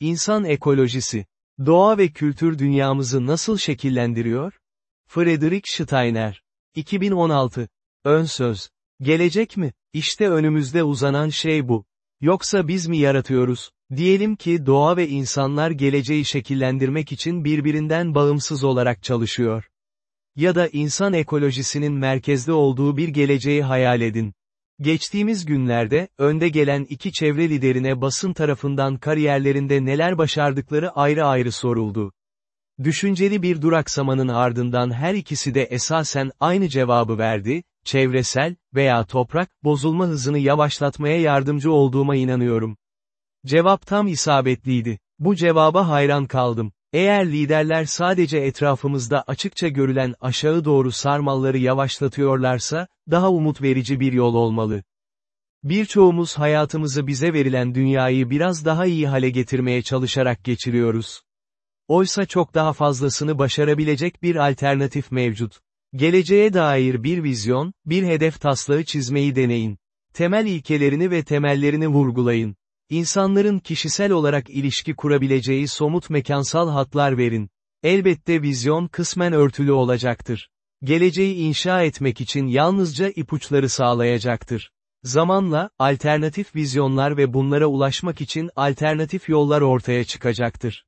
İnsan ekolojisi. Doğa ve kültür dünyamızı nasıl şekillendiriyor? Friedrich Steiner. 2016. Ön söz. Gelecek mi? İşte önümüzde uzanan şey bu. Yoksa biz mi yaratıyoruz? Diyelim ki doğa ve insanlar geleceği şekillendirmek için birbirinden bağımsız olarak çalışıyor. Ya da insan ekolojisinin merkezde olduğu bir geleceği hayal edin. Geçtiğimiz günlerde, önde gelen iki çevre liderine basın tarafından kariyerlerinde neler başardıkları ayrı ayrı soruldu. Düşünceli bir duraksamanın ardından her ikisi de esasen aynı cevabı verdi, çevresel veya toprak, bozulma hızını yavaşlatmaya yardımcı olduğuma inanıyorum. Cevap tam isabetliydi. Bu cevaba hayran kaldım. Eğer liderler sadece etrafımızda açıkça görülen aşağı doğru sarmalları yavaşlatıyorlarsa, daha umut verici bir yol olmalı. Birçoğumuz hayatımızı bize verilen dünyayı biraz daha iyi hale getirmeye çalışarak geçiriyoruz. Oysa çok daha fazlasını başarabilecek bir alternatif mevcut. Geleceğe dair bir vizyon, bir hedef taslağı çizmeyi deneyin. Temel ilkelerini ve temellerini vurgulayın. İnsanların kişisel olarak ilişki kurabileceği somut mekansal hatlar verin. Elbette vizyon kısmen örtülü olacaktır. Geleceği inşa etmek için yalnızca ipuçları sağlayacaktır. Zamanla, alternatif vizyonlar ve bunlara ulaşmak için alternatif yollar ortaya çıkacaktır.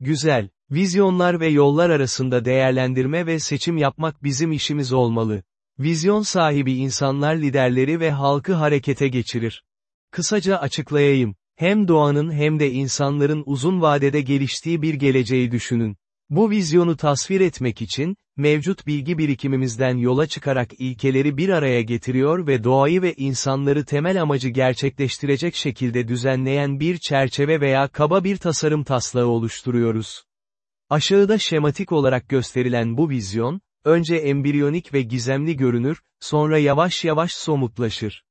Güzel, vizyonlar ve yollar arasında değerlendirme ve seçim yapmak bizim işimiz olmalı. Vizyon sahibi insanlar liderleri ve halkı harekete geçirir. Kısaca açıklayayım. Hem doğanın hem de insanların uzun vadede geliştiği bir geleceği düşünün. Bu vizyonu tasvir etmek için, mevcut bilgi birikimimizden yola çıkarak ilkeleri bir araya getiriyor ve doğayı ve insanları temel amacı gerçekleştirecek şekilde düzenleyen bir çerçeve veya kaba bir tasarım taslağı oluşturuyoruz. Aşağıda şematik olarak gösterilen bu vizyon, önce embriyonik ve gizemli görünür, sonra yavaş yavaş somutlaşır.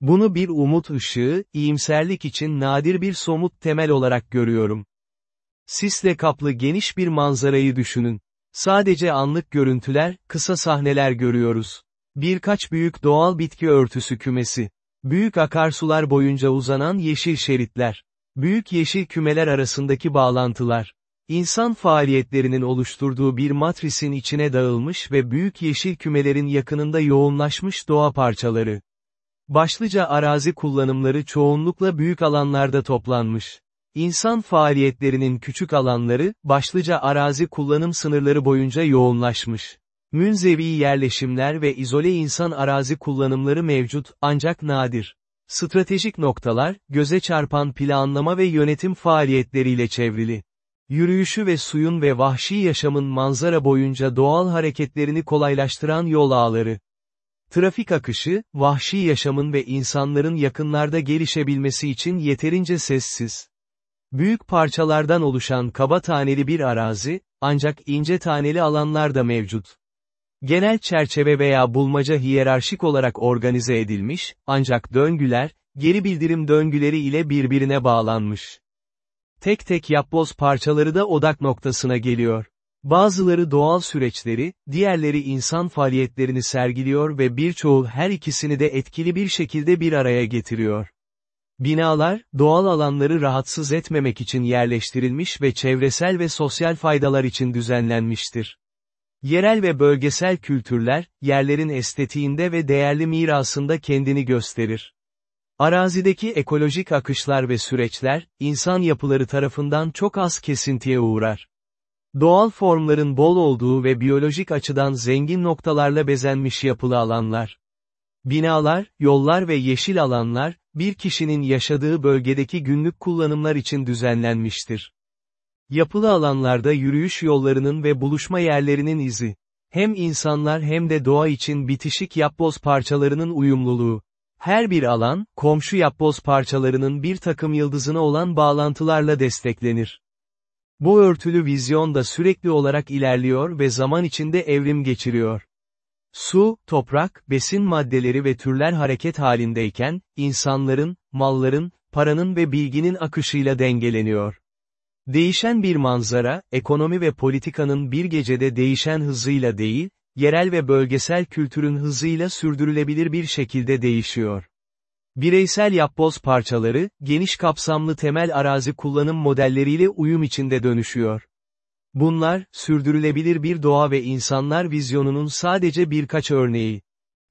Bunu bir umut ışığı, iyimserlik için nadir bir somut temel olarak görüyorum. Sisle kaplı geniş bir manzarayı düşünün. Sadece anlık görüntüler, kısa sahneler görüyoruz. Birkaç büyük doğal bitki örtüsü kümesi. Büyük akarsular boyunca uzanan yeşil şeritler. Büyük yeşil kümeler arasındaki bağlantılar. İnsan faaliyetlerinin oluşturduğu bir matrisin içine dağılmış ve büyük yeşil kümelerin yakınında yoğunlaşmış doğa parçaları. Başlıca arazi kullanımları çoğunlukla büyük alanlarda toplanmış. İnsan faaliyetlerinin küçük alanları, başlıca arazi kullanım sınırları boyunca yoğunlaşmış. Münzevi yerleşimler ve izole insan arazi kullanımları mevcut, ancak nadir. Stratejik noktalar, göze çarpan planlama ve yönetim faaliyetleriyle çevrili. Yürüyüşü ve suyun ve vahşi yaşamın manzara boyunca doğal hareketlerini kolaylaştıran yol ağları. Trafik akışı, vahşi yaşamın ve insanların yakınlarda gelişebilmesi için yeterince sessiz. Büyük parçalardan oluşan kaba taneli bir arazi, ancak ince taneli alanlar da mevcut. Genel çerçeve veya bulmaca hiyerarşik olarak organize edilmiş, ancak döngüler, geri bildirim döngüleri ile birbirine bağlanmış. Tek tek yapboz parçaları da odak noktasına geliyor. Bazıları doğal süreçleri, diğerleri insan faaliyetlerini sergiliyor ve birçoğu her ikisini de etkili bir şekilde bir araya getiriyor. Binalar, doğal alanları rahatsız etmemek için yerleştirilmiş ve çevresel ve sosyal faydalar için düzenlenmiştir. Yerel ve bölgesel kültürler, yerlerin estetiğinde ve değerli mirasında kendini gösterir. Arazideki ekolojik akışlar ve süreçler, insan yapıları tarafından çok az kesintiye uğrar. Doğal formların bol olduğu ve biyolojik açıdan zengin noktalarla bezenmiş yapılı alanlar. Binalar, yollar ve yeşil alanlar, bir kişinin yaşadığı bölgedeki günlük kullanımlar için düzenlenmiştir. Yapılı alanlarda yürüyüş yollarının ve buluşma yerlerinin izi. Hem insanlar hem de doğa için bitişik yapboz parçalarının uyumluluğu. Her bir alan, komşu yapboz parçalarının bir takım yıldızına olan bağlantılarla desteklenir. Bu örtülü vizyon da sürekli olarak ilerliyor ve zaman içinde evrim geçiriyor. Su, toprak, besin maddeleri ve türler hareket halindeyken, insanların, malların, paranın ve bilginin akışıyla dengeleniyor. Değişen bir manzara, ekonomi ve politikanın bir gecede değişen hızıyla değil, yerel ve bölgesel kültürün hızıyla sürdürülebilir bir şekilde değişiyor. Bireysel yapboz parçaları, geniş kapsamlı temel arazi kullanım modelleriyle uyum içinde dönüşüyor. Bunlar, sürdürülebilir bir doğa ve insanlar vizyonunun sadece birkaç örneği.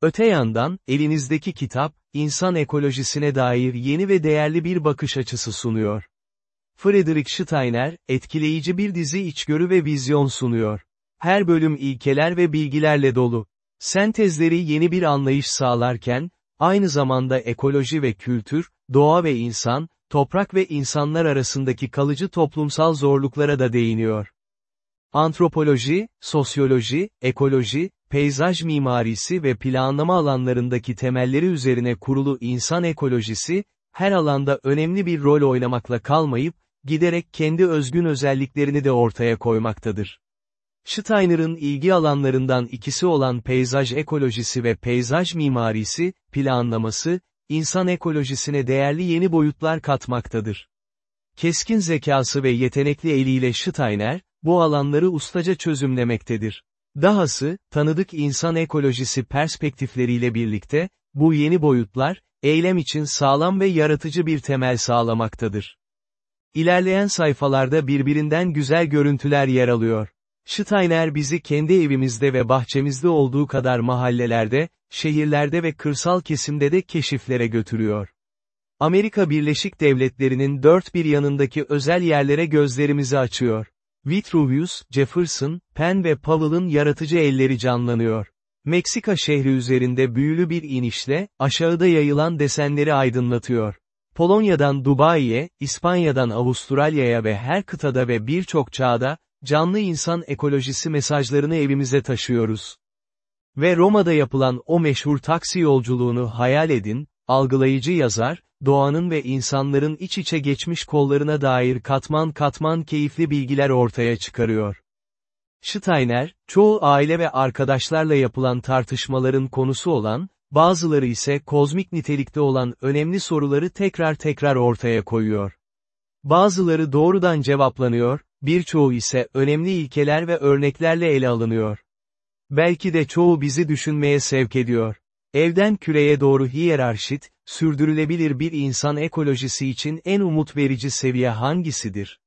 Öte yandan, elinizdeki kitap, insan ekolojisine dair yeni ve değerli bir bakış açısı sunuyor. Friedrich Steiner, etkileyici bir dizi içgörü ve vizyon sunuyor. Her bölüm ilkeler ve bilgilerle dolu. Sentezleri yeni bir anlayış sağlarken, aynı zamanda ekoloji ve kültür, doğa ve insan, toprak ve insanlar arasındaki kalıcı toplumsal zorluklara da değiniyor. Antropoloji, sosyoloji, ekoloji, peyzaj mimarisi ve planlama alanlarındaki temelleri üzerine kurulu insan ekolojisi, her alanda önemli bir rol oynamakla kalmayıp, giderek kendi özgün özelliklerini de ortaya koymaktadır. Steiner'ın ilgi alanlarından ikisi olan peyzaj ekolojisi ve peyzaj mimarisi, planlaması, insan ekolojisine değerli yeni boyutlar katmaktadır. Keskin zekası ve yetenekli eliyle Steiner, bu alanları ustaca çözümlemektedir. Dahası, tanıdık insan ekolojisi perspektifleriyle birlikte, bu yeni boyutlar, eylem için sağlam ve yaratıcı bir temel sağlamaktadır. İlerleyen sayfalarda birbirinden güzel görüntüler yer alıyor. Steiner bizi kendi evimizde ve bahçemizde olduğu kadar mahallelerde, şehirlerde ve kırsal kesimde de keşiflere götürüyor. Amerika Birleşik Devletleri'nin dört bir yanındaki özel yerlere gözlerimizi açıyor. Vitruvius, Jefferson, Penn ve Powell'ın yaratıcı elleri canlanıyor. Meksika şehri üzerinde büyülü bir inişle, aşağıda yayılan desenleri aydınlatıyor. Polonya'dan Dubai'ye, İspanya'dan Avustralya'ya ve her kıtada ve birçok çağda, canlı insan ekolojisi mesajlarını evimize taşıyoruz. Ve Roma'da yapılan o meşhur taksi yolculuğunu hayal edin, algılayıcı yazar, doğanın ve insanların iç içe geçmiş kollarına dair katman katman keyifli bilgiler ortaya çıkarıyor. Steiner, çoğu aile ve arkadaşlarla yapılan tartışmaların konusu olan, bazıları ise kozmik nitelikte olan önemli soruları tekrar tekrar ortaya koyuyor. Bazıları doğrudan cevaplanıyor, birçoğu ise önemli ilkeler ve örneklerle ele alınıyor. Belki de çoğu bizi düşünmeye sevk ediyor. Evden küreye doğru hiyerarşit, sürdürülebilir bir insan ekolojisi için en umut verici seviye hangisidir?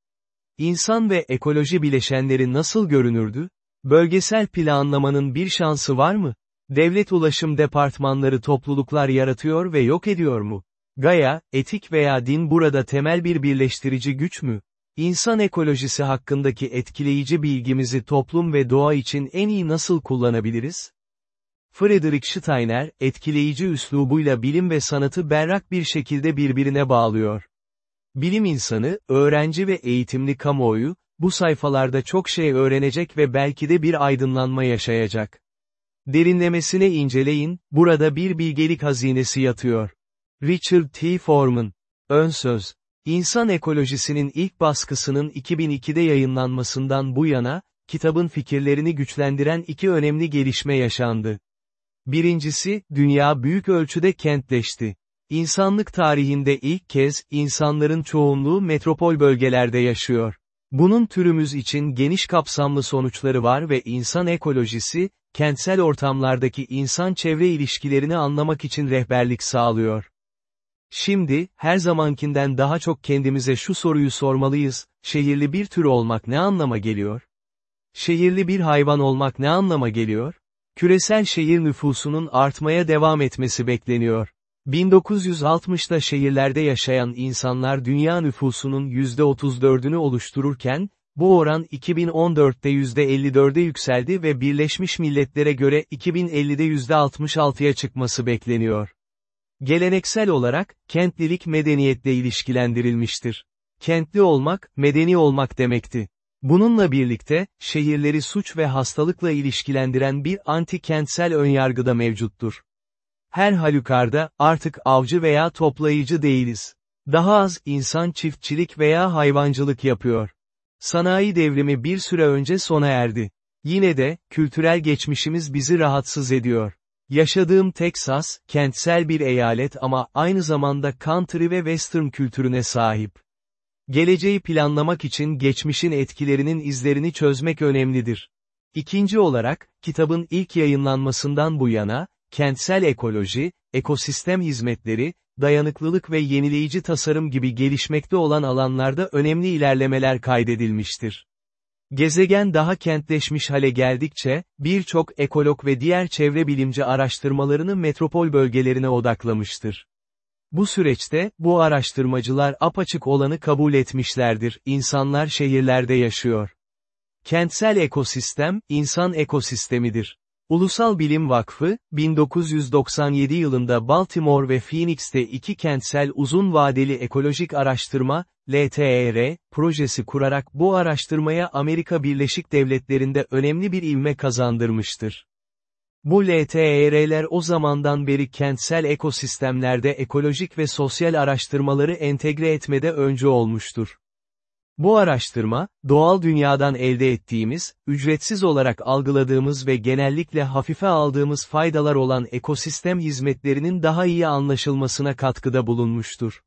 İnsan ve ekoloji bileşenleri nasıl görünürdü? Bölgesel planlamanın bir şansı var mı? Devlet ulaşım departmanları topluluklar yaratıyor ve yok ediyor mu? Gaya, etik veya din burada temel bir birleştirici güç mü? İnsan ekolojisi hakkındaki etkileyici bilgimizi toplum ve doğa için en iyi nasıl kullanabiliriz? Friedrich Steiner, etkileyici üslubuyla bilim ve sanatı berrak bir şekilde birbirine bağlıyor. Bilim insanı, öğrenci ve eğitimli kamuoyu, bu sayfalarda çok şey öğrenecek ve belki de bir aydınlanma yaşayacak. Derinlemesine inceleyin, burada bir bilgelik hazinesi yatıyor. Richard T. Foreman. Ön söz. İnsan ekolojisinin ilk baskısının 2002'de yayınlanmasından bu yana, kitabın fikirlerini güçlendiren iki önemli gelişme yaşandı. Birincisi, dünya büyük ölçüde kentleşti. İnsanlık tarihinde ilk kez, insanların çoğunluğu metropol bölgelerde yaşıyor. Bunun türümüz için geniş kapsamlı sonuçları var ve insan ekolojisi, kentsel ortamlardaki insan-çevre ilişkilerini anlamak için rehberlik sağlıyor. Şimdi, her zamankinden daha çok kendimize şu soruyu sormalıyız, şehirli bir tür olmak ne anlama geliyor? Şehirli bir hayvan olmak ne anlama geliyor? Küresel şehir nüfusunun artmaya devam etmesi bekleniyor. 1960'da şehirlerde yaşayan insanlar dünya nüfusunun %34'ünü oluştururken, bu oran 2014'te %54'e yükseldi ve Birleşmiş Milletler'e göre 2050'de %66'ya çıkması bekleniyor. Geleneksel olarak, kentlilik medeniyetle ilişkilendirilmiştir. Kentli olmak, medeni olmak demekti. Bununla birlikte, şehirleri suç ve hastalıkla ilişkilendiren bir anti-kentsel önyargı mevcuttur. Her halükarda, artık avcı veya toplayıcı değiliz. Daha az insan çiftçilik veya hayvancılık yapıyor. Sanayi devrimi bir süre önce sona erdi. Yine de, kültürel geçmişimiz bizi rahatsız ediyor. Yaşadığım Texas, kentsel bir eyalet ama aynı zamanda country ve western kültürüne sahip. Geleceği planlamak için geçmişin etkilerinin izlerini çözmek önemlidir. İkinci olarak, kitabın ilk yayınlanmasından bu yana, kentsel ekoloji, ekosistem hizmetleri, dayanıklılık ve yenileyici tasarım gibi gelişmekte olan alanlarda önemli ilerlemeler kaydedilmiştir. Gezegen daha kentleşmiş hale geldikçe, birçok ekolog ve diğer çevre bilimci araştırmalarını metropol bölgelerine odaklamıştır. Bu süreçte, bu araştırmacılar apaçık olanı kabul etmişlerdir, insanlar şehirlerde yaşıyor. Kentsel ekosistem, insan ekosistemidir. Ulusal Bilim Vakfı, 1997 yılında Baltimore ve Phoenix'te iki kentsel uzun vadeli ekolojik araştırma, LTER, projesi kurarak bu araştırmaya Amerika Birleşik Devletleri'nde önemli bir ivme kazandırmıştır. Bu LTER'ler o zamandan beri kentsel ekosistemlerde ekolojik ve sosyal araştırmaları entegre etmede öncü olmuştur. Bu araştırma, doğal dünyadan elde ettiğimiz, ücretsiz olarak algıladığımız ve genellikle hafife aldığımız faydalar olan ekosistem hizmetlerinin daha iyi anlaşılmasına katkıda bulunmuştur.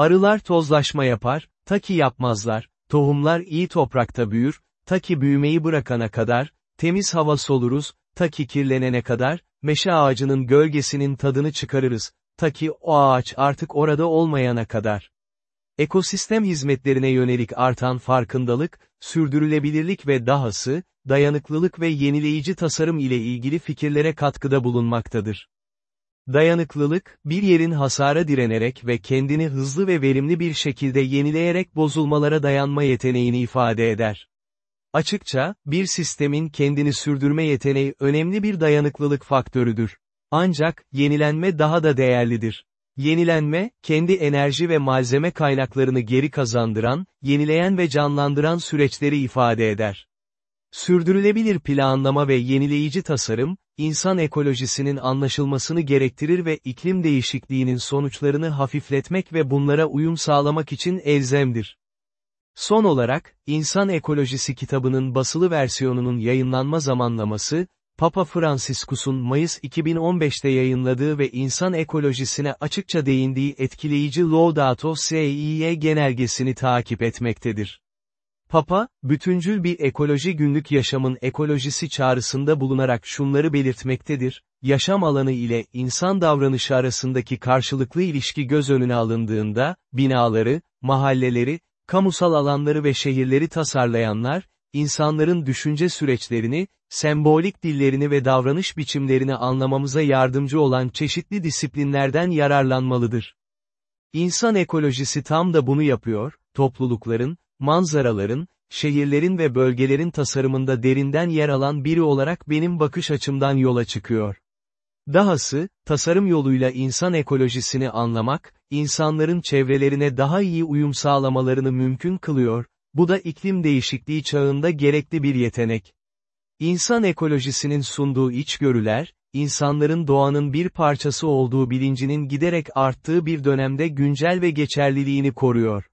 Arılar tozlaşma yapar, ta ki yapmazlar, tohumlar iyi toprakta büyür, ta ki büyümeyi bırakana kadar, temiz hava soluruz, ta ki kirlenene kadar, meşe ağacının gölgesinin tadını çıkarırız, ta ki o ağaç artık orada olmayana kadar. Ekosistem hizmetlerine yönelik artan farkındalık, sürdürülebilirlik ve dahası, dayanıklılık ve yenileyici tasarım ile ilgili fikirlere katkıda bulunmaktadır. Dayanıklılık, bir yerin hasara direnerek ve kendini hızlı ve verimli bir şekilde yenileyerek bozulmalara dayanma yeteneğini ifade eder. Açıkça, bir sistemin kendini sürdürme yeteneği önemli bir dayanıklılık faktörüdür. Ancak, yenilenme daha da değerlidir. Yenilenme, kendi enerji ve malzeme kaynaklarını geri kazandıran, yenileyen ve canlandıran süreçleri ifade eder. Sürdürülebilir planlama ve yenileyici tasarım, insan ekolojisinin anlaşılmasını gerektirir ve iklim değişikliğinin sonuçlarını hafifletmek ve bunlara uyum sağlamak için elzemdir. Son olarak, İnsan Ekolojisi kitabının basılı versiyonunun yayınlanma zamanlaması, Papa Franciscus'un Mayıs 2015'te yayınladığı ve insan ekolojisine açıkça değindiği etkileyici Laudato Si' genelgesini takip etmektedir. Papa, bütüncül bir ekoloji günlük yaşamın ekolojisi çağrısında bulunarak şunları belirtmektedir, yaşam alanı ile insan davranışı arasındaki karşılıklı ilişki göz önüne alındığında, binaları, mahalleleri, kamusal alanları ve şehirleri tasarlayanlar, insanların düşünce süreçlerini, sembolik dillerini ve davranış biçimlerini anlamamıza yardımcı olan çeşitli disiplinlerden yararlanmalıdır. İnsan ekolojisi tam da bunu yapıyor, toplulukların, manzaraların, şehirlerin ve bölgelerin tasarımında derinden yer alan biri olarak benim bakış açımdan yola çıkıyor. Dahası, tasarım yoluyla insan ekolojisini anlamak, insanların çevrelerine daha iyi uyum sağlamalarını mümkün kılıyor, bu da iklim değişikliği çağında gerekli bir yetenek. İnsan ekolojisinin sunduğu içgörüler, insanların doğanın bir parçası olduğu bilincinin giderek arttığı bir dönemde güncel ve geçerliliğini koruyor.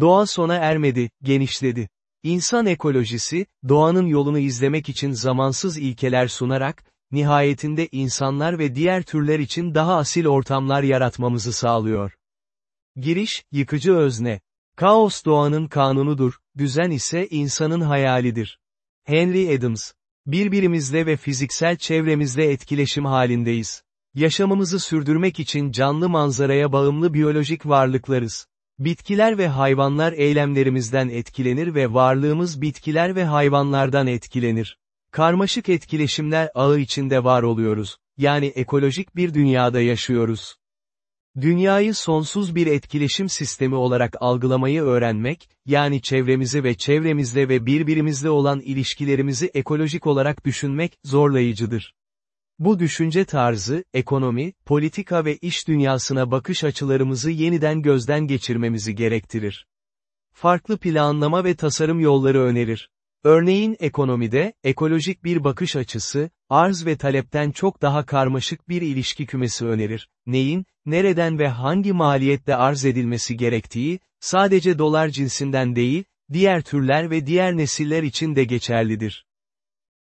Doğa sona ermedi, genişledi. İnsan ekolojisi, doğanın yolunu izlemek için zamansız ilkeler sunarak, nihayetinde insanlar ve diğer türler için daha asil ortamlar yaratmamızı sağlıyor. Giriş, yıkıcı özne. Kaos doğanın kanunudur, düzen ise insanın hayalidir. Henry Adams. Birbirimizle ve fiziksel çevremizle etkileşim halindeyiz. Yaşamımızı sürdürmek için canlı manzaraya bağımlı biyolojik varlıklarız. Bitkiler ve hayvanlar eylemlerimizden etkilenir ve varlığımız bitkiler ve hayvanlardan etkilenir. Karmaşık etkileşimler ağı içinde var oluyoruz. Yani ekolojik bir dünyada yaşıyoruz. Dünyayı sonsuz bir etkileşim sistemi olarak algılamayı öğrenmek, yani çevremizi ve çevremizle ve birbirimizle olan ilişkilerimizi ekolojik olarak düşünmek, zorlayıcıdır. Bu düşünce tarzı, ekonomi, politika ve iş dünyasına bakış açılarımızı yeniden gözden geçirmemizi gerektirir. Farklı planlama ve tasarım yolları önerir. Örneğin ekonomide, ekolojik bir bakış açısı, arz ve talepten çok daha karmaşık bir ilişki kümesi önerir. Neyin, nereden ve hangi maliyette arz edilmesi gerektiği, sadece dolar cinsinden değil, diğer türler ve diğer nesiller için de geçerlidir.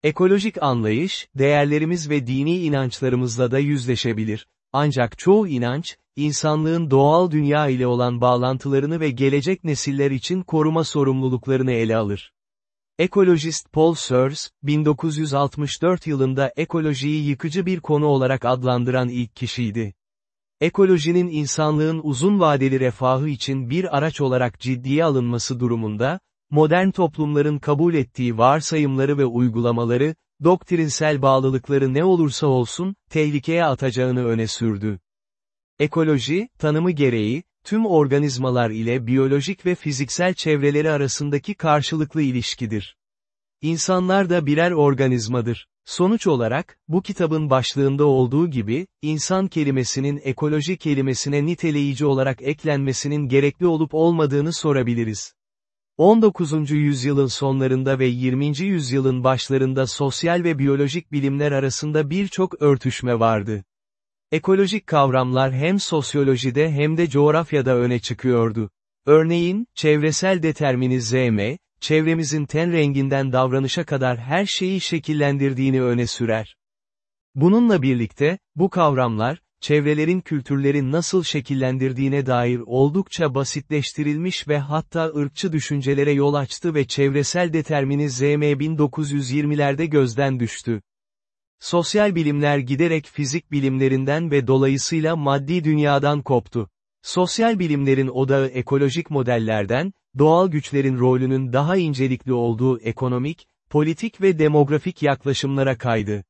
Ekolojik anlayış, değerlerimiz ve dini inançlarımızla da yüzleşebilir. Ancak çoğu inanç, insanlığın doğal dünya ile olan bağlantılarını ve gelecek nesiller için koruma sorumluluklarını ele alır. Ekolojist Paul Sears, 1964 yılında ekolojiyi yıkıcı bir konu olarak adlandıran ilk kişiydi. Ekolojinin insanlığın uzun vadeli refahı için bir araç olarak ciddiye alınması durumunda, modern toplumların kabul ettiği varsayımları ve uygulamaları, doktrinsel bağlılıkları ne olursa olsun, tehlikeye atacağını öne sürdü. Ekoloji, tanımı gereği, tüm organizmalar ile biyolojik ve fiziksel çevreleri arasındaki karşılıklı ilişkidir. İnsanlar da birer organizmadır. Sonuç olarak, bu kitabın başlığında olduğu gibi, insan kelimesinin ekoloji kelimesine niteleyici olarak eklenmesinin gerekli olup olmadığını sorabiliriz. 19. yüzyılın sonlarında ve 20. yüzyılın başlarında sosyal ve biyolojik bilimler arasında birçok örtüşme vardı. Ekolojik kavramlar hem sosyolojide hem de coğrafyada öne çıkıyordu. Örneğin, çevresel determinizm, çevremizin ten renginden davranışa kadar her şeyi şekillendirdiğini öne sürer. Bununla birlikte, bu kavramlar, çevrelerin kültürleri nasıl şekillendirdiğine dair oldukça basitleştirilmiş ve hatta ırkçı düşüncelere yol açtı ve çevresel determinizm 1920'lerde gözden düştü. Sosyal bilimler giderek fizik bilimlerinden ve dolayısıyla maddi dünyadan koptu. Sosyal bilimlerin odağı ekolojik modellerden, doğal güçlerin rolünün daha incelikli olduğu ekonomik, politik ve demografik yaklaşımlara kaydı.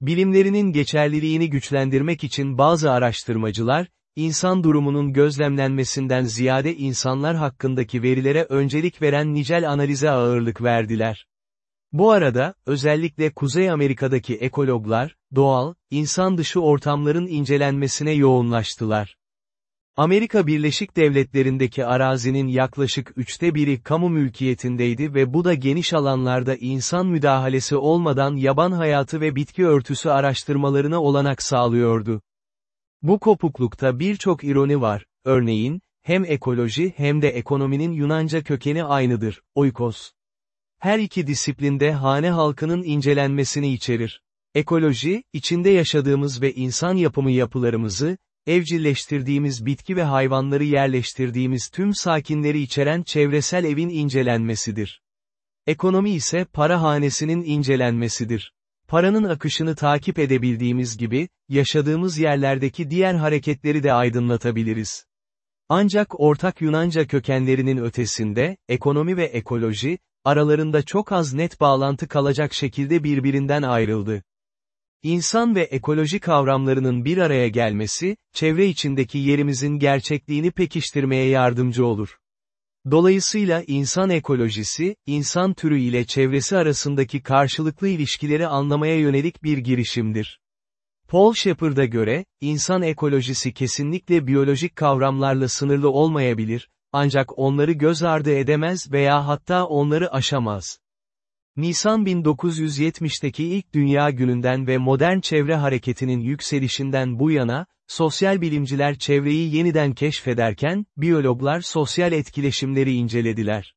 Bilimlerinin geçerliliğini güçlendirmek için bazı araştırmacılar, insan durumunun gözlemlenmesinden ziyade insanlar hakkındaki verilere öncelik veren nicel analize ağırlık verdiler. Bu arada, özellikle Kuzey Amerika'daki ekologlar, doğal, insan dışı ortamların incelenmesine yoğunlaştılar. Amerika Birleşik Devletleri'ndeki arazinin yaklaşık üçte biri kamu mülkiyetindeydi ve bu da geniş alanlarda insan müdahalesi olmadan yaban hayatı ve bitki örtüsü araştırmalarına olanak sağlıyordu. Bu kopuklukta birçok ironi var, örneğin, hem ekoloji hem de ekonominin Yunanca kökeni aynıdır, oikos. Her iki disiplinde hane halkının incelenmesini içerir. Ekoloji, içinde yaşadığımız ve insan yapımı yapılarımızı, evcilleştirdiğimiz bitki ve hayvanları yerleştirdiğimiz tüm sakinleri içeren çevresel evin incelenmesidir. Ekonomi ise para hanesinin incelenmesidir. Paranın akışını takip edebildiğimiz gibi, yaşadığımız yerlerdeki diğer hareketleri de aydınlatabiliriz. Ancak ortak Yunanca kökenlerinin ötesinde, ekonomi ve ekoloji, aralarında çok az net bağlantı kalacak şekilde birbirinden ayrıldı. İnsan ve ekoloji kavramlarının bir araya gelmesi, çevre içindeki yerimizin gerçekliğini pekiştirmeye yardımcı olur. Dolayısıyla insan ekolojisi, insan türü ile çevresi arasındaki karşılıklı ilişkileri anlamaya yönelik bir girişimdir. Paul Shepard'a göre, insan ekolojisi kesinlikle biyolojik kavramlarla sınırlı olmayabilir, ancak onları göz ardı edemez veya hatta onları aşamaz. Nisan 1970'teki ilk Dünya Günü'nden ve modern çevre hareketinin yükselişinden bu yana, sosyal bilimciler çevreyi yeniden keşfederken, biyologlar sosyal etkileşimleri incelediler.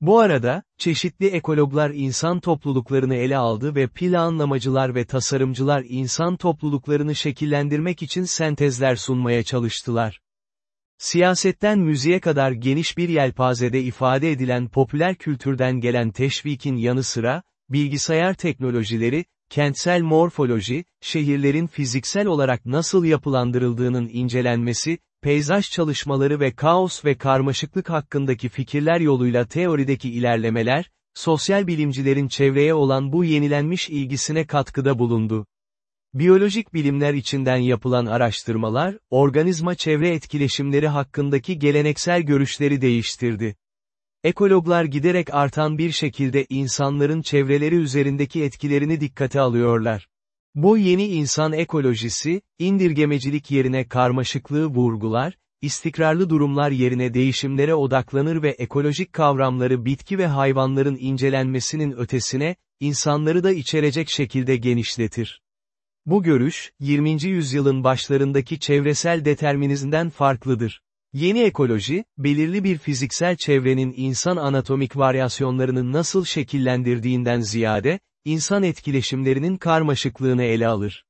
Bu arada, çeşitli ekologlar insan topluluklarını ele aldı ve planlamacılar ve tasarımcılar insan topluluklarını şekillendirmek için sentezler sunmaya çalıştılar. Siyasetten müziğe kadar geniş bir yelpazede ifade edilen popüler kültürden gelen teşvikin yanı sıra, bilgisayar teknolojileri, kentsel morfoloji, şehirlerin fiziksel olarak nasıl yapılandırıldığının incelenmesi, peyzaj çalışmaları ve kaos ve karmaşıklık hakkındaki fikirler yoluyla teorideki ilerlemeler, sosyal bilimcilerin çevreye olan bu yenilenmiş ilgisine katkıda bulundu. Biyolojik bilimler içinden yapılan araştırmalar, organizma çevre etkileşimleri hakkındaki geleneksel görüşleri değiştirdi. Ekologlar giderek artan bir şekilde insanların çevreleri üzerindeki etkilerini dikkate alıyorlar. Bu yeni insan ekolojisi, indirgemecilik yerine karmaşıklığı vurgular, istikrarlı durumlar yerine değişimlere odaklanır ve ekolojik kavramları bitki ve hayvanların incelenmesinin ötesine, insanları da içerecek şekilde genişletir. Bu görüş, 20. yüzyılın başlarındaki çevresel determinizmden farklıdır. Yeni ekoloji, belirli bir fiziksel çevrenin insan anatomik varyasyonlarını nasıl şekillendirdiğinden ziyade, insan etkileşimlerinin karmaşıklığını ele alır.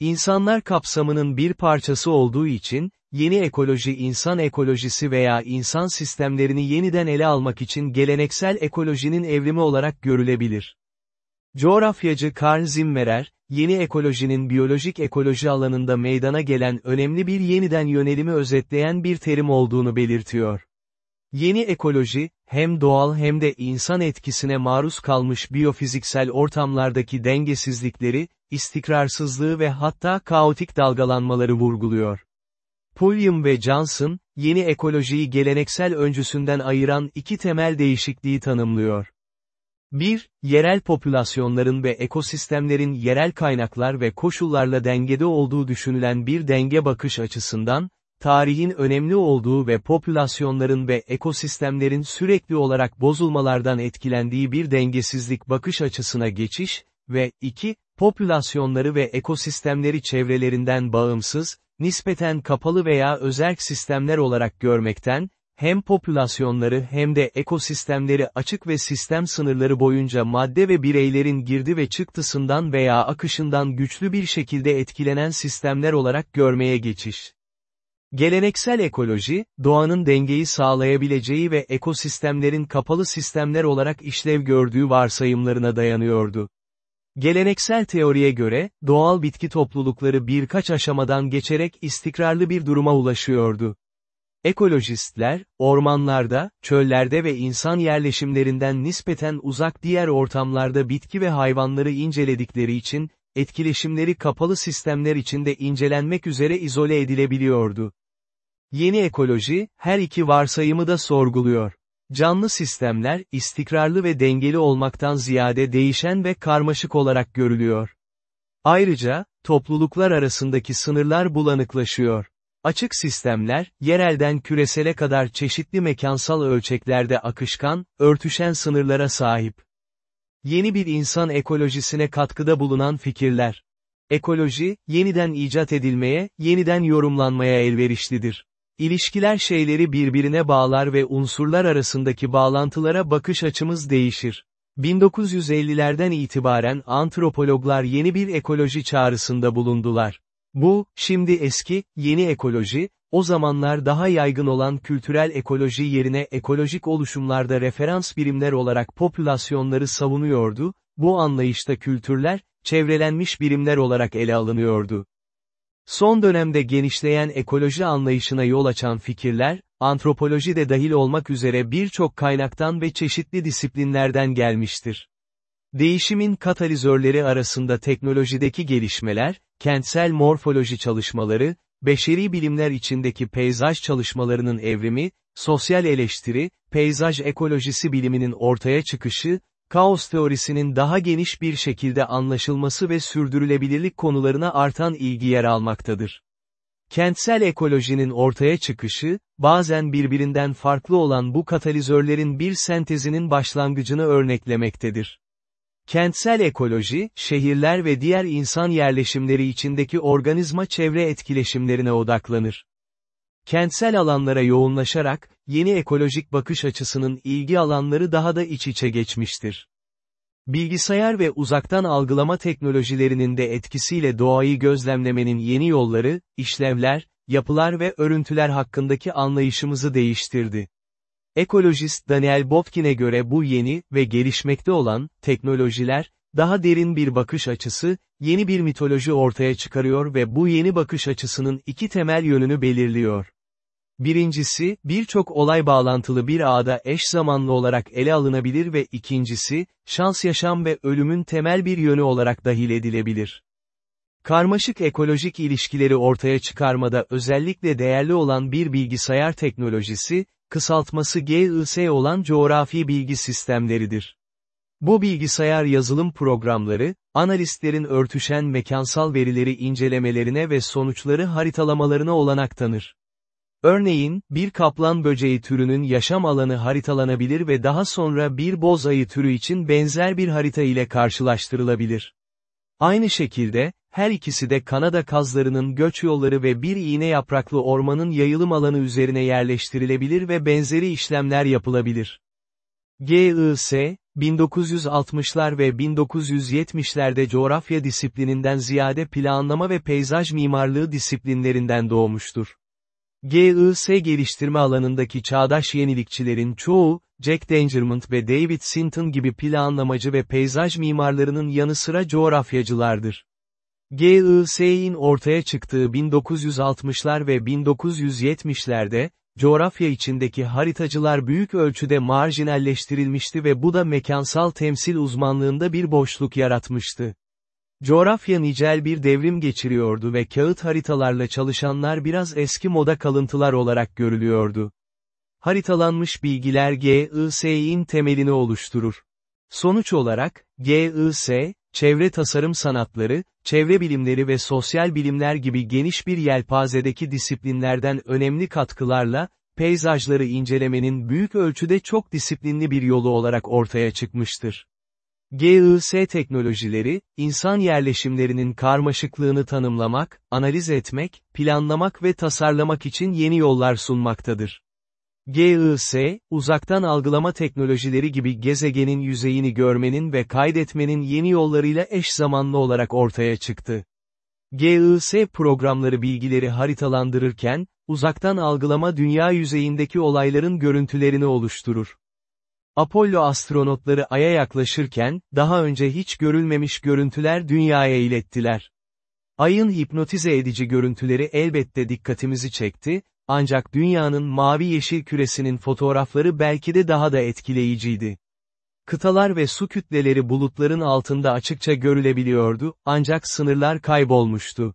İnsanlar kapsamının bir parçası olduğu için, yeni ekoloji insan ekolojisi veya insan sistemlerini yeniden ele almak için geleneksel ekolojinin evrimi olarak görülebilir. Coğrafyacı Karl Zimmerer, yeni ekolojinin biyolojik ekoloji alanında meydana gelen önemli bir yeniden yönelimi özetleyen bir terim olduğunu belirtiyor. Yeni ekoloji, hem doğal hem de insan etkisine maruz kalmış biyofiziksel ortamlardaki dengesizlikleri, istikrarsızlığı ve hatta kaotik dalgalanmaları vurguluyor. Pulliam ve Johnson, yeni ekolojiyi geleneksel öncüsünden ayıran iki temel değişikliği tanımlıyor. 1. Yerel popülasyonların ve ekosistemlerin yerel kaynaklar ve koşullarla dengede olduğu düşünülen bir denge bakış açısından, tarihin önemli olduğu ve popülasyonların ve ekosistemlerin sürekli olarak bozulmalardan etkilendiği bir dengesizlik bakış açısına geçiş, ve 2. Popülasyonları ve ekosistemleri çevrelerinden bağımsız, nispeten kapalı veya özerk sistemler olarak görmekten, hem popülasyonları hem de ekosistemleri açık ve sistem sınırları boyunca madde ve bireylerin girdi ve çıktısından veya akışından güçlü bir şekilde etkilenen sistemler olarak görmeye geçiş. Geleneksel ekoloji, doğanın dengeyi sağlayabileceği ve ekosistemlerin kapalı sistemler olarak işlev gördüğü varsayımlarına dayanıyordu. Geleneksel teoriye göre, doğal bitki toplulukları birkaç aşamadan geçerek istikrarlı bir duruma ulaşıyordu. Ekolojistler, ormanlarda, çöllerde ve insan yerleşimlerinden nispeten uzak diğer ortamlarda bitki ve hayvanları inceledikleri için, etkileşimleri kapalı sistemler içinde incelenmek üzere izole edilebiliyordu. Yeni ekoloji, her iki varsayımı da sorguluyor. Canlı sistemler, istikrarlı ve dengeli olmaktan ziyade değişen ve karmaşık olarak görülüyor. Ayrıca, topluluklar arasındaki sınırlar bulanıklaşıyor. Açık sistemler, yerelden küresele kadar çeşitli mekansal ölçeklerde akışkan, örtüşen sınırlara sahip. Yeni bir insan ekolojisine katkıda bulunan fikirler. Ekoloji, yeniden icat edilmeye, yeniden yorumlanmaya elverişlidir. İlişkiler şeyleri birbirine bağlar ve unsurlar arasındaki bağlantılara bakış açımız değişir. 1950'lerden itibaren antropologlar yeni bir ekoloji çağrısında bulundular. Bu, şimdi eski, yeni ekoloji, o zamanlar daha yaygın olan kültürel ekoloji yerine ekolojik oluşumlarda referans birimler olarak popülasyonları savunuyordu, bu anlayışta kültürler, çevrelenmiş birimler olarak ele alınıyordu. Son dönemde genişleyen ekoloji anlayışına yol açan fikirler, antropoloji de dahil olmak üzere birçok kaynaktan ve çeşitli disiplinlerden gelmiştir. Değişimin katalizörleri arasında teknolojideki gelişmeler, kentsel morfoloji çalışmaları, beşeri bilimler içindeki peyzaj çalışmalarının evrimi, sosyal eleştiri, peyzaj ekolojisi biliminin ortaya çıkışı, kaos teorisinin daha geniş bir şekilde anlaşılması ve sürdürülebilirlik konularına artan ilgi yer almaktadır. Kentsel ekolojinin ortaya çıkışı, bazen birbirinden farklı olan bu katalizörlerin bir sentezinin başlangıcını örneklemektedir. Kentsel ekoloji, şehirler ve diğer insan yerleşimleri içindeki organizma çevre etkileşimlerine odaklanır. Kentsel alanlara yoğunlaşarak, yeni ekolojik bakış açısının ilgi alanları daha da iç içe geçmiştir. Bilgisayar ve uzaktan algılama teknolojilerinin de etkisiyle doğayı gözlemlemenin yeni yolları, işlevler, yapılar ve örüntüler hakkındaki anlayışımızı değiştirdi. Ekolojist Daniel Botkin'e göre bu yeni ve gelişmekte olan teknolojiler, daha derin bir bakış açısı, yeni bir mitoloji ortaya çıkarıyor ve bu yeni bakış açısının iki temel yönünü belirliyor. Birincisi, birçok olay bağlantılı bir ağda eş zamanlı olarak ele alınabilir ve ikincisi, şans yaşam ve ölümün temel bir yönü olarak dahil edilebilir. Karmaşık ekolojik ilişkileri ortaya çıkarmada özellikle değerli olan bir bilgisayar teknolojisi, kısaltması GIS olan coğrafi bilgi sistemleridir. Bu bilgisayar yazılım programları, analistlerin örtüşen mekansal verileri incelemelerine ve sonuçları haritalamalarına olanak tanır. Örneğin, bir kaplan böceği türünün yaşam alanı haritalanabilir ve daha sonra bir boz ayı türü için benzer bir harita ile karşılaştırılabilir. Aynı şekilde, her ikisi de Kanada kazlarının göç yolları ve bir iğne yapraklı ormanın yayılım alanı üzerine yerleştirilebilir ve benzeri işlemler yapılabilir. GIS, 1960'lar ve 1970'lerde coğrafya disiplininden ziyade planlama ve peyzaj mimarlığı disiplinlerinden doğmuştur. GIS geliştirme alanındaki çağdaş yenilikçilerin çoğu, Jack Dangermond ve David Sinton gibi planlamacı ve peyzaj mimarlarının yanı sıra coğrafyacılardır. GIS'in ortaya çıktığı 1960'lar ve 1970'lerde, coğrafya içindeki haritacılar büyük ölçüde marjinalleştirilmişti ve bu da mekansal temsil uzmanlığında bir boşluk yaratmıştı. Coğrafya nicel bir devrim geçiriyordu ve kağıt haritalarla çalışanlar biraz eski moda kalıntılar olarak görülüyordu. Haritalanmış bilgiler GIS'in temelini oluşturur. Sonuç olarak, GIS, çevre tasarım sanatları, çevre bilimleri ve sosyal bilimler gibi geniş bir yelpazedeki disiplinlerden önemli katkılarla, peyzajları incelemenin büyük ölçüde çok disiplinli bir yolu olarak ortaya çıkmıştır. GIS teknolojileri, insan yerleşimlerinin karmaşıklığını tanımlamak, analiz etmek, planlamak ve tasarlamak için yeni yollar sunmaktadır. GIS, uzaktan algılama teknolojileri gibi gezegenin yüzeyini görmenin ve kaydetmenin yeni yollarıyla eş zamanlı olarak ortaya çıktı. GIS programları bilgileri haritalandırırken, uzaktan algılama dünya yüzeyindeki olayların görüntülerini oluşturur. Apollo astronotları Ay'a yaklaşırken, daha önce hiç görülmemiş görüntüler dünyaya ilettiler. Ayın hipnotize edici görüntüleri elbette dikkatimizi çekti, ancak dünyanın mavi yeşil küresinin fotoğrafları belki de daha da etkileyiciydi. Kıtalar ve su kütleleri bulutların altında açıkça görülebiliyordu, ancak sınırlar kaybolmuştu.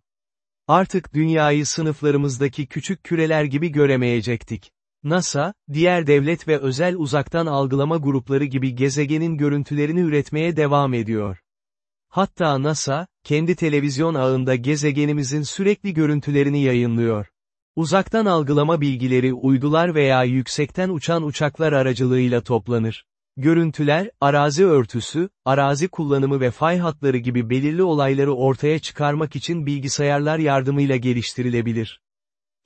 Artık dünyayı sınıflarımızdaki küçük küreler gibi göremeyecektik. NASA, diğer devlet ve özel uzaktan algılama grupları gibi gezegenin görüntülerini üretmeye devam ediyor. Hatta NASA, kendi televizyon ağında gezegenimizin sürekli görüntülerini yayınlıyor. Uzaktan algılama bilgileri uydular veya yüksekten uçan uçaklar aracılığıyla toplanır. Görüntüler, arazi örtüsü, arazi kullanımı ve fay hatları gibi belirli olayları ortaya çıkarmak için bilgisayarlar yardımıyla geliştirilebilir.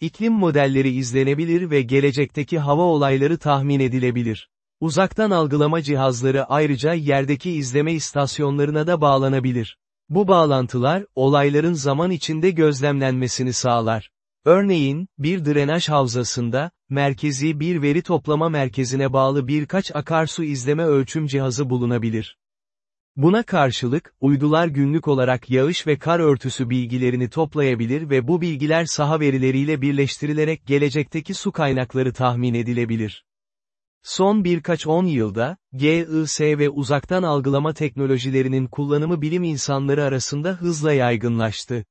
İklim modelleri izlenebilir ve gelecekteki hava olayları tahmin edilebilir. Uzaktan algılama cihazları ayrıca yerdeki izleme istasyonlarına da bağlanabilir. Bu bağlantılar, olayların zaman içinde gözlemlenmesini sağlar. Örneğin, bir drenaj havzasında, merkezi bir veri toplama merkezine bağlı birkaç akarsu izleme ölçüm cihazı bulunabilir. Buna karşılık, uydular günlük olarak yağış ve kar örtüsü bilgilerini toplayabilir ve bu bilgiler saha verileriyle birleştirilerek gelecekteki su kaynakları tahmin edilebilir. Son birkaç on yılda, GIS ve uzaktan algılama teknolojilerinin kullanımı bilim insanları arasında hızla yaygınlaştı.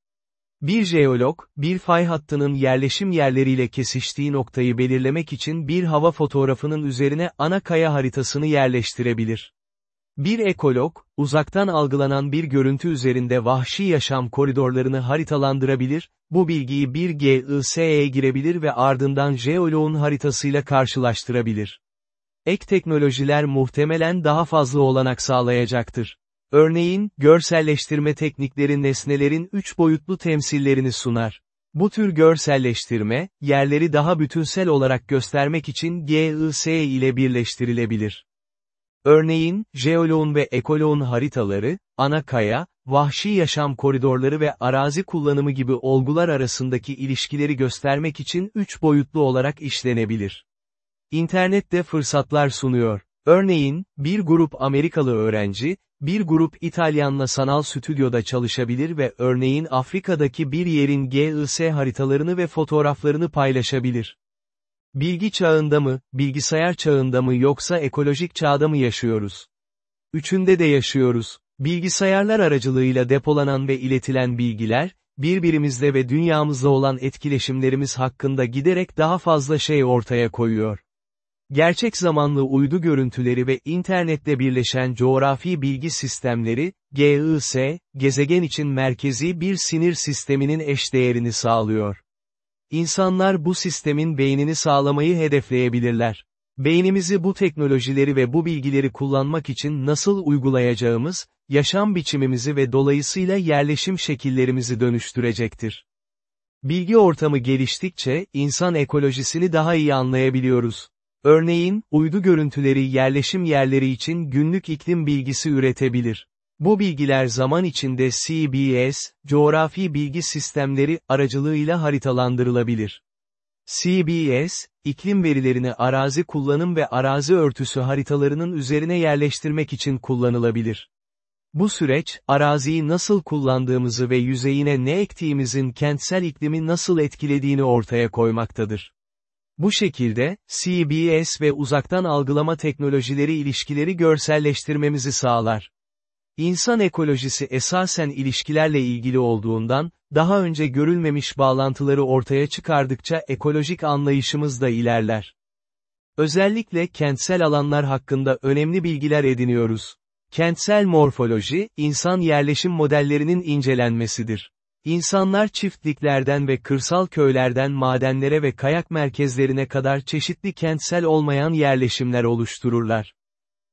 Bir jeolog, bir fay hattının yerleşim yerleriyle kesiştiği noktayı belirlemek için bir hava fotoğrafının üzerine ana kaya haritasını yerleştirebilir. Bir ekolog, uzaktan algılanan bir görüntü üzerinde vahşi yaşam koridorlarını haritalandırabilir, bu bilgiyi bir GIS'e girebilir ve ardından jeoloğun haritasıyla karşılaştırabilir. Ek teknolojiler muhtemelen daha fazla olanak sağlayacaktır. Örneğin, görselleştirme teknikleri nesnelerin üç boyutlu temsillerini sunar. Bu tür görselleştirme, yerleri daha bütünsel olarak göstermek için GIS ile birleştirilebilir. Örneğin, jeoloğun ve ekoloğun haritaları, ana kaya, vahşi yaşam koridorları ve arazi kullanımı gibi olgular arasındaki ilişkileri göstermek için üç boyutlu olarak işlenebilir. İnternette fırsatlar sunuyor. Örneğin, bir grup Amerikalı öğrenci, bir grup İtalyanla sanal stüdyoda çalışabilir ve örneğin Afrika'daki bir yerin GIS haritalarını ve fotoğraflarını paylaşabilir. Bilgi çağında mı, bilgisayar çağında mı yoksa ekolojik çağda mı yaşıyoruz? Üçünde de yaşıyoruz. Bilgisayarlar aracılığıyla depolanan ve iletilen bilgiler, birbirimizle ve dünyamızla olan etkileşimlerimiz hakkında giderek daha fazla şey ortaya koyuyor. Gerçek zamanlı uydu görüntüleri ve internette birleşen coğrafi bilgi sistemleri, GIS, gezegen için merkezi bir sinir sisteminin eşdeğerini sağlıyor. İnsanlar bu sistemin beynini sağlamayı hedefleyebilirler. Beynimizi bu teknolojileri ve bu bilgileri kullanmak için nasıl uygulayacağımız, yaşam biçimimizi ve dolayısıyla yerleşim şekillerimizi dönüştürecektir. Bilgi ortamı geliştikçe, insan ekolojisini daha iyi anlayabiliyoruz. Örneğin, uydu görüntüleri yerleşim yerleri için günlük iklim bilgisi üretebilir. Bu bilgiler zaman içinde CBS, coğrafi bilgi sistemleri, aracılığıyla haritalandırılabilir. CBS, iklim verilerini arazi kullanım ve arazi örtüsü haritalarının üzerine yerleştirmek için kullanılabilir. Bu süreç, araziyi nasıl kullandığımızı ve yüzeyine ne ektiğimizin kentsel iklimi nasıl etkilediğini ortaya koymaktadır. Bu şekilde, CBS ve uzaktan algılama teknolojileri ilişkileri görselleştirmemizi sağlar. İnsan ekolojisi esasen ilişkilerle ilgili olduğundan, daha önce görülmemiş bağlantıları ortaya çıkardıkça ekolojik anlayışımız da ilerler. Özellikle kentsel alanlar hakkında önemli bilgiler ediniyoruz. Kentsel morfoloji, insan yerleşim modellerinin incelenmesidir. İnsanlar çiftliklerden ve kırsal köylerden madenlere ve kayak merkezlerine kadar çeşitli kentsel olmayan yerleşimler oluştururlar.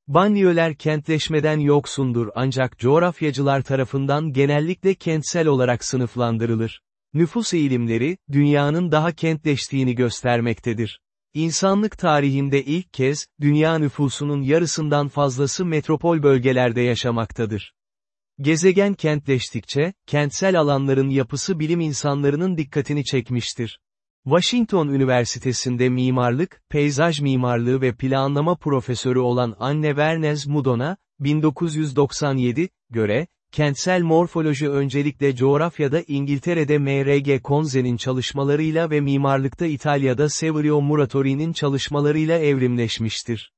Banliyöler kentleşmeden yoksundur ancak coğrafyacılar tarafından genellikle kentsel olarak sınıflandırılır. Nüfus eğilimleri, dünyanın daha kentleştiğini göstermektedir. İnsanlık tarihinde ilk kez, dünya nüfusunun yarısından fazlası metropol bölgelerde yaşamaktadır. Gezegen kentleştikçe, kentsel alanların yapısı bilim insanlarının dikkatini çekmiştir. Washington Üniversitesi'nde mimarlık, peyzaj mimarlığı ve planlama profesörü olan Anne Vernez Mudon'a, 1997, göre, kentsel morfoloji öncelikle coğrafyada İngiltere'de M.R.G. Konze'nin çalışmalarıyla ve mimarlıkta İtalya'da Severio Muratori'nin çalışmalarıyla evrimleşmiştir.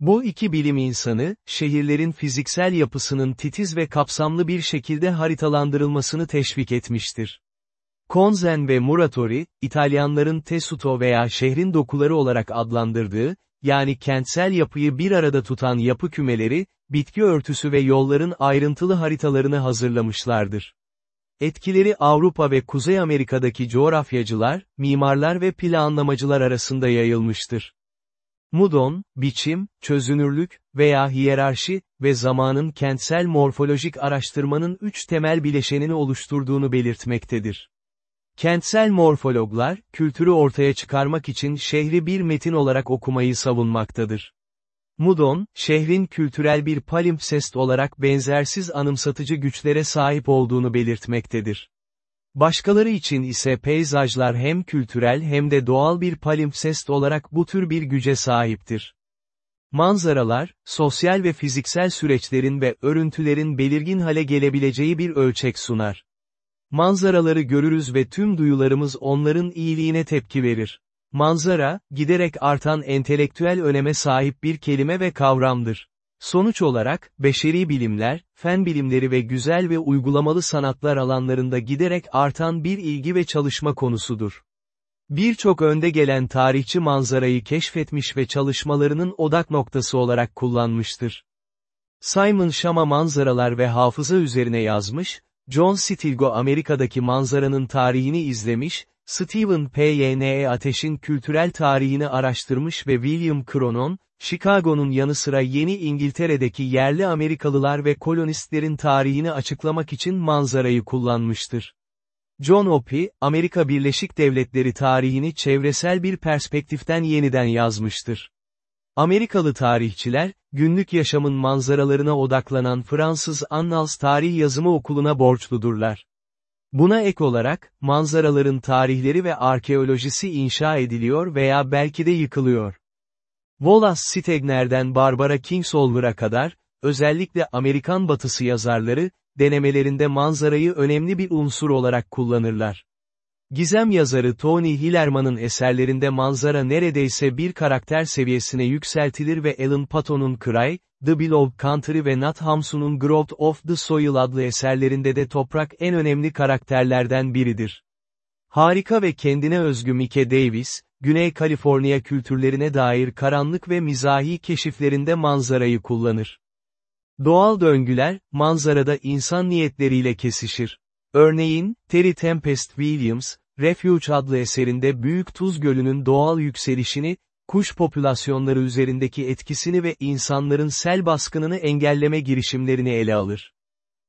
Bu iki bilim insanı, şehirlerin fiziksel yapısının titiz ve kapsamlı bir şekilde haritalandırılmasını teşvik etmiştir. Konzen ve Muratori, İtalyanların Tessuto veya şehrin dokuları olarak adlandırdığı, yani kentsel yapıyı bir arada tutan yapı kümeleri, bitki örtüsü ve yolların ayrıntılı haritalarını hazırlamışlardır. Etkileri Avrupa ve Kuzey Amerika'daki coğrafyacılar, mimarlar ve planlamacılar arasında yayılmıştır. Mudon, biçim, çözünürlük veya hiyerarşi ve zamanın kentsel morfolojik araştırmanın üç temel bileşenini oluşturduğunu belirtmektedir. Kentsel morfologlar, kültürü ortaya çıkarmak için şehri bir metin olarak okumayı savunmaktadır. Mudon, şehrin kültürel bir palimpsest olarak benzersiz anımsatıcı güçlere sahip olduğunu belirtmektedir. Başkaları için ise peyzajlar hem kültürel hem de doğal bir palimpsest olarak bu tür bir güce sahiptir. Manzaralar, sosyal ve fiziksel süreçlerin ve örüntülerin belirgin hale gelebileceği bir ölçek sunar. Manzaraları görürüz ve tüm duyularımız onların iyiliğine tepki verir. Manzara, giderek artan entelektüel öneme sahip bir kelime ve kavramdır. Sonuç olarak, beşeri bilimler, fen bilimleri ve güzel ve uygulamalı sanatlar alanlarında giderek artan bir ilgi ve çalışma konusudur. Birçok önde gelen tarihçi manzarayı keşfetmiş ve çalışmalarının odak noktası olarak kullanmıştır. Simon Shama manzaralar ve hafıza üzerine yazmış, John Stilgo Amerika'daki manzaranın tarihini izlemiş, Stephen P.Y.N.E. ateşin kültürel tarihini araştırmış ve William Cronon, Chicago'nun yanı sıra Yeni İngiltere'deki yerli Amerikalılar ve kolonistlerin tarihini açıklamak için manzarayı kullanmıştır. John Opie, Amerika Birleşik Devletleri tarihini çevresel bir perspektiften yeniden yazmıştır. Amerikalı tarihçiler, günlük yaşamın manzaralarına odaklanan Fransız Annals Tarih Yazımı Okulu'na borçludurlar. Buna ek olarak, manzaraların tarihleri ve arkeolojisi inşa ediliyor veya belki de yıkılıyor. Wallace Stegner'den Barbara Kingsolver'a kadar, özellikle Amerikan batısı yazarları, denemelerinde manzarayı önemli bir unsur olarak kullanırlar. Gizem yazarı Tony Hillerman'ın eserlerinde manzara neredeyse bir karakter seviyesine yükseltilir ve Alan Paton'un Cry, The Beloved Country ve Nat Hamsun'un Growth of the Soil adlı eserlerinde de toprak en önemli karakterlerden biridir. Harika ve kendine özgü Mike Davis, Güney Kaliforniya kültürlerine dair karanlık ve mizahi keşiflerinde manzarayı kullanır. Doğal döngüler, manzarada insan niyetleriyle kesişir. Örneğin, Terry Tempest Williams, Refuge adlı eserinde Büyük Tuz Gölü'nün doğal yükselişini, kuş popülasyonları üzerindeki etkisini ve insanların sel baskınını engelleme girişimlerini ele alır.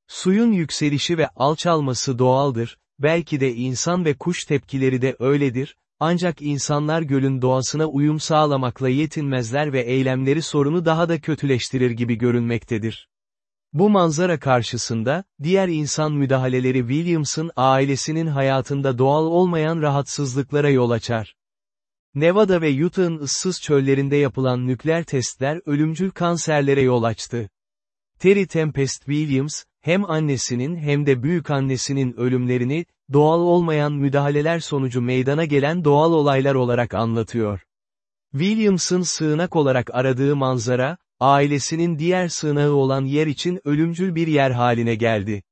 Suyun yükselişi ve alçalması doğaldır, belki de insan ve kuş tepkileri de öyledir, ancak insanlar gölün doğasına uyum sağlamakla yetinmezler ve eylemleri sorunu daha da kötüleştirir gibi görünmektedir. Bu manzara karşısında, diğer insan müdahaleleri Williams'ın ailesinin hayatında doğal olmayan rahatsızlıklara yol açar. Nevada ve Utah'ın ıssız çöllerinde yapılan nükleer testler ölümcül kanserlere yol açtı. Terry Tempest Williams, hem annesinin hem de büyükannesinin ölümlerini, doğal olmayan müdahaleler sonucu meydana gelen doğal olaylar olarak anlatıyor. Williams'ın sığınak olarak aradığı manzara, ailesinin diğer sığınağı olan yer için ölümcül bir yer haline geldi.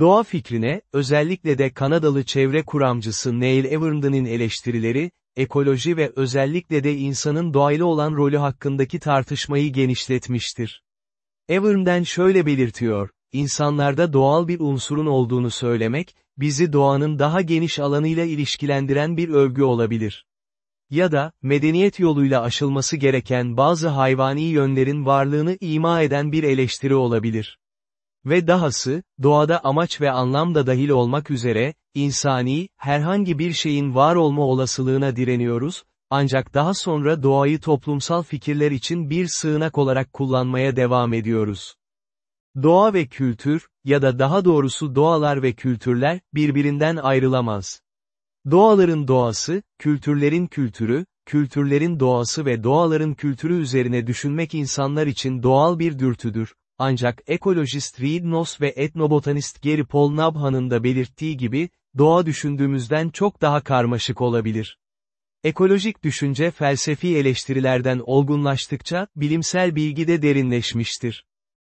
Doğa fikrine, özellikle de Kanadalı çevre kuramcısı Neil Everndon'in eleştirileri, ekoloji ve özellikle de insanın doğayla olan rolü hakkındaki tartışmayı genişletmiştir. Evernden şöyle belirtiyor, insanlarda doğal bir unsurun olduğunu söylemek, bizi doğanın daha geniş alanıyla ilişkilendiren bir övgü olabilir. Ya da, medeniyet yoluyla aşılması gereken bazı hayvani yönlerin varlığını ima eden bir eleştiri olabilir. Ve dahası, doğada amaç ve anlam da dahil olmak üzere, insani, herhangi bir şeyin var olma olasılığına direniyoruz, ancak daha sonra doğayı toplumsal fikirler için bir sığınak olarak kullanmaya devam ediyoruz. Doğa ve kültür, ya da daha doğrusu doğalar ve kültürler, birbirinden ayrılamaz. Doğaların doğası, kültürlerin kültürü, kültürlerin doğası ve doğaların kültürü üzerine düşünmek insanlar için doğal bir dürtüdür. Ancak ekolojist Reed Noss ve etnobotanist Gary Paul Nabhan'ın da belirttiği gibi, doğa düşündüğümüzden çok daha karmaşık olabilir. Ekolojik düşünce felsefi eleştirilerden olgunlaştıkça, bilimsel bilgi de derinleşmiştir.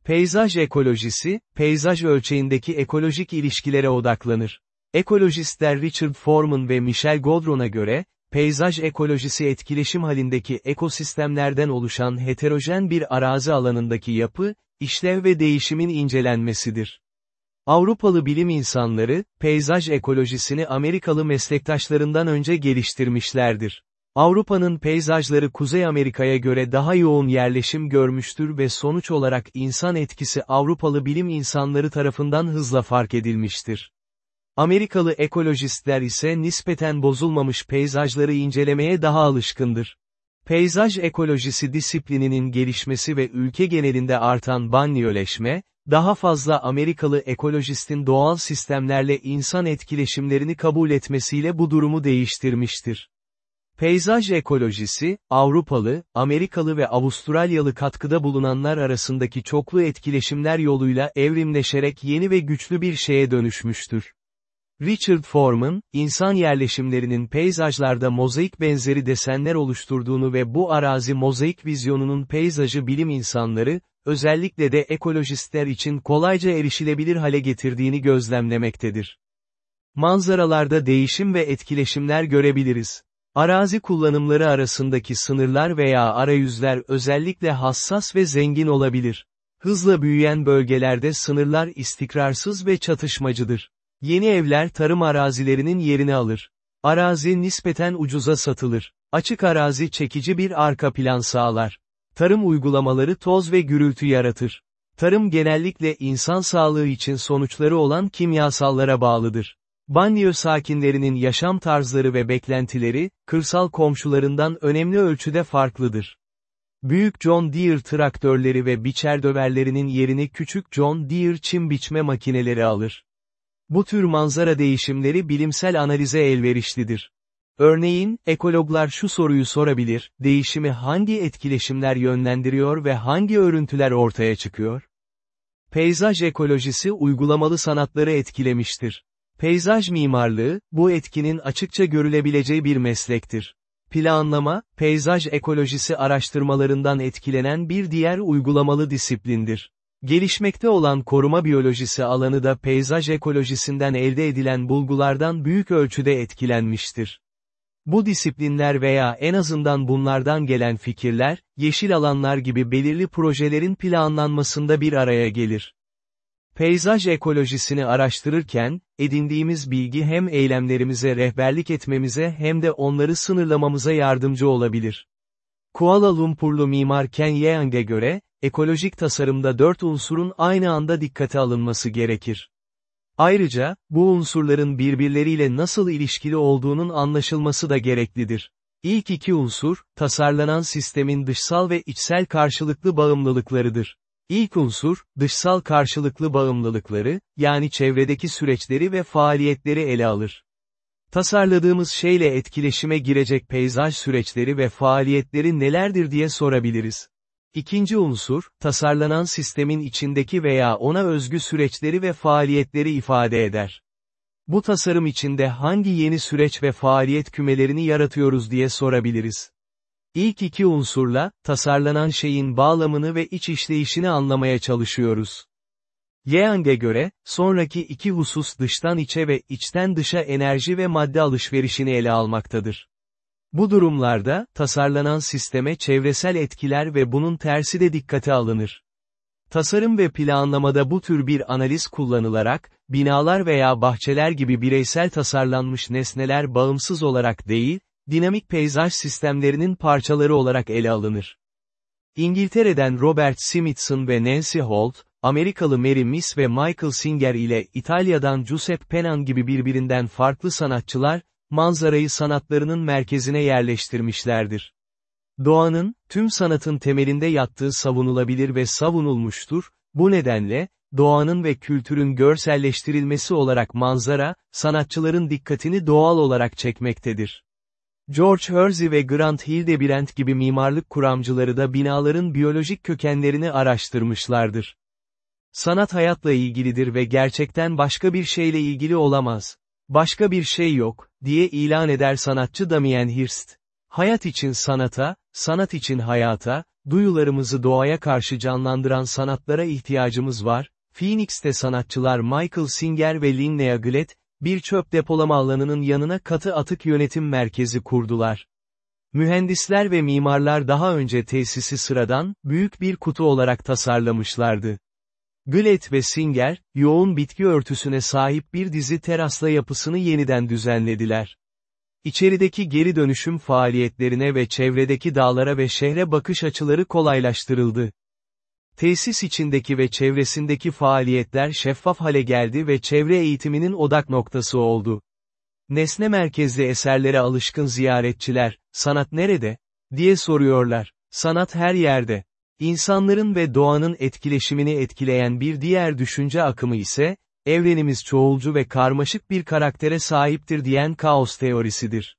Peyzaj ekolojisi, peyzaj ölçeğindeki ekolojik ilişkilere odaklanır. Ekolojistler Richard Foreman ve Michel Gaudron'a göre, peyzaj ekolojisi etkileşim halindeki ekosistemlerden oluşan heterojen bir arazi alanındaki yapı, işlev ve değişimin incelenmesidir. Avrupalı bilim insanları, peyzaj ekolojisini Amerikalı meslektaşlarından önce geliştirmişlerdir. Avrupa'nın peyzajları Kuzey Amerika'ya göre daha yoğun yerleşim görmüştür ve sonuç olarak insan etkisi Avrupalı bilim insanları tarafından hızla fark edilmiştir. Amerikalı ekolojistler ise nispeten bozulmamış peyzajları incelemeye daha alışkındır. Peyzaj ekolojisi disiplininin gelişmesi ve ülke genelinde artan banliyoleşme, daha fazla Amerikalı ekolojistin doğal sistemlerle insan etkileşimlerini kabul etmesiyle bu durumu değiştirmiştir. Peyzaj ekolojisi, Avrupalı, Amerikalı ve Avustralyalı katkıda bulunanlar arasındaki çoklu etkileşimler yoluyla evrimleşerek yeni ve güçlü bir şeye dönüşmüştür. Richard Foreman, insan yerleşimlerinin peyzajlarda mozaik benzeri desenler oluşturduğunu ve bu arazi mozaik vizyonunun peyzajı bilim insanları, özellikle de ekolojistler için kolayca erişilebilir hale getirdiğini gözlemlemektedir. Manzaralarda değişim ve etkileşimler görebiliriz. Arazi kullanımları arasındaki sınırlar veya arayüzler özellikle hassas ve zengin olabilir. Hızla büyüyen bölgelerde sınırlar istikrarsız ve çatışmacıdır. Yeni evler tarım arazilerinin yerini alır. Arazi nispeten ucuza satılır. Açık arazi çekici bir arka plan sağlar. Tarım uygulamaları toz ve gürültü yaratır. Tarım genellikle insan sağlığı için sonuçları olan kimyasallara bağlıdır. Banliyö sakinlerinin yaşam tarzları ve beklentileri, kırsal komşularından önemli ölçüde farklıdır. Büyük John Deere traktörleri ve biçer döverlerinin yerini küçük John Deere çim biçme makineleri alır. Bu tür manzara değişimleri bilimsel analize elverişlidir. Örneğin, ekologlar şu soruyu sorabilir, değişimi hangi etkileşimler yönlendiriyor ve hangi örüntüler ortaya çıkıyor? Peyzaj ekolojisi uygulamalı sanatları etkilemiştir. Peyzaj mimarlığı, bu etkinin açıkça görülebileceği bir meslektir. Planlama, peyzaj ekolojisi araştırmalarından etkilenen bir diğer uygulamalı disiplindir. Gelişmekte olan koruma biyolojisi alanı da peyzaj ekolojisinden elde edilen bulgulardan büyük ölçüde etkilenmiştir. Bu disiplinler veya en azından bunlardan gelen fikirler, yeşil alanlar gibi belirli projelerin planlanmasında bir araya gelir. Peyzaj ekolojisini araştırırken, edindiğimiz bilgi hem eylemlerimize rehberlik etmemize hem de onları sınırlamamıza yardımcı olabilir. Kuala Lumpurlu mimar Ken Yeang'e göre, ekolojik tasarımda dört unsurun aynı anda dikkate alınması gerekir. Ayrıca, bu unsurların birbirleriyle nasıl ilişkili olduğunun anlaşılması da gereklidir. İlk iki unsur, tasarlanan sistemin dışsal ve içsel karşılıklı bağımlılıklarıdır. İlk unsur, dışsal karşılıklı bağımlılıkları, yani çevredeki süreçleri ve faaliyetleri ele alır. Tasarladığımız şeyle etkileşime girecek peyzaj süreçleri ve faaliyetleri nelerdir diye sorabiliriz. İkinci unsur, tasarlanan sistemin içindeki veya ona özgü süreçleri ve faaliyetleri ifade eder. Bu tasarım içinde hangi yeni süreç ve faaliyet kümelerini yaratıyoruz diye sorabiliriz. İlk iki unsurla, tasarlanan şeyin bağlamını ve iç işleyişini anlamaya çalışıyoruz. Yeang'e göre, sonraki iki husus dıştan içe ve içten dışa enerji ve madde alışverişini ele almaktadır. Bu durumlarda, tasarlanan sisteme çevresel etkiler ve bunun tersi de dikkate alınır. Tasarım ve planlamada bu tür bir analiz kullanılarak, binalar veya bahçeler gibi bireysel tasarlanmış nesneler bağımsız olarak değil, dinamik peyzaj sistemlerinin parçaları olarak ele alınır. İngiltere'den Robert Smithson ve Nancy Holt, Amerikalı Mary Miss ve Michael Singer ile İtalya'dan Giuseppe Penan gibi birbirinden farklı sanatçılar, manzarayı sanatlarının merkezine yerleştirmişlerdir. Doğanın, tüm sanatın temelinde yattığı savunulabilir ve savunulmuştur, bu nedenle, doğanın ve kültürün görselleştirilmesi olarak manzara, sanatçıların dikkatini doğal olarak çekmektedir. George Hersey ve Grant Hildebrand gibi mimarlık kuramcıları da binaların biyolojik kökenlerini araştırmışlardır. Sanat hayatla ilgilidir ve gerçekten başka bir şeyle ilgili olamaz. Başka bir şey yok, diye ilan eder sanatçı Damien Hirst. Hayat için sanata, sanat için hayata, duyularımızı doğaya karşı canlandıran sanatlara ihtiyacımız var. Phoenix'te sanatçılar Michael Singer ve Linnea Glett, bir çöp depolama alanının yanına katı atık yönetim merkezi kurdular. Mühendisler ve mimarlar daha önce tesisi sıradan, büyük bir kutu olarak tasarlamışlardı. Glett ve Singer, yoğun bitki örtüsüne sahip bir dizi terasla yapısını yeniden düzenlediler. İçerideki geri dönüşüm faaliyetlerine ve çevredeki dağlara ve şehre bakış açıları kolaylaştırıldı. Tesis içindeki ve çevresindeki faaliyetler şeffaf hale geldi ve çevre eğitiminin odak noktası oldu. Nesne merkezli eserlere alışkın ziyaretçiler, sanat nerede? diye soruyorlar. Sanat her yerde. İnsanların ve doğanın etkileşimini etkileyen bir diğer düşünce akımı ise, evrenimiz çoğulcu ve karmaşık bir karaktere sahiptir diyen kaos teorisidir.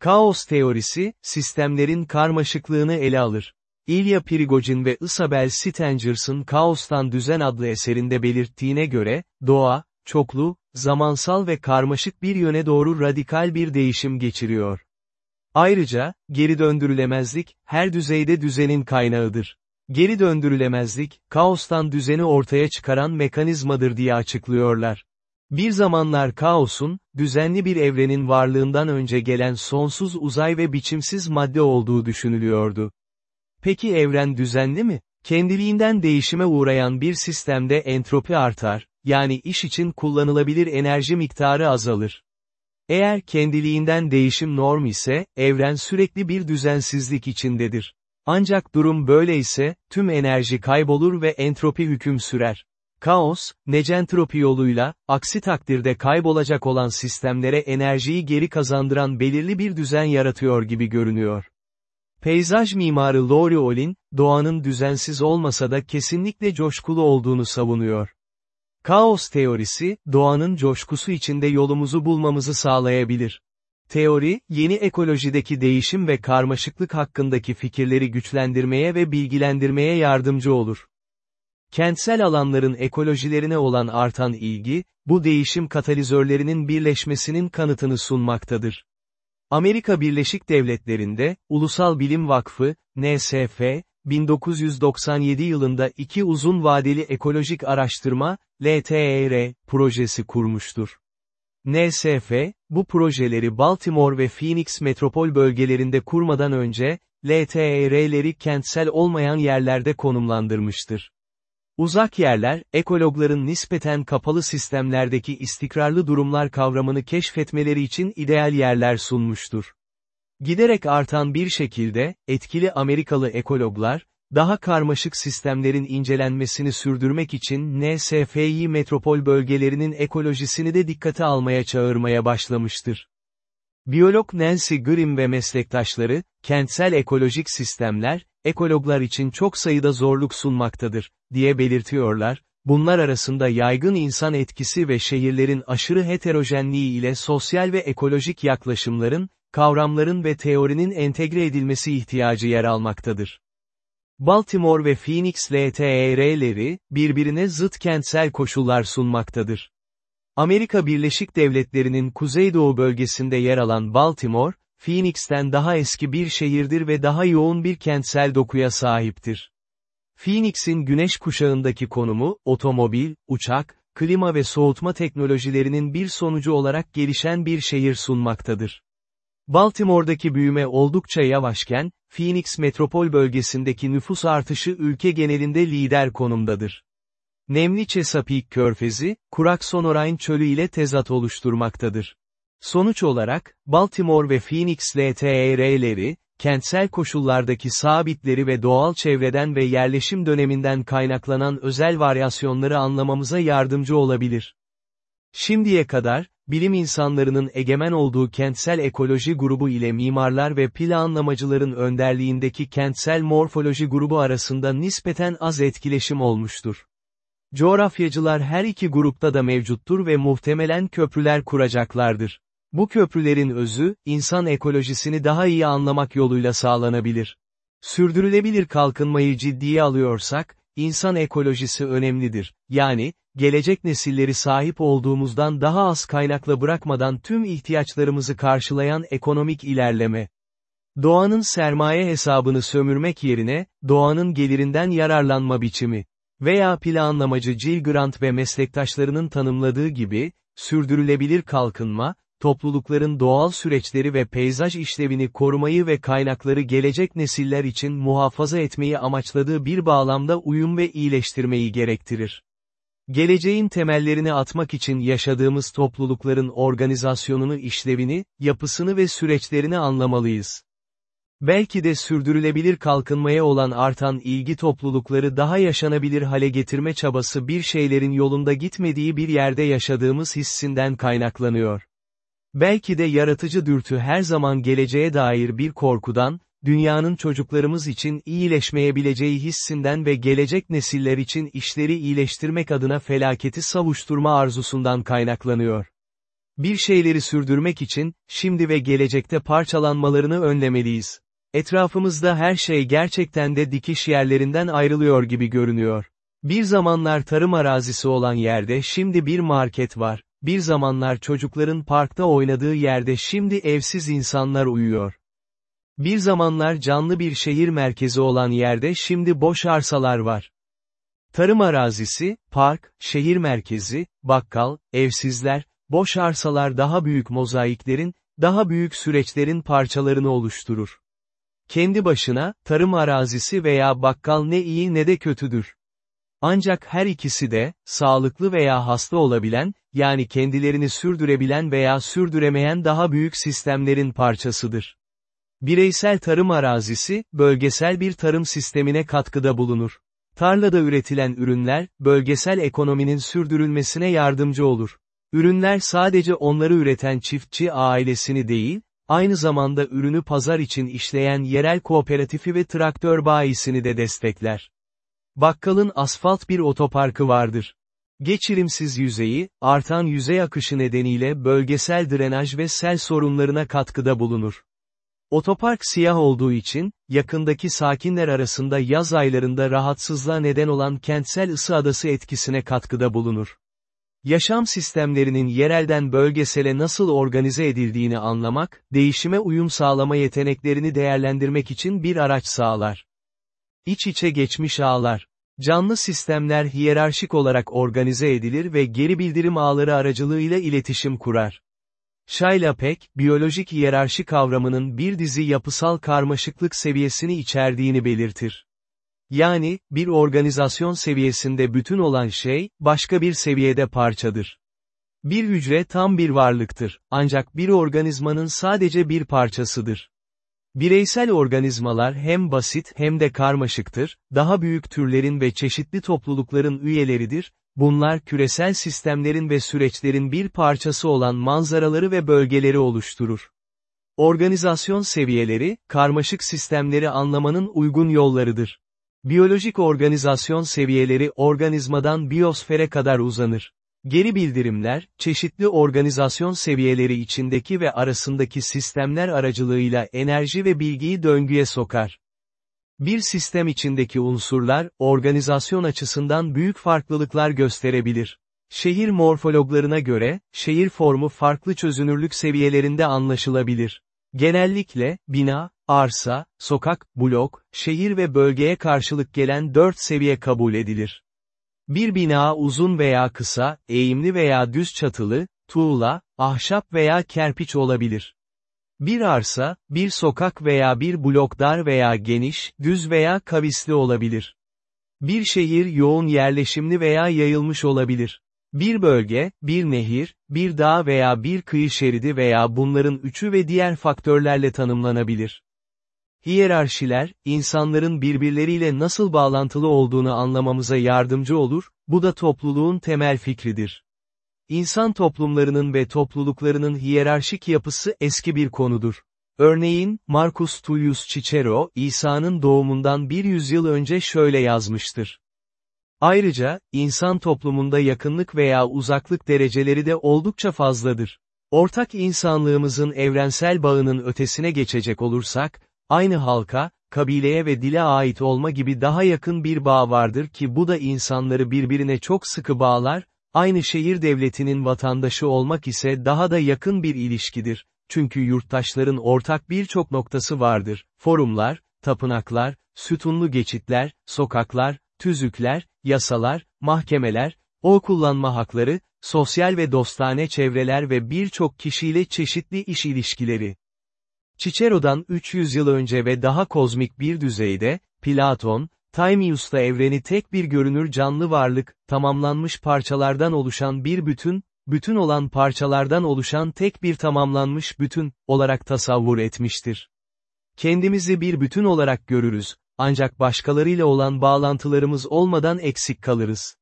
Kaos teorisi, sistemlerin karmaşıklığını ele alır. Ilya Prigogine ve Isabel Stengers'ın Kaostan Düzen adlı eserinde belirttiğine göre, doğa, çoklu, zamansal ve karmaşık bir yöne doğru radikal bir değişim geçiriyor. Ayrıca, geri döndürülemezlik, her düzeyde düzenin kaynağıdır. Geri döndürülemezlik, kaostan düzeni ortaya çıkaran mekanizmadır diye açıklıyorlar. Bir zamanlar kaosun, düzenli bir evrenin varlığından önce gelen sonsuz uzay ve biçimsiz madde olduğu düşünülüyordu. Peki evren düzenli mi? Kendiliğinden değişime uğrayan bir sistemde entropi artar, yani iş için kullanılabilir enerji miktarı azalır. Eğer kendiliğinden değişim norm ise, evren sürekli bir düzensizlik içindedir. Ancak durum böyleyse, tüm enerji kaybolur ve entropi hüküm sürer. Kaos, necentropi yoluyla, aksi takdirde kaybolacak olan sistemlere enerjiyi geri kazandıran belirli bir düzen yaratıyor gibi görünüyor. Peyzaj mimarı Laurie Olin, doğanın düzensiz olmasa da kesinlikle coşkulu olduğunu savunuyor. Kaos teorisi, doğanın coşkusu içinde yolumuzu bulmamızı sağlayabilir. Teori, yeni ekolojideki değişim ve karmaşıklık hakkındaki fikirleri güçlendirmeye ve bilgilendirmeye yardımcı olur. Kentsel alanların ekolojilerine olan artan ilgi, bu değişim katalizörlerinin birleşmesinin kanıtını sunmaktadır. Amerika Birleşik Devletleri'nde, Ulusal Bilim Vakfı, NSF, 1997 yılında iki uzun vadeli ekolojik araştırma, LTER, projesi kurmuştur. NSF, bu projeleri Baltimore ve Phoenix metropol bölgelerinde kurmadan önce, LTER'leri kentsel olmayan yerlerde konumlandırmıştır. Uzak yerler, ekologların nispeten kapalı sistemlerdeki istikrarlı durumlar kavramını keşfetmeleri için ideal yerler sunmuştur. Giderek artan bir şekilde, etkili Amerikalı ekologlar, daha karmaşık sistemlerin incelenmesini sürdürmek için NSF'yi metropol bölgelerinin ekolojisini de dikkate almaya çağırmaya başlamıştır. Biyolog Nancy Grimm ve meslektaşları, kentsel ekolojik sistemler, ekologlar için çok sayıda zorluk sunmaktadır, diye belirtiyorlar, bunlar arasında yaygın insan etkisi ve şehirlerin aşırı heterojenliği ile sosyal ve ekolojik yaklaşımların, kavramların ve teorinin entegre edilmesi ihtiyacı yer almaktadır. Baltimore ve Phoenix LTER'leri, birbirine zıt kentsel koşullar sunmaktadır. Amerika Birleşik Devletleri'nin kuzeydoğu bölgesinde yer alan Baltimore, Phoenix'ten daha eski bir şehirdir ve daha yoğun bir kentsel dokuya sahiptir. Phoenix'in güneş kuşağındaki konumu, otomobil, uçak, klima ve soğutma teknolojilerinin bir sonucu olarak gelişen bir şehir sunmaktadır. Baltimore'daki büyüme oldukça yavaşken, Phoenix metropol bölgesindeki nüfus artışı ülke genelinde lider konumdadır. Nemli Chesapeake Körfezi, kurak Sonorain Çölü ile tezat oluşturmaktadır. Sonuç olarak, Baltimore ve Phoenix LTER'leri, kentsel koşullardaki sabitleri ve doğal çevreden ve yerleşim döneminden kaynaklanan özel varyasyonları anlamamıza yardımcı olabilir. Şimdiye kadar, bilim insanlarının egemen olduğu kentsel ekoloji grubu ile mimarlar ve planlamacıların önderliğindeki kentsel morfoloji grubu arasında nispeten az etkileşim olmuştur. Coğrafyacılar her iki grupta da mevcuttur ve muhtemelen köprüler kuracaklardır. Bu köprülerin özü, insan ekolojisini daha iyi anlamak yoluyla sağlanabilir. Sürdürülebilir kalkınmayı ciddiye alıyorsak, insan ekolojisi önemlidir. Yani, gelecek nesilleri sahip olduğumuzdan daha az kaynakla bırakmadan tüm ihtiyaçlarımızı karşılayan ekonomik ilerleme. Doğanın sermaye hesabını sömürmek yerine, doğanın gelirinden yararlanma biçimi. Veya planlamacı Jill Grant ve meslektaşlarının tanımladığı gibi, sürdürülebilir kalkınma, toplulukların doğal süreçleri ve peyzaj işlevini korumayı ve kaynakları gelecek nesiller için muhafaza etmeyi amaçladığı bir bağlamda uyum ve iyileştirmeyi gerektirir. Geleceğin temellerini atmak için yaşadığımız toplulukların organizasyonunu işlevini, yapısını ve süreçlerini anlamalıyız. Belki de sürdürülebilir kalkınmaya olan artan ilgi toplulukları daha yaşanabilir hale getirme çabası bir şeylerin yolunda gitmediği bir yerde yaşadığımız hissinden kaynaklanıyor. Belki de yaratıcı dürtü her zaman geleceğe dair bir korkudan, dünyanın çocuklarımız için iyileşmeyebileceği hissinden ve gelecek nesiller için işleri iyileştirmek adına felaketi savuşturma arzusundan kaynaklanıyor. Bir şeyleri sürdürmek için, şimdi ve gelecekte parçalanmalarını önlemeliyiz. Etrafımızda her şey gerçekten de dikiş yerlerinden ayrılıyor gibi görünüyor. Bir zamanlar tarım arazisi olan yerde şimdi bir market var. Bir zamanlar çocukların parkta oynadığı yerde şimdi evsiz insanlar uyuyor. Bir zamanlar canlı bir şehir merkezi olan yerde şimdi boş arsalar var. Tarım arazisi, park, şehir merkezi, bakkal, evsizler, boş arsalar daha büyük mozaiklerin, daha büyük süreçlerin parçalarını oluşturur. Kendi başına, tarım arazisi veya bakkal ne iyi ne de kötüdür. Ancak her ikisi de, sağlıklı veya hasta olabilen, yani kendilerini sürdürebilen veya sürdüremeyen daha büyük sistemlerin parçasıdır. Bireysel tarım arazisi, bölgesel bir tarım sistemine katkıda bulunur. Tarlada üretilen ürünler, bölgesel ekonominin sürdürülmesine yardımcı olur. Ürünler sadece onları üreten çiftçi ailesini değil, aynı zamanda ürünü pazar için işleyen yerel kooperatifi ve traktör bayisini de destekler. Bakkalın asfalt bir otoparkı vardır. Geçirimsiz yüzeyi, artan yüzey akışı nedeniyle bölgesel drenaj ve sel sorunlarına katkıda bulunur. Otopark siyah olduğu için, yakındaki sakinler arasında yaz aylarında rahatsızlığa neden olan kentsel ısı adası etkisine katkıda bulunur. Yaşam sistemlerinin yerelden bölgesele nasıl organize edildiğini anlamak, değişime uyum sağlama yeteneklerini değerlendirmek için bir araç sağlar. İç içe geçmiş ağlar. Canlı sistemler hiyerarşik olarak organize edilir ve geri bildirim ağları aracılığıyla iletişim kurar. Shayla Peck, biyolojik hiyerarşi kavramının bir dizi yapısal karmaşıklık seviyesini içerdiğini belirtir. Yani, bir organizasyon seviyesinde bütün olan şey, başka bir seviyede parçadır. Bir hücre tam bir varlıktır, ancak bir organizmanın sadece bir parçasıdır. Bireysel organizmalar hem basit hem de karmaşıktır, daha büyük türlerin ve çeşitli toplulukların üyeleridir, bunlar küresel sistemlerin ve süreçlerin bir parçası olan manzaraları ve bölgeleri oluşturur. Organizasyon seviyeleri, karmaşık sistemleri anlamanın uygun yollarıdır. Biyolojik organizasyon seviyeleri organizmadan biyosfere kadar uzanır. Geri bildirimler, çeşitli organizasyon seviyeleri içindeki ve arasındaki sistemler aracılığıyla enerji ve bilgiyi döngüye sokar. Bir sistem içindeki unsurlar, organizasyon açısından büyük farklılıklar gösterebilir. Şehir morfologlarına göre, şehir formu farklı çözünürlük seviyelerinde anlaşılabilir. Genellikle, bina, arsa, sokak, blok, şehir ve bölgeye karşılık gelen dört seviye kabul edilir. Bir bina uzun veya kısa, eğimli veya düz çatılı, tuğla, ahşap veya kerpiç olabilir. Bir arsa, bir sokak veya bir blok dar veya geniş, düz veya kavisli olabilir. Bir şehir yoğun yerleşimli veya yayılmış olabilir. Bir bölge, bir nehir, bir dağ veya bir kıyı şeridi veya bunların üçü ve diğer faktörlerle tanımlanabilir. Hiyerarşiler, insanların birbirleriyle nasıl bağlantılı olduğunu anlamamıza yardımcı olur, bu da topluluğun temel fikridir. İnsan toplumlarının ve topluluklarının hiyerarşik yapısı eski bir konudur. Örneğin, Marcus Tullius Cicero, İsa'nın doğumundan bir yüzyıl önce şöyle yazmıştır. Ayrıca, insan toplumunda yakınlık veya uzaklık dereceleri de oldukça fazladır. Ortak insanlığımızın evrensel bağının ötesine geçecek olursak, aynı halka, kabileye ve dile ait olma gibi daha yakın bir bağ vardır ki bu da insanları birbirine çok sıkı bağlar, aynı şehir devletinin vatandaşı olmak ise daha da yakın bir ilişkidir. Çünkü yurttaşların ortak birçok noktası vardır. Forumlar, tapınaklar, sütunlu geçitler, sokaklar, tüzükler, yasalar, mahkemeler, o kullanma hakları, sosyal ve dostane çevreler ve birçok kişiyle çeşitli iş ilişkileri. Cicero'dan 300 yıl önce ve daha kozmik bir düzeyde, Platon, Timaeus'ta evreni tek bir görünür canlı varlık, tamamlanmış parçalardan oluşan bir bütün, bütün olan parçalardan oluşan tek bir tamamlanmış bütün, olarak tasavvur etmiştir. Kendimizi bir bütün olarak görürüz, ancak başkalarıyla olan bağlantılarımız olmadan eksik kalırız.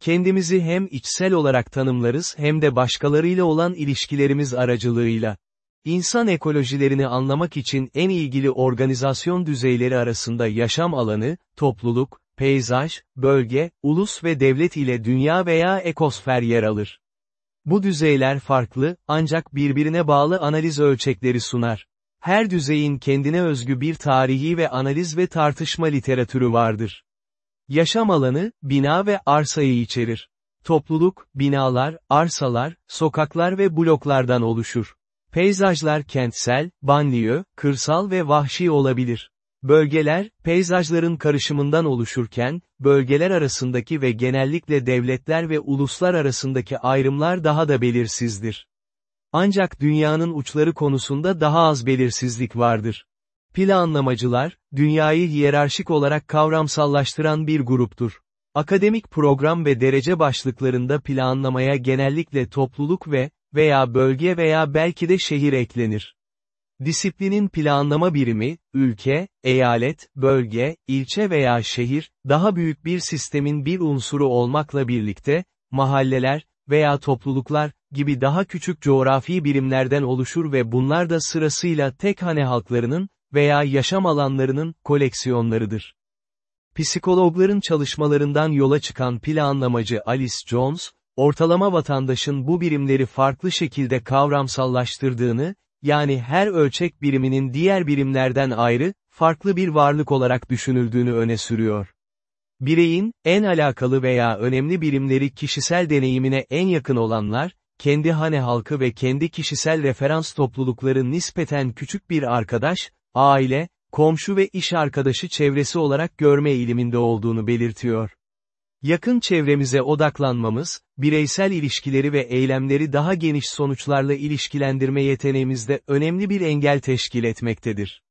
Kendimizi hem içsel olarak tanımlarız hem de başkalarıyla olan ilişkilerimiz aracılığıyla. İnsan ekolojilerini anlamak için en ilgili organizasyon düzeyleri arasında yaşam alanı, topluluk, peyzaj, bölge, ulus ve devlet ile dünya veya ekosfer yer alır. Bu düzeyler farklı, ancak birbirine bağlı analiz ölçekleri sunar. Her düzeyin kendine özgü bir tarihi ve analiz ve tartışma literatürü vardır. Yaşam alanı, bina ve arsayı içerir. Topluluk, binalar, arsalar, sokaklar ve bloklardan oluşur. Peyzajlar kentsel, banliyö, kırsal ve vahşi olabilir. Bölgeler, peyzajların karışımından oluşurken, bölgeler arasındaki ve genellikle devletler ve uluslar arasındaki ayrımlar daha da belirsizdir. Ancak dünyanın uçları konusunda daha az belirsizlik vardır. Planlamacılar, dünyayı hiyerarşik olarak kavramsallaştıran bir gruptur. Akademik program ve derece başlıklarında planlamaya genellikle topluluk ve, veya bölge veya belki de şehir eklenir. Disiplinin planlama birimi, ülke, eyalet, bölge, ilçe veya şehir, daha büyük bir sistemin bir unsuru olmakla birlikte, mahalleler veya topluluklar gibi daha küçük coğrafi birimlerden oluşur ve bunlar da sırasıyla tek hane halklarının veya yaşam alanlarının koleksiyonlarıdır. Psikologların çalışmalarından yola çıkan planlamacı Alice Jones, ortalama vatandaşın bu birimleri farklı şekilde kavramsallaştırdığını, yani her ölçek biriminin diğer birimlerden ayrı, farklı bir varlık olarak düşünüldüğünü öne sürüyor. Bireyin, en alakalı veya önemli birimleri kişisel deneyimine en yakın olanlar, kendi hane halkı ve kendi kişisel referans toplulukları nispeten küçük bir arkadaş, aile, komşu ve iş arkadaşı çevresi olarak görme eğiliminde olduğunu belirtiyor. Yakın çevremize odaklanmamız, bireysel ilişkileri ve eylemleri daha geniş sonuçlarla ilişkilendirme yeteneğimizde önemli bir engel teşkil etmektedir.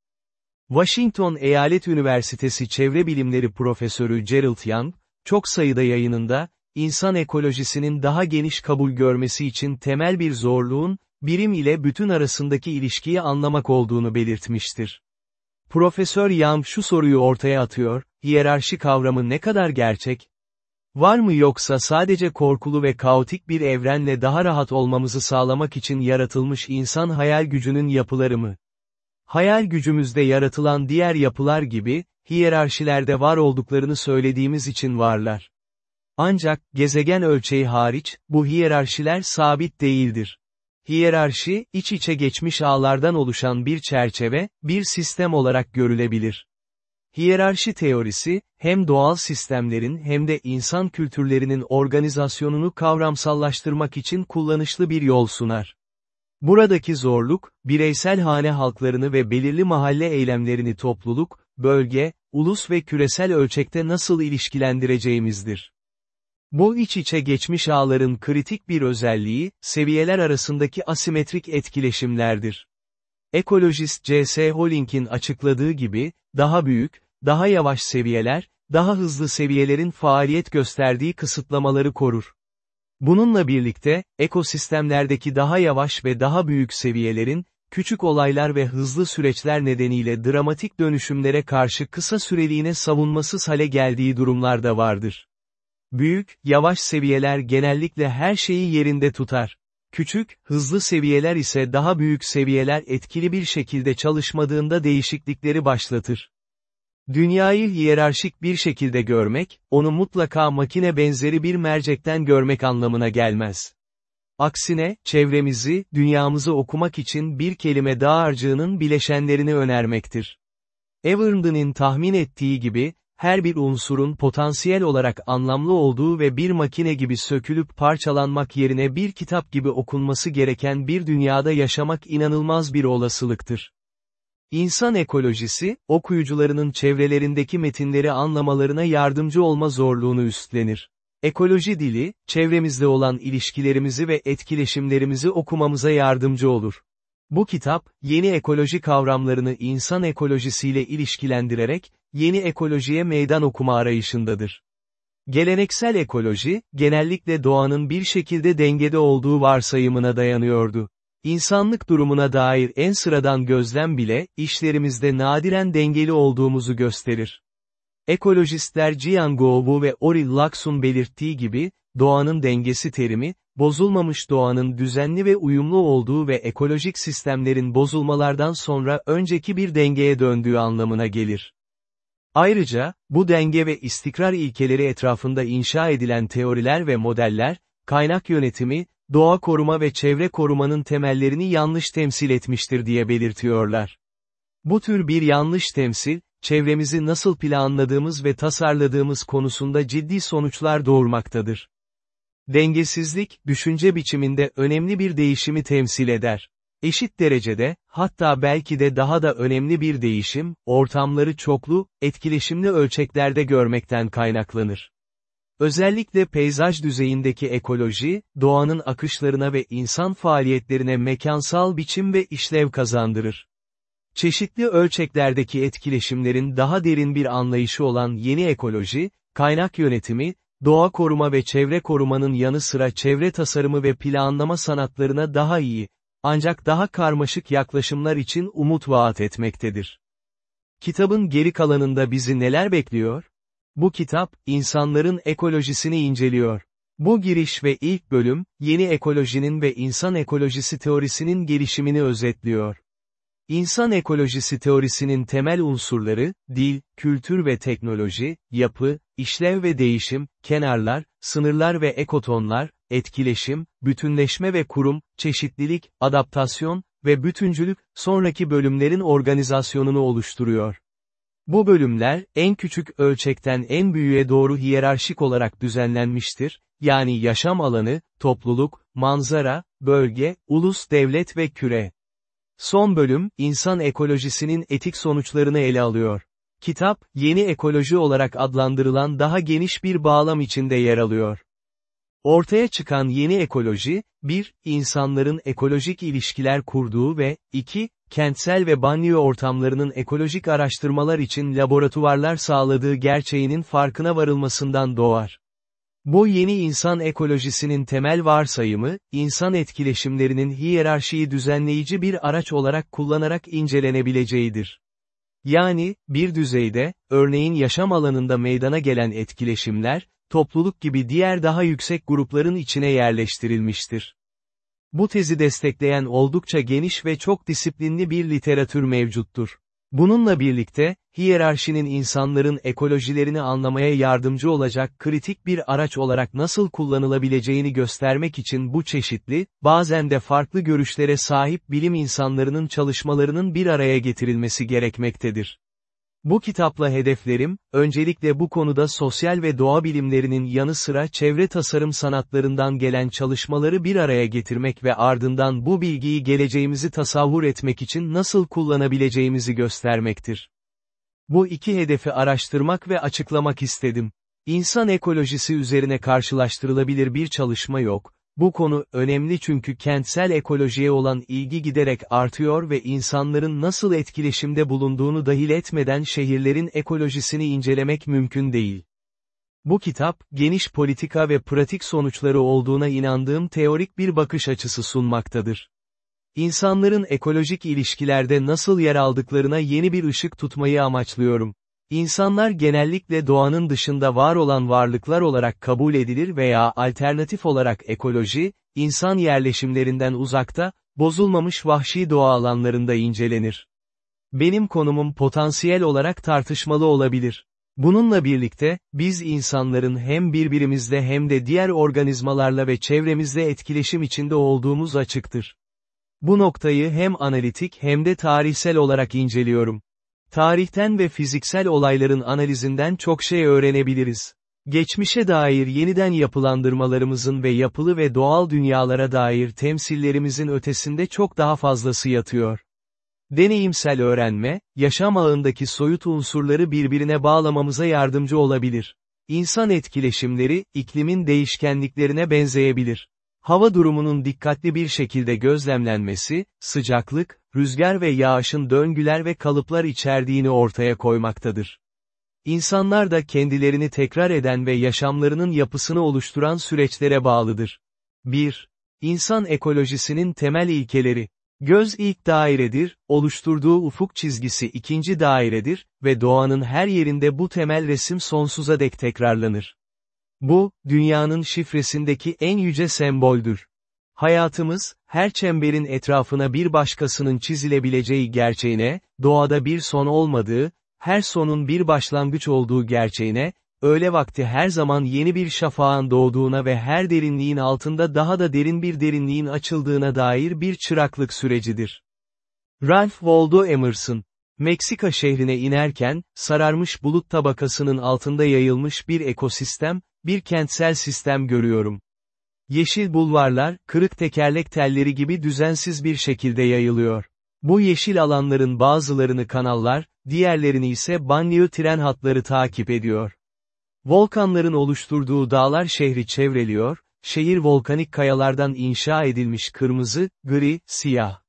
Washington Eyalet Üniversitesi Çevre Bilimleri Profesörü Gerald Young, çok sayıda yayınında, insan ekolojisinin daha geniş kabul görmesi için temel bir zorluğun, birim ile bütün arasındaki ilişkiyi anlamak olduğunu belirtmiştir. Profesör Young şu soruyu ortaya atıyor, hiyerarşi kavramı ne kadar gerçek, Var mı yoksa sadece korkulu ve kaotik bir evrenle daha rahat olmamızı sağlamak için yaratılmış insan hayal gücünün yapıları mı? Hayal gücümüzde yaratılan diğer yapılar gibi, hiyerarşilerde var olduklarını söylediğimiz için varlar. Ancak, gezegen ölçeği hariç, bu hiyerarşiler sabit değildir. Hiyerarşi, iç içe geçmiş ağlardan oluşan bir çerçeve, bir sistem olarak görülebilir. Hiyerarşi teorisi, hem doğal sistemlerin hem de insan kültürlerinin organizasyonunu kavramsallaştırmak için kullanışlı bir yol sunar. Buradaki zorluk, bireysel hane halklarını ve belirli mahalle eylemlerini topluluk, bölge, ulus ve küresel ölçekte nasıl ilişkilendireceğimizdir. Bu iç içe geçmiş ağların kritik bir özelliği, seviyeler arasındaki asimetrik etkileşimlerdir. Ekolojist J.S. Holling'in açıkladığı gibi, daha büyük, daha yavaş seviyeler, daha hızlı seviyelerin faaliyet gösterdiği kısıtlamaları korur. Bununla birlikte, ekosistemlerdeki daha yavaş ve daha büyük seviyelerin, küçük olaylar ve hızlı süreçler nedeniyle dramatik dönüşümlere karşı kısa süreliğine savunmasız hale geldiği durumlar da vardır. Büyük, yavaş seviyeler genellikle her şeyi yerinde tutar. Küçük, hızlı seviyeler ise daha büyük seviyeler etkili bir şekilde çalışmadığında değişiklikleri başlatır. Dünyayı hiyerarşik bir şekilde görmek, onu mutlaka makine benzeri bir mercekten görmek anlamına gelmez. Aksine, çevremizi, dünyamızı okumak için bir kelime dağarcığının bileşenlerini önermektir. Everndon'in tahmin ettiği gibi, her bir unsurun potansiyel olarak anlamlı olduğu ve bir makine gibi sökülüp parçalanmak yerine bir kitap gibi okunması gereken bir dünyada yaşamak inanılmaz bir olasılıktır. İnsan ekolojisi, okuyucularının çevrelerindeki metinleri anlamalarına yardımcı olma zorluğunu üstlenir. Ekoloji dili, çevremizde olan ilişkilerimizi ve etkileşimlerimizi okumamıza yardımcı olur. Bu kitap, yeni ekoloji kavramlarını insan ekolojisiyle ilişkilendirerek, yeni ekolojiye meydan okuma arayışındadır. Geleneksel ekoloji, genellikle doğanın bir şekilde dengede olduğu varsayımına dayanıyordu. İnsanlık durumuna dair en sıradan gözlem bile, işlerimizde nadiren dengeli olduğumuzu gösterir. Ekolojistler Jian Guowu ve Ori Laksun belirttiği gibi, doğanın dengesi terimi, bozulmamış doğanın düzenli ve uyumlu olduğu ve ekolojik sistemlerin bozulmalardan sonra önceki bir dengeye döndüğü anlamına gelir. Ayrıca, bu denge ve istikrar ilkeleri etrafında inşa edilen teoriler ve modeller, kaynak yönetimi, doğa koruma ve çevre korumanın temellerini yanlış temsil etmiştir diye belirtiyorlar. Bu tür bir yanlış temsil, çevremizi nasıl planladığımız ve tasarladığımız konusunda ciddi sonuçlar doğurmaktadır. Dengesizlik, düşünce biçiminde önemli bir değişimi temsil eder. Eşit derecede, hatta belki de daha da önemli bir değişim, ortamları çoklu, etkileşimli ölçeklerde görmekten kaynaklanır. Özellikle peyzaj düzeyindeki ekoloji, doğanın akışlarına ve insan faaliyetlerine mekansal biçim ve işlev kazandırır. Çeşitli ölçeklerdeki etkileşimlerin daha derin bir anlayışı olan yeni ekoloji, kaynak yönetimi, doğa koruma ve çevre korumanın yanı sıra çevre tasarımı ve planlama sanatlarına daha iyi, ancak daha karmaşık yaklaşımlar için umut vaat etmektedir. Kitabın geri kalanında bizi neler bekliyor? Bu kitap, insanların ekolojisini inceliyor. Bu giriş ve ilk bölüm, yeni ekolojinin ve insan ekolojisi teorisinin gelişimini özetliyor. İnsan ekolojisi teorisinin temel unsurları, dil, kültür ve teknoloji, yapı, işlev ve değişim, kenarlar, sınırlar ve ekotonlar, etkileşim, bütünleşme ve kurum, çeşitlilik, adaptasyon ve bütüncülük, sonraki bölümlerin organizasyonunu oluşturuyor. Bu bölümler, en küçük ölçekten en büyüğe doğru hiyerarşik olarak düzenlenmiştir, yani yaşam alanı, topluluk, manzara, bölge, ulus devlet ve küre. Son bölüm, insan ekolojisinin etik sonuçlarını ele alıyor. Kitap, yeni ekoloji olarak adlandırılan daha geniş bir bağlam içinde yer alıyor. Ortaya çıkan yeni ekoloji, 1. insanların ekolojik ilişkiler kurduğu ve, 2. kentsel ve banyo ortamlarının ekolojik araştırmalar için laboratuvarlar sağladığı gerçeğinin farkına varılmasından doğar. Bu yeni insan ekolojisinin temel varsayımı, insan etkileşimlerinin hiyerarşiyi düzenleyici bir araç olarak kullanarak incelenebileceğidir. Yani, bir düzeyde, örneğin yaşam alanında meydana gelen etkileşimler, topluluk gibi diğer daha yüksek grupların içine yerleştirilmiştir. Bu tezi destekleyen oldukça geniş ve çok disiplinli bir literatür mevcuttur. Bununla birlikte, hiyerarşinin insanların ekolojilerini anlamaya yardımcı olacak kritik bir araç olarak nasıl kullanılabileceğini göstermek için bu çeşitli, bazen de farklı görüşlere sahip bilim insanlarının çalışmalarının bir araya getirilmesi gerekmektedir. Bu kitapla hedeflerim, öncelikle bu konuda sosyal ve doğa bilimlerinin yanı sıra çevre tasarım sanatlarından gelen çalışmaları bir araya getirmek ve ardından bu bilgiyi geleceğimizi tasavvur etmek için nasıl kullanabileceğimizi göstermektir. Bu iki hedefi araştırmak ve açıklamak istedim. İnsan ekolojisi üzerine karşılaştırılabilir bir çalışma yok, bu konu önemli çünkü kentsel ekolojiye olan ilgi giderek artıyor ve insanların nasıl etkileşimde bulunduğunu dahil etmeden şehirlerin ekolojisini incelemek mümkün değil. Bu kitap, geniş politika ve pratik sonuçları olduğuna inandığım teorik bir bakış açısı sunmaktadır. İnsanların ekolojik ilişkilerde nasıl yer aldıklarına yeni bir ışık tutmayı amaçlıyorum. İnsanlar genellikle doğanın dışında var olan varlıklar olarak kabul edilir veya alternatif olarak ekoloji, insan yerleşimlerinden uzakta, bozulmamış vahşi doğa alanlarında incelenir. Benim konumum potansiyel olarak tartışmalı olabilir. Bununla birlikte, biz insanların hem birbirimizle hem de diğer organizmalarla ve çevremizle etkileşim içinde olduğumuz açıktır. Bu noktayı hem analitik hem de tarihsel olarak inceliyorum. Tarihten ve fiziksel olayların analizinden çok şey öğrenebiliriz. Geçmişe dair yeniden yapılandırmalarımızın ve yapılı ve doğal dünyalara dair temsillerimizin ötesinde çok daha fazlası yatıyor. Deneyimsel öğrenme, yaşam ağındaki soyut unsurları birbirine bağlamamıza yardımcı olabilir. İnsan etkileşimleri, iklimin değişkenliklerine benzeyebilir. Hava durumunun dikkatli bir şekilde gözlemlenmesi, sıcaklık, rüzgar ve yağışın döngüler ve kalıplar içerdiğini ortaya koymaktadır. İnsanlar da kendilerini tekrar eden ve yaşamlarının yapısını oluşturan süreçlere bağlıdır. 1. İnsan ekolojisinin temel ilkeleri. Göz ilk dairedir, oluşturduğu ufuk çizgisi ikinci dairedir ve doğanın her yerinde bu temel resim sonsuza dek tekrarlanır. Bu, dünyanın şifresindeki en yüce semboldür. Hayatımız, her çemberin etrafına bir başkasının çizilebileceği gerçeğine, doğada bir son olmadığı, her sonun bir başlangıç olduğu gerçeğine, öğle vakti her zaman yeni bir şafağın doğduğuna ve her derinliğin altında daha da derin bir derinliğin açıldığına dair bir çıraklık sürecidir. Ralph Waldo Emerson Meksika şehrine inerken, sararmış bulut tabakasının altında yayılmış bir ekosistem, bir kentsel sistem görüyorum. Yeşil bulvarlar, kırık tekerlek telleri gibi düzensiz bir şekilde yayılıyor. Bu yeşil alanların bazılarını kanallar, diğerlerini ise banliyö tren hatları takip ediyor. Volkanların oluşturduğu dağlar şehri çevreliyor, şehir volkanik kayalardan inşa edilmiş kırmızı, gri, siyah.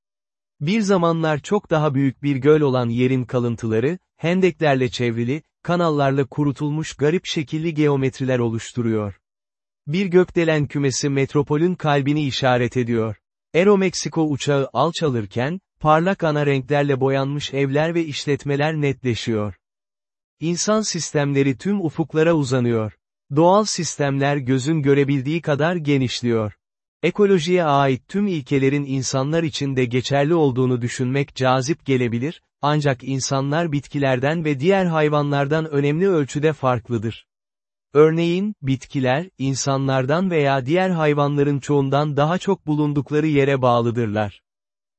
Bir zamanlar çok daha büyük bir göl olan yerin kalıntıları, hendeklerle çevrili, kanallarla kurutulmuş garip şekilli geometriler oluşturuyor. Bir gökdelen kümesi metropolün kalbini işaret ediyor. Aeromexico uçağı alçalırken, parlak ana renklerle boyanmış evler ve işletmeler netleşiyor. İnsan sistemleri tüm ufuklara uzanıyor. Doğal sistemler gözün görebildiği kadar genişliyor. Ekolojiye ait tüm ilkelerin insanlar için de geçerli olduğunu düşünmek cazip gelebilir, ancak insanlar bitkilerden ve diğer hayvanlardan önemli ölçüde farklıdır. Örneğin, bitkiler, insanlardan veya diğer hayvanların çoğundan daha çok bulundukları yere bağlıdırlar.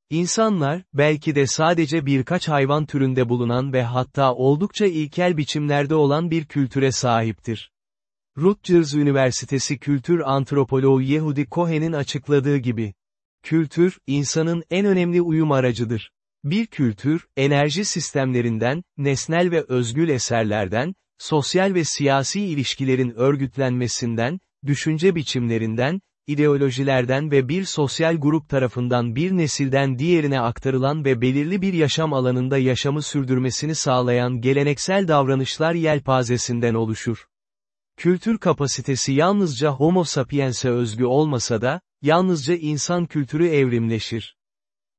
İnsanlar, belki de sadece birkaç hayvan türünde bulunan ve hatta oldukça ilkel biçimlerde olan bir kültüre sahiptir. Rutgers Üniversitesi kültür antropoloğu Yehudi Cohen'in açıkladığı gibi, kültür, insanın en önemli uyum aracıdır. Bir kültür, enerji sistemlerinden, nesnel ve özgül eserlerden, sosyal ve siyasi ilişkilerin örgütlenmesinden, düşünce biçimlerinden, ideolojilerden ve bir sosyal grup tarafından bir nesilden diğerine aktarılan ve belirli bir yaşam alanında yaşamı sürdürmesini sağlayan geleneksel davranışlar yelpazesinden oluşur. Kültür kapasitesi yalnızca homo sapiens'e özgü olmasa da, yalnızca insan kültürü evrimleşir.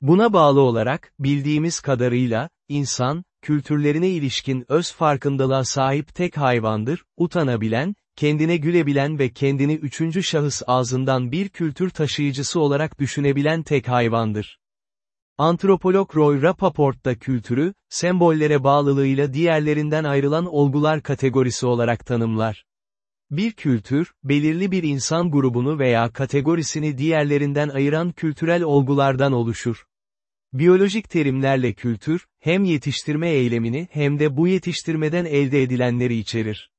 Buna bağlı olarak, bildiğimiz kadarıyla, insan, kültürlerine ilişkin öz farkındalığa sahip tek hayvandır, utanabilen, kendine gülebilen ve kendini üçüncü şahıs ağzından bir kültür taşıyıcısı olarak düşünebilen tek hayvandır. Antropolog Roy Rappaport da kültürü, sembollere bağlılığıyla diğerlerinden ayrılan olgular kategorisi olarak tanımlar. Bir kültür, belirli bir insan grubunu veya kategorisini diğerlerinden ayıran kültürel olgulardan oluşur. Biyolojik terimlerle kültür, hem yetiştirme eylemini hem de bu yetiştirmeden elde edilenleri içerir.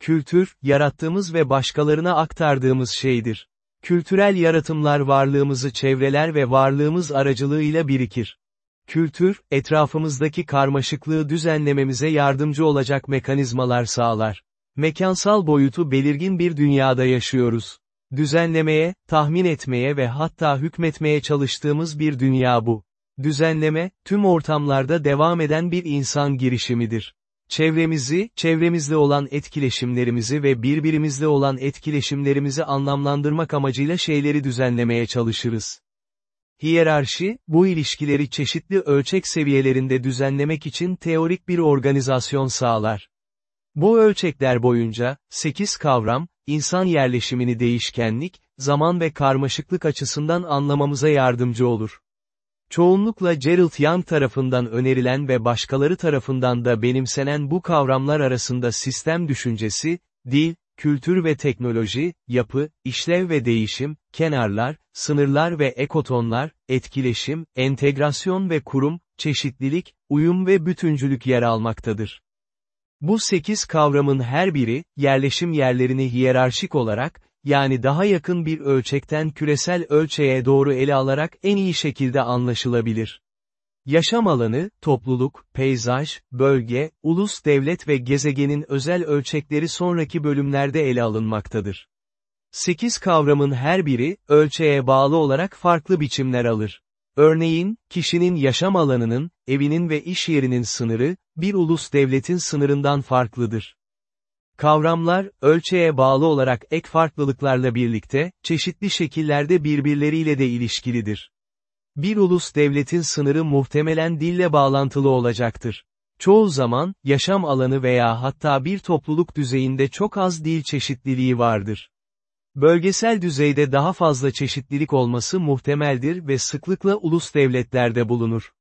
Kültür, yarattığımız ve başkalarına aktardığımız şeydir. Kültürel yaratımlar varlığımızı çevreler ve varlığımız aracılığıyla birikir. Kültür, etrafımızdaki karmaşıklığı düzenlememize yardımcı olacak mekanizmalar sağlar. Mekansal boyutu belirgin bir dünyada yaşıyoruz. Düzenlemeye, tahmin etmeye ve hatta hükmetmeye çalıştığımız bir dünya bu. Düzenleme, tüm ortamlarda devam eden bir insan girişimidir. Çevremizi, çevremizle olan etkileşimlerimizi ve birbirimizle olan etkileşimlerimizi anlamlandırmak amacıyla şeyleri düzenlemeye çalışırız. Hiyerarşi, bu ilişkileri çeşitli ölçek seviyelerinde düzenlemek için teorik bir organizasyon sağlar. Bu ölçekler boyunca, 8 kavram, insan yerleşimini değişkenlik, zaman ve karmaşıklık açısından anlamamıza yardımcı olur. Çoğunlukla Gerald Young tarafından önerilen ve başkaları tarafından da benimsenen bu kavramlar arasında sistem düşüncesi, dil, kültür ve teknoloji, yapı, işlev ve değişim, kenarlar, sınırlar ve ekotonlar, etkileşim, entegrasyon ve kurum, çeşitlilik, uyum ve bütüncülük yer almaktadır. Bu sekiz kavramın her biri, yerleşim yerlerini hiyerarşik olarak, yani daha yakın bir ölçekten küresel ölçeğe doğru ele alarak en iyi şekilde anlaşılabilir. Yaşam alanı, topluluk, peyzaj, bölge, ulus devlet ve gezegenin özel ölçekleri sonraki bölümlerde ele alınmaktadır. Sekiz kavramın her biri, ölçeğe bağlı olarak farklı biçimler alır. Örneğin, kişinin yaşam alanının, evinin ve iş yerinin sınırı, bir ulus devletin sınırından farklıdır. Kavramlar, ölçeğe bağlı olarak ek farklılıklarla birlikte, çeşitli şekillerde birbirleriyle de ilişkilidir. Bir ulus devletin sınırı muhtemelen dille bağlantılı olacaktır. Çoğu zaman, yaşam alanı veya hatta bir topluluk düzeyinde çok az dil çeşitliliği vardır. Bölgesel düzeyde daha fazla çeşitlilik olması muhtemeldir ve sıklıkla ulus devletlerde bulunur.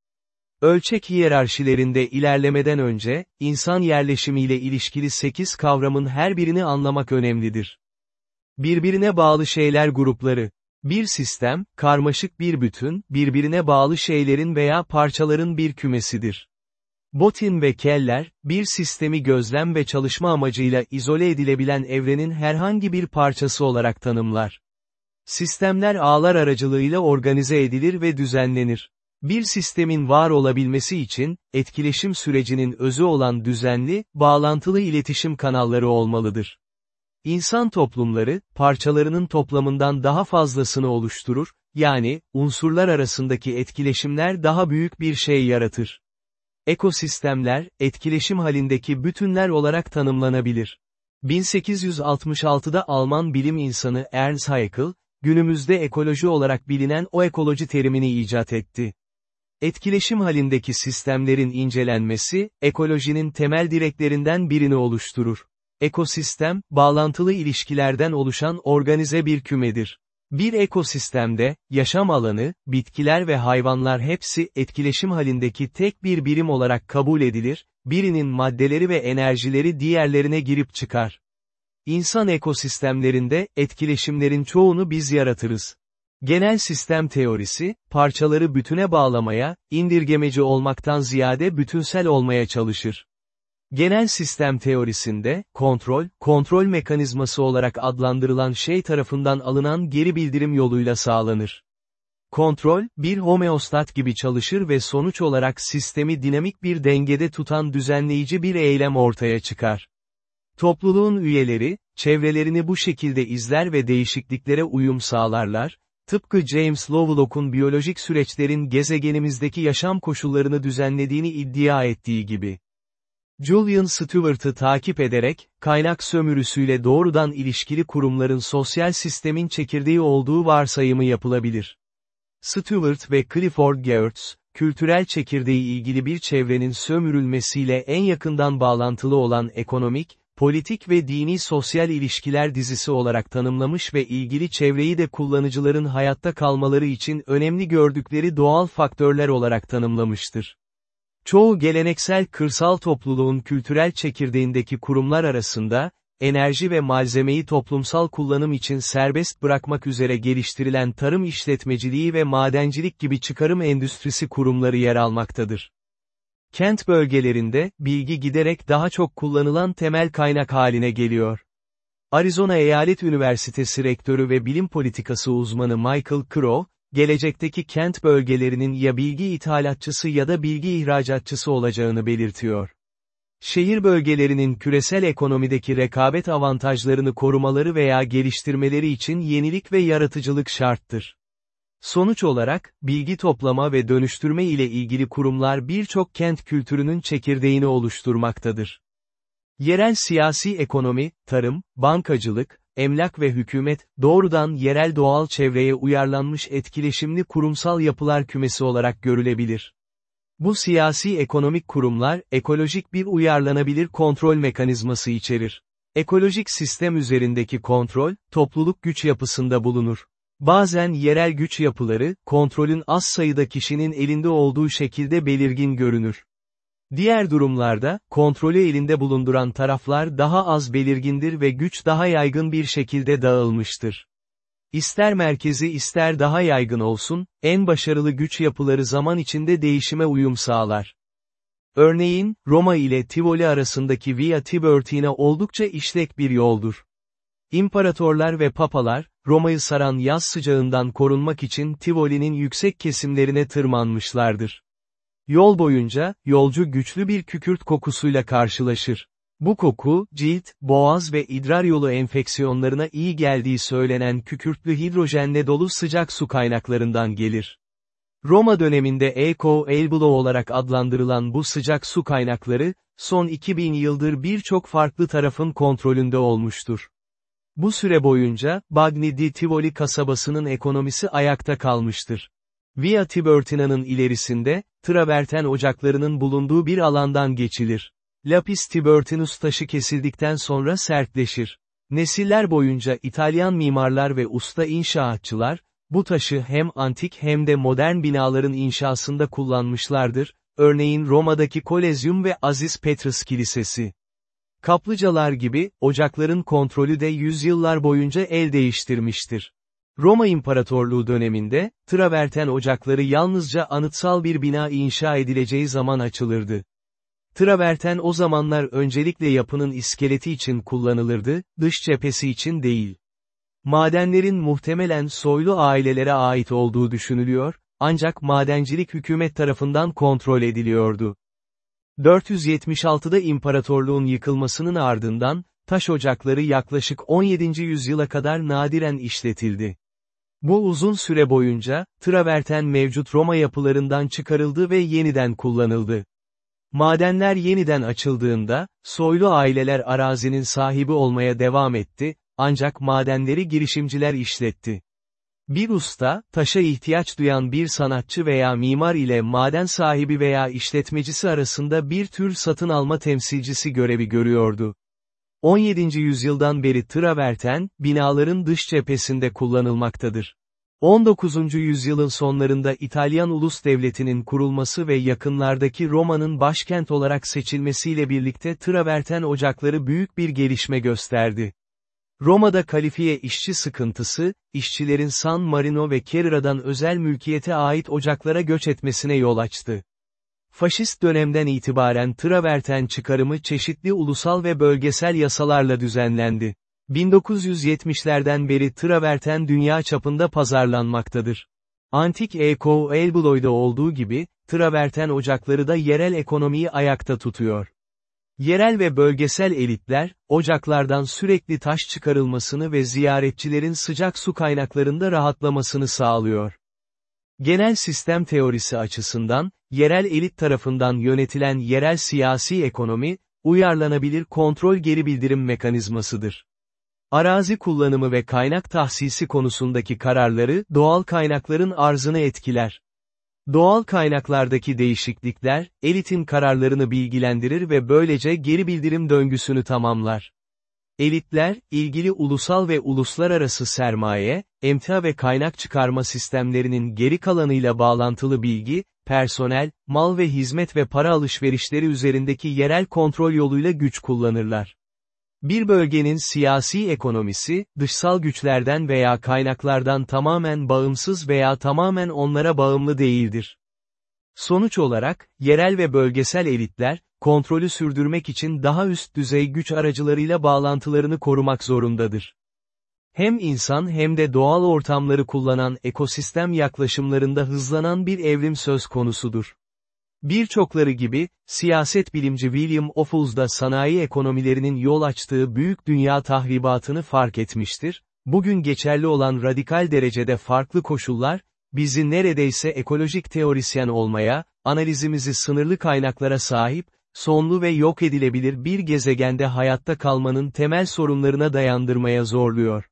Ölçek hiyerarşilerinde ilerlemeden önce, insan yerleşimiyle ilişkili 8 kavramın her birini anlamak önemlidir. Birbirine bağlı şeyler grupları. Bir sistem, karmaşık bir bütün, birbirine bağlı şeylerin veya parçaların bir kümesidir. Botin ve Keller, bir sistemi gözlem ve çalışma amacıyla izole edilebilen evrenin herhangi bir parçası olarak tanımlar. Sistemler ağlar aracılığıyla organize edilir ve düzenlenir. Bir sistemin var olabilmesi için, etkileşim sürecinin özü olan düzenli, bağlantılı iletişim kanalları olmalıdır. İnsan toplumları, parçalarının toplamından daha fazlasını oluşturur, yani, unsurlar arasındaki etkileşimler daha büyük bir şey yaratır. Ekosistemler, etkileşim halindeki bütünler olarak tanımlanabilir. 1866'da Alman bilim insanı Ernst Haeckel, günümüzde ekoloji olarak bilinen o ekoloji terimini icat etti. Etkileşim halindeki sistemlerin incelenmesi, ekolojinin temel direklerinden birini oluşturur. Ekosistem, bağlantılı ilişkilerden oluşan organize bir kümedir. Bir ekosistemde, yaşam alanı, bitkiler ve hayvanlar hepsi etkileşim halindeki tek bir birim olarak kabul edilir, birinin maddeleri ve enerjileri diğerlerine girip çıkar. İnsan ekosistemlerinde, etkileşimlerin çoğunu biz yaratırız. Genel sistem teorisi, parçaları bütüne bağlamaya, indirgemeci olmaktan ziyade bütünsel olmaya çalışır. Genel sistem teorisinde, kontrol, kontrol mekanizması olarak adlandırılan şey tarafından alınan geri bildirim yoluyla sağlanır. Kontrol, bir homeostat gibi çalışır ve sonuç olarak sistemi dinamik bir dengede tutan düzenleyici bir eylem ortaya çıkar. Topluluğun üyeleri, çevrelerini bu şekilde izler ve değişikliklere uyum sağlarlar, tıpkı James Lovelock'un biyolojik süreçlerin gezegenimizdeki yaşam koşullarını düzenlediğini iddia ettiği gibi. Julian Stewart'ı takip ederek, kaynak sömürüsüyle doğrudan ilişkili kurumların sosyal sistemin çekirdeği olduğu varsayımı yapılabilir. Stewart ve Clifford Geertz, kültürel çekirdeği ilgili bir çevrenin sömürülmesiyle en yakından bağlantılı olan ekonomik, politik ve dini sosyal ilişkiler dizisi olarak tanımlamış ve ilgili çevreyi de kullanıcıların hayatta kalmaları için önemli gördükleri doğal faktörler olarak tanımlamıştır. Çoğu geleneksel kırsal topluluğun kültürel çekirdeğindeki kurumlar arasında, enerji ve malzemeyi toplumsal kullanım için serbest bırakmak üzere geliştirilen tarım işletmeciliği ve madencilik gibi çıkarım endüstrisi kurumları yer almaktadır. Kent bölgelerinde, bilgi giderek daha çok kullanılan temel kaynak haline geliyor. Arizona Eyalet Üniversitesi Rektörü ve Bilim Politikası uzmanı Michael Crow, gelecekteki kent bölgelerinin ya bilgi ithalatçısı ya da bilgi ihracatçısı olacağını belirtiyor. Şehir bölgelerinin küresel ekonomideki rekabet avantajlarını korumaları veya geliştirmeleri için yenilik ve yaratıcılık şarttır. Sonuç olarak, bilgi toplama ve dönüştürme ile ilgili kurumlar birçok kent kültürünün çekirdeğini oluşturmaktadır. Yerel siyasi ekonomi, tarım, bankacılık, emlak ve hükümet, doğrudan yerel doğal çevreye uyarlanmış etkileşimli kurumsal yapılar kümesi olarak görülebilir. Bu siyasi ekonomik kurumlar, ekolojik bir uyarlanabilir kontrol mekanizması içerir. Ekolojik sistem üzerindeki kontrol, topluluk güç yapısında bulunur. Bazen yerel güç yapıları, kontrolün az sayıda kişinin elinde olduğu şekilde belirgin görünür. Diğer durumlarda, kontrolü elinde bulunduran taraflar daha az belirgindir ve güç daha yaygın bir şekilde dağılmıştır. İster merkezi ister daha yaygın olsun, en başarılı güç yapıları zaman içinde değişime uyum sağlar. Örneğin, Roma ile Tivoli arasındaki Via Tiburtina oldukça işlek bir yoldur. İmparatorlar ve papalar, Roma'yı saran yaz sıcağından korunmak için Tivoli'nin yüksek kesimlerine tırmanmışlardır. Yol boyunca, yolcu güçlü bir kükürt kokusuyla karşılaşır. Bu koku, cilt, boğaz ve idrar yolu enfeksiyonlarına iyi geldiği söylenen kükürtlü hidrojenle dolu sıcak su kaynaklarından gelir. Roma döneminde Eco Elbulo olarak adlandırılan bu sıcak su kaynakları, son 2000 yıldır birçok farklı tarafın kontrolünde olmuştur. Bu süre boyunca, Bagni di Tivoli kasabasının ekonomisi ayakta kalmıştır. Via Tiburtina'nın ilerisinde, traverten ocaklarının bulunduğu bir alandan geçilir. Lapis Tiburtinus taşı kesildikten sonra sertleşir. Nesiller boyunca İtalyan mimarlar ve usta inşaatçılar, bu taşı hem antik hem de modern binaların inşasında kullanmışlardır, örneğin Roma'daki Kolezyum ve Aziz Petrus Kilisesi. Kaplıcalar gibi, ocakların kontrolü de yüzyıllar boyunca el değiştirmiştir. Roma İmparatorluğu döneminde, traverten ocakları yalnızca anıtsal bir bina inşa edileceği zaman açılırdı. Traverten o zamanlar öncelikle yapının iskeleti için kullanılırdı, dış cephesi için değil. Madenlerin muhtemelen soylu ailelere ait olduğu düşünülüyor, ancak madencilik hükümet tarafından kontrol ediliyordu. 476'da imparatorluğun yıkılmasının ardından, taş ocakları yaklaşık 17. yüzyıla kadar nadiren işletildi. Bu uzun süre boyunca, traverten mevcut Roma yapılarından çıkarıldı ve yeniden kullanıldı. Madenler yeniden açıldığında, soylu aileler arazinin sahibi olmaya devam etti, ancak madenleri girişimciler işletti. Bir usta, taşa ihtiyaç duyan bir sanatçı veya mimar ile maden sahibi veya işletmecisi arasında bir tür satın alma temsilcisi görevi görüyordu. 17. yüzyıldan beri traverten, binaların dış cephesinde kullanılmaktadır. 19. yüzyılın sonlarında İtalyan Ulus Devleti'nin kurulması ve yakınlardaki Roma'nın başkent olarak seçilmesiyle birlikte traverten ocakları büyük bir gelişme gösterdi. Roma'da kalifiye işçi sıkıntısı, işçilerin San Marino ve Carrara'dan özel mülkiyete ait ocaklara göç etmesine yol açtı. Faşist dönemden itibaren traverten çıkarımı çeşitli ulusal ve bölgesel yasalarla düzenlendi. 1970'lerden beri traverten dünya çapında pazarlanmaktadır. Antik Eko Elbuloy'da olduğu gibi, traverten ocakları da yerel ekonomiyi ayakta tutuyor. Yerel ve bölgesel elitler, ocaklardan sürekli taş çıkarılmasını ve ziyaretçilerin sıcak su kaynaklarında rahatlamasını sağlıyor. Genel sistem teorisi açısından, yerel elit tarafından yönetilen yerel siyasi ekonomi, uyarlanabilir kontrol geri bildirim mekanizmasıdır. Arazi kullanımı ve kaynak tahsisi konusundaki kararları, doğal kaynakların arzını etkiler. Doğal kaynaklardaki değişiklikler, elitin kararlarını bilgilendirir ve böylece geri bildirim döngüsünü tamamlar. Elitler, ilgili ulusal ve uluslararası sermaye, emtia ve kaynak çıkarma sistemlerinin geri kalanıyla bağlantılı bilgi, personel, mal ve hizmet ve para alışverişleri üzerindeki yerel kontrol yoluyla güç kullanırlar. Bir bölgenin siyasi ekonomisi, dışsal güçlerden veya kaynaklardan tamamen bağımsız veya tamamen onlara bağımlı değildir. Sonuç olarak, yerel ve bölgesel elitler, kontrolü sürdürmek için daha üst düzey güç aracılarıyla bağlantılarını korumak zorundadır. Hem insan hem de doğal ortamları kullanan ekosistem yaklaşımlarında hızlanan bir evrim söz konusudur. Birçokları gibi, siyaset bilimci William Ophuls da sanayi ekonomilerinin yol açtığı büyük dünya tahribatını fark etmiştir, bugün geçerli olan radikal derecede farklı koşullar, bizi neredeyse ekolojik teorisyen olmaya, analizimizi sınırlı kaynaklara sahip, sonlu ve yok edilebilir bir gezegende hayatta kalmanın temel sorunlarına dayandırmaya zorluyor.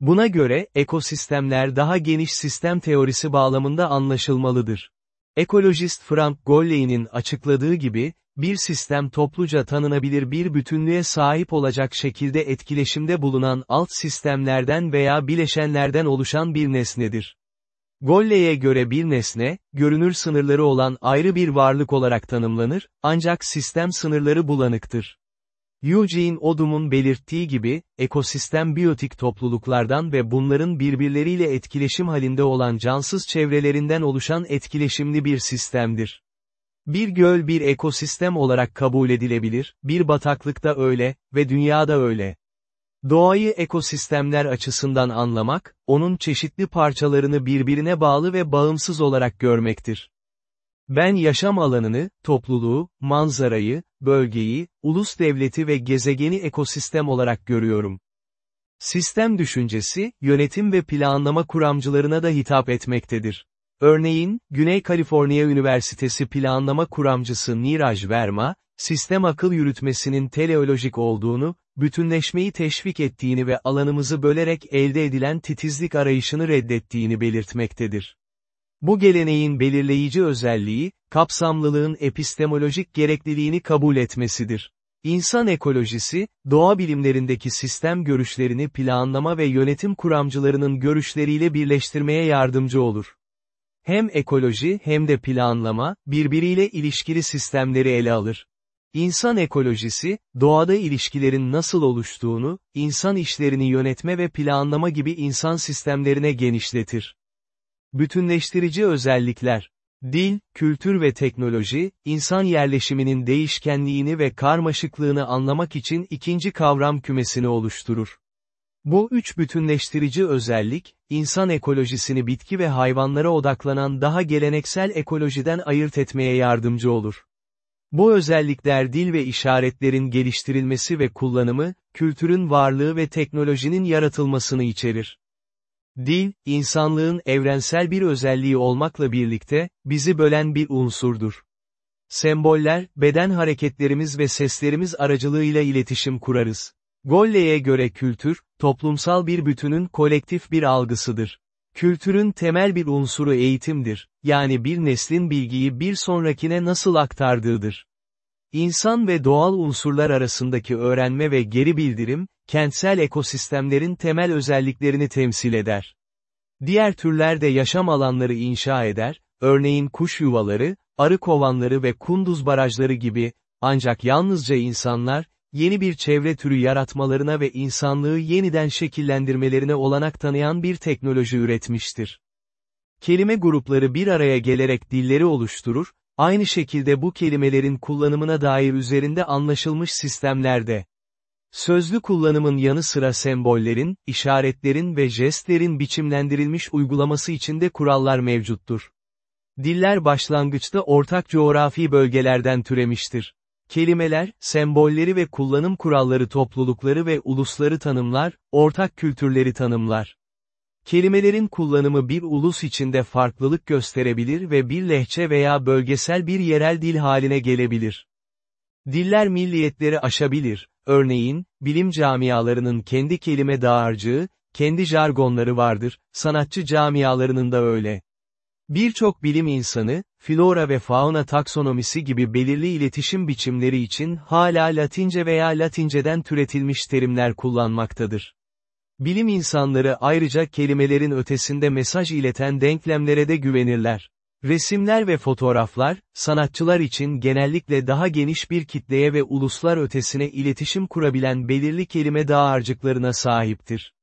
Buna göre, ekosistemler daha geniş sistem teorisi bağlamında anlaşılmalıdır. Ekolojist Frank Golley'nin açıkladığı gibi, bir sistem topluca tanınabilir bir bütünlüğe sahip olacak şekilde etkileşimde bulunan alt sistemlerden veya bileşenlerden oluşan bir nesnedir. Golley'e göre bir nesne, görünür sınırları olan ayrı bir varlık olarak tanımlanır, ancak sistem sınırları bulanıktır. Eugene Odum'un belirttiği gibi, ekosistem biyotik topluluklardan ve bunların birbirleriyle etkileşim halinde olan cansız çevrelerinden oluşan etkileşimli bir sistemdir. Bir göl bir ekosistem olarak kabul edilebilir, bir bataklıkta öyle ve dünyada öyle. Doğayı ekosistemler açısından anlamak, onun çeşitli parçalarını birbirine bağlı ve bağımsız olarak görmektir. Ben yaşam alanını, topluluğu, manzarayı, bölgeyi, ulus devleti ve gezegeni ekosistem olarak görüyorum. Sistem düşüncesi, yönetim ve planlama kuramcılarına da hitap etmektedir. Örneğin, Güney Kaliforniya Üniversitesi planlama kuramcısı Niraj Verma, sistem akıl yürütmesinin teleolojik olduğunu, bütünleşmeyi teşvik ettiğini ve alanımızı bölerek elde edilen titizlik arayışını reddettiğini belirtmektedir. Bu geleneğin belirleyici özelliği, kapsamlılığın epistemolojik gerekliliğini kabul etmesidir. İnsan ekolojisi, doğa bilimlerindeki sistem görüşlerini planlama ve yönetim kuramcılarının görüşleriyle birleştirmeye yardımcı olur. Hem ekoloji hem de planlama, birbiriyle ilişkili sistemleri ele alır. İnsan ekolojisi, doğada ilişkilerin nasıl oluştuğunu, insan işlerini yönetme ve planlama gibi insan sistemlerine genişletir. Bütünleştirici özellikler. Dil, kültür ve teknoloji, insan yerleşiminin değişkenliğini ve karmaşıklığını anlamak için ikinci kavram kümesini oluşturur. Bu üç bütünleştirici özellik, insan ekolojisini bitki ve hayvanlara odaklanan daha geleneksel ekolojiden ayırt etmeye yardımcı olur. Bu özellikler dil ve işaretlerin geliştirilmesi ve kullanımı, kültürün varlığı ve teknolojinin yaratılmasını içerir. Dil, insanlığın evrensel bir özelliği olmakla birlikte, bizi bölen bir unsurdur. Semboller, beden hareketlerimiz ve seslerimiz aracılığıyla iletişim kurarız. Golley'e göre kültür, toplumsal bir bütünün kolektif bir algısıdır. Kültürün temel bir unsuru eğitimdir, yani bir neslin bilgiyi bir sonrakine nasıl aktardığıdır. İnsan ve doğal unsurlar arasındaki öğrenme ve geri bildirim, kentsel ekosistemlerin temel özelliklerini temsil eder. Diğer türler de yaşam alanları inşa eder, örneğin kuş yuvaları, arı kovanları ve kunduz barajları gibi, ancak yalnızca insanlar, yeni bir çevre türü yaratmalarına ve insanlığı yeniden şekillendirmelerine olanak tanıyan bir teknoloji üretmiştir. Kelime grupları bir araya gelerek dilleri oluşturur, aynı şekilde bu kelimelerin kullanımına dair üzerinde anlaşılmış sistemlerde. Sözlü kullanımın yanı sıra sembollerin, işaretlerin ve jestlerin biçimlendirilmiş uygulaması içinde kurallar mevcuttur. Diller başlangıçta ortak coğrafi bölgelerden türemiştir. Kelimeler, sembolleri ve kullanım kuralları toplulukları ve ulusları tanımlar, ortak kültürleri tanımlar. Kelimelerin kullanımı bir ulus içinde farklılık gösterebilir ve bir lehçe veya bölgesel bir yerel dil haline gelebilir. Diller milliyetleri aşabilir, örneğin, bilim camialarının kendi kelime dağarcığı, kendi jargonları vardır, sanatçı camialarının da öyle. Birçok bilim insanı, flora ve fauna taksonomisi gibi belirli iletişim biçimleri için hala Latince veya Latinceden türetilmiş terimler kullanmaktadır. Bilim insanları ayrıca kelimelerin ötesinde mesaj ileten denklemlere de güvenirler. Resimler ve fotoğraflar, sanatçılar için genellikle daha geniş bir kitleye ve uluslar ötesine iletişim kurabilen belirli kelime dağarcıklarına sahiptir.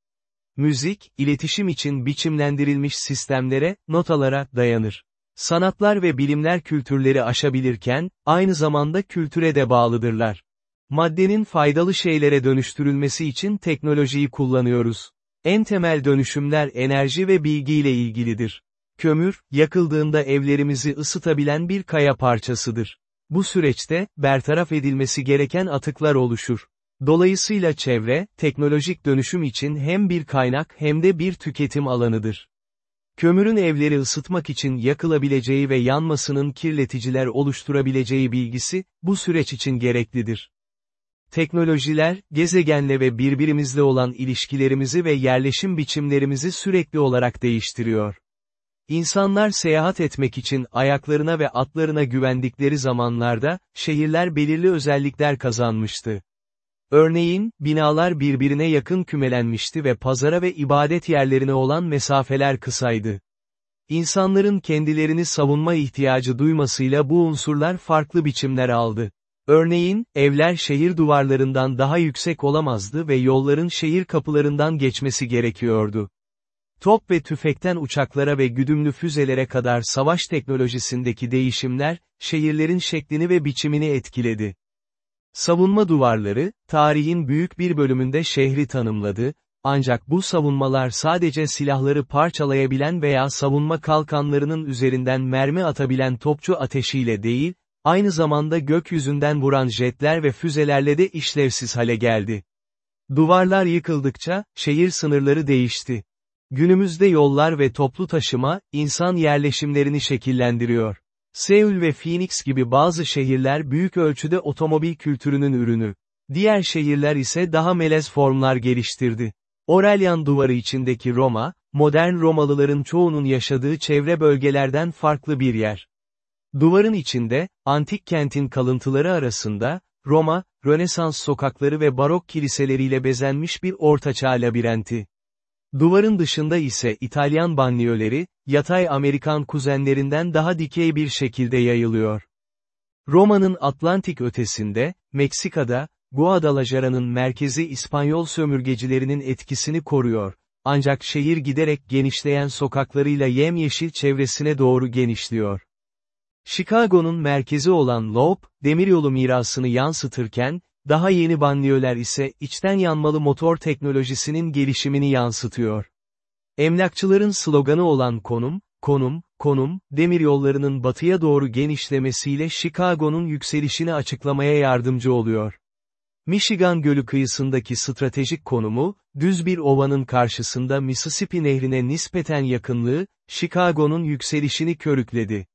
Müzik, iletişim için biçimlendirilmiş sistemlere, notalara dayanır. Sanatlar ve bilimler kültürleri aşabilirken, aynı zamanda kültüre de bağlıdırlar. Maddenin faydalı şeylere dönüştürülmesi için teknolojiyi kullanıyoruz. En temel dönüşümler enerji ve bilgi ile ilgilidir. Kömür, yakıldığında evlerimizi ısıtabilen bir kaya parçasıdır. Bu süreçte, bertaraf edilmesi gereken atıklar oluşur. Dolayısıyla çevre, teknolojik dönüşüm için hem bir kaynak hem de bir tüketim alanıdır. Kömürün evleri ısıtmak için yakılabileceği ve yanmasının kirleticiler oluşturabileceği bilgisi, bu süreç için gereklidir. Teknolojiler, gezegenle ve birbirimizle olan ilişkilerimizi ve yerleşim biçimlerimizi sürekli olarak değiştiriyor. İnsanlar seyahat etmek için ayaklarına ve atlarına güvendikleri zamanlarda, şehirler belirli özellikler kazanmıştı. Örneğin, binalar birbirine yakın kümelenmişti ve pazara ve ibadet yerlerine olan mesafeler kısaydı. İnsanların kendilerini savunma ihtiyacı duymasıyla bu unsurlar farklı biçimler aldı. Örneğin, evler şehir duvarlarından daha yüksek olamazdı ve yolların şehir kapılarından geçmesi gerekiyordu. Top ve tüfekten uçaklara ve güdümlü füzelere kadar savaş teknolojisindeki değişimler, şehirlerin şeklini ve biçimini etkiledi. Savunma duvarları, tarihin büyük bir bölümünde şehri tanımladı, ancak bu savunmalar sadece silahları parçalayabilen veya savunma kalkanlarının üzerinden mermi atabilen topçu ateşiyle değil, aynı zamanda gökyüzünden vuran jetler ve füzelerle de işlevsiz hale geldi. Duvarlar yıkıldıkça, şehir sınırları değişti. Günümüzde yollar ve toplu taşıma, insan yerleşimlerini şekillendiriyor. Seul ve Phoenix gibi bazı şehirler büyük ölçüde otomobil kültürünün ürünü. Diğer şehirler ise daha melez formlar geliştirdi. Aurelian duvarı içindeki Roma, modern Romalıların çoğunun yaşadığı çevre bölgelerden farklı bir yer. Duvarın içinde, antik kentin kalıntıları arasında, Roma, Rönesans sokakları ve barok kiliseleriyle bezenmiş bir ortaçağ labirenti. Duvarın dışında ise İtalyan banliyöleri, yatay Amerikan kuzenlerinden daha dikey bir şekilde yayılıyor. Roma'nın Atlantik ötesinde, Meksika'da, Guadalajara'nın merkezi İspanyol sömürgecilerinin etkisini koruyor. Ancak şehir giderek genişleyen sokaklarıyla yemyeşil çevresine doğru genişliyor. Chicago'nun merkezi olan Loeb, demiryolu mirasını yansıtırken, daha yeni banliyöler ise içten yanmalı motor teknolojisinin gelişimini yansıtıyor. Emlakçıların sloganı olan konum, konum, konum, demiryollarının batıya doğru genişlemesiyle Chicago'nun yükselişini açıklamaya yardımcı oluyor. Michigan Gölü kıyısındaki stratejik konumu, düz bir ovanın karşısında Mississippi Nehri'ne nispeten yakınlığı, Chicago'nun yükselişini körükledi.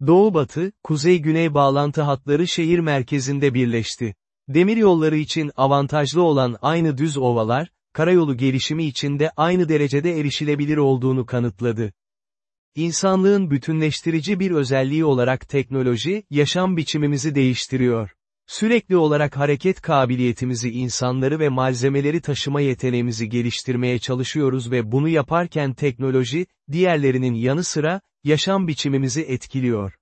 Doğu-batı, kuzey-güney bağlantı hatları şehir merkezinde birleşti. Demiryolları için avantajlı olan aynı düz ovalar, karayolu gelişimi içinde aynı derecede erişilebilir olduğunu kanıtladı. İnsanlığın bütünleştirici bir özelliği olarak teknoloji, yaşam biçimimizi değiştiriyor. Sürekli olarak hareket kabiliyetimizi insanları ve malzemeleri taşıma yeteneğimizi geliştirmeye çalışıyoruz ve bunu yaparken teknoloji, diğerlerinin yanı sıra, yaşam biçimimizi etkiliyor.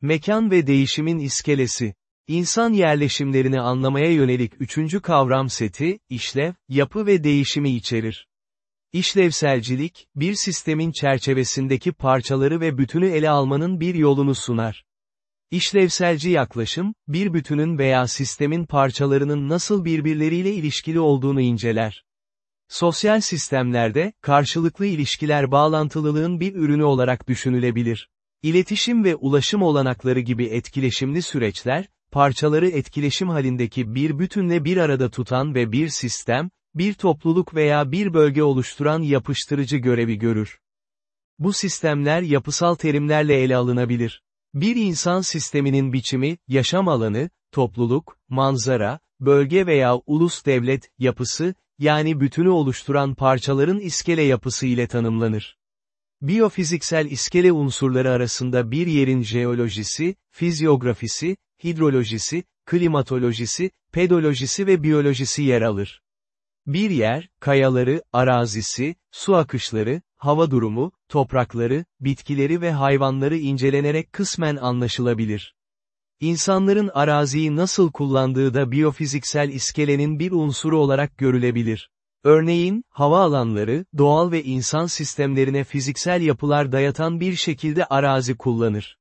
Mekan ve değişimin iskelesi. İnsan yerleşimlerini anlamaya yönelik üçüncü kavram seti, işlev, yapı ve değişimi içerir. İşlevselcilik, bir sistemin çerçevesindeki parçaları ve bütünü ele almanın bir yolunu sunar. İşlevselci yaklaşım, bir bütünün veya sistemin parçalarının nasıl birbirleriyle ilişkili olduğunu inceler. Sosyal sistemlerde, karşılıklı ilişkiler bağlantılılığın bir ürünü olarak düşünülebilir. İletişim ve ulaşım olanakları gibi etkileşimli süreçler, parçaları etkileşim halindeki bir bütünle bir arada tutan ve bir sistem, bir topluluk veya bir bölge oluşturan yapıştırıcı görevi görür. Bu sistemler yapısal terimlerle ele alınabilir. Bir insan sisteminin biçimi, yaşam alanı, topluluk, manzara, bölge veya ulus devlet, yapısı, yani bütünü oluşturan parçaların iskele yapısı ile tanımlanır. Biyofiziksel iskele unsurları arasında bir yerin jeolojisi, fizyografisi, hidrolojisi, klimatolojisi, pedolojisi ve biyolojisi yer alır. Bir yer, kayaları, arazisi, su akışları, hava durumu, toprakları, bitkileri ve hayvanları incelenerek kısmen anlaşılabilir. İnsanların araziyi nasıl kullandığı da biyofiziksel iskelenin bir unsuru olarak görülebilir. Örneğin, hava alanları, doğal ve insan sistemlerine fiziksel yapılar dayatan bir şekilde arazi kullanır.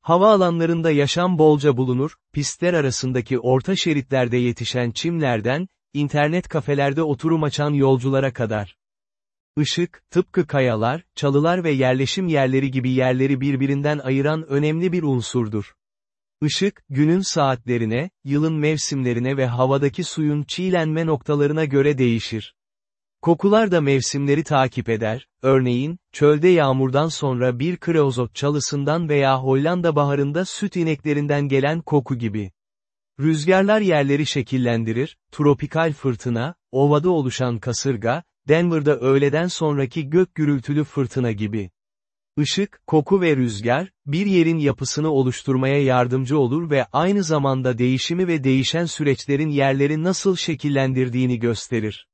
Hava alanlarında yaşam bolca bulunur, pistler arasındaki orta şeritlerde yetişen çimlerden, internet kafelerde oturum açan yolculara kadar. Işık, tıpkı kayalar, çalılar ve yerleşim yerleri gibi yerleri birbirinden ayıran önemli bir unsurdur. Işık, günün saatlerine, yılın mevsimlerine ve havadaki suyun çiğlenme noktalarına göre değişir. Kokular da mevsimleri takip eder, örneğin, çölde yağmurdan sonra bir kreozot çalısından veya Hollanda baharında süt ineklerinden gelen koku gibi. Rüzgarlar yerleri şekillendirir, tropikal fırtına, ovada oluşan kasırga, Denver'da öğleden sonraki gök gürültülü fırtına gibi. Işık, koku ve rüzgar, bir yerin yapısını oluşturmaya yardımcı olur ve aynı zamanda değişimi ve değişen süreçlerin yerleri nasıl şekillendirdiğini gösterir.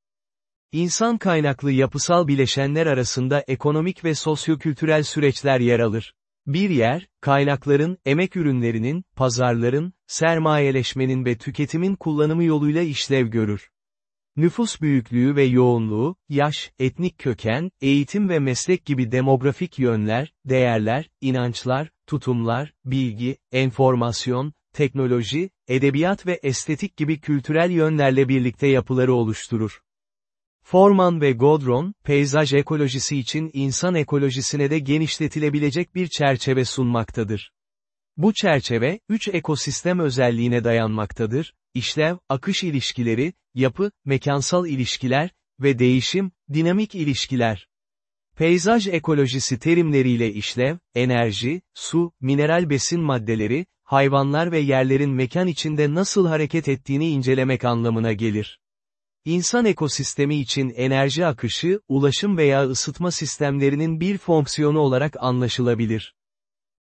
İnsan kaynaklı yapısal bileşenler arasında ekonomik ve sosyokültürel süreçler yer alır. Bir yer, kaynakların, emek ürünlerinin, pazarların, sermayeleşmenin ve tüketimin kullanımı yoluyla işlev görür. Nüfus büyüklüğü ve yoğunluğu, yaş, etnik köken, eğitim ve meslek gibi demografik yönler, değerler, inançlar, tutumlar, bilgi, enformasyon, teknoloji, edebiyat ve estetik gibi kültürel yönlerle birlikte yapıları oluşturur. Forman ve Godron, peyzaj ekolojisi için insan ekolojisine de genişletilebilecek bir çerçeve sunmaktadır. Bu çerçeve, üç ekosistem özelliğine dayanmaktadır, işlev, akış ilişkileri, yapı, mekansal ilişkiler ve değişim, dinamik ilişkiler. Peyzaj ekolojisi terimleriyle işlev, enerji, su, mineral besin maddeleri, hayvanlar ve yerlerin mekan içinde nasıl hareket ettiğini incelemek anlamına gelir. İnsan ekosistemi için enerji akışı, ulaşım veya ısıtma sistemlerinin bir fonksiyonu olarak anlaşılabilir.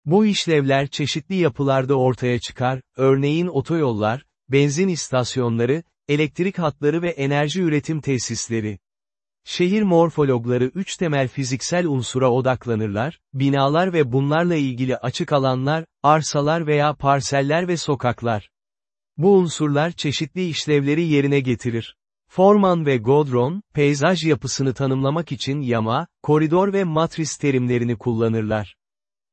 Bu işlevler çeşitli yapılarda ortaya çıkar, örneğin otoyollar, benzin istasyonları, elektrik hatları ve enerji üretim tesisleri. Şehir morfologları üç temel fiziksel unsura odaklanırlar, binalar ve bunlarla ilgili açık alanlar, arsalar veya parseller ve sokaklar. Bu unsurlar çeşitli işlevleri yerine getirir. Forman ve Godron, peyzaj yapısını tanımlamak için yama, koridor ve matris terimlerini kullanırlar.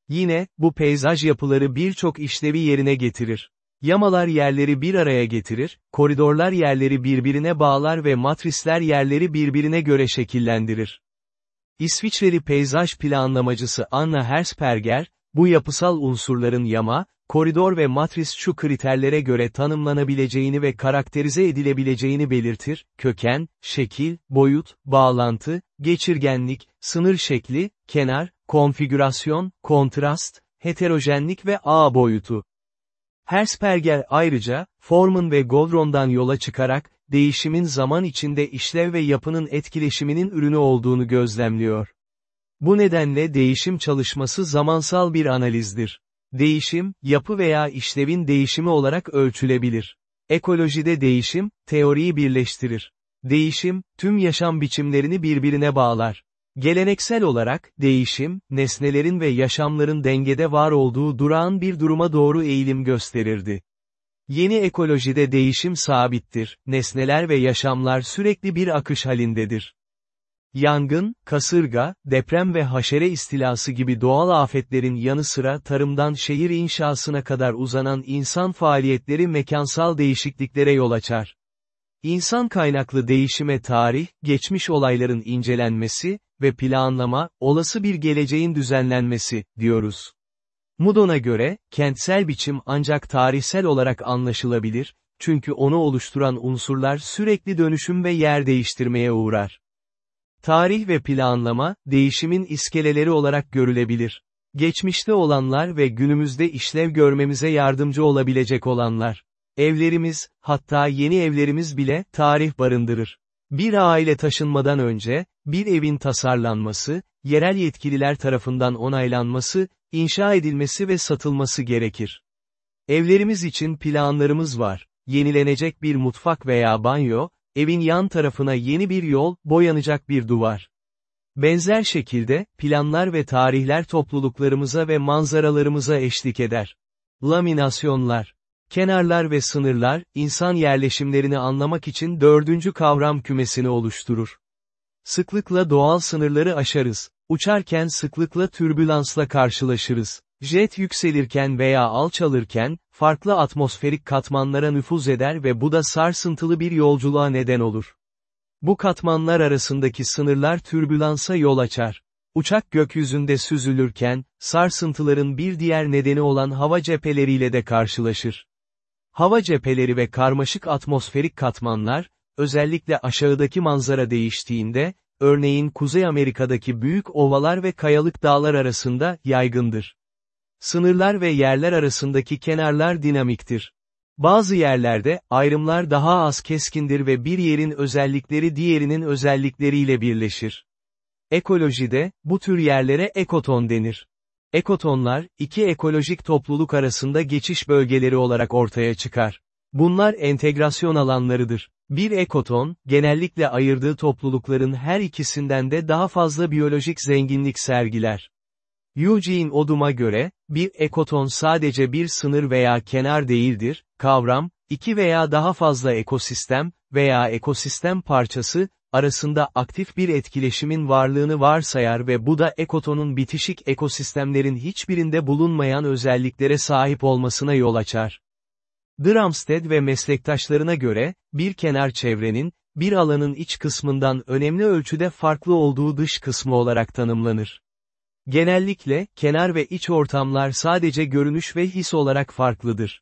Yine, bu peyzaj yapıları birçok işlevi yerine getirir. Yamalar yerleri bir araya getirir, koridorlar yerleri birbirine bağlar ve matrisler yerleri birbirine göre şekillendirir. İsviçreli peyzaj planlamacısı Anna Herzberger, bu yapısal unsurların yama, koridor ve matris şu kriterlere göre tanımlanabileceğini ve karakterize edilebileceğini belirtir, köken, şekil, boyut, bağlantı, geçirgenlik, sınır şekli, kenar, konfigürasyon, kontrast, heterojenlik ve ağ boyutu. Herzberger ayrıca, Forman ve Goldron'dan yola çıkarak, değişimin zaman içinde işlev ve yapının etkileşiminin ürünü olduğunu gözlemliyor. Bu nedenle değişim çalışması zamansal bir analizdir. Değişim, yapı veya işlevin değişimi olarak ölçülebilir. Ekolojide değişim, teoriyi birleştirir. Değişim, tüm yaşam biçimlerini birbirine bağlar. Geleneksel olarak, değişim, nesnelerin ve yaşamların dengede var olduğu durağan bir duruma doğru eğilim gösterirdi. Yeni ekolojide değişim sabittir, nesneler ve yaşamlar sürekli bir akış halindedir. Yangın, kasırga, deprem ve haşere istilası gibi doğal afetlerin yanı sıra tarımdan şehir inşasına kadar uzanan insan faaliyetleri mekansal değişikliklere yol açar. İnsan kaynaklı değişime tarih, geçmiş olayların incelenmesi ve planlama, olası bir geleceğin düzenlenmesi, diyoruz. Mudon'a göre, kentsel biçim ancak tarihsel olarak anlaşılabilir, çünkü onu oluşturan unsurlar sürekli dönüşüm ve yer değiştirmeye uğrar. Tarih ve planlama, değişimin iskeleleri olarak görülebilir. Geçmişte olanlar ve günümüzde işlev görmemize yardımcı olabilecek olanlar. Evlerimiz, hatta yeni evlerimiz bile, tarih barındırır. Bir aile taşınmadan önce, bir evin tasarlanması, yerel yetkililer tarafından onaylanması, inşa edilmesi ve satılması gerekir. Evlerimiz için planlarımız var. Yenilenecek bir mutfak veya banyo, evin yan tarafına yeni bir yol, boyanacak bir duvar. Benzer şekilde, planlar ve tarihler topluluklarımıza ve manzaralarımıza eşlik eder. Laminasyonlar. Kenarlar ve sınırlar, insan yerleşimlerini anlamak için dördüncü kavram kümesini oluşturur. Sıklıkla doğal sınırları aşarız. Uçarken sıklıkla türbülansla karşılaşırız. Jet yükselirken veya alçalırken, farklı atmosferik katmanlara nüfuz eder ve bu da sarsıntılı bir yolculuğa neden olur. Bu katmanlar arasındaki sınırlar türbülansa yol açar. Uçak gökyüzünde süzülürken, sarsıntıların bir diğer nedeni olan hava cepheleriyle de karşılaşır. Hava cepheleri ve karmaşık atmosferik katmanlar, özellikle aşağıdaki manzara değiştiğinde, örneğin Kuzey Amerika'daki büyük ovalar ve kayalık dağlar arasında, yaygındır. Sınırlar ve yerler arasındaki kenarlar dinamiktir. Bazı yerlerde, ayrımlar daha az keskindir ve bir yerin özellikleri diğerinin özellikleriyle birleşir. Ekolojide, bu tür yerlere ekoton denir. Ekotonlar, iki ekolojik topluluk arasında geçiş bölgeleri olarak ortaya çıkar. Bunlar entegrasyon alanlarıdır. Bir ekoton, genellikle ayırdığı toplulukların her ikisinden de daha fazla biyolojik zenginlik sergiler. Eugene Odum'a göre, bir ekoton sadece bir sınır veya kenar değildir, kavram, iki veya daha fazla ekosistem, veya ekosistem parçası, arasında aktif bir etkileşimin varlığını varsayar ve bu da ekotonun bitişik ekosistemlerin hiçbirinde bulunmayan özelliklere sahip olmasına yol açar. Dramsted ve meslektaşlarına göre, bir kenar çevrenin, bir alanın iç kısmından önemli ölçüde farklı olduğu dış kısmı olarak tanımlanır. Genellikle, kenar ve iç ortamlar sadece görünüş ve his olarak farklıdır.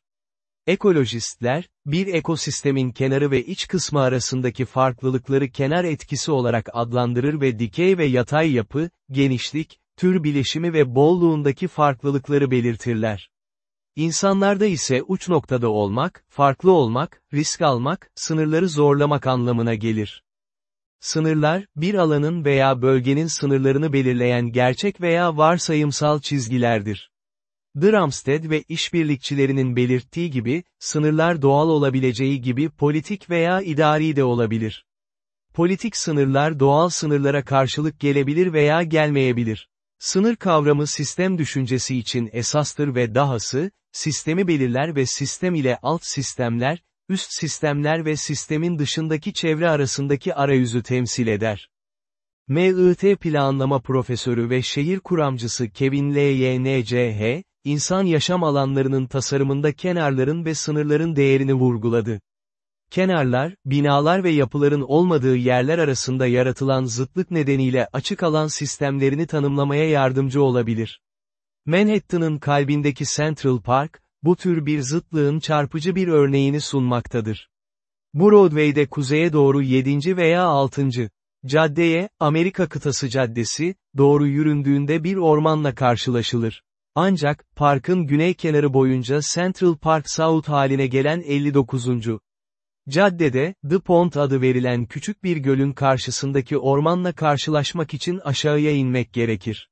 Ekolojistler, bir ekosistemin kenarı ve iç kısmı arasındaki farklılıkları kenar etkisi olarak adlandırır ve dikey ve yatay yapı, genişlik, tür bileşimi ve bolluğundaki farklılıkları belirtirler. İnsanlarda ise uç noktada olmak, farklı olmak, risk almak, sınırları zorlamak anlamına gelir. Sınırlar, bir alanın veya bölgenin sınırlarını belirleyen gerçek veya varsayımsal çizgilerdir. Dramsted ve işbirlikçilerinin belirttiği gibi, sınırlar doğal olabileceği gibi politik veya idari de olabilir. Politik sınırlar doğal sınırlara karşılık gelebilir veya gelmeyebilir. Sınır kavramı sistem düşüncesi için esastır ve dahası, sistemi belirler ve sistem ile alt sistemler, üst sistemler ve sistemin dışındaki çevre arasındaki arayüzü temsil eder. MIT planlama profesörü ve şehir kuramcısı Kevin L. İnsan yaşam alanlarının tasarımında kenarların ve sınırların değerini vurguladı. Kenarlar, binalar ve yapıların olmadığı yerler arasında yaratılan zıtlık nedeniyle açık alan sistemlerini tanımlamaya yardımcı olabilir. Manhattan'ın kalbindeki Central Park, bu tür bir zıtlığın çarpıcı bir örneğini sunmaktadır. Broadway'de kuzeye doğru 7. veya 6. caddeye, Amerika kıtası caddesi, doğru yüründüğünde bir ormanla karşılaşılır. Ancak, parkın güney kenarı boyunca Central Park South haline gelen 59. Caddede, The Pond adı verilen küçük bir gölün karşısındaki ormanla karşılaşmak için aşağıya inmek gerekir.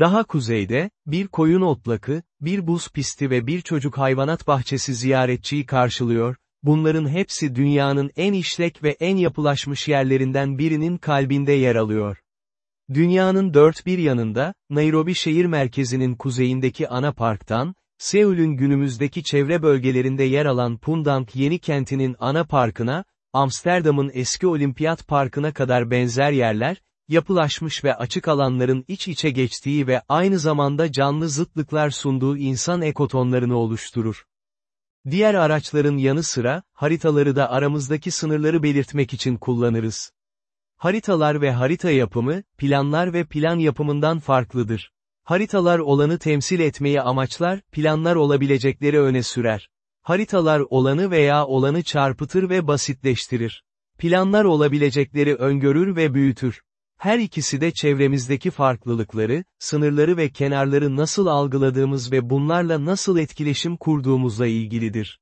Daha kuzeyde, bir koyun otlakı, bir buz pisti ve bir çocuk hayvanat bahçesi ziyaretçiyi karşılıyor, bunların hepsi dünyanın en işlek ve en yapılaşmış yerlerinden birinin kalbinde yer alıyor. Dünyanın dört bir yanında, Nairobi şehir merkezinin kuzeyindeki ana parktan, Seul'ün günümüzdeki çevre bölgelerinde yer alan Pundang yeni kentinin ana parkına, Amsterdam'ın eski olimpiyat parkına kadar benzer yerler, yapılaşmış ve açık alanların iç içe geçtiği ve aynı zamanda canlı zıtlıklar sunduğu insan ekotonlarını oluşturur. Diğer araçların yanı sıra, haritaları da aramızdaki sınırları belirtmek için kullanırız. Haritalar ve harita yapımı, planlar ve plan yapımından farklıdır. Haritalar olanı temsil etmeyi amaçlar, planlar olabilecekleri öne sürer. Haritalar olanı veya olanı çarpıtır ve basitleştirir. Planlar olabilecekleri öngörür ve büyütür. Her ikisi de çevremizdeki farklılıkları, sınırları ve kenarları nasıl algıladığımız ve bunlarla nasıl etkileşim kurduğumuzla ilgilidir.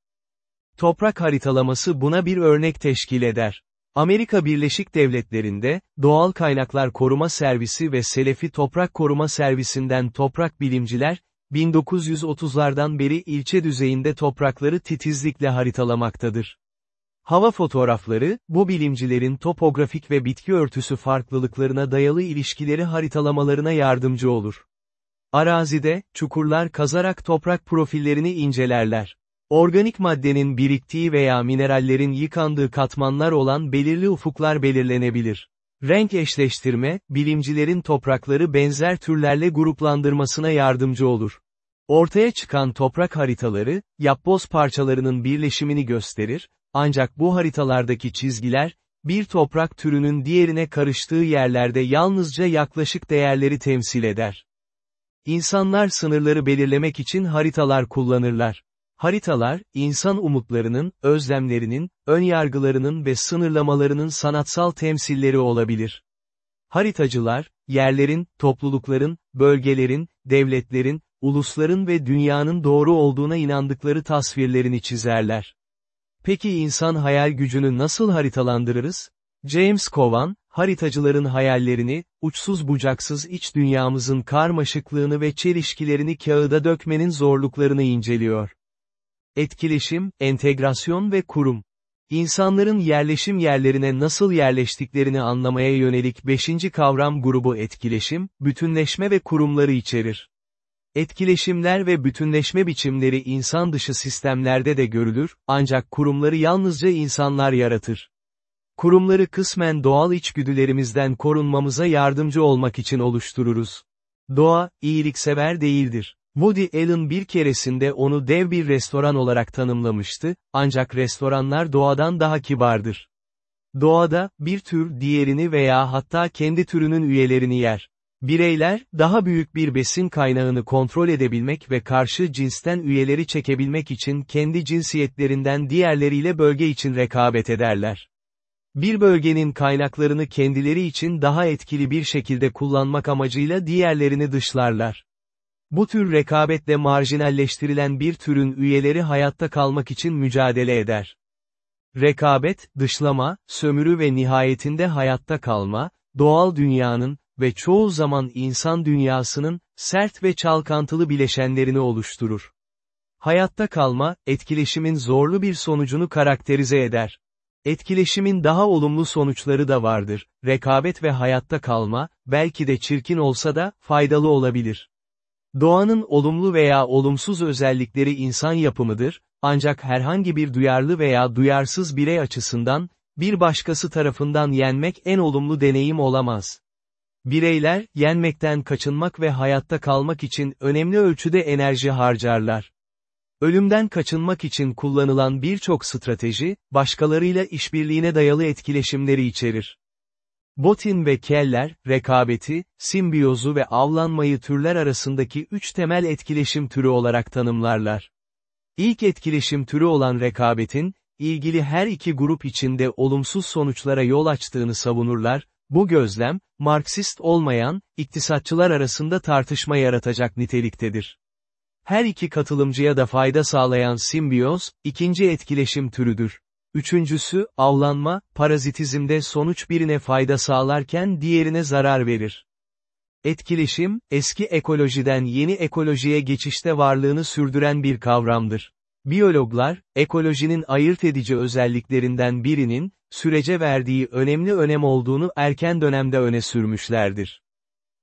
Toprak haritalaması buna bir örnek teşkil eder. Amerika Birleşik Devletleri'nde, Doğal Kaynaklar Koruma Servisi ve Selefi Toprak Koruma Servisinden toprak bilimciler, 1930'lardan beri ilçe düzeyinde toprakları titizlikle haritalamaktadır. Hava fotoğrafları, bu bilimcilerin topografik ve bitki örtüsü farklılıklarına dayalı ilişkileri haritalamalarına yardımcı olur. Arazide, çukurlar kazarak toprak profillerini incelerler. Organik maddenin biriktiği veya minerallerin yıkandığı katmanlar olan belirli ufuklar belirlenebilir. Renk eşleştirme, bilimcilerin toprakları benzer türlerle gruplandırmasına yardımcı olur. Ortaya çıkan toprak haritaları, yapboz parçalarının birleşimini gösterir, ancak bu haritalardaki çizgiler, bir toprak türünün diğerine karıştığı yerlerde yalnızca yaklaşık değerleri temsil eder. İnsanlar sınırları belirlemek için haritalar kullanırlar. Haritalar, insan umutlarının, özlemlerinin, önyargılarının ve sınırlamalarının sanatsal temsilleri olabilir. Haritacılar, yerlerin, toplulukların, bölgelerin, devletlerin, ulusların ve dünyanın doğru olduğuna inandıkları tasvirlerini çizerler. Peki insan hayal gücünü nasıl haritalandırırız? James Cowan, haritacıların hayallerini, uçsuz bucaksız iç dünyamızın karmaşıklığını ve çelişkilerini kağıda dökmenin zorluklarını inceliyor. Etkileşim, entegrasyon ve kurum. İnsanların yerleşim yerlerine nasıl yerleştiklerini anlamaya yönelik beşinci kavram grubu etkileşim, bütünleşme ve kurumları içerir. Etkileşimler ve bütünleşme biçimleri insan dışı sistemlerde de görülür, ancak kurumları yalnızca insanlar yaratır. Kurumları kısmen doğal içgüdülerimizden korunmamıza yardımcı olmak için oluştururuz. Doğa, iyiliksever değildir. Woody Allen bir keresinde onu dev bir restoran olarak tanımlamıştı, ancak restoranlar doğadan daha kibardır. Doğada, bir tür diğerini veya hatta kendi türünün üyelerini yer. Bireyler, daha büyük bir besin kaynağını kontrol edebilmek ve karşı cinsten üyeleri çekebilmek için kendi cinsiyetlerinden diğerleriyle bölge için rekabet ederler. Bir bölgenin kaynaklarını kendileri için daha etkili bir şekilde kullanmak amacıyla diğerlerini dışlarlar. Bu tür rekabetle marjinalleştirilen bir türün üyeleri hayatta kalmak için mücadele eder. Rekabet, dışlama, sömürü ve nihayetinde hayatta kalma, doğal dünyanın, ve çoğu zaman insan dünyasının, sert ve çalkantılı bileşenlerini oluşturur. Hayatta kalma, etkileşimin zorlu bir sonucunu karakterize eder. Etkileşimin daha olumlu sonuçları da vardır, rekabet ve hayatta kalma, belki de çirkin olsa da, faydalı olabilir. Doğanın olumlu veya olumsuz özellikleri insan yapımıdır, ancak herhangi bir duyarlı veya duyarsız birey açısından, bir başkası tarafından yenmek en olumlu deneyim olamaz. Bireyler, yenmekten kaçınmak ve hayatta kalmak için önemli ölçüde enerji harcarlar. Ölümden kaçınmak için kullanılan birçok strateji, başkalarıyla işbirliğine dayalı etkileşimleri içerir. Botin ve Keller, rekabeti, simbiyozu ve avlanmayı türler arasındaki üç temel etkileşim türü olarak tanımlarlar. İlk etkileşim türü olan rekabetin, ilgili her iki grup içinde olumsuz sonuçlara yol açtığını savunurlar, bu gözlem, Marksist olmayan, iktisatçılar arasında tartışma yaratacak niteliktedir. Her iki katılımcıya da fayda sağlayan simbiyoz, ikinci etkileşim türüdür. Üçüncüsü, avlanma, parazitizmde sonuç birine fayda sağlarken diğerine zarar verir. Etkileşim, eski ekolojiden yeni ekolojiye geçişte varlığını sürdüren bir kavramdır. Biyologlar, ekolojinin ayırt edici özelliklerinden birinin, sürece verdiği önemli önem olduğunu erken dönemde öne sürmüşlerdir.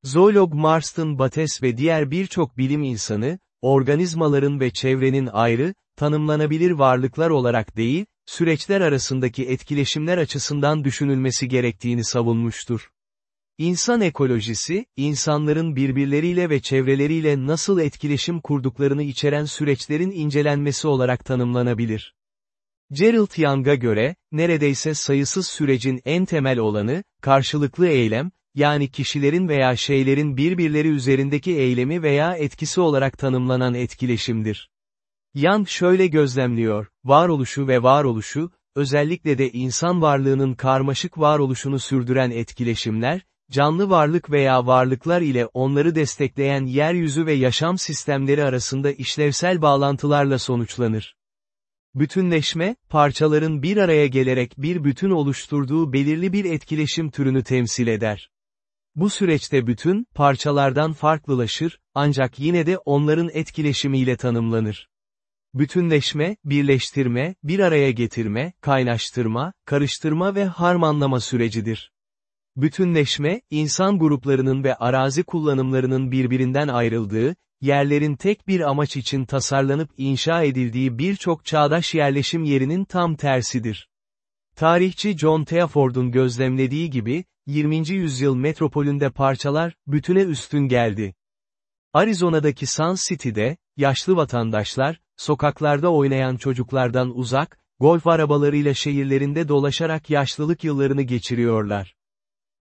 Zoolog Marston Bates ve diğer birçok bilim insanı, organizmaların ve çevrenin ayrı, tanımlanabilir varlıklar olarak değil, süreçler arasındaki etkileşimler açısından düşünülmesi gerektiğini savunmuştur. İnsan ekolojisi, insanların birbirleriyle ve çevreleriyle nasıl etkileşim kurduklarını içeren süreçlerin incelenmesi olarak tanımlanabilir. Gerald Young'a göre, neredeyse sayısız sürecin en temel olanı, karşılıklı eylem, yani kişilerin veya şeylerin birbirleri üzerindeki eylemi veya etkisi olarak tanımlanan etkileşimdir. Young şöyle gözlemliyor, varoluşu ve varoluşu, özellikle de insan varlığının karmaşık varoluşunu sürdüren etkileşimler, canlı varlık veya varlıklar ile onları destekleyen yeryüzü ve yaşam sistemleri arasında işlevsel bağlantılarla sonuçlanır. Bütünleşme, parçaların bir araya gelerek bir bütün oluşturduğu belirli bir etkileşim türünü temsil eder. Bu süreçte bütün, parçalardan farklılaşır, ancak yine de onların etkileşimiyle tanımlanır. Bütünleşme, birleştirme, bir araya getirme, kaynaştırma, karıştırma ve harmanlama sürecidir. Bütünleşme, insan gruplarının ve arazi kullanımlarının birbirinden ayrıldığı, yerlerin tek bir amaç için tasarlanıp inşa edildiği birçok çağdaş yerleşim yerinin tam tersidir. Tarihçi John Teaford'un gözlemlediği gibi, 20. yüzyıl metropolünde parçalar, bütüne üstün geldi. Arizona'daki Sun City'de, yaşlı vatandaşlar, sokaklarda oynayan çocuklardan uzak, golf arabalarıyla şehirlerinde dolaşarak yaşlılık yıllarını geçiriyorlar.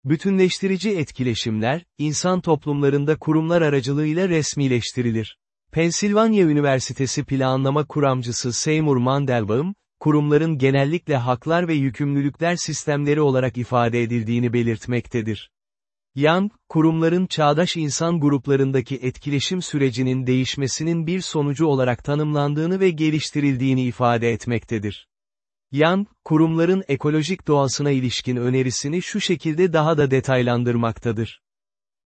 Bütünleştirici etkileşimler, insan toplumlarında kurumlar aracılığıyla resmileştirilir. Pensilvanya Üniversitesi planlama kuramcısı Seymour Mandelbaum, kurumların genellikle haklar ve yükümlülükler sistemleri olarak ifade edildiğini belirtmektedir. Young, kurumların çağdaş insan gruplarındaki etkileşim sürecinin değişmesinin bir sonucu olarak tanımlandığını ve geliştirildiğini ifade etmektedir. Young, kurumların ekolojik doğasına ilişkin önerisini şu şekilde daha da detaylandırmaktadır.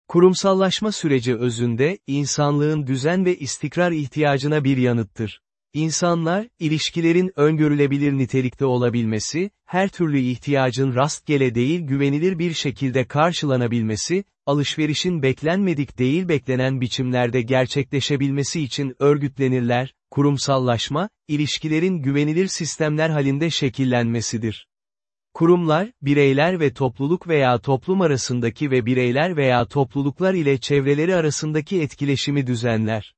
Kurumsallaşma süreci özünde, insanlığın düzen ve istikrar ihtiyacına bir yanıttır. İnsanlar, ilişkilerin öngörülebilir nitelikte olabilmesi, her türlü ihtiyacın rastgele değil güvenilir bir şekilde karşılanabilmesi, alışverişin beklenmedik değil beklenen biçimlerde gerçekleşebilmesi için örgütlenirler, kurumsallaşma, ilişkilerin güvenilir sistemler halinde şekillenmesidir. Kurumlar, bireyler ve topluluk veya toplum arasındaki ve bireyler veya topluluklar ile çevreleri arasındaki etkileşimi düzenler.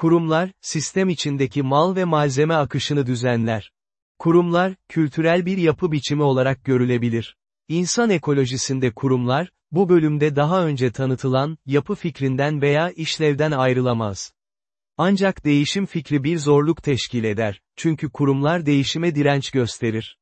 Kurumlar, sistem içindeki mal ve malzeme akışını düzenler. Kurumlar, kültürel bir yapı biçimi olarak görülebilir. İnsan ekolojisinde kurumlar, bu bölümde daha önce tanıtılan, yapı fikrinden veya işlevden ayrılamaz. Ancak değişim fikri bir zorluk teşkil eder, çünkü kurumlar değişime direnç gösterir.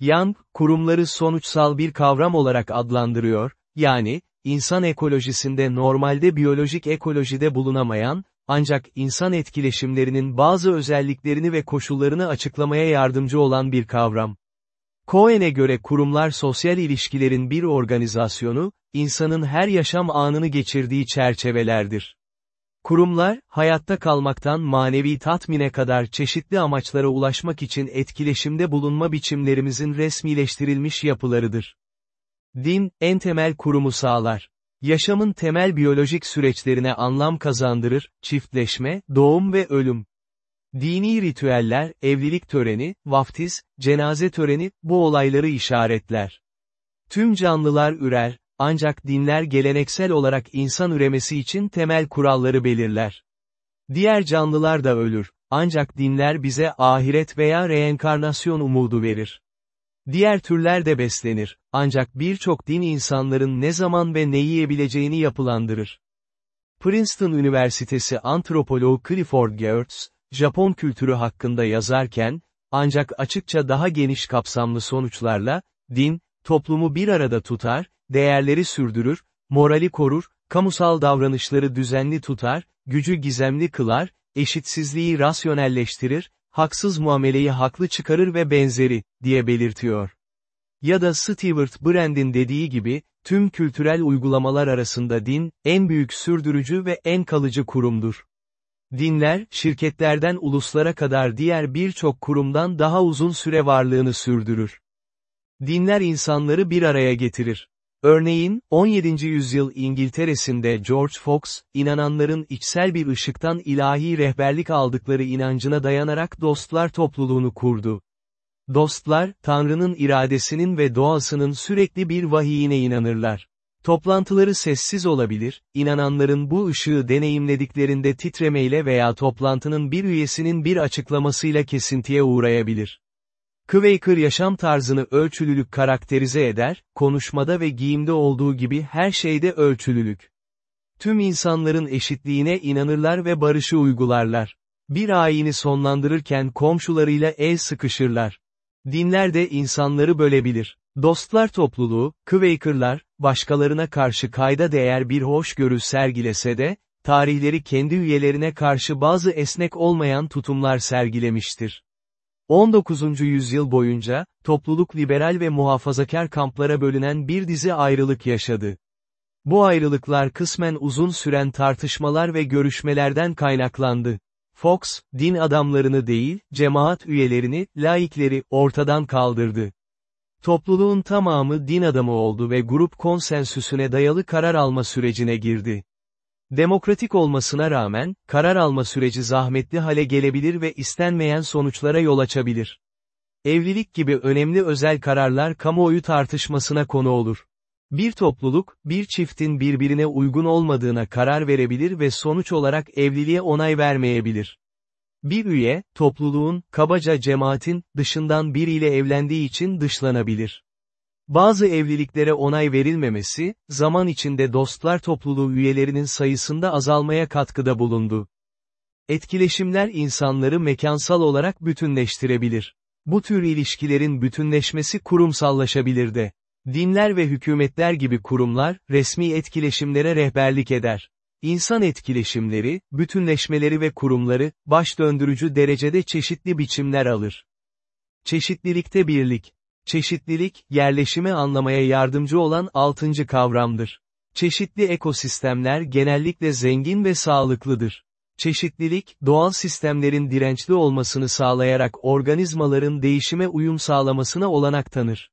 Young, kurumları sonuçsal bir kavram olarak adlandırıyor, yani, insan ekolojisinde normalde biyolojik ekolojide bulunamayan, ancak insan etkileşimlerinin bazı özelliklerini ve koşullarını açıklamaya yardımcı olan bir kavram. Cohen'e göre kurumlar sosyal ilişkilerin bir organizasyonu, insanın her yaşam anını geçirdiği çerçevelerdir. Kurumlar, hayatta kalmaktan manevi tatmine kadar çeşitli amaçlara ulaşmak için etkileşimde bulunma biçimlerimizin resmileştirilmiş yapılarıdır. Din, en temel kurumu sağlar. Yaşamın temel biyolojik süreçlerine anlam kazandırır, çiftleşme, doğum ve ölüm. Dini ritüeller, evlilik töreni, vaftiz, cenaze töreni, bu olayları işaretler. Tüm canlılar ürer, ancak dinler geleneksel olarak insan üremesi için temel kuralları belirler. Diğer canlılar da ölür, ancak dinler bize ahiret veya reenkarnasyon umudu verir. Diğer türler de beslenir, ancak birçok din insanların ne zaman ve ne yiyebileceğini yapılandırır. Princeton Üniversitesi antropoloğu Clifford Geertz, Japon kültürü hakkında yazarken, ancak açıkça daha geniş kapsamlı sonuçlarla, din, toplumu bir arada tutar, değerleri sürdürür, morali korur, kamusal davranışları düzenli tutar, gücü gizemli kılar, eşitsizliği rasyonelleştirir, haksız muameleyi haklı çıkarır ve benzeri, diye belirtiyor. Ya da Stewart Brand'in dediği gibi, tüm kültürel uygulamalar arasında din, en büyük sürdürücü ve en kalıcı kurumdur. Dinler, şirketlerden uluslara kadar diğer birçok kurumdan daha uzun süre varlığını sürdürür. Dinler insanları bir araya getirir. Örneğin, 17. yüzyıl İngiltere'sinde George Fox, inananların içsel bir ışıktan ilahi rehberlik aldıkları inancına dayanarak dostlar topluluğunu kurdu. Dostlar, Tanrı'nın iradesinin ve doğasının sürekli bir vahiyine inanırlar. Toplantıları sessiz olabilir, inananların bu ışığı deneyimlediklerinde titremeyle veya toplantının bir üyesinin bir açıklamasıyla kesintiye uğrayabilir. Quaker yaşam tarzını ölçülülük karakterize eder, konuşmada ve giyimde olduğu gibi her şeyde ölçülülük. Tüm insanların eşitliğine inanırlar ve barışı uygularlar. Bir ayini sonlandırırken komşularıyla el sıkışırlar. Dinler de insanları bölebilir. Dostlar topluluğu, Quaker'lar, başkalarına karşı kayda değer bir hoşgörü sergilese de, tarihleri kendi üyelerine karşı bazı esnek olmayan tutumlar sergilemiştir. 19. yüzyıl boyunca, topluluk liberal ve muhafazakar kamplara bölünen bir dizi ayrılık yaşadı. Bu ayrılıklar kısmen uzun süren tartışmalar ve görüşmelerden kaynaklandı. Fox, din adamlarını değil, cemaat üyelerini, laikleri, ortadan kaldırdı. Topluluğun tamamı din adamı oldu ve grup konsensüsüne dayalı karar alma sürecine girdi. Demokratik olmasına rağmen, karar alma süreci zahmetli hale gelebilir ve istenmeyen sonuçlara yol açabilir. Evlilik gibi önemli özel kararlar kamuoyu tartışmasına konu olur. Bir topluluk, bir çiftin birbirine uygun olmadığına karar verebilir ve sonuç olarak evliliğe onay vermeyebilir. Bir üye, topluluğun, kabaca cemaatin, dışından biriyle evlendiği için dışlanabilir. Bazı evliliklere onay verilmemesi, zaman içinde dostlar topluluğu üyelerinin sayısında azalmaya katkıda bulundu. Etkileşimler insanları mekansal olarak bütünleştirebilir. Bu tür ilişkilerin bütünleşmesi kurumsallaşabilir de. Dinler ve hükümetler gibi kurumlar, resmi etkileşimlere rehberlik eder. İnsan etkileşimleri, bütünleşmeleri ve kurumları, baş döndürücü derecede çeşitli biçimler alır. Çeşitlilikte birlik. Çeşitlilik, yerleşimi anlamaya yardımcı olan altıncı kavramdır. Çeşitli ekosistemler genellikle zengin ve sağlıklıdır. Çeşitlilik, doğal sistemlerin dirençli olmasını sağlayarak organizmaların değişime uyum sağlamasına olanak tanır.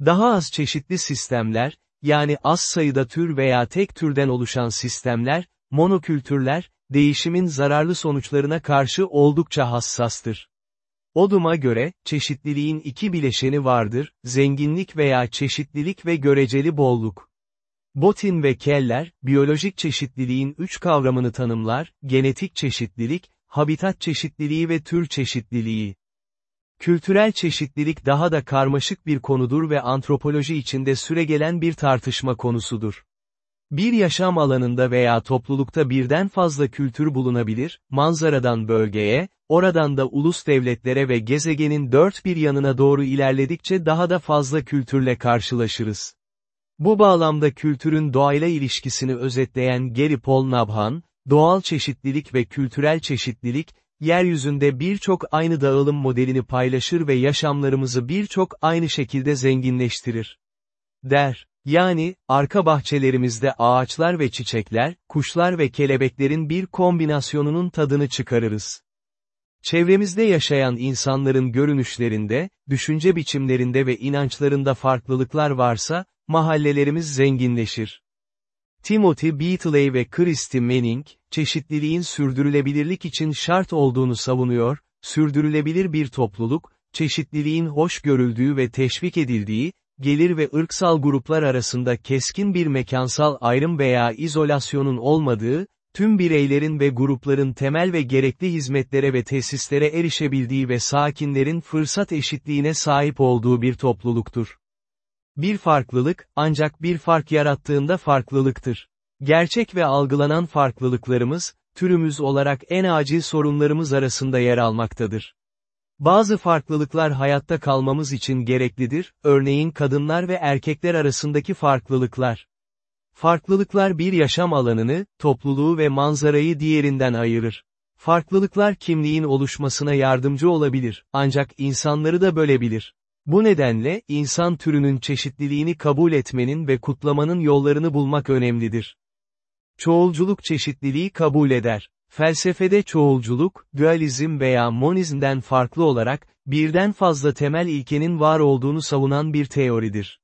Daha az çeşitli sistemler, yani az sayıda tür veya tek türden oluşan sistemler, monokültürler, değişimin zararlı sonuçlarına karşı oldukça hassastır. Odum'a göre, çeşitliliğin iki bileşeni vardır, zenginlik veya çeşitlilik ve göreceli bolluk. Botin ve Keller, biyolojik çeşitliliğin üç kavramını tanımlar, genetik çeşitlilik, habitat çeşitliliği ve tür çeşitliliği. Kültürel çeşitlilik daha da karmaşık bir konudur ve antropoloji içinde süregelen bir tartışma konusudur. Bir yaşam alanında veya toplulukta birden fazla kültür bulunabilir, manzaradan bölgeye, oradan da ulus devletlere ve gezegenin dört bir yanına doğru ilerledikçe daha da fazla kültürle karşılaşırız. Bu bağlamda kültürün doğayla ilişkisini özetleyen Gary Paul Nabhan, doğal çeşitlilik ve kültürel çeşitlilik, yeryüzünde birçok aynı dağılım modelini paylaşır ve yaşamlarımızı birçok aynı şekilde zenginleştirir. Der. Yani, arka bahçelerimizde ağaçlar ve çiçekler, kuşlar ve kelebeklerin bir kombinasyonunun tadını çıkarırız. Çevremizde yaşayan insanların görünüşlerinde, düşünce biçimlerinde ve inançlarında farklılıklar varsa, mahallelerimiz zenginleşir. Timothy Beatley ve Christy Manning, çeşitliliğin sürdürülebilirlik için şart olduğunu savunuyor, sürdürülebilir bir topluluk, çeşitliliğin hoş görüldüğü ve teşvik edildiği, gelir ve ırksal gruplar arasında keskin bir mekansal ayrım veya izolasyonun olmadığı, tüm bireylerin ve grupların temel ve gerekli hizmetlere ve tesislere erişebildiği ve sakinlerin fırsat eşitliğine sahip olduğu bir topluluktur. Bir farklılık, ancak bir fark yarattığında farklılıktır. Gerçek ve algılanan farklılıklarımız, türümüz olarak en acil sorunlarımız arasında yer almaktadır. Bazı farklılıklar hayatta kalmamız için gereklidir, örneğin kadınlar ve erkekler arasındaki farklılıklar. Farklılıklar bir yaşam alanını, topluluğu ve manzarayı diğerinden ayırır. Farklılıklar kimliğin oluşmasına yardımcı olabilir, ancak insanları da bölebilir. Bu nedenle, insan türünün çeşitliliğini kabul etmenin ve kutlamanın yollarını bulmak önemlidir. Çoğulculuk çeşitliliği kabul eder. Felsefede çoğulculuk, dualizm veya monizmden farklı olarak, birden fazla temel ilkenin var olduğunu savunan bir teoridir.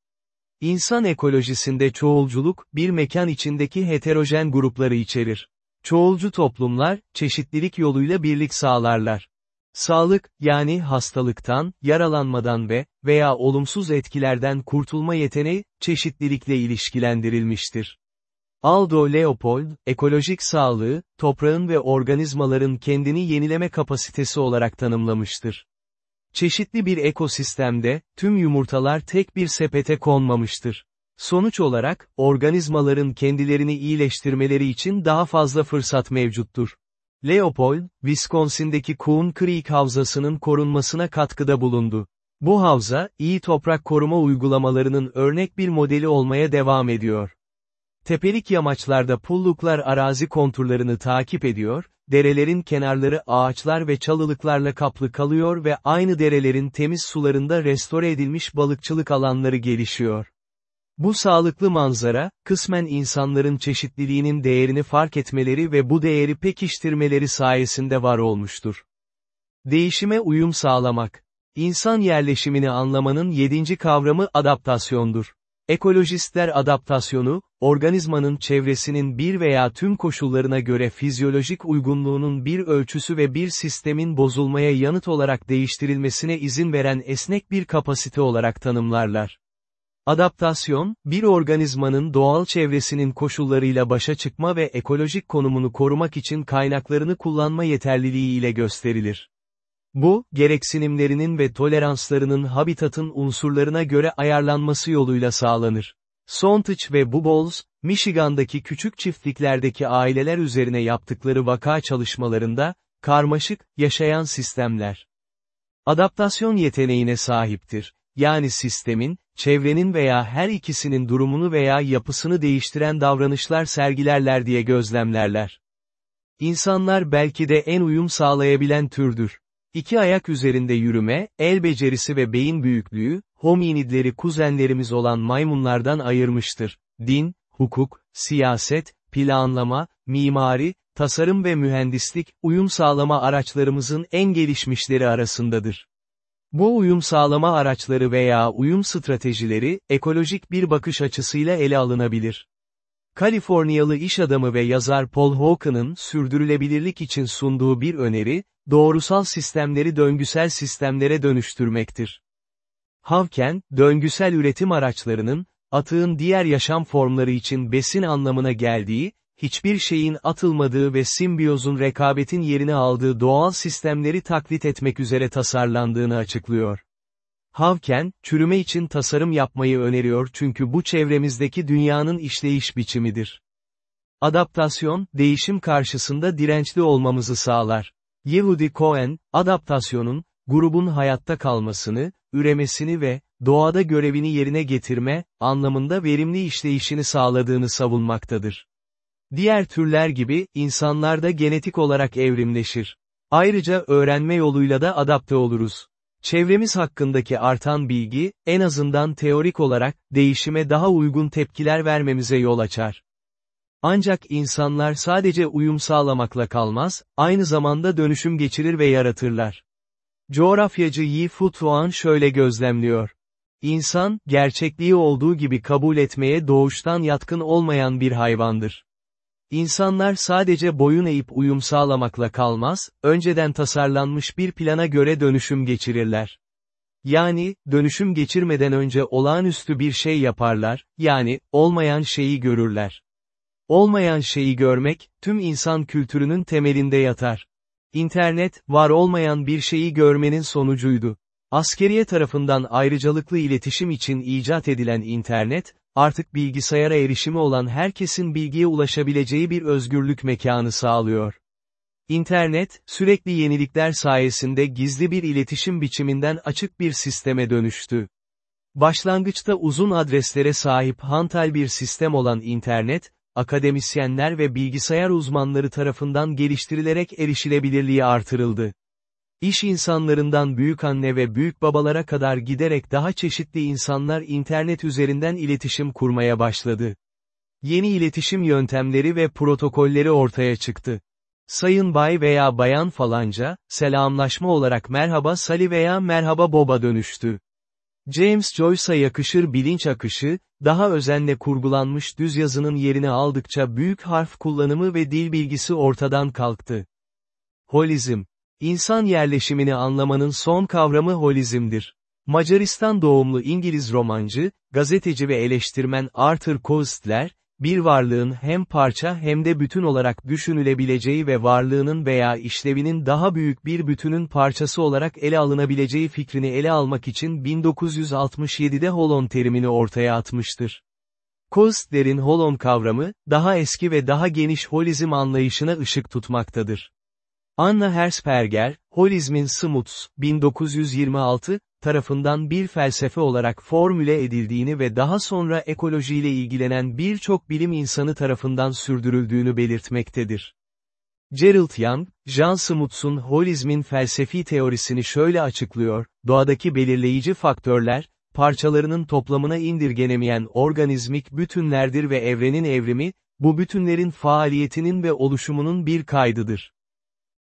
İnsan ekolojisinde çoğulculuk, bir mekan içindeki heterojen grupları içerir. Çoğulcu toplumlar, çeşitlilik yoluyla birlik sağlarlar. Sağlık, yani hastalıktan, yaralanmadan ve veya olumsuz etkilerden kurtulma yeteneği, çeşitlilikle ilişkilendirilmiştir. Aldo Leopold, ekolojik sağlığı, toprağın ve organizmaların kendini yenileme kapasitesi olarak tanımlamıştır. Çeşitli bir ekosistemde, tüm yumurtalar tek bir sepete konmamıştır. Sonuç olarak, organizmaların kendilerini iyileştirmeleri için daha fazla fırsat mevcuttur. Leopold, Wisconsin'deki Coon Creek Havzası'nın korunmasına katkıda bulundu. Bu havza, iyi toprak koruma uygulamalarının örnek bir modeli olmaya devam ediyor. Tepelik yamaçlarda pulluklar arazi konturlarını takip ediyor, derelerin kenarları ağaçlar ve çalılıklarla kaplı kalıyor ve aynı derelerin temiz sularında restore edilmiş balıkçılık alanları gelişiyor. Bu sağlıklı manzara, kısmen insanların çeşitliliğinin değerini fark etmeleri ve bu değeri pekiştirmeleri sayesinde var olmuştur. Değişime uyum sağlamak. İnsan yerleşimini anlamanın yedinci kavramı adaptasyondur. Ekolojistler adaptasyonu, organizmanın çevresinin bir veya tüm koşullarına göre fizyolojik uygunluğunun bir ölçüsü ve bir sistemin bozulmaya yanıt olarak değiştirilmesine izin veren esnek bir kapasite olarak tanımlarlar. Adaptasyon, bir organizmanın doğal çevresinin koşullarıyla başa çıkma ve ekolojik konumunu korumak için kaynaklarını kullanma yeterliliği ile gösterilir. Bu, gereksinimlerinin ve toleranslarının habitatın unsurlarına göre ayarlanması yoluyla sağlanır. Sontage ve Bubbles, Michigan'daki küçük çiftliklerdeki aileler üzerine yaptıkları vaka çalışmalarında, karmaşık, yaşayan sistemler. Adaptasyon yeteneğine sahiptir. Yani sistemin, çevrenin veya her ikisinin durumunu veya yapısını değiştiren davranışlar sergilerler diye gözlemlerler. İnsanlar belki de en uyum sağlayabilen türdür. İki ayak üzerinde yürüme, el becerisi ve beyin büyüklüğü, hominidleri kuzenlerimiz olan maymunlardan ayırmıştır. Din, hukuk, siyaset, planlama, mimari, tasarım ve mühendislik, uyum sağlama araçlarımızın en gelişmişleri arasındadır. Bu uyum sağlama araçları veya uyum stratejileri, ekolojik bir bakış açısıyla ele alınabilir. Kaliforniyalı iş adamı ve yazar Paul Hawken'ın sürdürülebilirlik için sunduğu bir öneri, doğrusal sistemleri döngüsel sistemlere dönüştürmektir. Havken, döngüsel üretim araçlarının, atığın diğer yaşam formları için besin anlamına geldiği, hiçbir şeyin atılmadığı ve simbiyozun rekabetin yerini aldığı doğal sistemleri taklit etmek üzere tasarlandığını açıklıyor. Havken, çürüme için tasarım yapmayı öneriyor çünkü bu çevremizdeki dünyanın işleyiş biçimidir. Adaptasyon, değişim karşısında dirençli olmamızı sağlar. Yehudi Cohen, adaptasyonun, grubun hayatta kalmasını, üremesini ve, doğada görevini yerine getirme, anlamında verimli işleyişini sağladığını savunmaktadır. Diğer türler gibi, insanlar da genetik olarak evrimleşir. Ayrıca öğrenme yoluyla da adapte oluruz. Çevremiz hakkındaki artan bilgi, en azından teorik olarak, değişime daha uygun tepkiler vermemize yol açar. Ancak insanlar sadece uyum sağlamakla kalmaz, aynı zamanda dönüşüm geçirir ve yaratırlar. Coğrafyacı Yi Fu Tuan şöyle gözlemliyor. İnsan, gerçekliği olduğu gibi kabul etmeye doğuştan yatkın olmayan bir hayvandır. İnsanlar sadece boyun eğip uyum sağlamakla kalmaz, önceden tasarlanmış bir plana göre dönüşüm geçirirler. Yani, dönüşüm geçirmeden önce olağanüstü bir şey yaparlar, yani, olmayan şeyi görürler. Olmayan şeyi görmek, tüm insan kültürünün temelinde yatar. İnternet, var olmayan bir şeyi görmenin sonucuydu. Askeriye tarafından ayrıcalıklı iletişim için icat edilen internet, artık bilgisayara erişimi olan herkesin bilgiye ulaşabileceği bir özgürlük mekanı sağlıyor. İnternet, sürekli yenilikler sayesinde gizli bir iletişim biçiminden açık bir sisteme dönüştü. Başlangıçta uzun adreslere sahip hantal bir sistem olan internet, akademisyenler ve bilgisayar uzmanları tarafından geliştirilerek erişilebilirliği artırıldı. İş insanlarından büyük anne ve büyük babalara kadar giderek daha çeşitli insanlar internet üzerinden iletişim kurmaya başladı. Yeni iletişim yöntemleri ve protokolleri ortaya çıktı. Sayın Bay veya Bayan falanca, selamlaşma olarak merhaba Sally veya merhaba Bob'a dönüştü. James Joyce'a yakışır bilinç akışı, daha özenle kurgulanmış düz yazının yerini aldıkça büyük harf kullanımı ve dil bilgisi ortadan kalktı. Holizm İnsan yerleşimini anlamanın son kavramı holizmdir. Macaristan doğumlu İngiliz romancı, gazeteci ve eleştirmen Arthur Koestler, bir varlığın hem parça hem de bütün olarak düşünülebileceği ve varlığının veya işlevinin daha büyük bir bütünün parçası olarak ele alınabileceği fikrini ele almak için 1967'de holon terimini ortaya atmıştır. Koestler'in holon kavramı, daha eski ve daha geniş holizm anlayışına ışık tutmaktadır. Anna Herzberger, Holizmin Smuts, 1926, tarafından bir felsefe olarak formüle edildiğini ve daha sonra ekolojiyle ilgilenen birçok bilim insanı tarafından sürdürüldüğünü belirtmektedir. Gerald Young, Jean Smuts'un holizmin felsefi teorisini şöyle açıklıyor, doğadaki belirleyici faktörler, parçalarının toplamına indirgenemeyen organizmik bütünlerdir ve evrenin evrimi, bu bütünlerin faaliyetinin ve oluşumunun bir kaydıdır.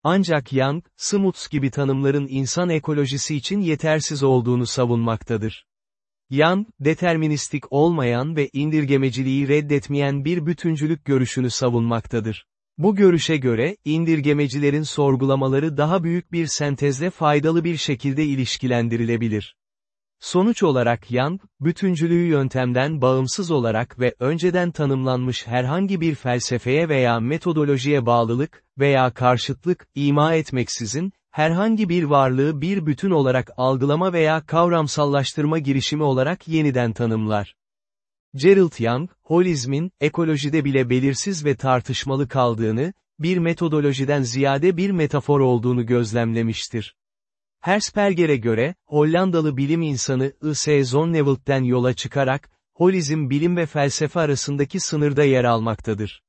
Ancak Young, Smuts gibi tanımların insan ekolojisi için yetersiz olduğunu savunmaktadır. Young, deterministik olmayan ve indirgemeciliği reddetmeyen bir bütüncülük görüşünü savunmaktadır. Bu görüşe göre, indirgemecilerin sorgulamaları daha büyük bir sentezle faydalı bir şekilde ilişkilendirilebilir. Sonuç olarak Young, bütüncülüğü yöntemden bağımsız olarak ve önceden tanımlanmış herhangi bir felsefeye veya metodolojiye bağlılık veya karşıtlık ima etmeksizin, herhangi bir varlığı bir bütün olarak algılama veya kavramsallaştırma girişimi olarak yeniden tanımlar. Gerald Young, holizmin, ekolojide bile belirsiz ve tartışmalı kaldığını, bir metodolojiden ziyade bir metafor olduğunu gözlemlemiştir. Hersperger'e göre, Hollandalı bilim insanı I.S. Zonnevelt'ten yola çıkarak, holizm bilim ve felsefe arasındaki sınırda yer almaktadır.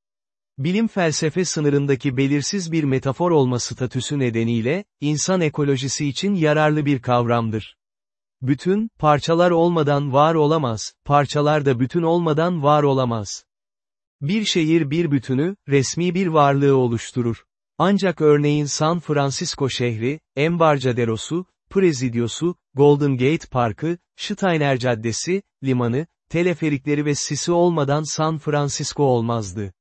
Bilim felsefe sınırındaki belirsiz bir metafor olma statüsü nedeniyle, insan ekolojisi için yararlı bir kavramdır. Bütün, parçalar olmadan var olamaz, parçalar da bütün olmadan var olamaz. Bir şehir bir bütünü, resmi bir varlığı oluşturur. Ancak örneğin San Francisco şehri, Embarcaderosu, Prezidyosu, Golden Gate Parkı, Steiner Caddesi, limanı, teleferikleri ve sisi olmadan San Francisco olmazdı.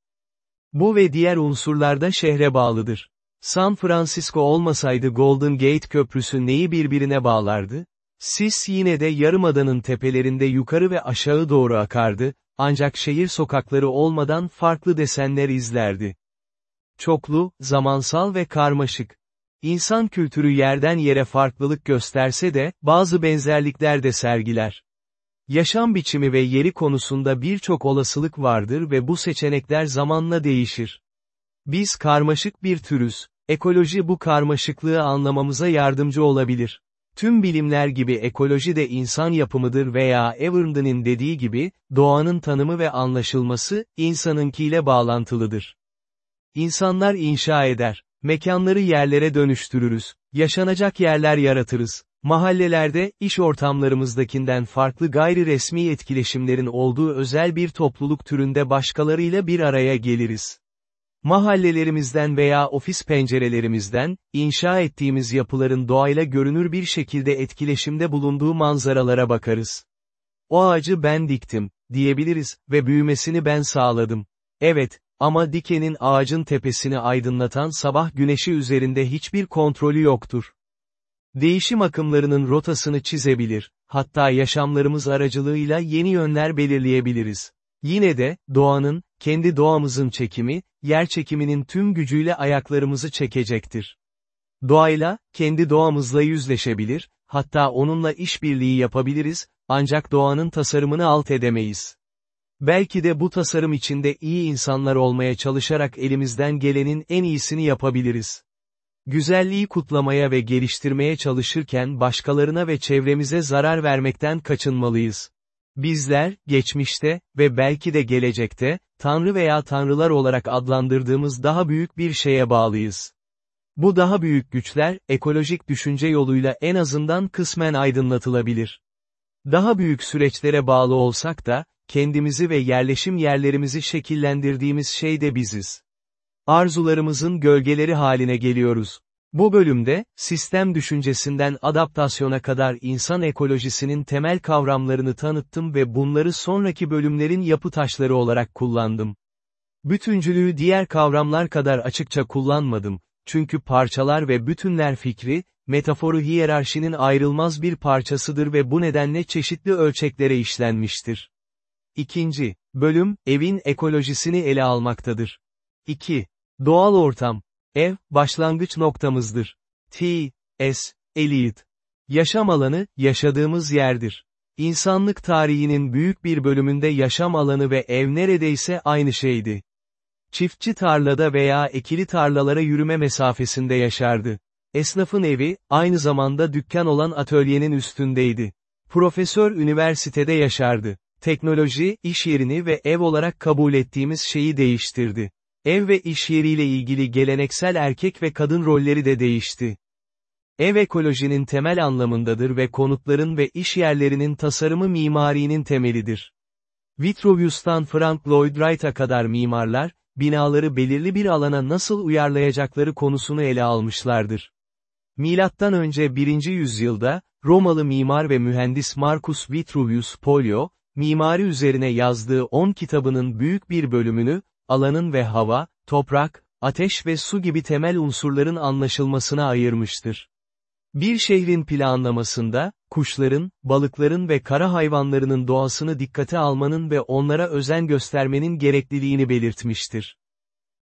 Bu ve diğer unsurlar da şehre bağlıdır. San Francisco olmasaydı Golden Gate Köprüsü neyi birbirine bağlardı? Sis yine de yarımadanın tepelerinde yukarı ve aşağı doğru akardı, ancak şehir sokakları olmadan farklı desenler izlerdi. Çoklu, zamansal ve karmaşık. İnsan kültürü yerden yere farklılık gösterse de, bazı benzerlikler de sergiler. Yaşam biçimi ve yeri konusunda birçok olasılık vardır ve bu seçenekler zamanla değişir. Biz karmaşık bir türüz. Ekoloji bu karmaşıklığı anlamamıza yardımcı olabilir. Tüm bilimler gibi ekoloji de insan yapımıdır veya Everndon'in dediği gibi, doğanın tanımı ve anlaşılması, insanınkiyle bağlantılıdır. İnsanlar inşa eder. Mekanları yerlere dönüştürürüz. Yaşanacak yerler yaratırız. Mahallelerde, iş ortamlarımızdakinden farklı gayri resmi etkileşimlerin olduğu özel bir topluluk türünde başkalarıyla bir araya geliriz. Mahallelerimizden veya ofis pencerelerimizden, inşa ettiğimiz yapıların doğayla görünür bir şekilde etkileşimde bulunduğu manzaralara bakarız. O ağacı ben diktim, diyebiliriz ve büyümesini ben sağladım. Evet, ama dikenin ağacın tepesini aydınlatan sabah güneşi üzerinde hiçbir kontrolü yoktur. Değişim akımlarının rotasını çizebilir, hatta yaşamlarımız aracılığıyla yeni yönler belirleyebiliriz. Yine de, doğanın, kendi doğamızın çekimi, yer çekiminin tüm gücüyle ayaklarımızı çekecektir. Doğayla, kendi doğamızla yüzleşebilir, hatta onunla işbirliği yapabiliriz, ancak doğanın tasarımını alt edemeyiz. Belki de bu tasarım içinde iyi insanlar olmaya çalışarak elimizden gelenin en iyisini yapabiliriz. Güzelliği kutlamaya ve geliştirmeye çalışırken başkalarına ve çevremize zarar vermekten kaçınmalıyız. Bizler, geçmişte ve belki de gelecekte, Tanrı veya Tanrılar olarak adlandırdığımız daha büyük bir şeye bağlıyız. Bu daha büyük güçler, ekolojik düşünce yoluyla en azından kısmen aydınlatılabilir. Daha büyük süreçlere bağlı olsak da, kendimizi ve yerleşim yerlerimizi şekillendirdiğimiz şey de biziz. Arzularımızın gölgeleri haline geliyoruz. Bu bölümde, sistem düşüncesinden adaptasyona kadar insan ekolojisinin temel kavramlarını tanıttım ve bunları sonraki bölümlerin yapı taşları olarak kullandım. Bütüncülüğü diğer kavramlar kadar açıkça kullanmadım, çünkü parçalar ve bütünler fikri, metaforu hiyerarşinin ayrılmaz bir parçasıdır ve bu nedenle çeşitli ölçeklere işlenmiştir. İkinci, bölüm, evin ekolojisini ele almaktadır. 2. Doğal ortam. Ev, başlangıç noktamızdır. T. S. Eliot. Yaşam alanı, yaşadığımız yerdir. İnsanlık tarihinin büyük bir bölümünde yaşam alanı ve ev neredeyse aynı şeydi. Çiftçi tarlada veya ekili tarlalara yürüme mesafesinde yaşardı. Esnafın evi, aynı zamanda dükkan olan atölyenin üstündeydi. Profesör üniversitede yaşardı. Teknoloji, iş yerini ve ev olarak kabul ettiğimiz şeyi değiştirdi. Ev ve iş yeriyle ilgili geleneksel erkek ve kadın rolleri de değişti. Ev ekolojinin temel anlamındadır ve konutların ve iş yerlerinin tasarımı mimarinin temelidir. Vitruvius'tan Frank Lloyd Wright'a kadar mimarlar, binaları belirli bir alana nasıl uyarlayacakları konusunu ele almışlardır. Milattan önce 1. yüzyılda, Romalı mimar ve mühendis Marcus Vitruvius Polio, mimari üzerine yazdığı 10 kitabının büyük bir bölümünü, alanın ve hava, toprak, ateş ve su gibi temel unsurların anlaşılmasına ayırmıştır. Bir şehrin planlamasında, kuşların, balıkların ve kara hayvanlarının doğasını dikkate almanın ve onlara özen göstermenin gerekliliğini belirtmiştir.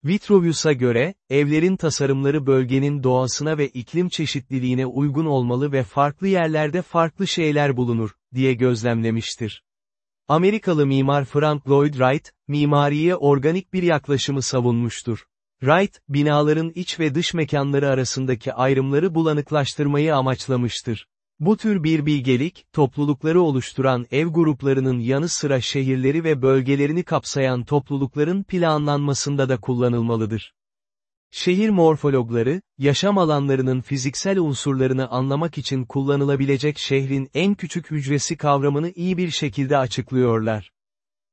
Vitruvius'a göre, evlerin tasarımları bölgenin doğasına ve iklim çeşitliliğine uygun olmalı ve farklı yerlerde farklı şeyler bulunur, diye gözlemlemiştir. Amerikalı mimar Frank Lloyd Wright, mimariye organik bir yaklaşımı savunmuştur. Wright, binaların iç ve dış mekanları arasındaki ayrımları bulanıklaştırmayı amaçlamıştır. Bu tür bir bilgelik, toplulukları oluşturan ev gruplarının yanı sıra şehirleri ve bölgelerini kapsayan toplulukların planlanmasında da kullanılmalıdır. Şehir morfologları, yaşam alanlarının fiziksel unsurlarını anlamak için kullanılabilecek şehrin en küçük hücresi kavramını iyi bir şekilde açıklıyorlar.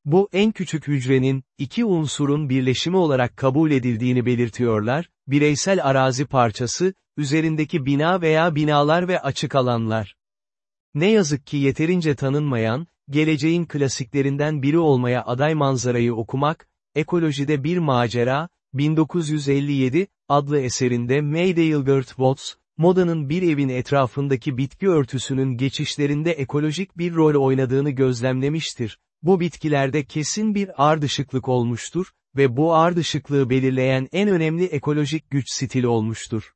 Bu en küçük hücrenin, iki unsurun birleşimi olarak kabul edildiğini belirtiyorlar, bireysel arazi parçası, üzerindeki bina veya binalar ve açık alanlar. Ne yazık ki yeterince tanınmayan, geleceğin klasiklerinden biri olmaya aday manzarayı okumak, ekolojide bir macera, 1957, adlı eserinde Mayday Gilbert Watts, modanın bir evin etrafındaki bitki örtüsünün geçişlerinde ekolojik bir rol oynadığını gözlemlemiştir. Bu bitkilerde kesin bir ardışıklık olmuştur ve bu ardışıklığı belirleyen en önemli ekolojik güç stili olmuştur.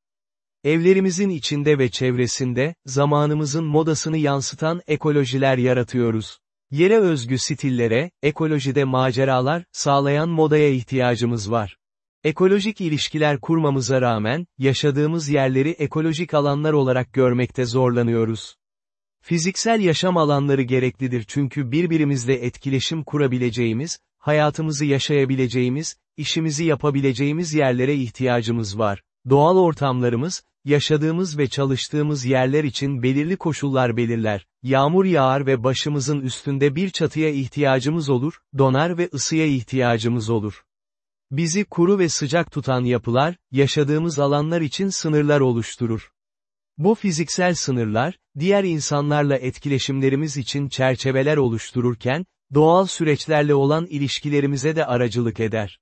Evlerimizin içinde ve çevresinde, zamanımızın modasını yansıtan ekolojiler yaratıyoruz. Yere özgü stillere, ekolojide maceralar, sağlayan modaya ihtiyacımız var. Ekolojik ilişkiler kurmamıza rağmen, yaşadığımız yerleri ekolojik alanlar olarak görmekte zorlanıyoruz. Fiziksel yaşam alanları gereklidir çünkü birbirimizle etkileşim kurabileceğimiz, hayatımızı yaşayabileceğimiz, işimizi yapabileceğimiz yerlere ihtiyacımız var. Doğal ortamlarımız, yaşadığımız ve çalıştığımız yerler için belirli koşullar belirler. Yağmur yağar ve başımızın üstünde bir çatıya ihtiyacımız olur, donar ve ısıya ihtiyacımız olur. Bizi kuru ve sıcak tutan yapılar, yaşadığımız alanlar için sınırlar oluşturur. Bu fiziksel sınırlar, diğer insanlarla etkileşimlerimiz için çerçeveler oluştururken, doğal süreçlerle olan ilişkilerimize de aracılık eder.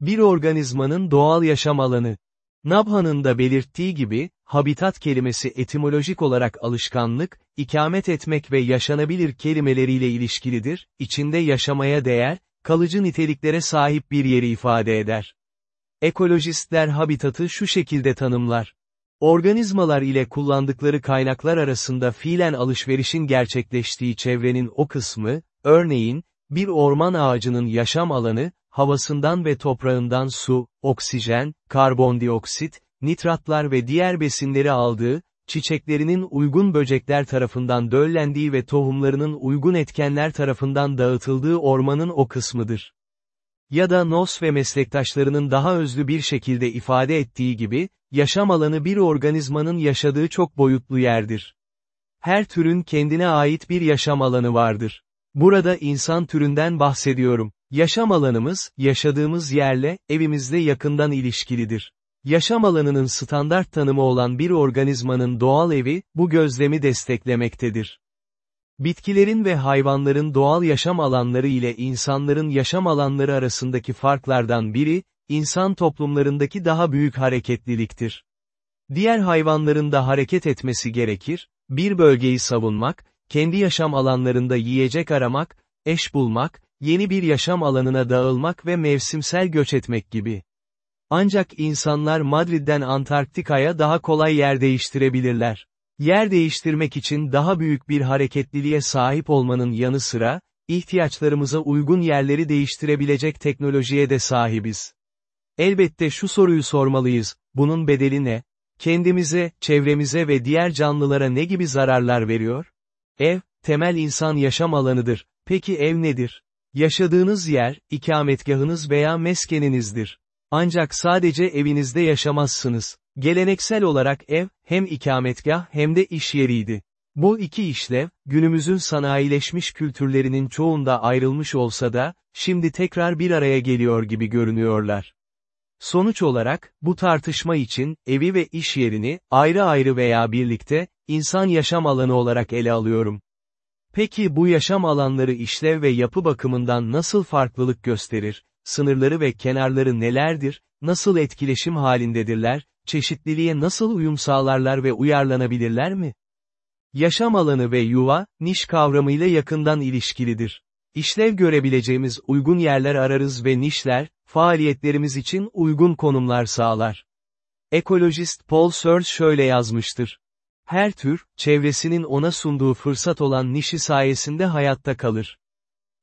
Bir organizmanın doğal yaşam alanı. Nabhan'ın da belirttiği gibi, habitat kelimesi etimolojik olarak alışkanlık, ikamet etmek ve yaşanabilir kelimeleriyle ilişkilidir, içinde yaşamaya değer, kalıcı niteliklere sahip bir yeri ifade eder. Ekolojistler habitatı şu şekilde tanımlar. Organizmalar ile kullandıkları kaynaklar arasında fiilen alışverişin gerçekleştiği çevrenin o kısmı, örneğin, bir orman ağacının yaşam alanı, havasından ve toprağından su, oksijen, karbondioksit, nitratlar ve diğer besinleri aldığı, çiçeklerinin uygun böcekler tarafından döllendiği ve tohumlarının uygun etkenler tarafından dağıtıldığı ormanın o kısmıdır. Ya da Nos ve meslektaşlarının daha özlü bir şekilde ifade ettiği gibi, yaşam alanı bir organizmanın yaşadığı çok boyutlu yerdir. Her türün kendine ait bir yaşam alanı vardır. Burada insan türünden bahsediyorum. Yaşam alanımız, yaşadığımız yerle, evimizle yakından ilişkilidir. Yaşam alanının standart tanımı olan bir organizmanın doğal evi, bu gözlemi desteklemektedir. Bitkilerin ve hayvanların doğal yaşam alanları ile insanların yaşam alanları arasındaki farklardan biri, insan toplumlarındaki daha büyük hareketliliktir. Diğer hayvanların da hareket etmesi gerekir, bir bölgeyi savunmak, kendi yaşam alanlarında yiyecek aramak, eş bulmak, yeni bir yaşam alanına dağılmak ve mevsimsel göç etmek gibi. Ancak insanlar Madrid'den Antarktika'ya daha kolay yer değiştirebilirler. Yer değiştirmek için daha büyük bir hareketliliğe sahip olmanın yanı sıra, ihtiyaçlarımıza uygun yerleri değiştirebilecek teknolojiye de sahibiz. Elbette şu soruyu sormalıyız, bunun bedeli ne? Kendimize, çevremize ve diğer canlılara ne gibi zararlar veriyor? Ev, temel insan yaşam alanıdır. Peki ev nedir? Yaşadığınız yer, ikametgahınız veya meskeninizdir. Ancak sadece evinizde yaşamazsınız. Geleneksel olarak ev, hem ikametgah hem de iş yeriydi. Bu iki işlev, günümüzün sanayileşmiş kültürlerinin çoğunda ayrılmış olsa da, şimdi tekrar bir araya geliyor gibi görünüyorlar. Sonuç olarak, bu tartışma için, evi ve iş yerini, ayrı ayrı veya birlikte, insan yaşam alanı olarak ele alıyorum. Peki bu yaşam alanları işlev ve yapı bakımından nasıl farklılık gösterir, sınırları ve kenarları nelerdir, nasıl etkileşim halindedirler, çeşitliliğe nasıl uyum sağlarlar ve uyarlanabilirler mi? Yaşam alanı ve yuva, niş kavramıyla yakından ilişkilidir. İşlev görebileceğimiz uygun yerler ararız ve nişler, faaliyetlerimiz için uygun konumlar sağlar. Ekolojist Paul Searle şöyle yazmıştır. Her tür, çevresinin ona sunduğu fırsat olan nişi sayesinde hayatta kalır.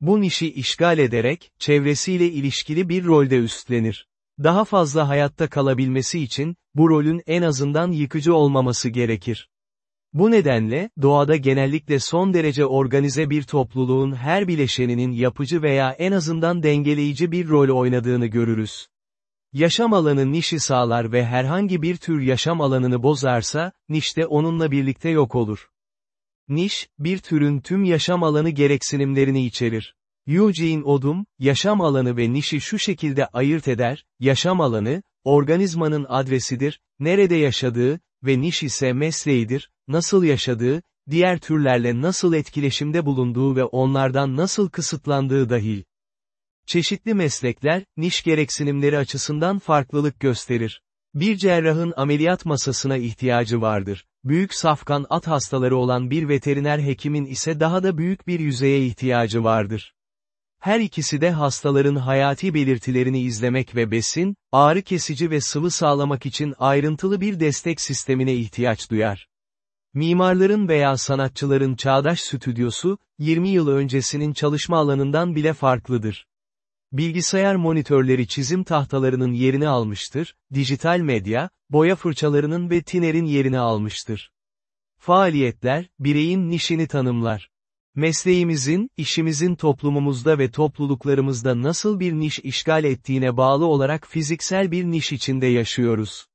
Bu nişi işgal ederek, çevresiyle ilişkili bir rolde üstlenir. Daha fazla hayatta kalabilmesi için, bu rolün en azından yıkıcı olmaması gerekir. Bu nedenle, doğada genellikle son derece organize bir topluluğun her bileşeninin yapıcı veya en azından dengeleyici bir rol oynadığını görürüz. Yaşam alanı nişi sağlar ve herhangi bir tür yaşam alanını bozarsa, niş onunla birlikte yok olur. Niş, bir türün tüm yaşam alanı gereksinimlerini içerir. Eugene Odum, yaşam alanı ve nişi şu şekilde ayırt eder, yaşam alanı, organizmanın adresidir, nerede yaşadığı ve niş ise mesleğidir, nasıl yaşadığı, diğer türlerle nasıl etkileşimde bulunduğu ve onlardan nasıl kısıtlandığı dahil. Çeşitli meslekler, niş gereksinimleri açısından farklılık gösterir. Bir cerrahın ameliyat masasına ihtiyacı vardır. Büyük safkan at hastaları olan bir veteriner hekimin ise daha da büyük bir yüzeye ihtiyacı vardır. Her ikisi de hastaların hayati belirtilerini izlemek ve besin, ağrı kesici ve sıvı sağlamak için ayrıntılı bir destek sistemine ihtiyaç duyar. Mimarların veya sanatçıların çağdaş stüdyosu, 20 yıl öncesinin çalışma alanından bile farklıdır. Bilgisayar monitörleri çizim tahtalarının yerini almıştır, dijital medya, boya fırçalarının ve tinerin yerini almıştır. Faaliyetler, bireyin nişini tanımlar. Mesleğimizin, işimizin toplumumuzda ve topluluklarımızda nasıl bir niş işgal ettiğine bağlı olarak fiziksel bir niş içinde yaşıyoruz.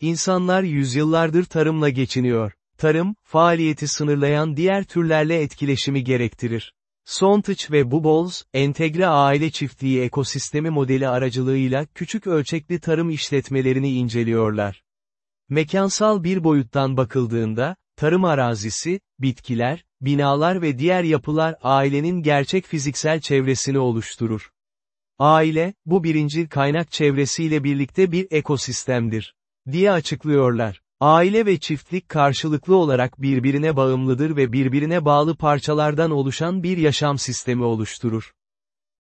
İnsanlar yüzyıllardır tarımla geçiniyor. Tarım, faaliyeti sınırlayan diğer türlerle etkileşimi gerektirir. Sontiç ve Bubbles, entegre aile çiftliği ekosistemi modeli aracılığıyla küçük ölçekli tarım işletmelerini inceliyorlar. Mekansal bir boyuttan bakıldığında, tarım arazisi, bitkiler, binalar ve diğer yapılar ailenin gerçek fiziksel çevresini oluşturur. Aile, bu birinci kaynak çevresiyle birlikte bir ekosistemdir. diye açıklıyorlar. Aile ve çiftlik karşılıklı olarak birbirine bağımlıdır ve birbirine bağlı parçalardan oluşan bir yaşam sistemi oluşturur.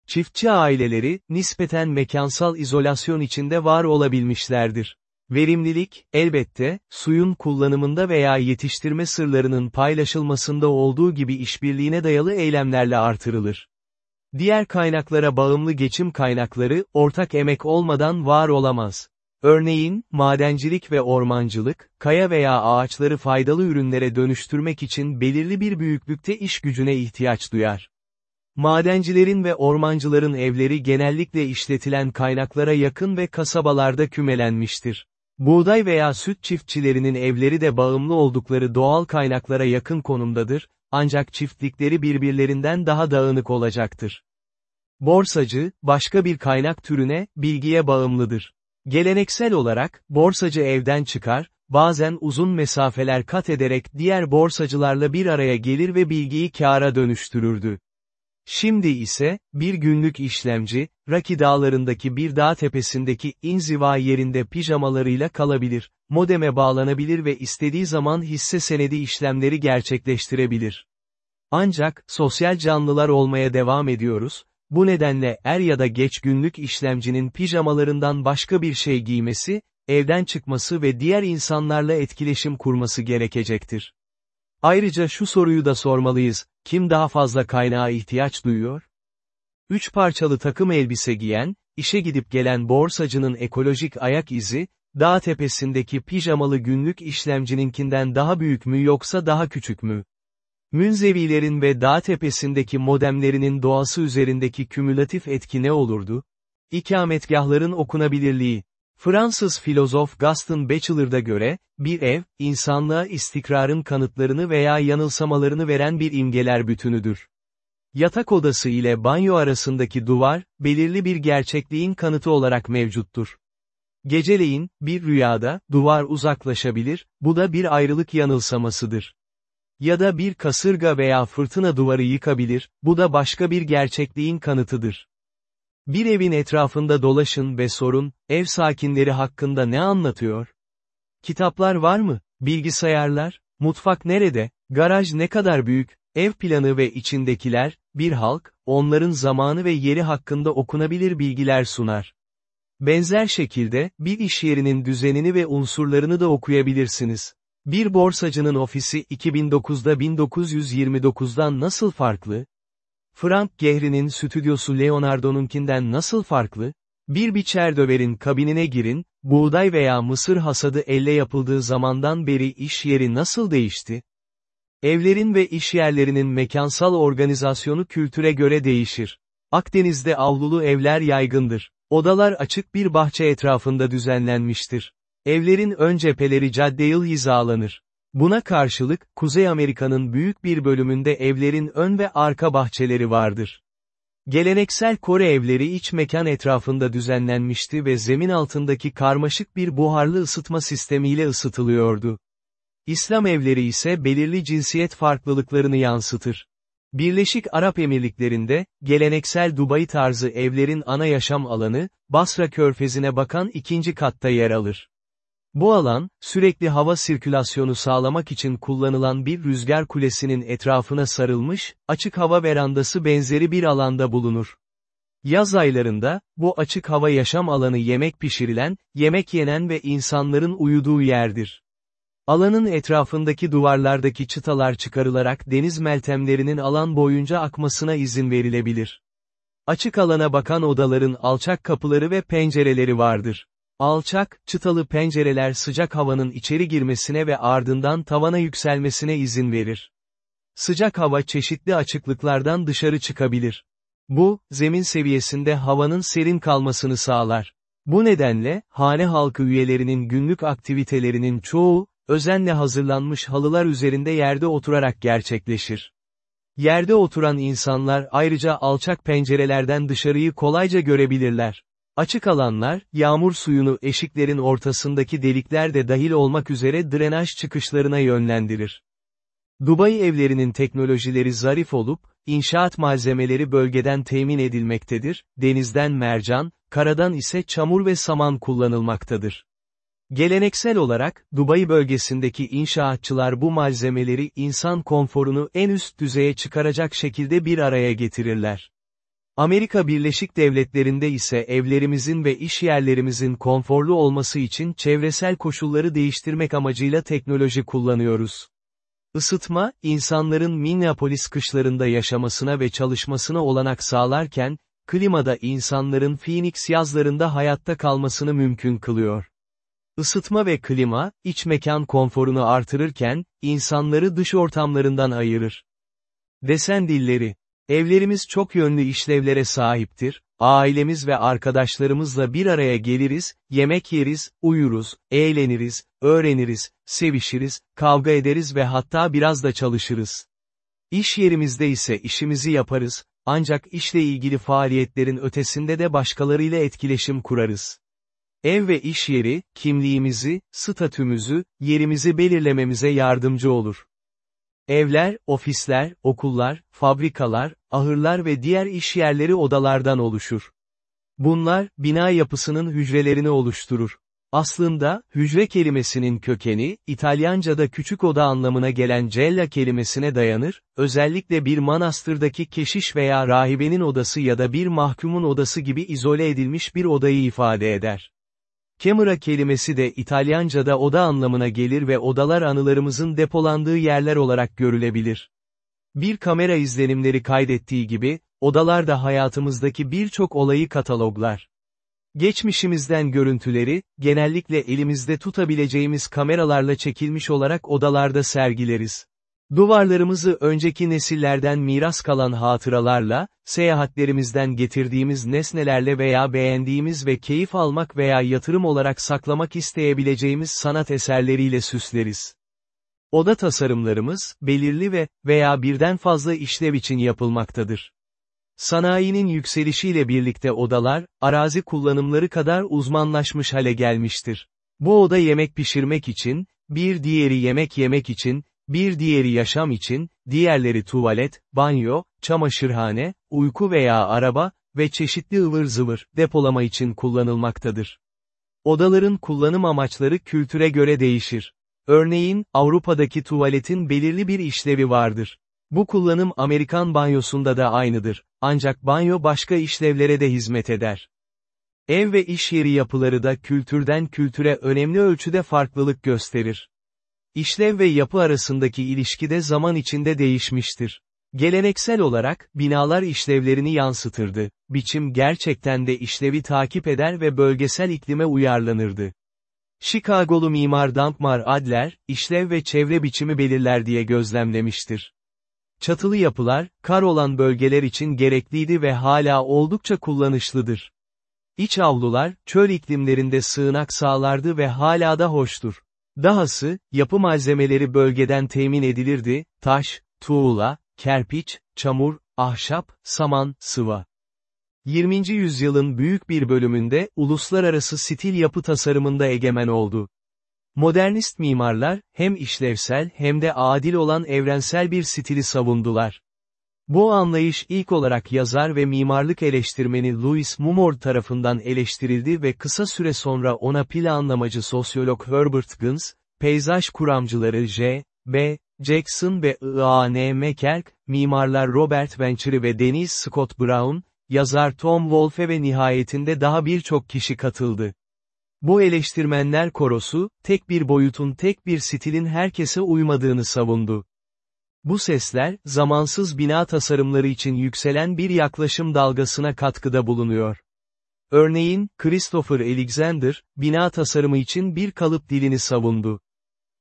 Çiftçi aileleri, nispeten mekansal izolasyon içinde var olabilmişlerdir. Verimlilik, elbette, suyun kullanımında veya yetiştirme sırlarının paylaşılmasında olduğu gibi işbirliğine dayalı eylemlerle artırılır. Diğer kaynaklara bağımlı geçim kaynakları, ortak emek olmadan var olamaz. Örneğin, madencilik ve ormancılık, kaya veya ağaçları faydalı ürünlere dönüştürmek için belirli bir büyüklükte iş gücüne ihtiyaç duyar. Madencilerin ve ormancıların evleri genellikle işletilen kaynaklara yakın ve kasabalarda kümelenmiştir. Buğday veya süt çiftçilerinin evleri de bağımlı oldukları doğal kaynaklara yakın konumdadır, ancak çiftlikleri birbirlerinden daha dağınık olacaktır. Borsacı, başka bir kaynak türüne, bilgiye bağımlıdır. Geleneksel olarak, borsacı evden çıkar, bazen uzun mesafeler kat ederek diğer borsacılarla bir araya gelir ve bilgiyi kâra dönüştürürdü. Şimdi ise, bir günlük işlemci, Raki dağlarındaki bir dağ tepesindeki inziva yerinde pijamalarıyla kalabilir, modeme bağlanabilir ve istediği zaman hisse senedi işlemleri gerçekleştirebilir. Ancak, sosyal canlılar olmaya devam ediyoruz, bu nedenle er ya da geç günlük işlemcinin pijamalarından başka bir şey giymesi, evden çıkması ve diğer insanlarla etkileşim kurması gerekecektir. Ayrıca şu soruyu da sormalıyız, kim daha fazla kaynağa ihtiyaç duyuyor? Üç parçalı takım elbise giyen, işe gidip gelen borsacının ekolojik ayak izi, dağ tepesindeki pijamalı günlük işlemcininkinden daha büyük mü yoksa daha küçük mü? Münzevilerin ve dağ tepesindeki modemlerinin doğası üzerindeki kümülatif etki ne olurdu? İkametgahların okunabilirliği. Fransız filozof Gaston Bachelor'da göre, bir ev, insanlığa istikrarın kanıtlarını veya yanılsamalarını veren bir imgeler bütünüdür. Yatak odası ile banyo arasındaki duvar, belirli bir gerçekliğin kanıtı olarak mevcuttur. Geceleyin, bir rüyada, duvar uzaklaşabilir, bu da bir ayrılık yanılsamasıdır. Ya da bir kasırga veya fırtına duvarı yıkabilir, bu da başka bir gerçekliğin kanıtıdır. Bir evin etrafında dolaşın ve sorun, ev sakinleri hakkında ne anlatıyor? Kitaplar var mı? Bilgisayarlar? Mutfak nerede? Garaj ne kadar büyük? Ev planı ve içindekiler, bir halk, onların zamanı ve yeri hakkında okunabilir bilgiler sunar. Benzer şekilde, bir iş yerinin düzenini ve unsurlarını da okuyabilirsiniz. Bir borsacının ofisi 2009'da 1929'dan nasıl farklı? Frank Gehry'nin stüdyosu Leonardo'nunkinden nasıl farklı? Bir biçer döverin kabinine girin, buğday veya mısır hasadı elle yapıldığı zamandan beri iş yeri nasıl değişti? Evlerin ve iş yerlerinin mekansal organizasyonu kültüre göre değişir. Akdeniz'de avlulu evler yaygındır. Odalar açık bir bahçe etrafında düzenlenmiştir. Evlerin ön cepheleri caddeye hizalanır. Buna karşılık, Kuzey Amerika'nın büyük bir bölümünde evlerin ön ve arka bahçeleri vardır. Geleneksel Kore evleri iç mekan etrafında düzenlenmişti ve zemin altındaki karmaşık bir buharlı ısıtma sistemiyle ısıtılıyordu. İslam evleri ise belirli cinsiyet farklılıklarını yansıtır. Birleşik Arap Emirlikleri'nde, geleneksel Dubai tarzı evlerin ana yaşam alanı, Basra körfezine bakan ikinci katta yer alır. Bu alan, sürekli hava sirkülasyonu sağlamak için kullanılan bir rüzgar kulesinin etrafına sarılmış, açık hava verandası benzeri bir alanda bulunur. Yaz aylarında, bu açık hava yaşam alanı yemek pişirilen, yemek yenen ve insanların uyuduğu yerdir. Alanın etrafındaki duvarlardaki çıtalar çıkarılarak deniz meltemlerinin alan boyunca akmasına izin verilebilir. Açık alana bakan odaların alçak kapıları ve pencereleri vardır. Alçak, çıtalı pencereler sıcak havanın içeri girmesine ve ardından tavana yükselmesine izin verir. Sıcak hava çeşitli açıklıklardan dışarı çıkabilir. Bu, zemin seviyesinde havanın serin kalmasını sağlar. Bu nedenle, hane halkı üyelerinin günlük aktivitelerinin çoğu, özenle hazırlanmış halılar üzerinde yerde oturarak gerçekleşir. Yerde oturan insanlar ayrıca alçak pencerelerden dışarıyı kolayca görebilirler. Açık alanlar, yağmur suyunu eşiklerin ortasındaki delikler de dahil olmak üzere drenaj çıkışlarına yönlendirir. Dubai evlerinin teknolojileri zarif olup, inşaat malzemeleri bölgeden temin edilmektedir, denizden mercan, karadan ise çamur ve saman kullanılmaktadır. Geleneksel olarak, Dubai bölgesindeki inşaatçılar bu malzemeleri insan konforunu en üst düzeye çıkaracak şekilde bir araya getirirler. Amerika Birleşik Devletleri'nde ise evlerimizin ve iş yerlerimizin konforlu olması için çevresel koşulları değiştirmek amacıyla teknoloji kullanıyoruz. Isıtma, insanların Minneapolis kışlarında yaşamasına ve çalışmasına olanak sağlarken, klimada insanların Phoenix yazlarında hayatta kalmasını mümkün kılıyor. Isıtma ve klima, iç mekan konforunu artırırken, insanları dış ortamlarından ayırır. Desen dilleri Evlerimiz çok yönlü işlevlere sahiptir, ailemiz ve arkadaşlarımızla bir araya geliriz, yemek yeriz, uyuruz, eğleniriz, öğreniriz, sevişiriz, kavga ederiz ve hatta biraz da çalışırız. İş yerimizde ise işimizi yaparız, ancak işle ilgili faaliyetlerin ötesinde de başkalarıyla etkileşim kurarız. Ev ve iş yeri, kimliğimizi, statümüzü, yerimizi belirlememize yardımcı olur. Evler, ofisler, okullar, fabrikalar, ahırlar ve diğer iş yerleri odalardan oluşur. Bunlar, bina yapısının hücrelerini oluşturur. Aslında, hücre kelimesinin kökeni, İtalyanca'da küçük oda anlamına gelen cella kelimesine dayanır, özellikle bir manastırdaki keşiş veya rahibenin odası ya da bir mahkumun odası gibi izole edilmiş bir odayı ifade eder. Camera kelimesi de İtalyanca'da oda anlamına gelir ve odalar anılarımızın depolandığı yerler olarak görülebilir. Bir kamera izlenimleri kaydettiği gibi, odalar da hayatımızdaki birçok olayı kataloglar. Geçmişimizden görüntüleri, genellikle elimizde tutabileceğimiz kameralarla çekilmiş olarak odalarda sergileriz. Duvarlarımızı önceki nesillerden miras kalan hatıralarla, seyahatlerimizden getirdiğimiz nesnelerle veya beğendiğimiz ve keyif almak veya yatırım olarak saklamak isteyebileceğimiz sanat eserleriyle süsleriz. Oda tasarımlarımız, belirli ve veya birden fazla işlev için yapılmaktadır. Sanayinin yükselişiyle birlikte odalar, arazi kullanımları kadar uzmanlaşmış hale gelmiştir. Bu oda yemek pişirmek için, bir diğeri yemek yemek için, bir diğeri yaşam için, diğerleri tuvalet, banyo, çamaşırhane, uyku veya araba ve çeşitli ıvır zıvır, depolama için kullanılmaktadır. Odaların kullanım amaçları kültüre göre değişir. Örneğin, Avrupa'daki tuvaletin belirli bir işlevi vardır. Bu kullanım Amerikan banyosunda da aynıdır, ancak banyo başka işlevlere de hizmet eder. Ev ve iş yeri yapıları da kültürden kültüre önemli ölçüde farklılık gösterir. İşlev ve yapı arasındaki ilişki de zaman içinde değişmiştir. Geleneksel olarak, binalar işlevlerini yansıtırdı, biçim gerçekten de işlevi takip eder ve bölgesel iklime uyarlanırdı. Chicago'lu mimar Dankmar Adler, işlev ve çevre biçimi belirler diye gözlemlemiştir. Çatılı yapılar, kar olan bölgeler için gerekliydi ve hala oldukça kullanışlıdır. İç avlular, çöl iklimlerinde sığınak sağlardı ve hala da hoştur. Dahası, yapı malzemeleri bölgeden temin edilirdi, taş, tuğla, kerpiç, çamur, ahşap, saman, sıva. 20. yüzyılın büyük bir bölümünde, uluslararası stil yapı tasarımında egemen oldu. Modernist mimarlar, hem işlevsel hem de adil olan evrensel bir stili savundular. Bu anlayış ilk olarak yazar ve mimarlık eleştirmeni Louis Mumord tarafından eleştirildi ve kısa süre sonra ona planlamacı sosyolog Herbert Guns, peyzaj kuramcıları J. B. Jackson ve I.A.N. McKelk, mimarlar Robert Venturi ve Denise Scott Brown, yazar Tom Wolfe ve nihayetinde daha birçok kişi katıldı. Bu eleştirmenler korosu, tek bir boyutun tek bir stilin herkese uymadığını savundu. Bu sesler, zamansız bina tasarımları için yükselen bir yaklaşım dalgasına katkıda bulunuyor. Örneğin, Christopher Alexander, bina tasarımı için bir kalıp dilini savundu.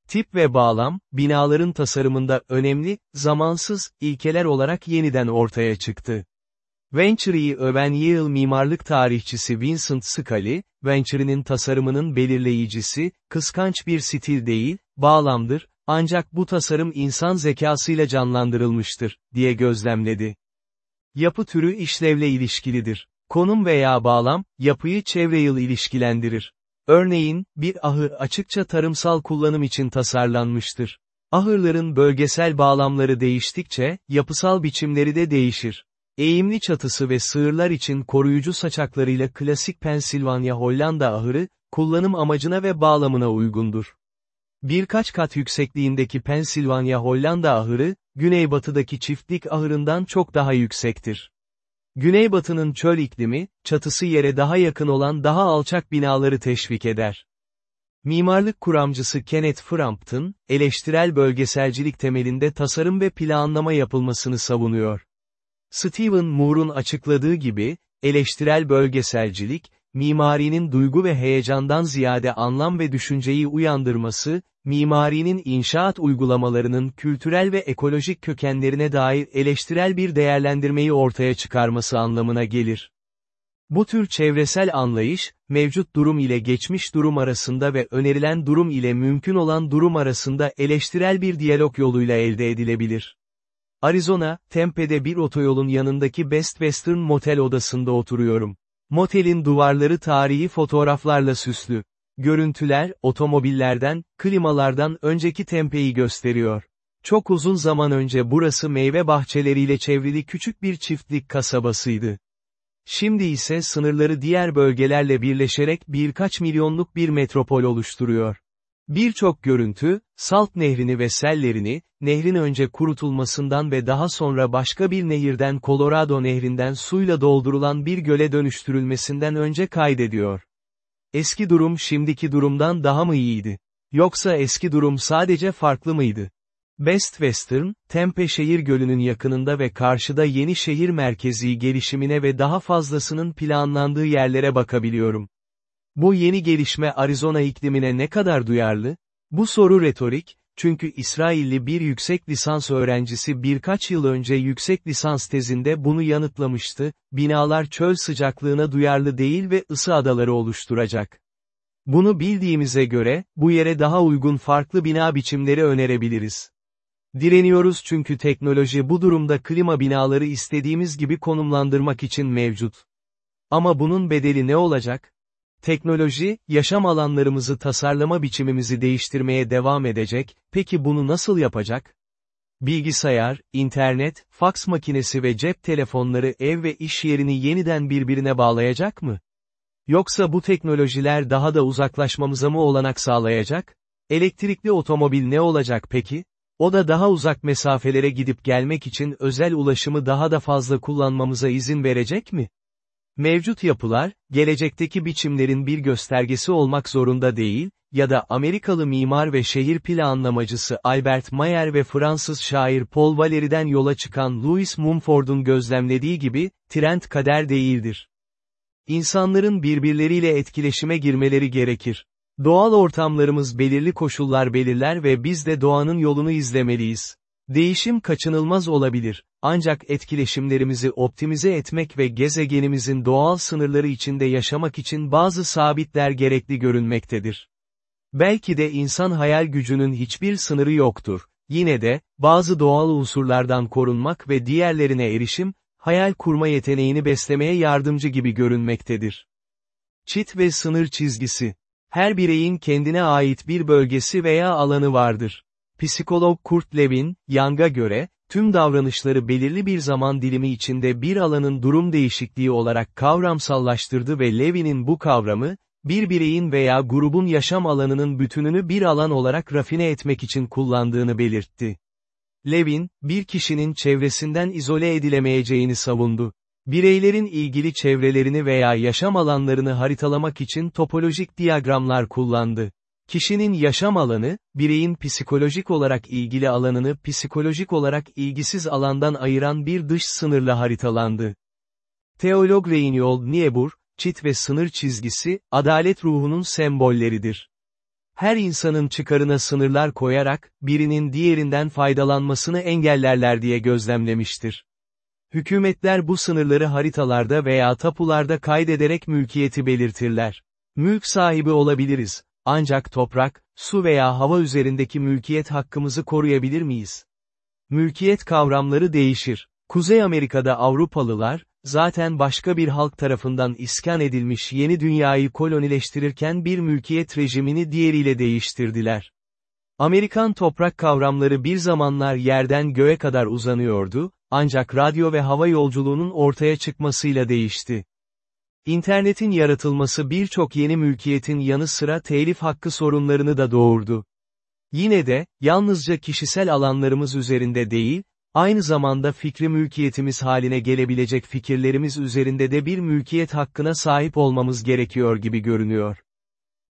Tip ve bağlam, binaların tasarımında önemli, zamansız, ilkeler olarak yeniden ortaya çıktı. Venture'yi öven Yale mimarlık tarihçisi Vincent Scully, Venture'nin tasarımının belirleyicisi, kıskanç bir stil değil, bağlamdır, ancak bu tasarım insan zekasıyla canlandırılmıştır, diye gözlemledi. Yapı türü işlevle ilişkilidir. Konum veya bağlam, yapıyı çevre yıl ilişkilendirir. Örneğin, bir ahır açıkça tarımsal kullanım için tasarlanmıştır. Ahırların bölgesel bağlamları değiştikçe, yapısal biçimleri de değişir. Eğimli çatısı ve sığırlar için koruyucu saçaklarıyla klasik Pensilvanya Hollanda ahırı, kullanım amacına ve bağlamına uygundur. Birkaç kat yüksekliğindeki Pensilvanya Hollanda ahırı, güneybatıdaki çiftlik ahırından çok daha yüksektir. Güneybatının çöl iklimi, çatısı yere daha yakın olan daha alçak binaları teşvik eder. Mimarlık kuramcısı Kenneth Frampton, eleştirel bölgeselcilik temelinde tasarım ve planlama yapılmasını savunuyor. Stephen Moore'un açıkladığı gibi, eleştirel bölgeselcilik, mimarinin duygu ve heyecandan ziyade anlam ve düşünceyi uyandırması, mimarinin inşaat uygulamalarının kültürel ve ekolojik kökenlerine dair eleştirel bir değerlendirmeyi ortaya çıkarması anlamına gelir. Bu tür çevresel anlayış, mevcut durum ile geçmiş durum arasında ve önerilen durum ile mümkün olan durum arasında eleştirel bir diyalog yoluyla elde edilebilir. Arizona, Tempe'de bir otoyolun yanındaki Best Western Motel odasında oturuyorum. Motelin duvarları tarihi fotoğraflarla süslü. Görüntüler, otomobillerden, klimalardan önceki Tempe'yi gösteriyor. Çok uzun zaman önce burası meyve bahçeleriyle çevrili küçük bir çiftlik kasabasıydı. Şimdi ise sınırları diğer bölgelerle birleşerek birkaç milyonluk bir metropol oluşturuyor. Birçok görüntü, Salt Nehri'ni ve sellerini, nehrin önce kurutulmasından ve daha sonra başka bir nehirden Colorado Nehri'nden suyla doldurulan bir göle dönüştürülmesinden önce kaydediyor. Eski durum şimdiki durumdan daha mı iyiydi? Yoksa eski durum sadece farklı mıydı? Best Western, Tempe şehir gölünün yakınında ve karşıda yeni şehir merkezi gelişimine ve daha fazlasının planlandığı yerlere bakabiliyorum. Bu yeni gelişme Arizona iklimine ne kadar duyarlı? Bu soru retorik, çünkü İsrailli bir yüksek lisans öğrencisi birkaç yıl önce yüksek lisans tezinde bunu yanıtlamıştı, binalar çöl sıcaklığına duyarlı değil ve ısı adaları oluşturacak. Bunu bildiğimize göre, bu yere daha uygun farklı bina biçimleri önerebiliriz. Direniyoruz çünkü teknoloji bu durumda klima binaları istediğimiz gibi konumlandırmak için mevcut. Ama bunun bedeli ne olacak? Teknoloji, yaşam alanlarımızı tasarlama biçimimizi değiştirmeye devam edecek, peki bunu nasıl yapacak? Bilgisayar, internet, faks makinesi ve cep telefonları ev ve iş yerini yeniden birbirine bağlayacak mı? Yoksa bu teknolojiler daha da uzaklaşmamıza mı olanak sağlayacak? Elektrikli otomobil ne olacak peki? O da daha uzak mesafelere gidip gelmek için özel ulaşımı daha da fazla kullanmamıza izin verecek mi? Mevcut yapılar, gelecekteki biçimlerin bir göstergesi olmak zorunda değil, ya da Amerikalı mimar ve şehir planlamacısı Albert Mayer ve Fransız şair Paul Valéry'den yola çıkan Louis Mumford'un gözlemlediği gibi, trend kader değildir. İnsanların birbirleriyle etkileşime girmeleri gerekir. Doğal ortamlarımız belirli koşullar belirler ve biz de doğanın yolunu izlemeliyiz. Değişim kaçınılmaz olabilir, ancak etkileşimlerimizi optimize etmek ve gezegenimizin doğal sınırları içinde yaşamak için bazı sabitler gerekli görünmektedir. Belki de insan hayal gücünün hiçbir sınırı yoktur. Yine de, bazı doğal unsurlardan korunmak ve diğerlerine erişim, hayal kurma yeteneğini beslemeye yardımcı gibi görünmektedir. Çit ve sınır çizgisi. Her bireyin kendine ait bir bölgesi veya alanı vardır. Psikolog Kurt Lewin, Young'a göre, tüm davranışları belirli bir zaman dilimi içinde bir alanın durum değişikliği olarak kavramsallaştırdı ve Levin'in bu kavramı, bir bireyin veya grubun yaşam alanının bütününü bir alan olarak rafine etmek için kullandığını belirtti. Levin, bir kişinin çevresinden izole edilemeyeceğini savundu. Bireylerin ilgili çevrelerini veya yaşam alanlarını haritalamak için topolojik diyagramlar kullandı. Kişinin yaşam alanı, bireyin psikolojik olarak ilgili alanını psikolojik olarak ilgisiz alandan ayıran bir dış sınırla haritalandı. Teolog Reinhold Niebuhr, çit ve sınır çizgisi, adalet ruhunun sembolleridir. Her insanın çıkarına sınırlar koyarak, birinin diğerinden faydalanmasını engellerler diye gözlemlemiştir. Hükümetler bu sınırları haritalarda veya tapularda kaydederek mülkiyeti belirtirler. Mülk sahibi olabiliriz, ancak toprak, su veya hava üzerindeki mülkiyet hakkımızı koruyabilir miyiz? Mülkiyet kavramları değişir. Kuzey Amerika'da Avrupalılar, zaten başka bir halk tarafından iskan edilmiş yeni dünyayı kolonileştirirken bir mülkiyet rejimini diğeriyle değiştirdiler. Amerikan toprak kavramları bir zamanlar yerden göğe kadar uzanıyordu, ancak radyo ve hava yolculuğunun ortaya çıkmasıyla değişti. İnternetin yaratılması birçok yeni mülkiyetin yanı sıra telif hakkı sorunlarını da doğurdu. Yine de, yalnızca kişisel alanlarımız üzerinde değil, aynı zamanda fikri mülkiyetimiz haline gelebilecek fikirlerimiz üzerinde de bir mülkiyet hakkına sahip olmamız gerekiyor gibi görünüyor.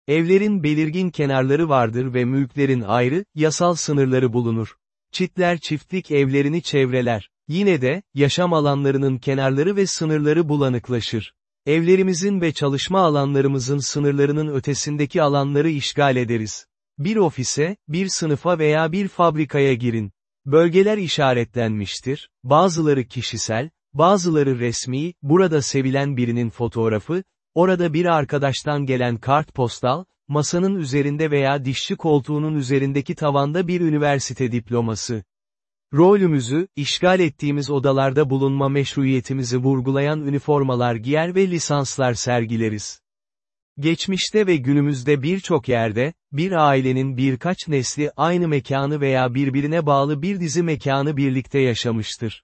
Evlerin belirgin kenarları vardır ve mülklerin ayrı, yasal sınırları bulunur. Çitler çiftlik evlerini çevreler. Yine de, yaşam alanlarının kenarları ve sınırları bulanıklaşır. Evlerimizin ve çalışma alanlarımızın sınırlarının ötesindeki alanları işgal ederiz. Bir ofise, bir sınıfa veya bir fabrikaya girin. Bölgeler işaretlenmiştir, bazıları kişisel, bazıları resmi, burada sevilen birinin fotoğrafı, orada bir arkadaştan gelen kartpostal, masanın üzerinde veya dişçi koltuğunun üzerindeki tavanda bir üniversite diploması. Rolümüzü, işgal ettiğimiz odalarda bulunma meşruiyetimizi vurgulayan üniformalar giyer ve lisanslar sergileriz. Geçmişte ve günümüzde birçok yerde, bir ailenin birkaç nesli aynı mekanı veya birbirine bağlı bir dizi mekanı birlikte yaşamıştır.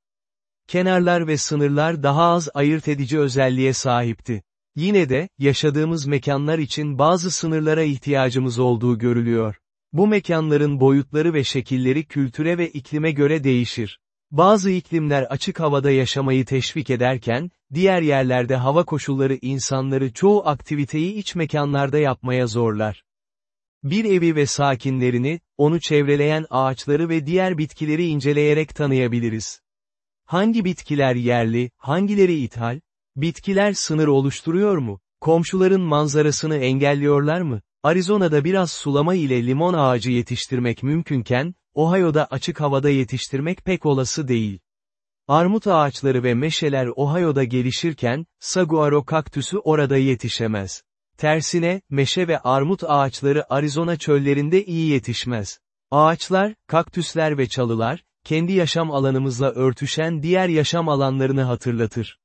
Kenarlar ve sınırlar daha az ayırt edici özelliğe sahipti. Yine de, yaşadığımız mekanlar için bazı sınırlara ihtiyacımız olduğu görülüyor. Bu mekanların boyutları ve şekilleri kültüre ve iklime göre değişir. Bazı iklimler açık havada yaşamayı teşvik ederken, diğer yerlerde hava koşulları insanları çoğu aktiviteyi iç mekanlarda yapmaya zorlar. Bir evi ve sakinlerini, onu çevreleyen ağaçları ve diğer bitkileri inceleyerek tanıyabiliriz. Hangi bitkiler yerli, hangileri ithal? Bitkiler sınır oluşturuyor mu? Komşuların manzarasını engelliyorlar mı? Arizona'da biraz sulama ile limon ağacı yetiştirmek mümkünken, Ohio'da açık havada yetiştirmek pek olası değil. Armut ağaçları ve meşeler Ohio'da gelişirken, saguaro kaktüsü orada yetişemez. Tersine, meşe ve armut ağaçları Arizona çöllerinde iyi yetişmez. Ağaçlar, kaktüsler ve çalılar, kendi yaşam alanımızla örtüşen diğer yaşam alanlarını hatırlatır.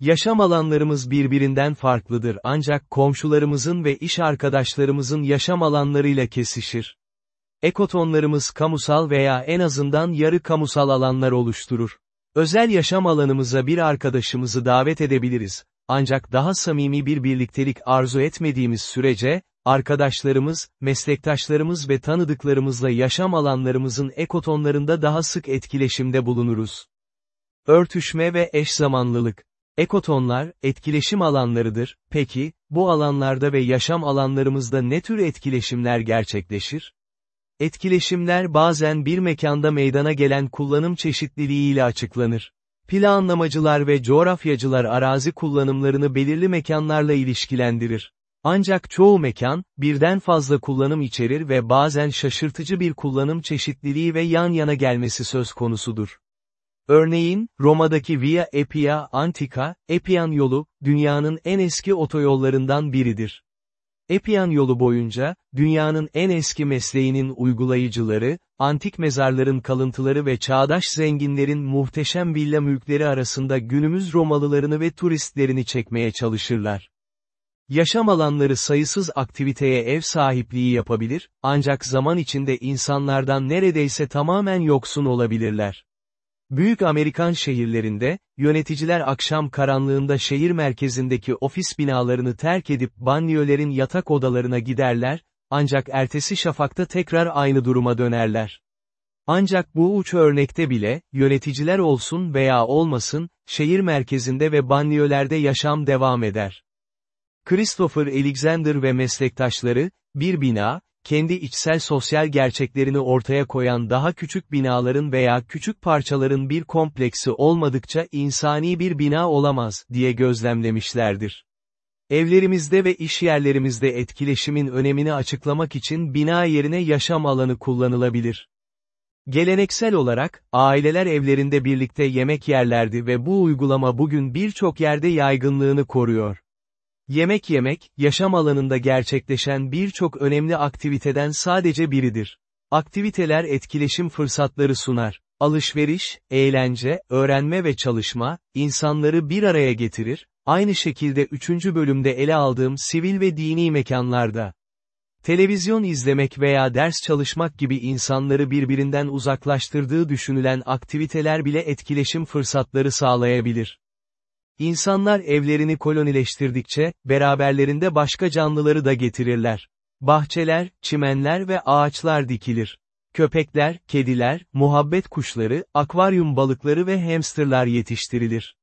Yaşam alanlarımız birbirinden farklıdır ancak komşularımızın ve iş arkadaşlarımızın yaşam alanlarıyla kesişir. Ekotonlarımız kamusal veya en azından yarı kamusal alanlar oluşturur. Özel yaşam alanımıza bir arkadaşımızı davet edebiliriz. Ancak daha samimi bir birliktelik arzu etmediğimiz sürece, arkadaşlarımız, meslektaşlarımız ve tanıdıklarımızla yaşam alanlarımızın ekotonlarında daha sık etkileşimde bulunuruz. Örtüşme ve eş zamanlılık. Ekotonlar, etkileşim alanlarıdır, peki, bu alanlarda ve yaşam alanlarımızda ne tür etkileşimler gerçekleşir? Etkileşimler bazen bir mekanda meydana gelen kullanım çeşitliliğiyle açıklanır. Planlamacılar ve coğrafyacılar arazi kullanımlarını belirli mekanlarla ilişkilendirir. Ancak çoğu mekan, birden fazla kullanım içerir ve bazen şaşırtıcı bir kullanım çeşitliliği ve yan yana gelmesi söz konusudur. Örneğin, Roma'daki Via Appia Antica, Appian yolu, dünyanın en eski otoyollarından biridir. Appian yolu boyunca, dünyanın en eski mesleğinin uygulayıcıları, antik mezarların kalıntıları ve çağdaş zenginlerin muhteşem villa mülkleri arasında günümüz Romalılarını ve turistlerini çekmeye çalışırlar. Yaşam alanları sayısız aktiviteye ev sahipliği yapabilir, ancak zaman içinde insanlardan neredeyse tamamen yoksun olabilirler. Büyük Amerikan şehirlerinde, yöneticiler akşam karanlığında şehir merkezindeki ofis binalarını terk edip banliyölerin yatak odalarına giderler, ancak ertesi şafakta tekrar aynı duruma dönerler. Ancak bu uç örnekte bile, yöneticiler olsun veya olmasın, şehir merkezinde ve banliyölerde yaşam devam eder. Christopher Alexander ve meslektaşları, bir bina, kendi içsel sosyal gerçeklerini ortaya koyan daha küçük binaların veya küçük parçaların bir kompleksi olmadıkça insani bir bina olamaz, diye gözlemlemişlerdir. Evlerimizde ve iş yerlerimizde etkileşimin önemini açıklamak için bina yerine yaşam alanı kullanılabilir. Geleneksel olarak, aileler evlerinde birlikte yemek yerlerdi ve bu uygulama bugün birçok yerde yaygınlığını koruyor. Yemek yemek, yaşam alanında gerçekleşen birçok önemli aktiviteden sadece biridir. Aktiviteler etkileşim fırsatları sunar. Alışveriş, eğlence, öğrenme ve çalışma, insanları bir araya getirir, aynı şekilde üçüncü bölümde ele aldığım sivil ve dini mekanlarda. Televizyon izlemek veya ders çalışmak gibi insanları birbirinden uzaklaştırdığı düşünülen aktiviteler bile etkileşim fırsatları sağlayabilir. İnsanlar evlerini kolonileştirdikçe, beraberlerinde başka canlıları da getirirler. Bahçeler, çimenler ve ağaçlar dikilir. Köpekler, kediler, muhabbet kuşları, akvaryum balıkları ve hamsterlar yetiştirilir.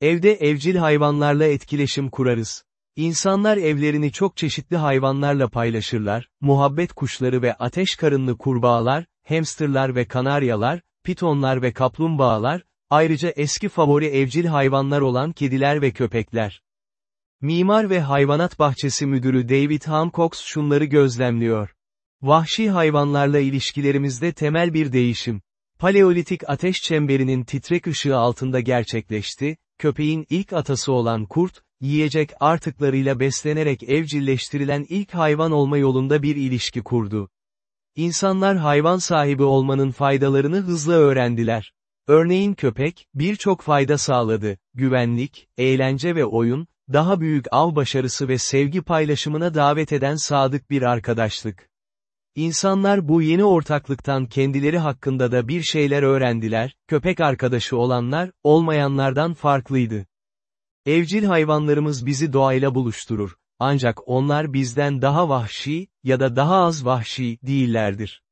Evde evcil hayvanlarla etkileşim kurarız. İnsanlar evlerini çok çeşitli hayvanlarla paylaşırlar, muhabbet kuşları ve ateş karınlı kurbağalar, hamsterlar ve kanaryalar, pitonlar ve kaplumbağalar, Ayrıca eski favori evcil hayvanlar olan kediler ve köpekler. Mimar ve Hayvanat Bahçesi Müdürü David Hancock şunları gözlemliyor. Vahşi hayvanlarla ilişkilerimizde temel bir değişim. Paleolitik ateş çemberinin titrek ışığı altında gerçekleşti, köpeğin ilk atası olan kurt, yiyecek artıklarıyla beslenerek evcilleştirilen ilk hayvan olma yolunda bir ilişki kurdu. İnsanlar hayvan sahibi olmanın faydalarını hızla öğrendiler. Örneğin köpek, birçok fayda sağladı, güvenlik, eğlence ve oyun, daha büyük av başarısı ve sevgi paylaşımına davet eden sadık bir arkadaşlık. İnsanlar bu yeni ortaklıktan kendileri hakkında da bir şeyler öğrendiler, köpek arkadaşı olanlar, olmayanlardan farklıydı. Evcil hayvanlarımız bizi doğayla buluşturur, ancak onlar bizden daha vahşi, ya da daha az vahşi değillerdir.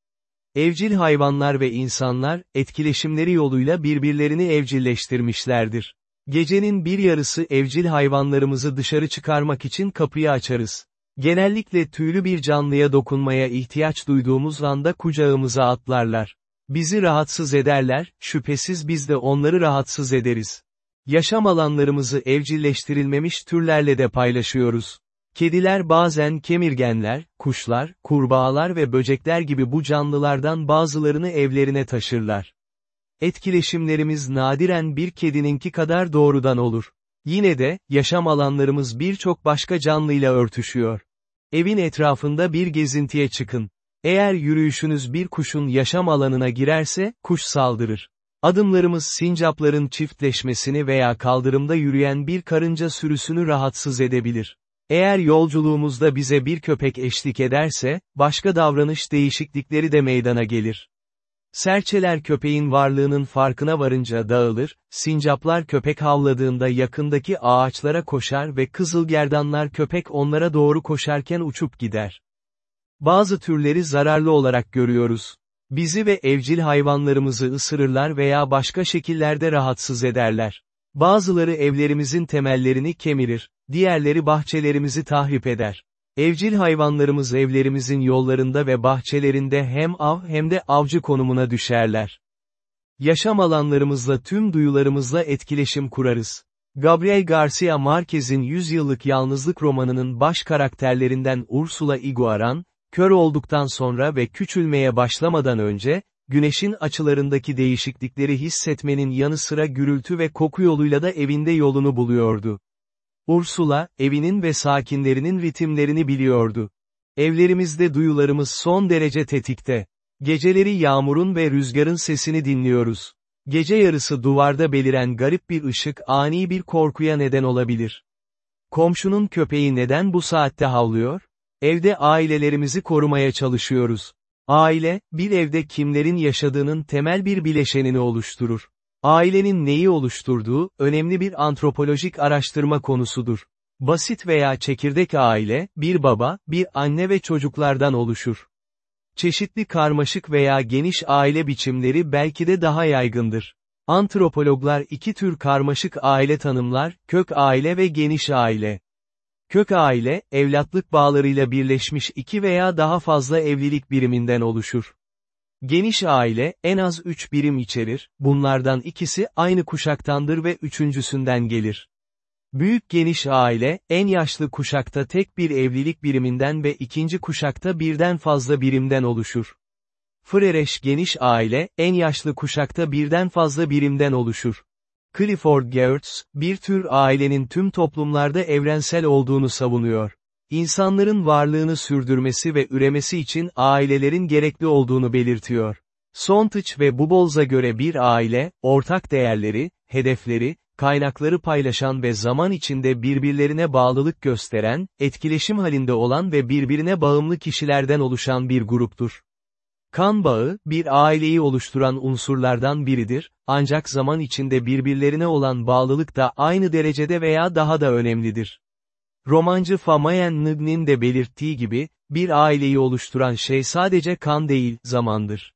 Evcil hayvanlar ve insanlar, etkileşimleri yoluyla birbirlerini evcilleştirmişlerdir. Gecenin bir yarısı evcil hayvanlarımızı dışarı çıkarmak için kapıyı açarız. Genellikle tüylü bir canlıya dokunmaya ihtiyaç duyduğumuz anda kucağımıza atlarlar. Bizi rahatsız ederler, şüphesiz biz de onları rahatsız ederiz. Yaşam alanlarımızı evcilleştirilmemiş türlerle de paylaşıyoruz. Kediler bazen kemirgenler, kuşlar, kurbağalar ve böcekler gibi bu canlılardan bazılarını evlerine taşırlar. Etkileşimlerimiz nadiren bir kedininki kadar doğrudan olur. Yine de, yaşam alanlarımız birçok başka canlıyla örtüşüyor. Evin etrafında bir gezintiye çıkın. Eğer yürüyüşünüz bir kuşun yaşam alanına girerse, kuş saldırır. Adımlarımız sincapların çiftleşmesini veya kaldırımda yürüyen bir karınca sürüsünü rahatsız edebilir. Eğer yolculuğumuzda bize bir köpek eşlik ederse, başka davranış değişiklikleri de meydana gelir. Serçeler köpeğin varlığının farkına varınca dağılır, sincaplar köpek havladığında yakındaki ağaçlara koşar ve kızılgerdanlar köpek onlara doğru koşarken uçup gider. Bazı türleri zararlı olarak görüyoruz. Bizi ve evcil hayvanlarımızı ısırırlar veya başka şekillerde rahatsız ederler. Bazıları evlerimizin temellerini kemirir, diğerleri bahçelerimizi tahrip eder. Evcil hayvanlarımız evlerimizin yollarında ve bahçelerinde hem av hem de avcı konumuna düşerler. Yaşam alanlarımızla tüm duyularımızla etkileşim kurarız. Gabriel Garcia Marquez'in Yüzyıllık Yalnızlık romanının baş karakterlerinden Ursula Iguaran, kör olduktan sonra ve küçülmeye başlamadan önce, güneşin açılarındaki değişiklikleri hissetmenin yanı sıra gürültü ve koku yoluyla da evinde yolunu buluyordu. Ursula, evinin ve sakinlerinin ritimlerini biliyordu. Evlerimizde duyularımız son derece tetikte. Geceleri yağmurun ve rüzgarın sesini dinliyoruz. Gece yarısı duvarda beliren garip bir ışık ani bir korkuya neden olabilir. Komşunun köpeği neden bu saatte havlıyor? Evde ailelerimizi korumaya çalışıyoruz. Aile, bir evde kimlerin yaşadığının temel bir bileşenini oluşturur. Ailenin neyi oluşturduğu, önemli bir antropolojik araştırma konusudur. Basit veya çekirdek aile, bir baba, bir anne ve çocuklardan oluşur. Çeşitli karmaşık veya geniş aile biçimleri belki de daha yaygındır. Antropologlar iki tür karmaşık aile tanımlar, kök aile ve geniş aile. Kök aile, evlatlık bağlarıyla birleşmiş iki veya daha fazla evlilik biriminden oluşur. Geniş aile, en az üç birim içerir, bunlardan ikisi aynı kuşaktandır ve üçüncüsünden gelir. Büyük geniş aile, en yaşlı kuşakta tek bir evlilik biriminden ve ikinci kuşakta birden fazla birimden oluşur. Frereş geniş aile, en yaşlı kuşakta birden fazla birimden oluşur. Clifford Geertz, bir tür ailenin tüm toplumlarda evrensel olduğunu savunuyor. İnsanların varlığını sürdürmesi ve üremesi için ailelerin gerekli olduğunu belirtiyor. Sontiç ve Bubolz'a göre bir aile, ortak değerleri, hedefleri, kaynakları paylaşan ve zaman içinde birbirlerine bağlılık gösteren, etkileşim halinde olan ve birbirine bağımlı kişilerden oluşan bir gruptur. Kan bağı, bir aileyi oluşturan unsurlardan biridir, ancak zaman içinde birbirlerine olan bağlılık da aynı derecede veya daha da önemlidir. Romancı Famayen Nıgnin de belirttiği gibi, bir aileyi oluşturan şey sadece kan değil, zamandır.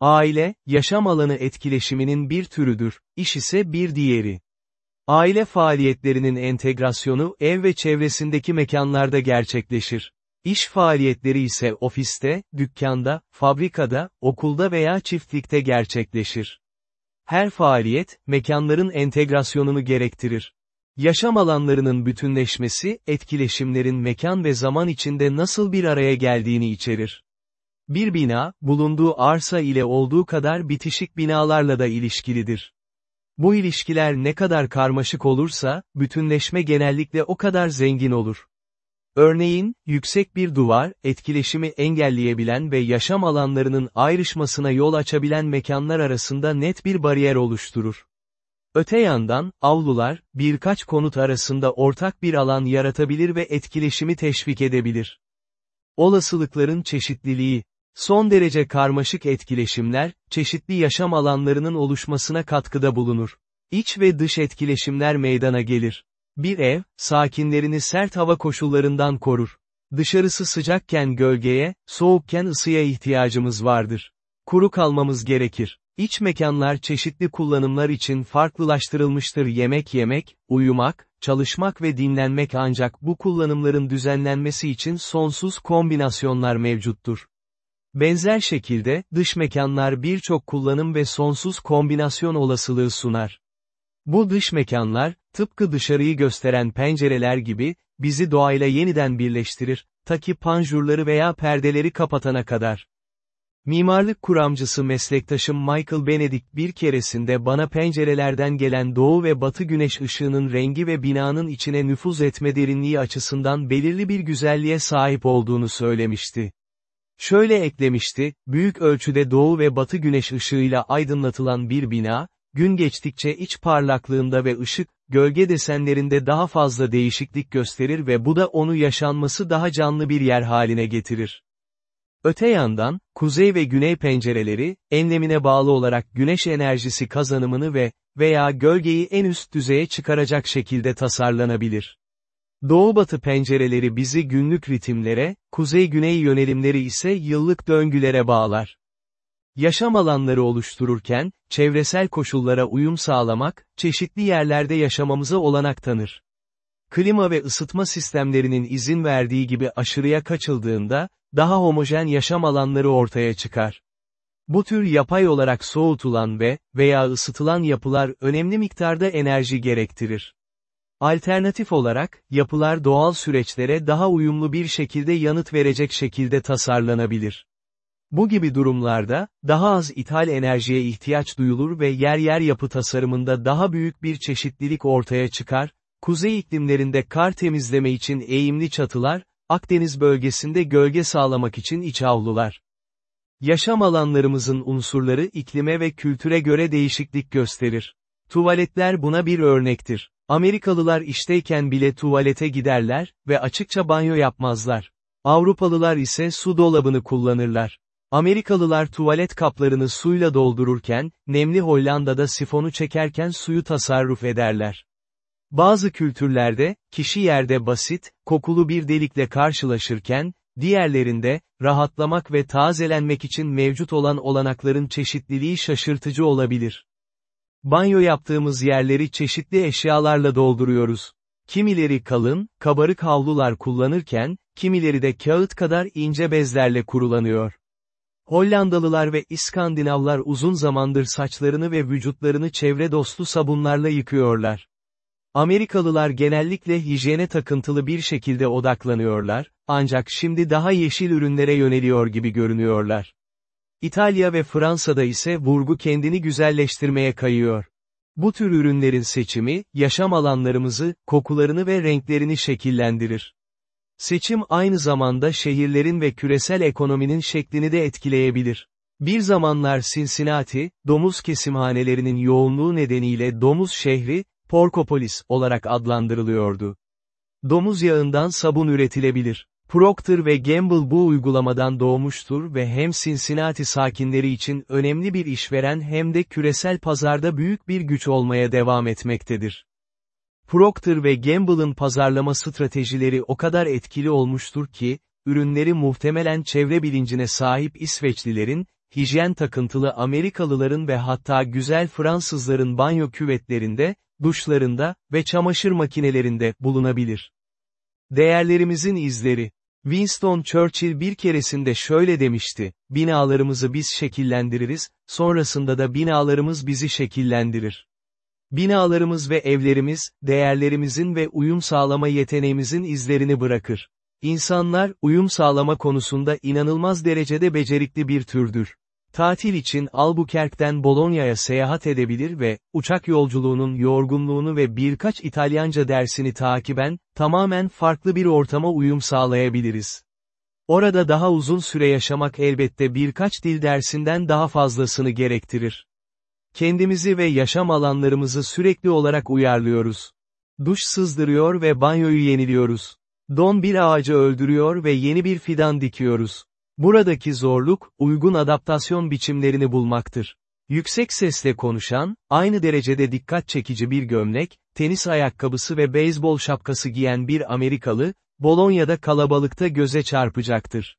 Aile, yaşam alanı etkileşiminin bir türüdür, iş ise bir diğeri. Aile faaliyetlerinin entegrasyonu ev ve çevresindeki mekanlarda gerçekleşir. İş faaliyetleri ise ofiste, dükkanda, fabrikada, okulda veya çiftlikte gerçekleşir. Her faaliyet, mekanların entegrasyonunu gerektirir. Yaşam alanlarının bütünleşmesi, etkileşimlerin mekan ve zaman içinde nasıl bir araya geldiğini içerir. Bir bina, bulunduğu arsa ile olduğu kadar bitişik binalarla da ilişkilidir. Bu ilişkiler ne kadar karmaşık olursa, bütünleşme genellikle o kadar zengin olur. Örneğin, yüksek bir duvar, etkileşimi engelleyebilen ve yaşam alanlarının ayrışmasına yol açabilen mekanlar arasında net bir bariyer oluşturur. Öte yandan, avlular, birkaç konut arasında ortak bir alan yaratabilir ve etkileşimi teşvik edebilir. Olasılıkların çeşitliliği, son derece karmaşık etkileşimler, çeşitli yaşam alanlarının oluşmasına katkıda bulunur. İç ve dış etkileşimler meydana gelir. Bir ev, sakinlerini sert hava koşullarından korur. Dışarısı sıcakken gölgeye, soğukken ısıya ihtiyacımız vardır. Kuru kalmamız gerekir. İç mekanlar çeşitli kullanımlar için farklılaştırılmıştır yemek yemek, uyumak, çalışmak ve dinlenmek ancak bu kullanımların düzenlenmesi için sonsuz kombinasyonlar mevcuttur. Benzer şekilde, dış mekanlar birçok kullanım ve sonsuz kombinasyon olasılığı sunar. Bu dış mekanlar, Tıpkı dışarıyı gösteren pencereler gibi, bizi doğayla yeniden birleştirir, ta ki panjurları veya perdeleri kapatana kadar. Mimarlık kuramcısı meslektaşım Michael Benedict bir keresinde bana pencerelerden gelen doğu ve batı güneş ışığının rengi ve binanın içine nüfuz etme derinliği açısından belirli bir güzelliğe sahip olduğunu söylemişti. Şöyle eklemişti, büyük ölçüde doğu ve batı güneş ışığıyla aydınlatılan bir bina, gün geçtikçe iç parlaklığında ve ışık, gölge desenlerinde daha fazla değişiklik gösterir ve bu da onu yaşanması daha canlı bir yer haline getirir. Öte yandan, kuzey ve güney pencereleri, enlemine bağlı olarak güneş enerjisi kazanımını ve veya gölgeyi en üst düzeye çıkaracak şekilde tasarlanabilir. Doğu-batı pencereleri bizi günlük ritimlere, kuzey-güney yönelimleri ise yıllık döngülere bağlar. Yaşam alanları oluştururken, çevresel koşullara uyum sağlamak, çeşitli yerlerde yaşamamıza olanak tanır. Klima ve ısıtma sistemlerinin izin verdiği gibi aşırıya kaçıldığında, daha homojen yaşam alanları ortaya çıkar. Bu tür yapay olarak soğutulan ve veya ısıtılan yapılar önemli miktarda enerji gerektirir. Alternatif olarak, yapılar doğal süreçlere daha uyumlu bir şekilde yanıt verecek şekilde tasarlanabilir. Bu gibi durumlarda, daha az ithal enerjiye ihtiyaç duyulur ve yer yer yapı tasarımında daha büyük bir çeşitlilik ortaya çıkar, kuzey iklimlerinde kar temizleme için eğimli çatılar, Akdeniz bölgesinde gölge sağlamak için iç avlular. Yaşam alanlarımızın unsurları iklime ve kültüre göre değişiklik gösterir. Tuvaletler buna bir örnektir. Amerikalılar işteyken bile tuvalete giderler ve açıkça banyo yapmazlar. Avrupalılar ise su dolabını kullanırlar. Amerikalılar tuvalet kaplarını suyla doldururken, nemli Hollanda'da sifonu çekerken suyu tasarruf ederler. Bazı kültürlerde, kişi yerde basit, kokulu bir delikle karşılaşırken, diğerlerinde, rahatlamak ve tazelenmek için mevcut olan olanakların çeşitliliği şaşırtıcı olabilir. Banyo yaptığımız yerleri çeşitli eşyalarla dolduruyoruz. Kimileri kalın, kabarık havlular kullanırken, kimileri de kağıt kadar ince bezlerle kurulanıyor. Hollandalılar ve İskandinavlar uzun zamandır saçlarını ve vücutlarını çevre dostu sabunlarla yıkıyorlar. Amerikalılar genellikle hijyene takıntılı bir şekilde odaklanıyorlar, ancak şimdi daha yeşil ürünlere yöneliyor gibi görünüyorlar. İtalya ve Fransa'da ise vurgu kendini güzelleştirmeye kayıyor. Bu tür ürünlerin seçimi, yaşam alanlarımızı, kokularını ve renklerini şekillendirir. Seçim aynı zamanda şehirlerin ve küresel ekonominin şeklini de etkileyebilir. Bir zamanlar Cincinnati, domuz kesimhanelerinin yoğunluğu nedeniyle domuz şehri, Porkopolis olarak adlandırılıyordu. Domuz yağından sabun üretilebilir. Procter ve Gamble bu uygulamadan doğmuştur ve hem Cincinnati sakinleri için önemli bir işveren hem de küresel pazarda büyük bir güç olmaya devam etmektedir. Procter ve Gamble'ın pazarlama stratejileri o kadar etkili olmuştur ki, ürünleri muhtemelen çevre bilincine sahip İsveçlilerin, hijyen takıntılı Amerikalıların ve hatta güzel Fransızların banyo küvetlerinde, duşlarında ve çamaşır makinelerinde bulunabilir. Değerlerimizin izleri Winston Churchill bir keresinde şöyle demişti, binalarımızı biz şekillendiririz, sonrasında da binalarımız bizi şekillendirir. Binalarımız ve evlerimiz, değerlerimizin ve uyum sağlama yeteneğimizin izlerini bırakır. İnsanlar, uyum sağlama konusunda inanılmaz derecede becerikli bir türdür. Tatil için Albuquerque'den Bologna'ya seyahat edebilir ve, uçak yolculuğunun yorgunluğunu ve birkaç İtalyanca dersini takiben, tamamen farklı bir ortama uyum sağlayabiliriz. Orada daha uzun süre yaşamak elbette birkaç dil dersinden daha fazlasını gerektirir. Kendimizi ve yaşam alanlarımızı sürekli olarak uyarlıyoruz. Duş sızdırıyor ve banyoyu yeniliyoruz. Don bir ağacı öldürüyor ve yeni bir fidan dikiyoruz. Buradaki zorluk, uygun adaptasyon biçimlerini bulmaktır. Yüksek sesle konuşan, aynı derecede dikkat çekici bir gömlek, tenis ayakkabısı ve beyzbol şapkası giyen bir Amerikalı, Bolonya'da kalabalıkta göze çarpacaktır.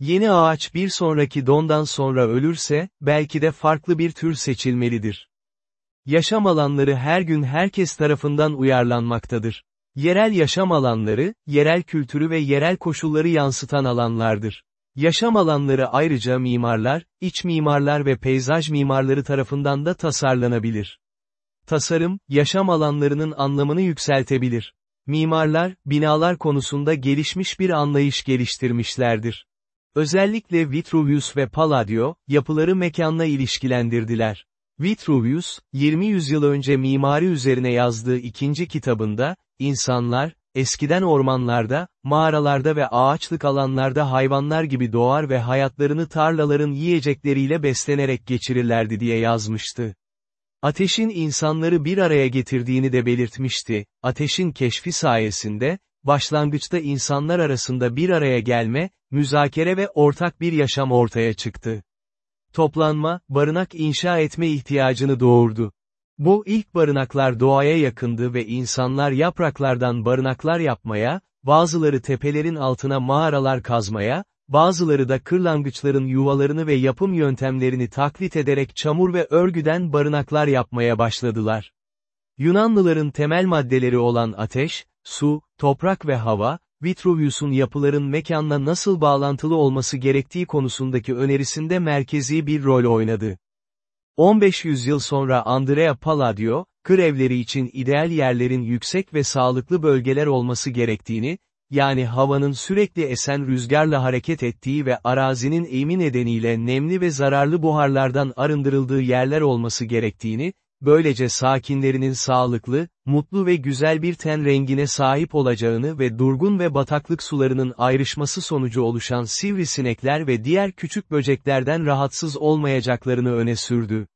Yeni ağaç bir sonraki dondan sonra ölürse, belki de farklı bir tür seçilmelidir. Yaşam alanları her gün herkes tarafından uyarlanmaktadır. Yerel yaşam alanları, yerel kültürü ve yerel koşulları yansıtan alanlardır. Yaşam alanları ayrıca mimarlar, iç mimarlar ve peyzaj mimarları tarafından da tasarlanabilir. Tasarım, yaşam alanlarının anlamını yükseltebilir. Mimarlar, binalar konusunda gelişmiş bir anlayış geliştirmişlerdir. Özellikle Vitruvius ve Palladio, yapıları mekanla ilişkilendirdiler. Vitruvius, 20 yüzyıl önce mimari üzerine yazdığı ikinci kitabında, insanlar, eskiden ormanlarda, mağaralarda ve ağaçlık alanlarda hayvanlar gibi doğar ve hayatlarını tarlaların yiyecekleriyle beslenerek geçirirlerdi diye yazmıştı. Ateşin insanları bir araya getirdiğini de belirtmişti, ateşin keşfi sayesinde, başlangıçta insanlar arasında bir araya gelme, müzakere ve ortak bir yaşam ortaya çıktı. Toplanma, barınak inşa etme ihtiyacını doğurdu. Bu ilk barınaklar doğaya yakındı ve insanlar yapraklardan barınaklar yapmaya, bazıları tepelerin altına mağaralar kazmaya, bazıları da kırlangıçların yuvalarını ve yapım yöntemlerini taklit ederek çamur ve örgüden barınaklar yapmaya başladılar. Yunanlıların temel maddeleri olan ateş, su, toprak ve hava, Vitruvius'un yapıların mekanla nasıl bağlantılı olması gerektiği konusundaki önerisinde merkezi bir rol oynadı. 15 yüzyıl sonra Andrea Palladio, kır evleri için ideal yerlerin yüksek ve sağlıklı bölgeler olması gerektiğini, yani havanın sürekli esen rüzgarla hareket ettiği ve arazinin eğimi nedeniyle nemli ve zararlı buharlardan arındırıldığı yerler olması gerektiğini, böylece sakinlerinin sağlıklı, mutlu ve güzel bir ten rengine sahip olacağını ve durgun ve bataklık sularının ayrışması sonucu oluşan sivrisinekler ve diğer küçük böceklerden rahatsız olmayacaklarını öne sürdü.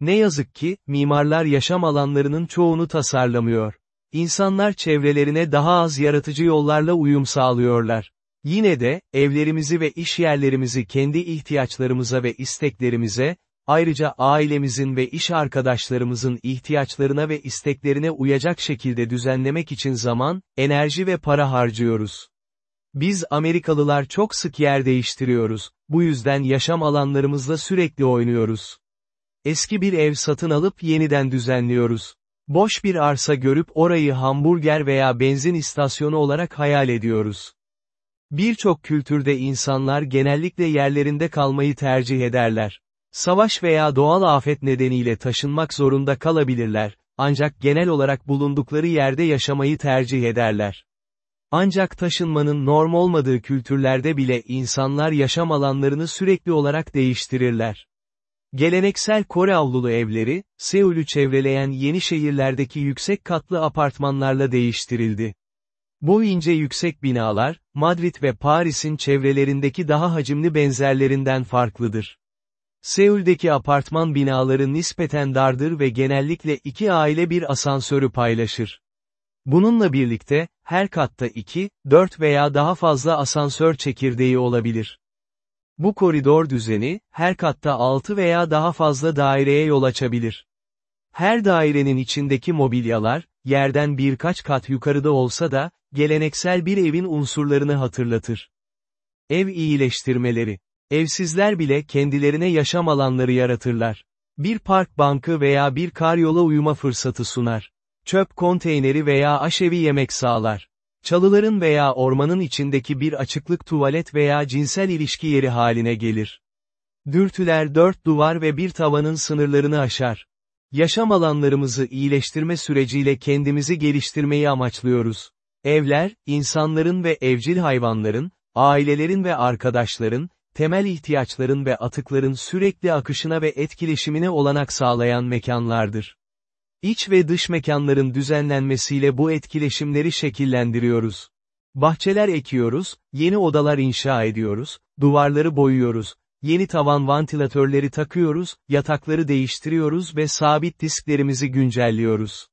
Ne yazık ki, mimarlar yaşam alanlarının çoğunu tasarlamıyor. İnsanlar çevrelerine daha az yaratıcı yollarla uyum sağlıyorlar. Yine de, evlerimizi ve iş yerlerimizi kendi ihtiyaçlarımıza ve isteklerimize, ayrıca ailemizin ve iş arkadaşlarımızın ihtiyaçlarına ve isteklerine uyacak şekilde düzenlemek için zaman, enerji ve para harcıyoruz. Biz Amerikalılar çok sık yer değiştiriyoruz, bu yüzden yaşam alanlarımızla sürekli oynuyoruz. Eski bir ev satın alıp yeniden düzenliyoruz. Boş bir arsa görüp orayı hamburger veya benzin istasyonu olarak hayal ediyoruz. Birçok kültürde insanlar genellikle yerlerinde kalmayı tercih ederler. Savaş veya doğal afet nedeniyle taşınmak zorunda kalabilirler, ancak genel olarak bulundukları yerde yaşamayı tercih ederler. Ancak taşınmanın norm olmadığı kültürlerde bile insanlar yaşam alanlarını sürekli olarak değiştirirler. Geleneksel Kore avlulu evleri, Seul'ü çevreleyen yeni şehirlerdeki yüksek katlı apartmanlarla değiştirildi. Bu ince yüksek binalar, Madrid ve Paris'in çevrelerindeki daha hacimli benzerlerinden farklıdır. Seul'deki apartman binaları nispeten dardır ve genellikle iki aile bir asansörü paylaşır. Bununla birlikte, her katta iki, dört veya daha fazla asansör çekirdeği olabilir. Bu koridor düzeni, her katta 6 veya daha fazla daireye yol açabilir. Her dairenin içindeki mobilyalar, yerden birkaç kat yukarıda olsa da, geleneksel bir evin unsurlarını hatırlatır. Ev iyileştirmeleri. Evsizler bile kendilerine yaşam alanları yaratırlar. Bir park bankı veya bir karyola uyuma fırsatı sunar. Çöp konteyneri veya aşevi yemek sağlar. Çalıların veya ormanın içindeki bir açıklık tuvalet veya cinsel ilişki yeri haline gelir. Dürtüler dört duvar ve bir tavanın sınırlarını aşar. Yaşam alanlarımızı iyileştirme süreciyle kendimizi geliştirmeyi amaçlıyoruz. Evler, insanların ve evcil hayvanların, ailelerin ve arkadaşların, temel ihtiyaçların ve atıkların sürekli akışına ve etkileşimine olanak sağlayan mekanlardır. İç ve dış mekanların düzenlenmesiyle bu etkileşimleri şekillendiriyoruz. Bahçeler ekiyoruz, yeni odalar inşa ediyoruz, duvarları boyuyoruz, yeni tavan vantilatörleri takıyoruz, yatakları değiştiriyoruz ve sabit disklerimizi güncelliyoruz.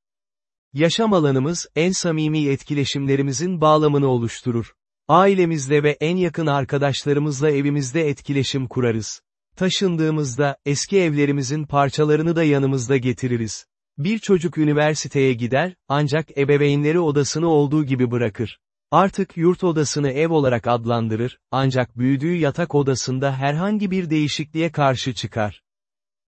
Yaşam alanımız, en samimi etkileşimlerimizin bağlamını oluşturur. Ailemizle ve en yakın arkadaşlarımızla evimizde etkileşim kurarız. Taşındığımızda, eski evlerimizin parçalarını da yanımızda getiririz. Bir çocuk üniversiteye gider, ancak ebeveynleri odasını olduğu gibi bırakır. Artık yurt odasını ev olarak adlandırır, ancak büyüdüğü yatak odasında herhangi bir değişikliğe karşı çıkar.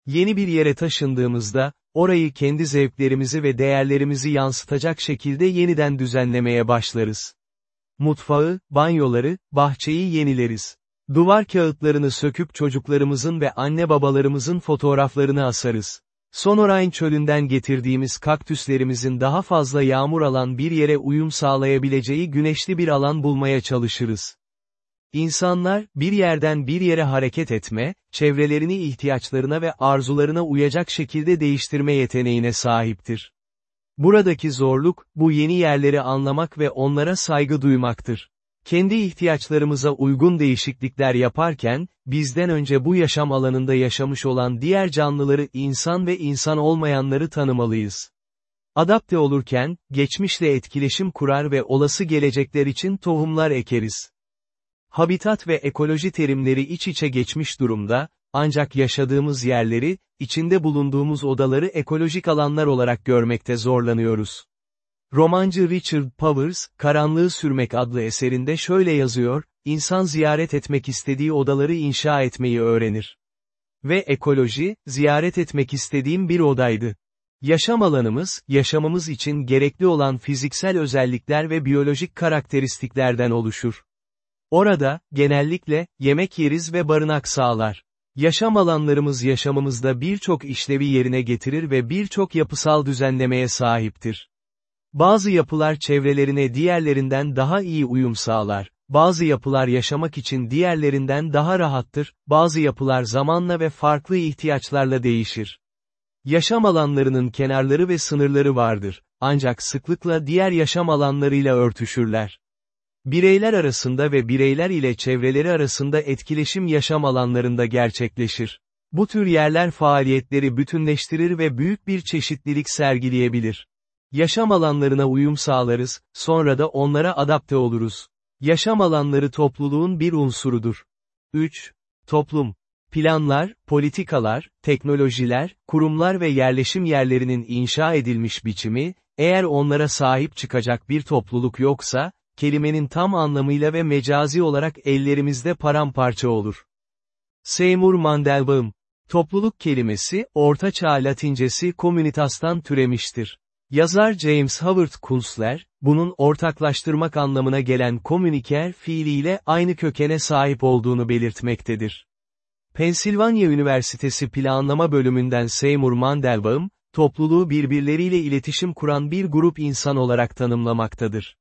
Yeni bir yere taşındığımızda, orayı kendi zevklerimizi ve değerlerimizi yansıtacak şekilde yeniden düzenlemeye başlarız. Mutfağı, banyoları, bahçeyi yenileriz. Duvar kağıtlarını söküp çocuklarımızın ve anne babalarımızın fotoğraflarını asarız. Sonorain çölünden getirdiğimiz kaktüslerimizin daha fazla yağmur alan bir yere uyum sağlayabileceği güneşli bir alan bulmaya çalışırız. İnsanlar, bir yerden bir yere hareket etme, çevrelerini ihtiyaçlarına ve arzularına uyacak şekilde değiştirme yeteneğine sahiptir. Buradaki zorluk, bu yeni yerleri anlamak ve onlara saygı duymaktır. Kendi ihtiyaçlarımıza uygun değişiklikler yaparken, bizden önce bu yaşam alanında yaşamış olan diğer canlıları insan ve insan olmayanları tanımalıyız. Adapte olurken, geçmişle etkileşim kurar ve olası gelecekler için tohumlar ekeriz. Habitat ve ekoloji terimleri iç içe geçmiş durumda, ancak yaşadığımız yerleri, içinde bulunduğumuz odaları ekolojik alanlar olarak görmekte zorlanıyoruz. Romancı Richard Powers, Karanlığı Sürmek adlı eserinde şöyle yazıyor, insan ziyaret etmek istediği odaları inşa etmeyi öğrenir. Ve ekoloji, ziyaret etmek istediğim bir odaydı. Yaşam alanımız, yaşamamız için gerekli olan fiziksel özellikler ve biyolojik karakteristiklerden oluşur. Orada, genellikle, yemek yeriz ve barınak sağlar. Yaşam alanlarımız yaşamımızda birçok işlevi yerine getirir ve birçok yapısal düzenlemeye sahiptir. Bazı yapılar çevrelerine diğerlerinden daha iyi uyum sağlar. Bazı yapılar yaşamak için diğerlerinden daha rahattır, bazı yapılar zamanla ve farklı ihtiyaçlarla değişir. Yaşam alanlarının kenarları ve sınırları vardır, ancak sıklıkla diğer yaşam alanlarıyla örtüşürler. Bireyler arasında ve bireyler ile çevreleri arasında etkileşim yaşam alanlarında gerçekleşir. Bu tür yerler faaliyetleri bütünleştirir ve büyük bir çeşitlilik sergileyebilir. Yaşam alanlarına uyum sağlarız, sonra da onlara adapte oluruz. Yaşam alanları topluluğun bir unsurudur. 3. Toplum. Planlar, politikalar, teknolojiler, kurumlar ve yerleşim yerlerinin inşa edilmiş biçimi, eğer onlara sahip çıkacak bir topluluk yoksa, kelimenin tam anlamıyla ve mecazi olarak ellerimizde paramparça olur. Seymour Mandelbaum, topluluk kelimesi, Orta Çağ Latincesi komünitastan türemiştir. Yazar James Howard Kunstler, bunun ortaklaştırmak anlamına gelen komüniker fiiliyle aynı kökene sahip olduğunu belirtmektedir. Pensilvanya Üniversitesi Planlama Bölümünden Seymour Mandelbaum, topluluğu birbirleriyle iletişim kuran bir grup insan olarak tanımlamaktadır.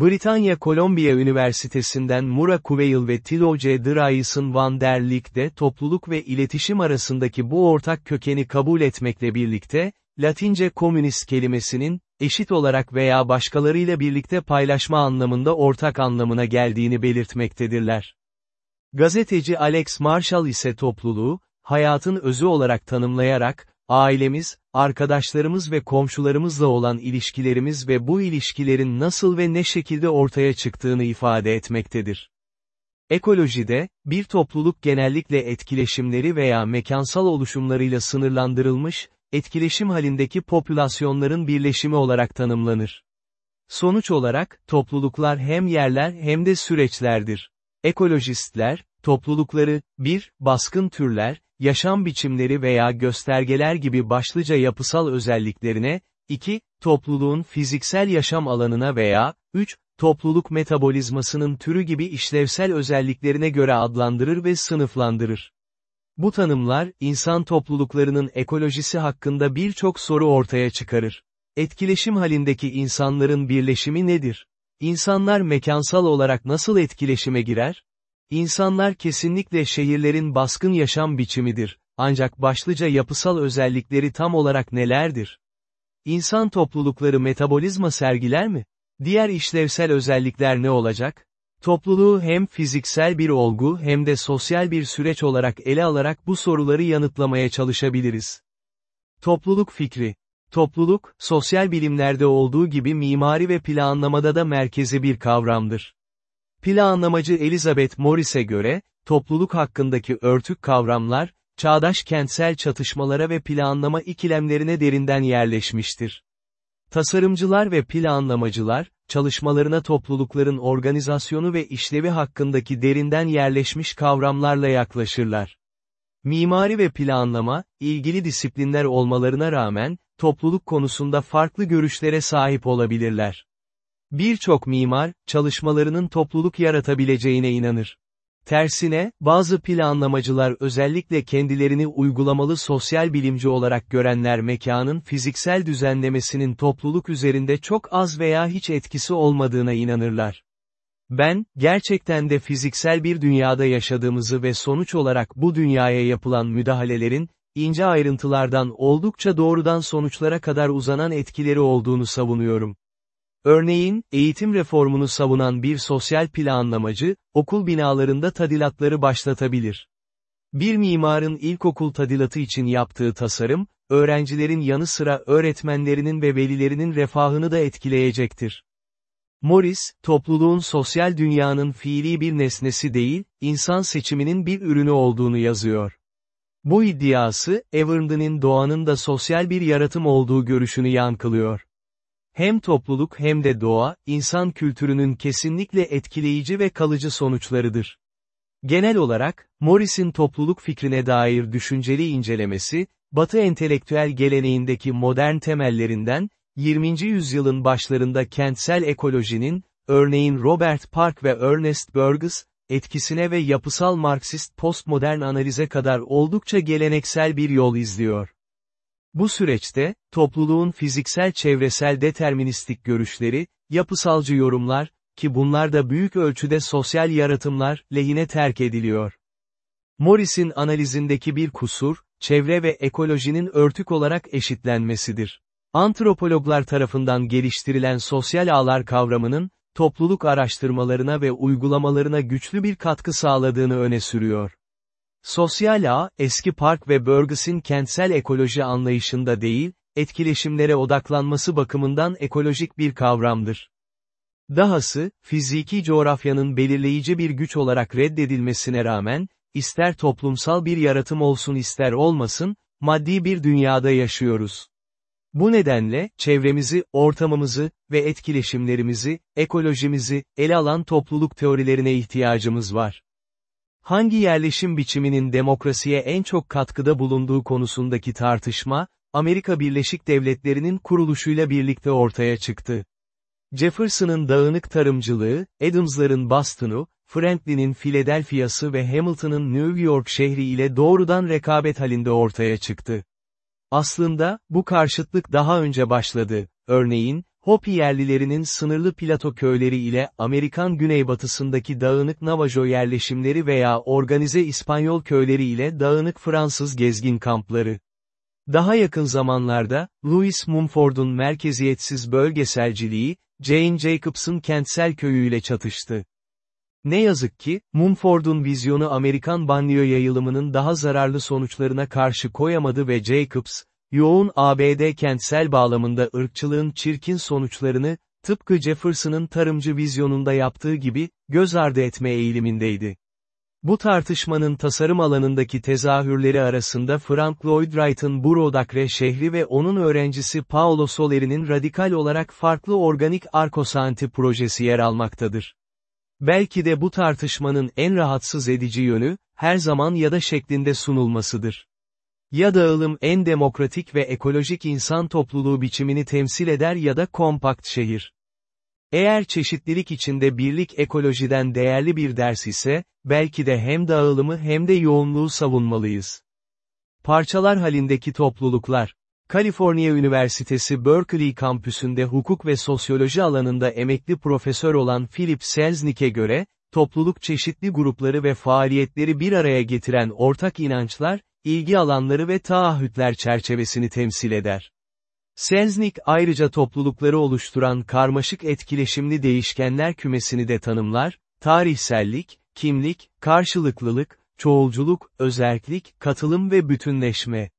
Britanya Columbia Üniversitesi'nden Mura Kuveil ve Tilo C. Dryson van der Lik de topluluk ve iletişim arasındaki bu ortak kökeni kabul etmekle birlikte, Latince komünist kelimesinin, eşit olarak veya başkalarıyla birlikte paylaşma anlamında ortak anlamına geldiğini belirtmektedirler. Gazeteci Alex Marshall ise topluluğu, hayatın özü olarak tanımlayarak, ailemiz, arkadaşlarımız ve komşularımızla olan ilişkilerimiz ve bu ilişkilerin nasıl ve ne şekilde ortaya çıktığını ifade etmektedir. Ekolojide, bir topluluk genellikle etkileşimleri veya mekansal oluşumlarıyla sınırlandırılmış, etkileşim halindeki popülasyonların birleşimi olarak tanımlanır. Sonuç olarak, topluluklar hem yerler hem de süreçlerdir. Ekolojistler, toplulukları, bir, baskın türler, yaşam biçimleri veya göstergeler gibi başlıca yapısal özelliklerine, 2. Topluluğun fiziksel yaşam alanına veya, 3. Topluluk metabolizmasının türü gibi işlevsel özelliklerine göre adlandırır ve sınıflandırır. Bu tanımlar, insan topluluklarının ekolojisi hakkında birçok soru ortaya çıkarır. Etkileşim halindeki insanların birleşimi nedir? İnsanlar mekansal olarak nasıl etkileşime girer? İnsanlar kesinlikle şehirlerin baskın yaşam biçimidir, ancak başlıca yapısal özellikleri tam olarak nelerdir? İnsan toplulukları metabolizma sergiler mi? Diğer işlevsel özellikler ne olacak? Topluluğu hem fiziksel bir olgu hem de sosyal bir süreç olarak ele alarak bu soruları yanıtlamaya çalışabiliriz. Topluluk fikri. Topluluk, sosyal bilimlerde olduğu gibi mimari ve planlamada da merkezi bir kavramdır. Planlamacı Elizabeth Morris'e göre, topluluk hakkındaki örtük kavramlar, çağdaş kentsel çatışmalara ve planlama ikilemlerine derinden yerleşmiştir. Tasarımcılar ve planlamacılar, çalışmalarına toplulukların organizasyonu ve işlevi hakkındaki derinden yerleşmiş kavramlarla yaklaşırlar. Mimari ve planlama, ilgili disiplinler olmalarına rağmen, topluluk konusunda farklı görüşlere sahip olabilirler. Birçok mimar, çalışmalarının topluluk yaratabileceğine inanır. Tersine, bazı planlamacılar özellikle kendilerini uygulamalı sosyal bilimci olarak görenler mekanın fiziksel düzenlemesinin topluluk üzerinde çok az veya hiç etkisi olmadığına inanırlar. Ben, gerçekten de fiziksel bir dünyada yaşadığımızı ve sonuç olarak bu dünyaya yapılan müdahalelerin, ince ayrıntılardan oldukça doğrudan sonuçlara kadar uzanan etkileri olduğunu savunuyorum. Örneğin, eğitim reformunu savunan bir sosyal planlamacı, okul binalarında tadilatları başlatabilir. Bir mimarın ilkokul tadilatı için yaptığı tasarım, öğrencilerin yanı sıra öğretmenlerinin ve velilerinin refahını da etkileyecektir. Morris, topluluğun sosyal dünyanın fiili bir nesnesi değil, insan seçiminin bir ürünü olduğunu yazıyor. Bu iddiası, Everden'in doğanın da sosyal bir yaratım olduğu görüşünü yankılıyor. Hem topluluk hem de doğa, insan kültürünün kesinlikle etkileyici ve kalıcı sonuçlarıdır. Genel olarak, Morris'in topluluk fikrine dair düşünceli incelemesi, Batı entelektüel geleneğindeki modern temellerinden, 20. yüzyılın başlarında kentsel ekolojinin, örneğin Robert Park ve Ernest Burgess, etkisine ve yapısal Marksist postmodern analize kadar oldukça geleneksel bir yol izliyor. Bu süreçte, topluluğun fiziksel çevresel deterministik görüşleri, yapısalcı yorumlar, ki bunlar da büyük ölçüde sosyal yaratımlar, lehine terk ediliyor. Morris'in analizindeki bir kusur, çevre ve ekolojinin örtük olarak eşitlenmesidir. Antropologlar tarafından geliştirilen sosyal ağlar kavramının, topluluk araştırmalarına ve uygulamalarına güçlü bir katkı sağladığını öne sürüyor. Sosyal ağ, eski Park ve Burgess'in kentsel ekoloji anlayışında değil, etkileşimlere odaklanması bakımından ekolojik bir kavramdır. Dahası, fiziki coğrafyanın belirleyici bir güç olarak reddedilmesine rağmen, ister toplumsal bir yaratım olsun ister olmasın, maddi bir dünyada yaşıyoruz. Bu nedenle, çevremizi, ortamımızı ve etkileşimlerimizi, ekolojimizi, ele alan topluluk teorilerine ihtiyacımız var. Hangi yerleşim biçiminin demokrasiye en çok katkıda bulunduğu konusundaki tartışma, Amerika Birleşik Devletleri'nin kuruluşuyla birlikte ortaya çıktı. Jefferson'ın dağınık tarımcılığı, Adams'ların Boston'u, Franklin'in Philadelphia'sı ve Hamilton'ın New York şehri ile doğrudan rekabet halinde ortaya çıktı. Aslında, bu karşıtlık daha önce başladı, örneğin, Hopi yerlilerinin sınırlı plato köyleri ile Amerikan güneybatısındaki dağınık Navajo yerleşimleri veya organize İspanyol köyleri ile dağınık Fransız gezgin kampları. Daha yakın zamanlarda, Louis Mumford'un merkeziyetsiz bölgeselciliği, Jane Jacobs'ın kentsel köyüyle çatıştı. Ne yazık ki, Mumford'un vizyonu Amerikan banliyö yayılımının daha zararlı sonuçlarına karşı koyamadı ve Jacobs, yoğun ABD kentsel bağlamında ırkçılığın çirkin sonuçlarını, tıpkı Jefferson'ın tarımcı vizyonunda yaptığı gibi, göz ardı etme eğilimindeydi. Bu tartışmanın tasarım alanındaki tezahürleri arasında Frank Lloyd Wright'ın Burodakre şehri ve onun öğrencisi Paolo Soleri'nin radikal olarak farklı organik arkosanti projesi yer almaktadır. Belki de bu tartışmanın en rahatsız edici yönü, her zaman ya da şeklinde sunulmasıdır. Ya dağılım en demokratik ve ekolojik insan topluluğu biçimini temsil eder ya da kompakt şehir. Eğer çeşitlilik içinde birlik ekolojiden değerli bir ders ise, belki de hem dağılımı hem de yoğunluğu savunmalıyız. Parçalar halindeki topluluklar, Kaliforniya Üniversitesi Berkeley kampüsünde hukuk ve sosyoloji alanında emekli profesör olan Philip Selznick'e göre, topluluk çeşitli grupları ve faaliyetleri bir araya getiren ortak inançlar, ilgi alanları ve taahhütler çerçevesini temsil eder. Selznick ayrıca toplulukları oluşturan karmaşık etkileşimli değişkenler kümesini de tanımlar, tarihsellik, kimlik, karşılıklılık, çoğulculuk, özerklik, katılım ve bütünleşme.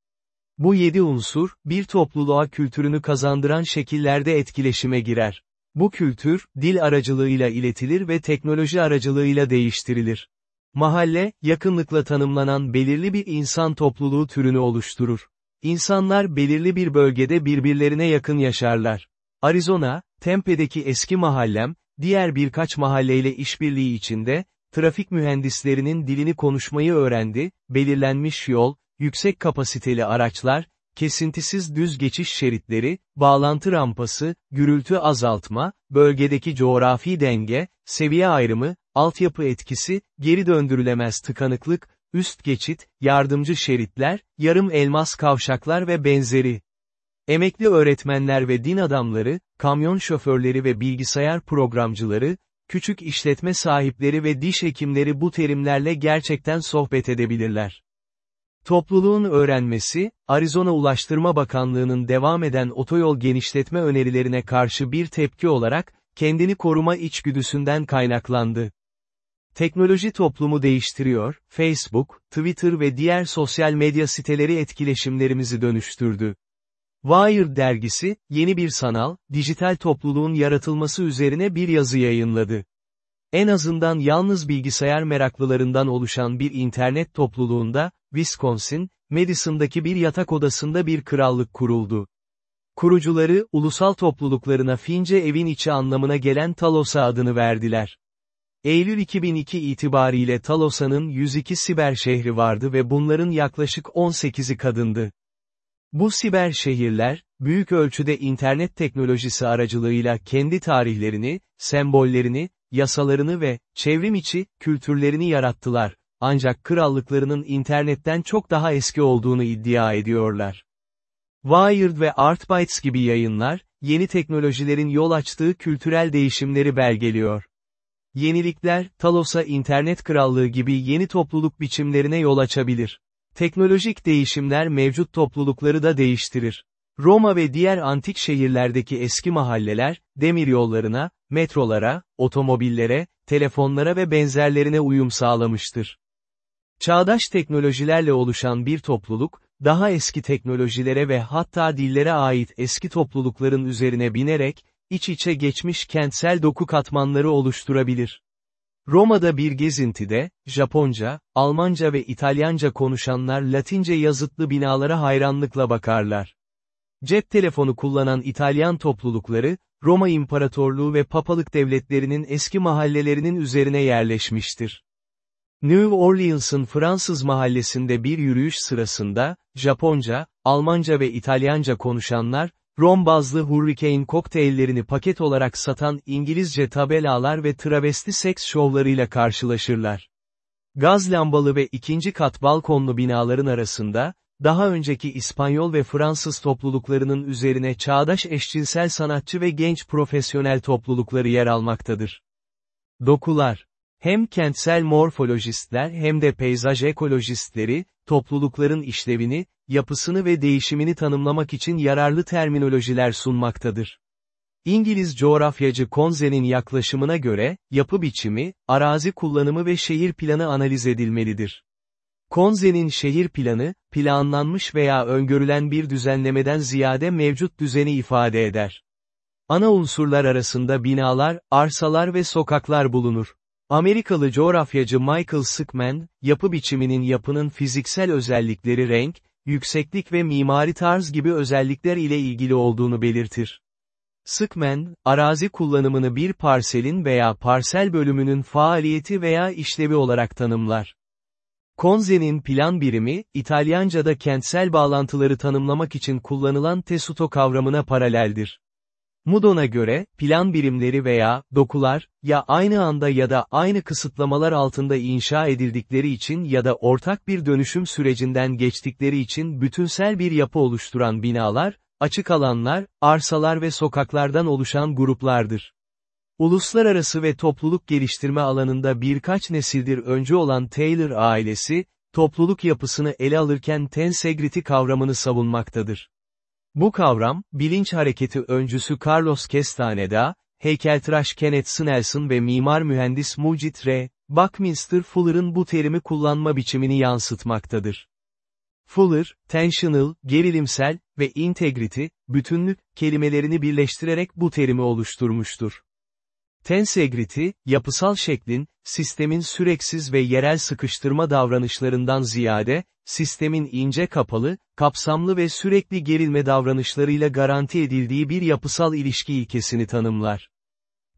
Bu yedi unsur, bir topluluğa kültürünü kazandıran şekillerde etkileşime girer. Bu kültür, dil aracılığıyla iletilir ve teknoloji aracılığıyla değiştirilir. Mahalle, yakınlıkla tanımlanan belirli bir insan topluluğu türünü oluşturur. İnsanlar belirli bir bölgede birbirlerine yakın yaşarlar. Arizona, Tempe'deki eski mahallem, diğer birkaç mahalleyle işbirliği içinde, trafik mühendislerinin dilini konuşmayı öğrendi, belirlenmiş yol, yüksek kapasiteli araçlar, kesintisiz düz geçiş şeritleri, bağlantı rampası, gürültü azaltma, bölgedeki coğrafi denge, seviye ayrımı, altyapı etkisi, geri döndürülemez tıkanıklık, üst geçit, yardımcı şeritler, yarım elmas kavşaklar ve benzeri. Emekli öğretmenler ve din adamları, kamyon şoförleri ve bilgisayar programcıları, küçük işletme sahipleri ve diş hekimleri bu terimlerle gerçekten sohbet edebilirler. Topluluğun öğrenmesi, Arizona Ulaştırma Bakanlığı'nın devam eden otoyol genişletme önerilerine karşı bir tepki olarak, kendini koruma içgüdüsünden kaynaklandı. Teknoloji toplumu değiştiriyor, Facebook, Twitter ve diğer sosyal medya siteleri etkileşimlerimizi dönüştürdü. Wired dergisi, yeni bir sanal, dijital topluluğun yaratılması üzerine bir yazı yayınladı. En azından yalnız bilgisayar meraklılarından oluşan bir internet topluluğunda, Wisconsin, Madison'daki bir yatak odasında bir krallık kuruldu. Kurucuları, ulusal topluluklarına Fince evin içi anlamına gelen Talos'a adını verdiler. Eylül 2002 itibariyle Talosa'nın 102 siber şehri vardı ve bunların yaklaşık 18'i kadındı. Bu siber şehirler, büyük ölçüde internet teknolojisi aracılığıyla kendi tarihlerini, sembollerini, yasalarını ve, çevrim içi, kültürlerini yarattılar, ancak krallıklarının internetten çok daha eski olduğunu iddia ediyorlar. Wired ve Artbytes gibi yayınlar, yeni teknolojilerin yol açtığı kültürel değişimleri belgeliyor. Yenilikler, Talos'a internet krallığı gibi yeni topluluk biçimlerine yol açabilir. Teknolojik değişimler mevcut toplulukları da değiştirir. Roma ve diğer antik şehirlerdeki eski mahalleler, demiryollarına, metrolara, otomobillere, telefonlara ve benzerlerine uyum sağlamıştır. Çağdaş teknolojilerle oluşan bir topluluk, daha eski teknolojilere ve hatta dillere ait eski toplulukların üzerine binerek, iç içe geçmiş kentsel doku katmanları oluşturabilir. Roma'da bir gezintide, Japonca, Almanca ve İtalyanca konuşanlar Latince yazıtlı binalara hayranlıkla bakarlar. Cep telefonu kullanan İtalyan toplulukları, Roma İmparatorluğu ve papalık devletlerinin eski mahallelerinin üzerine yerleşmiştir. New Orleans'ın Fransız mahallesinde bir yürüyüş sırasında, Japonca, Almanca ve İtalyanca konuşanlar, Rom bazlı Hurricane kokteyllerini paket olarak satan İngilizce tabelalar ve travesti seks şovlarıyla karşılaşırlar. Gaz lambalı ve ikinci kat balkonlu binaların arasında, daha önceki İspanyol ve Fransız topluluklarının üzerine çağdaş eşcinsel sanatçı ve genç profesyonel toplulukları yer almaktadır. Dokular hem kentsel morfolojistler hem de peyzaj ekolojistleri, toplulukların işlevini, yapısını ve değişimini tanımlamak için yararlı terminolojiler sunmaktadır. İngiliz coğrafyacı Konze'nin yaklaşımına göre, yapı biçimi, arazi kullanımı ve şehir planı analiz edilmelidir. Konze'nin şehir planı, planlanmış veya öngörülen bir düzenlemeden ziyade mevcut düzeni ifade eder. Ana unsurlar arasında binalar, arsalar ve sokaklar bulunur. Amerikalı coğrafyacı Michael Sıkman, yapı biçiminin yapının fiziksel özellikleri renk, yükseklik ve mimari tarz gibi özellikler ile ilgili olduğunu belirtir. Sıkman, arazi kullanımını bir parselin veya parsel bölümünün faaliyeti veya işlevi olarak tanımlar. Konze'nin plan birimi, İtalyanca'da kentsel bağlantıları tanımlamak için kullanılan tesuto kavramına paraleldir. Mudon'a göre, plan birimleri veya, dokular, ya aynı anda ya da aynı kısıtlamalar altında inşa edildikleri için ya da ortak bir dönüşüm sürecinden geçtikleri için bütünsel bir yapı oluşturan binalar, açık alanlar, arsalar ve sokaklardan oluşan gruplardır. Uluslararası ve topluluk geliştirme alanında birkaç nesildir önce olan Taylor ailesi, topluluk yapısını ele alırken tensegrity kavramını savunmaktadır. Bu kavram, bilinç hareketi öncüsü Carlos Castaneda, heykeltıraş Kenneth Snelson ve mimar mühendis Mucit R. Buckminster Fuller'ın bu terimi kullanma biçimini yansıtmaktadır. Fuller, tensional, gerilimsel ve integrity, bütünlük, kelimelerini birleştirerek bu terimi oluşturmuştur. Tensegrity, yapısal şeklin, sistemin süreksiz ve yerel sıkıştırma davranışlarından ziyade, sistemin ince kapalı, kapsamlı ve sürekli gerilme davranışlarıyla garanti edildiği bir yapısal ilişki ilkesini tanımlar.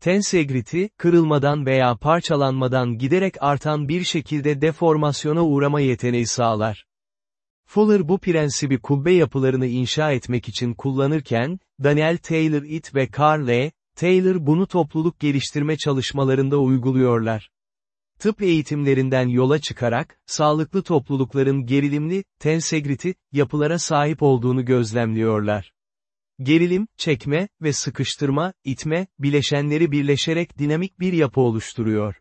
Tensegrity, kırılmadan veya parçalanmadan giderek artan bir şekilde deformasyona uğrama yeteneği sağlar. Fuller bu prensibi kubbe yapılarını inşa etmek için kullanırken, Daniel Taylor It ve Carl L. Taylor bunu topluluk geliştirme çalışmalarında uyguluyorlar. Tıp eğitimlerinden yola çıkarak, sağlıklı toplulukların gerilimli, tensegriti, yapılara sahip olduğunu gözlemliyorlar. Gerilim, çekme ve sıkıştırma, itme, bileşenleri birleşerek dinamik bir yapı oluşturuyor.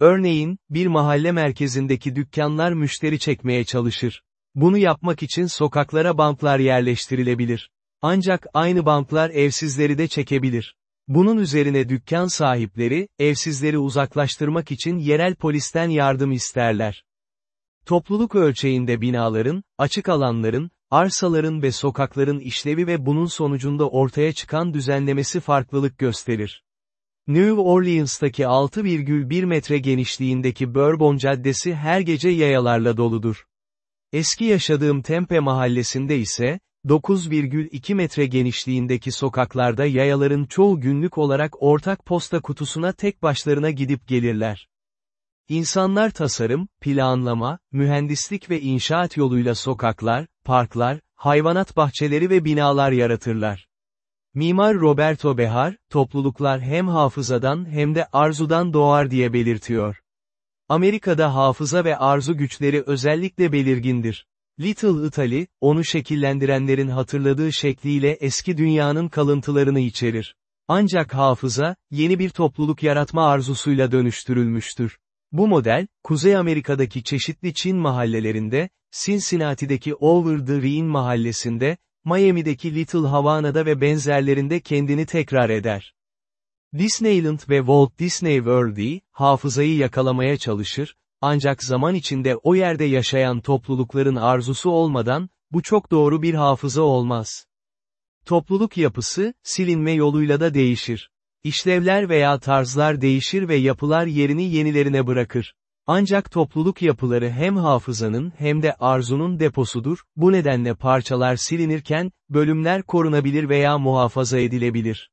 Örneğin, bir mahalle merkezindeki dükkanlar müşteri çekmeye çalışır. Bunu yapmak için sokaklara banklar yerleştirilebilir. Ancak aynı banklar evsizleri de çekebilir. Bunun üzerine dükkan sahipleri, evsizleri uzaklaştırmak için yerel polisten yardım isterler. Topluluk ölçeğinde binaların, açık alanların, arsaların ve sokakların işlevi ve bunun sonucunda ortaya çıkan düzenlemesi farklılık gösterir. New Orleans'taki 6,1 metre genişliğindeki Bourbon Caddesi her gece yayalarla doludur. Eski yaşadığım Tempe mahallesinde ise, 9,2 metre genişliğindeki sokaklarda yayaların çoğu günlük olarak ortak posta kutusuna tek başlarına gidip gelirler. İnsanlar tasarım, planlama, mühendislik ve inşaat yoluyla sokaklar, parklar, hayvanat bahçeleri ve binalar yaratırlar. Mimar Roberto Behar, topluluklar hem hafızadan hem de arzudan doğar diye belirtiyor. Amerika'da hafıza ve arzu güçleri özellikle belirgindir. Little Italy, onu şekillendirenlerin hatırladığı şekliyle eski dünyanın kalıntılarını içerir. Ancak hafıza, yeni bir topluluk yaratma arzusuyla dönüştürülmüştür. Bu model, Kuzey Amerika'daki çeşitli Çin mahallelerinde, Cincinnati'deki Over the Rhine mahallesinde, Miami'deki Little Havana'da ve benzerlerinde kendini tekrar eder. Disneyland ve Walt Disney World'i, hafızayı yakalamaya çalışır, ancak zaman içinde o yerde yaşayan toplulukların arzusu olmadan, bu çok doğru bir hafıza olmaz. Topluluk yapısı, silinme yoluyla da değişir. İşlevler veya tarzlar değişir ve yapılar yerini yenilerine bırakır. Ancak topluluk yapıları hem hafızanın hem de arzunun deposudur, bu nedenle parçalar silinirken, bölümler korunabilir veya muhafaza edilebilir.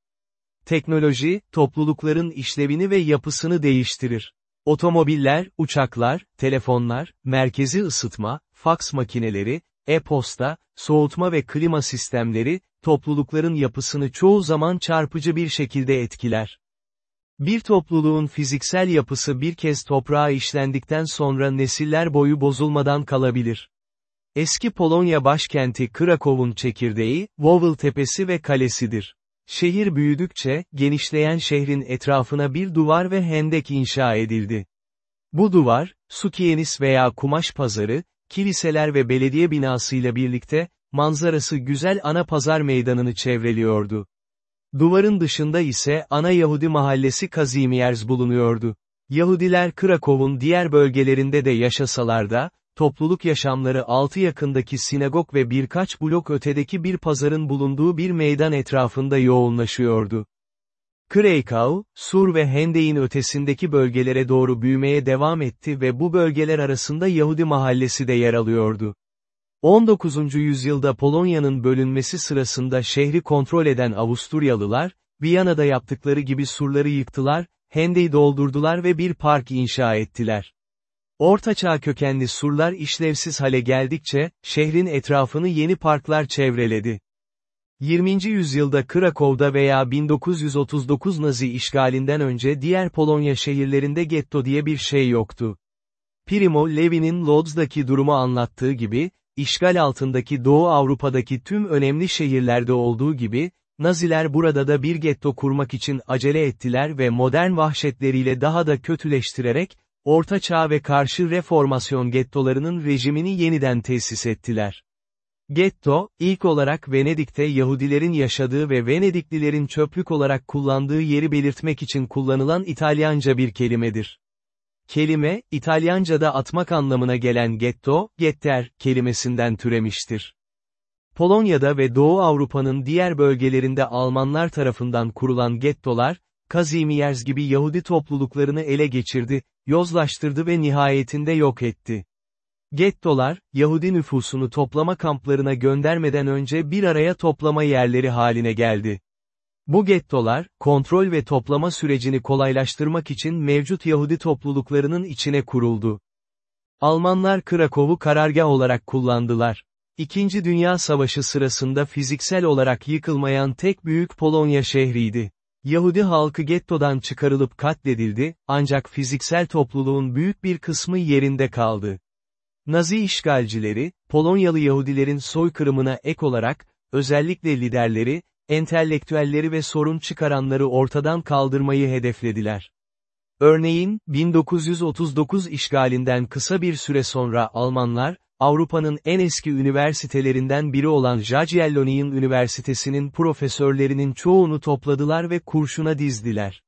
Teknoloji, toplulukların işlevini ve yapısını değiştirir. Otomobiller, uçaklar, telefonlar, merkezi ısıtma, faks makineleri, e-posta, soğutma ve klima sistemleri, toplulukların yapısını çoğu zaman çarpıcı bir şekilde etkiler. Bir topluluğun fiziksel yapısı bir kez toprağa işlendikten sonra nesiller boyu bozulmadan kalabilir. Eski Polonya başkenti Krakow'un çekirdeği, Wawel Tepesi ve kalesidir. Şehir büyüdükçe, genişleyen şehrin etrafına bir duvar ve hendek inşa edildi. Bu duvar, Sukienis veya kumaş pazarı, kiliseler ve belediye binasıyla birlikte, manzarası güzel ana pazar meydanını çevreliyordu. Duvarın dışında ise ana Yahudi mahallesi Kazimierz bulunuyordu. Yahudiler Krakow'un diğer bölgelerinde de yaşasalar da, topluluk yaşamları altı yakındaki sinagog ve birkaç blok ötedeki bir pazarın bulunduğu bir meydan etrafında yoğunlaşıyordu. Krakow, Sur ve Hendek'in ötesindeki bölgelere doğru büyümeye devam etti ve bu bölgeler arasında Yahudi mahallesi de yer alıyordu. 19. yüzyılda Polonya'nın bölünmesi sırasında şehri kontrol eden Avusturyalılar, Viyana'da yaptıkları gibi surları yıktılar, Hendek'i doldurdular ve bir park inşa ettiler. Ortaçağ kökenli surlar işlevsiz hale geldikçe, şehrin etrafını yeni parklar çevreledi. 20. yüzyılda Krakow'da veya 1939 Nazi işgalinden önce diğer Polonya şehirlerinde getto diye bir şey yoktu. Primo Levi'nin Lodz'daki durumu anlattığı gibi, işgal altındaki Doğu Avrupa'daki tüm önemli şehirlerde olduğu gibi, Naziler burada da bir getto kurmak için acele ettiler ve modern vahşetleriyle daha da kötüleştirerek, Orta Çağ ve karşı reformasyon gettolarının rejimini yeniden tesis ettiler. Getto, ilk olarak Venedik'te Yahudilerin yaşadığı ve Venediklilerin çöplük olarak kullandığı yeri belirtmek için kullanılan İtalyanca bir kelimedir. Kelime, İtalyanca'da atmak anlamına gelen getto, getter, kelimesinden türemiştir. Polonya'da ve Doğu Avrupa'nın diğer bölgelerinde Almanlar tarafından kurulan gettolar, Kazimierz gibi Yahudi topluluklarını ele geçirdi, yozlaştırdı ve nihayetinde yok etti. Gettolar, Yahudi nüfusunu toplama kamplarına göndermeden önce bir araya toplama yerleri haline geldi. Bu gettolar, kontrol ve toplama sürecini kolaylaştırmak için mevcut Yahudi topluluklarının içine kuruldu. Almanlar Krakow'u karargah olarak kullandılar. İkinci Dünya Savaşı sırasında fiziksel olarak yıkılmayan tek büyük Polonya şehriydi. Yahudi halkı gettodan çıkarılıp katledildi, ancak fiziksel topluluğun büyük bir kısmı yerinde kaldı. Nazi işgalcileri, Polonyalı Yahudilerin soykırımına ek olarak, özellikle liderleri, entelektüelleri ve sorun çıkaranları ortadan kaldırmayı hedeflediler. Örneğin, 1939 işgalinden kısa bir süre sonra Almanlar, Avrupa'nın en eski üniversitelerinden biri olan Jagiellonian Üniversitesi'nin profesörlerinin çoğunu topladılar ve kurşuna dizdiler.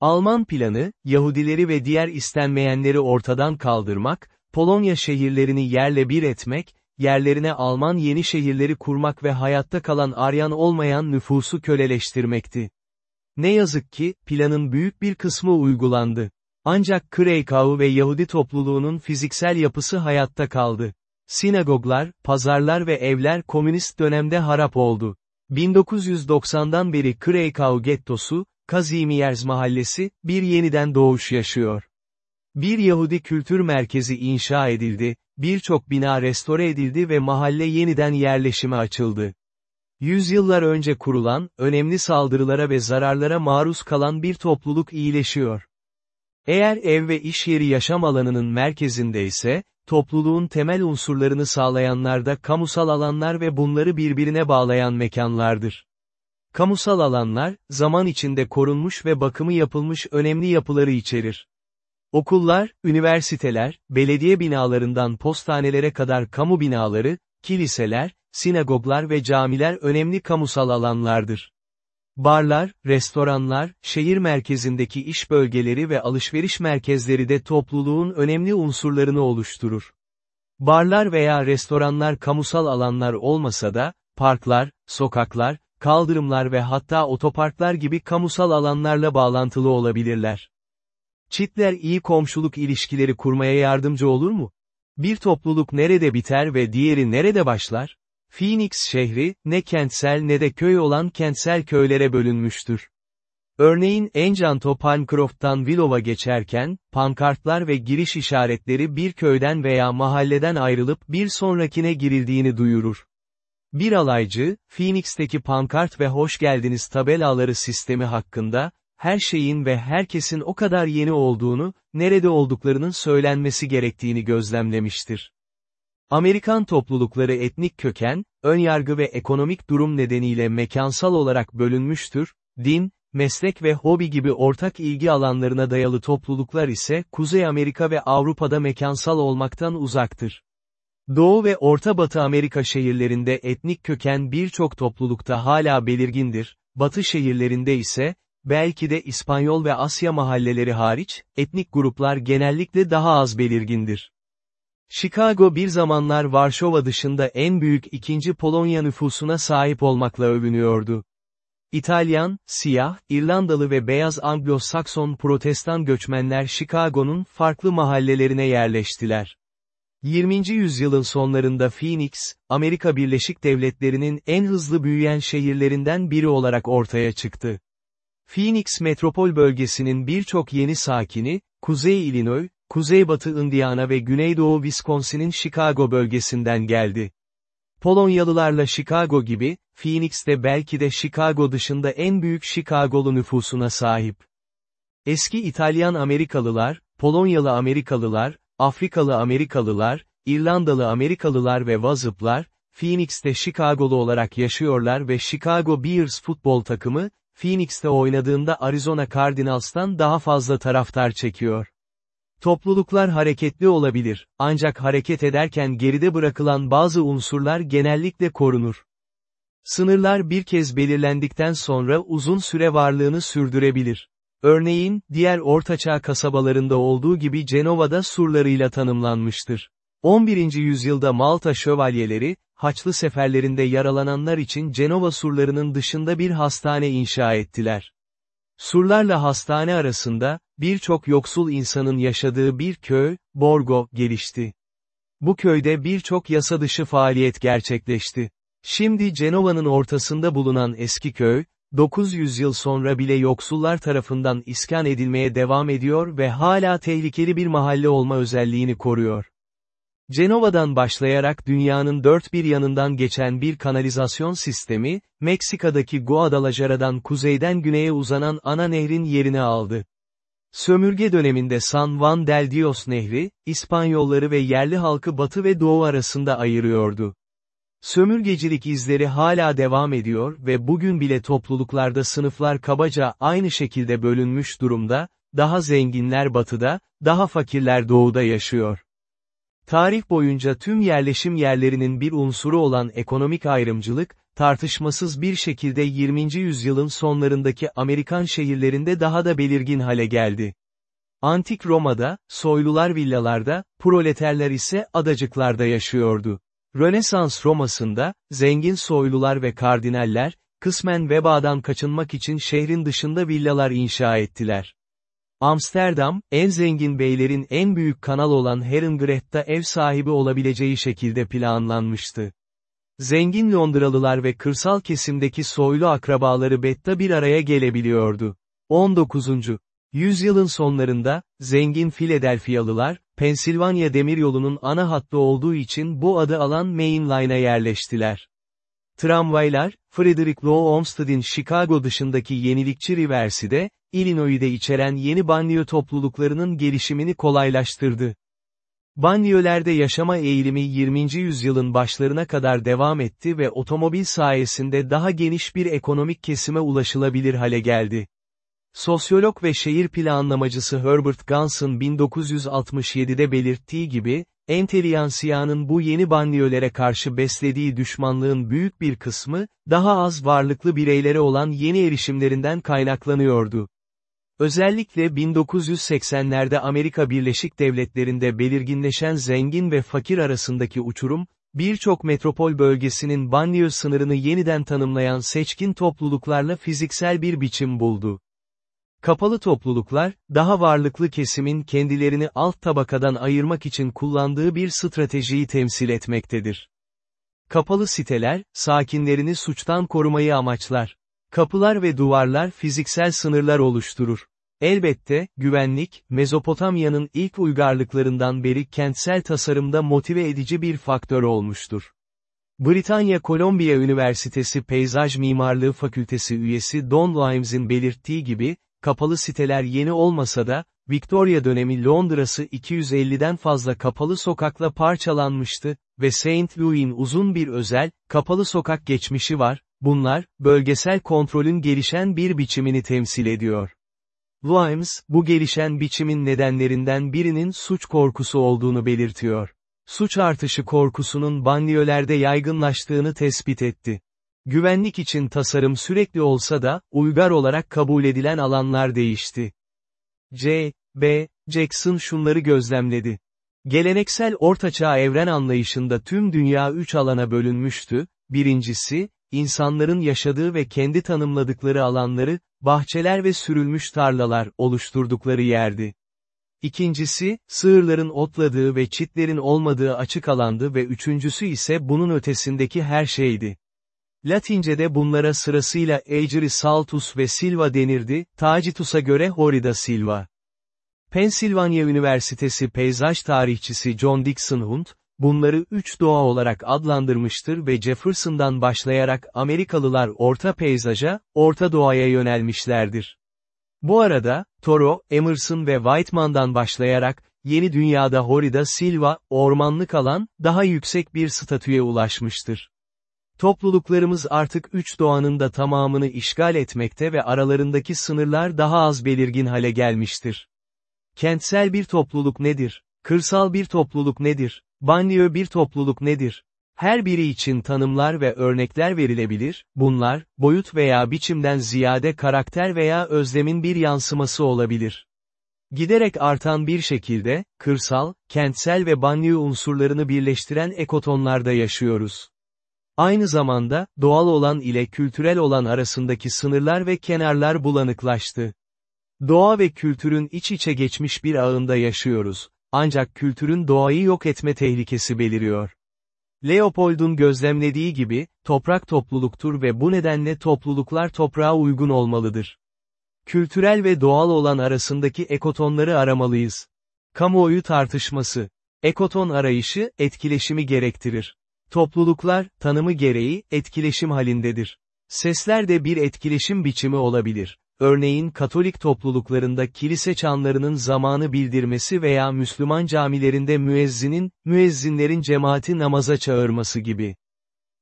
Alman planı, Yahudileri ve diğer istenmeyenleri ortadan kaldırmak, Polonya şehirlerini yerle bir etmek, yerlerine Alman yeni şehirleri kurmak ve hayatta kalan Aryan olmayan nüfusu köleleştirmekti. Ne yazık ki, planın büyük bir kısmı uygulandı. Ancak Krakow ve Yahudi topluluğunun fiziksel yapısı hayatta kaldı. Sinagoglar, pazarlar ve evler komünist dönemde harap oldu. 1990'dan beri Krakow gettosu, Kazimierz mahallesi, bir yeniden doğuş yaşıyor. Bir Yahudi kültür merkezi inşa edildi, birçok bina restore edildi ve mahalle yeniden yerleşime açıldı. Yüzyıllar önce kurulan, önemli saldırılara ve zararlara maruz kalan bir topluluk iyileşiyor. Eğer ev ve iş yeri yaşam alanının merkezinde ise, topluluğun temel unsurlarını sağlayanlar da kamusal alanlar ve bunları birbirine bağlayan mekanlardır. Kamusal alanlar, zaman içinde korunmuş ve bakımı yapılmış önemli yapıları içerir. Okullar, üniversiteler, belediye binalarından postanelere kadar kamu binaları, kiliseler, sinagoglar ve camiler önemli kamusal alanlardır. Barlar, restoranlar, şehir merkezindeki iş bölgeleri ve alışveriş merkezleri de topluluğun önemli unsurlarını oluşturur. Barlar veya restoranlar kamusal alanlar olmasa da, parklar, sokaklar, kaldırımlar ve hatta otoparklar gibi kamusal alanlarla bağlantılı olabilirler. Çitler iyi komşuluk ilişkileri kurmaya yardımcı olur mu? Bir topluluk nerede biter ve diğeri nerede başlar? Phoenix şehri, ne kentsel ne de köy olan kentsel köylere bölünmüştür. Örneğin Encanto Pancroft'tan Willow'a geçerken, pankartlar ve giriş işaretleri bir köyden veya mahalleden ayrılıp bir sonrakine girildiğini duyurur. Bir alaycı, Phoenix'teki pankart ve hoş geldiniz tabelaları sistemi hakkında, her şeyin ve herkesin o kadar yeni olduğunu, nerede olduklarının söylenmesi gerektiğini gözlemlemiştir. Amerikan toplulukları etnik köken, önyargı ve ekonomik durum nedeniyle mekansal olarak bölünmüştür, din, meslek ve hobi gibi ortak ilgi alanlarına dayalı topluluklar ise Kuzey Amerika ve Avrupa'da mekansal olmaktan uzaktır. Doğu ve Orta Batı Amerika şehirlerinde etnik köken birçok toplulukta hala belirgindir, Batı şehirlerinde ise, belki de İspanyol ve Asya mahalleleri hariç, etnik gruplar genellikle daha az belirgindir. Chicago bir zamanlar Varşova dışında en büyük ikinci Polonya nüfusuna sahip olmakla övünüyordu. İtalyan, siyah, İrlandalı ve beyaz Anglo-Sakson protestan göçmenler Chicago'nun farklı mahallelerine yerleştiler. 20. yüzyılın sonlarında Phoenix, Amerika Birleşik Devletleri'nin en hızlı büyüyen şehirlerinden biri olarak ortaya çıktı. Phoenix metropol bölgesinin birçok yeni sakini, Kuzey Illinois, Kuzeybatı Indiana ve Güneydoğu Wisconsin'in Chicago bölgesinden geldi. Polonyalılarla Chicago gibi, Phoenix de belki de Chicago dışında en büyük Chicago'lu nüfusuna sahip. Eski İtalyan Amerikalılar, Polonyalı Amerikalılar, Afrikalı Amerikalılar, İrlandalı Amerikalılar ve Vazıplar, Phoenix'te Chicago'lu olarak yaşıyorlar ve Chicago Bears futbol takımı, Phoenix'te oynadığında Arizona Cardinals'tan daha fazla taraftar çekiyor. Topluluklar hareketli olabilir, ancak hareket ederken geride bırakılan bazı unsurlar genellikle korunur. Sınırlar bir kez belirlendikten sonra uzun süre varlığını sürdürebilir. Örneğin, diğer ortaçağ kasabalarında olduğu gibi Cenova'da surlarıyla tanımlanmıştır. 11. yüzyılda Malta şövalyeleri, Haçlı seferlerinde yaralananlar için Cenova surlarının dışında bir hastane inşa ettiler. Surlarla hastane arasında, birçok yoksul insanın yaşadığı bir köy, Borgo, gelişti. Bu köyde birçok yasa dışı faaliyet gerçekleşti. Şimdi Cenova'nın ortasında bulunan eski köy, 900 yıl sonra bile yoksullar tarafından iskan edilmeye devam ediyor ve hala tehlikeli bir mahalle olma özelliğini koruyor. Cenova'dan başlayarak dünyanın dört bir yanından geçen bir kanalizasyon sistemi, Meksika'daki Guadalajara'dan kuzeyden güneye uzanan ana nehrin yerini aldı. Sömürge döneminde San Juan del Dios Nehri, İspanyolları ve yerli halkı batı ve doğu arasında ayırıyordu. Sömürgecilik izleri hala devam ediyor ve bugün bile topluluklarda sınıflar kabaca aynı şekilde bölünmüş durumda, daha zenginler batıda, daha fakirler doğuda yaşıyor. Tarih boyunca tüm yerleşim yerlerinin bir unsuru olan ekonomik ayrımcılık, tartışmasız bir şekilde 20. yüzyılın sonlarındaki Amerikan şehirlerinde daha da belirgin hale geldi. Antik Roma'da, soylular villalarda, proleterler ise adacıklarda yaşıyordu. Rönesans Roma'sında, zengin soylular ve kardinaller, kısmen vebadan kaçınmak için şehrin dışında villalar inşa ettiler. Amsterdam, en zengin beylerin en büyük kanal olan Herengrecht'ta ev sahibi olabileceği şekilde planlanmıştı. Zengin Londralılar ve kırsal kesimdeki soylu akrabaları Betta bir araya gelebiliyordu. 19. Yüzyılın sonlarında, zengin Philadelphialılar, Pensilvanya demiryolunun ana hattı olduğu için bu adı alan Main Line'a yerleştiler. Tramvaylar, Frederick Law Olmsted'in Chicago dışındaki yenilikçi Riverside, Illinois'de içeren yeni banliyö topluluklarının gelişimini kolaylaştırdı. Banliyölerde yaşama eğilimi 20. yüzyılın başlarına kadar devam etti ve otomobil sayesinde daha geniş bir ekonomik kesime ulaşılabilir hale geldi. Sosyolog ve şehir planlamacısı Herbert Guns'ın 1967'de belirttiği gibi, enteliyansiyanın bu yeni banliyölere karşı beslediği düşmanlığın büyük bir kısmı, daha az varlıklı bireylere olan yeni erişimlerinden kaynaklanıyordu. Özellikle 1980'lerde Amerika Birleşik Devletleri'nde belirginleşen zengin ve fakir arasındaki uçurum, birçok metropol bölgesinin banliyö sınırını yeniden tanımlayan seçkin topluluklarla fiziksel bir biçim buldu. Kapalı topluluklar, daha varlıklı kesimin kendilerini alt tabakadan ayırmak için kullandığı bir stratejiyi temsil etmektedir. Kapalı siteler, sakinlerini suçtan korumayı amaçlar. Kapılar ve duvarlar fiziksel sınırlar oluşturur. Elbette, güvenlik, Mezopotamya'nın ilk uygarlıklarından beri kentsel tasarımda motive edici bir faktör olmuştur. Britanya Columbia Üniversitesi Peyzaj Mimarlığı Fakültesi üyesi Don Limes'in belirttiği gibi, kapalı siteler yeni olmasa da, Victoria dönemi Londra'sı 250'den fazla kapalı sokakla parçalanmıştı ve St. Louis'in uzun bir özel, kapalı sokak geçmişi var, bunlar, bölgesel kontrolün gelişen bir biçimini temsil ediyor. Limes, bu gelişen biçimin nedenlerinden birinin suç korkusu olduğunu belirtiyor. Suç artışı korkusunun banliyölerde yaygınlaştığını tespit etti. Güvenlik için tasarım sürekli olsa da, uygar olarak kabul edilen alanlar değişti. C. B. Jackson şunları gözlemledi. Geleneksel ortaçağ evren anlayışında tüm dünya üç alana bölünmüştü, birincisi, insanların yaşadığı ve kendi tanımladıkları alanları, bahçeler ve sürülmüş tarlalar oluşturdukları yerdi. İkincisi, sığırların otladığı ve çitlerin olmadığı açık alandı ve üçüncüsü ise bunun ötesindeki her şeydi. Latince'de bunlara sırasıyla Agri Saltus ve Silva denirdi, Tacitus'a göre Horida Silva. Pensilvanya Üniversitesi peyzaj tarihçisi John Dixon Hunt, bunları üç doğa olarak adlandırmıştır ve Jefferson'dan başlayarak Amerikalılar orta peyzaja, orta doğaya yönelmişlerdir. Bu arada, Toro, Emerson ve Whiteman'dan başlayarak, yeni dünyada Horida Silva, ormanlık alan, daha yüksek bir statüye ulaşmıştır. Topluluklarımız artık üç doğanın da tamamını işgal etmekte ve aralarındaki sınırlar daha az belirgin hale gelmiştir. Kentsel bir topluluk nedir? Kırsal bir topluluk nedir? Banliyö bir topluluk nedir? Her biri için tanımlar ve örnekler verilebilir, bunlar, boyut veya biçimden ziyade karakter veya özlemin bir yansıması olabilir. Giderek artan bir şekilde, kırsal, kentsel ve banliyö unsurlarını birleştiren ekotonlarda yaşıyoruz. Aynı zamanda, doğal olan ile kültürel olan arasındaki sınırlar ve kenarlar bulanıklaştı. Doğa ve kültürün iç içe geçmiş bir ağında yaşıyoruz. Ancak kültürün doğayı yok etme tehlikesi beliriyor. Leopold'un gözlemlediği gibi, toprak topluluktur ve bu nedenle topluluklar toprağa uygun olmalıdır. Kültürel ve doğal olan arasındaki ekotonları aramalıyız. Kamuoyu tartışması Ekoton arayışı, etkileşimi gerektirir. Topluluklar, tanımı gereği, etkileşim halindedir. Sesler de bir etkileşim biçimi olabilir. Örneğin Katolik topluluklarında kilise çanlarının zamanı bildirmesi veya Müslüman camilerinde müezzinin, müezzinlerin cemaati namaza çağırması gibi.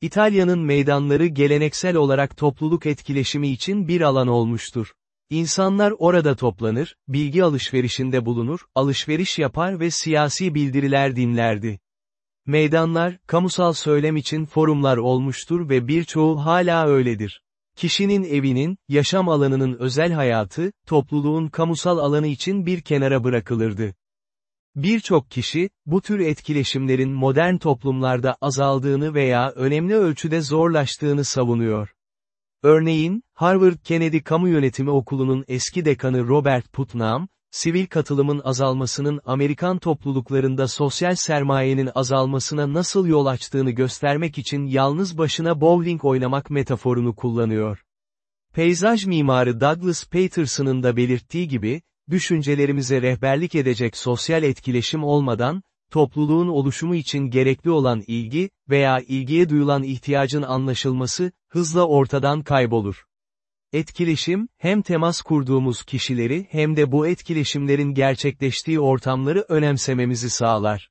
İtalya'nın meydanları geleneksel olarak topluluk etkileşimi için bir alan olmuştur. İnsanlar orada toplanır, bilgi alışverişinde bulunur, alışveriş yapar ve siyasi bildiriler dinlerdi. Meydanlar, kamusal söylem için forumlar olmuştur ve birçoğu hala öyledir. Kişinin evinin, yaşam alanının özel hayatı, topluluğun kamusal alanı için bir kenara bırakılırdı. Birçok kişi, bu tür etkileşimlerin modern toplumlarda azaldığını veya önemli ölçüde zorlaştığını savunuyor. Örneğin, Harvard Kennedy Kamu Yönetimi Okulu'nun eski dekanı Robert Putnam, sivil katılımın azalmasının Amerikan topluluklarında sosyal sermayenin azalmasına nasıl yol açtığını göstermek için yalnız başına bowling oynamak metaforunu kullanıyor. Peyzaj mimarı Douglas Peterson'ın da belirttiği gibi, düşüncelerimize rehberlik edecek sosyal etkileşim olmadan, topluluğun oluşumu için gerekli olan ilgi veya ilgiye duyulan ihtiyacın anlaşılması, hızla ortadan kaybolur. Etkileşim, hem temas kurduğumuz kişileri hem de bu etkileşimlerin gerçekleştiği ortamları önemsememizi sağlar.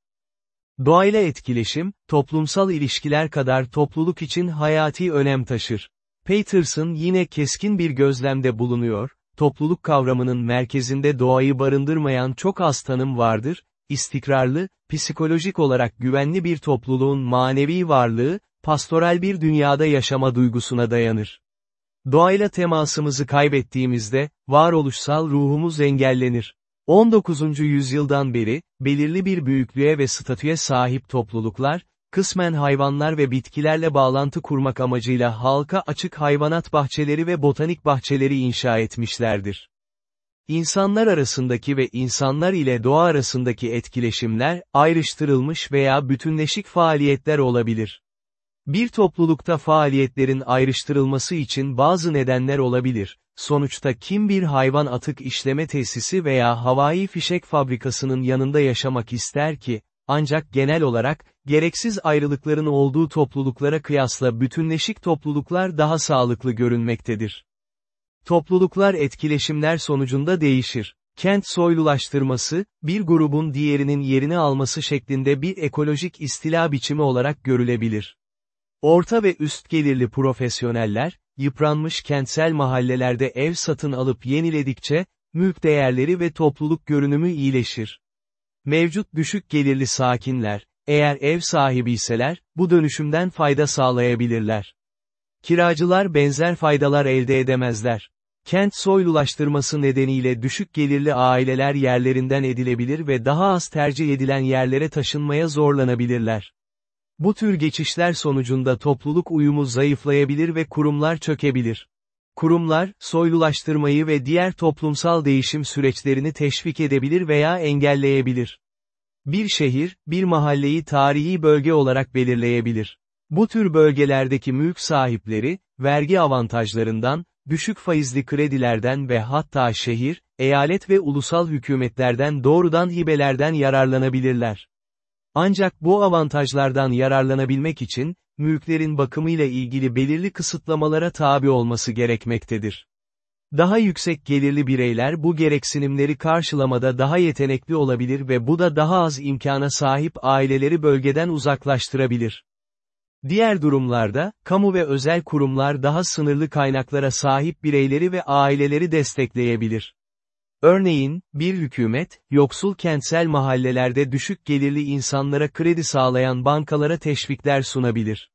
Doğayla etkileşim, toplumsal ilişkiler kadar topluluk için hayati önem taşır. Peterson yine keskin bir gözlemde bulunuyor, topluluk kavramının merkezinde doğayı barındırmayan çok az tanım vardır, istikrarlı, psikolojik olarak güvenli bir topluluğun manevi varlığı, pastoral bir dünyada yaşama duygusuna dayanır. Doğayla temasımızı kaybettiğimizde, varoluşsal ruhumuz engellenir. 19. yüzyıldan beri, belirli bir büyüklüğe ve statüye sahip topluluklar, kısmen hayvanlar ve bitkilerle bağlantı kurmak amacıyla halka açık hayvanat bahçeleri ve botanik bahçeleri inşa etmişlerdir. İnsanlar arasındaki ve insanlar ile doğa arasındaki etkileşimler, ayrıştırılmış veya bütünleşik faaliyetler olabilir. Bir toplulukta faaliyetlerin ayrıştırılması için bazı nedenler olabilir. Sonuçta kim bir hayvan atık işleme tesisi veya havai fişek fabrikasının yanında yaşamak ister ki, ancak genel olarak, gereksiz ayrılıkların olduğu topluluklara kıyasla bütünleşik topluluklar daha sağlıklı görünmektedir. Topluluklar etkileşimler sonucunda değişir. Kent soylulaştırması, bir grubun diğerinin yerini alması şeklinde bir ekolojik istila biçimi olarak görülebilir. Orta ve üst gelirli profesyoneller, yıpranmış kentsel mahallelerde ev satın alıp yeniledikçe, mülk değerleri ve topluluk görünümü iyileşir. Mevcut düşük gelirli sakinler, eğer ev sahibiyseler, bu dönüşümden fayda sağlayabilirler. Kiracılar benzer faydalar elde edemezler. Kent soylulaştırması nedeniyle düşük gelirli aileler yerlerinden edilebilir ve daha az tercih edilen yerlere taşınmaya zorlanabilirler. Bu tür geçişler sonucunda topluluk uyumu zayıflayabilir ve kurumlar çökebilir. Kurumlar, soylulaştırmayı ve diğer toplumsal değişim süreçlerini teşvik edebilir veya engelleyebilir. Bir şehir, bir mahalleyi tarihi bölge olarak belirleyebilir. Bu tür bölgelerdeki mülk sahipleri, vergi avantajlarından, düşük faizli kredilerden ve hatta şehir, eyalet ve ulusal hükümetlerden doğrudan hibelerden yararlanabilirler. Ancak bu avantajlardan yararlanabilmek için, mülklerin bakımıyla ilgili belirli kısıtlamalara tabi olması gerekmektedir. Daha yüksek gelirli bireyler bu gereksinimleri karşılamada daha yetenekli olabilir ve bu da daha az imkana sahip aileleri bölgeden uzaklaştırabilir. Diğer durumlarda, kamu ve özel kurumlar daha sınırlı kaynaklara sahip bireyleri ve aileleri destekleyebilir. Örneğin, bir hükümet, yoksul kentsel mahallelerde düşük gelirli insanlara kredi sağlayan bankalara teşvikler sunabilir.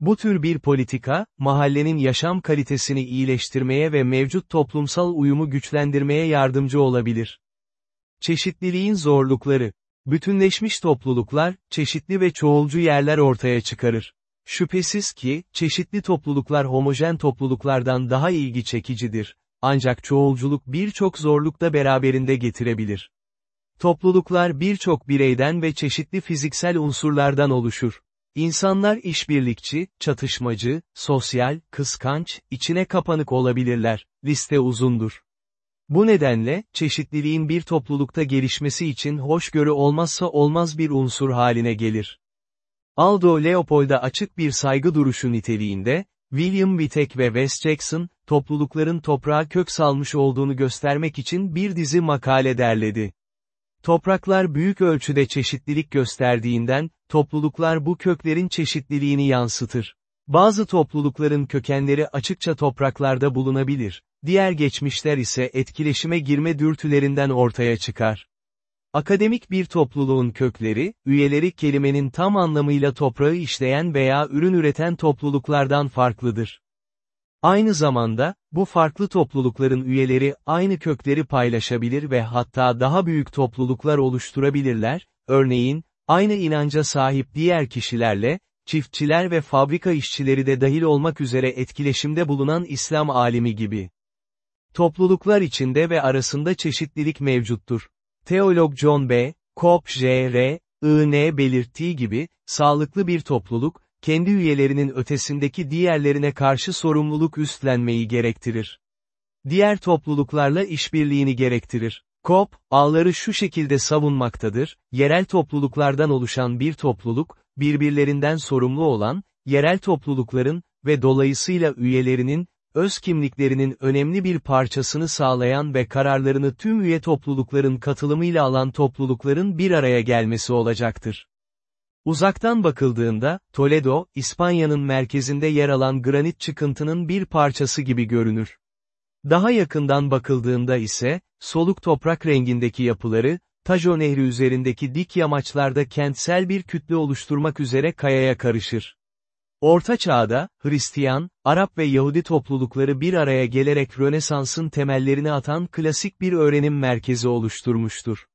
Bu tür bir politika, mahallenin yaşam kalitesini iyileştirmeye ve mevcut toplumsal uyumu güçlendirmeye yardımcı olabilir. Çeşitliliğin zorlukları. Bütünleşmiş topluluklar, çeşitli ve çoğulcu yerler ortaya çıkarır. Şüphesiz ki, çeşitli topluluklar homojen topluluklardan daha ilgi çekicidir. Ancak çoğulculuk birçok zorluk da beraberinde getirebilir. Topluluklar birçok bireyden ve çeşitli fiziksel unsurlardan oluşur. İnsanlar işbirlikçi, çatışmacı, sosyal, kıskanç, içine kapanık olabilirler. Liste uzundur. Bu nedenle, çeşitliliğin bir toplulukta gelişmesi için hoşgörü olmazsa olmaz bir unsur haline gelir. Aldo Leopold'a açık bir saygı duruşu niteliğinde, William Wittek ve Wes Jackson, toplulukların toprağa kök salmış olduğunu göstermek için bir dizi makale derledi. Topraklar büyük ölçüde çeşitlilik gösterdiğinden, topluluklar bu köklerin çeşitliliğini yansıtır. Bazı toplulukların kökenleri açıkça topraklarda bulunabilir, diğer geçmişler ise etkileşime girme dürtülerinden ortaya çıkar. Akademik bir topluluğun kökleri, üyeleri kelimenin tam anlamıyla toprağı işleyen veya ürün üreten topluluklardan farklıdır. Aynı zamanda, bu farklı toplulukların üyeleri aynı kökleri paylaşabilir ve hatta daha büyük topluluklar oluşturabilirler, örneğin, aynı inanca sahip diğer kişilerle, çiftçiler ve fabrika işçileri de dahil olmak üzere etkileşimde bulunan İslam alimi gibi. Topluluklar içinde ve arasında çeşitlilik mevcuttur. Teolog John B. Cobb J.R. I.N. belirttiği gibi, sağlıklı bir topluluk, kendi üyelerinin ötesindeki diğerlerine karşı sorumluluk üstlenmeyi gerektirir. Diğer topluluklarla işbirliğini gerektirir. Cobb, ağları şu şekilde savunmaktadır, yerel topluluklardan oluşan bir topluluk, birbirlerinden sorumlu olan, yerel toplulukların ve dolayısıyla üyelerinin, öz kimliklerinin önemli bir parçasını sağlayan ve kararlarını tüm üye toplulukların katılımıyla alan toplulukların bir araya gelmesi olacaktır. Uzaktan bakıldığında, Toledo, İspanya'nın merkezinde yer alan granit çıkıntının bir parçası gibi görünür. Daha yakından bakıldığında ise, soluk toprak rengindeki yapıları, Tajo Nehri üzerindeki dik yamaçlarda kentsel bir kütle oluşturmak üzere kayaya karışır. Orta Çağ'da, Hristiyan, Arap ve Yahudi toplulukları bir araya gelerek Rönesans'ın temellerini atan klasik bir öğrenim merkezi oluşturmuştur.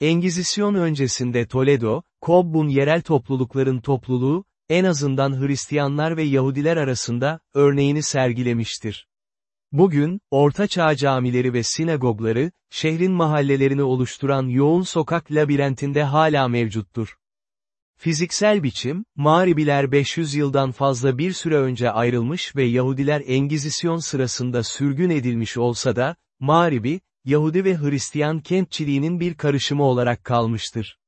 Engizisyon öncesinde Toledo, Cobb'un yerel toplulukların topluluğu, en azından Hristiyanlar ve Yahudiler arasında, örneğini sergilemiştir. Bugün, Orta Çağ camileri ve sinagogları, şehrin mahallelerini oluşturan yoğun sokak labirentinde hala mevcuttur. Fiziksel biçim, Mağribiler 500 yıldan fazla bir süre önce ayrılmış ve Yahudiler Engizisyon sırasında sürgün edilmiş olsa da, Mağribi, Yahudi ve Hristiyan kentçiliğinin bir karışımı olarak kalmıştır.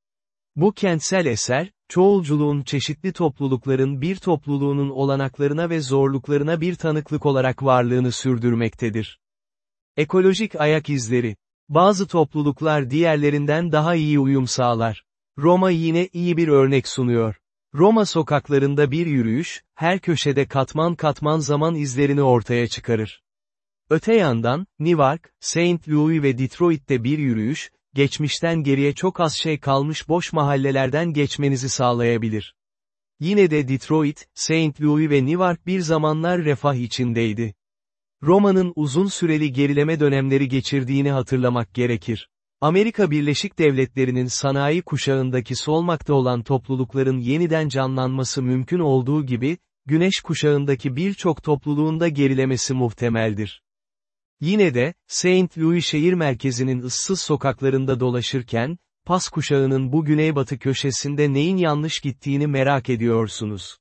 Bu kentsel eser, çoğulculuğun çeşitli toplulukların bir topluluğunun olanaklarına ve zorluklarına bir tanıklık olarak varlığını sürdürmektedir. Ekolojik ayak izleri. Bazı topluluklar diğerlerinden daha iyi uyum sağlar. Roma yine iyi bir örnek sunuyor. Roma sokaklarında bir yürüyüş, her köşede katman katman zaman izlerini ortaya çıkarır. Öte yandan, Newark, St. Louis ve Detroit'te bir yürüyüş, geçmişten geriye çok az şey kalmış boş mahallelerden geçmenizi sağlayabilir. Yine de Detroit, St. Louis ve Newark bir zamanlar refah içindeydi. Roma'nın uzun süreli gerileme dönemleri geçirdiğini hatırlamak gerekir. Amerika Birleşik Devletleri'nin sanayi kuşağındaki solmakta olan toplulukların yeniden canlanması mümkün olduğu gibi, güneş kuşağındaki birçok topluluğunda gerilemesi muhtemeldir. Yine de, St. Louis şehir merkezinin ıssız sokaklarında dolaşırken, pas kuşağının bu güneybatı köşesinde neyin yanlış gittiğini merak ediyorsunuz.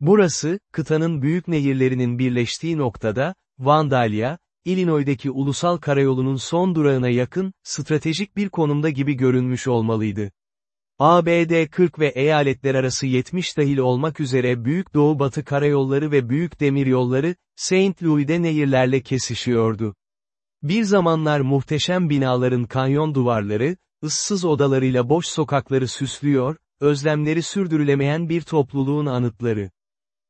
Burası, kıtanın büyük nehirlerinin birleştiği noktada, Vandalia, Illinois'deki ulusal karayolunun son durağına yakın, stratejik bir konumda gibi görünmüş olmalıydı. ABD 40 ve eyaletler arası 70 dahil olmak üzere Büyük Doğu Batı karayolları ve Büyük Demiryolları, St. Louis'de nehirlerle kesişiyordu. Bir zamanlar muhteşem binaların kanyon duvarları, ıssız odalarıyla boş sokakları süslüyor, özlemleri sürdürülemeyen bir topluluğun anıtları.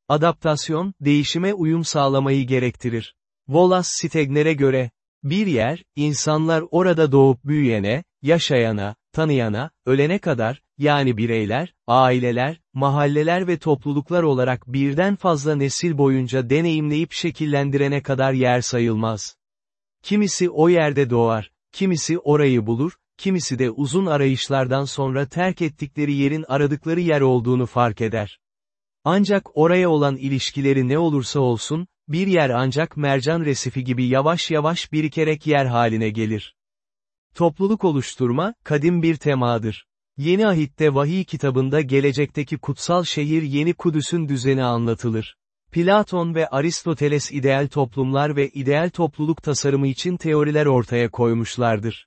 Adaptasyon, değişime uyum sağlamayı gerektirir. Wallace Stegner'e göre, bir yer, insanlar orada doğup büyüyene, yaşayana, tanıyana, ölene kadar, yani bireyler, aileler, mahalleler ve topluluklar olarak birden fazla nesil boyunca deneyimleyip şekillendirene kadar yer sayılmaz. Kimisi o yerde doğar, kimisi orayı bulur, kimisi de uzun arayışlardan sonra terk ettikleri yerin aradıkları yer olduğunu fark eder. Ancak oraya olan ilişkileri ne olursa olsun, bir yer ancak mercan resifi gibi yavaş yavaş birikerek yer haline gelir. Topluluk oluşturma, kadim bir temadır. Yeni Ahit'te vahiy kitabında gelecekteki kutsal şehir Yeni Kudüs'ün düzeni anlatılır. Platon ve Aristoteles ideal toplumlar ve ideal topluluk tasarımı için teoriler ortaya koymuşlardır.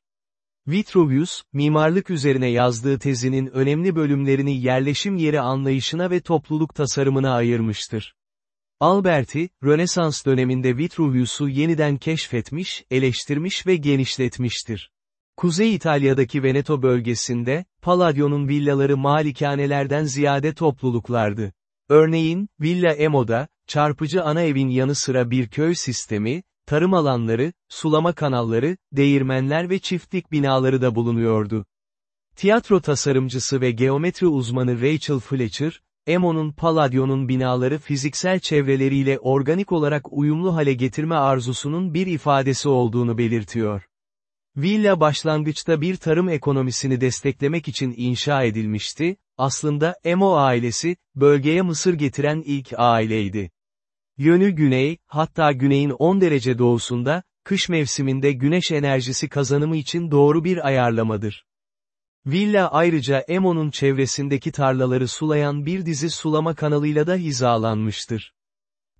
Vitruvius, mimarlık üzerine yazdığı tezinin önemli bölümlerini yerleşim yeri anlayışına ve topluluk tasarımına ayırmıştır. Alberti, Rönesans döneminde Vitruvius'u yeniden keşfetmiş, eleştirmiş ve genişletmiştir. Kuzey İtalya'daki Veneto bölgesinde, Palladio'nun villaları malikanelerden ziyade topluluklardı. Örneğin, Villa Emo'da, çarpıcı ana evin yanı sıra bir köy sistemi, tarım alanları, sulama kanalları, değirmenler ve çiftlik binaları da bulunuyordu. Tiyatro tasarımcısı ve geometri uzmanı Rachel Fletcher, Emo'nun Palladio'nun binaları fiziksel çevreleriyle organik olarak uyumlu hale getirme arzusunun bir ifadesi olduğunu belirtiyor. Villa başlangıçta bir tarım ekonomisini desteklemek için inşa edilmişti, aslında Emo ailesi, bölgeye mısır getiren ilk aileydi. Yönü güney, hatta güneyin 10 derece doğusunda, kış mevsiminde güneş enerjisi kazanımı için doğru bir ayarlamadır. Villa ayrıca Emo'nun çevresindeki tarlaları sulayan bir dizi sulama kanalıyla da hizalanmıştır.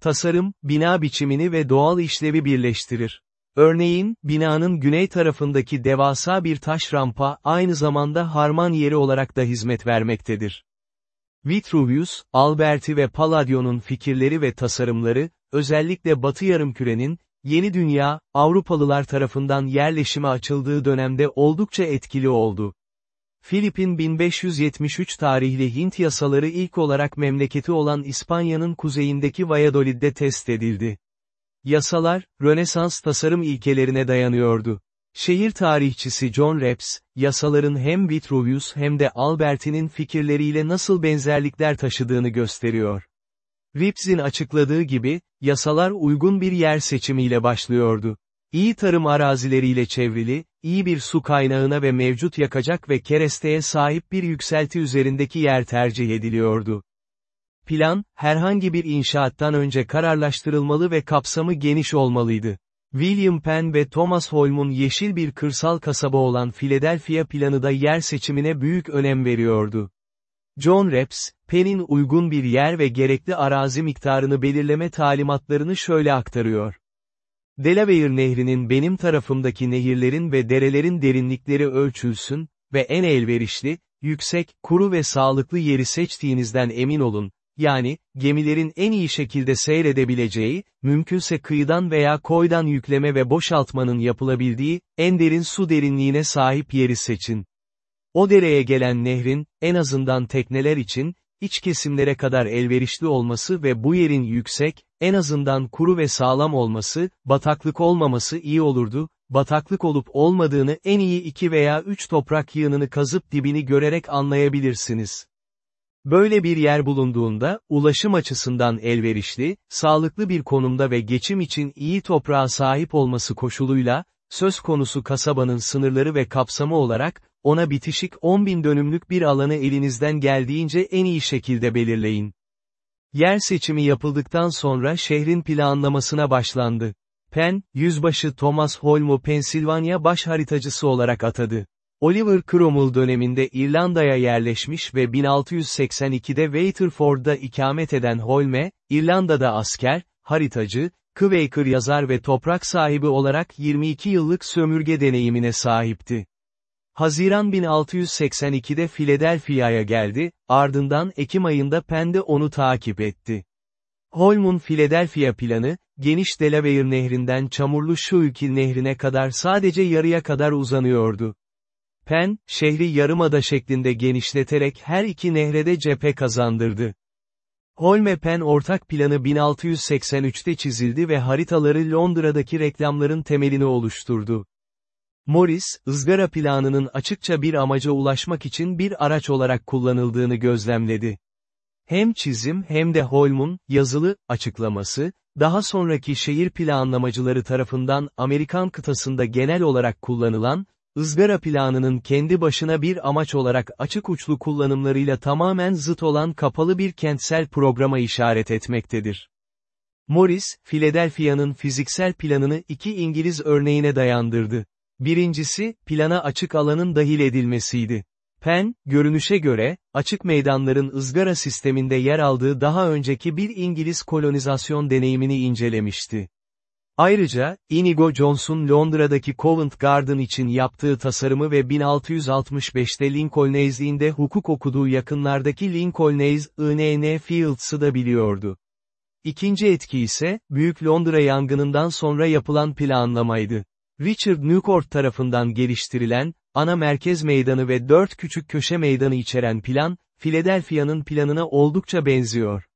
Tasarım, bina biçimini ve doğal işlevi birleştirir. Örneğin, binanın güney tarafındaki devasa bir taş rampa aynı zamanda harman yeri olarak da hizmet vermektedir. Vitruvius, Alberti ve Palladio'nun fikirleri ve tasarımları, özellikle Batı yarımkürenin, yeni dünya, Avrupalılar tarafından yerleşime açıldığı dönemde oldukça etkili oldu. Filip'in 1573 tarihli Hint yasaları ilk olarak memleketi olan İspanya'nın kuzeyindeki Valladolid'de test edildi. Yasalar, Rönesans tasarım ilkelerine dayanıyordu. Şehir tarihçisi John Reps, yasaların hem Vitruvius hem de Alberti'nin fikirleriyle nasıl benzerlikler taşıdığını gösteriyor. Rips'in açıkladığı gibi, yasalar uygun bir yer seçimiyle başlıyordu. İyi tarım arazileriyle çevrili, iyi bir su kaynağına ve mevcut yakacak ve keresteye sahip bir yükselti üzerindeki yer tercih ediliyordu. Plan, herhangi bir inşaattan önce kararlaştırılmalı ve kapsamı geniş olmalıydı. William Penn ve Thomas Holm'un yeşil bir kırsal kasaba olan Philadelphia planı da yer seçimine büyük önem veriyordu. John Reps, Penn'in uygun bir yer ve gerekli arazi miktarını belirleme talimatlarını şöyle aktarıyor. Delaware Nehri'nin benim tarafımdaki nehirlerin ve derelerin derinlikleri ölçülsün ve en elverişli, yüksek, kuru ve sağlıklı yeri seçtiğinizden emin olun, yani, gemilerin en iyi şekilde seyredebileceği, mümkünse kıyıdan veya koydan yükleme ve boşaltmanın yapılabildiği, en derin su derinliğine sahip yeri seçin. O dereye gelen nehrin, en azından tekneler için, iç kesimlere kadar elverişli olması ve bu yerin yüksek, en azından kuru ve sağlam olması, bataklık olmaması iyi olurdu, bataklık olup olmadığını en iyi iki veya üç toprak yığınını kazıp dibini görerek anlayabilirsiniz. Böyle bir yer bulunduğunda, ulaşım açısından elverişli, sağlıklı bir konumda ve geçim için iyi toprağa sahip olması koşuluyla, söz konusu kasabanın sınırları ve kapsamı olarak, ona bitişik 10 bin dönümlük bir alanı elinizden geldiğince en iyi şekilde belirleyin. Yer seçimi yapıldıktan sonra şehrin planlamasına başlandı. Penn, yüzbaşı Thomas Holm'u Pensilvanya baş haritacısı olarak atadı. Oliver Cromwell döneminde İrlanda'ya yerleşmiş ve 1682'de Waterford'da ikamet eden Holme, İrlanda'da asker, haritacı, Quaker yazar ve toprak sahibi olarak 22 yıllık sömürge deneyimine sahipti. Haziran 1682'de Philadelphia'ya geldi, ardından Ekim ayında Penn'de onu takip etti. Holm'un Philadelphia planı, geniş Delaware nehrinden çamurlu Schuylkill nehrine kadar sadece yarıya kadar uzanıyordu. Penn, şehri yarımada şeklinde genişleterek her iki nehrede cephe kazandırdı. Holme Penn ortak planı 1683'te çizildi ve haritaları Londra'daki reklamların temelini oluşturdu. Morris, ızgara planının açıkça bir amaca ulaşmak için bir araç olarak kullanıldığını gözlemledi. Hem çizim hem de Holm'un, yazılı, açıklaması, daha sonraki şehir planlamacıları tarafından Amerikan kıtasında genel olarak kullanılan, ızgara planının kendi başına bir amaç olarak açık uçlu kullanımlarıyla tamamen zıt olan kapalı bir kentsel programa işaret etmektedir. Morris, Philadelphia'nın fiziksel planını iki İngiliz örneğine dayandırdı. Birincisi, plana açık alanın dahil edilmesiydi. Penn, görünüşe göre, açık meydanların ızgara sisteminde yer aldığı daha önceki bir İngiliz kolonizasyon deneyimini incelemişti. Ayrıca, Inigo Jones'un Londra'daki Covent Garden için yaptığı tasarımı ve 1665'te Lincoln's'inde hukuk okuduğu yakınlardaki Lincoln's INN Fields'ı da biliyordu. İkinci etki ise, Büyük Londra yangınından sonra yapılan planlamaydı. Richard Newcourt tarafından geliştirilen, ana merkez meydanı ve dört küçük köşe meydanı içeren plan, Philadelphia'nın planına oldukça benziyor.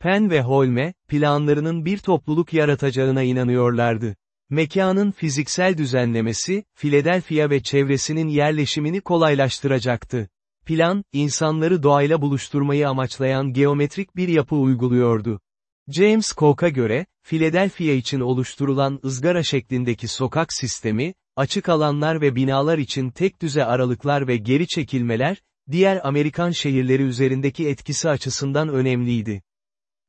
Penn ve Holme, planlarının bir topluluk yaratacağına inanıyorlardı. Mekanın fiziksel düzenlemesi, Philadelphia ve çevresinin yerleşimini kolaylaştıracaktı. Plan, insanları doğayla buluşturmayı amaçlayan geometrik bir yapı uyguluyordu. James Cook'a göre, Philadelphia için oluşturulan ızgara şeklindeki sokak sistemi, açık alanlar ve binalar için tek düze aralıklar ve geri çekilmeler, diğer Amerikan şehirleri üzerindeki etkisi açısından önemliydi.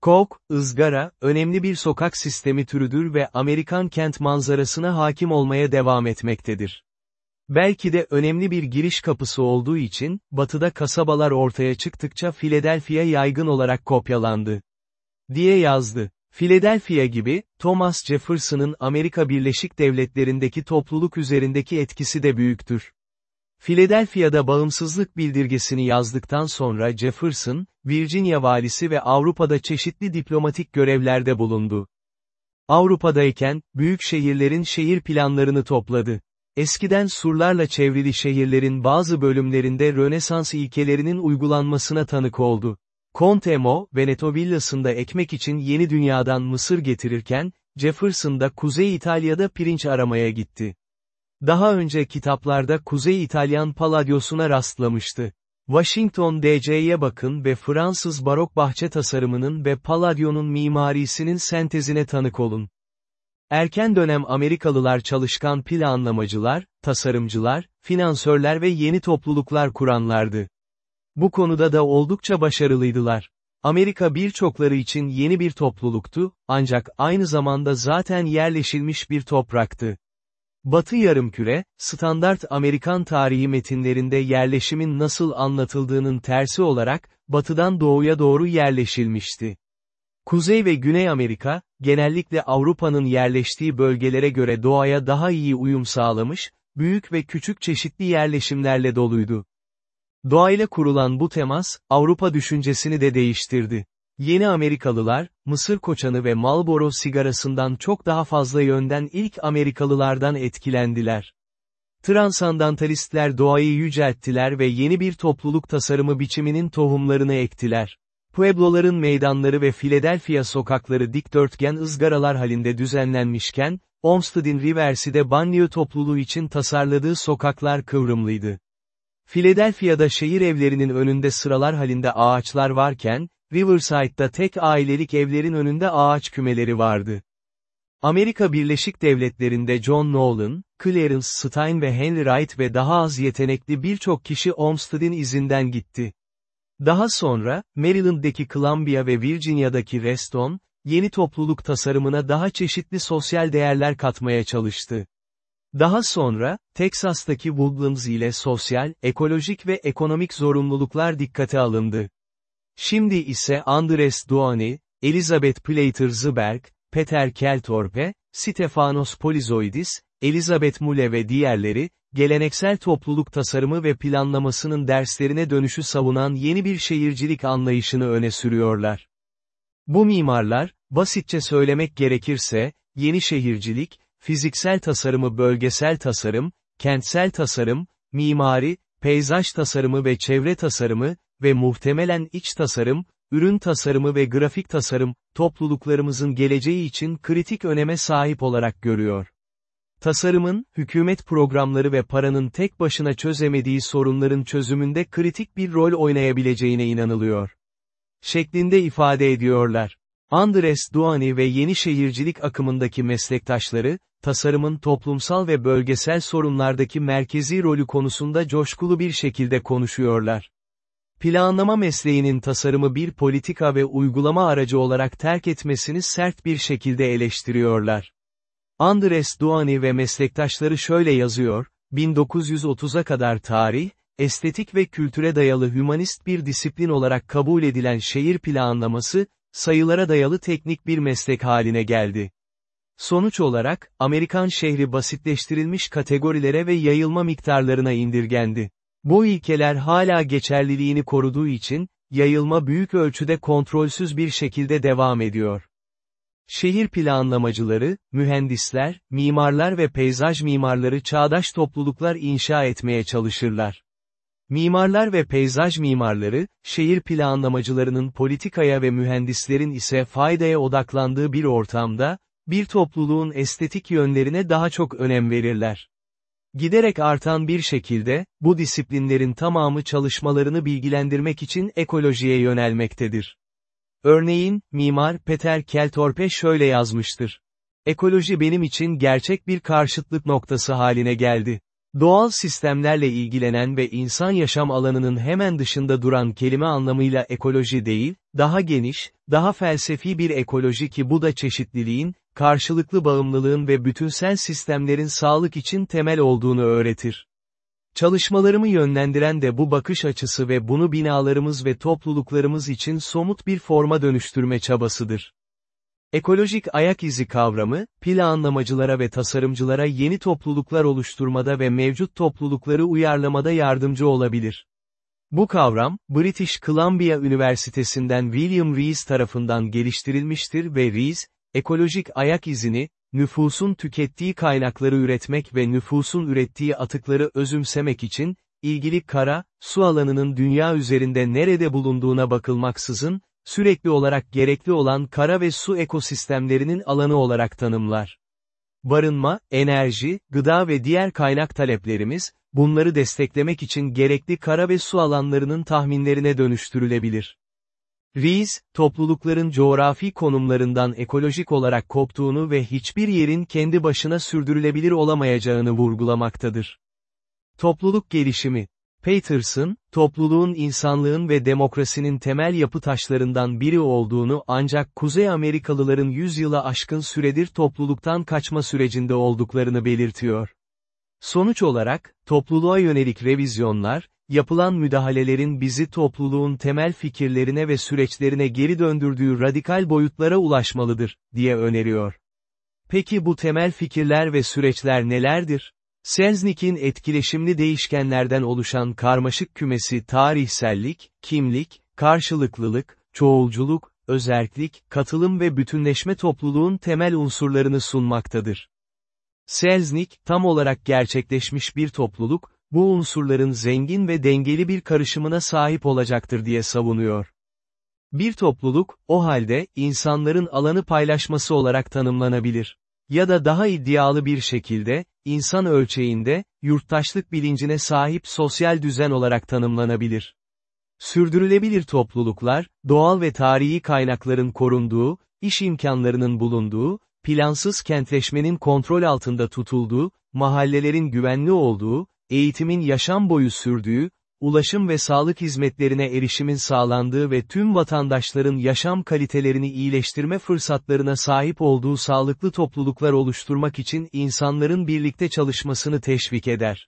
Cook, ızgara, önemli bir sokak sistemi türüdür ve Amerikan kent manzarasına hakim olmaya devam etmektedir. Belki de önemli bir giriş kapısı olduğu için, batıda kasabalar ortaya çıktıkça Philadelphia yaygın olarak kopyalandı. Diye yazdı. Philadelphia gibi, Thomas Jefferson'ın Amerika Birleşik Devletleri'ndeki topluluk üzerindeki etkisi de büyüktür. Philadelphia'da bağımsızlık bildirgesini yazdıktan sonra Jefferson, Virginia valisi ve Avrupa'da çeşitli diplomatik görevlerde bulundu. Avrupa'dayken, büyük şehirlerin şehir planlarını topladı. Eskiden surlarla çevrili şehirlerin bazı bölümlerinde Rönesans ilkelerinin uygulanmasına tanık oldu. Conte Mo, Veneto villasında ekmek için yeni dünyadan mısır getirirken, Jefferson da Kuzey İtalya'da pirinç aramaya gitti. Daha önce kitaplarda Kuzey İtalyan Palladyosuna rastlamıştı. Washington DC'ye bakın ve Fransız barok bahçe tasarımının ve Palladio'nun mimarisinin sentezine tanık olun. Erken dönem Amerikalılar çalışkan planlamacılar, tasarımcılar, finansörler ve yeni topluluklar kuranlardı. Bu konuda da oldukça başarılıydılar. Amerika birçokları için yeni bir topluluktu, ancak aynı zamanda zaten yerleşilmiş bir topraktı. Batı yarımküre, standart Amerikan tarihi metinlerinde yerleşimin nasıl anlatıldığının tersi olarak, batıdan doğuya doğru yerleşilmişti. Kuzey ve Güney Amerika, genellikle Avrupa'nın yerleştiği bölgelere göre doğaya daha iyi uyum sağlamış, büyük ve küçük çeşitli yerleşimlerle doluydu. Doğayla kurulan bu temas, Avrupa düşüncesini de değiştirdi. Yeni Amerikalılar, Mısır koçanı ve Marlboro sigarasından çok daha fazla yönden ilk Amerikalılardan etkilendiler. Transandantalistler doğayı yücelttiler ve yeni bir topluluk tasarımı biçiminin tohumlarını ektiler. Puebloların meydanları ve Philadelphia sokakları dikdörtgen ızgaralar halinde düzenlenmişken, Olmsted'in Riverside banliyö topluluğu için tasarladığı sokaklar kıvrımlıydı. Philadelphia'da şehir evlerinin önünde sıralar halinde ağaçlar varken, Riverside'da tek ailelik evlerin önünde ağaç kümeleri vardı. Amerika Birleşik Devletleri'nde John Nolan, Clarence Stein ve Henry Wright ve daha az yetenekli birçok kişi Olmsted'in izinden gitti. Daha sonra, Maryland'deki Columbia ve Virginia'daki Reston, yeni topluluk tasarımına daha çeşitli sosyal değerler katmaya çalıştı. Daha sonra, Teksas'taki Woodlands ile sosyal, ekolojik ve ekonomik zorunluluklar dikkate alındı. Şimdi ise Andres Duani, Elizabeth Plater Zberg, Peter Keltorpe, Stefanos Polizoidis, Elizabeth Mule ve diğerleri, geleneksel topluluk tasarımı ve planlamasının derslerine dönüşü savunan yeni bir şehircilik anlayışını öne sürüyorlar. Bu mimarlar, basitçe söylemek gerekirse, yeni şehircilik, fiziksel tasarımı bölgesel tasarım, kentsel tasarım, mimari, peyzaj tasarımı ve çevre tasarımı ve muhtemelen iç tasarım, ürün tasarımı ve grafik tasarım, topluluklarımızın geleceği için kritik öneme sahip olarak görüyor. Tasarımın, hükümet programları ve paranın tek başına çözemediği sorunların çözümünde kritik bir rol oynayabileceğine inanılıyor. Şeklinde ifade ediyorlar. Andres Duani ve yeni şehircilik akımındaki meslektaşları, tasarımın toplumsal ve bölgesel sorunlardaki merkezi rolü konusunda coşkulu bir şekilde konuşuyorlar. Planlama mesleğinin tasarımı bir politika ve uygulama aracı olarak terk etmesini sert bir şekilde eleştiriyorlar. Andres Duani ve meslektaşları şöyle yazıyor, 1930'a kadar tarih, estetik ve kültüre dayalı hümanist bir disiplin olarak kabul edilen şehir planlaması, sayılara dayalı teknik bir meslek haline geldi. Sonuç olarak, Amerikan şehri basitleştirilmiş kategorilere ve yayılma miktarlarına indirgendi. Bu ilkeler hala geçerliliğini koruduğu için, yayılma büyük ölçüde kontrolsüz bir şekilde devam ediyor. Şehir planlamacıları, mühendisler, mimarlar ve peyzaj mimarları çağdaş topluluklar inşa etmeye çalışırlar. Mimarlar ve peyzaj mimarları, şehir planlamacılarının politikaya ve mühendislerin ise faydaya odaklandığı bir ortamda, bir topluluğun estetik yönlerine daha çok önem verirler. Giderek artan bir şekilde, bu disiplinlerin tamamı çalışmalarını bilgilendirmek için ekolojiye yönelmektedir. Örneğin, mimar Peter Keltorpe şöyle yazmıştır. Ekoloji benim için gerçek bir karşıtlık noktası haline geldi. Doğal sistemlerle ilgilenen ve insan yaşam alanının hemen dışında duran kelime anlamıyla ekoloji değil, daha geniş, daha felsefi bir ekoloji ki bu da çeşitliliğin, karşılıklı bağımlılığın ve bütünsel sistemlerin sağlık için temel olduğunu öğretir. Çalışmalarımı yönlendiren de bu bakış açısı ve bunu binalarımız ve topluluklarımız için somut bir forma dönüştürme çabasıdır. Ekolojik ayak izi kavramı, planlamacılara ve tasarımcılara yeni topluluklar oluşturmada ve mevcut toplulukları uyarlamada yardımcı olabilir. Bu kavram, British Columbia Üniversitesi'nden William Rees tarafından geliştirilmiştir ve Rees, ekolojik ayak izini, nüfusun tükettiği kaynakları üretmek ve nüfusun ürettiği atıkları özümsemek için, ilgili kara, su alanının dünya üzerinde nerede bulunduğuna bakılmaksızın, sürekli olarak gerekli olan kara ve su ekosistemlerinin alanı olarak tanımlar. Barınma, enerji, gıda ve diğer kaynak taleplerimiz, bunları desteklemek için gerekli kara ve su alanlarının tahminlerine dönüştürülebilir. Rees, toplulukların coğrafi konumlarından ekolojik olarak koptuğunu ve hiçbir yerin kendi başına sürdürülebilir olamayacağını vurgulamaktadır. Topluluk gelişimi Peterson, topluluğun insanlığın ve demokrasinin temel yapı taşlarından biri olduğunu ancak Kuzey Amerikalıların yüzyıla aşkın süredir topluluktan kaçma sürecinde olduklarını belirtiyor. Sonuç olarak, topluluğa yönelik revizyonlar, yapılan müdahalelerin bizi topluluğun temel fikirlerine ve süreçlerine geri döndürdüğü radikal boyutlara ulaşmalıdır, diye öneriyor. Peki bu temel fikirler ve süreçler nelerdir? Selznick'in etkileşimli değişkenlerden oluşan karmaşık kümesi tarihsellik, kimlik, karşılıklılık, çoğulculuk, özerklik, katılım ve bütünleşme topluluğun temel unsurlarını sunmaktadır. Selznick, tam olarak gerçekleşmiş bir topluluk, bu unsurların zengin ve dengeli bir karışımına sahip olacaktır diye savunuyor. Bir topluluk, o halde, insanların alanı paylaşması olarak tanımlanabilir. Ya da daha iddialı bir şekilde, insan ölçeğinde, yurttaşlık bilincine sahip sosyal düzen olarak tanımlanabilir. Sürdürülebilir topluluklar, doğal ve tarihi kaynakların korunduğu, iş imkanlarının bulunduğu, plansız kentleşmenin kontrol altında tutulduğu, mahallelerin güvenli olduğu, eğitimin yaşam boyu sürdüğü, ulaşım ve sağlık hizmetlerine erişimin sağlandığı ve tüm vatandaşların yaşam kalitelerini iyileştirme fırsatlarına sahip olduğu sağlıklı topluluklar oluşturmak için insanların birlikte çalışmasını teşvik eder.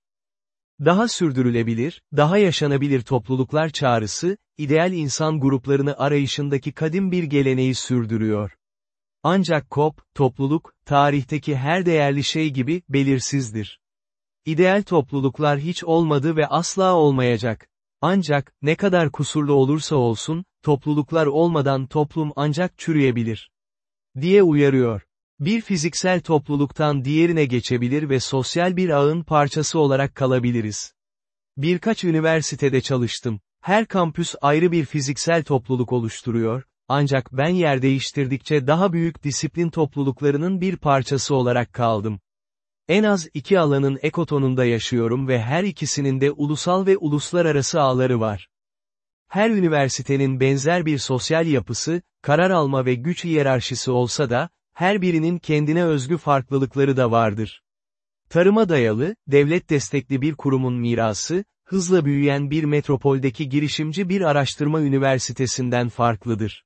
Daha sürdürülebilir, daha yaşanabilir topluluklar çağrısı, ideal insan gruplarını arayışındaki kadim bir geleneği sürdürüyor. Ancak kop, topluluk, tarihteki her değerli şey gibi, belirsizdir. İdeal topluluklar hiç olmadı ve asla olmayacak. Ancak, ne kadar kusurlu olursa olsun, topluluklar olmadan toplum ancak çürüyebilir. Diye uyarıyor. Bir fiziksel topluluktan diğerine geçebilir ve sosyal bir ağın parçası olarak kalabiliriz. Birkaç üniversitede çalıştım. Her kampüs ayrı bir fiziksel topluluk oluşturuyor, ancak ben yer değiştirdikçe daha büyük disiplin topluluklarının bir parçası olarak kaldım. En az iki alanın ekotonunda yaşıyorum ve her ikisinin de ulusal ve uluslararası ağları var. Her üniversitenin benzer bir sosyal yapısı, karar alma ve güç hiyerarşisi olsa da, her birinin kendine özgü farklılıkları da vardır. Tarıma dayalı, devlet destekli bir kurumun mirası, hızla büyüyen bir metropoldeki girişimci bir araştırma üniversitesinden farklıdır.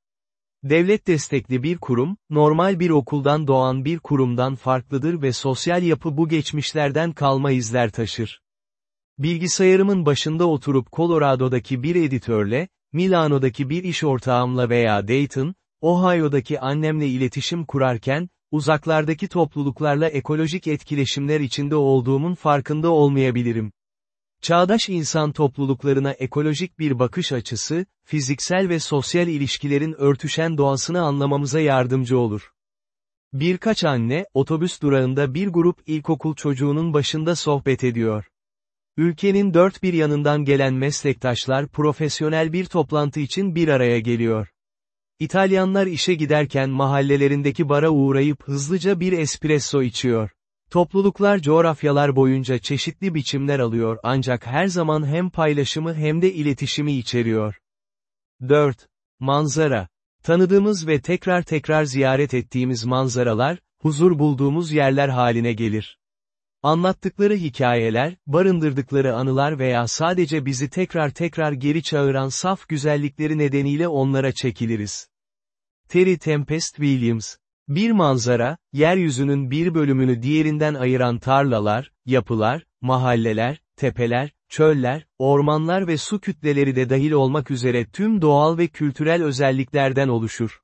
Devlet destekli bir kurum, normal bir okuldan doğan bir kurumdan farklıdır ve sosyal yapı bu geçmişlerden kalma izler taşır. Bilgisayarımın başında oturup Colorado'daki bir editörle, Milano'daki bir iş ortağımla veya Dayton, Ohio'daki annemle iletişim kurarken, uzaklardaki topluluklarla ekolojik etkileşimler içinde olduğumun farkında olmayabilirim. Çağdaş insan topluluklarına ekolojik bir bakış açısı, fiziksel ve sosyal ilişkilerin örtüşen doğasını anlamamıza yardımcı olur. Birkaç anne, otobüs durağında bir grup ilkokul çocuğunun başında sohbet ediyor. Ülkenin dört bir yanından gelen meslektaşlar profesyonel bir toplantı için bir araya geliyor. İtalyanlar işe giderken mahallelerindeki bara uğrayıp hızlıca bir espresso içiyor. Topluluklar coğrafyalar boyunca çeşitli biçimler alıyor ancak her zaman hem paylaşımı hem de iletişimi içeriyor. 4. Manzara. Tanıdığımız ve tekrar tekrar ziyaret ettiğimiz manzaralar, huzur bulduğumuz yerler haline gelir. Anlattıkları hikayeler, barındırdıkları anılar veya sadece bizi tekrar tekrar geri çağıran saf güzellikleri nedeniyle onlara çekiliriz. Terry Tempest Williams Bir manzara, yeryüzünün bir bölümünü diğerinden ayıran tarlalar, yapılar, mahalleler, tepeler, çöller, ormanlar ve su kütleleri de dahil olmak üzere tüm doğal ve kültürel özelliklerden oluşur.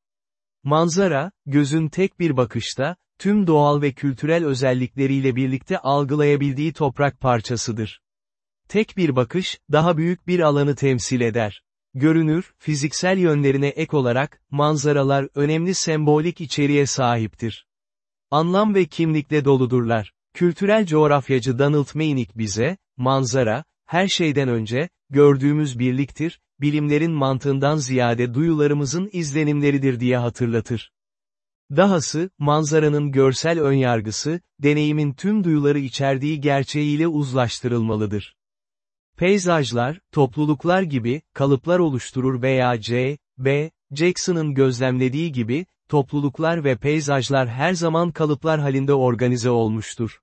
Manzara, gözün tek bir bakışta, tüm doğal ve kültürel özellikleriyle birlikte algılayabildiği toprak parçasıdır. Tek bir bakış, daha büyük bir alanı temsil eder. Görünür, fiziksel yönlerine ek olarak, manzaralar önemli sembolik içeriğe sahiptir. Anlam ve kimlikle doludurlar. Kültürel coğrafyacı Donald Meynick bize, manzara, her şeyden önce, gördüğümüz birliktir, bilimlerin mantığından ziyade duyularımızın izlenimleridir diye hatırlatır. Dahası, manzaranın görsel önyargısı, deneyimin tüm duyuları içerdiği gerçeğiyle uzlaştırılmalıdır. Peyzajlar, topluluklar gibi, kalıplar oluşturur veya C. B. Jackson'ın gözlemlediği gibi, topluluklar ve peyzajlar her zaman kalıplar halinde organize olmuştur.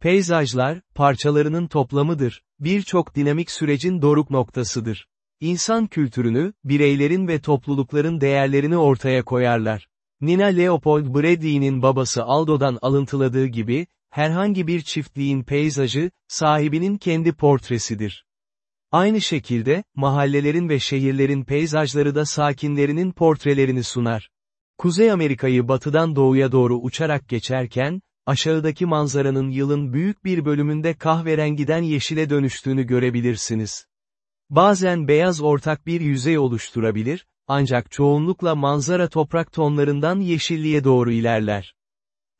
Peyzajlar, parçalarının toplamıdır, birçok dinamik sürecin doruk noktasıdır. İnsan kültürünü, bireylerin ve toplulukların değerlerini ortaya koyarlar. Nina Leopold Bradley'nin babası Aldo'dan alıntıladığı gibi, herhangi bir çiftliğin peyzajı, sahibinin kendi portresidir. Aynı şekilde, mahallelerin ve şehirlerin peyzajları da sakinlerinin portrelerini sunar. Kuzey Amerika'yı batıdan doğuya doğru uçarak geçerken, aşağıdaki manzaranın yılın büyük bir bölümünde kahverengiden yeşile dönüştüğünü görebilirsiniz. Bazen beyaz ortak bir yüzey oluşturabilir, ancak çoğunlukla manzara toprak tonlarından yeşilliğe doğru ilerler.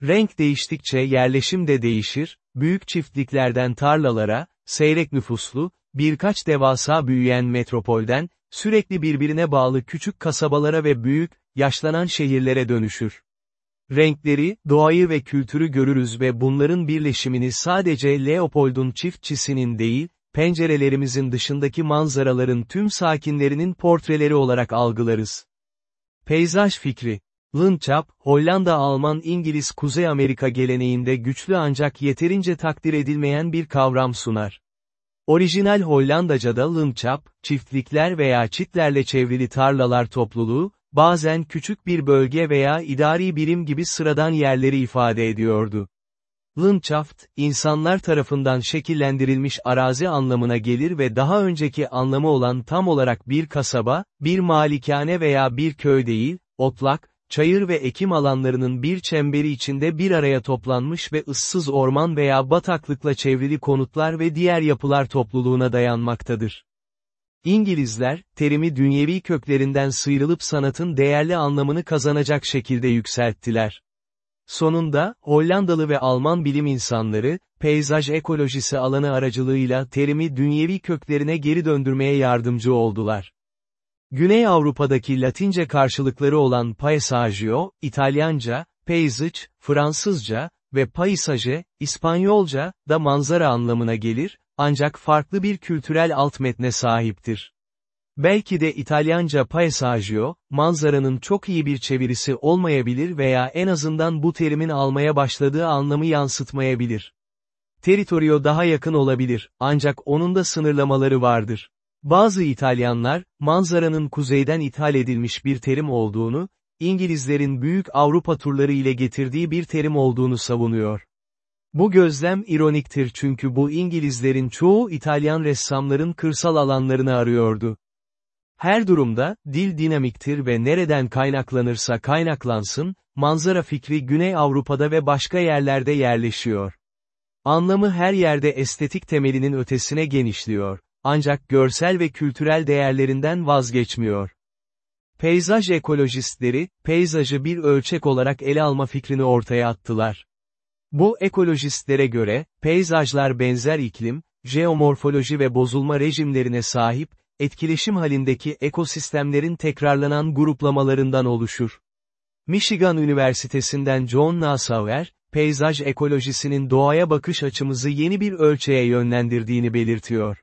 Renk değiştikçe yerleşim de değişir, büyük çiftliklerden tarlalara, seyrek nüfuslu, birkaç devasa büyüyen metropolden, sürekli birbirine bağlı küçük kasabalara ve büyük, yaşlanan şehirlere dönüşür. Renkleri, doğayı ve kültürü görürüz ve bunların birleşimini sadece Leopold'un çiftçisinin değil, pencerelerimizin dışındaki manzaraların tüm sakinlerinin portreleri olarak algılarız. Peyzaj fikri Landschaft, Hollanda Alman İngiliz Kuzey Amerika geleneğinde güçlü ancak yeterince takdir edilmeyen bir kavram sunar. Orijinal Hollandaca'da Landschaft, çiftlikler veya çitlerle çevrili tarlalar topluluğu, bazen küçük bir bölge veya idari birim gibi sıradan yerleri ifade ediyordu. Landschaft, insanlar tarafından şekillendirilmiş arazi anlamına gelir ve daha önceki anlamı olan tam olarak bir kasaba, bir malikane veya bir köy değil, otlak, çayır ve ekim alanlarının bir çemberi içinde bir araya toplanmış ve ıssız orman veya bataklıkla çevrili konutlar ve diğer yapılar topluluğuna dayanmaktadır. İngilizler, terimi dünyevi köklerinden sıyrılıp sanatın değerli anlamını kazanacak şekilde yükselttiler. Sonunda, Hollandalı ve Alman bilim insanları, peyzaj ekolojisi alanı aracılığıyla terimi dünyevi köklerine geri döndürmeye yardımcı oldular. Güney Avrupa'daki Latince karşılıkları olan paesaggio, İtalyanca, paysage, Fransızca ve paysage, İspanyolca, da manzara anlamına gelir, ancak farklı bir kültürel alt metne sahiptir. Belki de İtalyanca paesaggio, manzaranın çok iyi bir çevirisi olmayabilir veya en azından bu terimin almaya başladığı anlamı yansıtmayabilir. Teritorio daha yakın olabilir, ancak onun da sınırlamaları vardır. Bazı İtalyanlar, manzaranın kuzeyden ithal edilmiş bir terim olduğunu, İngilizlerin büyük Avrupa turları ile getirdiği bir terim olduğunu savunuyor. Bu gözlem ironiktir çünkü bu İngilizlerin çoğu İtalyan ressamların kırsal alanlarını arıyordu. Her durumda, dil dinamiktir ve nereden kaynaklanırsa kaynaklansın, manzara fikri Güney Avrupa'da ve başka yerlerde yerleşiyor. Anlamı her yerde estetik temelinin ötesine genişliyor, ancak görsel ve kültürel değerlerinden vazgeçmiyor. Peyzaj ekolojistleri, peyzajı bir ölçek olarak ele alma fikrini ortaya attılar. Bu ekolojistlere göre, peyzajlar benzer iklim, jeomorfoloji ve bozulma rejimlerine sahip, etkileşim halindeki ekosistemlerin tekrarlanan gruplamalarından oluşur. Michigan Üniversitesi'nden John Nassauer, peyzaj ekolojisinin doğaya bakış açımızı yeni bir ölçeğe yönlendirdiğini belirtiyor.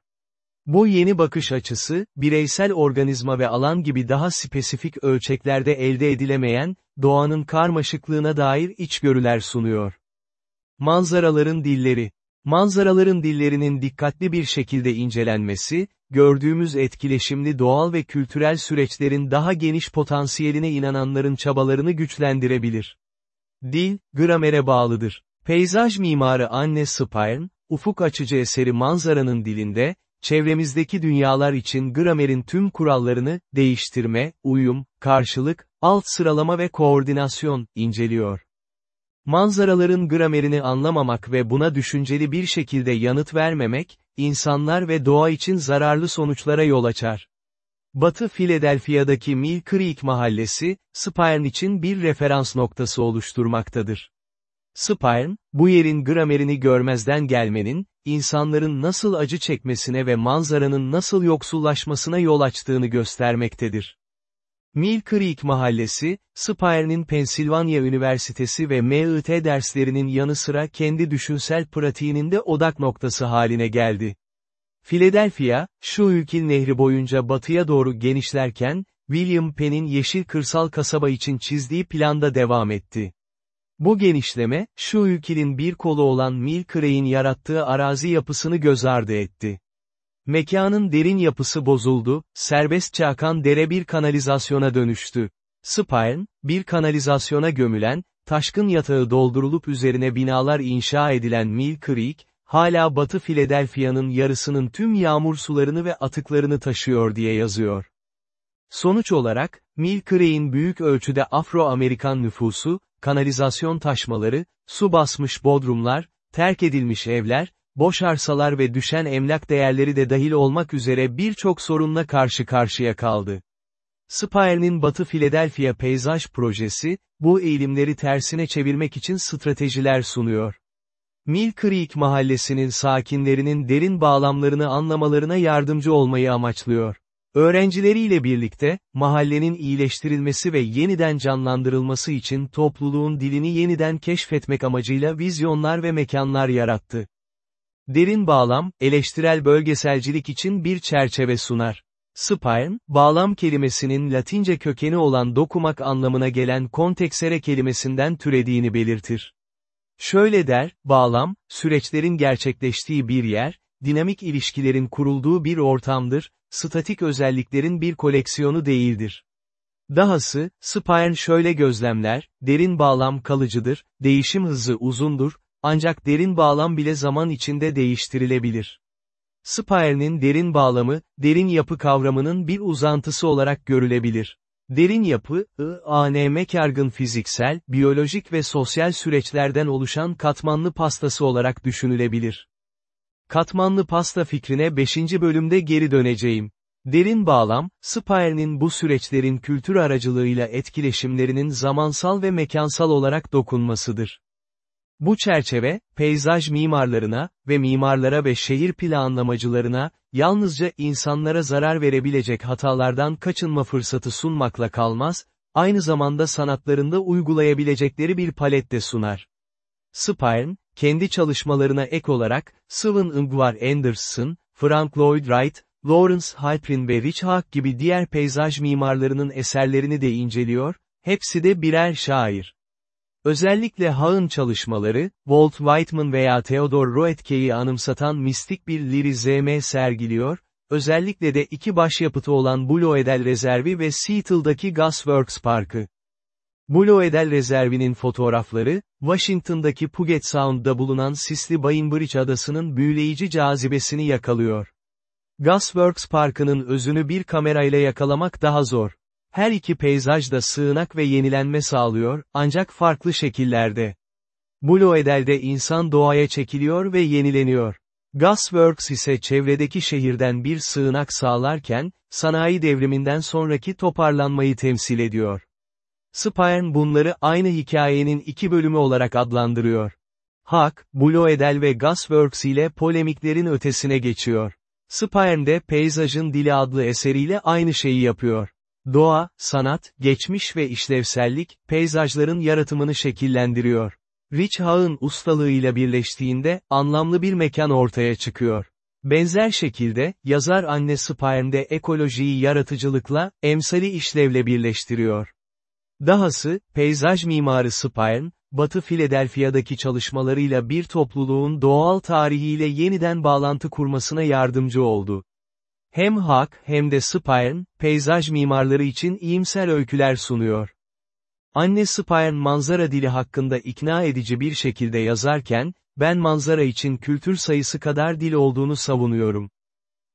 Bu yeni bakış açısı, bireysel organizma ve alan gibi daha spesifik ölçeklerde elde edilemeyen, doğanın karmaşıklığına dair içgörüler sunuyor. Manzaraların dilleri Manzaraların dillerinin dikkatli bir şekilde incelenmesi, gördüğümüz etkileşimli doğal ve kültürel süreçlerin daha geniş potansiyeline inananların çabalarını güçlendirebilir. Dil, gramere bağlıdır. Peyzaj mimarı Anne Spirn, ufuk açıcı eseri manzaranın dilinde, çevremizdeki dünyalar için gramerin tüm kurallarını, değiştirme, uyum, karşılık, alt sıralama ve koordinasyon, inceliyor. Manzaraların gramerini anlamamak ve buna düşünceli bir şekilde yanıt vermemek, insanlar ve doğa için zararlı sonuçlara yol açar. Batı Philadelphia'daki Mill Creek mahallesi, Spirn için bir referans noktası oluşturmaktadır. Spirn, bu yerin gramerini görmezden gelmenin, insanların nasıl acı çekmesine ve manzaranın nasıl yoksullaşmasına yol açtığını göstermektedir. Mill Creek mahallesi, Spirn'in Pensilvanya Üniversitesi ve MIT derslerinin yanı sıra kendi düşünsel pratiğinin de odak noktası haline geldi. Philadelphia, şu ülkil nehri boyunca batıya doğru genişlerken, William Penn'in yeşil kırsal kasaba için çizdiği planda devam etti. Bu genişleme, şu ülkilin bir kolu olan Mill Creek'in yarattığı arazi yapısını göz ardı etti. Mekanın derin yapısı bozuldu, serbestçe akan dere bir kanalizasyona dönüştü. Spirn, bir kanalizasyona gömülen, taşkın yatağı doldurulup üzerine binalar inşa edilen Mill Creek, hala Batı Philadelphia'nın yarısının tüm yağmur sularını ve atıklarını taşıyor diye yazıyor. Sonuç olarak, Mill Creek'in büyük ölçüde Afro-Amerikan nüfusu, kanalizasyon taşmaları, su basmış bodrumlar, terk edilmiş evler, boş arsalar ve düşen emlak değerleri de dahil olmak üzere birçok sorunla karşı karşıya kaldı. Spire'nin Batı Philadelphia Peyzaj Projesi, bu eğilimleri tersine çevirmek için stratejiler sunuyor. Mill Creek mahallesinin sakinlerinin derin bağlamlarını anlamalarına yardımcı olmayı amaçlıyor. Öğrencileriyle birlikte, mahallenin iyileştirilmesi ve yeniden canlandırılması için topluluğun dilini yeniden keşfetmek amacıyla vizyonlar ve mekanlar yarattı. Derin bağlam, eleştirel bölgeselcilik için bir çerçeve sunar. Spirn, bağlam kelimesinin Latince kökeni olan dokumak anlamına gelen konteksere kelimesinden türediğini belirtir. Şöyle der, bağlam, süreçlerin gerçekleştiği bir yer, dinamik ilişkilerin kurulduğu bir ortamdır, statik özelliklerin bir koleksiyonu değildir. Dahası, Spirn şöyle gözlemler, derin bağlam kalıcıdır, değişim hızı uzundur, ancak derin bağlam bile zaman içinde değiştirilebilir. Spirn'in derin bağlamı, derin yapı kavramının bir uzantısı olarak görülebilir. Derin yapı, I-A-N-M kargın fiziksel, biyolojik ve sosyal süreçlerden oluşan katmanlı pastası olarak düşünülebilir. Katmanlı pasta fikrine 5. bölümde geri döneceğim. Derin bağlam, Spirn'in bu süreçlerin kültür aracılığıyla etkileşimlerinin zamansal ve mekansal olarak dokunmasıdır. Bu çerçeve, peyzaj mimarlarına ve mimarlara ve şehir planlamacılarına, yalnızca insanlara zarar verebilecek hatalardan kaçınma fırsatı sunmakla kalmaz, aynı zamanda sanatlarında uygulayabilecekleri bir palette sunar. Spirn, kendi çalışmalarına ek olarak, Sven Ingvar Anderson, Frank Lloyd Wright, Lawrence Halprin ve Rich Haag gibi diğer peyzaj mimarlarının eserlerini de inceliyor, hepsi de birer şair. Özellikle Haag'ın çalışmaları, Walt Whitman veya Theodor Roetke'yi anımsatan mistik bir lirizme sergiliyor, özellikle de iki başyapıtı olan Blue Edel Rezervi ve Seattle'daki Gasworks Parkı. Blue Edel rezervinin fotoğrafları, Washington'daki Puget Sound'da bulunan sisli Bainbridge adasının büyüleyici cazibesini yakalıyor. Gasworks Parkı'nın özünü bir kamerayla yakalamak daha zor. Her iki peyzaj da sığınak ve yenilenme sağlıyor, ancak farklı şekillerde. Blue Edel'de insan doğaya çekiliyor ve yenileniyor. Gasworks ise çevredeki şehirden bir sığınak sağlarken, sanayi devriminden sonraki toparlanmayı temsil ediyor. Spirn bunları aynı hikayenin iki bölümü olarak adlandırıyor. Hak, Blue Edel ve Gasworks ile polemiklerin ötesine geçiyor. Spirn'de Peyzajın Dili adlı eseriyle aynı şeyi yapıyor. Doğa, sanat, geçmiş ve işlevsellik, peyzajların yaratımını şekillendiriyor. Rich Haw'ın ustalığıyla birleştiğinde, anlamlı bir mekan ortaya çıkıyor. Benzer şekilde, yazar anne Spirn'de ekolojiyi yaratıcılıkla, emsali işlevle birleştiriyor. Dahası, peyzaj mimarı Spirn, Batı Philadelphia'daki çalışmalarıyla bir topluluğun doğal tarihiyle yeniden bağlantı kurmasına yardımcı oldu. Hem Hak hem de Spirn, peyzaj mimarları için iyimser öyküler sunuyor. Anne Spirn manzara dili hakkında ikna edici bir şekilde yazarken, ben manzara için kültür sayısı kadar dil olduğunu savunuyorum.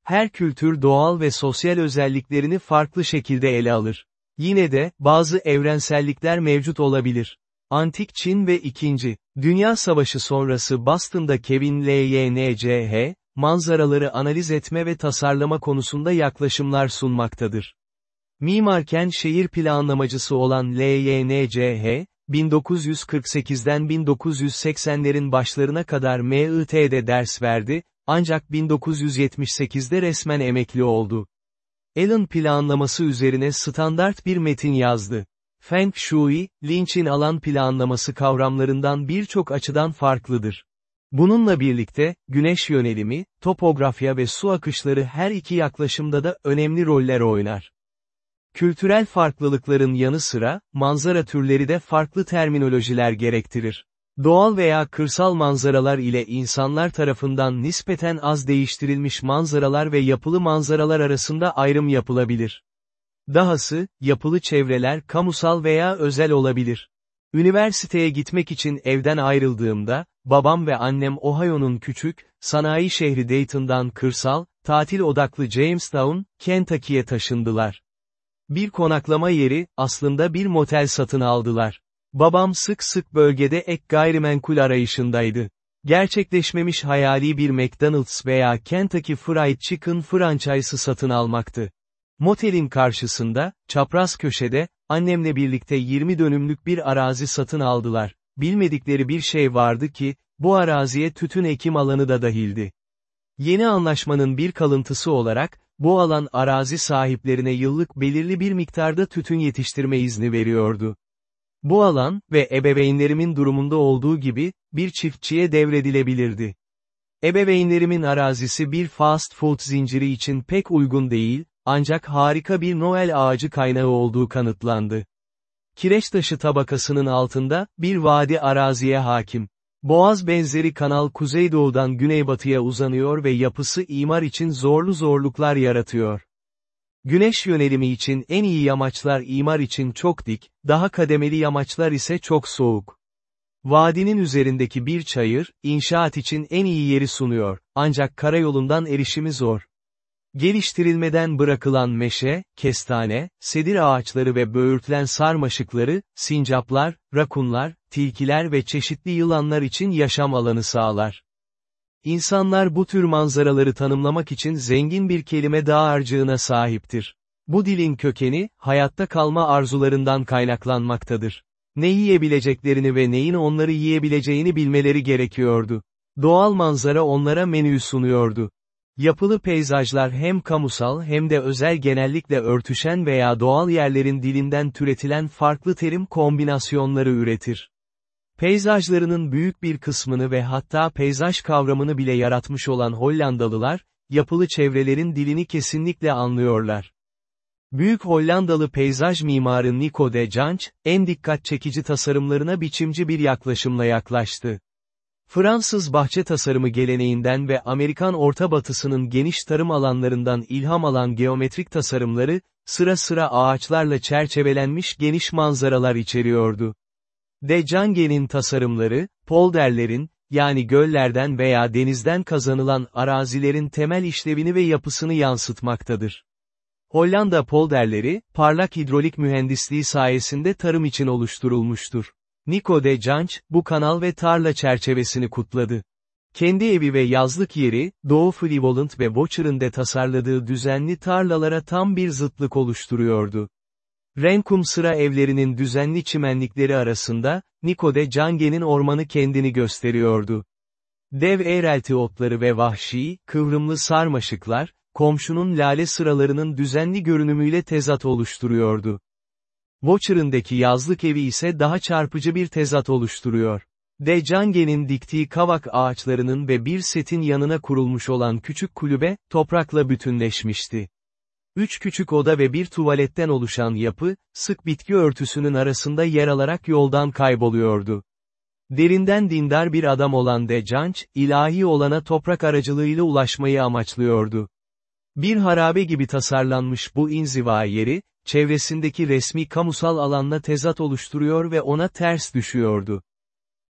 Her kültür doğal ve sosyal özelliklerini farklı şekilde ele alır. Yine de, bazı evrensellikler mevcut olabilir. Antik Çin ve 2. Dünya Savaşı sonrası Boston'da Kevin L.Y.N.C.H., manzaraları analiz etme ve tasarlama konusunda yaklaşımlar sunmaktadır. Mimarken şehir planlamacısı olan L.Y.N.C.H., 1948'den 1980'lerin başlarına kadar MIT'de ders verdi, ancak 1978'de resmen emekli oldu. Allen planlaması üzerine standart bir metin yazdı. Feng Shui, Lynch'in alan planlaması kavramlarından birçok açıdan farklıdır. Bununla birlikte, güneş yönelimi, topografya ve su akışları her iki yaklaşımda da önemli roller oynar. Kültürel farklılıkların yanı sıra, manzara türleri de farklı terminolojiler gerektirir. Doğal veya kırsal manzaralar ile insanlar tarafından nispeten az değiştirilmiş manzaralar ve yapılı manzaralar arasında ayrım yapılabilir. Dahası, yapılı çevreler kamusal veya özel olabilir. Üniversiteye gitmek için evden ayrıldığımda, babam ve annem Ohio'nun küçük, sanayi şehri Dayton'dan kırsal, tatil odaklı Jamestown, Kentucky'ye taşındılar. Bir konaklama yeri, aslında bir motel satın aldılar. Babam sık sık bölgede ek gayrimenkul arayışındaydı. Gerçekleşmemiş hayali bir McDonald's veya Kentucky Fried Chicken franchise'ı satın almaktı. Motelin karşısında, çapraz köşede, annemle birlikte 20 dönümlük bir arazi satın aldılar. Bilmedikleri bir şey vardı ki, bu araziye tütün ekim alanı da dahildi. Yeni anlaşmanın bir kalıntısı olarak, bu alan arazi sahiplerine yıllık belirli bir miktarda tütün yetiştirme izni veriyordu. Bu alan, ve ebeveynlerimin durumunda olduğu gibi, bir çiftçiye devredilebilirdi. Ebeveynlerimin arazisi bir fast food zinciri için pek uygun değil, ancak harika bir Noel ağacı kaynağı olduğu kanıtlandı. Kireç taşı tabakasının altında, bir vadi araziye hakim. Boğaz benzeri kanal kuzeydoğudan güneybatıya uzanıyor ve yapısı imar için zorlu zorluklar yaratıyor. Güneş yönelimi için en iyi yamaçlar imar için çok dik, daha kademeli yamaçlar ise çok soğuk. Vadinin üzerindeki bir çayır, inşaat için en iyi yeri sunuyor, ancak karayolundan erişimi zor. Geliştirilmeden bırakılan meşe, kestane, sedir ağaçları ve böğürtlen sarmaşıkları, sincaplar, rakunlar, tilkiler ve çeşitli yılanlar için yaşam alanı sağlar. İnsanlar bu tür manzaraları tanımlamak için zengin bir kelime dağarcığına sahiptir. Bu dilin kökeni, hayatta kalma arzularından kaynaklanmaktadır. Ne yiyebileceklerini ve neyin onları yiyebileceğini bilmeleri gerekiyordu. Doğal manzara onlara menü sunuyordu. Yapılı peyzajlar hem kamusal hem de özel genellikle örtüşen veya doğal yerlerin dilinden türetilen farklı terim kombinasyonları üretir. Peyzajlarının büyük bir kısmını ve hatta peyzaj kavramını bile yaratmış olan Hollandalılar, yapılı çevrelerin dilini kesinlikle anlıyorlar. Büyük Hollandalı peyzaj mimarı Nico de Janch, en dikkat çekici tasarımlarına biçimci bir yaklaşımla yaklaştı. Fransız bahçe tasarımı geleneğinden ve Amerikan orta batısının geniş tarım alanlarından ilham alan geometrik tasarımları, sıra sıra ağaçlarla çerçevelenmiş geniş manzaralar içeriyordu. De Jangen'in tasarımları, polderlerin, yani göllerden veya denizden kazanılan arazilerin temel işlevini ve yapısını yansıtmaktadır. Hollanda polderleri, parlak hidrolik mühendisliği sayesinde tarım için oluşturulmuştur. Nico de Janch, bu kanal ve tarla çerçevesini kutladı. Kendi evi ve yazlık yeri, Doğu Frivoland ve Watcher'ın de tasarladığı düzenli tarlalara tam bir zıtlık oluşturuyordu. Renkum sıra evlerinin düzenli çimenlikleri arasında, Nico de Jangen'in ormanı kendini gösteriyordu. Dev eğrelti otları ve vahşi, kıvrımlı sarmaşıklar, komşunun lale sıralarının düzenli görünümüyle tezat oluşturuyordu. Watcher'ındaki yazlık evi ise daha çarpıcı bir tezat oluşturuyor. De Jangen'in diktiği kavak ağaçlarının ve bir setin yanına kurulmuş olan küçük kulübe, toprakla bütünleşmişti. Üç küçük oda ve bir tuvaletten oluşan yapı, sık bitki örtüsünün arasında yer alarak yoldan kayboluyordu. Derinden dindar bir adam olan De Canç, ilahi olana toprak aracılığıyla ulaşmayı amaçlıyordu. Bir harabe gibi tasarlanmış bu inziva yeri, çevresindeki resmi kamusal alanla tezat oluşturuyor ve ona ters düşüyordu.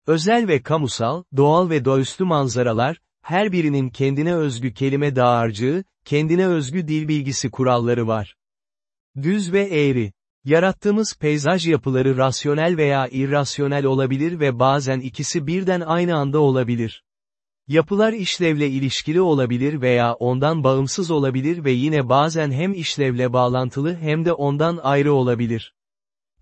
Özel ve kamusal, doğal ve doğaüstü manzaralar, her birinin kendine özgü kelime dağarcığı, kendine özgü dil bilgisi kuralları var. Düz ve eğri. Yarattığımız peyzaj yapıları rasyonel veya irrasyonel olabilir ve bazen ikisi birden aynı anda olabilir. Yapılar işlevle ilişkili olabilir veya ondan bağımsız olabilir ve yine bazen hem işlevle bağlantılı hem de ondan ayrı olabilir.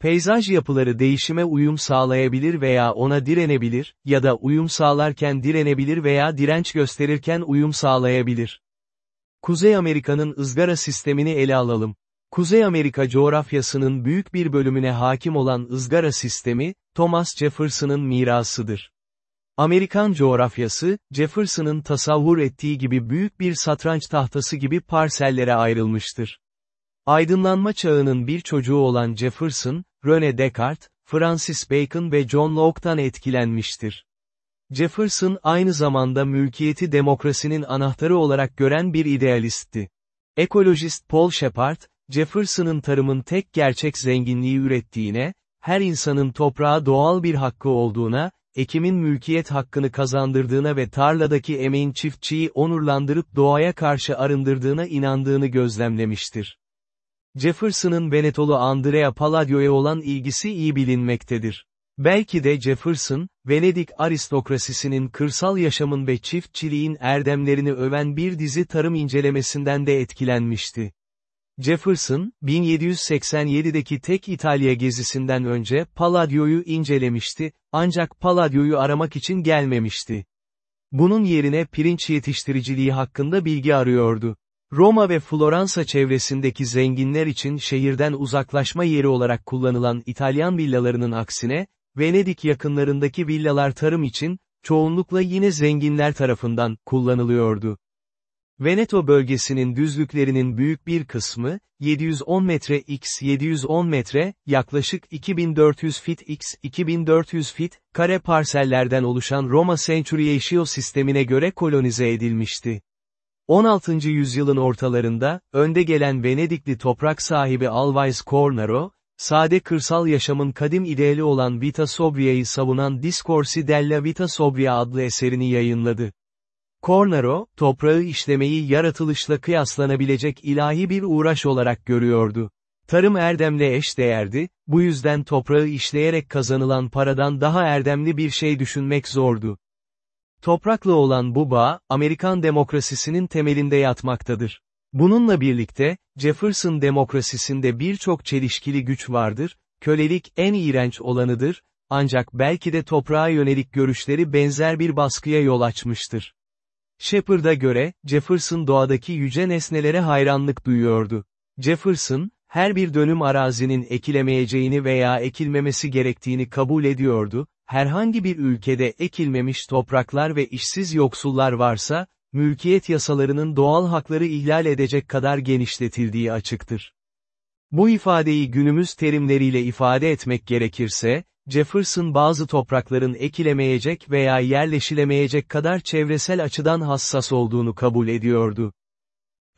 Peyzaj yapıları değişime uyum sağlayabilir veya ona direnebilir, ya da uyum sağlarken direnebilir veya direnç gösterirken uyum sağlayabilir. Kuzey Amerika'nın ızgara sistemini ele alalım. Kuzey Amerika coğrafyasının büyük bir bölümüne hakim olan ızgara sistemi, Thomas Jefferson'ın mirasıdır. Amerikan coğrafyası, Jefferson'ın tasavvur ettiği gibi büyük bir satranç tahtası gibi parsellere ayrılmıştır. Aydınlanma çağının bir çocuğu olan Jefferson, René Descartes, Francis Bacon ve John Locke'tan etkilenmiştir. Jefferson aynı zamanda mülkiyeti demokrasinin anahtarı olarak gören bir idealistti. Ekolojist Paul Shepard, Jefferson'ın tarımın tek gerçek zenginliği ürettiğine, her insanın toprağa doğal bir hakkı olduğuna, ekimin mülkiyet hakkını kazandırdığına ve tarladaki emeğin çiftçiyi onurlandırıp doğaya karşı arındırdığına inandığını gözlemlemiştir. Jefferson'ın Venetolu Andrea Palladio'ya olan ilgisi iyi bilinmektedir. Belki de Jefferson, Venedik aristokrasisinin kırsal yaşamın ve çiftçiliğin erdemlerini öven bir dizi tarım incelemesinden de etkilenmişti. Jefferson, 1787'deki tek İtalya gezisinden önce Palladio'yu incelemişti, ancak Palladio'yu aramak için gelmemişti. Bunun yerine pirinç yetiştiriciliği hakkında bilgi arıyordu. Roma ve Floransa çevresindeki zenginler için şehirden uzaklaşma yeri olarak kullanılan İtalyan villalarının aksine, Venedik yakınlarındaki villalar tarım için, çoğunlukla yine zenginler tarafından, kullanılıyordu. Veneto bölgesinin düzlüklerinin büyük bir kısmı, 710 metre x 710 metre, yaklaşık 2400 fit x 2400 fit, kare parsellerden oluşan Roma Centuriatio sistemine göre kolonize edilmişti. 16. yüzyılın ortalarında, önde gelen Venedikli toprak sahibi Alvise Cornaro, sade kırsal yaşamın kadim ideali olan Vita Sobria'yı savunan Discorsi della Vita Sobria adlı eserini yayınladı. Cornaro, toprağı işlemeyi yaratılışla kıyaslanabilecek ilahi bir uğraş olarak görüyordu. Tarım erdemle eşdeğerdi, bu yüzden toprağı işleyerek kazanılan paradan daha erdemli bir şey düşünmek zordu. Toprakla olan bu bağ, Amerikan demokrasisinin temelinde yatmaktadır. Bununla birlikte, Jefferson demokrasisinde birçok çelişkili güç vardır, kölelik en iğrenç olanıdır, ancak belki de toprağa yönelik görüşleri benzer bir baskıya yol açmıştır. Shepard'a göre, Jefferson doğadaki yüce nesnelere hayranlık duyuyordu. Jefferson, her bir dönüm arazinin ekilemeyeceğini veya ekilmemesi gerektiğini kabul ediyordu, herhangi bir ülkede ekilmemiş topraklar ve işsiz yoksullar varsa, mülkiyet yasalarının doğal hakları ihlal edecek kadar genişletildiği açıktır. Bu ifadeyi günümüz terimleriyle ifade etmek gerekirse, Jefferson bazı toprakların ekilemeyecek veya yerleşilemeyecek kadar çevresel açıdan hassas olduğunu kabul ediyordu.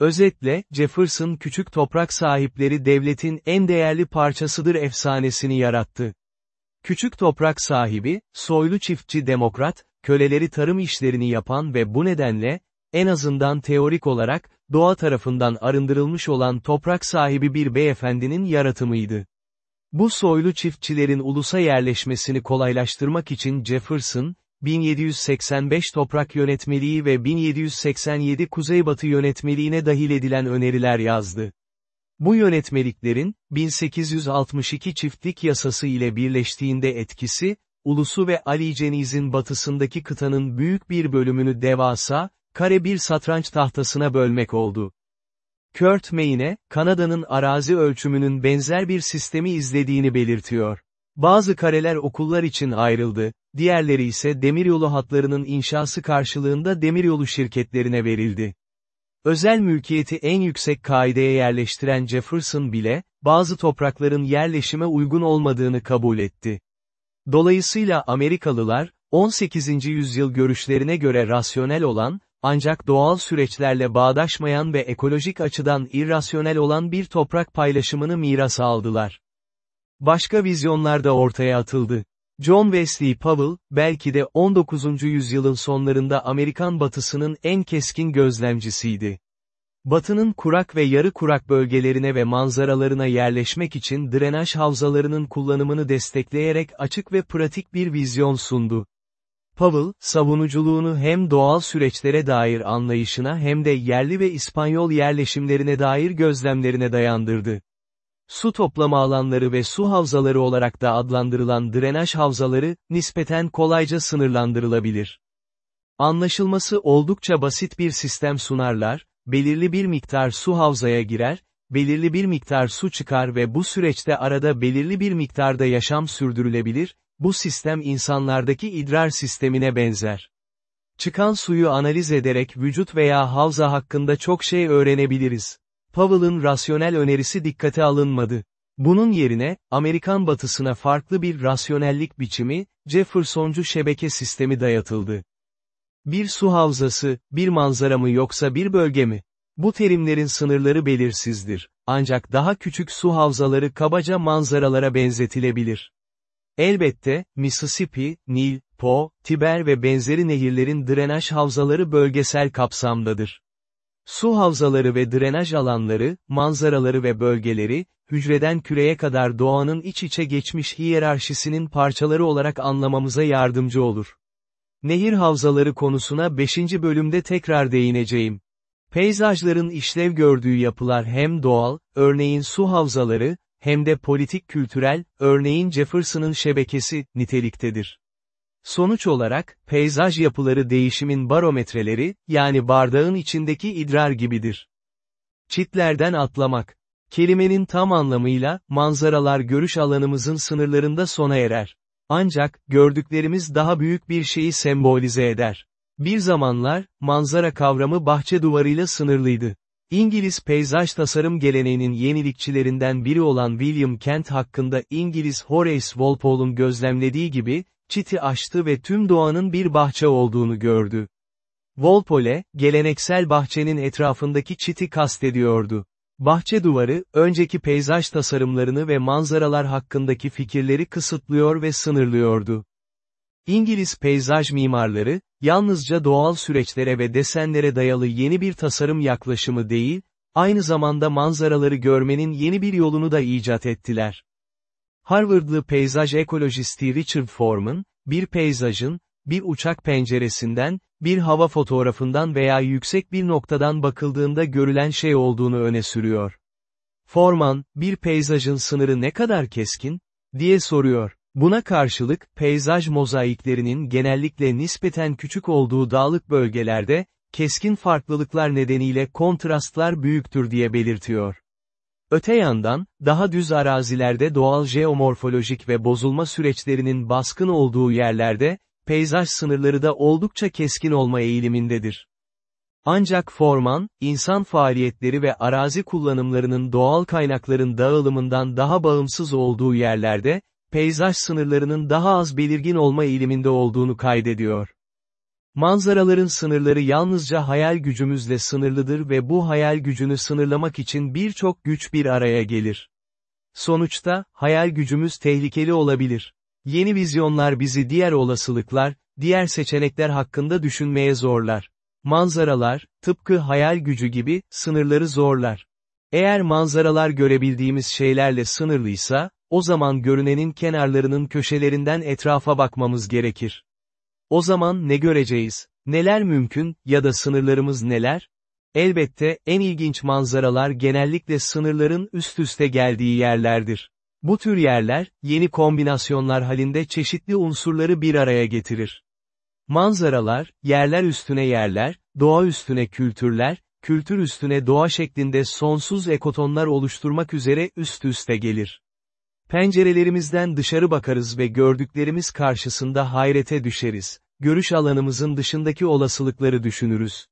Özetle, Jefferson küçük toprak sahipleri devletin en değerli parçasıdır efsanesini yarattı. Küçük toprak sahibi, soylu çiftçi demokrat, köleleri tarım işlerini yapan ve bu nedenle, en azından teorik olarak, doğa tarafından arındırılmış olan toprak sahibi bir beyefendinin yaratımıydı. Bu soylu çiftçilerin ulusa yerleşmesini kolaylaştırmak için Jefferson, 1785 toprak yönetmeliği ve 1787 kuzeybatı yönetmeliğine dahil edilen öneriler yazdı. Bu yönetmeliklerin, 1862 çiftlik yasası ile birleştiğinde etkisi, ulusu ve Ali Ceniz'in batısındaki kıtanın büyük bir bölümünü devasa, kare bir satranç tahtasına bölmek oldu. Kurt Mayne, Kanada'nın arazi ölçümünün benzer bir sistemi izlediğini belirtiyor. Bazı kareler okullar için ayrıldı, diğerleri ise demiryolu hatlarının inşası karşılığında demiryolu şirketlerine verildi. Özel mülkiyeti en yüksek kaideye yerleştiren Jefferson bile, bazı toprakların yerleşime uygun olmadığını kabul etti. Dolayısıyla Amerikalılar, 18. yüzyıl görüşlerine göre rasyonel olan, ancak doğal süreçlerle bağdaşmayan ve ekolojik açıdan irrasyonel olan bir toprak paylaşımını miras aldılar. Başka vizyonlar da ortaya atıldı. John Wesley Powell, belki de 19. yüzyılın sonlarında Amerikan batısının en keskin gözlemcisiydi. Batının kurak ve yarı kurak bölgelerine ve manzaralarına yerleşmek için drenaj havzalarının kullanımını destekleyerek açık ve pratik bir vizyon sundu. Powell, savunuculuğunu hem doğal süreçlere dair anlayışına hem de yerli ve İspanyol yerleşimlerine dair gözlemlerine dayandırdı. Su toplama alanları ve su havzaları olarak da adlandırılan drenaj havzaları, nispeten kolayca sınırlandırılabilir. Anlaşılması oldukça basit bir sistem sunarlar, belirli bir miktar su havzaya girer, belirli bir miktar su çıkar ve bu süreçte arada belirli bir miktarda yaşam sürdürülebilir, bu sistem insanlardaki idrar sistemine benzer. Çıkan suyu analiz ederek vücut veya havza hakkında çok şey öğrenebiliriz. Powell'ın rasyonel önerisi dikkate alınmadı. Bunun yerine, Amerikan batısına farklı bir rasyonellik biçimi, Jeffersoncu şebeke sistemi dayatıldı. Bir su havzası, bir manzara mı yoksa bir bölge mi? Bu terimlerin sınırları belirsizdir, ancak daha küçük su havzaları kabaca manzaralara benzetilebilir. Elbette, Mississippi, Nil, Po, Tiber ve benzeri nehirlerin drenaj havzaları bölgesel kapsamdadır. Su havzaları ve drenaj alanları, manzaraları ve bölgeleri, hücreden küreye kadar doğanın iç içe geçmiş hiyerarşisinin parçaları olarak anlamamıza yardımcı olur. Nehir havzaları konusuna 5. bölümde tekrar değineceğim. Peyzajların işlev gördüğü yapılar hem doğal, örneğin su havzaları, hem de politik-kültürel, örneğin Jefferson'ın şebekesi, niteliktedir. Sonuç olarak, peyzaj yapıları değişimin barometreleri, yani bardağın içindeki idrar gibidir. Çitlerden atlamak. Kelimenin tam anlamıyla, manzaralar görüş alanımızın sınırlarında sona erer. Ancak, gördüklerimiz daha büyük bir şeyi sembolize eder. Bir zamanlar, manzara kavramı bahçe duvarıyla sınırlıydı. İngiliz peyzaj tasarım geleneğinin yenilikçilerinden biri olan William Kent hakkında İngiliz Horace Walpole'un gözlemlediği gibi, çiti açtı ve tüm doğanın bir bahçe olduğunu gördü. Walpole, geleneksel bahçenin etrafındaki çiti kastediyordu. Bahçe duvarı, önceki peyzaj tasarımlarını ve manzaralar hakkındaki fikirleri kısıtlıyor ve sınırlıyordu. İngiliz peyzaj mimarları, yalnızca doğal süreçlere ve desenlere dayalı yeni bir tasarım yaklaşımı değil, aynı zamanda manzaraları görmenin yeni bir yolunu da icat ettiler. Harvardlı peyzaj ekolojisti Richard Foreman, bir peyzajın, bir uçak penceresinden, bir hava fotoğrafından veya yüksek bir noktadan bakıldığında görülen şey olduğunu öne sürüyor. Forman, bir peyzajın sınırı ne kadar keskin, diye soruyor. Buna karşılık, peyzaj mozaiklerinin genellikle nispeten küçük olduğu dağlık bölgelerde, keskin farklılıklar nedeniyle kontrastlar büyüktür diye belirtiyor. Öte yandan, daha düz arazilerde doğal jeomorfolojik ve bozulma süreçlerinin baskın olduğu yerlerde, peyzaj sınırları da oldukça keskin olma eğilimindedir. Ancak Forman, insan faaliyetleri ve arazi kullanımlarının doğal kaynakların dağılımından daha bağımsız olduğu yerlerde, peyzaj sınırlarının daha az belirgin olma eğiliminde olduğunu kaydediyor. Manzaraların sınırları yalnızca hayal gücümüzle sınırlıdır ve bu hayal gücünü sınırlamak için birçok güç bir araya gelir. Sonuçta, hayal gücümüz tehlikeli olabilir. Yeni vizyonlar bizi diğer olasılıklar, diğer seçenekler hakkında düşünmeye zorlar. Manzaralar, tıpkı hayal gücü gibi, sınırları zorlar. Eğer manzaralar görebildiğimiz şeylerle sınırlıysa, o zaman görünenin kenarlarının köşelerinden etrafa bakmamız gerekir. O zaman ne göreceğiz? Neler mümkün, ya da sınırlarımız neler? Elbette, en ilginç manzaralar genellikle sınırların üst üste geldiği yerlerdir. Bu tür yerler, yeni kombinasyonlar halinde çeşitli unsurları bir araya getirir. Manzaralar, yerler üstüne yerler, doğa üstüne kültürler, kültür üstüne doğa şeklinde sonsuz ekotonlar oluşturmak üzere üst üste gelir. Pencerelerimizden dışarı bakarız ve gördüklerimiz karşısında hayrete düşeriz. Görüş alanımızın dışındaki olasılıkları düşünürüz.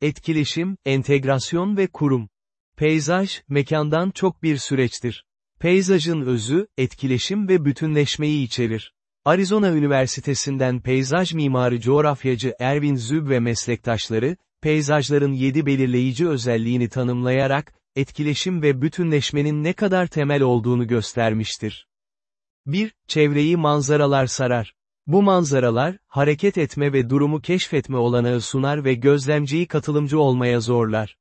Etkileşim, entegrasyon ve kurum. Peyzaj, mekandan çok bir süreçtir. Peyzajın özü, etkileşim ve bütünleşmeyi içerir. Arizona Üniversitesi'nden peyzaj mimarı coğrafyacı Erwin Züb ve meslektaşları, peyzajların yedi belirleyici özelliğini tanımlayarak, etkileşim ve bütünleşmenin ne kadar temel olduğunu göstermiştir. 1. Çevreyi manzaralar sarar. Bu manzaralar, hareket etme ve durumu keşfetme olanağı sunar ve gözlemciyi katılımcı olmaya zorlar.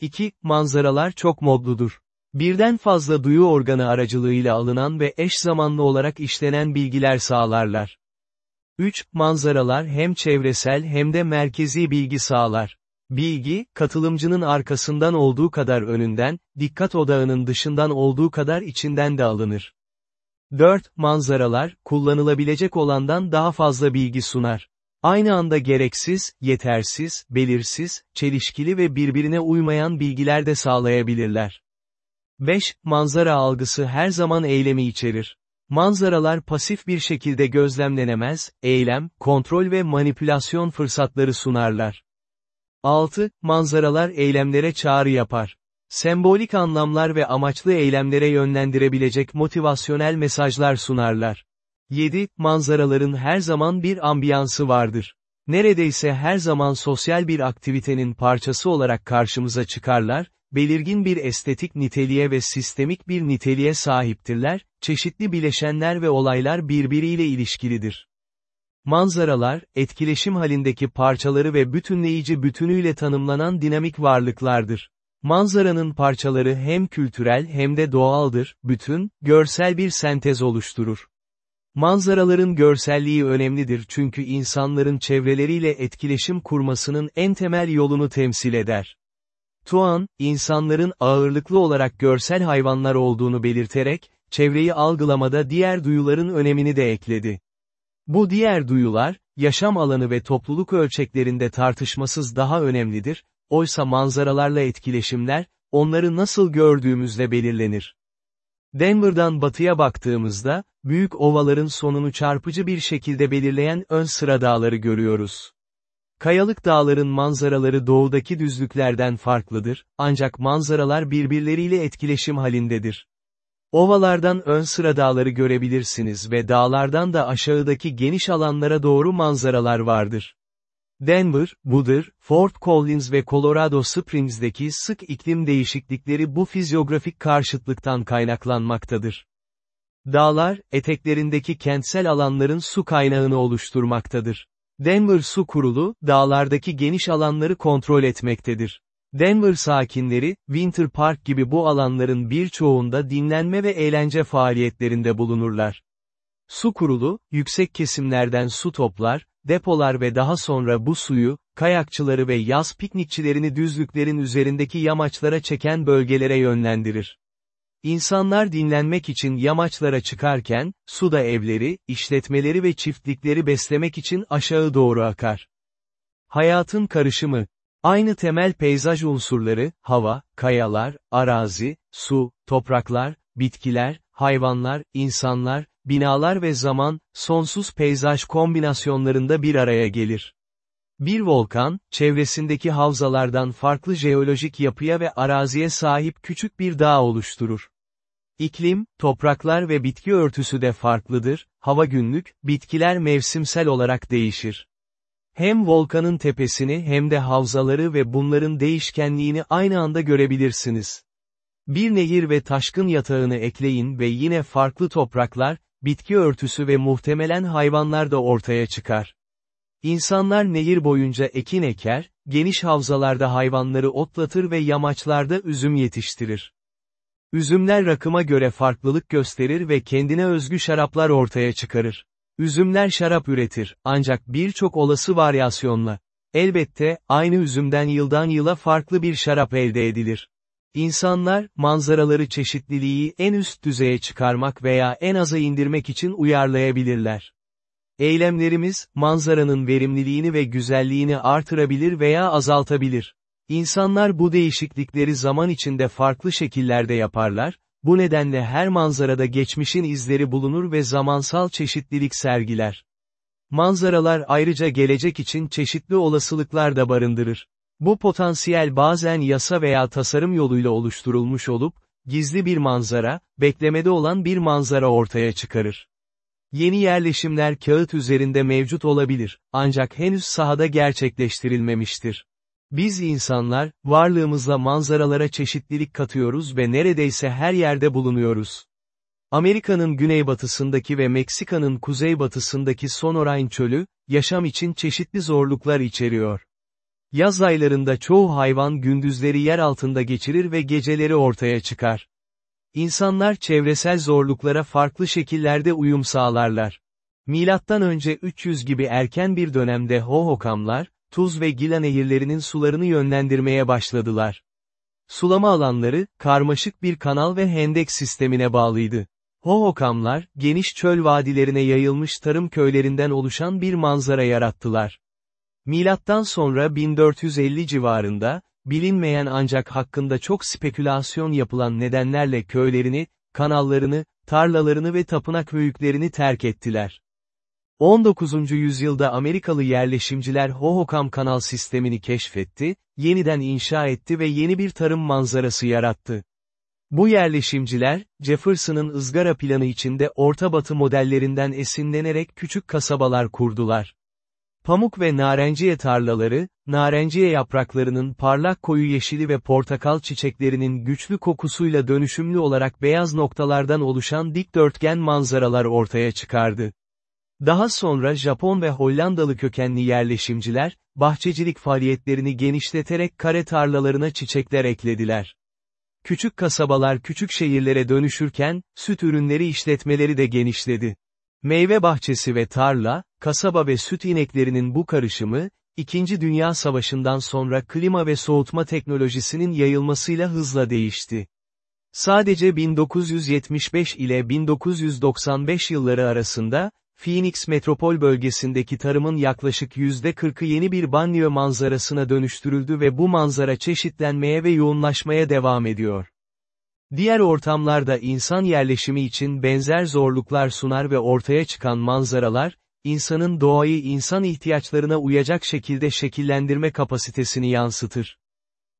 2. Manzaralar çok modludur. Birden fazla duyu organı aracılığıyla alınan ve eş zamanlı olarak işlenen bilgiler sağlarlar. 3. Manzaralar hem çevresel hem de merkezi bilgi sağlar. Bilgi, katılımcının arkasından olduğu kadar önünden, dikkat odağının dışından olduğu kadar içinden de alınır. 4. Manzaralar, kullanılabilecek olandan daha fazla bilgi sunar. Aynı anda gereksiz, yetersiz, belirsiz, çelişkili ve birbirine uymayan bilgiler de sağlayabilirler. 5. Manzara algısı her zaman eylemi içerir. Manzaralar pasif bir şekilde gözlemlenemez, eylem, kontrol ve manipülasyon fırsatları sunarlar. 6. Manzaralar eylemlere çağrı yapar. Sembolik anlamlar ve amaçlı eylemlere yönlendirebilecek motivasyonel mesajlar sunarlar. 7. Manzaraların her zaman bir ambiyansı vardır. Neredeyse her zaman sosyal bir aktivitenin parçası olarak karşımıza çıkarlar, belirgin bir estetik niteliğe ve sistemik bir niteliğe sahiptirler, çeşitli bileşenler ve olaylar birbiriyle ilişkilidir. Manzaralar, etkileşim halindeki parçaları ve bütünleyici bütünüyle tanımlanan dinamik varlıklardır. Manzaranın parçaları hem kültürel hem de doğaldır, bütün, görsel bir sentez oluşturur. Manzaraların görselliği önemlidir çünkü insanların çevreleriyle etkileşim kurmasının en temel yolunu temsil eder. Tuan, insanların ağırlıklı olarak görsel hayvanlar olduğunu belirterek, çevreyi algılamada diğer duyuların önemini de ekledi. Bu diğer duyular, yaşam alanı ve topluluk ölçeklerinde tartışmasız daha önemlidir, oysa manzaralarla etkileşimler, onları nasıl gördüğümüzle belirlenir. Denver'dan batıya baktığımızda, büyük ovaların sonunu çarpıcı bir şekilde belirleyen ön sıra dağları görüyoruz. Kayalık dağların manzaraları doğudaki düzlüklerden farklıdır, ancak manzaralar birbirleriyle etkileşim halindedir. Ovalardan ön sıra dağları görebilirsiniz ve dağlardan da aşağıdaki geniş alanlara doğru manzaralar vardır. Denver, Boulder, Fort Collins ve Colorado Springs'deki sık iklim değişiklikleri bu fizyografik karşıtlıktan kaynaklanmaktadır. Dağlar, eteklerindeki kentsel alanların su kaynağını oluşturmaktadır. Denver Su Kurulu, dağlardaki geniş alanları kontrol etmektedir. Denver sakinleri, Winter Park gibi bu alanların birçoğunda dinlenme ve eğlence faaliyetlerinde bulunurlar. Su kurulu, yüksek kesimlerden su toplar, depolar ve daha sonra bu suyu, kayakçıları ve yaz piknikçilerini düzlüklerin üzerindeki yamaçlara çeken bölgelere yönlendirir. İnsanlar dinlenmek için yamaçlara çıkarken, su da evleri, işletmeleri ve çiftlikleri beslemek için aşağı doğru akar. Hayatın karışımı, Aynı temel peyzaj unsurları, hava, kayalar, arazi, su, topraklar, bitkiler, hayvanlar, insanlar, binalar ve zaman, sonsuz peyzaj kombinasyonlarında bir araya gelir. Bir volkan, çevresindeki havzalardan farklı jeolojik yapıya ve araziye sahip küçük bir dağ oluşturur. İklim, topraklar ve bitki örtüsü de farklıdır, hava günlük, bitkiler mevsimsel olarak değişir. Hem volkanın tepesini hem de havzaları ve bunların değişkenliğini aynı anda görebilirsiniz. Bir nehir ve taşkın yatağını ekleyin ve yine farklı topraklar, bitki örtüsü ve muhtemelen hayvanlar da ortaya çıkar. İnsanlar nehir boyunca ekin eker, geniş havzalarda hayvanları otlatır ve yamaçlarda üzüm yetiştirir. Üzümler rakıma göre farklılık gösterir ve kendine özgü şaraplar ortaya çıkarır. Üzümler şarap üretir, ancak birçok olası varyasyonla. Elbette, aynı üzümden yıldan yıla farklı bir şarap elde edilir. İnsanlar, manzaraları çeşitliliği en üst düzeye çıkarmak veya en aza indirmek için uyarlayabilirler. Eylemlerimiz, manzaranın verimliliğini ve güzelliğini artırabilir veya azaltabilir. İnsanlar bu değişiklikleri zaman içinde farklı şekillerde yaparlar, bu nedenle her manzarada geçmişin izleri bulunur ve zamansal çeşitlilik sergiler. Manzaralar ayrıca gelecek için çeşitli olasılıklar da barındırır. Bu potansiyel bazen yasa veya tasarım yoluyla oluşturulmuş olup, gizli bir manzara, beklemede olan bir manzara ortaya çıkarır. Yeni yerleşimler kağıt üzerinde mevcut olabilir, ancak henüz sahada gerçekleştirilmemiştir. Biz insanlar, varlığımızla manzaralara çeşitlilik katıyoruz ve neredeyse her yerde bulunuyoruz. Amerika'nın güneybatısındaki ve Meksika'nın kuzeybatısındaki Sonoran çölü, yaşam için çeşitli zorluklar içeriyor. Yaz aylarında çoğu hayvan gündüzleri yer altında geçirir ve geceleri ortaya çıkar. İnsanlar çevresel zorluklara farklı şekillerde uyum sağlarlar. Milattan önce 300 gibi erken bir dönemde Hohokamlar, Tuz ve Gila nehirlerinin sularını yönlendirmeye başladılar. Sulama alanları, karmaşık bir kanal ve hendek sistemine bağlıydı. Hohokamlar, geniş çöl vadilerine yayılmış tarım köylerinden oluşan bir manzara yarattılar. Milattan sonra 1450 civarında, bilinmeyen ancak hakkında çok spekülasyon yapılan nedenlerle köylerini, kanallarını, tarlalarını ve tapınak höyüklerini terk ettiler. 19. yüzyılda Amerikalı yerleşimciler Hohokam kanal sistemini keşfetti, yeniden inşa etti ve yeni bir tarım manzarası yarattı. Bu yerleşimciler, Jefferson'ın ızgara planı içinde Orta Batı modellerinden esinlenerek küçük kasabalar kurdular. Pamuk ve narenciye tarlaları, narenciye yapraklarının parlak koyu yeşili ve portakal çiçeklerinin güçlü kokusuyla dönüşümlü olarak beyaz noktalardan oluşan dikdörtgen manzaralar ortaya çıkardı. Daha sonra Japon ve Hollandalı kökenli yerleşimciler, bahçecilik faaliyetlerini genişleterek kare tarlalarına çiçekler eklediler. Küçük kasabalar küçük şehirlere dönüşürken, süt ürünleri işletmeleri de genişledi. Meyve bahçesi ve tarla, kasaba ve süt ineklerinin bu karışımı, İkinci Dünya Savaşı'ndan sonra klima ve soğutma teknolojisinin yayılmasıyla hızla değişti. Sadece 1975 ile 1995 yılları arasında, Phoenix metropol bölgesindeki tarımın yaklaşık %40'ı yeni bir banliyö manzarasına dönüştürüldü ve bu manzara çeşitlenmeye ve yoğunlaşmaya devam ediyor. Diğer ortamlarda insan yerleşimi için benzer zorluklar sunar ve ortaya çıkan manzaralar, insanın doğayı insan ihtiyaçlarına uyacak şekilde şekillendirme kapasitesini yansıtır.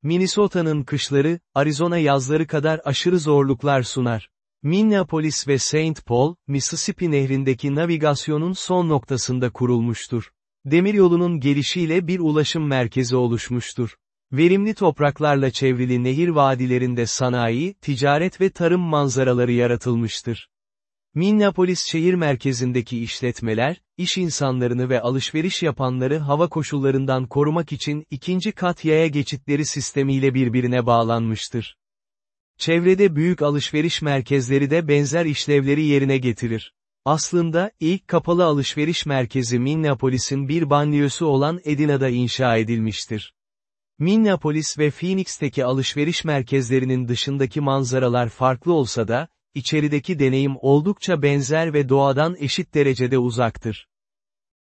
Minnesota'nın kışları, Arizona yazları kadar aşırı zorluklar sunar. Minneapolis ve St. Paul, Mississippi nehrindeki navigasyonun son noktasında kurulmuştur. Demiryolunun gelişiyle bir ulaşım merkezi oluşmuştur. Verimli topraklarla çevrili nehir vadilerinde sanayi, ticaret ve tarım manzaraları yaratılmıştır. Minneapolis şehir merkezindeki işletmeler, iş insanlarını ve alışveriş yapanları hava koşullarından korumak için ikinci kat yaya geçitleri sistemiyle birbirine bağlanmıştır. Çevrede büyük alışveriş merkezleri de benzer işlevleri yerine getirir. Aslında, ilk kapalı alışveriş merkezi Minneapolis'in bir banliyosu olan Edina'da inşa edilmiştir. Minneapolis ve Phoenix'teki alışveriş merkezlerinin dışındaki manzaralar farklı olsa da, içerideki deneyim oldukça benzer ve doğadan eşit derecede uzaktır.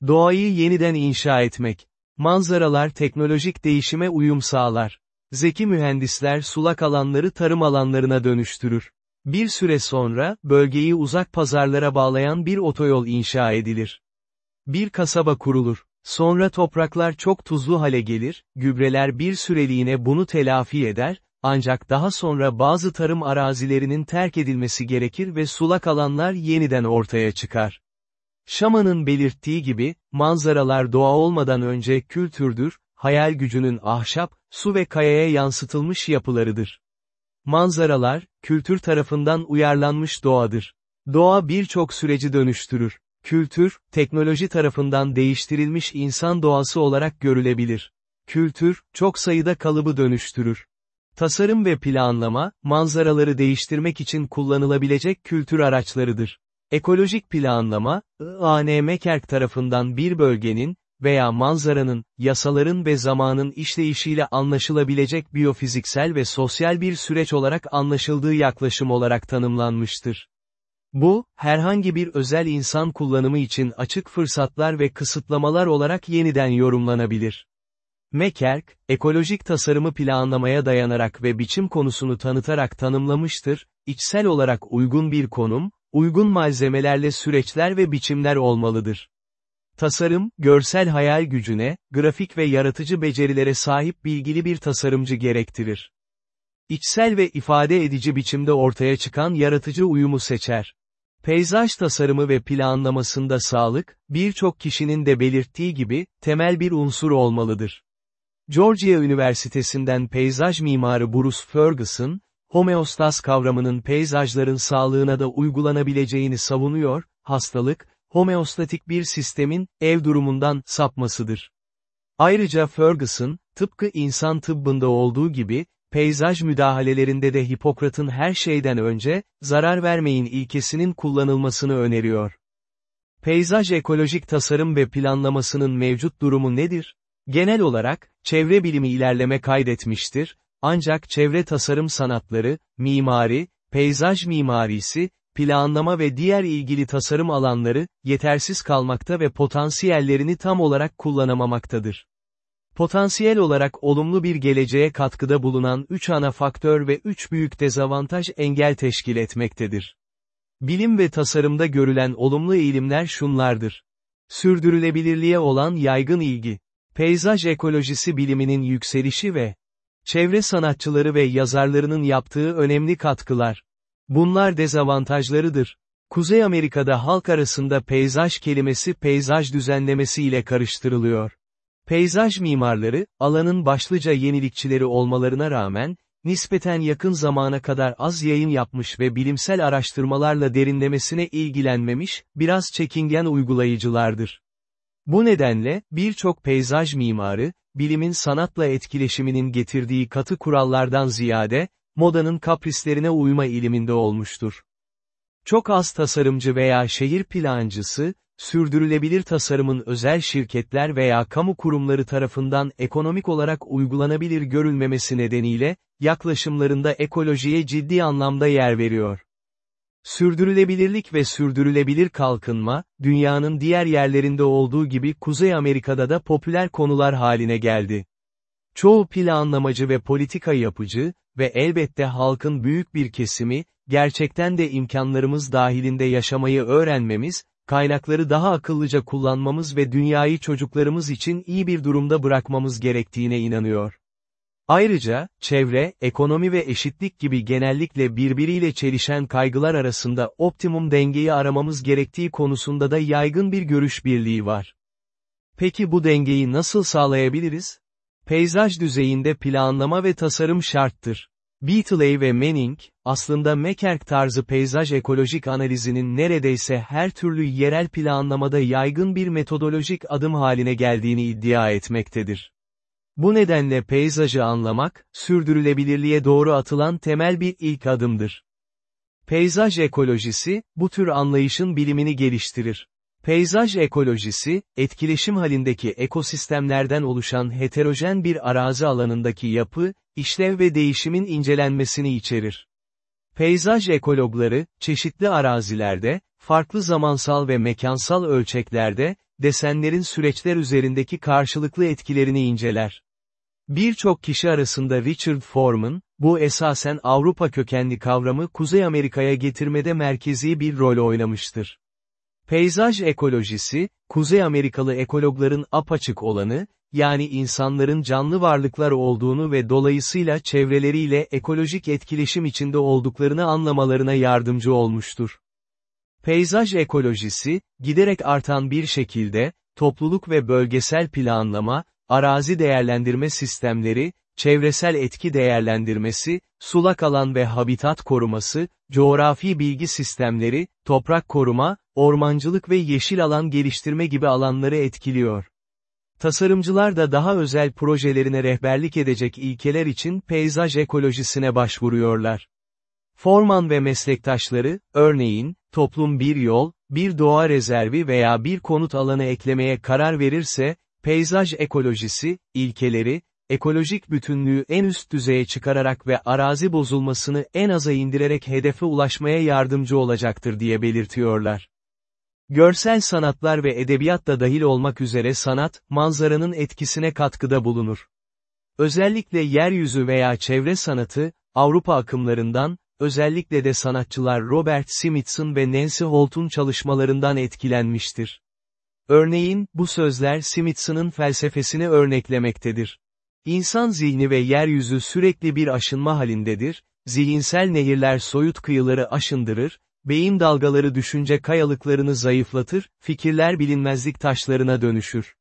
Doğayı yeniden inşa etmek. Manzaralar teknolojik değişime uyum sağlar. Zeki mühendisler sulak alanları tarım alanlarına dönüştürür. Bir süre sonra, bölgeyi uzak pazarlara bağlayan bir otoyol inşa edilir. Bir kasaba kurulur. Sonra topraklar çok tuzlu hale gelir, gübreler bir süreliğine bunu telafi eder, ancak daha sonra bazı tarım arazilerinin terk edilmesi gerekir ve sulak alanlar yeniden ortaya çıkar. Şaman'ın belirttiği gibi, manzaralar doğa olmadan önce kültürdür, hayal gücünün ahşap, su ve kayaya yansıtılmış yapılarıdır. Manzaralar, kültür tarafından uyarlanmış doğadır. Doğa birçok süreci dönüştürür. Kültür, teknoloji tarafından değiştirilmiş insan doğası olarak görülebilir. Kültür, çok sayıda kalıbı dönüştürür. Tasarım ve planlama, manzaraları değiştirmek için kullanılabilecek kültür araçlarıdır. Ekolojik planlama, I.A.N. Mekerk tarafından bir bölgenin, veya manzaranın, yasaların ve zamanın işleyişiyle anlaşılabilecek biyofiziksel ve sosyal bir süreç olarak anlaşıldığı yaklaşım olarak tanımlanmıştır. Bu, herhangi bir özel insan kullanımı için açık fırsatlar ve kısıtlamalar olarak yeniden yorumlanabilir. Mekerk, ekolojik tasarımı planlamaya dayanarak ve biçim konusunu tanıtarak tanımlamıştır, içsel olarak uygun bir konum, uygun malzemelerle süreçler ve biçimler olmalıdır. Tasarım, görsel hayal gücüne, grafik ve yaratıcı becerilere sahip bilgili bir tasarımcı gerektirir. İçsel ve ifade edici biçimde ortaya çıkan yaratıcı uyumu seçer. Peyzaj tasarımı ve planlamasında sağlık, birçok kişinin de belirttiği gibi, temel bir unsur olmalıdır. Georgia Üniversitesi'nden peyzaj mimarı Bruce Ferguson, homeostas kavramının peyzajların sağlığına da uygulanabileceğini savunuyor, hastalık, homeostatik bir sistemin, ev durumundan, sapmasıdır. Ayrıca Ferguson, tıpkı insan tıbbında olduğu gibi, peyzaj müdahalelerinde de Hipokrat'ın her şeyden önce, zarar vermeyin ilkesinin kullanılmasını öneriyor. Peyzaj ekolojik tasarım ve planlamasının mevcut durumu nedir? Genel olarak, çevre bilimi ilerleme kaydetmiştir, ancak çevre tasarım sanatları, mimari, peyzaj mimarisi, planlama ve diğer ilgili tasarım alanları, yetersiz kalmakta ve potansiyellerini tam olarak kullanamamaktadır. Potansiyel olarak olumlu bir geleceğe katkıda bulunan 3 ana faktör ve 3 büyük dezavantaj engel teşkil etmektedir. Bilim ve tasarımda görülen olumlu eğilimler şunlardır. Sürdürülebilirliğe olan yaygın ilgi. Peyzaj ekolojisi biliminin yükselişi ve çevre sanatçıları ve yazarlarının yaptığı önemli katkılar. Bunlar dezavantajlarıdır. Kuzey Amerika'da halk arasında peyzaj kelimesi peyzaj düzenlemesi ile karıştırılıyor. Peyzaj mimarları, alanın başlıca yenilikçileri olmalarına rağmen, nispeten yakın zamana kadar az yayın yapmış ve bilimsel araştırmalarla derinlemesine ilgilenmemiş, biraz çekingen uygulayıcılardır. Bu nedenle, birçok peyzaj mimarı, bilimin sanatla etkileşiminin getirdiği katı kurallardan ziyade, modanın kaprislerine uyma iliminde olmuştur. Çok az tasarımcı veya şehir plancısı, sürdürülebilir tasarımın özel şirketler veya kamu kurumları tarafından ekonomik olarak uygulanabilir görülmemesi nedeniyle, yaklaşımlarında ekolojiye ciddi anlamda yer veriyor. Sürdürülebilirlik ve sürdürülebilir kalkınma, dünyanın diğer yerlerinde olduğu gibi Kuzey Amerika'da da popüler konular haline geldi. Çoğu planlamacı ve politika yapıcı, ve elbette halkın büyük bir kesimi, gerçekten de imkanlarımız dahilinde yaşamayı öğrenmemiz, kaynakları daha akıllıca kullanmamız ve dünyayı çocuklarımız için iyi bir durumda bırakmamız gerektiğine inanıyor. Ayrıca, çevre, ekonomi ve eşitlik gibi genellikle birbiriyle çelişen kaygılar arasında optimum dengeyi aramamız gerektiği konusunda da yaygın bir görüş birliği var. Peki bu dengeyi nasıl sağlayabiliriz? Peyzaj düzeyinde planlama ve tasarım şarttır. Beatley ve Manning, aslında Mekerk tarzı peyzaj ekolojik analizinin neredeyse her türlü yerel planlamada yaygın bir metodolojik adım haline geldiğini iddia etmektedir. Bu nedenle peyzajı anlamak, sürdürülebilirliğe doğru atılan temel bir ilk adımdır. Peyzaj ekolojisi, bu tür anlayışın bilimini geliştirir. Peyzaj ekolojisi, etkileşim halindeki ekosistemlerden oluşan heterojen bir arazi alanındaki yapı, işlev ve değişimin incelenmesini içerir. Peyzaj ekologları, çeşitli arazilerde, farklı zamansal ve mekansal ölçeklerde, desenlerin süreçler üzerindeki karşılıklı etkilerini inceler. Birçok kişi arasında Richard Foreman, bu esasen Avrupa kökenli kavramı Kuzey Amerika'ya getirmede merkezi bir rol oynamıştır. Peyzaj ekolojisi, Kuzey Amerikalı ekologların apaçık olanı, yani insanların canlı varlıklar olduğunu ve dolayısıyla çevreleriyle ekolojik etkileşim içinde olduklarını anlamalarına yardımcı olmuştur. Peyzaj ekolojisi, giderek artan bir şekilde, topluluk ve bölgesel planlama, arazi değerlendirme sistemleri, çevresel etki değerlendirmesi, sulak alan ve habitat koruması, coğrafi bilgi sistemleri, toprak koruma, ormancılık ve yeşil alan geliştirme gibi alanları etkiliyor. Tasarımcılar da daha özel projelerine rehberlik edecek ilkeler için peyzaj ekolojisine başvuruyorlar. Forman ve meslektaşları, örneğin, toplum bir yol, bir doğa rezervi veya bir konut alanı eklemeye karar verirse, peyzaj ekolojisi, ilkeleri, ekolojik bütünlüğü en üst düzeye çıkararak ve arazi bozulmasını en aza indirerek hedefe ulaşmaya yardımcı olacaktır diye belirtiyorlar. Görsel sanatlar ve edebiyat da dahil olmak üzere sanat, manzaranın etkisine katkıda bulunur. Özellikle yeryüzü veya çevre sanatı, Avrupa akımlarından, özellikle de sanatçılar Robert Smithson ve Nancy Holt'un çalışmalarından etkilenmiştir. Örneğin, bu sözler Smithson'ın felsefesini örneklemektedir. İnsan zihni ve yeryüzü sürekli bir aşınma halindedir, zihinsel nehirler soyut kıyıları aşındırır, beyin dalgaları düşünce kayalıklarını zayıflatır, fikirler bilinmezlik taşlarına dönüşür.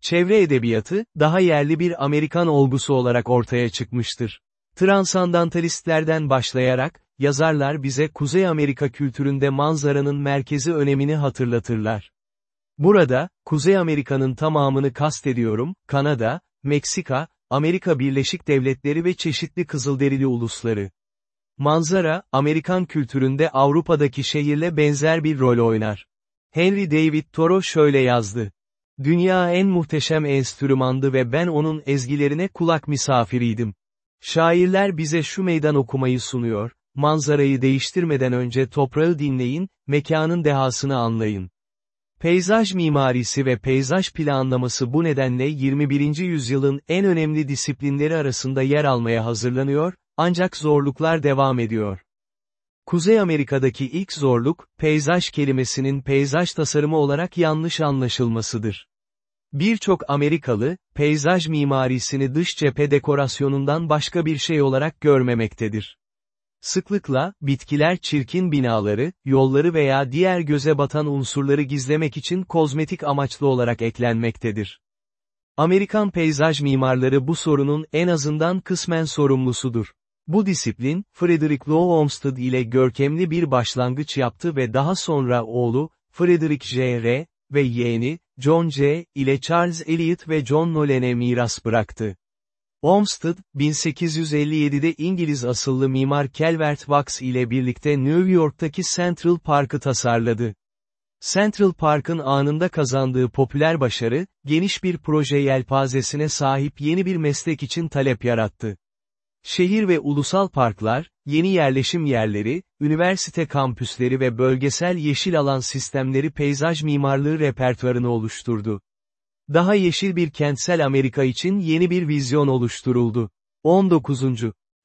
Çevre edebiyatı, daha yerli bir Amerikan olgusu olarak ortaya çıkmıştır. Transandantalistlerden başlayarak, yazarlar bize Kuzey Amerika kültüründe manzaranın merkezi önemini hatırlatırlar. Burada, Kuzey Amerika'nın tamamını kastediyorum, Kanada, Meksika, Amerika Birleşik Devletleri ve çeşitli Kızılderili ulusları. Manzara, Amerikan kültüründe Avrupa'daki şehirle benzer bir rol oynar. Henry David Thoreau şöyle yazdı. Dünya en muhteşem enstrümandı ve ben onun ezgilerine kulak misafiriydim. Şairler bize şu meydan okumayı sunuyor, manzarayı değiştirmeden önce toprağı dinleyin, mekanın dehasını anlayın. Peyzaj mimarisi ve peyzaj planlaması bu nedenle 21. yüzyılın en önemli disiplinleri arasında yer almaya hazırlanıyor, ancak zorluklar devam ediyor. Kuzey Amerika'daki ilk zorluk, peyzaj kelimesinin peyzaj tasarımı olarak yanlış anlaşılmasıdır. Birçok Amerikalı, peyzaj mimarisini dış cephe dekorasyonundan başka bir şey olarak görmemektedir. Sıklıkla, bitkiler çirkin binaları, yolları veya diğer göze batan unsurları gizlemek için kozmetik amaçlı olarak eklenmektedir. Amerikan peyzaj mimarları bu sorunun en azından kısmen sorumlusudur. Bu disiplin, Frederick Law Olmsted ile görkemli bir başlangıç yaptı ve daha sonra oğlu, Frederick J. R. ve yeğeni, John J. ile Charles Eliot ve John Nolan'e miras bıraktı. Olmsted, 1857'de İngiliz asıllı mimar Calvert Wax ile birlikte New York'taki Central Park'ı tasarladı. Central Park'ın anında kazandığı popüler başarı, geniş bir proje yelpazesine sahip yeni bir meslek için talep yarattı. Şehir ve ulusal parklar, yeni yerleşim yerleri, üniversite kampüsleri ve bölgesel yeşil alan sistemleri peyzaj mimarlığı repertuarını oluşturdu. Daha yeşil bir kentsel Amerika için yeni bir vizyon oluşturuldu. 19.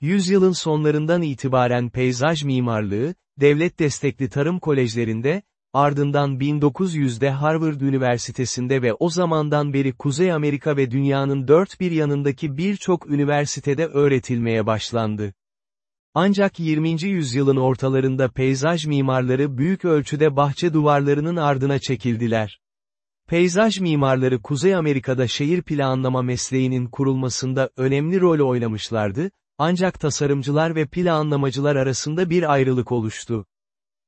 Yüzyılın sonlarından itibaren peyzaj mimarlığı, devlet destekli tarım kolejlerinde, ardından 1900'de Harvard Üniversitesi'nde ve o zamandan beri Kuzey Amerika ve dünyanın dört bir yanındaki birçok üniversitede öğretilmeye başlandı. Ancak 20. yüzyılın ortalarında peyzaj mimarları büyük ölçüde bahçe duvarlarının ardına çekildiler. Peyzaj mimarları Kuzey Amerika'da şehir planlama mesleğinin kurulmasında önemli rol oynamışlardı, ancak tasarımcılar ve planlamacılar arasında bir ayrılık oluştu.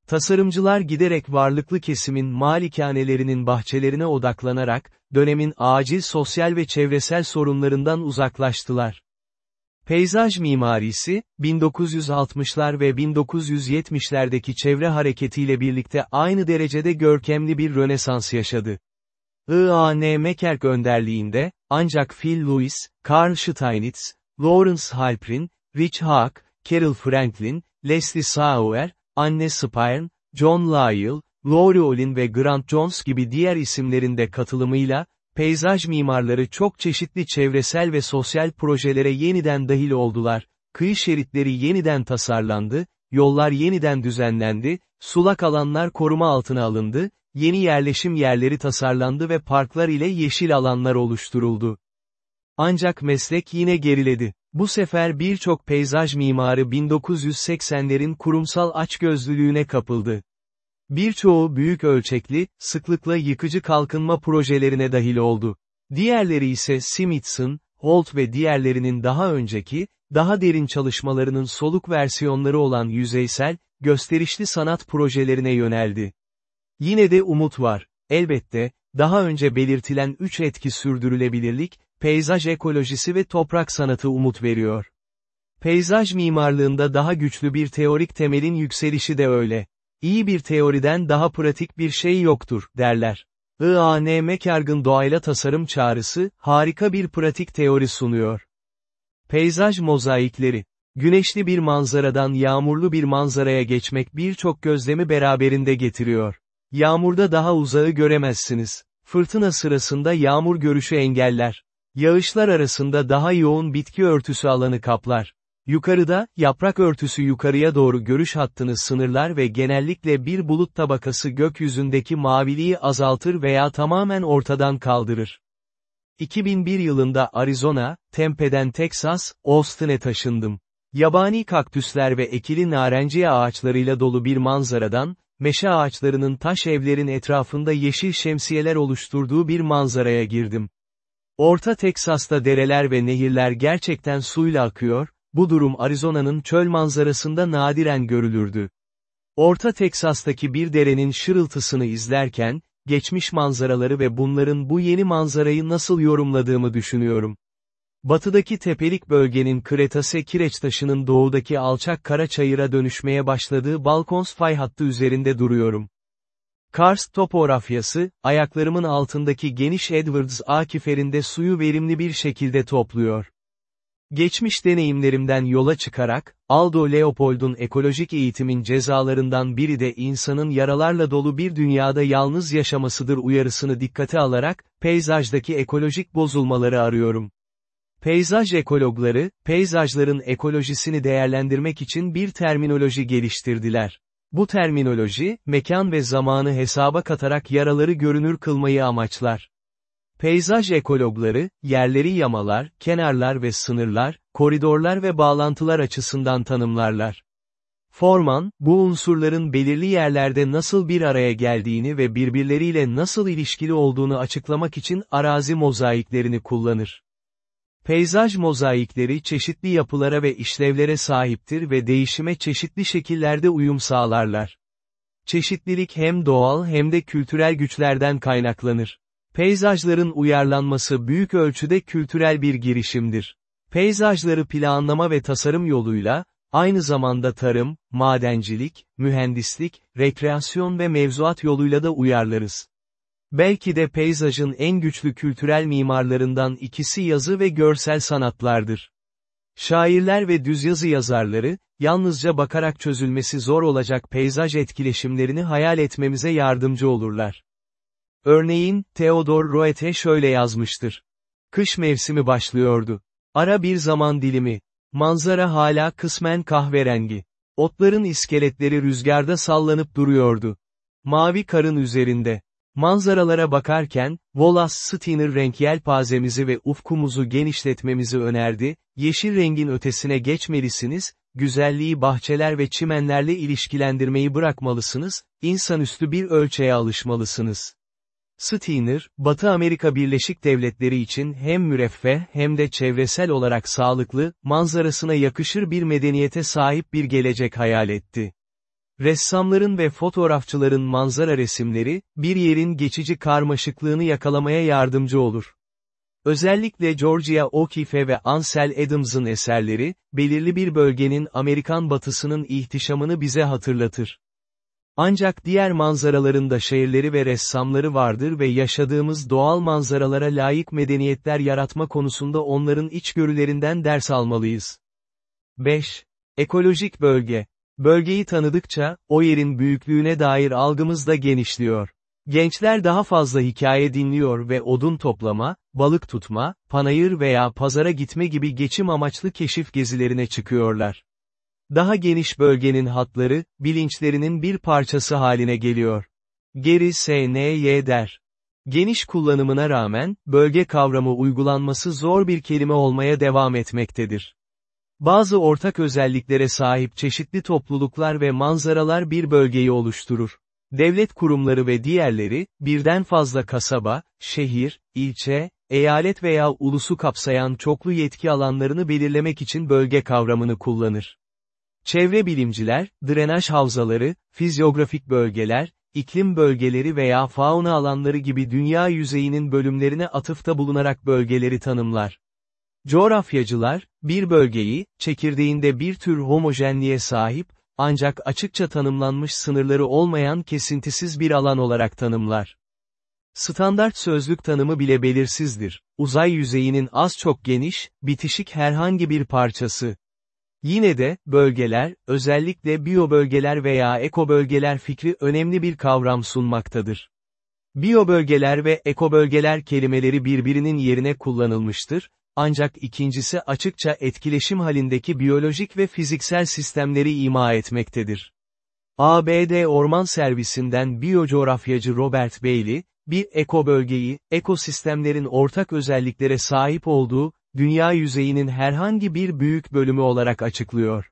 Tasarımcılar giderek varlıklı kesimin malikanelerinin bahçelerine odaklanarak, dönemin acil sosyal ve çevresel sorunlarından uzaklaştılar. Peyzaj mimarisi, 1960'lar ve 1970'lerdeki çevre hareketiyle birlikte aynı derecede görkemli bir rönesans yaşadı. I.A.N. Mekerk önderliğinde, ancak Phil Lewis, Karl Steinitz, Lawrence Halprin, Rich Haak, Carol Franklin, Leslie Sauer, Anne Spirn, John Lyell, Laurie Olin ve Grant Jones gibi diğer isimlerin de katılımıyla, peyzaj mimarları çok çeşitli çevresel ve sosyal projelere yeniden dahil oldular, kıyı şeritleri yeniden tasarlandı, yollar yeniden düzenlendi, sulak alanlar koruma altına alındı, yeni yerleşim yerleri tasarlandı ve parklar ile yeşil alanlar oluşturuldu. Ancak meslek yine geriledi. Bu sefer birçok peyzaj mimarı 1980'lerin kurumsal açgözlülüğüne kapıldı. Birçoğu büyük ölçekli, sıklıkla yıkıcı kalkınma projelerine dahil oldu. Diğerleri ise Smithson, Holt ve diğerlerinin daha önceki, daha derin çalışmalarının soluk versiyonları olan yüzeysel, gösterişli sanat projelerine yöneldi. Yine de umut var. Elbette, daha önce belirtilen üç etki sürdürülebilirlik, peyzaj ekolojisi ve toprak sanatı umut veriyor. Peyzaj mimarlığında daha güçlü bir teorik temelin yükselişi de öyle. İyi bir teoriden daha pratik bir şey yoktur, derler. I.A.N. McCargan doğayla tasarım çağrısı, harika bir pratik teori sunuyor. Peyzaj mozaikleri. Güneşli bir manzaradan yağmurlu bir manzaraya geçmek birçok gözlemi beraberinde getiriyor. Yağmurda daha uzağı göremezsiniz. Fırtına sırasında yağmur görüşü engeller. Yağışlar arasında daha yoğun bitki örtüsü alanı kaplar. Yukarıda, yaprak örtüsü yukarıya doğru görüş hattını sınırlar ve genellikle bir bulut tabakası gökyüzündeki maviliği azaltır veya tamamen ortadan kaldırır. 2001 yılında Arizona, Tempe'den Texas, Austin'e taşındım. Yabani kaktüsler ve ekili narenciye ağaçlarıyla dolu bir manzaradan, meşe ağaçlarının taş evlerin etrafında yeşil şemsiyeler oluşturduğu bir manzaraya girdim. Orta Teksas'ta dereler ve nehirler gerçekten suyla akıyor, bu durum Arizona'nın çöl manzarasında nadiren görülürdü. Orta Teksas'taki bir derenin şırıltısını izlerken, geçmiş manzaraları ve bunların bu yeni manzarayı nasıl yorumladığımı düşünüyorum. Batıdaki tepelik bölgenin Kretase kireç taşının doğudaki alçak kara çayıra dönüşmeye başladığı Balkons fay hattı üzerinde duruyorum. Karst topografyası, ayaklarımın altındaki geniş Edwards akiferinde suyu verimli bir şekilde topluyor. Geçmiş deneyimlerimden yola çıkarak, Aldo Leopold'un ekolojik eğitimin cezalarından biri de insanın yaralarla dolu bir dünyada yalnız yaşamasıdır uyarısını dikkate alarak, peyzajdaki ekolojik bozulmaları arıyorum. Peyzaj ekologları, peyzajların ekolojisini değerlendirmek için bir terminoloji geliştirdiler. Bu terminoloji, mekan ve zamanı hesaba katarak yaraları görünür kılmayı amaçlar. Peyzaj ekologları, yerleri yamalar, kenarlar ve sınırlar, koridorlar ve bağlantılar açısından tanımlarlar. Forman, bu unsurların belirli yerlerde nasıl bir araya geldiğini ve birbirleriyle nasıl ilişkili olduğunu açıklamak için arazi mozaiklerini kullanır. Peyzaj mozaikleri çeşitli yapılara ve işlevlere sahiptir ve değişime çeşitli şekillerde uyum sağlarlar. Çeşitlilik hem doğal hem de kültürel güçlerden kaynaklanır. Peyzajların uyarlanması büyük ölçüde kültürel bir girişimdir. Peyzajları planlama ve tasarım yoluyla, aynı zamanda tarım, madencilik, mühendislik, rekreasyon ve mevzuat yoluyla da uyarlarız. Belki de peyzajın en güçlü kültürel mimarlarından ikisi yazı ve görsel sanatlardır. Şairler ve düzyazı yazarları, yalnızca bakarak çözülmesi zor olacak peyzaj etkileşimlerini hayal etmemize yardımcı olurlar. Örneğin, Theodor Roete şöyle yazmıştır. Kış mevsimi başlıyordu. Ara bir zaman dilimi. Manzara hala kısmen kahverengi. Otların iskeletleri rüzgarda sallanıp duruyordu. Mavi karın üzerinde. Manzaralara bakarken, Wallace Steiner renk yelpazemizi ve ufkumuzu genişletmemizi önerdi, yeşil rengin ötesine geçmelisiniz, güzelliği bahçeler ve çimenlerle ilişkilendirmeyi bırakmalısınız, insanüstü bir ölçeğe alışmalısınız. Steiner, Batı Amerika Birleşik Devletleri için hem müreffeh hem de çevresel olarak sağlıklı, manzarasına yakışır bir medeniyete sahip bir gelecek hayal etti. Ressamların ve fotoğrafçıların manzara resimleri, bir yerin geçici karmaşıklığını yakalamaya yardımcı olur. Özellikle Georgia O'Keeffe ve Ansel Adams'ın eserleri, belirli bir bölgenin Amerikan batısının ihtişamını bize hatırlatır. Ancak diğer manzaraların da şehirleri ve ressamları vardır ve yaşadığımız doğal manzaralara layık medeniyetler yaratma konusunda onların içgörülerinden ders almalıyız. 5. Ekolojik bölge. Bölgeyi tanıdıkça, o yerin büyüklüğüne dair algımız da genişliyor. Gençler daha fazla hikaye dinliyor ve odun toplama, balık tutma, panayır veya pazara gitme gibi geçim amaçlı keşif gezilerine çıkıyorlar. Daha geniş bölgenin hatları, bilinçlerinin bir parçası haline geliyor. Geri SNY der. Geniş kullanımına rağmen, bölge kavramı uygulanması zor bir kelime olmaya devam etmektedir. Bazı ortak özelliklere sahip çeşitli topluluklar ve manzaralar bir bölgeyi oluşturur. Devlet kurumları ve diğerleri, birden fazla kasaba, şehir, ilçe, eyalet veya ulusu kapsayan çoklu yetki alanlarını belirlemek için bölge kavramını kullanır. Çevre bilimciler, drenaj havzaları, fizyografik bölgeler, iklim bölgeleri veya fauna alanları gibi dünya yüzeyinin bölümlerine atıfta bulunarak bölgeleri tanımlar. Coğrafyacılar, bir bölgeyi, çekirdeğinde bir tür homojenliğe sahip, ancak açıkça tanımlanmış sınırları olmayan kesintisiz bir alan olarak tanımlar. Standart sözlük tanımı bile belirsizdir. Uzay yüzeyinin az çok geniş, bitişik herhangi bir parçası. Yine de, bölgeler, özellikle biyobölgeler veya ekobölgeler fikri önemli bir kavram sunmaktadır. Biyobölgeler ve ekobölgeler kelimeleri birbirinin yerine kullanılmıştır, ancak ikincisi açıkça etkileşim halindeki biyolojik ve fiziksel sistemleri ima etmektedir. ABD Orman Servisinden biyocoğrafyacı Robert Bailey, bir ekobölgeyi, ekosistemlerin ortak özelliklere sahip olduğu, dünya yüzeyinin herhangi bir büyük bölümü olarak açıklıyor.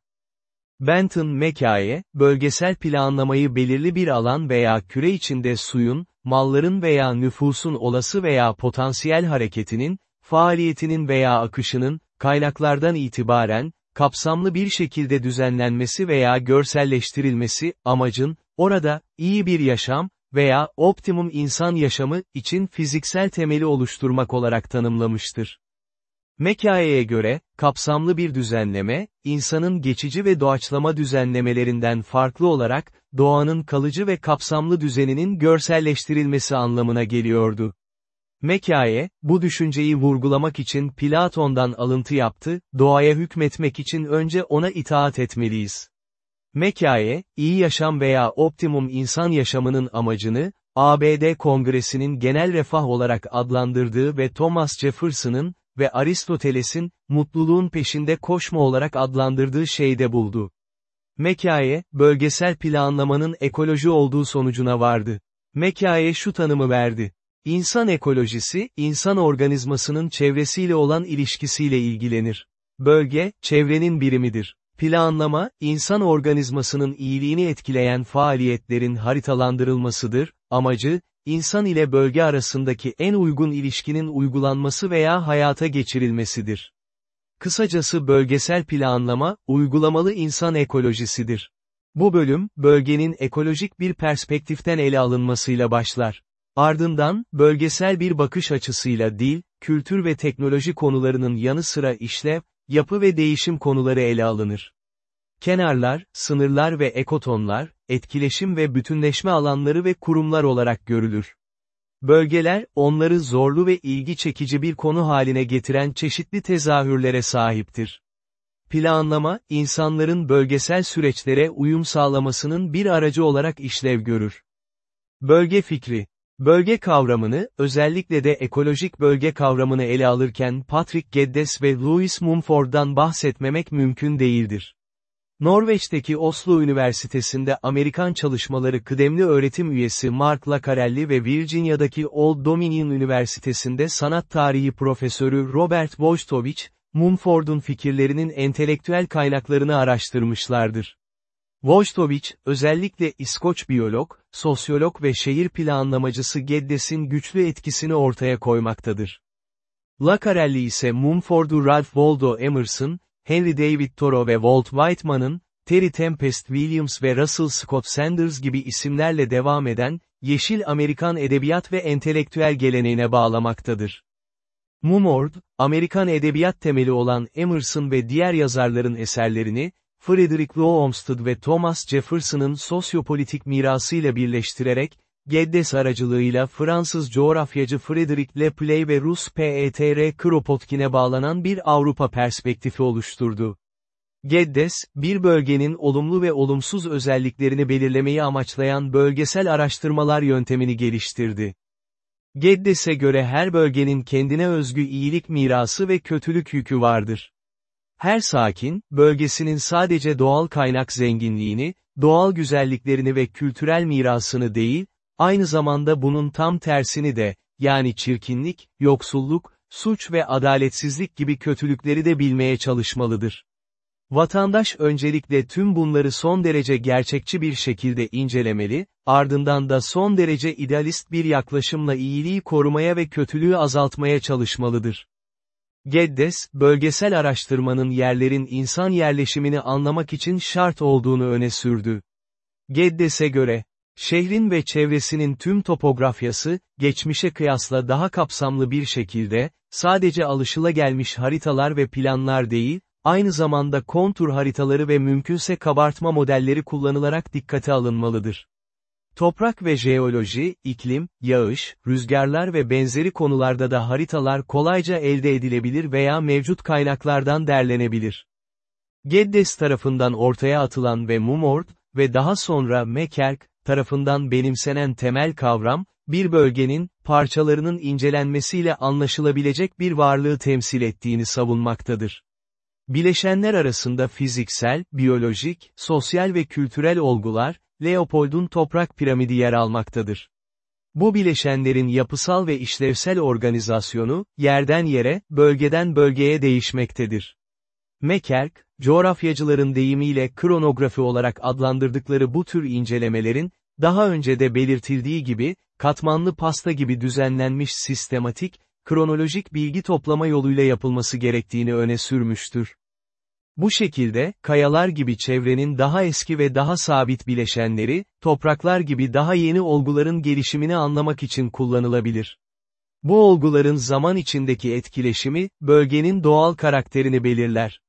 Benton Mekaye, bölgesel planlamayı belirli bir alan veya küre içinde suyun, malların veya nüfusun olası veya potansiyel hareketinin, faaliyetinin veya akışının, kaynaklardan itibaren, kapsamlı bir şekilde düzenlenmesi veya görselleştirilmesi, amacın, orada, iyi bir yaşam, veya optimum insan yaşamı için fiziksel temeli oluşturmak olarak tanımlamıştır. Mekaye'ye göre, kapsamlı bir düzenleme, insanın geçici ve doğaçlama düzenlemelerinden farklı olarak, doğanın kalıcı ve kapsamlı düzeninin görselleştirilmesi anlamına geliyordu. Mekaye, bu düşünceyi vurgulamak için Platon'dan alıntı yaptı, doğaya hükmetmek için önce ona itaat etmeliyiz. Mekaye, iyi yaşam veya optimum insan yaşamının amacını, ABD Kongresi'nin genel refah olarak adlandırdığı ve Thomas Jefferson'ın, ve Aristoteles'in, mutluluğun peşinde koşma olarak adlandırdığı şeyde buldu. Mekaye, bölgesel planlamanın ekoloji olduğu sonucuna vardı. Mekaye şu tanımı verdi. İnsan ekolojisi, insan organizmasının çevresiyle olan ilişkisiyle ilgilenir. Bölge, çevrenin birimidir. Planlama, insan organizmasının iyiliğini etkileyen faaliyetlerin haritalandırılmasıdır, amacı, insan ile bölge arasındaki en uygun ilişkinin uygulanması veya hayata geçirilmesidir. Kısacası bölgesel planlama, uygulamalı insan ekolojisidir. Bu bölüm, bölgenin ekolojik bir perspektiften ele alınmasıyla başlar. Ardından, bölgesel bir bakış açısıyla dil, kültür ve teknoloji konularının yanı sıra işlev, yapı ve değişim konuları ele alınır. Kenarlar, sınırlar ve ekotonlar, etkileşim ve bütünleşme alanları ve kurumlar olarak görülür. Bölgeler, onları zorlu ve ilgi çekici bir konu haline getiren çeşitli tezahürlere sahiptir. Planlama, insanların bölgesel süreçlere uyum sağlamasının bir aracı olarak işlev görür. Bölge fikri Bölge kavramını, özellikle de ekolojik bölge kavramını ele alırken Patrick Geddes ve Louis Mumford'dan bahsetmemek mümkün değildir. Norveç'teki Oslo Üniversitesi'nde Amerikan çalışmaları kıdemli öğretim üyesi Mark Lacarelli ve Virginia'daki Old Dominion Üniversitesi'nde sanat tarihi profesörü Robert Wojtowicz, Mumford'un fikirlerinin entelektüel kaynaklarını araştırmışlardır. Wojtowicz, özellikle İskoç biyolog, sosyolog ve şehir planlamacısı Geddes'in güçlü etkisini ortaya koymaktadır. Lacarelli ise Mumford'u Ralph Waldo Emerson, Henry David Thoreau ve Walt Whitman'ın, Terry Tempest Williams ve Russell Scott Sanders gibi isimlerle devam eden, Yeşil Amerikan edebiyat ve entelektüel geleneğine bağlamaktadır. Mumford, Amerikan edebiyat temeli olan Emerson ve diğer yazarların eserlerini, Frederick Law Olmsted ve Thomas Jefferson'ın sosyopolitik mirasıyla birleştirerek, Geddes aracılığıyla Fransız coğrafyacı Frederick Lepley ve Rus P.E.T.R. Kropotkin'e bağlanan bir Avrupa perspektifi oluşturdu. Geddes, bir bölgenin olumlu ve olumsuz özelliklerini belirlemeyi amaçlayan bölgesel araştırmalar yöntemini geliştirdi. Geddes'e göre her bölgenin kendine özgü iyilik mirası ve kötülük yükü vardır. Her sakin, bölgesinin sadece doğal kaynak zenginliğini, doğal güzelliklerini ve kültürel mirasını değil, aynı zamanda bunun tam tersini de, yani çirkinlik, yoksulluk, suç ve adaletsizlik gibi kötülükleri de bilmeye çalışmalıdır. Vatandaş öncelikle tüm bunları son derece gerçekçi bir şekilde incelemeli, ardından da son derece idealist bir yaklaşımla iyiliği korumaya ve kötülüğü azaltmaya çalışmalıdır. Geddes, bölgesel araştırmanın yerlerin insan yerleşimini anlamak için şart olduğunu öne sürdü. Geddes'e göre, şehrin ve çevresinin tüm topografyası, geçmişe kıyasla daha kapsamlı bir şekilde, sadece alışılagelmiş haritalar ve planlar değil, aynı zamanda kontur haritaları ve mümkünse kabartma modelleri kullanılarak dikkate alınmalıdır. Toprak ve jeoloji, iklim, yağış, rüzgarlar ve benzeri konularda da haritalar kolayca elde edilebilir veya mevcut kaynaklardan derlenebilir. Geddes tarafından ortaya atılan ve Mumord ve daha sonra Mekerk tarafından benimsenen temel kavram, bir bölgenin, parçalarının incelenmesiyle anlaşılabilecek bir varlığı temsil ettiğini savunmaktadır. Bileşenler arasında fiziksel, biyolojik, sosyal ve kültürel olgular, Leopold'un toprak piramidi yer almaktadır. Bu bileşenlerin yapısal ve işlevsel organizasyonu, yerden yere, bölgeden bölgeye değişmektedir. Mekerk, coğrafyacıların deyimiyle kronografi olarak adlandırdıkları bu tür incelemelerin, daha önce de belirtildiği gibi, katmanlı pasta gibi düzenlenmiş sistematik, kronolojik bilgi toplama yoluyla yapılması gerektiğini öne sürmüştür. Bu şekilde, kayalar gibi çevrenin daha eski ve daha sabit bileşenleri, topraklar gibi daha yeni olguların gelişimini anlamak için kullanılabilir. Bu olguların zaman içindeki etkileşimi, bölgenin doğal karakterini belirler.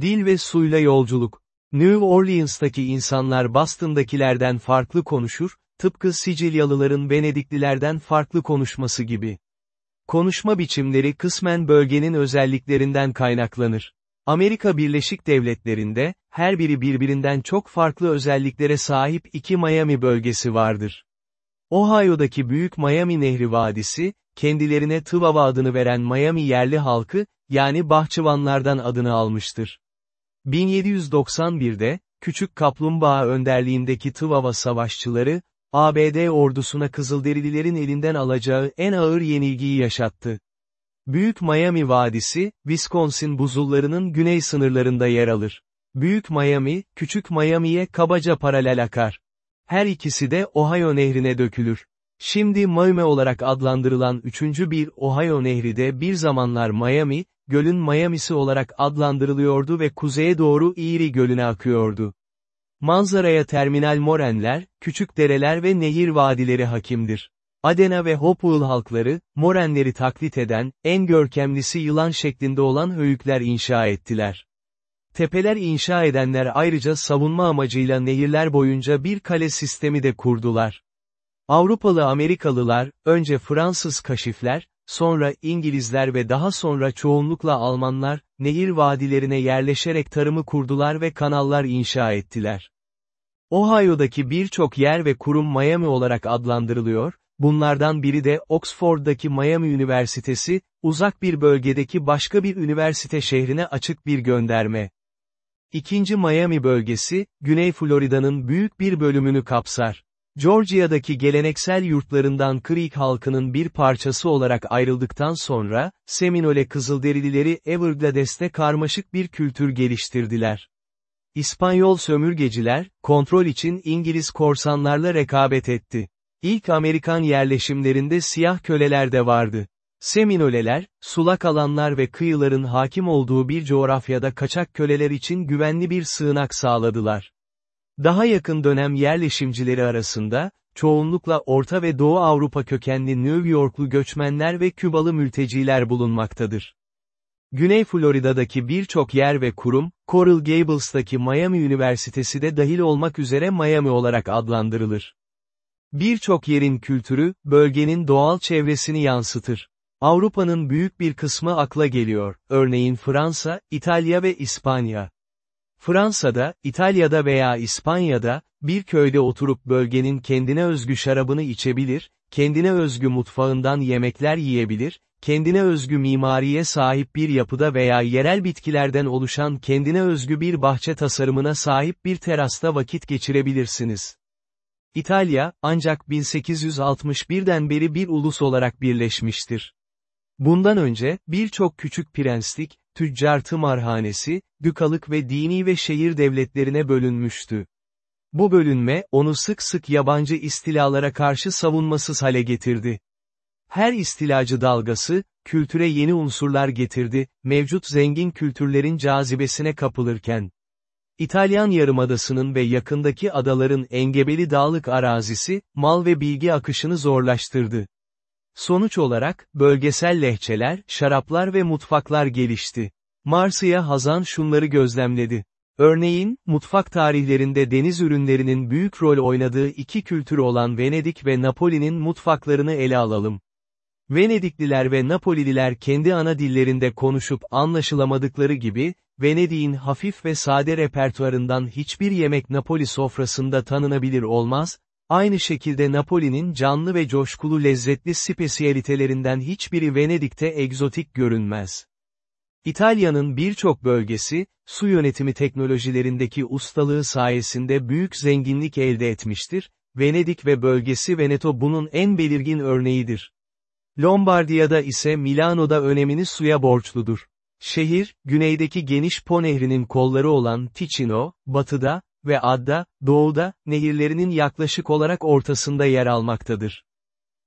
Dil ve suyla yolculuk. New Orleans'taki insanlar Boston'dakilerden farklı konuşur, tıpkı Sicilyalıların Venediklilerden farklı konuşması gibi. Konuşma biçimleri kısmen bölgenin özelliklerinden kaynaklanır. Amerika Birleşik Devletleri'nde, her biri birbirinden çok farklı özelliklere sahip iki Miami bölgesi vardır. Ohio'daki Büyük Miami Nehri Vadisi, kendilerine Tıvava adını veren Miami yerli halkı, yani bahçıvanlardan adını almıştır. 1791'de, Küçük Kaplumbağa önderliğindeki Tıvava savaşçıları, ABD ordusuna Kızılderililerin elinden alacağı en ağır yenilgiyi yaşattı. Büyük Miami Vadisi, Wisconsin buzullarının güney sınırlarında yer alır. Büyük Miami, Küçük Miami'ye kabaca paralel akar. Her ikisi de Ohio Nehri'ne dökülür. Şimdi Miami olarak adlandırılan üçüncü bir Ohio Nehri de bir zamanlar Miami, gölün Miami'si olarak adlandırılıyordu ve kuzeye doğru Erie Gölü'ne akıyordu. Manzaraya terminal morenler, küçük dereler ve nehir vadileri hakimdir. Adena ve Hopewell halkları, morenleri taklit eden, en görkemlisi yılan şeklinde olan höyükler inşa ettiler. Tepeler inşa edenler ayrıca savunma amacıyla nehirler boyunca bir kale sistemi de kurdular. Avrupalı Amerikalılar, önce Fransız kaşifler, sonra İngilizler ve daha sonra çoğunlukla Almanlar, nehir vadilerine yerleşerek tarımı kurdular ve kanallar inşa ettiler. Ohio'daki birçok yer ve kurum Miami olarak adlandırılıyor, bunlardan biri de Oxford'daki Miami Üniversitesi, uzak bir bölgedeki başka bir üniversite şehrine açık bir gönderme. İkinci Miami bölgesi, Güney Florida'nın büyük bir bölümünü kapsar. Georgia'daki geleneksel yurtlarından Creek halkının bir parçası olarak ayrıldıktan sonra, Seminole Kızılderilileri Everglades'te karmaşık bir kültür geliştirdiler. İspanyol sömürgeciler, kontrol için İngiliz korsanlarla rekabet etti. İlk Amerikan yerleşimlerinde siyah köleler de vardı. Seminoleler, sulak alanlar ve kıyıların hakim olduğu bir coğrafyada kaçak köleler için güvenli bir sığınak sağladılar. Daha yakın dönem yerleşimcileri arasında, çoğunlukla Orta ve Doğu Avrupa kökenli New Yorklu göçmenler ve Kübalı mülteciler bulunmaktadır. Güney Florida'daki birçok yer ve kurum, Coral Gables'taki Miami Üniversitesi de dahil olmak üzere Miami olarak adlandırılır. Birçok yerin kültürü, bölgenin doğal çevresini yansıtır. Avrupa'nın büyük bir kısmı akla geliyor, örneğin Fransa, İtalya ve İspanya. Fransa'da, İtalya'da veya İspanya'da, bir köyde oturup bölgenin kendine özgü şarabını içebilir, kendine özgü mutfağından yemekler yiyebilir, kendine özgü mimariye sahip bir yapıda veya yerel bitkilerden oluşan kendine özgü bir bahçe tasarımına sahip bir terasta vakit geçirebilirsiniz. İtalya, ancak 1861'den beri bir ulus olarak birleşmiştir. Bundan önce, birçok küçük prenslik, tüccar tımarhanesi, dükalık ve dini ve şehir devletlerine bölünmüştü. Bu bölünme, onu sık sık yabancı istilalara karşı savunmasız hale getirdi. Her istilacı dalgası, kültüre yeni unsurlar getirdi, mevcut zengin kültürlerin cazibesine kapılırken. İtalyan Yarımadası'nın ve yakındaki adaların engebeli dağlık arazisi, mal ve bilgi akışını zorlaştırdı. Sonuç olarak, bölgesel lehçeler, şaraplar ve mutfaklar gelişti. Marsiya Hazan şunları gözlemledi. Örneğin, mutfak tarihlerinde deniz ürünlerinin büyük rol oynadığı iki kültür olan Venedik ve Napoli'nin mutfaklarını ele alalım. Venedikliler ve Napolililer kendi ana dillerinde konuşup anlaşılamadıkları gibi, Venedik'in hafif ve sade repertuarından hiçbir yemek Napoli sofrasında tanınabilir olmaz, aynı şekilde Napoli'nin canlı ve coşkulu lezzetli spesiyalitelerinden hiçbiri Venedik'te egzotik görünmez. İtalya'nın birçok bölgesi, su yönetimi teknolojilerindeki ustalığı sayesinde büyük zenginlik elde etmiştir, Venedik ve bölgesi Veneto bunun en belirgin örneğidir. Lombardiya'da ise Milano'da önemini suya borçludur. Şehir, güneydeki geniş Po nehrinin kolları olan Ticino, batıda ve Adda, doğuda, nehirlerinin yaklaşık olarak ortasında yer almaktadır.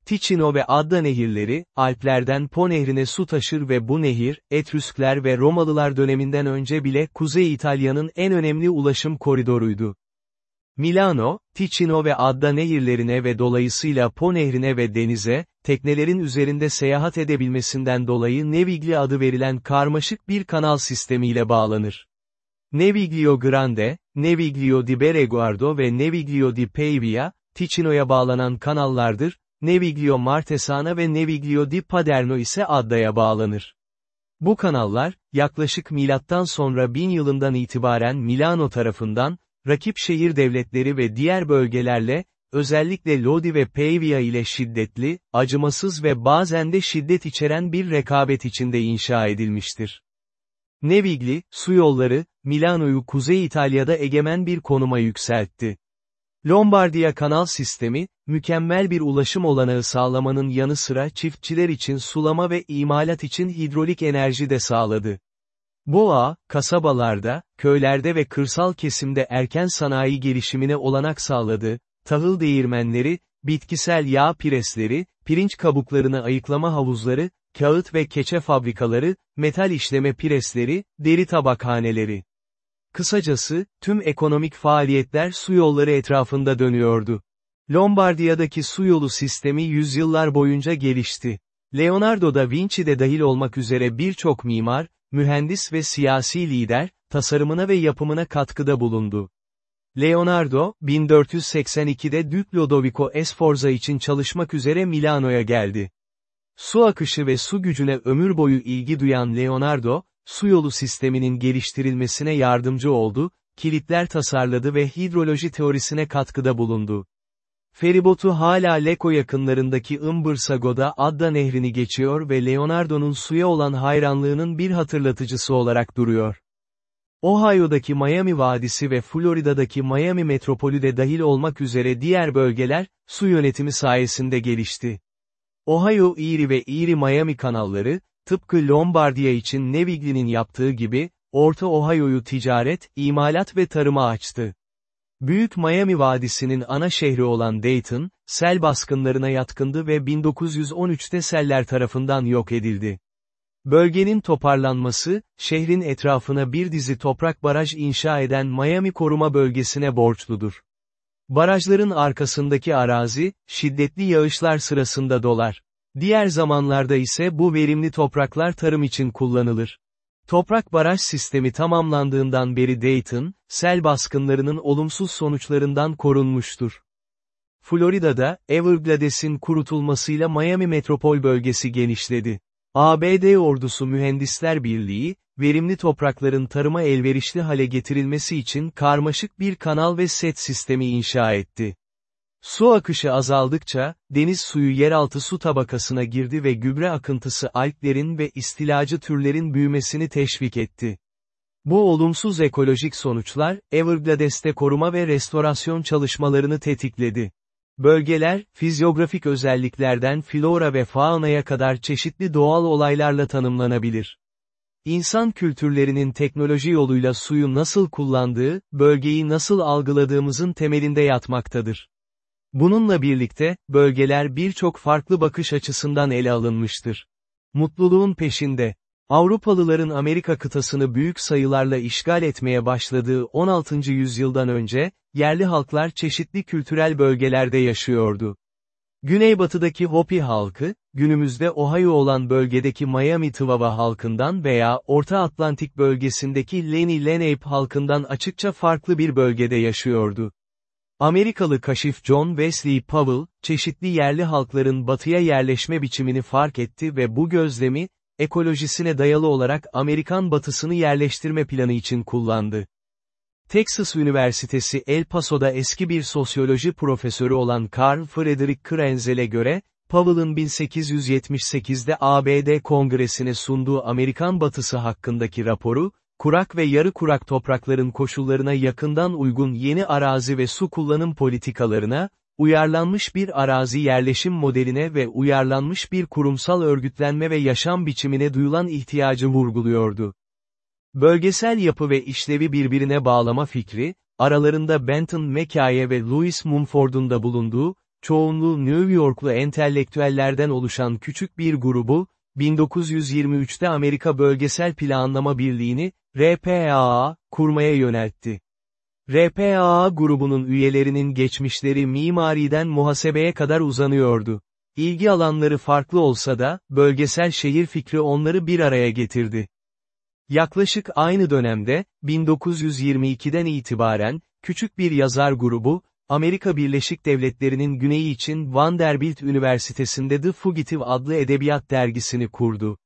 Ticino ve Adda nehirleri, Alplerden Po nehrine su taşır ve bu nehir, Etrüskler ve Romalılar döneminden önce bile Kuzey İtalya'nın en önemli ulaşım koridoruydu. Milano, Ticino ve Adda nehirlerine ve dolayısıyla Po nehrine ve denize, teknelerin üzerinde seyahat edebilmesinden dolayı Nevigli adı verilen karmaşık bir kanal sistemiyle bağlanır. Neviglio Grande, Neviglio di Bereguardo ve Neviglio di Pavia, Ticino'ya bağlanan kanallardır, Neviglio Martesana ve Neviglio di Paderno ise Adda'ya bağlanır. Bu kanallar, yaklaşık milattan sonra 1000 yılından itibaren Milano tarafından, rakip şehir devletleri ve diğer bölgelerle, özellikle Lodi ve Pavia ile şiddetli, acımasız ve bazen de şiddet içeren bir rekabet içinde inşa edilmiştir. Nevigli, su yolları, Milano'yu Kuzey İtalya'da egemen bir konuma yükseltti. Lombardiya kanal sistemi, mükemmel bir ulaşım olanağı sağlamanın yanı sıra çiftçiler için sulama ve imalat için hidrolik enerji de sağladı. Bu ağ, kasabalarda, köylerde ve kırsal kesimde erken sanayi gelişimine olanak sağladı, tahıl değirmenleri, bitkisel yağ presleri, pirinç kabuklarını ayıklama havuzları, kağıt ve keçe fabrikaları, metal işleme presleri, deri tabakhaneleri. Kısacası, tüm ekonomik faaliyetler su yolları etrafında dönüyordu. Lombardiya'daki su yolu sistemi yüzyıllar boyunca gelişti. Leonardo da Vinci de dahil olmak üzere birçok mimar, mühendis ve siyasi lider, tasarımına ve yapımına katkıda bulundu. Leonardo, 1482'de Duke Lodovico Sforza için çalışmak üzere Milano'ya geldi. Su akışı ve su gücüne ömür boyu ilgi duyan Leonardo, su yolu sisteminin geliştirilmesine yardımcı oldu, kilitler tasarladı ve hidroloji teorisine katkıda bulundu. Feribotu hala Leko yakınlarındaki Imbırsago'da Adda nehrini geçiyor ve Leonardo'nun suya olan hayranlığının bir hatırlatıcısı olarak duruyor. Ohio'daki Miami Vadisi ve Florida'daki Miami metropolü de dahil olmak üzere diğer bölgeler, su yönetimi sayesinde gelişti. Ohio Erie ve Erie Miami kanalları, tıpkı Lombardiya için Nevigli'nin yaptığı gibi, Orta Ohio'yu ticaret, imalat ve tarıma açtı. Büyük Miami Vadisi'nin ana şehri olan Dayton, sel baskınlarına yatkındı ve 1913'te seller tarafından yok edildi. Bölgenin toparlanması, şehrin etrafına bir dizi toprak baraj inşa eden Miami Koruma Bölgesi'ne borçludur. Barajların arkasındaki arazi, şiddetli yağışlar sırasında dolar. Diğer zamanlarda ise bu verimli topraklar tarım için kullanılır. Toprak baraj sistemi tamamlandığından beri Dayton, sel baskınlarının olumsuz sonuçlarından korunmuştur. Florida'da, Everglades'in kurutulmasıyla Miami metropol bölgesi genişledi. ABD Ordusu Mühendisler Birliği, verimli toprakların tarıma elverişli hale getirilmesi için karmaşık bir kanal ve set sistemi inşa etti. Su akışı azaldıkça, deniz suyu yeraltı su tabakasına girdi ve gübre akıntısı alglerin ve istilacı türlerin büyümesini teşvik etti. Bu olumsuz ekolojik sonuçlar, Everglades'te koruma ve restorasyon çalışmalarını tetikledi. Bölgeler, fizyografik özelliklerden flora ve faunaya kadar çeşitli doğal olaylarla tanımlanabilir. İnsan kültürlerinin teknoloji yoluyla suyu nasıl kullandığı, bölgeyi nasıl algıladığımızın temelinde yatmaktadır. Bununla birlikte, bölgeler birçok farklı bakış açısından ele alınmıştır. Mutluluğun peşinde, Avrupalıların Amerika kıtasını büyük sayılarla işgal etmeye başladığı 16. yüzyıldan önce, yerli halklar çeşitli kültürel bölgelerde yaşıyordu. Güneybatıdaki Hopi halkı, günümüzde Ohio olan bölgedeki Miami Tıvava halkından veya Orta Atlantik bölgesindeki Lenni Lenape halkından açıkça farklı bir bölgede yaşıyordu. Amerikalı kaşif John Wesley Powell, çeşitli yerli halkların batıya yerleşme biçimini fark etti ve bu gözlemi, ekolojisine dayalı olarak Amerikan batısını yerleştirme planı için kullandı. Texas Üniversitesi El Paso'da eski bir sosyoloji profesörü olan Carl Frederick Krenzel'e göre, Powell'ın 1878'de ABD Kongresi'ne sunduğu Amerikan batısı hakkındaki raporu, kurak ve yarı kurak toprakların koşullarına yakından uygun yeni arazi ve su kullanım politikalarına, uyarlanmış bir arazi yerleşim modeline ve uyarlanmış bir kurumsal örgütlenme ve yaşam biçimine duyulan ihtiyacı vurguluyordu. Bölgesel yapı ve işlevi birbirine bağlama fikri, aralarında Benton McKay ve Louis Mumford'un da bulunduğu, çoğunluğu New Yorklu entelektüellerden oluşan küçük bir grubu, 1923'te Amerika Bölgesel Planlama Birliği'ni, RPAA, kurmaya yöneltti. RPAA grubunun üyelerinin geçmişleri mimariden muhasebeye kadar uzanıyordu. İlgi alanları farklı olsa da, bölgesel şehir fikri onları bir araya getirdi. Yaklaşık aynı dönemde, 1922'den itibaren, küçük bir yazar grubu, Amerika Birleşik Devletleri'nin güneyi için Vanderbilt Üniversitesi'nde The Fugitive adlı edebiyat dergisini kurdu.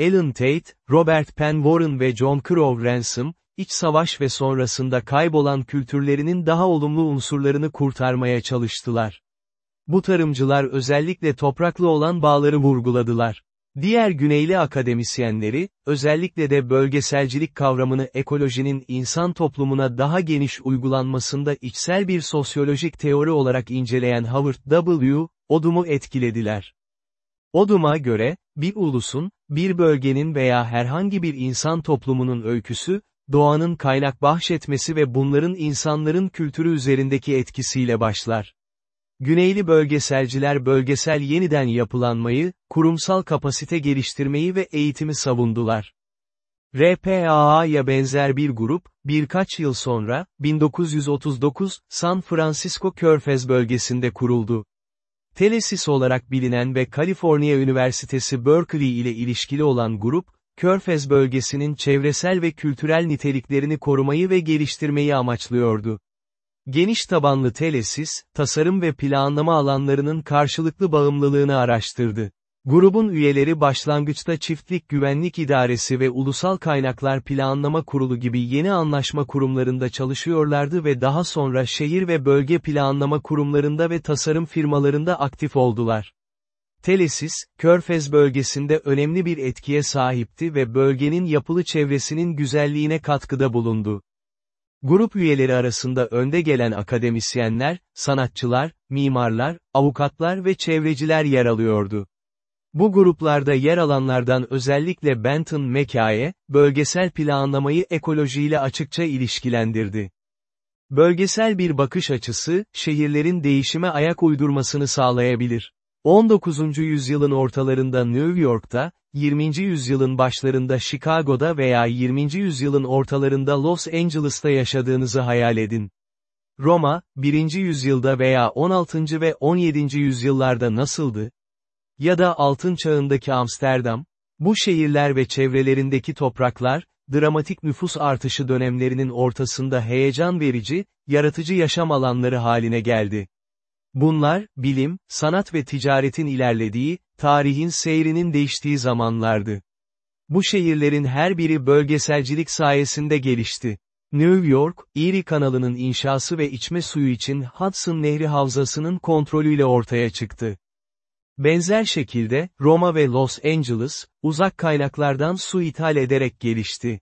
Alan Tate, Robert Penn Warren ve John Crow Ransom, iç savaş ve sonrasında kaybolan kültürlerinin daha olumlu unsurlarını kurtarmaya çalıştılar. Bu tarımcılar özellikle topraklı olan bağları vurguladılar. Diğer Güneyli akademisyenleri, özellikle de bölgeselcilik kavramını ekolojinin insan toplumuna daha geniş uygulanmasında içsel bir sosyolojik teori olarak inceleyen Howard W. Odum'u etkilediler. Odum'a göre, bir ulusun, bir bölgenin veya herhangi bir insan toplumunun öyküsü, doğanın kaynak bahşetmesi ve bunların insanların kültürü üzerindeki etkisiyle başlar. Güneyli bölgeselciler bölgesel yeniden yapılanmayı, kurumsal kapasite geliştirmeyi ve eğitimi savundular. RPAA'ya benzer bir grup, birkaç yıl sonra, 1939, San Francisco Körfez bölgesinde kuruldu. Telesis olarak bilinen ve Kaliforniya Üniversitesi Berkeley ile ilişkili olan grup, Körfez bölgesinin çevresel ve kültürel niteliklerini korumayı ve geliştirmeyi amaçlıyordu. Geniş tabanlı telesis, tasarım ve planlama alanlarının karşılıklı bağımlılığını araştırdı. Grubun üyeleri başlangıçta Çiftlik Güvenlik İdaresi ve Ulusal Kaynaklar Planlama Kurulu gibi yeni anlaşma kurumlarında çalışıyorlardı ve daha sonra şehir ve bölge planlama kurumlarında ve tasarım firmalarında aktif oldular. Telesis, Körfez bölgesinde önemli bir etkiye sahipti ve bölgenin yapılı çevresinin güzelliğine katkıda bulundu. Grup üyeleri arasında önde gelen akademisyenler, sanatçılar, mimarlar, avukatlar ve çevreciler yer alıyordu. Bu gruplarda yer alanlardan özellikle Benton McKay, bölgesel planlamayı ekolojiyle açıkça ilişkilendirdi. Bölgesel bir bakış açısı, şehirlerin değişime ayak uydurmasını sağlayabilir. 19. yüzyılın ortalarında New York'ta, 20. yüzyılın başlarında Chicago'da veya 20. yüzyılın ortalarında Los Angeles'ta yaşadığınızı hayal edin. Roma, 1. yüzyılda veya 16. ve 17. yüzyıllarda nasıldı? Ya da Altın Çağındaki Amsterdam, bu şehirler ve çevrelerindeki topraklar, dramatik nüfus artışı dönemlerinin ortasında heyecan verici, yaratıcı yaşam alanları haline geldi. Bunlar, bilim, sanat ve ticaretin ilerlediği, tarihin seyrinin değiştiği zamanlardı. Bu şehirlerin her biri bölgeselcilik sayesinde gelişti. New York, Erie kanalının inşası ve içme suyu için Hudson Nehri Havzası'nın kontrolüyle ortaya çıktı. Benzer şekilde, Roma ve Los Angeles, uzak kaynaklardan su ithal ederek gelişti.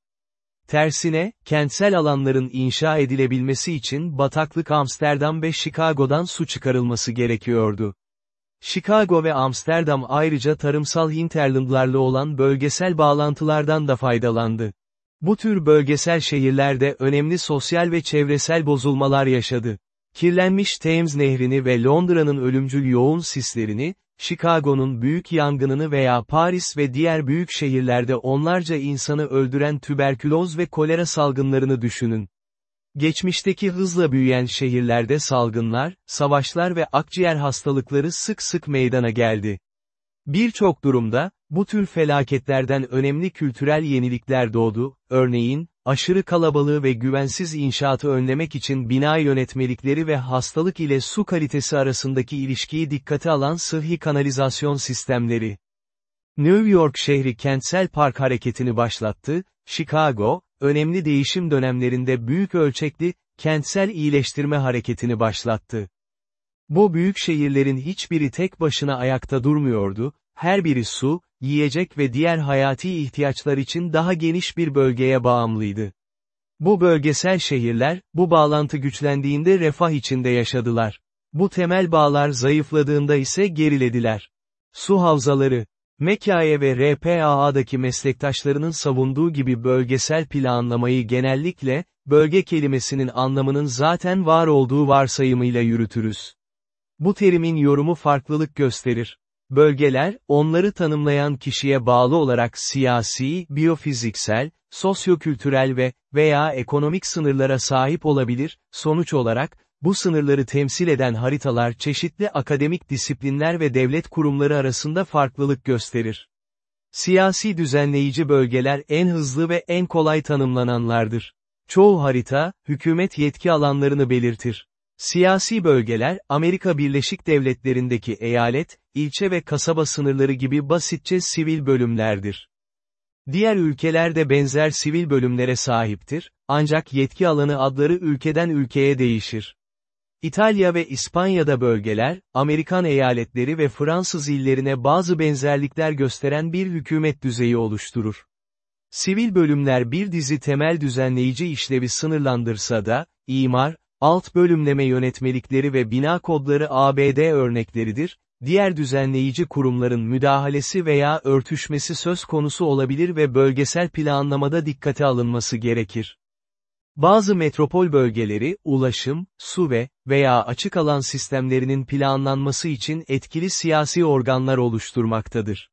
Tersine, kentsel alanların inşa edilebilmesi için bataklık Amsterdam ve Chicago'dan su çıkarılması gerekiyordu. Chicago ve Amsterdam ayrıca tarımsal hinterlandlarla olan bölgesel bağlantılardan da faydalandı. Bu tür bölgesel şehirlerde önemli sosyal ve çevresel bozulmalar yaşadı. Kirlenmiş Thames Nehri'ni ve Londra'nın ölümcül yoğun sislerini, Chicago'nun büyük yangınını veya Paris ve diğer büyük şehirlerde onlarca insanı öldüren tüberküloz ve kolera salgınlarını düşünün. Geçmişteki hızla büyüyen şehirlerde salgınlar, savaşlar ve akciğer hastalıkları sık sık meydana geldi. Birçok durumda, bu tür felaketlerden önemli kültürel yenilikler doğdu, örneğin, aşırı kalabalığı ve güvensiz inşaatı önlemek için bina yönetmelikleri ve hastalık ile su kalitesi arasındaki ilişkiyi dikkate alan sıhhi kanalizasyon sistemleri. New York şehri kentsel park hareketini başlattı, Chicago, önemli değişim dönemlerinde büyük ölçekli, kentsel iyileştirme hareketini başlattı. Bu büyük şehirlerin hiçbiri tek başına ayakta durmuyordu, her biri su, yiyecek ve diğer hayati ihtiyaçlar için daha geniş bir bölgeye bağımlıydı. Bu bölgesel şehirler, bu bağlantı güçlendiğinde refah içinde yaşadılar. Bu temel bağlar zayıfladığında ise gerilediler. Su havzaları, Mekaye ve RPAA'daki meslektaşlarının savunduğu gibi bölgesel planlamayı genellikle, bölge kelimesinin anlamının zaten var olduğu varsayımıyla yürütürüz. Bu terimin yorumu farklılık gösterir. Bölgeler, onları tanımlayan kişiye bağlı olarak siyasi, biyofiziksel, sosyokültürel ve veya ekonomik sınırlara sahip olabilir, sonuç olarak, bu sınırları temsil eden haritalar çeşitli akademik disiplinler ve devlet kurumları arasında farklılık gösterir. Siyasi düzenleyici bölgeler en hızlı ve en kolay tanımlananlardır. Çoğu harita, hükümet yetki alanlarını belirtir. Siyasi bölgeler, Amerika Birleşik Devletleri'ndeki eyalet, ilçe ve kasaba sınırları gibi basitçe sivil bölümlerdir. Diğer ülkeler de benzer sivil bölümlere sahiptir, ancak yetki alanı adları ülkeden ülkeye değişir. İtalya ve İspanya'da bölgeler, Amerikan eyaletleri ve Fransız illerine bazı benzerlikler gösteren bir hükümet düzeyi oluşturur. Sivil bölümler bir dizi temel düzenleyici işlevi sınırlandırsa da, imar, alt bölümleme yönetmelikleri ve bina kodları ABD örnekleridir, diğer düzenleyici kurumların müdahalesi veya örtüşmesi söz konusu olabilir ve bölgesel planlamada dikkate alınması gerekir. Bazı metropol bölgeleri, ulaşım, su ve veya açık alan sistemlerinin planlanması için etkili siyasi organlar oluşturmaktadır.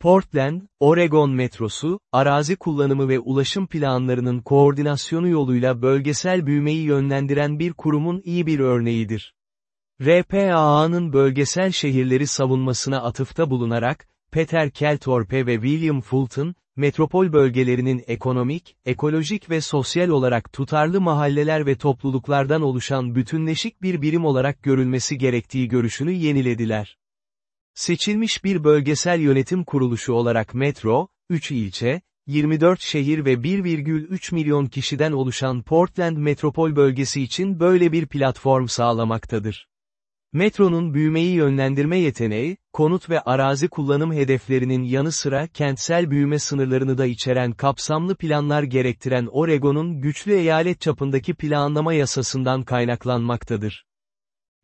Portland, Oregon metrosu, arazi kullanımı ve ulaşım planlarının koordinasyonu yoluyla bölgesel büyümeyi yönlendiren bir kurumun iyi bir örneğidir. RPAA'nın bölgesel şehirleri savunmasına atıfta bulunarak, Peter Keltorpe ve William Fulton, metropol bölgelerinin ekonomik, ekolojik ve sosyal olarak tutarlı mahalleler ve topluluklardan oluşan bütünleşik bir birim olarak görülmesi gerektiği görüşünü yenilediler. Seçilmiş bir bölgesel yönetim kuruluşu olarak metro, 3 ilçe, 24 şehir ve 1,3 milyon kişiden oluşan Portland metropol bölgesi için böyle bir platform sağlamaktadır. Metronun büyümeyi yönlendirme yeteneği, konut ve arazi kullanım hedeflerinin yanı sıra kentsel büyüme sınırlarını da içeren kapsamlı planlar gerektiren Oregon'un güçlü eyalet çapındaki planlama yasasından kaynaklanmaktadır.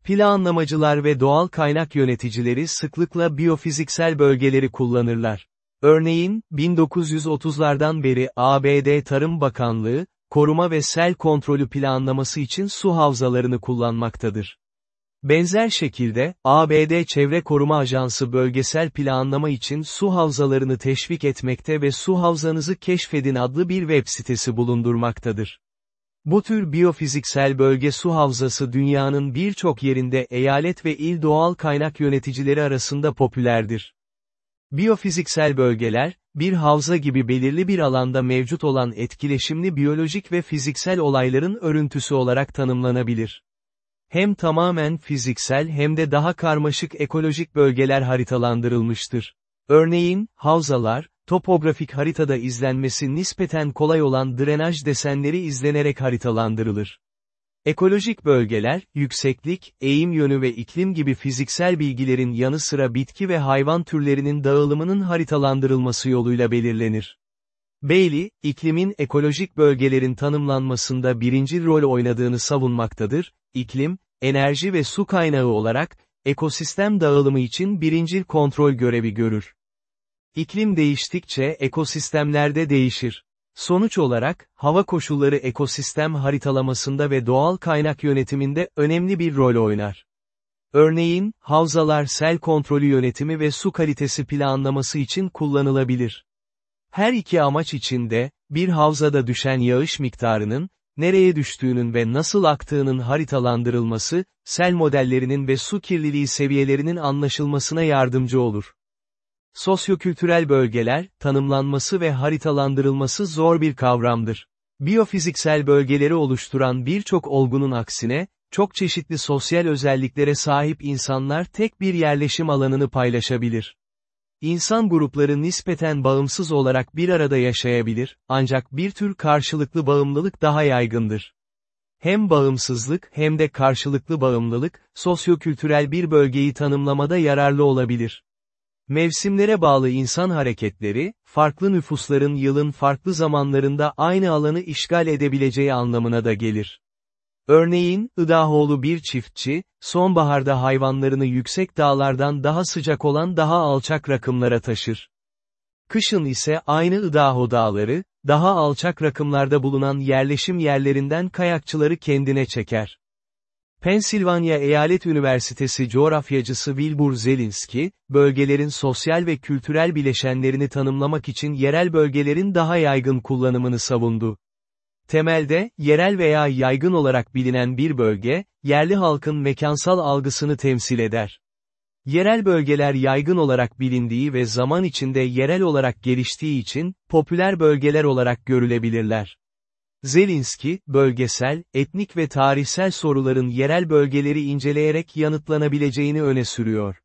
Planlamacılar ve doğal kaynak yöneticileri sıklıkla biyofiziksel bölgeleri kullanırlar. Örneğin, 1930'lardan beri ABD Tarım Bakanlığı, koruma ve sel kontrolü planlaması için su havzalarını kullanmaktadır. Benzer şekilde, ABD Çevre Koruma Ajansı bölgesel planlama için su havzalarını teşvik etmekte ve su havzanızı keşfedin adlı bir web sitesi bulundurmaktadır. Bu tür biyofiziksel bölge su havzası dünyanın birçok yerinde eyalet ve il doğal kaynak yöneticileri arasında popülerdir. Biyofiziksel bölgeler, bir havza gibi belirli bir alanda mevcut olan etkileşimli biyolojik ve fiziksel olayların örüntüsü olarak tanımlanabilir. Hem tamamen fiziksel hem de daha karmaşık ekolojik bölgeler haritalandırılmıştır. Örneğin, havzalar, topografik haritada izlenmesi nispeten kolay olan drenaj desenleri izlenerek haritalandırılır. Ekolojik bölgeler, yükseklik, eğim yönü ve iklim gibi fiziksel bilgilerin yanı sıra bitki ve hayvan türlerinin dağılımının haritalandırılması yoluyla belirlenir. Bailey, iklimin ekolojik bölgelerin tanımlanmasında birinci rol oynadığını savunmaktadır, iklim, enerji ve su kaynağı olarak, ekosistem dağılımı için birincil kontrol görevi görür. İklim değiştikçe ekosistemler de değişir. Sonuç olarak, hava koşulları ekosistem haritalamasında ve doğal kaynak yönetiminde önemli bir rol oynar. Örneğin, havzalar sel kontrolü yönetimi ve su kalitesi planlaması için kullanılabilir. Her iki amaç için de, bir havzada düşen yağış miktarının, nereye düştüğünün ve nasıl aktığının haritalandırılması, sel modellerinin ve su kirliliği seviyelerinin anlaşılmasına yardımcı olur. Sosyokültürel bölgeler, tanımlanması ve haritalandırılması zor bir kavramdır. Biyofiziksel bölgeleri oluşturan birçok olgunun aksine, çok çeşitli sosyal özelliklere sahip insanlar tek bir yerleşim alanını paylaşabilir. İnsan grupları nispeten bağımsız olarak bir arada yaşayabilir, ancak bir tür karşılıklı bağımlılık daha yaygındır. Hem bağımsızlık hem de karşılıklı bağımlılık, sosyokültürel bir bölgeyi tanımlamada yararlı olabilir. Mevsimlere bağlı insan hareketleri, farklı nüfusların yılın farklı zamanlarında aynı alanı işgal edebileceği anlamına da gelir. Örneğin, Idaho'lu bir çiftçi, sonbaharda hayvanlarını yüksek dağlardan daha sıcak olan daha alçak rakımlara taşır. Kışın ise aynı Idaho dağları, daha alçak rakımlarda bulunan yerleşim yerlerinden kayakçıları kendine çeker. Pensilvanya Eyalet Üniversitesi coğrafyacısı Wilbur Zelinski, bölgelerin sosyal ve kültürel bileşenlerini tanımlamak için yerel bölgelerin daha yaygın kullanımını savundu. Temelde, yerel veya yaygın olarak bilinen bir bölge, yerli halkın mekansal algısını temsil eder. Yerel bölgeler yaygın olarak bilindiği ve zaman içinde yerel olarak geliştiği için, popüler bölgeler olarak görülebilirler. Zelinski, bölgesel, etnik ve tarihsel soruların yerel bölgeleri inceleyerek yanıtlanabileceğini öne sürüyor.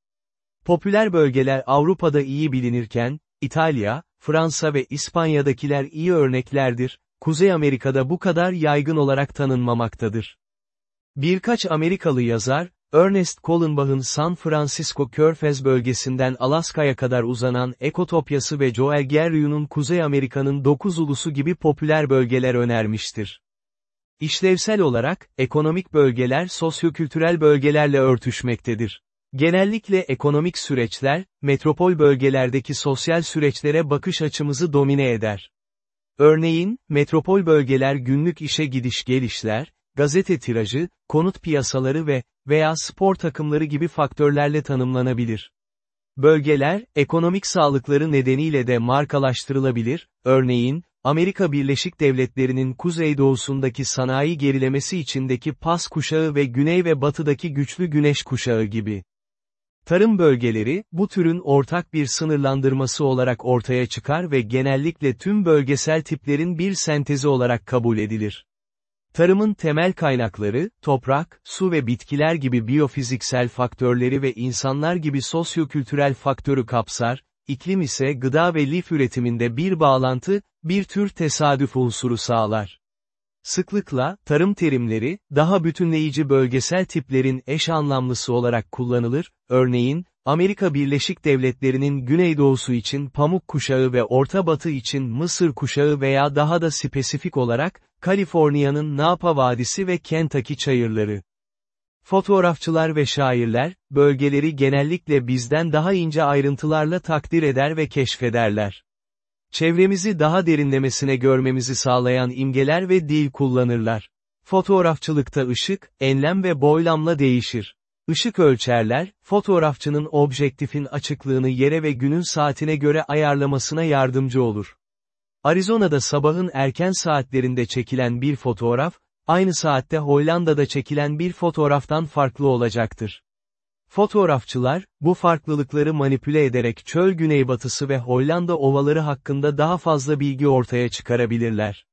Popüler bölgeler Avrupa'da iyi bilinirken, İtalya, Fransa ve İspanya'dakiler iyi örneklerdir, Kuzey Amerika'da bu kadar yaygın olarak tanınmamaktadır. Birkaç Amerikalı yazar, Ernest Kollenbach'ın San Francisco Körfez bölgesinden Alaska'ya kadar uzanan Ekotopyası ve Joel Gerryu'nun Kuzey Amerika'nın dokuz ulusu gibi popüler bölgeler önermiştir. İşlevsel olarak, ekonomik bölgeler sosyokültürel bölgelerle örtüşmektedir. Genellikle ekonomik süreçler, metropol bölgelerdeki sosyal süreçlere bakış açımızı domine eder. Örneğin, metropol bölgeler günlük işe gidiş gelişler, gazete tirajı, konut piyasaları ve veya spor takımları gibi faktörlerle tanımlanabilir. Bölgeler, ekonomik sağlıkları nedeniyle de markalaştırılabilir, örneğin, Amerika Birleşik Devletleri'nin kuzeydoğusundaki sanayi gerilemesi içindeki pas kuşağı ve güney ve batıdaki güçlü güneş kuşağı gibi. Tarım bölgeleri, bu türün ortak bir sınırlandırması olarak ortaya çıkar ve genellikle tüm bölgesel tiplerin bir sentezi olarak kabul edilir. Tarımın temel kaynakları, toprak, su ve bitkiler gibi biyofiziksel faktörleri ve insanlar gibi sosyokültürel faktörü kapsar, iklim ise gıda ve lif üretiminde bir bağlantı, bir tür tesadüf unsuru sağlar. Sıklıkla, tarım terimleri, daha bütünleyici bölgesel tiplerin eş anlamlısı olarak kullanılır, örneğin, Amerika Birleşik Devletleri'nin güneydoğusu için pamuk kuşağı ve orta batı için Mısır kuşağı veya daha da spesifik olarak, Kaliforniya'nın Napa Vadisi ve Kentucky çayırları. Fotoğrafçılar ve şairler, bölgeleri genellikle bizden daha ince ayrıntılarla takdir eder ve keşfederler. Çevremizi daha derinlemesine görmemizi sağlayan imgeler ve dil kullanırlar. Fotoğrafçılıkta ışık, enlem ve boylamla değişir. Işık ölçerler, fotoğrafçının objektifin açıklığını yere ve günün saatine göre ayarlamasına yardımcı olur. Arizona'da sabahın erken saatlerinde çekilen bir fotoğraf, aynı saatte Hollanda'da çekilen bir fotoğraftan farklı olacaktır. Fotoğrafçılar, bu farklılıkları manipüle ederek çöl güneybatısı ve Hollanda ovaları hakkında daha fazla bilgi ortaya çıkarabilirler.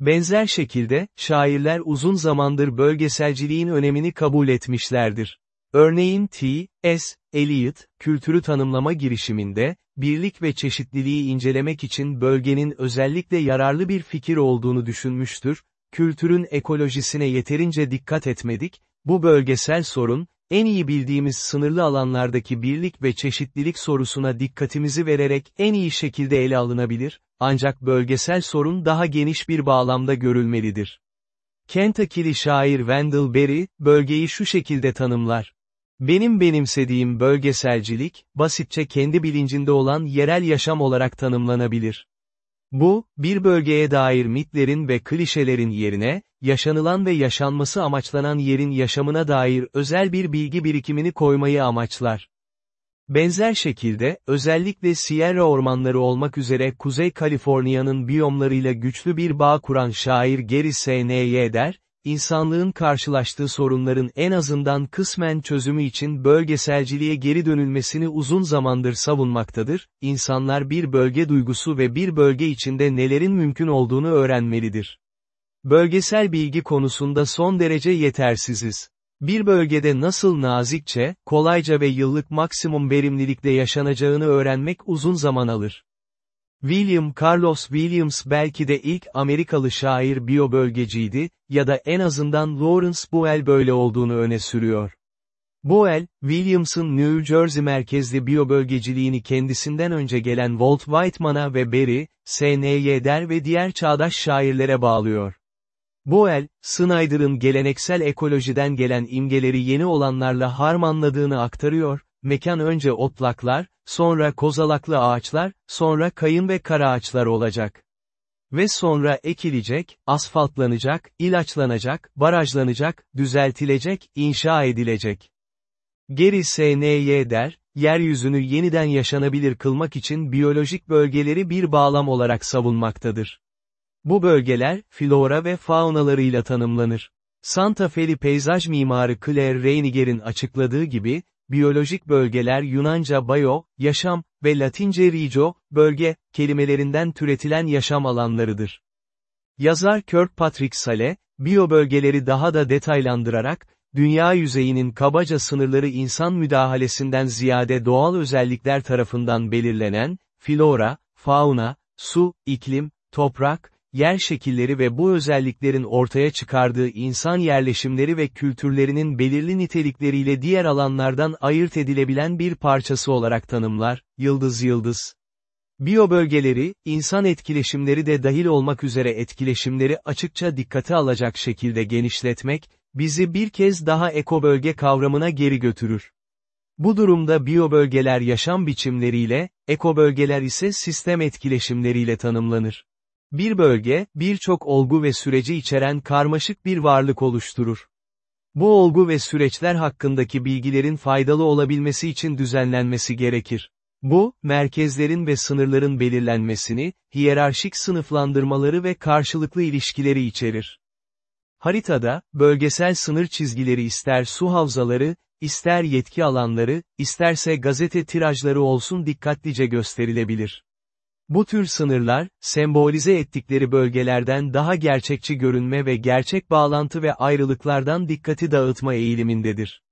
Benzer şekilde, şairler uzun zamandır bölgeselciliğin önemini kabul etmişlerdir. Örneğin T. S. Eliot, kültürü tanımlama girişiminde, birlik ve çeşitliliği incelemek için bölgenin özellikle yararlı bir fikir olduğunu düşünmüştür, kültürün ekolojisine yeterince dikkat etmedik, bu bölgesel sorun, en iyi bildiğimiz sınırlı alanlardaki birlik ve çeşitlilik sorusuna dikkatimizi vererek en iyi şekilde ele alınabilir, ancak bölgesel sorun daha geniş bir bağlamda görülmelidir. Kentucky'li şair Wendell Berry, bölgeyi şu şekilde tanımlar. Benim benimsediğim bölgeselcilik, basitçe kendi bilincinde olan yerel yaşam olarak tanımlanabilir. Bu, bir bölgeye dair mitlerin ve klişelerin yerine, yaşanılan ve yaşanması amaçlanan yerin yaşamına dair özel bir bilgi birikimini koymayı amaçlar. Benzer şekilde, özellikle Sierra ormanları olmak üzere Kuzey Kaliforniya'nın biyomlarıyla güçlü bir bağ kuran şair Gary S.N.Y. der, insanlığın karşılaştığı sorunların en azından kısmen çözümü için bölgeselciliğe geri dönülmesini uzun zamandır savunmaktadır, insanlar bir bölge duygusu ve bir bölge içinde nelerin mümkün olduğunu öğrenmelidir. Bölgesel bilgi konusunda son derece yetersiziz. Bir bölgede nasıl nazikçe, kolayca ve yıllık maksimum verimlilikle yaşanacağını öğrenmek uzun zaman alır. William Carlos Williams belki de ilk Amerikalı şair biyobölgeciydi, ya da en azından Lawrence Boel böyle olduğunu öne sürüyor. Boel, Williams'ın New Jersey merkezli biyobölgeciliğini kendisinden önce gelen Walt Whitman'a ve Barry, S.N.Y. Der ve diğer çağdaş şairlere bağlıyor. Boel, Snyder'ın geleneksel ekolojiden gelen imgeleri yeni olanlarla harmanladığını aktarıyor, mekan önce otlaklar, sonra kozalaklı ağaçlar, sonra kayın ve kara ağaçlar olacak. Ve sonra ekilecek, asfaltlanacak, ilaçlanacak, barajlanacak, düzeltilecek, inşa edilecek. Geri SNY der, yeryüzünü yeniden yaşanabilir kılmak için biyolojik bölgeleri bir bağlam olarak savunmaktadır. Bu bölgeler, flora ve faunalarıyla tanımlanır. Santa Fe'li peyzaj mimarı Claire Reiniger'in açıkladığı gibi, biyolojik bölgeler Yunanca bio, yaşam ve Latince regio, bölge, kelimelerinden türetilen yaşam alanlarıdır. Yazar Kirkpatrick Sale, biyobölgeleri daha da detaylandırarak, dünya yüzeyinin kabaca sınırları insan müdahalesinden ziyade doğal özellikler tarafından belirlenen, flora, fauna, su, iklim, toprak, yer şekilleri ve bu özelliklerin ortaya çıkardığı insan yerleşimleri ve kültürlerinin belirli nitelikleriyle diğer alanlardan ayırt edilebilen bir parçası olarak tanımlar, yıldız yıldız. Biyobölgeleri, insan etkileşimleri de dahil olmak üzere etkileşimleri açıkça dikkate alacak şekilde genişletmek, bizi bir kez daha ekobölge kavramına geri götürür. Bu durumda biyobölgeler yaşam biçimleriyle, ekobölgeler ise sistem etkileşimleriyle tanımlanır. Bir bölge, birçok olgu ve süreci içeren karmaşık bir varlık oluşturur. Bu olgu ve süreçler hakkındaki bilgilerin faydalı olabilmesi için düzenlenmesi gerekir. Bu, merkezlerin ve sınırların belirlenmesini, hiyerarşik sınıflandırmaları ve karşılıklı ilişkileri içerir. Haritada, bölgesel sınır çizgileri ister su havzaları, ister yetki alanları, isterse gazete tirajları olsun dikkatlice gösterilebilir. Bu tür sınırlar, sembolize ettikleri bölgelerden daha gerçekçi görünme ve gerçek bağlantı ve ayrılıklardan dikkati dağıtma eğilimindedir.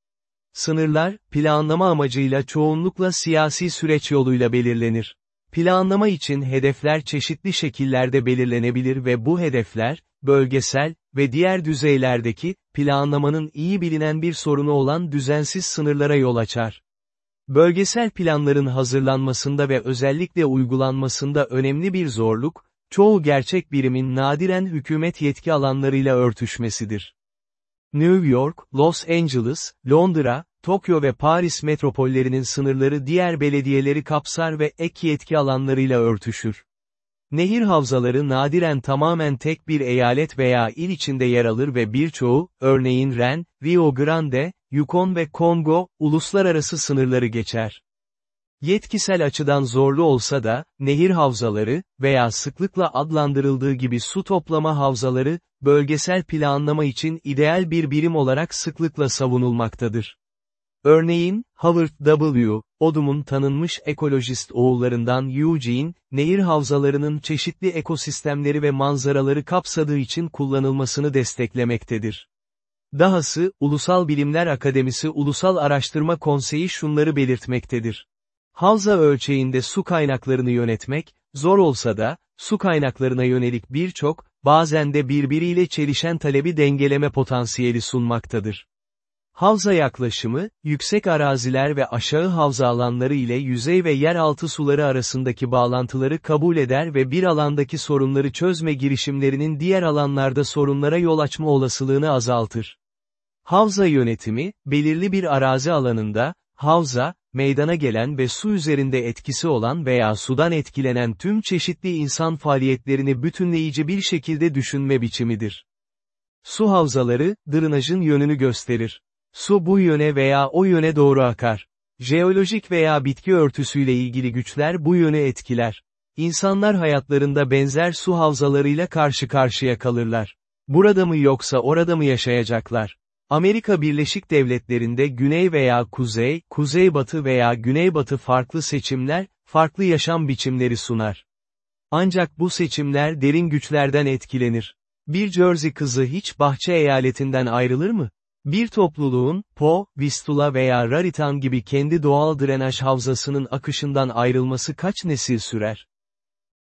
Sınırlar, planlama amacıyla çoğunlukla siyasi süreç yoluyla belirlenir. Planlama için hedefler çeşitli şekillerde belirlenebilir ve bu hedefler, bölgesel ve diğer düzeylerdeki, planlamanın iyi bilinen bir sorunu olan düzensiz sınırlara yol açar. Bölgesel planların hazırlanmasında ve özellikle uygulanmasında önemli bir zorluk, çoğu gerçek birimin nadiren hükümet yetki alanlarıyla örtüşmesidir. New York, Los Angeles, Londra, Tokyo ve Paris metropollerinin sınırları diğer belediyeleri kapsar ve ek yetki alanlarıyla örtüşür. Nehir havzaları nadiren tamamen tek bir eyalet veya il içinde yer alır ve birçoğu, örneğin Ren, Rio Grande, Yukon ve Kongo, uluslararası sınırları geçer. Yetkisel açıdan zorlu olsa da, nehir havzaları, veya sıklıkla adlandırıldığı gibi su toplama havzaları, bölgesel planlama için ideal bir birim olarak sıklıkla savunulmaktadır. Örneğin, Howard W. Odum'un tanınmış ekolojist oğullarından Eugene, nehir havzalarının çeşitli ekosistemleri ve manzaraları kapsadığı için kullanılmasını desteklemektedir. Dahası, Ulusal Bilimler Akademisi Ulusal Araştırma Konseyi şunları belirtmektedir. Havza ölçeğinde su kaynaklarını yönetmek, zor olsa da, su kaynaklarına yönelik birçok, bazen de birbiriyle çelişen talebi dengeleme potansiyeli sunmaktadır. Havza yaklaşımı, yüksek araziler ve aşağı havza alanları ile yüzey ve yeraltı suları arasındaki bağlantıları kabul eder ve bir alandaki sorunları çözme girişimlerinin diğer alanlarda sorunlara yol açma olasılığını azaltır. Havza yönetimi, belirli bir arazi alanında, havza, meydana gelen ve su üzerinde etkisi olan veya sudan etkilenen tüm çeşitli insan faaliyetlerini bütünleyici bir şekilde düşünme biçimidir. Su havzaları, drenajın yönünü gösterir. Su bu yöne veya o yöne doğru akar. Jeolojik veya bitki örtüsüyle ilgili güçler bu yönü etkiler. İnsanlar hayatlarında benzer su havzalarıyla karşı karşıya kalırlar. Burada mı yoksa orada mı yaşayacaklar? Amerika Birleşik Devletleri'nde güney veya kuzey, kuzeybatı veya güneybatı farklı seçimler, farklı yaşam biçimleri sunar. Ancak bu seçimler derin güçlerden etkilenir. Bir Jersey kızı hiç bahçe eyaletinden ayrılır mı? Bir topluluğun, Po, Vistula veya Raritan gibi kendi doğal drenaj havzasının akışından ayrılması kaç nesil sürer?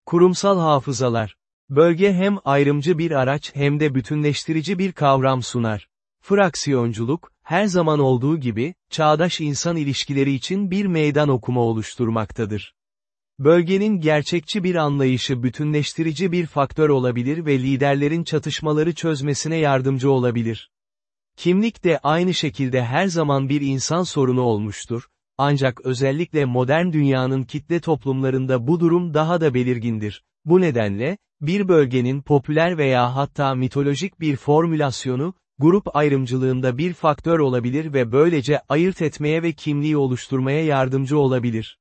Kurumsal hafızalar. Bölge hem ayrımcı bir araç hem de bütünleştirici bir kavram sunar. Fraksiyonculuk, her zaman olduğu gibi, çağdaş insan ilişkileri için bir meydan okuma oluşturmaktadır. Bölgenin gerçekçi bir anlayışı bütünleştirici bir faktör olabilir ve liderlerin çatışmaları çözmesine yardımcı olabilir. Kimlik de aynı şekilde her zaman bir insan sorunu olmuştur, ancak özellikle modern dünyanın kitle toplumlarında bu durum daha da belirgindir. Bu nedenle, bir bölgenin popüler veya hatta mitolojik bir formülasyonu, grup ayrımcılığında bir faktör olabilir ve böylece ayırt etmeye ve kimliği oluşturmaya yardımcı olabilir.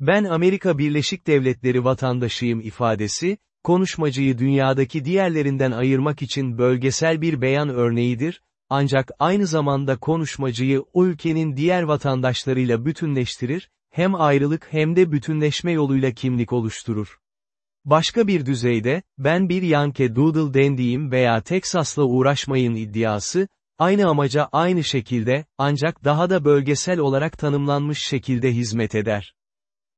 Ben Amerika Birleşik Devletleri vatandaşıyım ifadesi, konuşmacıyı dünyadaki diğerlerinden ayırmak için bölgesel bir beyan örneğidir, ancak aynı zamanda konuşmacıyı o ülkenin diğer vatandaşlarıyla bütünleştirir, hem ayrılık hem de bütünleşme yoluyla kimlik oluşturur. Başka bir düzeyde, ben bir Yankee Doodle Dandy'yim veya Teksas'la uğraşmayın iddiası, aynı amaca aynı şekilde, ancak daha da bölgesel olarak tanımlanmış şekilde hizmet eder.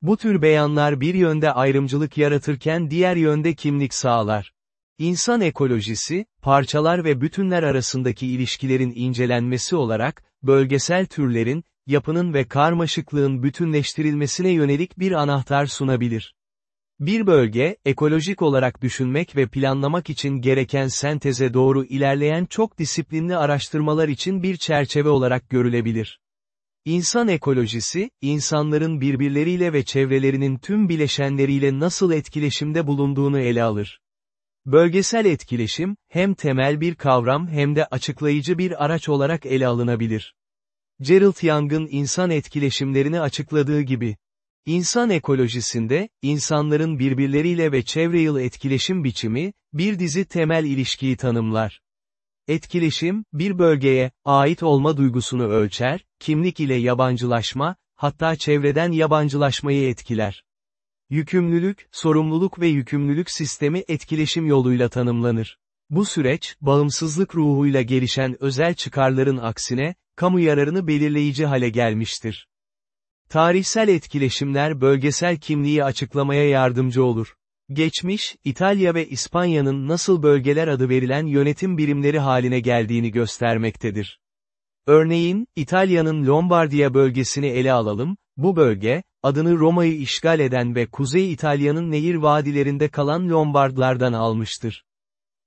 Bu tür beyanlar bir yönde ayrımcılık yaratırken diğer yönde kimlik sağlar. İnsan ekolojisi, parçalar ve bütünler arasındaki ilişkilerin incelenmesi olarak, bölgesel türlerin, yapının ve karmaşıklığın bütünleştirilmesine yönelik bir anahtar sunabilir. Bir bölge, ekolojik olarak düşünmek ve planlamak için gereken senteze doğru ilerleyen çok disiplinli araştırmalar için bir çerçeve olarak görülebilir. İnsan ekolojisi, insanların birbirleriyle ve çevrelerinin tüm bileşenleriyle nasıl etkileşimde bulunduğunu ele alır. Bölgesel etkileşim, hem temel bir kavram hem de açıklayıcı bir araç olarak ele alınabilir. Gerald Young'ın insan etkileşimlerini açıkladığı gibi, İnsan ekolojisinde, insanların birbirleriyle ve çevreyle etkileşim biçimi, bir dizi temel ilişkiyi tanımlar. Etkileşim, bir bölgeye, ait olma duygusunu ölçer, kimlik ile yabancılaşma, hatta çevreden yabancılaşmayı etkiler. Yükümlülük, sorumluluk ve yükümlülük sistemi etkileşim yoluyla tanımlanır. Bu süreç, bağımsızlık ruhuyla gelişen özel çıkarların aksine, kamu yararını belirleyici hale gelmiştir. Tarihsel etkileşimler bölgesel kimliği açıklamaya yardımcı olur. Geçmiş, İtalya ve İspanya'nın nasıl bölgeler adı verilen yönetim birimleri haline geldiğini göstermektedir. Örneğin, İtalya'nın Lombardiya bölgesini ele alalım, bu bölge, adını Roma'yı işgal eden ve Kuzey İtalya'nın nehir vadilerinde kalan Lombardlardan almıştır.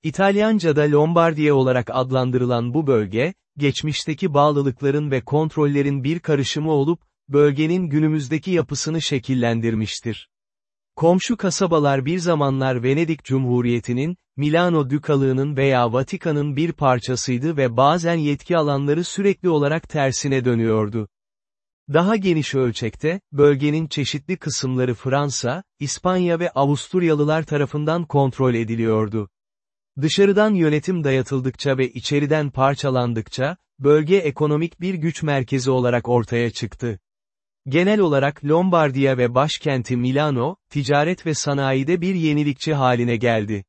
İtalyanca'da Lombardiya olarak adlandırılan bu bölge, geçmişteki bağlılıkların ve kontrollerin bir karışımı olup, bölgenin günümüzdeki yapısını şekillendirmiştir. Komşu kasabalar bir zamanlar Venedik Cumhuriyeti'nin, Milano Dükalığı'nın veya Vatikan'ın bir parçasıydı ve bazen yetki alanları sürekli olarak tersine dönüyordu. Daha geniş ölçekte, bölgenin çeşitli kısımları Fransa, İspanya ve Avusturyalılar tarafından kontrol ediliyordu. Dışarıdan yönetim dayatıldıkça ve içeriden parçalandıkça, bölge ekonomik bir güç merkezi olarak ortaya çıktı. Genel olarak Lombardiya ve başkenti Milano, ticaret ve sanayide bir yenilikçi haline geldi.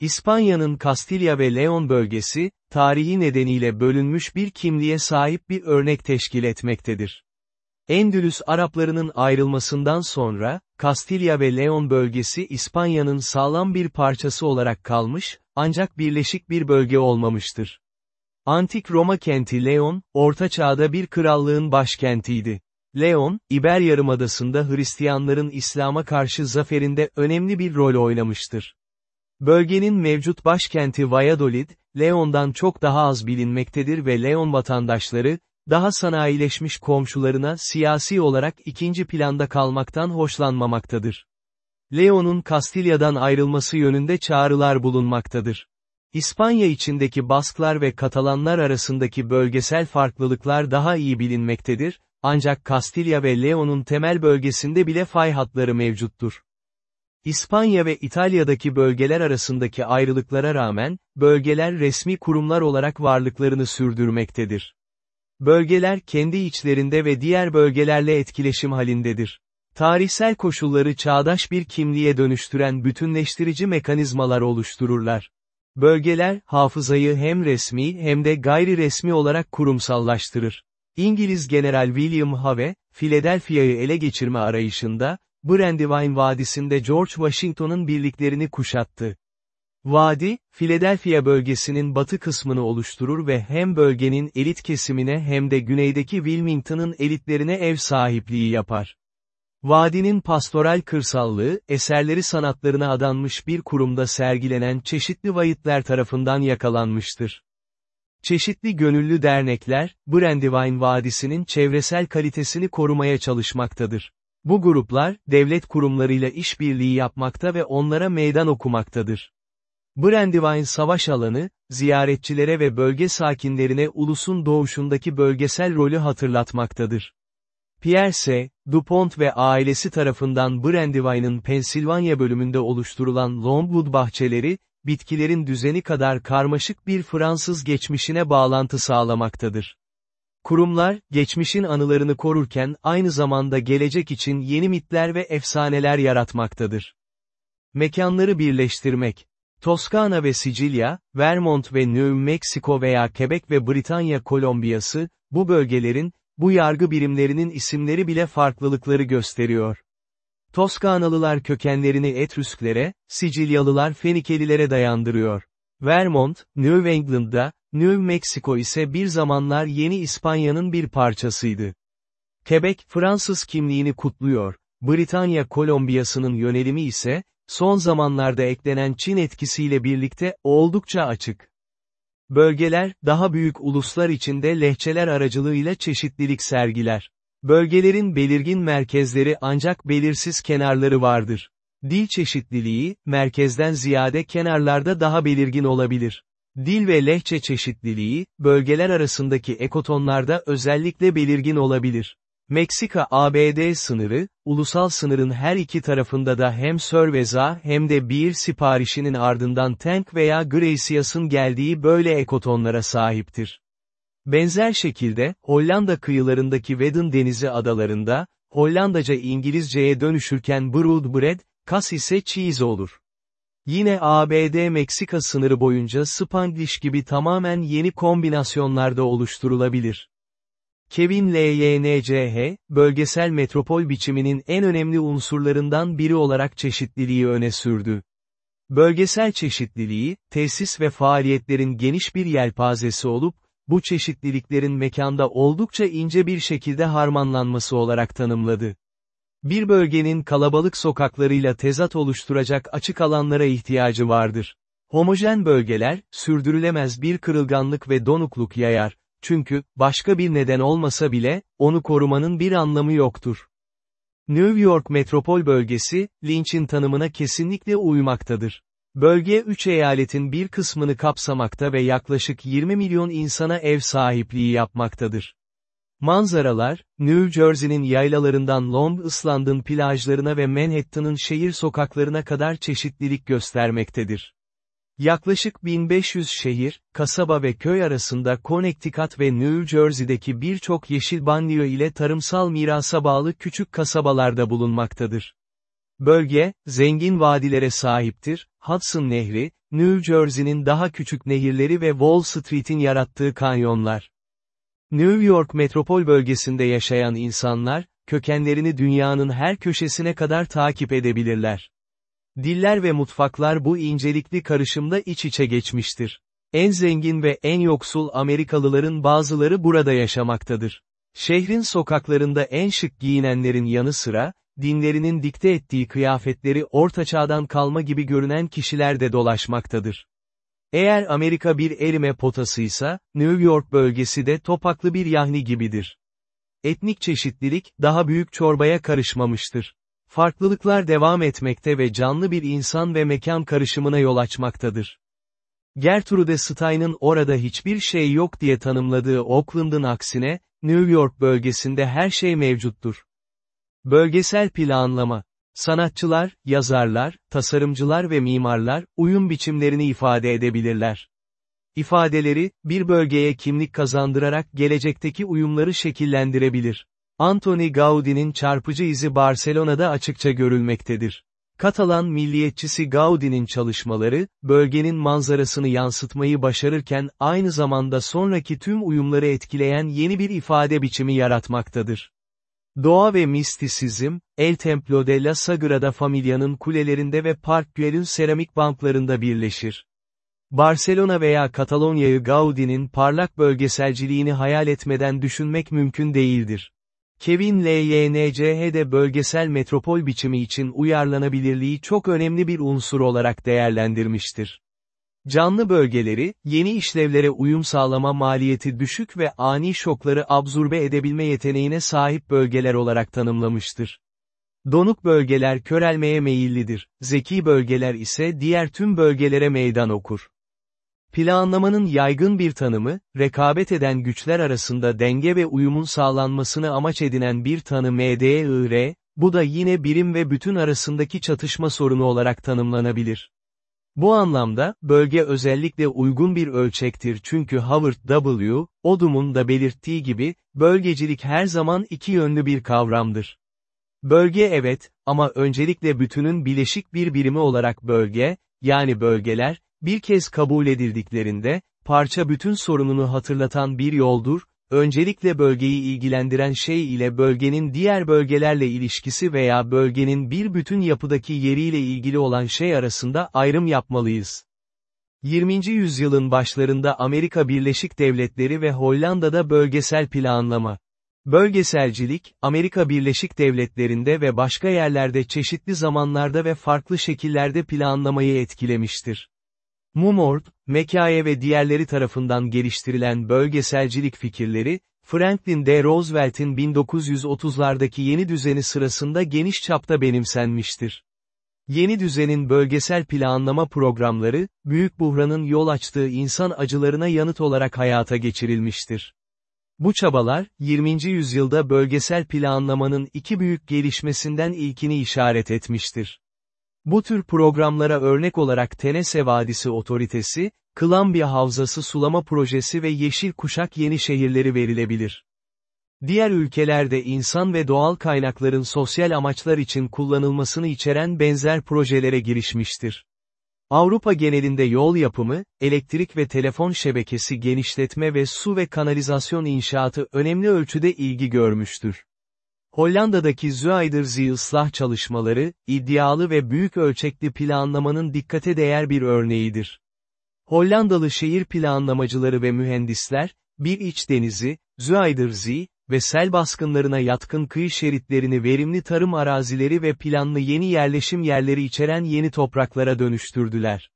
İspanya'nın Kastilya ve Leon bölgesi, tarihi nedeniyle bölünmüş bir kimliğe sahip bir örnek teşkil etmektedir. Endülüs Araplarının ayrılmasından sonra, Kastilya ve Leon bölgesi İspanya'nın sağlam bir parçası olarak kalmış, ancak birleşik bir bölge olmamıştır. Antik Roma kenti Leon, Orta Çağ'da bir krallığın başkentiydi. Leon, İber Yarımadası'nda Hristiyanların İslam'a karşı zaferinde önemli bir rol oynamıştır. Bölgenin mevcut başkenti Valladolid, Leon'dan çok daha az bilinmektedir ve Leon vatandaşları, daha sanayileşmiş komşularına siyasi olarak ikinci planda kalmaktan hoşlanmamaktadır. Leon'un Kastilya'dan ayrılması yönünde çağrılar bulunmaktadır. İspanya içindeki Basklar ve Katalanlar arasındaki bölgesel farklılıklar daha iyi bilinmektedir, ancak Kastilya ve Leon'un temel bölgesinde bile fay hatları mevcuttur. İspanya ve İtalya'daki bölgeler arasındaki ayrılıklara rağmen, bölgeler resmi kurumlar olarak varlıklarını sürdürmektedir. Bölgeler kendi içlerinde ve diğer bölgelerle etkileşim halindedir. Tarihsel koşulları çağdaş bir kimliğe dönüştüren bütünleştirici mekanizmalar oluştururlar. Bölgeler, hafızayı hem resmi hem de gayri resmi olarak kurumsallaştırır. İngiliz General William Have, Philadelphia'yı ele geçirme arayışında, Brandywine Vadisi'nde George Washington'ın birliklerini kuşattı. Vadi, Philadelphia bölgesinin batı kısmını oluşturur ve hem bölgenin elit kesimine hem de güneydeki Wilmington'ın elitlerine ev sahipliği yapar. Vadinin pastoral kırsallığı, eserleri sanatlarına adanmış bir kurumda sergilenen çeşitli vahitler tarafından yakalanmıştır. Çeşitli gönüllü dernekler, Brandywine Vadisi'nin çevresel kalitesini korumaya çalışmaktadır. Bu gruplar, devlet kurumlarıyla işbirliği yapmakta ve onlara meydan okumaktadır. Brandywine Savaş Alanı, ziyaretçilere ve bölge sakinlerine ulusun doğuşundaki bölgesel rolü hatırlatmaktadır. Pierre S. DuPont ve ailesi tarafından Brandywine'ın Pensilvanya bölümünde oluşturulan Longwood bahçeleri, bitkilerin düzeni kadar karmaşık bir Fransız geçmişine bağlantı sağlamaktadır. Kurumlar, geçmişin anılarını korurken aynı zamanda gelecek için yeni mitler ve efsaneler yaratmaktadır. Mekanları birleştirmek. Toskana ve Sicilya, Vermont ve New Mexico veya Quebec ve Britanya Kolombiyası, bu bölgelerin, bu yargı birimlerinin isimleri bile farklılıkları gösteriyor. Toskanalılar kökenlerini Etrüsklere, Sicilyalılar Fenikelilere dayandırıyor. Vermont, New England'da, New Mexico ise bir zamanlar yeni İspanya'nın bir parçasıydı. Quebec, Fransız kimliğini kutluyor. Britanya Kolombiyası'nın yönelimi ise, son zamanlarda eklenen Çin etkisiyle birlikte, oldukça açık. Bölgeler, daha büyük uluslar içinde lehçeler aracılığıyla çeşitlilik sergiler. Bölgelerin belirgin merkezleri ancak belirsiz kenarları vardır. Dil çeşitliliği, merkezden ziyade kenarlarda daha belirgin olabilir. Dil ve lehçe çeşitliliği, bölgeler arasındaki ekotonlarda özellikle belirgin olabilir. Meksika-ABD sınırı, ulusal sınırın her iki tarafında da hem Sörveza hem de bir siparişinin ardından Tank veya Gracias'ın geldiği böyle ekotonlara sahiptir. Benzer şekilde, Hollanda kıyılarındaki Wadden Denizi adalarında, Hollandaca İngilizceye dönüşürken Broodbread, kas ise cheese olur. Yine ABD-Meksika sınırı boyunca Spanglish gibi tamamen yeni kombinasyonlarda oluşturulabilir. Kevin LYNCH, bölgesel metropol biçiminin en önemli unsurlarından biri olarak çeşitliliği öne sürdü. Bölgesel çeşitliliği, tesis ve faaliyetlerin geniş bir yelpazesi olup, bu çeşitliliklerin mekanda oldukça ince bir şekilde harmanlanması olarak tanımladı. Bir bölgenin kalabalık sokaklarıyla tezat oluşturacak açık alanlara ihtiyacı vardır. Homojen bölgeler, sürdürülemez bir kırılganlık ve donukluk yayar, çünkü, başka bir neden olmasa bile, onu korumanın bir anlamı yoktur. New York metropol bölgesi, Lynch'in tanımına kesinlikle uymaktadır. Bölge 3 eyaletin bir kısmını kapsamakta ve yaklaşık 20 milyon insana ev sahipliği yapmaktadır. Manzaralar, New Jersey'nin yaylalarından Long Island'ın plajlarına ve Manhattan'ın şehir sokaklarına kadar çeşitlilik göstermektedir. Yaklaşık 1500 şehir, kasaba ve köy arasında Connecticut ve New Jersey'deki birçok yeşil banliyö ile tarımsal mirasa bağlı küçük kasabalarda bulunmaktadır. Bölge, zengin vadilere sahiptir, Hudson Nehri, New Jersey'nin daha küçük nehirleri ve Wall Street'in yarattığı kanyonlar. New York metropol bölgesinde yaşayan insanlar, kökenlerini dünyanın her köşesine kadar takip edebilirler. Diller ve mutfaklar bu incelikli karışımda iç içe geçmiştir. En zengin ve en yoksul Amerikalıların bazıları burada yaşamaktadır. Şehrin sokaklarında en şık giyinenlerin yanı sıra, dinlerinin dikte ettiği kıyafetleri ortaçağdan kalma gibi görünen kişiler de dolaşmaktadır. Eğer Amerika bir erime potasıysa, New York bölgesi de topaklı bir yahni gibidir. Etnik çeşitlilik, daha büyük çorbaya karışmamıştır. Farklılıklar devam etmekte ve canlı bir insan ve mekan karışımına yol açmaktadır. Gertrude Stein'ın orada hiçbir şey yok diye tanımladığı Oakland'ın aksine, New York bölgesinde her şey mevcuttur. Bölgesel planlama Sanatçılar, yazarlar, tasarımcılar ve mimarlar, uyum biçimlerini ifade edebilirler. İfadeleri, bir bölgeye kimlik kazandırarak gelecekteki uyumları şekillendirebilir. Antoni Gaudi'nin çarpıcı izi Barcelona'da açıkça görülmektedir. Katalan milliyetçisi Gaudi'nin çalışmaları, bölgenin manzarasını yansıtmayı başarırken aynı zamanda sonraki tüm uyumları etkileyen yeni bir ifade biçimi yaratmaktadır. Doğa ve mistisizm, El Templo de la Sagrada Familia'nın kulelerinde ve Park Güell'ün seramik banklarında birleşir. Barcelona veya Katalonya'yı Gaudi'nin parlak bölgeselciliğini hayal etmeden düşünmek mümkün değildir. Kevin LYNCH'de bölgesel metropol biçimi için uyarlanabilirliği çok önemli bir unsur olarak değerlendirmiştir. Canlı bölgeleri, yeni işlevlere uyum sağlama maliyeti düşük ve ani şokları absorbe edebilme yeteneğine sahip bölgeler olarak tanımlamıştır. Donuk bölgeler körelmeye meyillidir, zeki bölgeler ise diğer tüm bölgelere meydan okur. Planlamanın yaygın bir tanımı, rekabet eden güçler arasında denge ve uyumun sağlanmasını amaç edinen bir tanı MDIR, bu da yine birim ve bütün arasındaki çatışma sorunu olarak tanımlanabilir. Bu anlamda, bölge özellikle uygun bir ölçektir çünkü Howard W. Odum'un da belirttiği gibi, bölgecilik her zaman iki yönlü bir kavramdır. Bölge evet, ama öncelikle bütünün bileşik bir birimi olarak bölge, yani bölgeler, bir kez kabul edildiklerinde, parça bütün sorununu hatırlatan bir yoldur, öncelikle bölgeyi ilgilendiren şey ile bölgenin diğer bölgelerle ilişkisi veya bölgenin bir bütün yapıdaki yeriyle ilgili olan şey arasında ayrım yapmalıyız. 20. yüzyılın başlarında Amerika Birleşik Devletleri ve Hollanda'da bölgesel planlama. Bölgeselcilik, Amerika Birleşik Devletleri'nde ve başka yerlerde çeşitli zamanlarda ve farklı şekillerde planlamayı etkilemiştir. Mumord, Mekaye ve diğerleri tarafından geliştirilen bölgeselcilik fikirleri, Franklin D. Roosevelt'in 1930'lardaki yeni düzeni sırasında geniş çapta benimsenmiştir. Yeni düzenin bölgesel planlama programları, büyük buhranın yol açtığı insan acılarına yanıt olarak hayata geçirilmiştir. Bu çabalar, 20. yüzyılda bölgesel planlamanın iki büyük gelişmesinden ilkini işaret etmiştir. Bu tür programlara örnek olarak Tenese Vadisi Otoritesi, Columbia Havzası Sulama Projesi ve Yeşil Kuşak Yeni Şehirleri verilebilir. Diğer ülkelerde insan ve doğal kaynakların sosyal amaçlar için kullanılmasını içeren benzer projelere girişmiştir. Avrupa genelinde yol yapımı, elektrik ve telefon şebekesi genişletme ve su ve kanalizasyon inşaatı önemli ölçüde ilgi görmüştür. Hollanda'daki Zuiderzee ıslah çalışmaları, iddialı ve büyük ölçekli planlamanın dikkate değer bir örneğidir. Hollandalı şehir planlamacıları ve mühendisler, bir iç denizi, Zuiderzee ve sel baskınlarına yatkın kıyı şeritlerini verimli tarım arazileri ve planlı yeni yerleşim yerleri içeren yeni topraklara dönüştürdüler.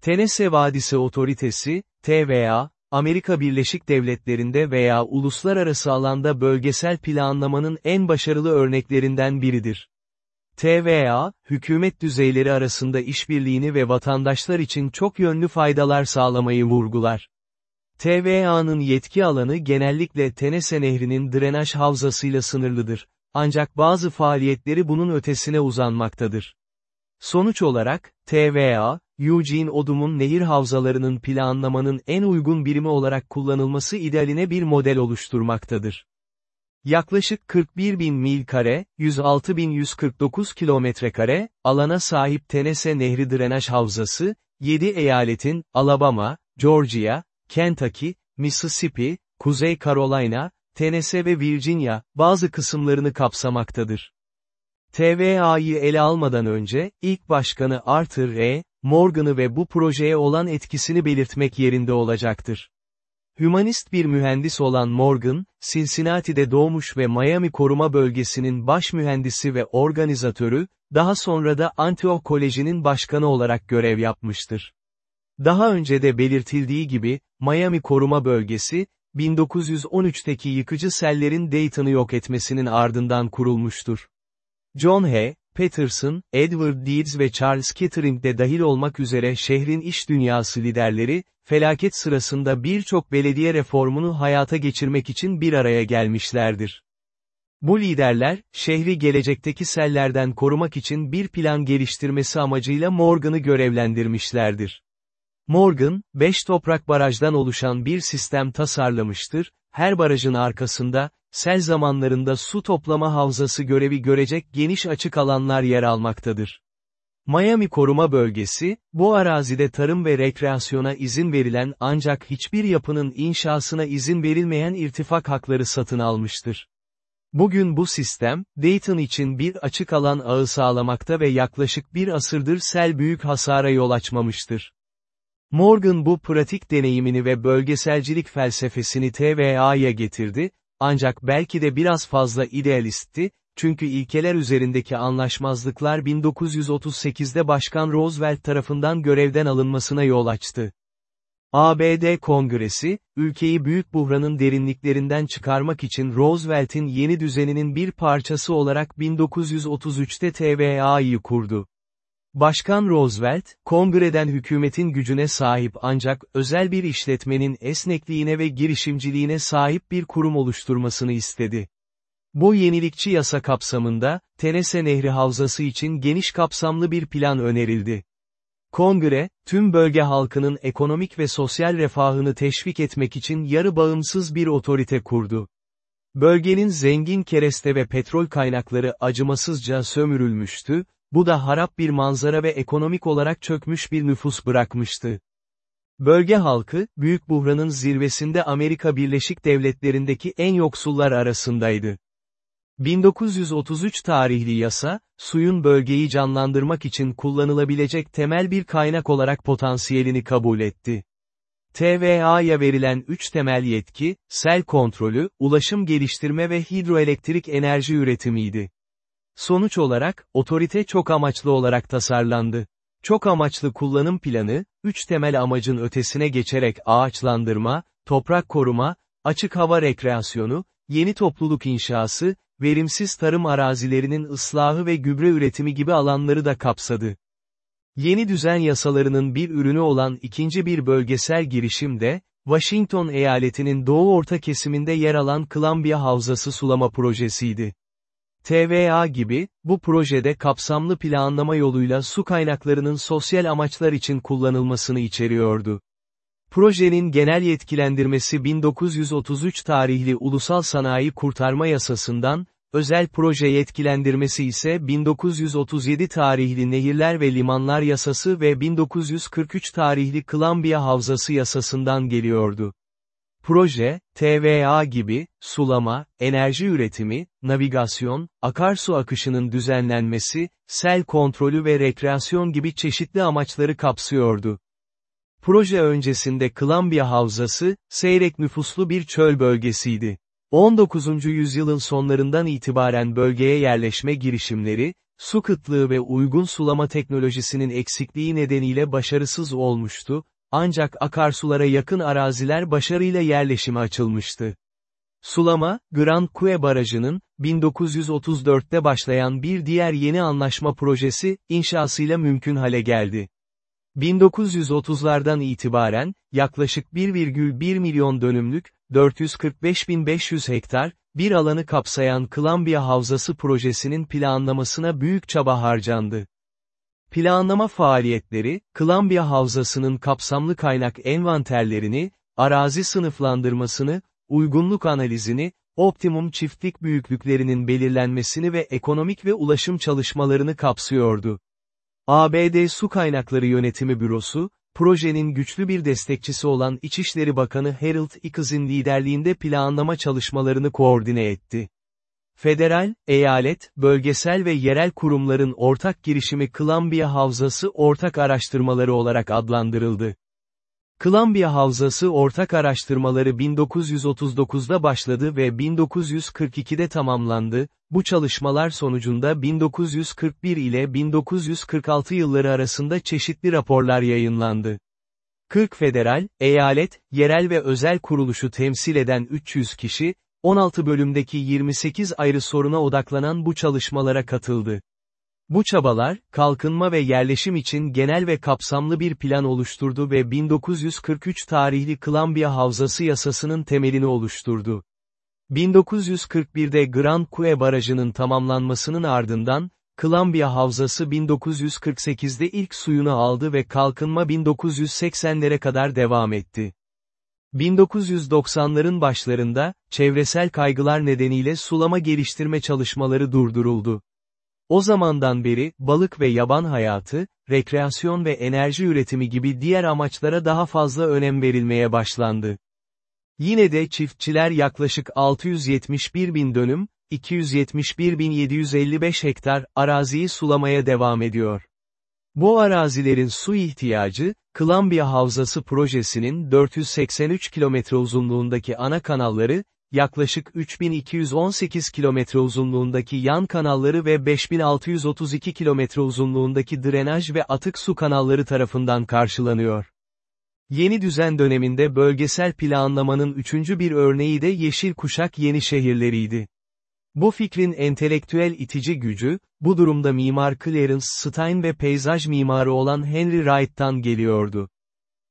Tenese Vadisi Otoritesi, TVA, Amerika Birleşik Devletleri'nde veya uluslararası alanda bölgesel planlamanın en başarılı örneklerinden biridir. TVA, hükümet düzeyleri arasında işbirliğini ve vatandaşlar için çok yönlü faydalar sağlamayı vurgular. TVA'nın yetki alanı genellikle Tenese Nehri'nin drenaj havzasıyla sınırlıdır, ancak bazı faaliyetleri bunun ötesine uzanmaktadır. Sonuç olarak, TVA, Eugene Odum'un nehir havzalarının planlamanın en uygun birimi olarak kullanılması idealine bir model oluşturmaktadır. Yaklaşık 41 bin mil kare, 106.149 kilometre kare, alana sahip Tennessee Nehri Drenaj Havzası, 7 eyaletin, Alabama, Georgia, Kentucky, Mississippi, Kuzey Carolina, Tennessee ve Virginia, bazı kısımlarını kapsamaktadır. TVA'yı ele almadan önce, ilk başkanı Arthur R. Morgan'ı ve bu projeye olan etkisini belirtmek yerinde olacaktır. Hümanist bir mühendis olan Morgan, Cincinnati'de doğmuş ve Miami Koruma Bölgesi'nin baş mühendisi ve organizatörü, daha sonra da Antioch Koleji'nin başkanı olarak görev yapmıştır. Daha önce de belirtildiği gibi, Miami Koruma Bölgesi, 1913'teki yıkıcı sellerin Dayton'ı yok etmesinin ardından kurulmuştur. John Hay, Peterson, Edward Deeds ve Charles Kettering de dahil olmak üzere şehrin iş dünyası liderleri, felaket sırasında birçok belediye reformunu hayata geçirmek için bir araya gelmişlerdir. Bu liderler, şehri gelecekteki sellerden korumak için bir plan geliştirmesi amacıyla Morgan'ı görevlendirmişlerdir. Morgan, 5 toprak barajdan oluşan bir sistem tasarlamıştır, her barajın arkasında, sel zamanlarında su toplama havzası görevi görecek geniş açık alanlar yer almaktadır. Miami Koruma Bölgesi, bu arazide tarım ve rekreasyona izin verilen ancak hiçbir yapının inşasına izin verilmeyen irtifak hakları satın almıştır. Bugün bu sistem, Dayton için bir açık alan ağı sağlamakta ve yaklaşık bir asırdır sel büyük hasara yol açmamıştır. Morgan bu pratik deneyimini ve bölgeselcilik felsefesini TVA'ya getirdi, ancak belki de biraz fazla idealistti, çünkü ilkeler üzerindeki anlaşmazlıklar 1938'de Başkan Roosevelt tarafından görevden alınmasına yol açtı. ABD Kongresi, ülkeyi büyük buhranın derinliklerinden çıkarmak için Roosevelt'in yeni düzeninin bir parçası olarak 1933'te TVA'yı kurdu. Başkan Roosevelt, kongreden hükümetin gücüne sahip ancak özel bir işletmenin esnekliğine ve girişimciliğine sahip bir kurum oluşturmasını istedi. Bu yenilikçi yasa kapsamında, Tenese Nehri Havzası için geniş kapsamlı bir plan önerildi. Kongre, tüm bölge halkının ekonomik ve sosyal refahını teşvik etmek için yarı bağımsız bir otorite kurdu. Bölgenin zengin kereste ve petrol kaynakları acımasızca sömürülmüştü, bu da harap bir manzara ve ekonomik olarak çökmüş bir nüfus bırakmıştı. Bölge halkı, büyük buhranın zirvesinde Amerika Birleşik Devletleri'ndeki en yoksullar arasındaydı. 1933 tarihli yasa, suyun bölgeyi canlandırmak için kullanılabilecek temel bir kaynak olarak potansiyelini kabul etti. TVA'ya verilen üç temel yetki, sel kontrolü, ulaşım geliştirme ve hidroelektrik enerji üretimiydi. Sonuç olarak, otorite çok amaçlı olarak tasarlandı. Çok amaçlı kullanım planı, üç temel amacın ötesine geçerek ağaçlandırma, toprak koruma, açık hava rekreasyonu, yeni topluluk inşası, verimsiz tarım arazilerinin ıslahı ve gübre üretimi gibi alanları da kapsadı. Yeni düzen yasalarının bir ürünü olan ikinci bir bölgesel girişim de, Washington eyaletinin doğu orta kesiminde yer alan Columbia Havzası sulama projesiydi. TVA gibi, bu projede kapsamlı planlama yoluyla su kaynaklarının sosyal amaçlar için kullanılmasını içeriyordu. Projenin genel yetkilendirmesi 1933 tarihli Ulusal Sanayi Kurtarma Yasasından, özel proje yetkilendirmesi ise 1937 tarihli Nehirler ve Limanlar Yasası ve 1943 tarihli Columbia Havzası Yasasından geliyordu. Proje, TVA gibi, sulama, enerji üretimi, navigasyon, akarsu akışının düzenlenmesi, sel kontrolü ve rekreasyon gibi çeşitli amaçları kapsıyordu. Proje öncesinde Columbia Havzası, seyrek nüfuslu bir çöl bölgesiydi. 19. yüzyılın sonlarından itibaren bölgeye yerleşme girişimleri, su kıtlığı ve uygun sulama teknolojisinin eksikliği nedeniyle başarısız olmuştu, ancak akarsulara yakın araziler başarıyla yerleşime açılmıştı. Sulama, Grand Kue Barajı'nın, 1934'te başlayan bir diğer yeni anlaşma projesi, inşasıyla mümkün hale geldi. 1930'lardan itibaren, yaklaşık 1,1 milyon dönümlük, 445.500 hektar, bir alanı kapsayan Columbia Havzası projesinin planlamasına büyük çaba harcandı. Planlama faaliyetleri, Columbia Havzası'nın kapsamlı kaynak envanterlerini, arazi sınıflandırmasını, uygunluk analizini, optimum çiftlik büyüklüklerinin belirlenmesini ve ekonomik ve ulaşım çalışmalarını kapsıyordu. ABD Su Kaynakları Yönetimi Bürosu, projenin güçlü bir destekçisi olan İçişleri Bakanı Harold Ickers'in liderliğinde planlama çalışmalarını koordine etti. Federal, eyalet, bölgesel ve yerel kurumların ortak girişimi Columbia Havzası Ortak Araştırmaları olarak adlandırıldı. Columbia Havzası ortak araştırmaları 1939'da başladı ve 1942'de tamamlandı, bu çalışmalar sonucunda 1941 ile 1946 yılları arasında çeşitli raporlar yayınlandı. 40 federal, eyalet, yerel ve özel kuruluşu temsil eden 300 kişi, 16 bölümdeki 28 ayrı soruna odaklanan bu çalışmalara katıldı. Bu çabalar, kalkınma ve yerleşim için genel ve kapsamlı bir plan oluşturdu ve 1943 tarihli Columbia Havzası yasasının temelini oluşturdu. 1941'de Grand Coulee Barajı'nın tamamlanmasının ardından, Columbia Havzası 1948'de ilk suyunu aldı ve kalkınma 1980'lere kadar devam etti. 1990'ların başlarında, çevresel kaygılar nedeniyle sulama geliştirme çalışmaları durduruldu. O zamandan beri, balık ve yaban hayatı, rekreasyon ve enerji üretimi gibi diğer amaçlara daha fazla önem verilmeye başlandı. Yine de çiftçiler yaklaşık 671 bin dönüm, 271.755 hektar araziyi sulamaya devam ediyor. Bu arazilerin su ihtiyacı, Columbia Havzası projesinin 483 kilometre uzunluğundaki ana kanalları, yaklaşık 3218 kilometre uzunluğundaki yan kanalları ve 5632 kilometre uzunluğundaki drenaj ve atık su kanalları tarafından karşılanıyor. Yeni düzen döneminde bölgesel planlamanın üçüncü bir örneği de yeşil kuşak yeni şehirleriydi. Bu fikrin entelektüel itici gücü, bu durumda mimar Clarence Stein ve peyzaj mimarı olan Henry Wright'tan geliyordu.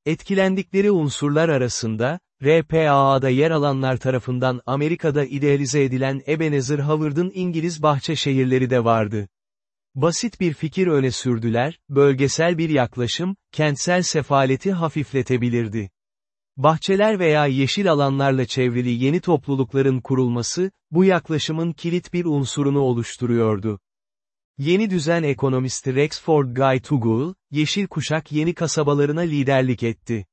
Etkilendikleri unsurlar arasında, RPA'da yer alanlar tarafından Amerika'da idealize edilen Ebenezer Howard'ın İngiliz bahçe şehirleri de vardı. Basit bir fikir öne sürdüler, bölgesel bir yaklaşım, kentsel sefaleti hafifletebilirdi. Bahçeler veya yeşil alanlarla çevrili yeni toplulukların kurulması, bu yaklaşımın kilit bir unsurunu oluşturuyordu. Yeni düzen ekonomisti Rexford Guy Tuggle, yeşil kuşak yeni kasabalarına liderlik etti.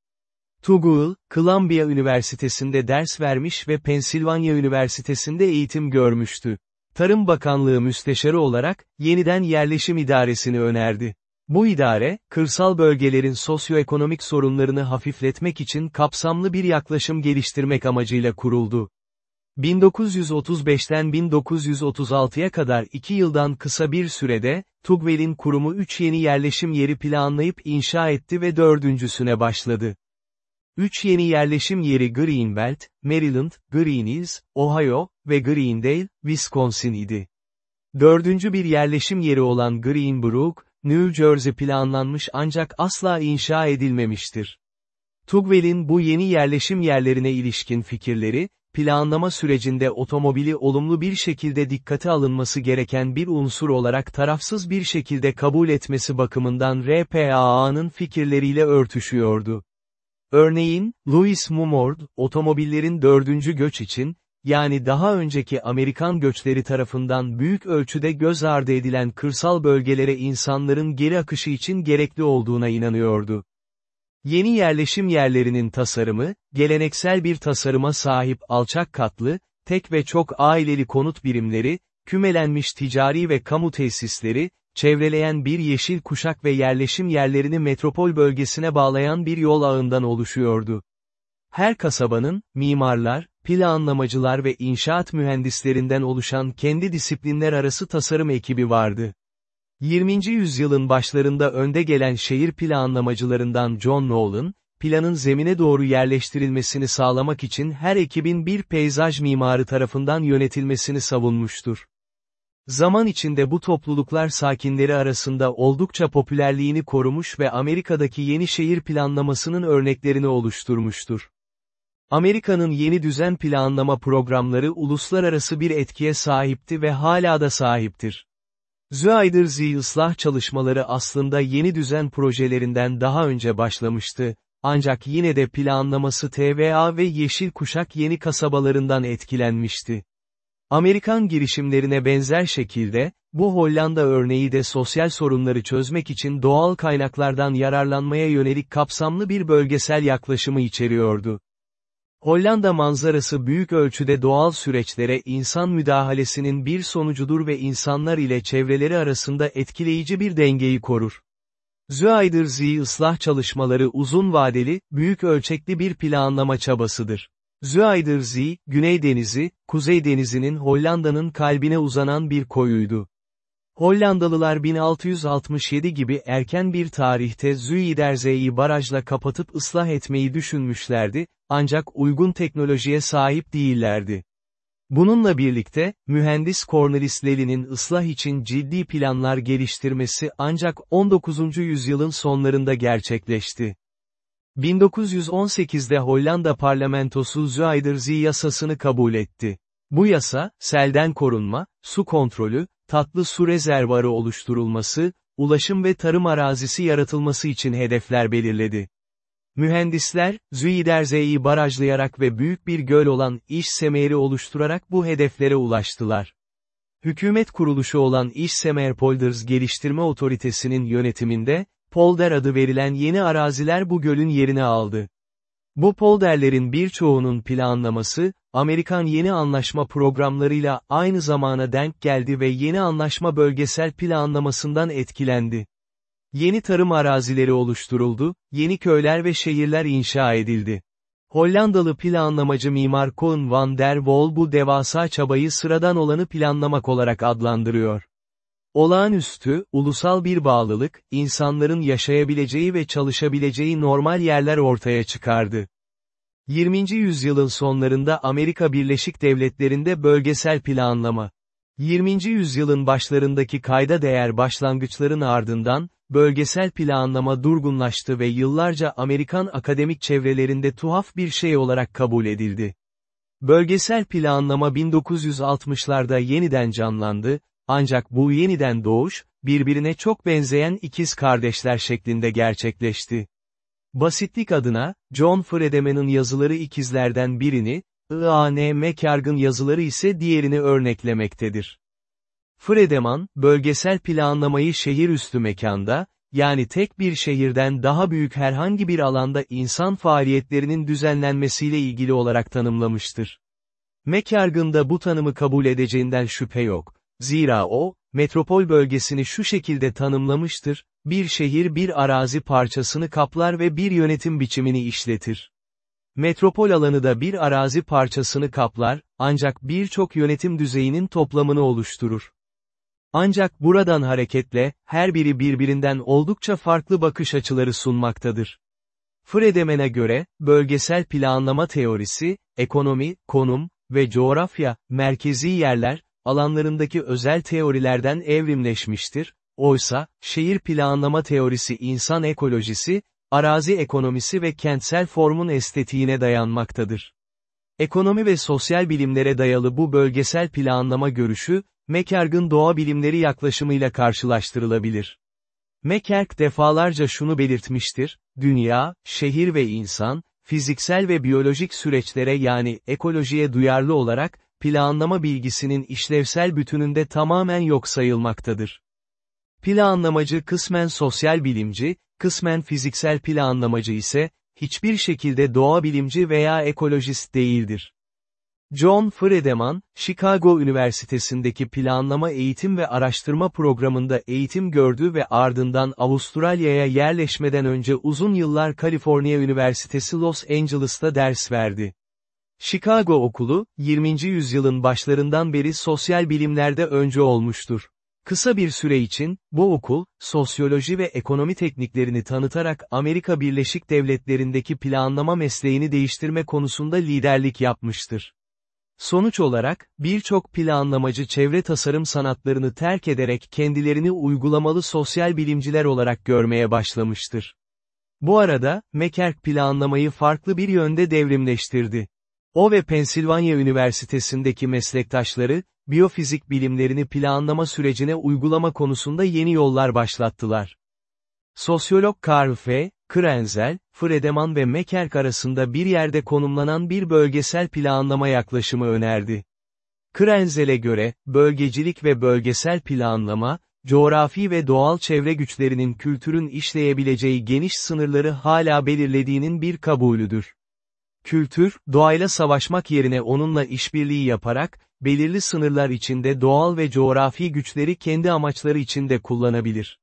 Tuggle, Columbia Üniversitesi'nde ders vermiş ve Pensilvanya Üniversitesi'nde eğitim görmüştü. Tarım Bakanlığı Müsteşarı olarak, yeniden yerleşim idaresini önerdi. Bu idare, kırsal bölgelerin sosyoekonomik sorunlarını hafifletmek için kapsamlı bir yaklaşım geliştirmek amacıyla kuruldu. 1935'ten 1936'ya kadar iki yıldan kısa bir sürede, Tugwell'in kurumu üç yeni yerleşim yeri planlayıp inşa etti ve dördüncüsüne başladı. Üç yeni yerleşim yeri Greenbelt, Maryland, Greenhills, Ohio ve Greendale, Wisconsin idi. Dördüncü bir yerleşim yeri olan Greenbrook, New Jersey planlanmış ancak asla inşa edilmemiştir. Tugwell'in bu yeni yerleşim yerlerine ilişkin fikirleri, planlama sürecinde otomobili olumlu bir şekilde dikkate alınması gereken bir unsur olarak tarafsız bir şekilde kabul etmesi bakımından RPAA'nın fikirleriyle örtüşüyordu. Örneğin, Louis Mumord, otomobillerin dördüncü göç için, yani daha önceki Amerikan göçleri tarafından büyük ölçüde göz ardı edilen kırsal bölgelere insanların geri akışı için gerekli olduğuna inanıyordu. Yeni yerleşim yerlerinin tasarımı, geleneksel bir tasarıma sahip alçak katlı, tek ve çok aileli konut birimleri, kümelenmiş ticari ve kamu tesisleri, çevreleyen bir yeşil kuşak ve yerleşim yerlerini metropol bölgesine bağlayan bir yol ağından oluşuyordu. Her kasabanın, mimarlar, planlamacılar ve inşaat mühendislerinden oluşan kendi disiplinler arası tasarım ekibi vardı. 20. yüzyılın başlarında önde gelen şehir planlamacılarından John Nolan, planın zemine doğru yerleştirilmesini sağlamak için her ekibin bir peyzaj mimarı tarafından yönetilmesini savunmuştur. Zaman içinde bu topluluklar sakinleri arasında oldukça popülerliğini korumuş ve Amerika'daki yeni şehir planlamasının örneklerini oluşturmuştur. Amerika'nın yeni düzen planlama programları uluslararası bir etkiye sahipti ve hala da sahiptir. Züaydır ıslah çalışmaları aslında yeni düzen projelerinden daha önce başlamıştı, ancak yine de planlaması TVA ve Yeşil Kuşak yeni kasabalarından etkilenmişti. Amerikan girişimlerine benzer şekilde, bu Hollanda örneği de sosyal sorunları çözmek için doğal kaynaklardan yararlanmaya yönelik kapsamlı bir bölgesel yaklaşımı içeriyordu. Hollanda manzarası büyük ölçüde doğal süreçlere insan müdahalesinin bir sonucudur ve insanlar ile çevreleri arasında etkileyici bir dengeyi korur. Züaydır Zi ıslah çalışmaları uzun vadeli, büyük ölçekli bir planlama çabasıdır. Züaydır Zi, Güney Denizi, Kuzey Denizi'nin Hollanda'nın kalbine uzanan bir koyuydu. Hollandalılar 1667 gibi erken bir tarihte Zuiderzee'yi barajla kapatıp ıslah etmeyi düşünmüşlerdi, ancak uygun teknolojiye sahip değillerdi. Bununla birlikte, mühendis Cornelis Lely'nin ıslah için ciddi planlar geliştirmesi ancak 19. yüzyılın sonlarında gerçekleşti. 1918'de Hollanda parlamentosu Zuiderzee yasasını kabul etti. Bu yasa, selden korunma, su kontrolü, tatlı su rezervarı oluşturulması, ulaşım ve tarım arazisi yaratılması için hedefler belirledi. Mühendisler, Züiderze'yi barajlayarak ve büyük bir göl olan İş Semer'i oluşturarak bu hedeflere ulaştılar. Hükümet kuruluşu olan İş Semer Polders Geliştirme Otoritesi'nin yönetiminde, Polder adı verilen yeni araziler bu gölün yerini aldı. Bu polderlerin birçoğunun planlaması, Amerikan yeni anlaşma programlarıyla aynı zamana denk geldi ve yeni anlaşma bölgesel planlamasından etkilendi. Yeni tarım arazileri oluşturuldu, yeni köyler ve şehirler inşa edildi. Hollandalı planlamacı mimar Koen van der Wol bu devasa çabayı sıradan olanı planlamak olarak adlandırıyor. Olağanüstü, ulusal bir bağlılık, insanların yaşayabileceği ve çalışabileceği normal yerler ortaya çıkardı. 20. yüzyılın sonlarında Amerika Birleşik Devletleri'nde bölgesel planlama. 20. yüzyılın başlarındaki kayda değer başlangıçların ardından, bölgesel planlama durgunlaştı ve yıllarca Amerikan akademik çevrelerinde tuhaf bir şey olarak kabul edildi. Bölgesel planlama 1960'larda yeniden canlandı, ancak bu yeniden doğuş, birbirine çok benzeyen ikiz kardeşler şeklinde gerçekleşti. Basitlik adına, John Fredeman'ın yazıları ikizlerden birini, I.A.N. McCarg'ın yazıları ise diğerini örneklemektedir. Fredeman, bölgesel planlamayı şehir üstü mekanda, yani tek bir şehirden daha büyük herhangi bir alanda insan faaliyetlerinin düzenlenmesiyle ilgili olarak tanımlamıştır. McCarg'ın da bu tanımı kabul edeceğinden şüphe yok. Zira o, metropol bölgesini şu şekilde tanımlamıştır, bir şehir bir arazi parçasını kaplar ve bir yönetim biçimini işletir. Metropol alanı da bir arazi parçasını kaplar, ancak birçok yönetim düzeyinin toplamını oluşturur. Ancak buradan hareketle, her biri birbirinden oldukça farklı bakış açıları sunmaktadır. Fredeman'e göre, bölgesel planlama teorisi, ekonomi, konum ve coğrafya, merkezi yerler, alanlarındaki özel teorilerden evrimleşmiştir, oysa, şehir planlama teorisi insan ekolojisi, arazi ekonomisi ve kentsel formun estetiğine dayanmaktadır. Ekonomi ve sosyal bilimlere dayalı bu bölgesel planlama görüşü, McCarg'ın doğa bilimleri yaklaşımıyla karşılaştırılabilir. McCarg defalarca şunu belirtmiştir, dünya, şehir ve insan, fiziksel ve biyolojik süreçlere yani ekolojiye duyarlı olarak, planlama bilgisinin işlevsel bütününde tamamen yok sayılmaktadır. Planlamacı kısmen sosyal bilimci, kısmen fiziksel planlamacı ise, hiçbir şekilde doğa bilimci veya ekolojist değildir. John Friedemann, Chicago Üniversitesi'ndeki planlama eğitim ve araştırma programında eğitim gördü ve ardından Avustralya'ya yerleşmeden önce uzun yıllar Kaliforniya Üniversitesi Los Angeles'ta ders verdi. Chicago okulu, 20. yüzyılın başlarından beri sosyal bilimlerde önce olmuştur. Kısa bir süre için, bu okul, sosyoloji ve ekonomi tekniklerini tanıtarak Amerika Birleşik Devletleri'ndeki planlama mesleğini değiştirme konusunda liderlik yapmıştır. Sonuç olarak, birçok planlamacı çevre tasarım sanatlarını terk ederek kendilerini uygulamalı sosyal bilimciler olarak görmeye başlamıştır. Bu arada, Mekerk planlamayı farklı bir yönde devrimleştirdi. O ve Pensilvanya Üniversitesi'ndeki meslektaşları, biyofizik bilimlerini planlama sürecine uygulama konusunda yeni yollar başlattılar. Sosyolog Karl F. Krenzel, Friedemann ve Mekerk arasında bir yerde konumlanan bir bölgesel planlama yaklaşımı önerdi. Krenzel'e göre, bölgecilik ve bölgesel planlama, coğrafi ve doğal çevre güçlerinin kültürün işleyebileceği geniş sınırları hala belirlediğinin bir kabulüdür. Kültür, doğayla savaşmak yerine onunla işbirliği yaparak, belirli sınırlar içinde doğal ve coğrafi güçleri kendi amaçları içinde kullanabilir.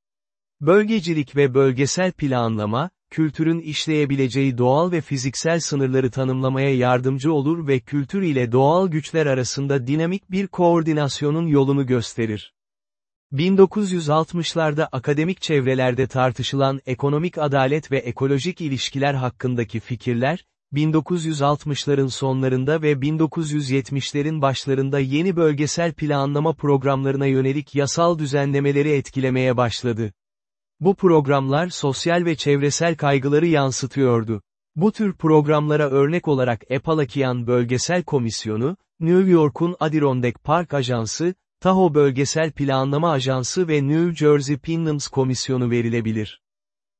Bölgecilik ve bölgesel planlama, kültürün işleyebileceği doğal ve fiziksel sınırları tanımlamaya yardımcı olur ve kültür ile doğal güçler arasında dinamik bir koordinasyonun yolunu gösterir. 1960'larda akademik çevrelerde tartışılan ekonomik adalet ve ekolojik ilişkiler hakkındaki fikirler, 1960'ların sonlarında ve 1970'lerin başlarında yeni bölgesel planlama programlarına yönelik yasal düzenlemeleri etkilemeye başladı. Bu programlar sosyal ve çevresel kaygıları yansıtıyordu. Bu tür programlara örnek olarak Appalachian Bölgesel Komisyonu, New York'un Adirondack Park Ajansı, Tahoe Bölgesel Planlama Ajansı ve New Jersey Penlands Komisyonu verilebilir.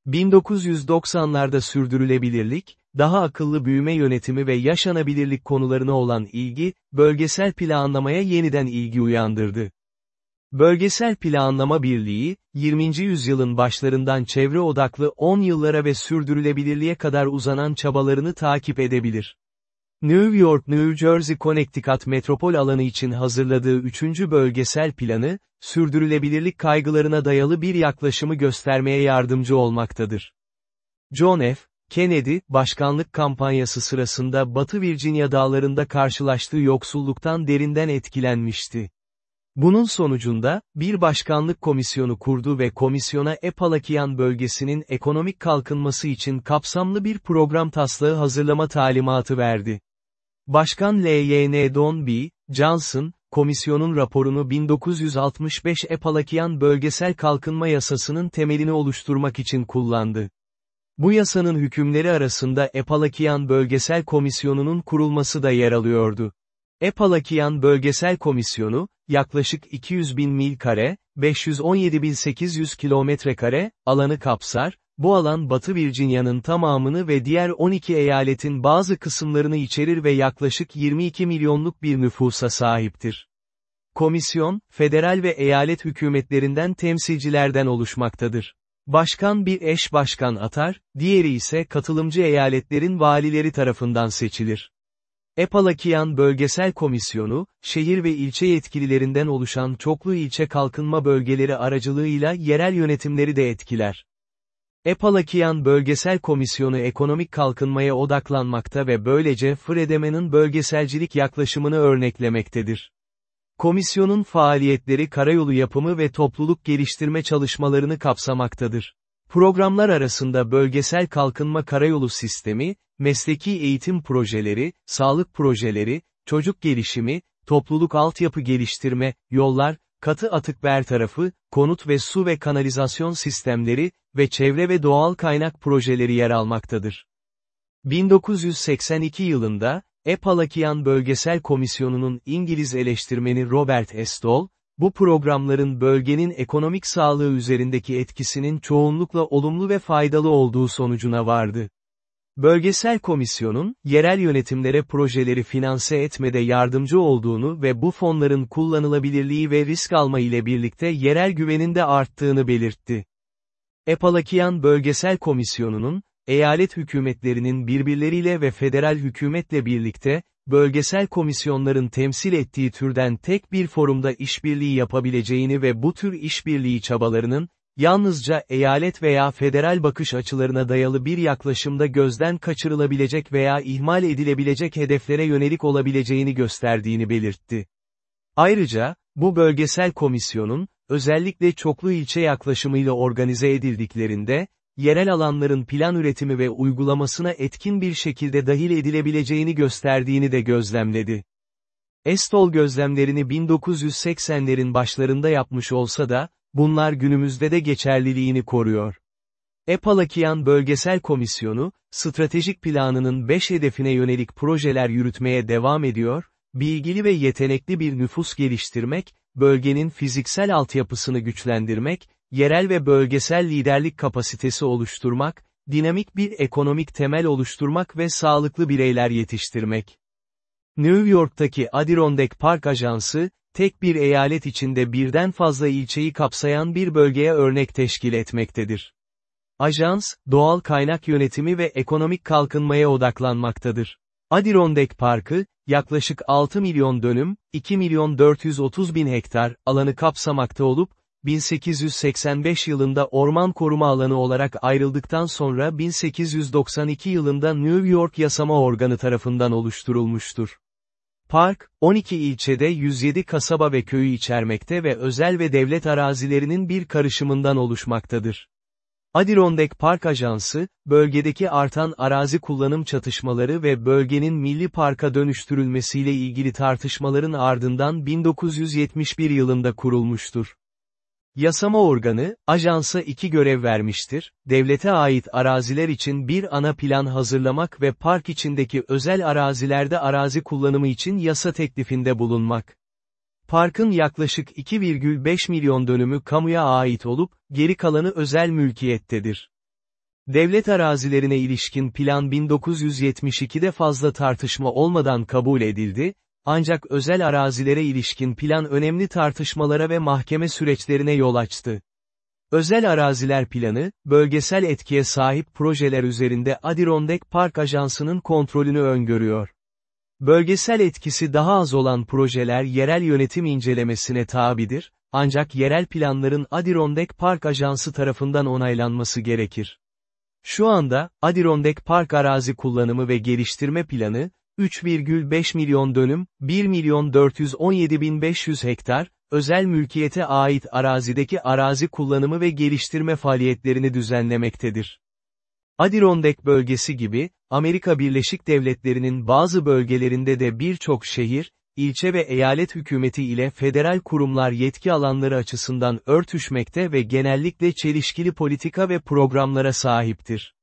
1990'larda sürdürülebilirlik, daha akıllı büyüme yönetimi ve yaşanabilirlik konularına olan ilgi, bölgesel planlamaya yeniden ilgi uyandırdı. Bölgesel Planlama Birliği, 20. yüzyılın başlarından çevre odaklı 10 yıllara ve sürdürülebilirliğe kadar uzanan çabalarını takip edebilir. New York, New Jersey, Connecticut metropol alanı için hazırladığı 3. bölgesel planı, sürdürülebilirlik kaygılarına dayalı bir yaklaşımı göstermeye yardımcı olmaktadır. John F. Kennedy, başkanlık kampanyası sırasında Batı Virginia dağlarında karşılaştığı yoksulluktan derinden etkilenmişti. Bunun sonucunda, bir başkanlık komisyonu kurdu ve komisyona Epalakian bölgesinin ekonomik kalkınması için kapsamlı bir program taslağı hazırlama talimatı verdi. Başkan L.Y.N. Don B. Johnson, komisyonun raporunu 1965 Epalakian Bölgesel Kalkınma Yasası'nın temelini oluşturmak için kullandı. Bu yasanın hükümleri arasında Epalakian Bölgesel Komisyonu'nun kurulması da yer alıyordu. Epalakian Bölgesel Komisyonu, yaklaşık 200 bin mil kare, 517.800 kilometre kare, alanı kapsar, bu alan Batı Virginia'nın tamamını ve diğer 12 eyaletin bazı kısımlarını içerir ve yaklaşık 22 milyonluk bir nüfusa sahiptir. Komisyon, federal ve eyalet hükümetlerinden temsilcilerden oluşmaktadır. Başkan bir eş başkan atar, diğeri ise katılımcı eyaletlerin valileri tarafından seçilir. Epalakian Bölgesel Komisyonu, şehir ve ilçe yetkililerinden oluşan çoklu ilçe kalkınma bölgeleri aracılığıyla yerel yönetimleri de etkiler. Epalakian Bölgesel Komisyonu ekonomik kalkınmaya odaklanmakta ve böylece Fredeman'ın bölgeselcilik yaklaşımını örneklemektedir. Komisyonun faaliyetleri karayolu yapımı ve topluluk geliştirme çalışmalarını kapsamaktadır. Programlar arasında bölgesel kalkınma karayolu sistemi, mesleki eğitim projeleri, sağlık projeleri, çocuk gelişimi, topluluk altyapı geliştirme, yollar, katı atık bertarafı, konut ve su ve kanalizasyon sistemleri ve çevre ve doğal kaynak projeleri yer almaktadır. 1982 yılında, Epalakian Bölgesel Komisyonu'nun İngiliz eleştirmeni Robert Estol, bu programların bölgenin ekonomik sağlığı üzerindeki etkisinin çoğunlukla olumlu ve faydalı olduğu sonucuna vardı. Bölgesel komisyonun, yerel yönetimlere projeleri finanse etmede yardımcı olduğunu ve bu fonların kullanılabilirliği ve risk alma ile birlikte yerel güvenin de arttığını belirtti. Epalakian Bölgesel Komisyonu'nun, eyalet hükümetlerinin birbirleriyle ve federal hükümetle birlikte, bölgesel komisyonların temsil ettiği türden tek bir forumda işbirliği yapabileceğini ve bu tür işbirliği çabalarının, yalnızca eyalet veya federal bakış açılarına dayalı bir yaklaşımda gözden kaçırılabilecek veya ihmal edilebilecek hedeflere yönelik olabileceğini gösterdiğini belirtti. Ayrıca, bu bölgesel komisyonun, özellikle çoklu ilçe yaklaşımıyla organize edildiklerinde, yerel alanların plan üretimi ve uygulamasına etkin bir şekilde dahil edilebileceğini gösterdiğini de gözlemledi. Estol gözlemlerini 1980'lerin başlarında yapmış olsa da, bunlar günümüzde de geçerliliğini koruyor. Epalakian Bölgesel Komisyonu, stratejik planının 5 hedefine yönelik projeler yürütmeye devam ediyor, bilgili ve yetenekli bir nüfus geliştirmek, bölgenin fiziksel altyapısını güçlendirmek, yerel ve bölgesel liderlik kapasitesi oluşturmak, dinamik bir ekonomik temel oluşturmak ve sağlıklı bireyler yetiştirmek. New York'taki Adirondack Park Ajansı, tek bir eyalet içinde birden fazla ilçeyi kapsayan bir bölgeye örnek teşkil etmektedir. Ajans, doğal kaynak yönetimi ve ekonomik kalkınmaya odaklanmaktadır. Adirondack Parkı, yaklaşık 6 milyon dönüm, 2 milyon 430 bin hektar alanı kapsamakta olup, 1885 yılında orman koruma alanı olarak ayrıldıktan sonra 1892 yılında New York Yasama Organı tarafından oluşturulmuştur. Park, 12 ilçede 107 kasaba ve köyü içermekte ve özel ve devlet arazilerinin bir karışımından oluşmaktadır. Adirondack Park Ajansı, bölgedeki artan arazi kullanım çatışmaları ve bölgenin milli parka dönüştürülmesiyle ilgili tartışmaların ardından 1971 yılında kurulmuştur. Yasama organı, ajansa iki görev vermiştir, devlete ait araziler için bir ana plan hazırlamak ve park içindeki özel arazilerde arazi kullanımı için yasa teklifinde bulunmak. Parkın yaklaşık 2,5 milyon dönümü kamuya ait olup, geri kalanı özel mülkiyettedir. Devlet arazilerine ilişkin plan 1972'de fazla tartışma olmadan kabul edildi, ancak özel arazilere ilişkin plan önemli tartışmalara ve mahkeme süreçlerine yol açtı. Özel araziler planı, bölgesel etkiye sahip projeler üzerinde Adirondack Park Ajansı'nın kontrolünü öngörüyor. Bölgesel etkisi daha az olan projeler yerel yönetim incelemesine tabidir, ancak yerel planların Adirondack Park Ajansı tarafından onaylanması gerekir. Şu anda, Adirondack Park arazi kullanımı ve geliştirme planı, 3,5 milyon dönüm, 1 milyon 417 bin 500 hektar, özel mülkiyete ait arazideki arazi kullanımı ve geliştirme faaliyetlerini düzenlemektedir. Adirondack bölgesi gibi, Amerika Birleşik Devletleri'nin bazı bölgelerinde de birçok şehir, ilçe ve eyalet hükümeti ile federal kurumlar yetki alanları açısından örtüşmekte ve genellikle çelişkili politika ve programlara sahiptir.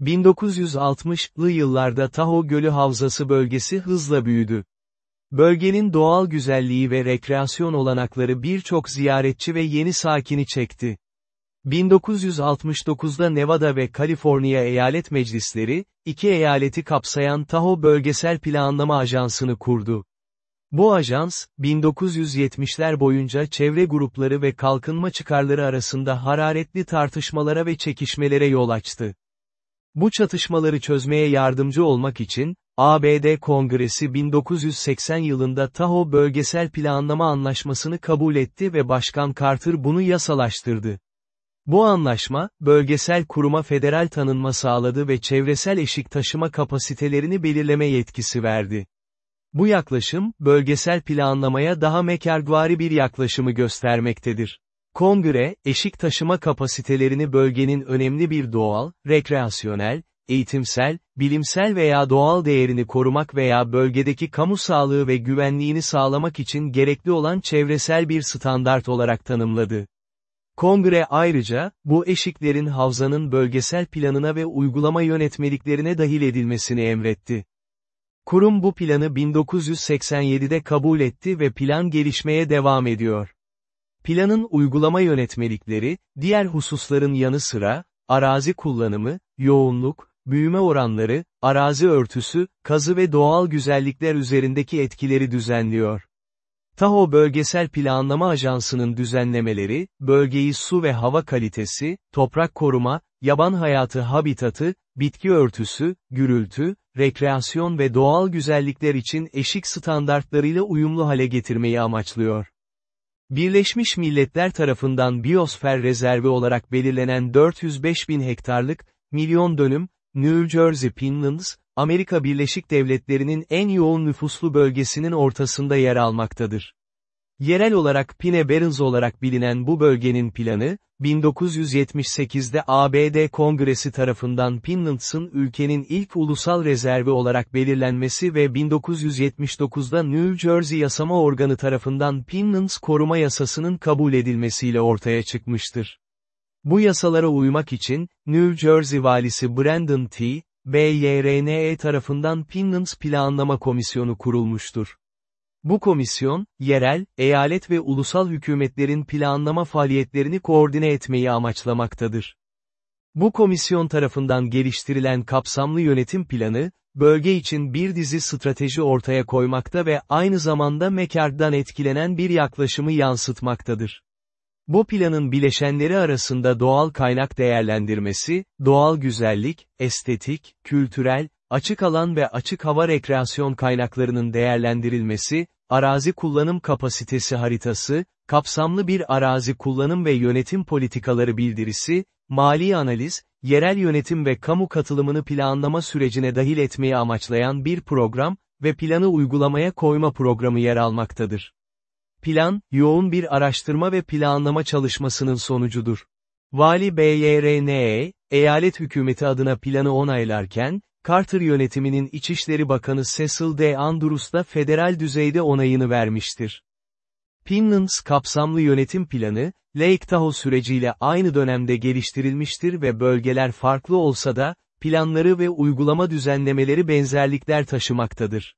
1960'lı yıllarda Tahoe Gölü Havzası bölgesi hızla büyüdü. Bölgenin doğal güzelliği ve rekreasyon olanakları birçok ziyaretçi ve yeni sakini çekti. 1969'da Nevada ve Kaliforniya eyalet meclisleri, iki eyaleti kapsayan Tahoe Bölgesel Planlama Ajansı'nı kurdu. Bu ajans, 1970'ler boyunca çevre grupları ve kalkınma çıkarları arasında hararetli tartışmalara ve çekişmelere yol açtı. Bu çatışmaları çözmeye yardımcı olmak için, ABD Kongresi 1980 yılında Tahoe Bölgesel Planlama Anlaşması'nı kabul etti ve Başkan Carter bunu yasalaştırdı. Bu anlaşma, bölgesel kuruma federal tanınma sağladı ve çevresel eşik taşıma kapasitelerini belirleme yetkisi verdi. Bu yaklaşım, bölgesel planlamaya daha mekargvari bir yaklaşımı göstermektedir. Kongre, eşik taşıma kapasitelerini bölgenin önemli bir doğal, rekreasyonel, eğitimsel, bilimsel veya doğal değerini korumak veya bölgedeki kamu sağlığı ve güvenliğini sağlamak için gerekli olan çevresel bir standart olarak tanımladı. Kongre ayrıca, bu eşiklerin havzanın bölgesel planına ve uygulama yönetmeliklerine dahil edilmesini emretti. Kurum bu planı 1987'de kabul etti ve plan gelişmeye devam ediyor. Planın uygulama yönetmelikleri, diğer hususların yanı sıra, arazi kullanımı, yoğunluk, büyüme oranları, arazi örtüsü, kazı ve doğal güzellikler üzerindeki etkileri düzenliyor. Tahoe Bölgesel Planlama Ajansı'nın düzenlemeleri, bölgeyi su ve hava kalitesi, toprak koruma, yaban hayatı habitatı, bitki örtüsü, gürültü, rekreasyon ve doğal güzellikler için eşik standartlarıyla uyumlu hale getirmeyi amaçlıyor. Birleşmiş Milletler tarafından biyosfer rezervi olarak belirlenen 405 bin hektarlık, milyon dönüm, New Jersey Pinlands, Amerika Birleşik Devletleri'nin en yoğun nüfuslu bölgesinin ortasında yer almaktadır. Yerel olarak Pine Barrens olarak bilinen bu bölgenin planı, 1978'de ABD Kongresi tarafından Pinlands'ın ülkenin ilk ulusal rezervi olarak belirlenmesi ve 1979'da New Jersey Yasama Organı tarafından Pinlands Koruma Yasasının kabul edilmesiyle ortaya çıkmıştır. Bu yasalara uymak için, New Jersey valisi Brandon T. BYRNE tarafından Pinlands Planlama Komisyonu kurulmuştur. Bu komisyon, yerel, eyalet ve ulusal hükümetlerin planlama faaliyetlerini koordine etmeyi amaçlamaktadır. Bu komisyon tarafından geliştirilen kapsamlı yönetim planı, bölge için bir dizi strateji ortaya koymakta ve aynı zamanda Mekard'dan etkilenen bir yaklaşımı yansıtmaktadır. Bu planın bileşenleri arasında doğal kaynak değerlendirmesi, doğal güzellik, estetik, kültürel, açık alan ve açık hava rekreasyon kaynaklarının değerlendirilmesi, arazi kullanım kapasitesi haritası, kapsamlı bir arazi kullanım ve yönetim politikaları bildirisi, mali analiz, yerel yönetim ve kamu katılımını planlama sürecine dahil etmeyi amaçlayan bir program, ve planı uygulamaya koyma programı yer almaktadır. Plan, yoğun bir araştırma ve planlama çalışmasının sonucudur. Vali BYRNE, eyalet hükümeti adına planı onaylarken, Carter yönetiminin İçişleri Bakanı Cecil D. Andrews federal düzeyde onayını vermiştir. Pinlan's kapsamlı yönetim planı, Lake Tahoe süreciyle aynı dönemde geliştirilmiştir ve bölgeler farklı olsa da, planları ve uygulama düzenlemeleri benzerlikler taşımaktadır.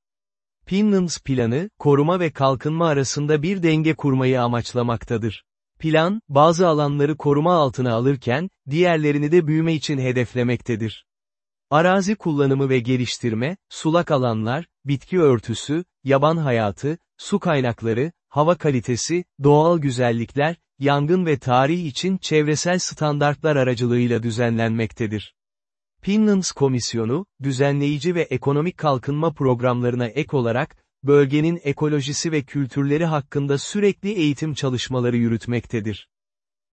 Pinlan's planı, koruma ve kalkınma arasında bir denge kurmayı amaçlamaktadır. Plan, bazı alanları koruma altına alırken, diğerlerini de büyüme için hedeflemektedir. Arazi kullanımı ve geliştirme, sulak alanlar, bitki örtüsü, yaban hayatı, su kaynakları, hava kalitesi, doğal güzellikler, yangın ve tarih için çevresel standartlar aracılığıyla düzenlenmektedir. Pinlands Komisyonu, düzenleyici ve ekonomik kalkınma programlarına ek olarak, bölgenin ekolojisi ve kültürleri hakkında sürekli eğitim çalışmaları yürütmektedir.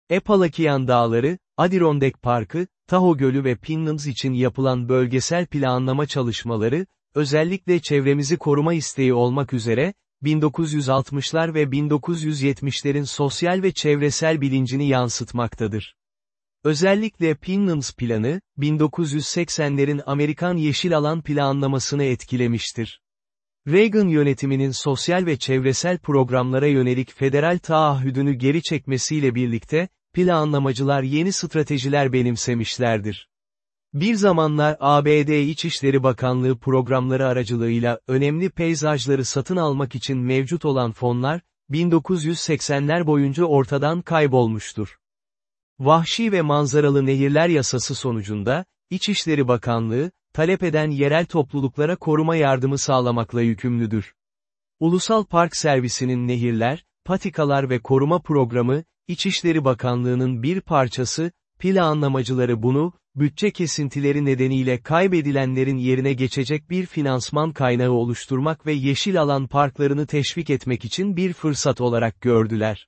Epalakian Dağları, Adirondack Parkı, Tahoe Gölü ve Pinlands için yapılan bölgesel planlama çalışmaları, özellikle çevremizi koruma isteği olmak üzere, 1960'lar ve 1970'lerin sosyal ve çevresel bilincini yansıtmaktadır. Özellikle Pinlands planı, 1980'lerin Amerikan Yeşil Alan planlamasını etkilemiştir. Reagan yönetiminin sosyal ve çevresel programlara yönelik federal taahhüdünü geri çekmesiyle birlikte, planlamacılar yeni stratejiler benimsemişlerdir. Bir zamanlar ABD İçişleri Bakanlığı programları aracılığıyla önemli peyzajları satın almak için mevcut olan fonlar, 1980'ler boyunca ortadan kaybolmuştur. Vahşi ve manzaralı nehirler yasası sonucunda, İçişleri Bakanlığı, talep eden yerel topluluklara koruma yardımı sağlamakla yükümlüdür. Ulusal Park Servisi'nin nehirler, patikalar ve koruma programı, İçişleri Bakanlığı'nın bir parçası, planlamacıları bunu, bütçe kesintileri nedeniyle kaybedilenlerin yerine geçecek bir finansman kaynağı oluşturmak ve yeşil alan parklarını teşvik etmek için bir fırsat olarak gördüler.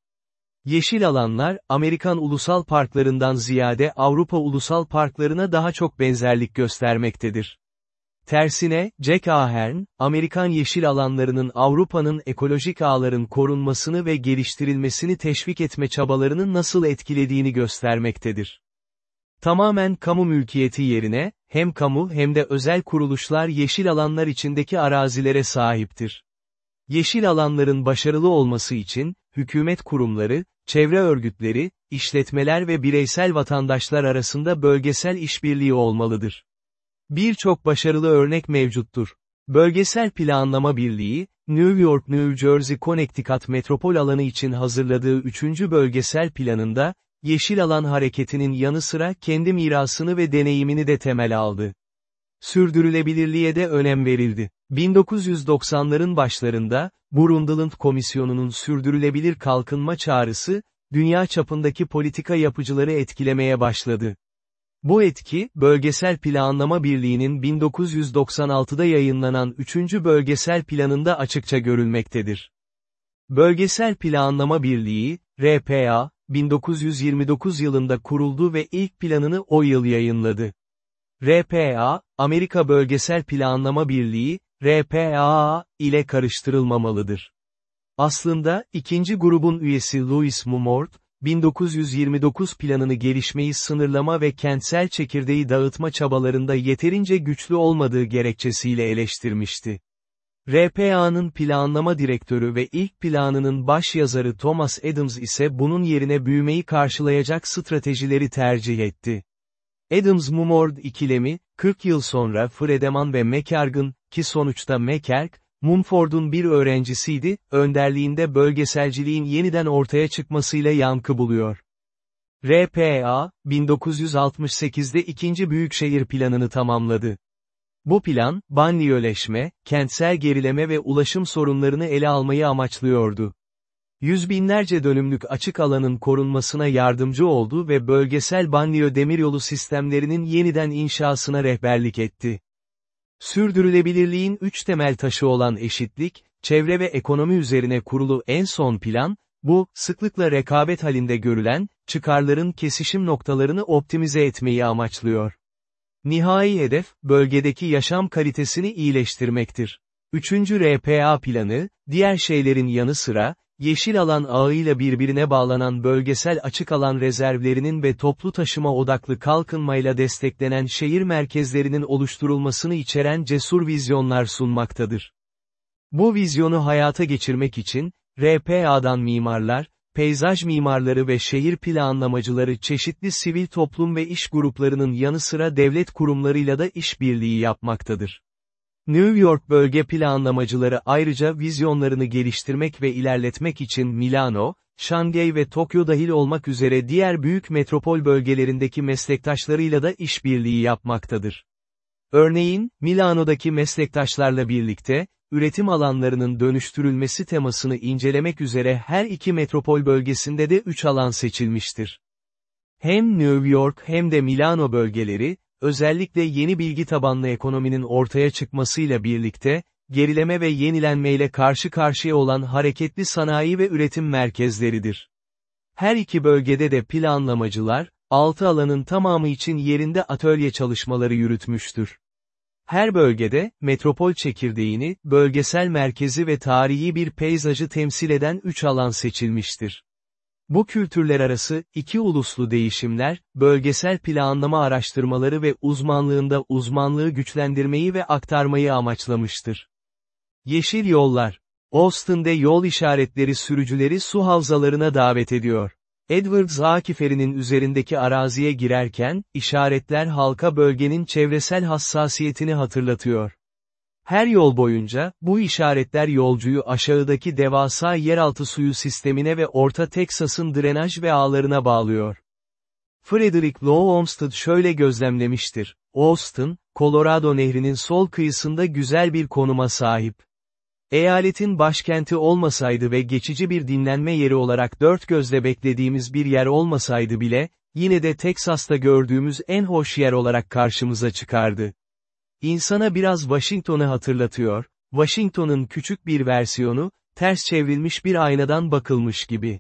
Yeşil alanlar, Amerikan ulusal parklarından ziyade Avrupa ulusal parklarına daha çok benzerlik göstermektedir. Tersine, Jack Ahern, Amerikan yeşil alanlarının Avrupa'nın ekolojik ağların korunmasını ve geliştirilmesini teşvik etme çabalarını nasıl etkilediğini göstermektedir. Tamamen kamu mülkiyeti yerine, hem kamu hem de özel kuruluşlar yeşil alanlar içindeki arazilere sahiptir. Yeşil alanların başarılı olması için, hükümet kurumları, çevre örgütleri, işletmeler ve bireysel vatandaşlar arasında bölgesel işbirliği olmalıdır. Birçok başarılı örnek mevcuttur. Bölgesel Planlama Birliği, New York New Jersey Connecticut metropol alanı için hazırladığı 3. bölgesel planında, Yeşil Alan Hareketi'nin yanı sıra kendi mirasını ve deneyimini de temel aldı. Sürdürülebilirliğe de önem verildi. 1990'ların başlarında, Brundtland Komisyonu'nun sürdürülebilir kalkınma çağrısı, dünya çapındaki politika yapıcıları etkilemeye başladı. Bu etki, Bölgesel Planlama Birliği'nin 1996'da yayınlanan 3. Bölgesel Planında açıkça görülmektedir. Bölgesel Planlama Birliği, RPA, 1929 yılında kuruldu ve ilk planını o yıl yayınladı. RPA, Amerika Bölgesel Planlama Birliği, RPA ile karıştırılmamalıdır. Aslında, ikinci grubun üyesi Louis Mumord, 1929 planını gelişmeyi sınırlama ve kentsel çekirdeği dağıtma çabalarında yeterince güçlü olmadığı gerekçesiyle eleştirmişti. RPA'nın planlama direktörü ve ilk planının başyazarı Thomas Adams ise bunun yerine büyümeyi karşılayacak stratejileri tercih etti. Adams-Mumord ikilemi, 40 yıl sonra Fredeman ve McCargan, ki sonuçta McCarg, Mumford'un bir öğrencisiydi, önderliğinde bölgeselciliğin yeniden ortaya çıkmasıyla yankı buluyor. RPA, 1968'de ikinci büyükşehir planını tamamladı. Bu plan, banliyöleşme, kentsel gerileme ve ulaşım sorunlarını ele almayı amaçlıyordu. Yüz binlerce dönümlük açık alanın korunmasına yardımcı oldu ve bölgesel banliyö demiryolu sistemlerinin yeniden inşasına rehberlik etti. Sürdürülebilirliğin üç temel taşı olan eşitlik, çevre ve ekonomi üzerine kurulu en son plan, bu, sıklıkla rekabet halinde görülen, çıkarların kesişim noktalarını optimize etmeyi amaçlıyor. Nihai hedef, bölgedeki yaşam kalitesini iyileştirmektir. Üçüncü RPA planı, diğer şeylerin yanı sıra, yeşil alan ağıyla birbirine bağlanan bölgesel açık alan rezervlerinin ve toplu taşıma odaklı kalkınmayla desteklenen şehir merkezlerinin oluşturulmasını içeren cesur vizyonlar sunmaktadır. Bu vizyonu hayata geçirmek için, RPA'dan mimarlar, peyzaj mimarları ve şehir planlamacıları çeşitli sivil toplum ve iş gruplarının yanı sıra devlet kurumlarıyla da işbirliği yapmaktadır. New York bölge planlamacıları ayrıca vizyonlarını geliştirmek ve ilerletmek için Milano, Şangay ve Tokyo dahil olmak üzere diğer büyük metropol bölgelerindeki meslektaşlarıyla da işbirliği yapmaktadır. Örneğin, Milano'daki meslektaşlarla birlikte, üretim alanlarının dönüştürülmesi temasını incelemek üzere her iki metropol bölgesinde de üç alan seçilmiştir. Hem New York hem de Milano bölgeleri, özellikle yeni bilgi tabanlı ekonominin ortaya çıkmasıyla birlikte, gerileme ve yenilenmeyle karşı karşıya olan hareketli sanayi ve üretim merkezleridir. Her iki bölgede de planlamacılar, altı alanın tamamı için yerinde atölye çalışmaları yürütmüştür. Her bölgede, metropol çekirdeğini, bölgesel merkezi ve tarihi bir peyzajı temsil eden üç alan seçilmiştir. Bu kültürler arası, iki uluslu değişimler, bölgesel planlama araştırmaları ve uzmanlığında uzmanlığı güçlendirmeyi ve aktarmayı amaçlamıştır. Yeşil yollar. Austin'de yol işaretleri sürücüleri su havzalarına davet ediyor. Edward Zakiferi'nin üzerindeki araziye girerken, işaretler halka bölgenin çevresel hassasiyetini hatırlatıyor. Her yol boyunca, bu işaretler yolcuyu aşağıdaki devasa yeraltı suyu sistemine ve Orta Teksas'ın drenaj ve ağlarına bağlıyor. Frederick Law Olmsted şöyle gözlemlemiştir. Austin, Colorado Nehri'nin sol kıyısında güzel bir konuma sahip. Eyaletin başkenti olmasaydı ve geçici bir dinlenme yeri olarak dört gözle beklediğimiz bir yer olmasaydı bile, yine de Teksas'ta gördüğümüz en hoş yer olarak karşımıza çıkardı. İnsana biraz Washington'u hatırlatıyor, Washington'ın küçük bir versiyonu, ters çevrilmiş bir aynadan bakılmış gibi.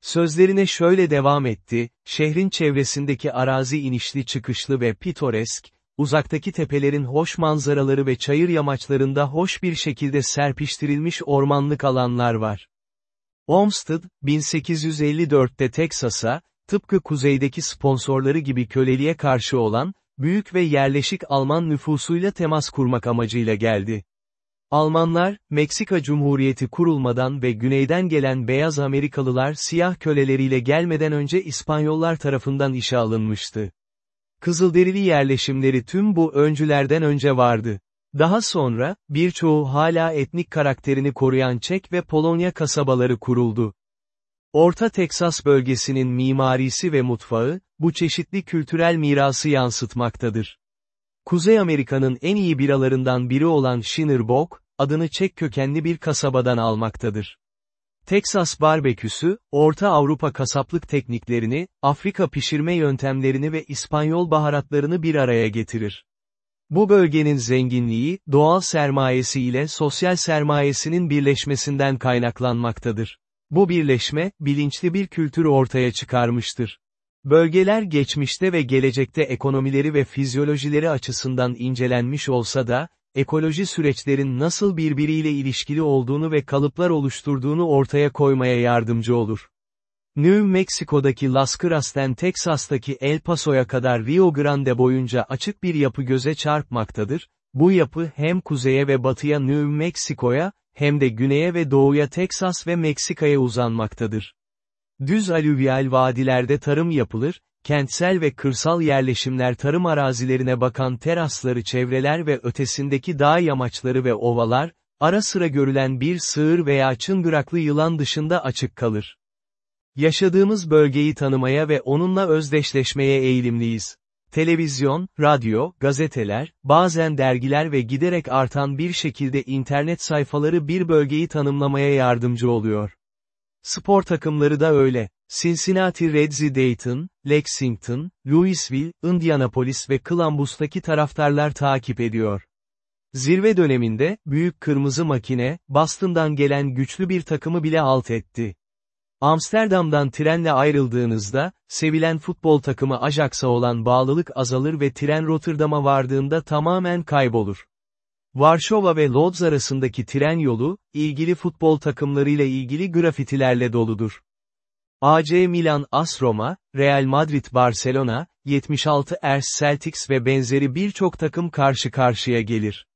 Sözlerine şöyle devam etti, şehrin çevresindeki arazi inişli çıkışlı ve pitoresk, uzaktaki tepelerin hoş manzaraları ve çayır yamaçlarında hoş bir şekilde serpiştirilmiş ormanlık alanlar var. Olmsted, 1854'te Teksas'a, tıpkı kuzeydeki sponsorları gibi köleliğe karşı olan, büyük ve yerleşik Alman nüfusuyla temas kurmak amacıyla geldi. Almanlar, Meksika Cumhuriyeti kurulmadan ve güneyden gelen beyaz Amerikalılar siyah köleleriyle gelmeden önce İspanyollar tarafından işe alınmıştı. Kızılderili yerleşimleri tüm bu öncülerden önce vardı. Daha sonra, birçoğu hala etnik karakterini koruyan Çek ve Polonya kasabaları kuruldu. Orta Teksas bölgesinin mimarisi ve mutfağı, bu çeşitli kültürel mirası yansıtmaktadır. Kuzey Amerika'nın en iyi biralarından biri olan Shinnerbok, adını Çek kökenli bir kasabadan almaktadır. Teksas barbeküsü, Orta Avrupa kasaplık tekniklerini, Afrika pişirme yöntemlerini ve İspanyol baharatlarını bir araya getirir. Bu bölgenin zenginliği, doğal sermayesi ile sosyal sermayesinin birleşmesinden kaynaklanmaktadır. Bu birleşme, bilinçli bir kültür ortaya çıkarmıştır. Bölgeler geçmişte ve gelecekte ekonomileri ve fizyolojileri açısından incelenmiş olsa da, ekoloji süreçlerin nasıl birbiriyle ilişkili olduğunu ve kalıplar oluşturduğunu ortaya koymaya yardımcı olur. New Mexico'daki Las Cruces'ten Texas'taki El Paso'ya kadar Rio Grande boyunca açık bir yapı göze çarpmaktadır, bu yapı hem kuzeye ve batıya New Mexico'ya, hem de güneye ve doğuya Teksas ve Meksika'ya uzanmaktadır. Düz alüvyal vadilerde tarım yapılır, kentsel ve kırsal yerleşimler tarım arazilerine bakan terasları çevreler ve ötesindeki dağ yamaçları ve ovalar, ara sıra görülen bir sığır veya çıngıraklı yılan dışında açık kalır. Yaşadığımız bölgeyi tanımaya ve onunla özdeşleşmeye eğilimliyiz. Televizyon, radyo, gazeteler, bazen dergiler ve giderek artan bir şekilde internet sayfaları bir bölgeyi tanımlamaya yardımcı oluyor. Spor takımları da öyle. Cincinnati Reds'i Dayton, Lexington, Louisville, Indianapolis ve Columbus'taki taraftarlar takip ediyor. Zirve döneminde, büyük kırmızı makine, Boston'dan gelen güçlü bir takımı bile alt etti. Amsterdam'dan trenle ayrıldığınızda, sevilen futbol takımı Ajax'a olan bağlılık azalır ve tren Rotterdam'a vardığında tamamen kaybolur. Varşova ve Lodz arasındaki tren yolu, ilgili futbol takımlarıyla ilgili grafitilerle doludur. AC Milan AS Roma, Real Madrid Barcelona, 76 Ers Celtics ve benzeri birçok takım karşı karşıya gelir.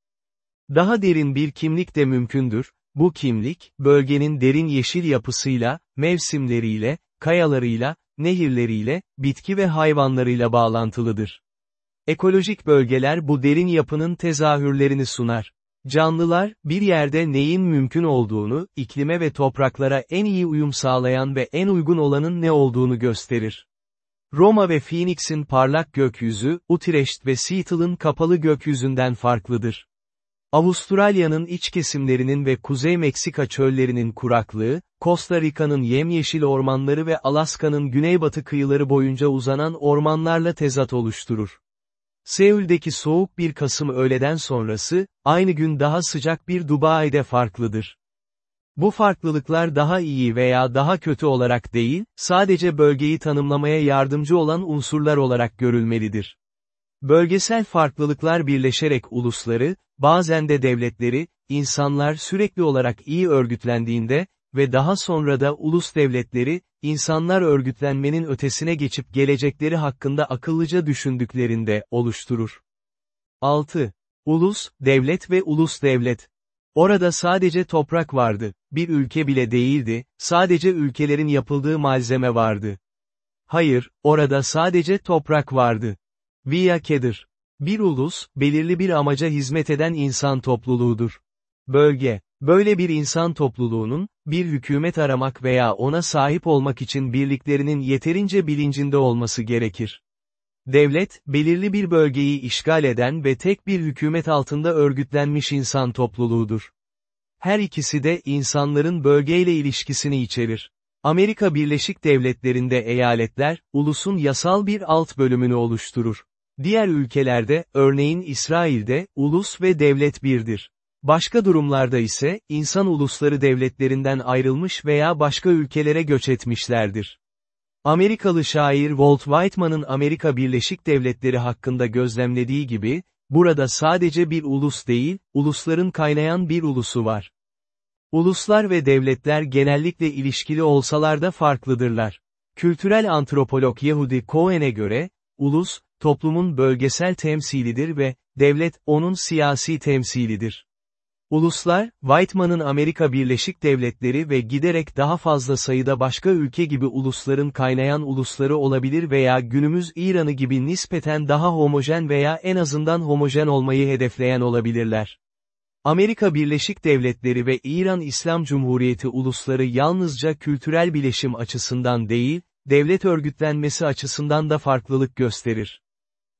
Daha derin bir kimlik de mümkündür, bu kimlik, bölgenin derin yeşil yapısıyla, mevsimleriyle, kayalarıyla, nehirleriyle, bitki ve hayvanlarıyla bağlantılıdır. Ekolojik bölgeler bu derin yapının tezahürlerini sunar. Canlılar, bir yerde neyin mümkün olduğunu, iklime ve topraklara en iyi uyum sağlayan ve en uygun olanın ne olduğunu gösterir. Roma ve Phoenix'in parlak gökyüzü, Utrecht ve Seattle'ın kapalı gökyüzünden farklıdır. Avustralya'nın iç kesimlerinin ve Kuzey Meksika çöllerinin kuraklığı, Costa Rica'nın yemyeşil ormanları ve Alaska'nın güneybatı kıyıları boyunca uzanan ormanlarla tezat oluşturur. Seul'deki soğuk bir Kasım öğleden sonrası, aynı gün daha sıcak bir Dubai'de farklıdır. Bu farklılıklar daha iyi veya daha kötü olarak değil, sadece bölgeyi tanımlamaya yardımcı olan unsurlar olarak görülmelidir. Bölgesel farklılıklar birleşerek ulusları, bazen de devletleri, insanlar sürekli olarak iyi örgütlendiğinde, ve daha sonra da ulus devletleri, insanlar örgütlenmenin ötesine geçip gelecekleri hakkında akıllıca düşündüklerinde, oluşturur. 6. Ulus, devlet ve ulus devlet. Orada sadece toprak vardı, bir ülke bile değildi, sadece ülkelerin yapıldığı malzeme vardı. Hayır, orada sadece toprak vardı. Via Kedir. Bir ulus, belirli bir amaca hizmet eden insan topluluğudur. Bölge, böyle bir insan topluluğunun, bir hükümet aramak veya ona sahip olmak için birliklerinin yeterince bilincinde olması gerekir. Devlet, belirli bir bölgeyi işgal eden ve tek bir hükümet altında örgütlenmiş insan topluluğudur. Her ikisi de insanların bölgeyle ilişkisini içerir. Amerika Birleşik Devletleri'nde eyaletler, ulusun yasal bir alt bölümünü oluşturur. Diğer ülkelerde, örneğin İsrail'de, ulus ve devlet birdir. Başka durumlarda ise, insan ulusları devletlerinden ayrılmış veya başka ülkelere göç etmişlerdir. Amerikalı şair Walt Whitman'ın Amerika Birleşik Devletleri hakkında gözlemlediği gibi, burada sadece bir ulus değil, ulusların kaynayan bir ulusu var. Uluslar ve devletler genellikle ilişkili olsalar da farklıdırlar. Kültürel antropolog Yehudi Cohen'e göre, ulus, toplumun bölgesel temsilidir ve, devlet, onun siyasi temsilidir. Uluslar, Whiteman'ın Amerika Birleşik Devletleri ve giderek daha fazla sayıda başka ülke gibi ulusların kaynayan ulusları olabilir veya günümüz İran'ı gibi nispeten daha homojen veya en azından homojen olmayı hedefleyen olabilirler. Amerika Birleşik Devletleri ve İran İslam Cumhuriyeti ulusları yalnızca kültürel bileşim açısından değil, devlet örgütlenmesi açısından da farklılık gösterir.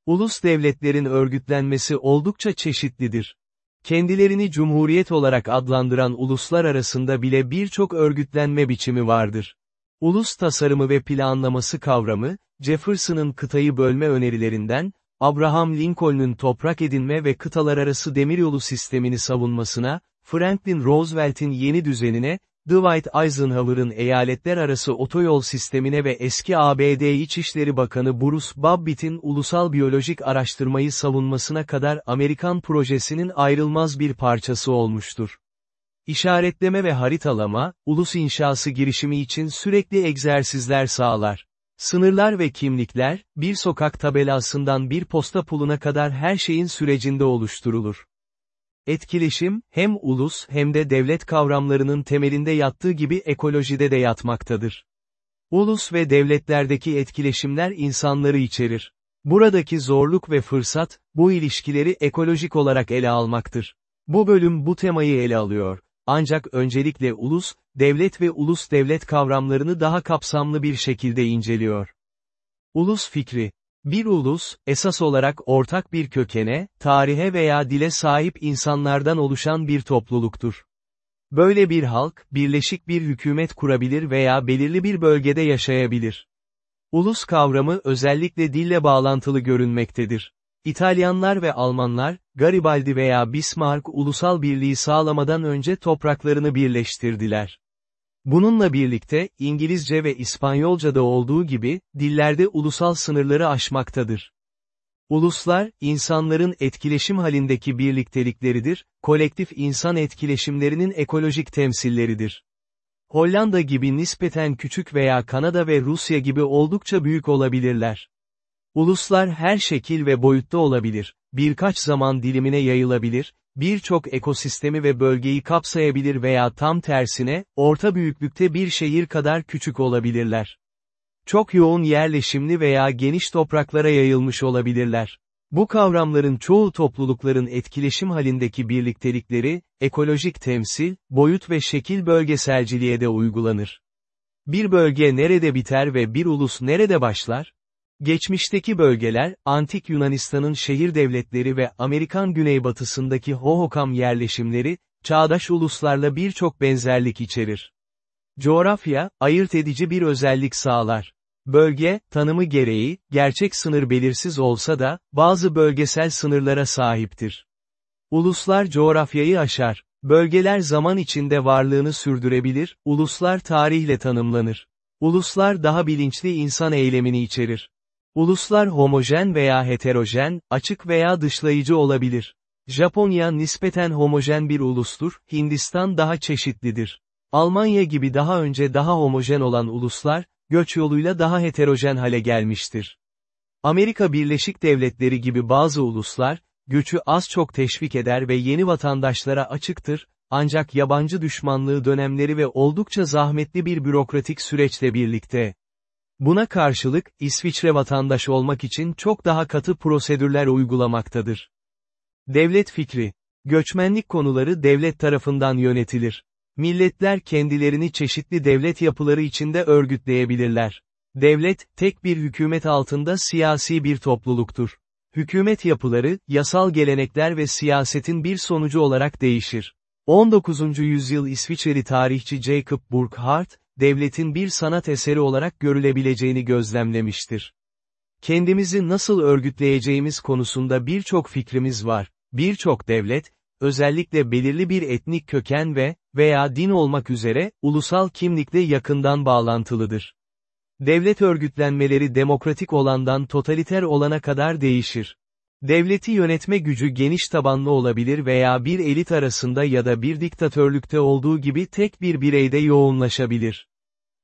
Ulus devletlerin örgütlenmesi oldukça çeşitlidir. Kendilerini cumhuriyet olarak adlandıran uluslar arasında bile birçok örgütlenme biçimi vardır. Ulus tasarımı ve planlaması kavramı, Jefferson'ın kıtayı bölme önerilerinden, Abraham Lincoln'un toprak edinme ve kıtalar arası demiryolu sistemini savunmasına, Franklin Roosevelt'in yeni düzenine, Dwight Eisenhower'ın eyaletler arası otoyol sistemine ve eski ABD İçişleri Bakanı Bruce Babbitt'in ulusal biyolojik araştırmayı savunmasına kadar Amerikan projesinin ayrılmaz bir parçası olmuştur. İşaretleme ve haritalama, ulus inşası girişimi için sürekli egzersizler sağlar. Sınırlar ve kimlikler, bir sokak tabelasından bir posta puluna kadar her şeyin sürecinde oluşturulur. Etkileşim, hem ulus hem de devlet kavramlarının temelinde yattığı gibi ekolojide de yatmaktadır. Ulus ve devletlerdeki etkileşimler insanları içerir. Buradaki zorluk ve fırsat, bu ilişkileri ekolojik olarak ele almaktır. Bu bölüm bu temayı ele alıyor. Ancak öncelikle ulus, devlet ve ulus devlet kavramlarını daha kapsamlı bir şekilde inceliyor. Ulus fikri, bir ulus, esas olarak ortak bir kökene, tarihe veya dile sahip insanlardan oluşan bir topluluktur. Böyle bir halk, birleşik bir hükümet kurabilir veya belirli bir bölgede yaşayabilir. Ulus kavramı özellikle dille bağlantılı görünmektedir. İtalyanlar ve Almanlar, Garibaldi veya Bismarck ulusal birliği sağlamadan önce topraklarını birleştirdiler. Bununla birlikte, İngilizce ve İspanyolca'da olduğu gibi, dillerde ulusal sınırları aşmaktadır. Uluslar, insanların etkileşim halindeki birliktelikleridir, kolektif insan etkileşimlerinin ekolojik temsilleridir. Hollanda gibi nispeten küçük veya Kanada ve Rusya gibi oldukça büyük olabilirler. Uluslar her şekil ve boyutta olabilir, birkaç zaman dilimine yayılabilir, birçok ekosistemi ve bölgeyi kapsayabilir veya tam tersine, orta büyüklükte bir şehir kadar küçük olabilirler. Çok yoğun yerleşimli veya geniş topraklara yayılmış olabilirler. Bu kavramların çoğu toplulukların etkileşim halindeki birliktelikleri, ekolojik temsil, boyut ve şekil bölgeselciliğe de uygulanır. Bir bölge nerede biter ve bir ulus nerede başlar? Geçmişteki bölgeler, Antik Yunanistan'ın şehir devletleri ve Amerikan güneybatısındaki Hohokam yerleşimleri, çağdaş uluslarla birçok benzerlik içerir. Coğrafya, ayırt edici bir özellik sağlar. Bölge, tanımı gereği, gerçek sınır belirsiz olsa da, bazı bölgesel sınırlara sahiptir. Uluslar coğrafyayı aşar. Bölgeler zaman içinde varlığını sürdürebilir, uluslar tarihle tanımlanır. Uluslar daha bilinçli insan eylemini içerir. Uluslar homojen veya heterojen, açık veya dışlayıcı olabilir. Japonya nispeten homojen bir ulustur, Hindistan daha çeşitlidir. Almanya gibi daha önce daha homojen olan uluslar, göç yoluyla daha heterojen hale gelmiştir. Amerika Birleşik Devletleri gibi bazı uluslar, göçü az çok teşvik eder ve yeni vatandaşlara açıktır, ancak yabancı düşmanlığı dönemleri ve oldukça zahmetli bir bürokratik süreçle birlikte. Buna karşılık, İsviçre vatandaş olmak için çok daha katı prosedürler uygulamaktadır. Devlet fikri. Göçmenlik konuları devlet tarafından yönetilir. Milletler kendilerini çeşitli devlet yapıları içinde örgütleyebilirler. Devlet, tek bir hükümet altında siyasi bir topluluktur. Hükümet yapıları, yasal gelenekler ve siyasetin bir sonucu olarak değişir. 19. yüzyıl İsviçreli tarihçi Jacob Burckhardt, devletin bir sanat eseri olarak görülebileceğini gözlemlemiştir. Kendimizi nasıl örgütleyeceğimiz konusunda birçok fikrimiz var. Birçok devlet, özellikle belirli bir etnik köken ve, veya din olmak üzere, ulusal kimlikle yakından bağlantılıdır. Devlet örgütlenmeleri demokratik olandan totaliter olana kadar değişir. Devleti yönetme gücü geniş tabanlı olabilir veya bir elit arasında ya da bir diktatörlükte olduğu gibi tek bir bireyde yoğunlaşabilir.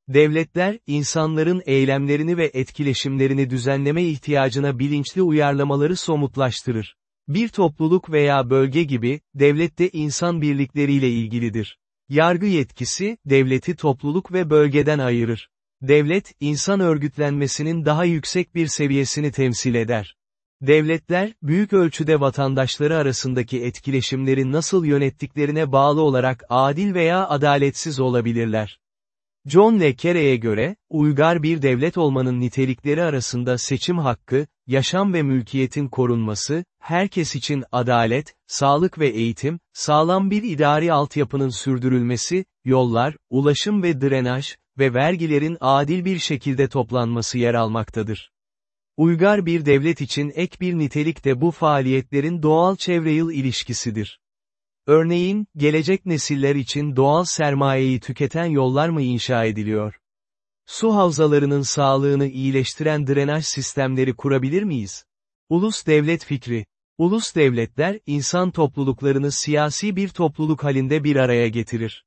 Devletler, insanların eylemlerini ve etkileşimlerini düzenleme ihtiyacına bilinçli uyarlamaları somutlaştırır. Bir topluluk veya bölge gibi, devlette insan birlikleriyle ilgilidir. Yargı yetkisi, devleti topluluk ve bölgeden ayırır. Devlet, insan örgütlenmesinin daha yüksek bir seviyesini temsil eder. Devletler, büyük ölçüde vatandaşları arasındaki etkileşimleri nasıl yönettiklerine bağlı olarak adil veya adaletsiz olabilirler. John Le Carre'ye göre, uygar bir devlet olmanın nitelikleri arasında seçim hakkı, yaşam ve mülkiyetin korunması, herkes için adalet, sağlık ve eğitim, sağlam bir idari altyapının sürdürülmesi, yollar, ulaşım ve drenaj ve vergilerin adil bir şekilde toplanması yer almaktadır. Uygar bir devlet için ek bir nitelik de bu faaliyetlerin doğal çevre-yıl ilişkisidir. Örneğin, gelecek nesiller için doğal sermayeyi tüketen yollar mı inşa ediliyor? Su havzalarının sağlığını iyileştiren drenaj sistemleri kurabilir miyiz? Ulus devlet fikri. Ulus devletler, insan topluluklarını siyasi bir topluluk halinde bir araya getirir.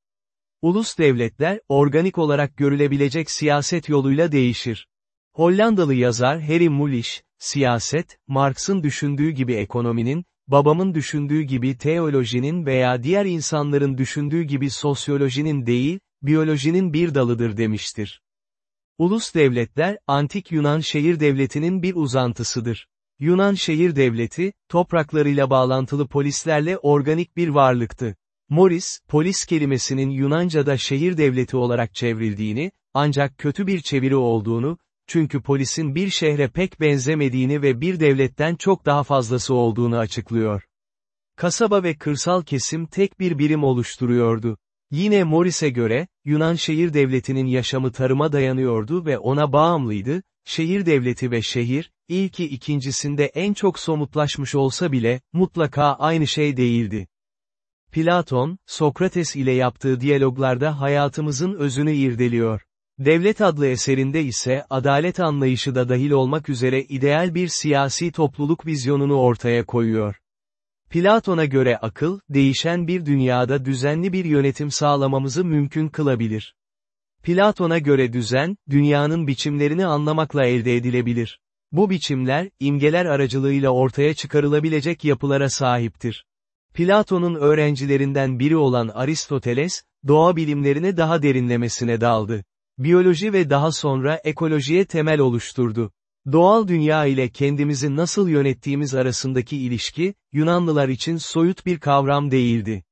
Ulus devletler, organik olarak görülebilecek siyaset yoluyla değişir. Hollandalı yazar Harry Mulisch, siyaset, Marx'ın düşündüğü gibi ekonominin, babamın düşündüğü gibi teolojinin veya diğer insanların düşündüğü gibi sosyolojinin değil, biyolojinin bir dalıdır demiştir. Ulus devletler, antik Yunan şehir devletinin bir uzantısıdır. Yunan şehir devleti, topraklarıyla bağlantılı polislerle organik bir varlıktı. Morris, polis kelimesinin Yunanca'da şehir devleti olarak çevrildiğini, ancak kötü bir çeviri olduğunu, çünkü polisin bir şehre pek benzemediğini ve bir devletten çok daha fazlası olduğunu açıklıyor. Kasaba ve kırsal kesim tek bir birim oluşturuyordu. Yine Morris'e göre, Yunan şehir devletinin yaşamı tarıma dayanıyordu ve ona bağımlıydı, şehir devleti ve şehir, ilki ikincisinde en çok somutlaşmış olsa bile, mutlaka aynı şey değildi. Platon, Sokrates ile yaptığı diyaloglarda hayatımızın özünü irdeliyor. Devlet adlı eserinde ise adalet anlayışı da dahil olmak üzere ideal bir siyasi topluluk vizyonunu ortaya koyuyor. Platon'a göre akıl, değişen bir dünyada düzenli bir yönetim sağlamamızı mümkün kılabilir. Platon'a göre düzen, dünyanın biçimlerini anlamakla elde edilebilir. Bu biçimler, imgeler aracılığıyla ortaya çıkarılabilecek yapılara sahiptir. Platon'un öğrencilerinden biri olan Aristoteles, doğa bilimlerini daha derinlemesine daldı. Biyoloji ve daha sonra ekolojiye temel oluşturdu. Doğal dünya ile kendimizi nasıl yönettiğimiz arasındaki ilişki, Yunanlılar için soyut bir kavram değildi.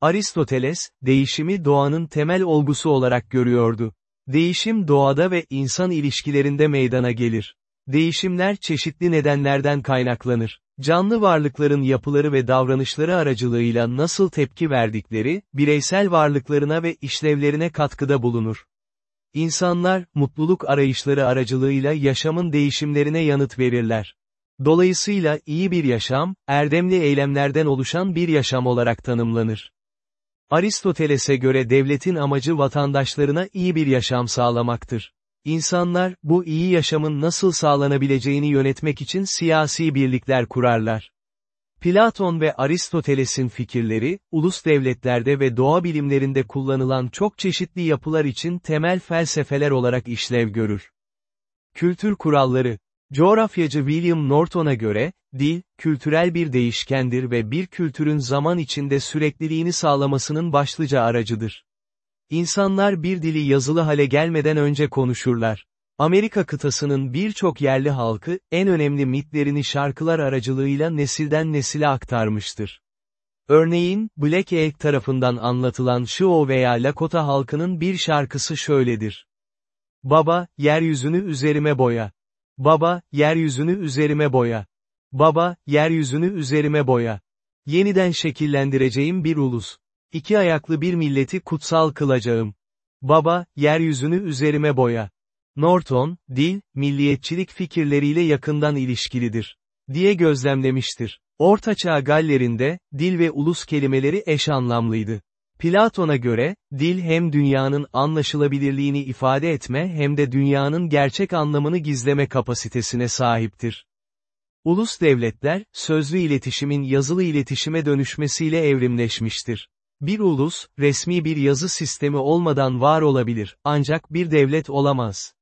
Aristoteles, değişimi doğanın temel olgusu olarak görüyordu. Değişim doğada ve insan ilişkilerinde meydana gelir. Değişimler çeşitli nedenlerden kaynaklanır. Canlı varlıkların yapıları ve davranışları aracılığıyla nasıl tepki verdikleri, bireysel varlıklarına ve işlevlerine katkıda bulunur. İnsanlar, mutluluk arayışları aracılığıyla yaşamın değişimlerine yanıt verirler. Dolayısıyla iyi bir yaşam, erdemli eylemlerden oluşan bir yaşam olarak tanımlanır. Aristoteles'e göre devletin amacı vatandaşlarına iyi bir yaşam sağlamaktır. İnsanlar, bu iyi yaşamın nasıl sağlanabileceğini yönetmek için siyasi birlikler kurarlar. Platon ve Aristoteles'in fikirleri, ulus devletlerde ve doğa bilimlerinde kullanılan çok çeşitli yapılar için temel felsefeler olarak işlev görür. Kültür kuralları Coğrafyacı William Norton'a göre, dil, kültürel bir değişkendir ve bir kültürün zaman içinde sürekliliğini sağlamasının başlıca aracıdır. İnsanlar bir dili yazılı hale gelmeden önce konuşurlar. Amerika kıtasının birçok yerli halkı, en önemli mitlerini şarkılar aracılığıyla nesilden nesile aktarmıştır. Örneğin, Black Elk tarafından anlatılan Sioux veya Lakota halkının bir şarkısı şöyledir. Baba, yeryüzünü üzerime boya. Baba, yeryüzünü üzerime boya. Baba, yeryüzünü üzerime boya. Yeniden şekillendireceğim bir ulus. İki ayaklı bir milleti kutsal kılacağım. Baba, yeryüzünü üzerime boya. Norton, dil, milliyetçilik fikirleriyle yakından ilişkilidir. diye gözlemlemiştir. Ortaçağ Gallerinde, dil ve ulus kelimeleri eş anlamlıydı. Platon'a göre, dil hem dünyanın anlaşılabilirliğini ifade etme hem de dünyanın gerçek anlamını gizleme kapasitesine sahiptir. Ulus devletler, sözlü iletişimin yazılı iletişime dönüşmesiyle evrimleşmiştir. Bir ulus, resmi bir yazı sistemi olmadan var olabilir, ancak bir devlet olamaz.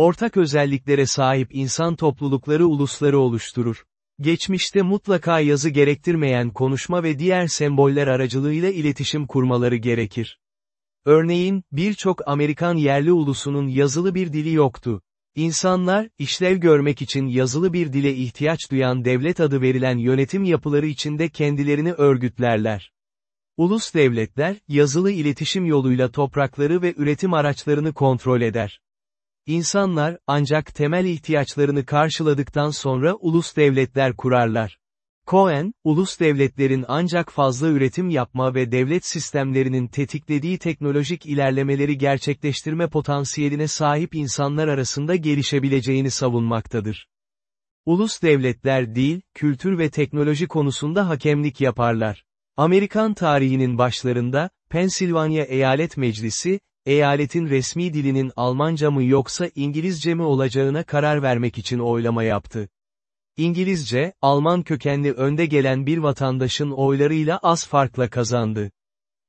Ortak özelliklere sahip insan toplulukları ulusları oluşturur. Geçmişte mutlaka yazı gerektirmeyen konuşma ve diğer semboller aracılığıyla iletişim kurmaları gerekir. Örneğin, birçok Amerikan yerli ulusunun yazılı bir dili yoktu. İnsanlar, işlev görmek için yazılı bir dile ihtiyaç duyan devlet adı verilen yönetim yapıları içinde kendilerini örgütlerler. Ulus devletler, yazılı iletişim yoluyla toprakları ve üretim araçlarını kontrol eder. İnsanlar, ancak temel ihtiyaçlarını karşıladıktan sonra ulus devletler kurarlar. Cohen, ulus devletlerin ancak fazla üretim yapma ve devlet sistemlerinin tetiklediği teknolojik ilerlemeleri gerçekleştirme potansiyeline sahip insanlar arasında gelişebileceğini savunmaktadır. Ulus devletler dil, kültür ve teknoloji konusunda hakemlik yaparlar. Amerikan tarihinin başlarında, Pensilvanya Eyalet Meclisi, eyaletin resmi dilinin Almanca mı yoksa İngilizce mi olacağına karar vermek için oylama yaptı. İngilizce, Alman kökenli önde gelen bir vatandaşın oylarıyla az farkla kazandı.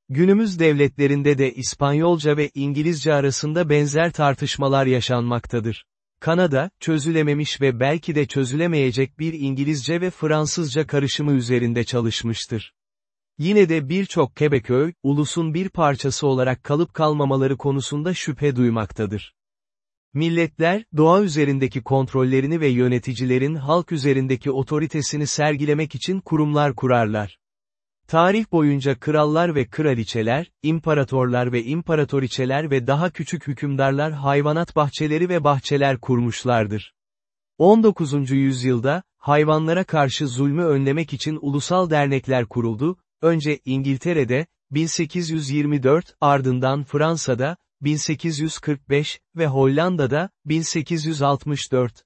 Günümüz devletlerinde de İspanyolca ve İngilizce arasında benzer tartışmalar yaşanmaktadır. Kanada, çözülememiş ve belki de çözülemeyecek bir İngilizce ve Fransızca karışımı üzerinde çalışmıştır. Yine de birçok Quebeköy, ulusun bir parçası olarak kalıp kalmamaları konusunda şüphe duymaktadır. Milletler, doğa üzerindeki kontrollerini ve yöneticilerin halk üzerindeki otoritesini sergilemek için kurumlar kurarlar. Tarih boyunca krallar ve kraliçeler, imparatorlar ve imparatoriçeler ve daha küçük hükümdarlar hayvanat bahçeleri ve bahçeler kurmuşlardır. 19. yüzyılda, hayvanlara karşı zulmü önlemek için ulusal dernekler kuruldu, Önce İngiltere'de, 1824, ardından Fransa'da, 1845 ve Hollanda'da, 1864.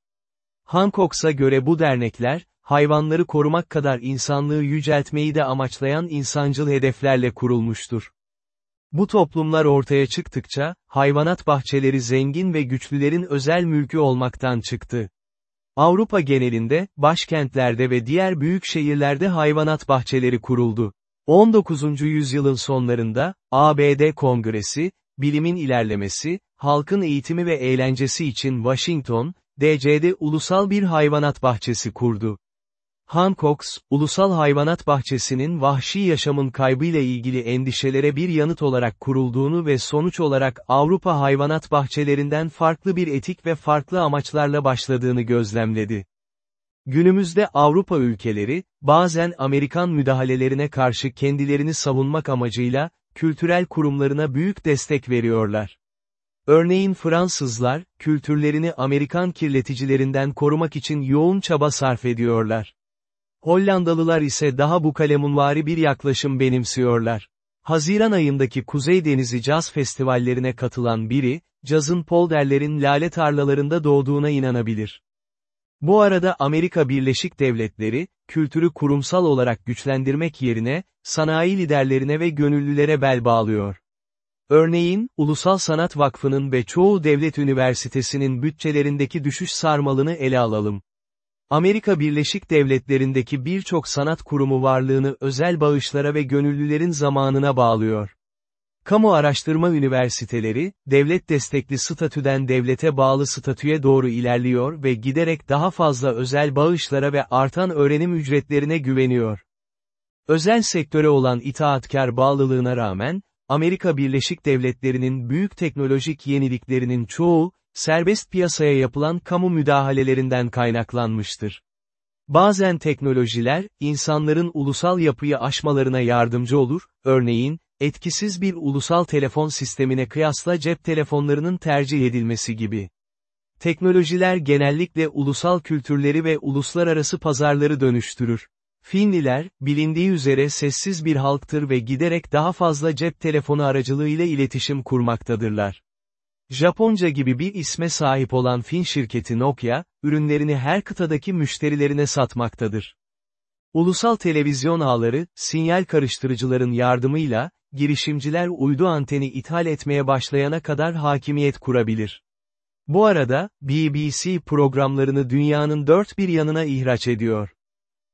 Hancock'a göre bu dernekler, hayvanları korumak kadar insanlığı yüceltmeyi de amaçlayan insancıl hedeflerle kurulmuştur. Bu toplumlar ortaya çıktıkça, hayvanat bahçeleri zengin ve güçlülerin özel mülkü olmaktan çıktı. Avrupa genelinde, başkentlerde ve diğer büyük şehirlerde hayvanat bahçeleri kuruldu. 19. yüzyılın sonlarında, ABD Kongresi, bilimin ilerlemesi, halkın eğitimi ve eğlencesi için Washington, DC'de ulusal bir hayvanat bahçesi kurdu. Hancock's, Ulusal Hayvanat Bahçesi'nin vahşi yaşamın kaybıyla ilgili endişelere bir yanıt olarak kurulduğunu ve sonuç olarak Avrupa hayvanat bahçelerinden farklı bir etik ve farklı amaçlarla başladığını gözlemledi. Günümüzde Avrupa ülkeleri, bazen Amerikan müdahalelerine karşı kendilerini savunmak amacıyla, kültürel kurumlarına büyük destek veriyorlar. Örneğin Fransızlar, kültürlerini Amerikan kirleticilerinden korumak için yoğun çaba sarf ediyorlar. Hollandalılar ise daha bu kalemunvari bir yaklaşım benimsiyorlar. Haziran ayındaki Kuzey Denizi Caz Festivallerine katılan biri, cazın polderlerin lale tarlalarında doğduğuna inanabilir. Bu arada Amerika Birleşik Devletleri, kültürü kurumsal olarak güçlendirmek yerine, sanayi liderlerine ve gönüllülere bel bağlıyor. Örneğin, Ulusal Sanat Vakfı'nın ve çoğu devlet üniversitesinin bütçelerindeki düşüş sarmalını ele alalım. Amerika Birleşik Devletleri'ndeki birçok sanat kurumu varlığını özel bağışlara ve gönüllülerin zamanına bağlıyor. Kamu araştırma üniversiteleri, devlet destekli statüden devlete bağlı statüye doğru ilerliyor ve giderek daha fazla özel bağışlara ve artan öğrenim ücretlerine güveniyor. Özel sektöre olan itaatkar bağlılığına rağmen, Amerika Birleşik Devletleri'nin büyük teknolojik yeniliklerinin çoğu, serbest piyasaya yapılan kamu müdahalelerinden kaynaklanmıştır. Bazen teknolojiler, insanların ulusal yapıyı aşmalarına yardımcı olur, örneğin, etkisiz bir ulusal telefon sistemine kıyasla cep telefonlarının tercih edilmesi gibi. Teknolojiler genellikle ulusal kültürleri ve uluslararası pazarları dönüştürür. Finliler, bilindiği üzere sessiz bir halktır ve giderek daha fazla cep telefonu aracılığıyla iletişim kurmaktadırlar. Japonca gibi bir isme sahip olan Fin şirketi Nokia, ürünlerini her kıtadaki müşterilerine satmaktadır. Ulusal televizyon ağları, sinyal karıştırıcıların yardımıyla, girişimciler uydu anteni ithal etmeye başlayana kadar hakimiyet kurabilir. Bu arada, BBC programlarını dünyanın dört bir yanına ihraç ediyor.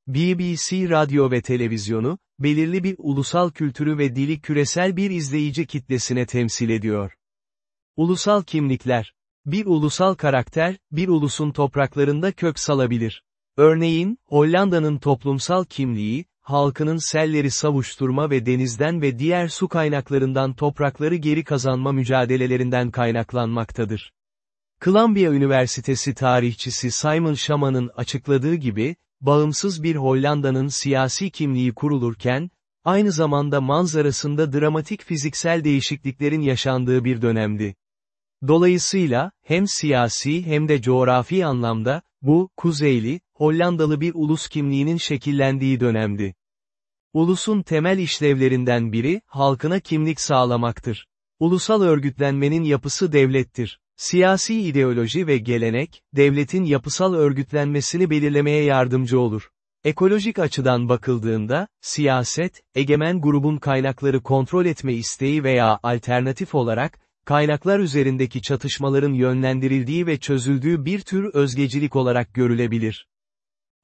BBC radyo ve televizyonu, belirli bir ulusal kültürü ve dili küresel bir izleyici kitlesine temsil ediyor. Ulusal kimlikler. Bir ulusal karakter, bir ulusun topraklarında kök salabilir. Örneğin, Hollanda'nın toplumsal kimliği, halkının selleri savuşturma ve denizden ve diğer su kaynaklarından toprakları geri kazanma mücadelelerinden kaynaklanmaktadır. Columbia Üniversitesi tarihçisi Simon Shaman'ın açıkladığı gibi, bağımsız bir Hollanda'nın siyasi kimliği kurulurken, aynı zamanda manzarasında dramatik fiziksel değişikliklerin yaşandığı bir dönemdi. Dolayısıyla, hem siyasi hem de coğrafi anlamda, bu, Kuzeyli, Hollandalı bir ulus kimliğinin şekillendiği dönemdi. Ulusun temel işlevlerinden biri, halkına kimlik sağlamaktır. Ulusal örgütlenmenin yapısı devlettir. Siyasi ideoloji ve gelenek, devletin yapısal örgütlenmesini belirlemeye yardımcı olur. Ekolojik açıdan bakıldığında, siyaset, egemen grubun kaynakları kontrol etme isteği veya alternatif olarak, kaynaklar üzerindeki çatışmaların yönlendirildiği ve çözüldüğü bir tür özgecilik olarak görülebilir.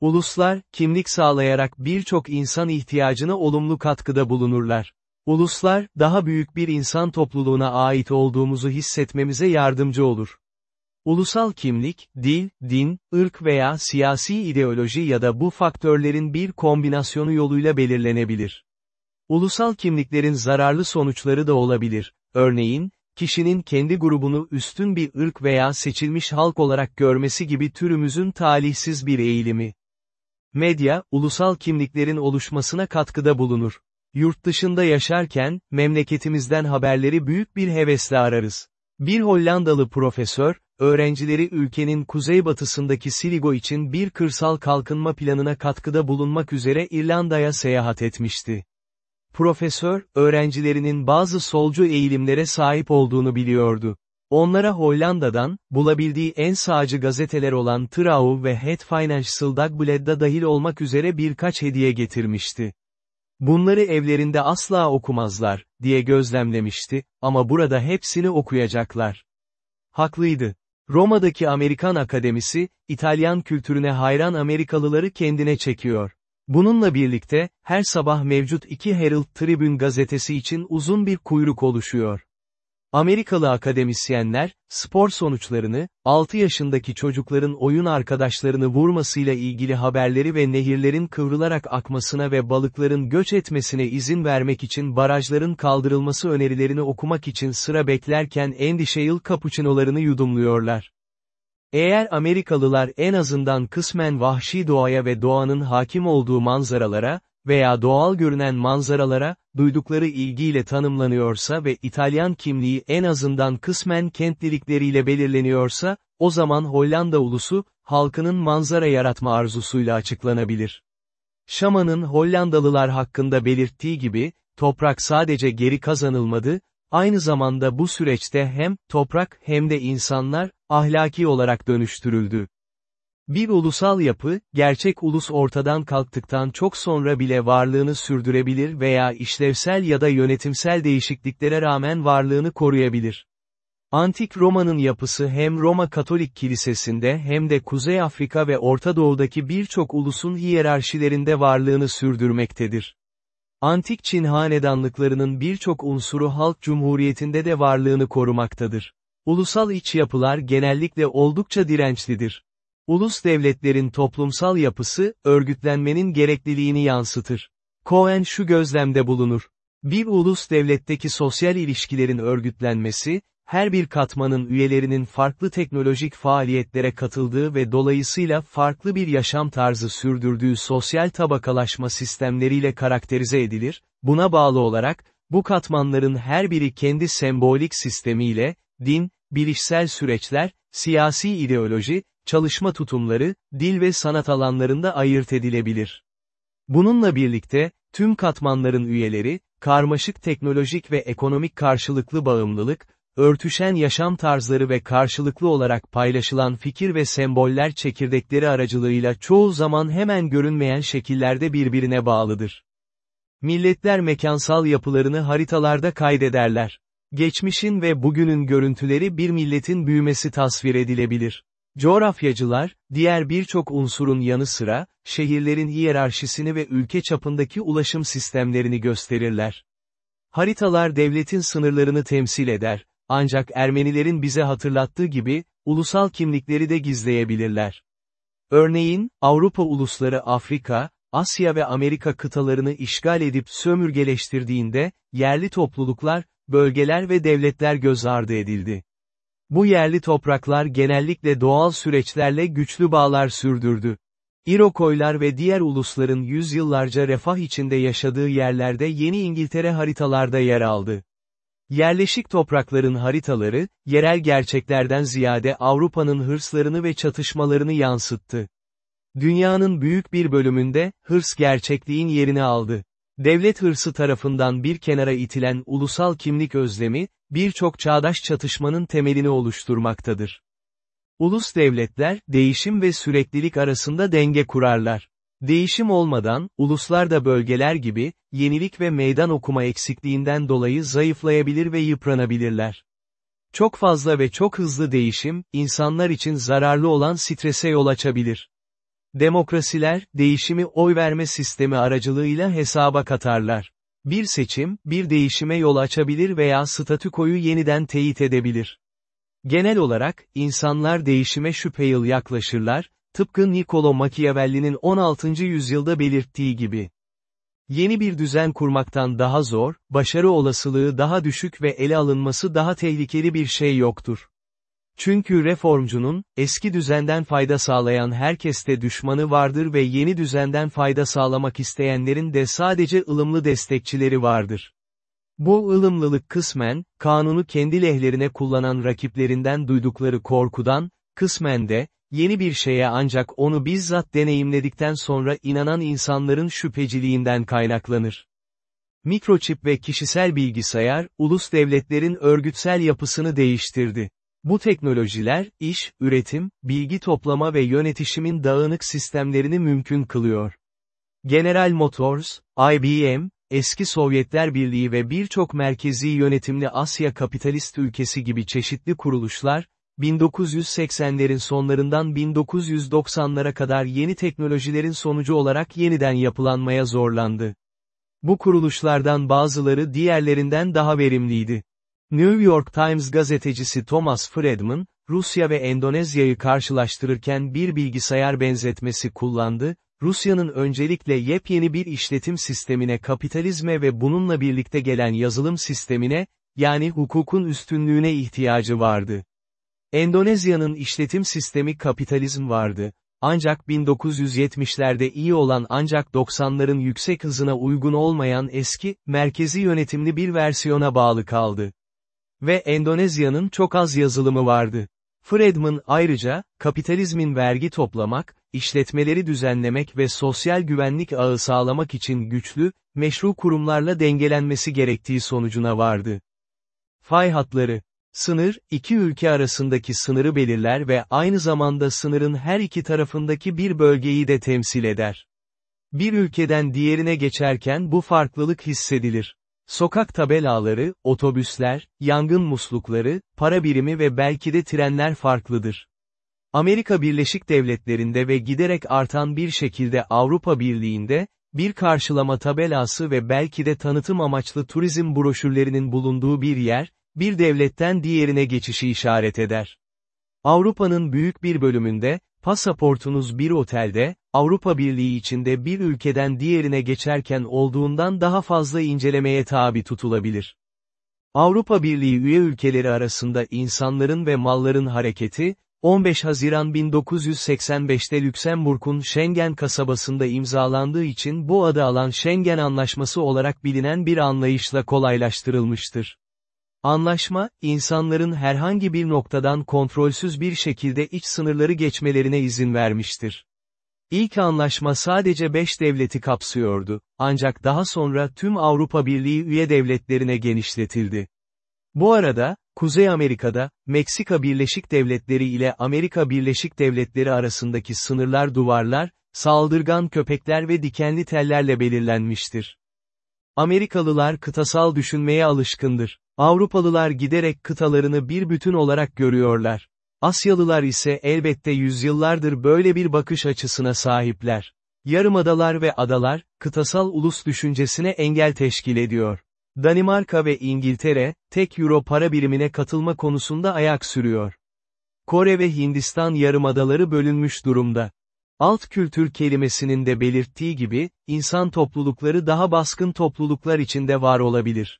Uluslar, kimlik sağlayarak birçok insan ihtiyacına olumlu katkıda bulunurlar. Uluslar, daha büyük bir insan topluluğuna ait olduğumuzu hissetmemize yardımcı olur. Ulusal kimlik, dil, din, ırk veya siyasi ideoloji ya da bu faktörlerin bir kombinasyonu yoluyla belirlenebilir. Ulusal kimliklerin zararlı sonuçları da olabilir. Örneğin, kişinin kendi grubunu üstün bir ırk veya seçilmiş halk olarak görmesi gibi türümüzün talihsiz bir eğilimi. Medya, ulusal kimliklerin oluşmasına katkıda bulunur. Yurt dışında yaşarken, memleketimizden haberleri büyük bir hevesle ararız. Bir Hollandalı profesör, öğrencileri ülkenin kuzeybatısındaki Sligo için bir kırsal kalkınma planına katkıda bulunmak üzere İrlanda'ya seyahat etmişti. Profesör, öğrencilerinin bazı solcu eğilimlere sahip olduğunu biliyordu. Onlara Hollanda'dan, bulabildiği en sağcı gazeteler olan Trouw ve Het Financial Dagblad'da dahil olmak üzere birkaç hediye getirmişti. Bunları evlerinde asla okumazlar, diye gözlemlemişti, ama burada hepsini okuyacaklar. Haklıydı. Roma'daki Amerikan Akademisi, İtalyan kültürüne hayran Amerikalıları kendine çekiyor. Bununla birlikte, her sabah mevcut iki Herald Tribune gazetesi için uzun bir kuyruk oluşuyor. Amerikalı akademisyenler, spor sonuçlarını, 6 yaşındaki çocukların oyun arkadaşlarını vurmasıyla ilgili haberleri ve nehirlerin kıvrılarak akmasına ve balıkların göç etmesine izin vermek için barajların kaldırılması önerilerini okumak için sıra beklerken endişeyil kapuçinolarını yudumluyorlar. Eğer Amerikalılar en azından kısmen vahşi doğaya ve doğanın hakim olduğu manzaralara, veya doğal görünen manzaralara, duydukları ilgiyle tanımlanıyorsa ve İtalyan kimliği en azından kısmen kentlilikleriyle belirleniyorsa, o zaman Hollanda ulusu, halkının manzara yaratma arzusuyla açıklanabilir. Şaman'ın Hollandalılar hakkında belirttiği gibi, toprak sadece geri kazanılmadı, aynı zamanda bu süreçte hem toprak hem de insanlar, ahlaki olarak dönüştürüldü. Bir ulusal yapı, gerçek ulus ortadan kalktıktan çok sonra bile varlığını sürdürebilir veya işlevsel ya da yönetimsel değişikliklere rağmen varlığını koruyabilir. Antik Roma'nın yapısı hem Roma Katolik Kilisesi'nde hem de Kuzey Afrika ve Orta Doğu'daki birçok ulusun hiyerarşilerinde varlığını sürdürmektedir. Antik Çin hanedanlıklarının birçok unsuru halk cumhuriyetinde de varlığını korumaktadır. Ulusal iç yapılar genellikle oldukça dirençlidir. Ulus devletlerin toplumsal yapısı, örgütlenmenin gerekliliğini yansıtır. Cohen şu gözlemde bulunur. Bir ulus devletteki sosyal ilişkilerin örgütlenmesi, her bir katmanın üyelerinin farklı teknolojik faaliyetlere katıldığı ve dolayısıyla farklı bir yaşam tarzı sürdürdüğü sosyal tabakalaşma sistemleriyle karakterize edilir, buna bağlı olarak, bu katmanların her biri kendi sembolik sistemiyle, din, bilişsel süreçler, siyasi ideoloji, çalışma tutumları, dil ve sanat alanlarında ayırt edilebilir. Bununla birlikte, tüm katmanların üyeleri, karmaşık teknolojik ve ekonomik karşılıklı bağımlılık, örtüşen yaşam tarzları ve karşılıklı olarak paylaşılan fikir ve semboller çekirdekleri aracılığıyla çoğu zaman hemen görünmeyen şekillerde birbirine bağlıdır. Milletler mekansal yapılarını haritalarda kaydederler. Geçmişin ve bugünün görüntüleri bir milletin büyümesi tasvir edilebilir. Coğrafyacılar, diğer birçok unsurun yanı sıra, şehirlerin hiyerarşisini ve ülke çapındaki ulaşım sistemlerini gösterirler. Haritalar devletin sınırlarını temsil eder, ancak Ermenilerin bize hatırlattığı gibi, ulusal kimlikleri de gizleyebilirler. Örneğin, Avrupa ulusları Afrika, Asya ve Amerika kıtalarını işgal edip sömürgeleştirdiğinde, yerli topluluklar, bölgeler ve devletler göz ardı edildi. Bu yerli topraklar genellikle doğal süreçlerle güçlü bağlar sürdürdü. İrokoylar ve diğer ulusların yüzyıllarca refah içinde yaşadığı yerlerde Yeni İngiltere haritalarda yer aldı. Yerleşik toprakların haritaları, yerel gerçeklerden ziyade Avrupa'nın hırslarını ve çatışmalarını yansıttı. Dünyanın büyük bir bölümünde, hırs gerçekliğin yerini aldı. Devlet hırsı tarafından bir kenara itilen ulusal kimlik özlemi, birçok çağdaş çatışmanın temelini oluşturmaktadır. Ulus devletler, değişim ve süreklilik arasında denge kurarlar. Değişim olmadan, uluslar da bölgeler gibi, yenilik ve meydan okuma eksikliğinden dolayı zayıflayabilir ve yıpranabilirler. Çok fazla ve çok hızlı değişim, insanlar için zararlı olan strese yol açabilir. Demokrasiler, değişimi oy verme sistemi aracılığıyla hesaba katarlar. Bir seçim, bir değişime yol açabilir veya statükoyu yeniden teyit edebilir. Genel olarak, insanlar değişime şüpheyil yaklaşırlar, tıpkı Niccolo Machiavelli'nin 16. yüzyılda belirttiği gibi. Yeni bir düzen kurmaktan daha zor, başarı olasılığı daha düşük ve ele alınması daha tehlikeli bir şey yoktur. Çünkü reformcunun, eski düzenden fayda sağlayan herkeste düşmanı vardır ve yeni düzenden fayda sağlamak isteyenlerin de sadece ılımlı destekçileri vardır. Bu ılımlılık kısmen, kanunu kendi lehlerine kullanan rakiplerinden duydukları korkudan, kısmen de, yeni bir şeye ancak onu bizzat deneyimledikten sonra inanan insanların şüpheciliğinden kaynaklanır. Mikroçip ve kişisel bilgisayar, ulus devletlerin örgütsel yapısını değiştirdi. Bu teknolojiler, iş, üretim, bilgi toplama ve yönetişimin dağınık sistemlerini mümkün kılıyor. General Motors, IBM, eski Sovyetler Birliği ve birçok merkezi yönetimli Asya kapitalist ülkesi gibi çeşitli kuruluşlar, 1980'lerin sonlarından 1990'lara kadar yeni teknolojilerin sonucu olarak yeniden yapılanmaya zorlandı. Bu kuruluşlardan bazıları diğerlerinden daha verimliydi. New York Times gazetecisi Thomas Friedman, Rusya ve Endonezya'yı karşılaştırırken bir bilgisayar benzetmesi kullandı, Rusya'nın öncelikle yepyeni bir işletim sistemine kapitalizme ve bununla birlikte gelen yazılım sistemine, yani hukukun üstünlüğüne ihtiyacı vardı. Endonezya'nın işletim sistemi kapitalizm vardı, ancak 1970'lerde iyi olan ancak 90'ların yüksek hızına uygun olmayan eski, merkezi yönetimli bir versiyona bağlı kaldı. Ve Endonezya'nın çok az yazılımı vardı. Friedman ayrıca, kapitalizmin vergi toplamak, işletmeleri düzenlemek ve sosyal güvenlik ağı sağlamak için güçlü, meşru kurumlarla dengelenmesi gerektiği sonucuna vardı. Fay hatları Sınır, iki ülke arasındaki sınırı belirler ve aynı zamanda sınırın her iki tarafındaki bir bölgeyi de temsil eder. Bir ülkeden diğerine geçerken bu farklılık hissedilir. Sokak tabelaları, otobüsler, yangın muslukları, para birimi ve belki de trenler farklıdır. Amerika Birleşik Devletleri'nde ve giderek artan bir şekilde Avrupa Birliği'nde, bir karşılama tabelası ve belki de tanıtım amaçlı turizm broşürlerinin bulunduğu bir yer, bir devletten diğerine geçişi işaret eder. Avrupa'nın büyük bir bölümünde, pasaportunuz bir otelde, Avrupa Birliği içinde bir ülkeden diğerine geçerken olduğundan daha fazla incelemeye tabi tutulabilir. Avrupa Birliği üye ülkeleri arasında insanların ve malların hareketi, 15 Haziran 1985'te Lüksemburg'un Schengen kasabasında imzalandığı için bu adı alan Schengen Anlaşması olarak bilinen bir anlayışla kolaylaştırılmıştır. Anlaşma, insanların herhangi bir noktadan kontrolsüz bir şekilde iç sınırları geçmelerine izin vermiştir. İlk anlaşma sadece 5 devleti kapsıyordu, ancak daha sonra tüm Avrupa Birliği üye devletlerine genişletildi. Bu arada, Kuzey Amerika'da, Meksika Birleşik Devletleri ile Amerika Birleşik Devletleri arasındaki sınırlar duvarlar, saldırgan köpekler ve dikenli tellerle belirlenmiştir. Amerikalılar kıtasal düşünmeye alışkındır. Avrupalılar giderek kıtalarını bir bütün olarak görüyorlar. Asyalılar ise elbette yüzyıllardır böyle bir bakış açısına sahipler. Yarımadalar ve adalar, kıtasal ulus düşüncesine engel teşkil ediyor. Danimarka ve İngiltere, tek euro para birimine katılma konusunda ayak sürüyor. Kore ve Hindistan yarımadaları bölünmüş durumda. Alt kültür kelimesinin de belirttiği gibi, insan toplulukları daha baskın topluluklar içinde var olabilir.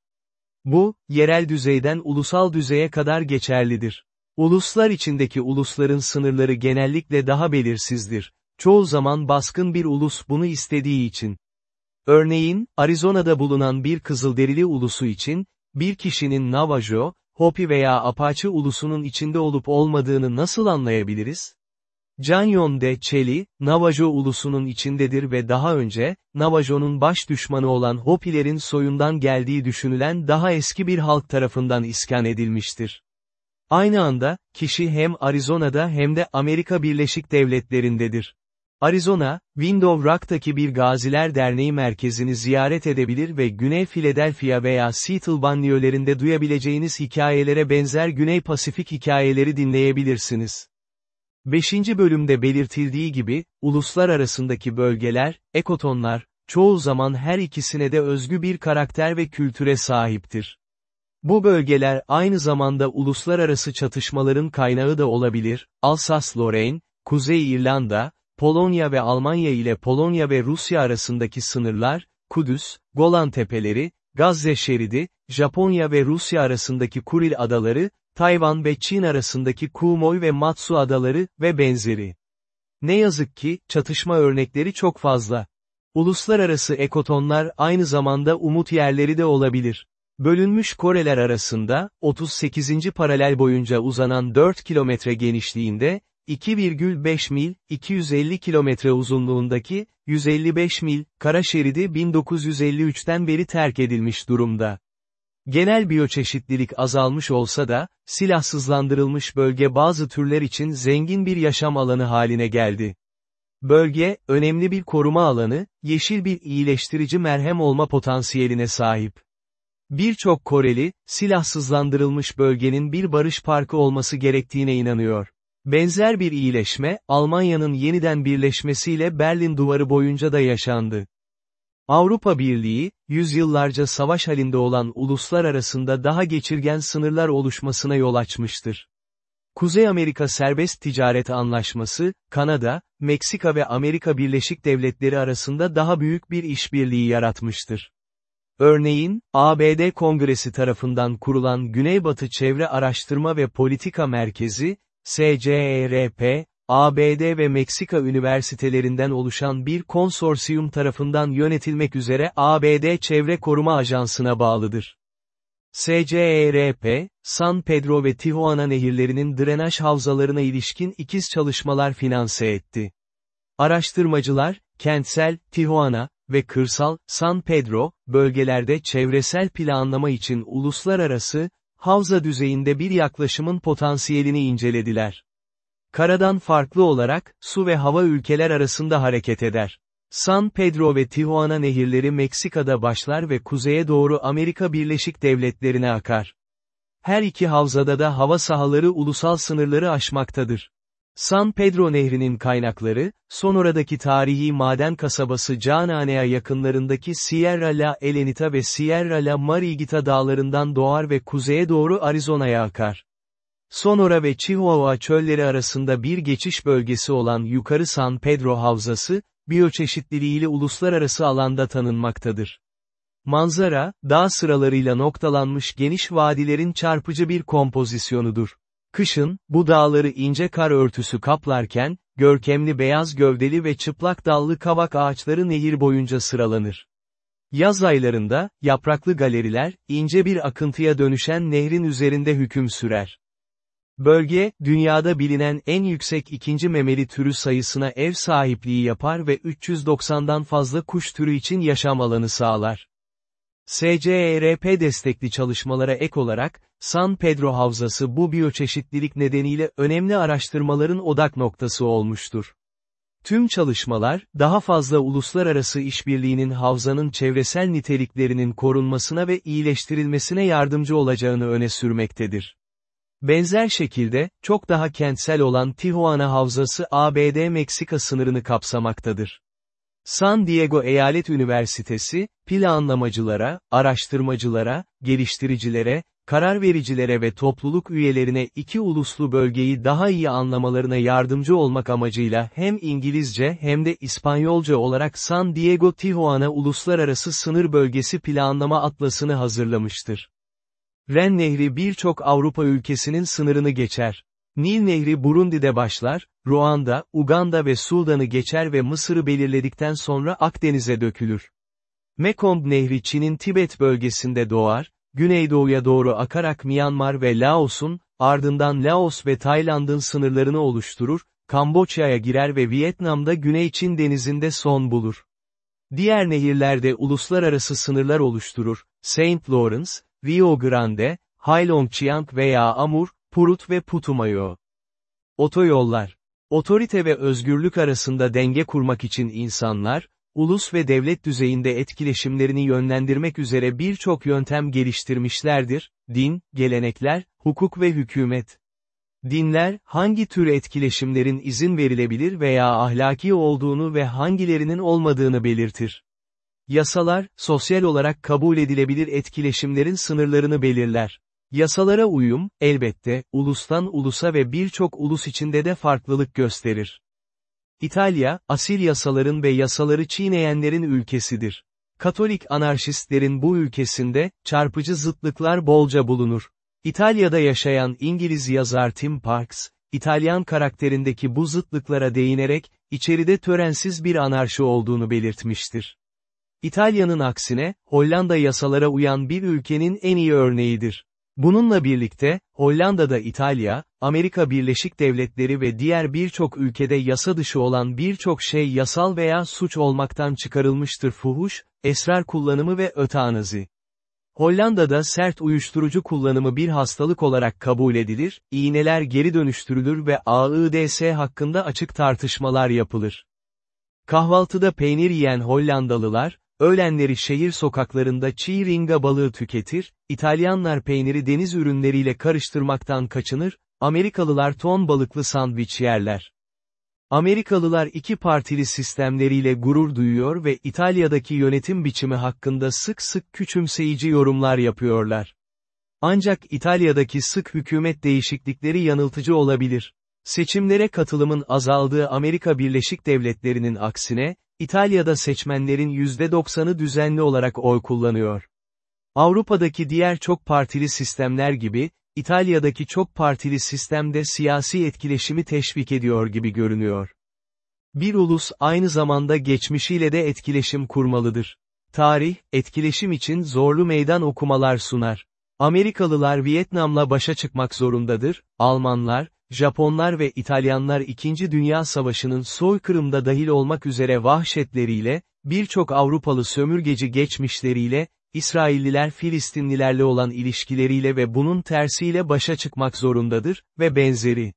Bu, yerel düzeyden ulusal düzeye kadar geçerlidir. Uluslar içindeki ulusların sınırları genellikle daha belirsizdir. Çoğu zaman baskın bir ulus bunu istediği için. Örneğin, Arizona'da bulunan bir Kızılderili ulusu için, bir kişinin Navajo, Hopi veya Apache ulusunun içinde olup olmadığını nasıl anlayabiliriz? Canyon de Cheli, Navajo ulusunun içindedir ve daha önce, Navajo'nun baş düşmanı olan Hopilerin soyundan geldiği düşünülen daha eski bir halk tarafından iskan edilmiştir. Aynı anda, kişi hem Arizona'da hem de Amerika Birleşik Devletleri'ndedir. Arizona, Window Rock'taki bir Gaziler Derneği merkezini ziyaret edebilir ve Güney Philadelphia veya Seattle banliyölerinde duyabileceğiniz hikayelere benzer Güney Pasifik hikayeleri dinleyebilirsiniz. 5. bölümde belirtildiği gibi, uluslar arasındaki bölgeler, ekotonlar, çoğu zaman her ikisine de özgü bir karakter ve kültüre sahiptir. Bu bölgeler aynı zamanda uluslararası çatışmaların kaynağı da olabilir, Alsas-Lorraine, Kuzey İrlanda, Polonya ve Almanya ile Polonya ve Rusya arasındaki sınırlar, Kudüs, Golan Tepeleri, Gazze şeridi, Japonya ve Rusya arasındaki Kuril adaları, Tayvan ve Çin arasındaki Kumoy ve Matsu adaları ve benzeri. Ne yazık ki, çatışma örnekleri çok fazla. Uluslararası ekotonlar aynı zamanda umut yerleri de olabilir. Bölünmüş Koreler arasında, 38. paralel boyunca uzanan 4 kilometre genişliğinde, 2,5 mil, 250 kilometre uzunluğundaki, 155 mil, kara şeridi 1953'ten beri terk edilmiş durumda. Genel biyoçeşitlilik azalmış olsa da, silahsızlandırılmış bölge bazı türler için zengin bir yaşam alanı haline geldi. Bölge, önemli bir koruma alanı, yeşil bir iyileştirici merhem olma potansiyeline sahip. Birçok Koreli, silahsızlandırılmış bölgenin bir barış parkı olması gerektiğine inanıyor. Benzer bir iyileşme, Almanya'nın yeniden birleşmesiyle Berlin Duvarı boyunca da yaşandı. Avrupa Birliği, yüzyıllarca savaş halinde olan uluslar arasında daha geçirgen sınırlar oluşmasına yol açmıştır. Kuzey Amerika Serbest Ticaret Anlaşması, Kanada, Meksika ve Amerika Birleşik Devletleri arasında daha büyük bir işbirliği yaratmıştır. Örneğin, ABD Kongresi tarafından kurulan Güneybatı Çevre Araştırma ve Politika Merkezi, SCERP, ABD ve Meksika üniversitelerinden oluşan bir konsorsiyum tarafından yönetilmek üzere ABD Çevre Koruma Ajansı'na bağlıdır. SCERP, San Pedro ve Tijuana nehirlerinin drenaj havzalarına ilişkin ikiz çalışmalar finanse etti. Araştırmacılar, kentsel, Tijuana ve kırsal, San Pedro, bölgelerde çevresel planlama için uluslararası, havza düzeyinde bir yaklaşımın potansiyelini incelediler. Karadan farklı olarak, su ve hava ülkeler arasında hareket eder. San Pedro ve Tijuana nehirleri Meksika'da başlar ve kuzeye doğru Amerika Birleşik Devletleri'ne akar. Her iki havzada da hava sahaları ulusal sınırları aşmaktadır. San Pedro Nehri'nin kaynakları, Sonora'daki tarihi maden kasabası Cananea yakınlarındaki Sierra La Elenita ve Sierra La Marigita dağlarından doğar ve kuzeye doğru Arizona'ya akar. Sonora ve Chihuahua çölleri arasında bir geçiş bölgesi olan Yukarı San Pedro Havzası, biyoçeşitliliğiyle uluslararası alanda tanınmaktadır. Manzara, dağ sıralarıyla noktalanmış geniş vadilerin çarpıcı bir kompozisyonudur. Kışın, bu dağları ince kar örtüsü kaplarken, görkemli beyaz gövdeli ve çıplak dallı kavak ağaçları nehir boyunca sıralanır. Yaz aylarında, yapraklı galeriler, ince bir akıntıya dönüşen nehrin üzerinde hüküm sürer. Bölge, dünyada bilinen en yüksek ikinci memeli türü sayısına ev sahipliği yapar ve 390'dan fazla kuş türü için yaşam alanı sağlar. SCERP destekli çalışmalara ek olarak, San Pedro Havzası bu biyoçeşitlilik nedeniyle önemli araştırmaların odak noktası olmuştur. Tüm çalışmalar, daha fazla uluslararası işbirliğinin havzanın çevresel niteliklerinin korunmasına ve iyileştirilmesine yardımcı olacağını öne sürmektedir. Benzer şekilde, çok daha kentsel olan Tijuana Havzası ABD-Meksika sınırını kapsamaktadır. San Diego Eyalet Üniversitesi, planlamacılara, araştırmacılara, geliştiricilere, karar vericilere ve topluluk üyelerine iki uluslu bölgeyi daha iyi anlamalarına yardımcı olmak amacıyla hem İngilizce hem de İspanyolca olarak San Diego-Tijuana Uluslararası Sınır Bölgesi Planlama Atlasını hazırlamıştır. Ren Nehri birçok Avrupa ülkesinin sınırını geçer. Nil Nehri Burundi'de başlar, Ruanda, Uganda ve Sudan'ı geçer ve Mısır'ı belirledikten sonra Akdeniz'e dökülür. Mekong Nehri Çin'in Tibet bölgesinde doğar, güneydoğuya doğru akarak Myanmar ve Laos'un, ardından Laos ve Tayland'ın sınırlarını oluşturur, Kamboçya'ya girer ve Vietnam'da Güney Çin denizinde son bulur. Diğer nehirlerde uluslararası sınırlar oluşturur, Saint Lawrence, Rio Grande, Heilongjiang veya Amur, Purut ve Putumayo. Otoyollar. Otorite ve özgürlük arasında denge kurmak için insanlar, ulus ve devlet düzeyinde etkileşimlerini yönlendirmek üzere birçok yöntem geliştirmişlerdir, din, gelenekler, hukuk ve hükümet. Dinler, hangi tür etkileşimlerin izin verilebilir veya ahlaki olduğunu ve hangilerinin olmadığını belirtir. Yasalar, sosyal olarak kabul edilebilir etkileşimlerin sınırlarını belirler. Yasalara uyum, elbette, ulustan ulusa ve birçok ulus içinde de farklılık gösterir. İtalya, asil yasaların ve yasaları çiğneyenlerin ülkesidir. Katolik anarşistlerin bu ülkesinde, çarpıcı zıtlıklar bolca bulunur. İtalya'da yaşayan İngiliz yazar Tim Parks, İtalyan karakterindeki bu zıtlıklara değinerek, içeride törensiz bir anarşi olduğunu belirtmiştir. İtalya'nın aksine, Hollanda yasalara uyan bir ülkenin en iyi örneğidir. Bununla birlikte, Hollanda'da İtalya, Amerika Birleşik Devletleri ve diğer birçok ülkede yasa dışı olan birçok şey yasal veya suç olmaktan çıkarılmıştır fuhuş, esrar kullanımı ve ötanazi. Hollanda'da sert uyuşturucu kullanımı bir hastalık olarak kabul edilir, iğneler geri dönüştürülür ve AIDS hakkında açık tartışmalar yapılır. Kahvaltıda peynir yiyen Hollandalılar, öğlenleri şehir sokaklarında çiğ ringa balığı tüketir, İtalyanlar peyniri deniz ürünleriyle karıştırmaktan kaçınır, Amerikalılar ton balıklı sandviç yerler. Amerikalılar iki partili sistemleriyle gurur duyuyor ve İtalya'daki yönetim biçimi hakkında sık sık küçümseyici yorumlar yapıyorlar. Ancak İtalya'daki sık hükümet değişiklikleri yanıltıcı olabilir. Seçimlere katılımın azaldığı Amerika Birleşik Devletleri'nin aksine, İtalya'da seçmenlerin %90'ı düzenli olarak oy kullanıyor. Avrupa'daki diğer çok partili sistemler gibi, İtalya'daki çok partili sistemde siyasi etkileşimi teşvik ediyor gibi görünüyor. Bir ulus aynı zamanda geçmişiyle de etkileşim kurmalıdır. Tarih, etkileşim için zorlu meydan okumalar sunar. Amerikalılar Vietnam'la başa çıkmak zorundadır, Almanlar, Japonlar ve İtalyanlar İkinci Dünya Savaşı'nın soykırımda dahil olmak üzere vahşetleriyle, birçok Avrupalı sömürgeci geçmişleriyle, İsrailliler Filistinlilerle olan ilişkileriyle ve bunun tersiyle başa çıkmak zorundadır, ve benzeri.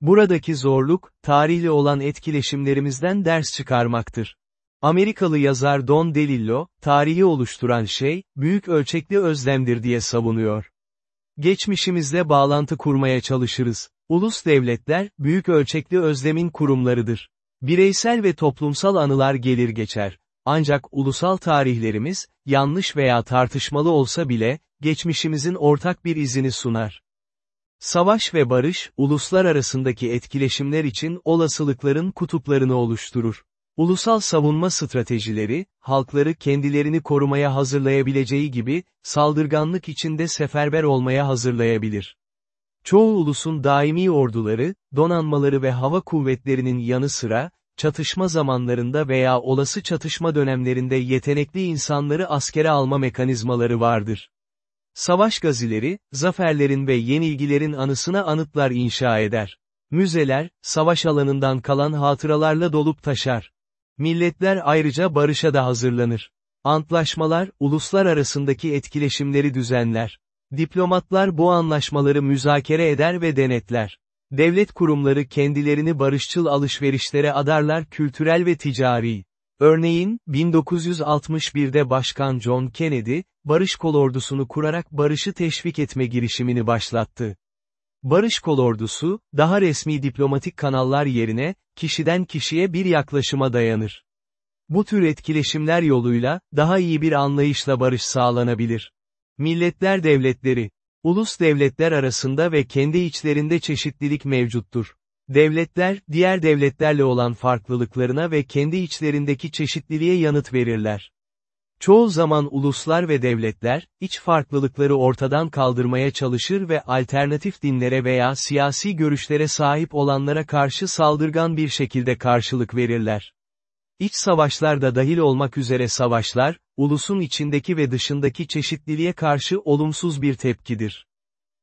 Buradaki zorluk, tarihle olan etkileşimlerimizden ders çıkarmaktır. Amerikalı yazar Don DeLillo, tarihi oluşturan şey, büyük ölçekli özlemdir diye savunuyor. Geçmişimizle bağlantı kurmaya çalışırız. Ulus devletler, büyük ölçekli özlemin kurumlarıdır. Bireysel ve toplumsal anılar gelir geçer. Ancak ulusal tarihlerimiz, yanlış veya tartışmalı olsa bile, geçmişimizin ortak bir izini sunar. Savaş ve barış, uluslar arasındaki etkileşimler için olasılıkların kutuplarını oluşturur. Ulusal savunma stratejileri, halkları kendilerini korumaya hazırlayabileceği gibi, saldırganlık içinde seferber olmaya hazırlayabilir. Çoğu ulusun daimi orduları, donanmaları ve hava kuvvetlerinin yanı sıra, çatışma zamanlarında veya olası çatışma dönemlerinde yetenekli insanları askere alma mekanizmaları vardır. Savaş gazileri, zaferlerin ve yenilgilerin anısına anıtlar inşa eder. Müzeler, savaş alanından kalan hatıralarla dolup taşar. Milletler ayrıca barışa da hazırlanır. Antlaşmalar, uluslar arasındaki etkileşimleri düzenler. Diplomatlar bu anlaşmaları müzakere eder ve denetler. Devlet kurumları kendilerini barışçıl alışverişlere adarlar kültürel ve ticari. Örneğin, 1961'de Başkan John Kennedy, Barış Kolordusu'nu kurarak barışı teşvik etme girişimini başlattı. Barış Kolordusu, daha resmi diplomatik kanallar yerine, kişiden kişiye bir yaklaşıma dayanır. Bu tür etkileşimler yoluyla, daha iyi bir anlayışla barış sağlanabilir. Milletler devletleri, ulus devletler arasında ve kendi içlerinde çeşitlilik mevcuttur. Devletler, diğer devletlerle olan farklılıklarına ve kendi içlerindeki çeşitliliğe yanıt verirler. Çoğu zaman uluslar ve devletler, iç farklılıkları ortadan kaldırmaya çalışır ve alternatif dinlere veya siyasi görüşlere sahip olanlara karşı saldırgan bir şekilde karşılık verirler. İç savaşlar da dahil olmak üzere savaşlar, ulusun içindeki ve dışındaki çeşitliliğe karşı olumsuz bir tepkidir.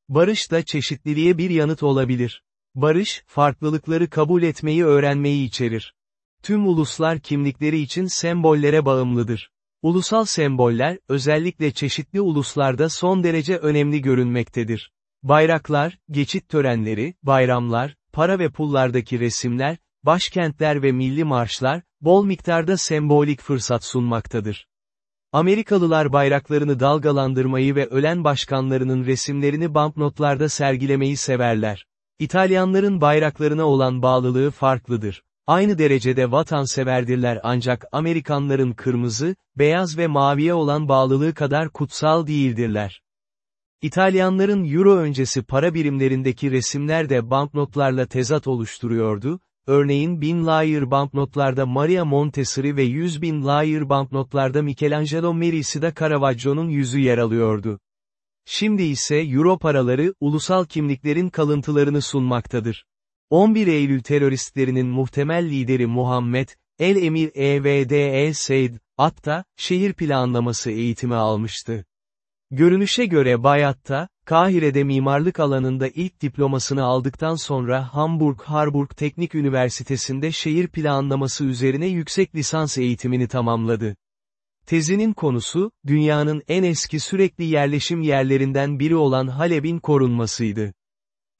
Barış da çeşitliliğe bir yanıt olabilir. Barış, farklılıkları kabul etmeyi öğrenmeyi içerir. Tüm uluslar kimlikleri için sembollere bağımlıdır. Ulusal semboller, özellikle çeşitli uluslarda son derece önemli görünmektedir. Bayraklar, geçit törenleri, bayramlar, para ve pullardaki resimler, başkentler ve milli marşlar, bol miktarda sembolik fırsat sunmaktadır. Amerikalılar bayraklarını dalgalandırmayı ve ölen başkanlarının resimlerini banknotlarda sergilemeyi severler. İtalyanların bayraklarına olan bağlılığı farklıdır. Aynı derecede vatanseverdirler ancak Amerikanların kırmızı, beyaz ve maviye olan bağlılığı kadar kutsal değildirler. İtalyanların Euro öncesi para birimlerindeki resimler de banknotlarla tezat oluşturuyordu, örneğin 1000 lire banknotlarda Maria Montessori ve 100 bin lire banknotlarda Michelangelo Merisi da Caravaggio'nun yüzü yer alıyordu. Şimdi ise Euro paraları, ulusal kimliklerin kalıntılarını sunmaktadır. 11 Eylül teröristlerinin muhtemel lideri Muhammed, El Emir EVDE Seyd, Atta, şehir planlaması eğitimi almıştı. Görünüşe göre Bayat'ta, Kahire'de mimarlık alanında ilk diplomasını aldıktan sonra Hamburg Harburg Teknik Üniversitesi'nde şehir planlaması üzerine yüksek lisans eğitimini tamamladı. Tezinin konusu, dünyanın en eski sürekli yerleşim yerlerinden biri olan Halep'in korunmasıydı.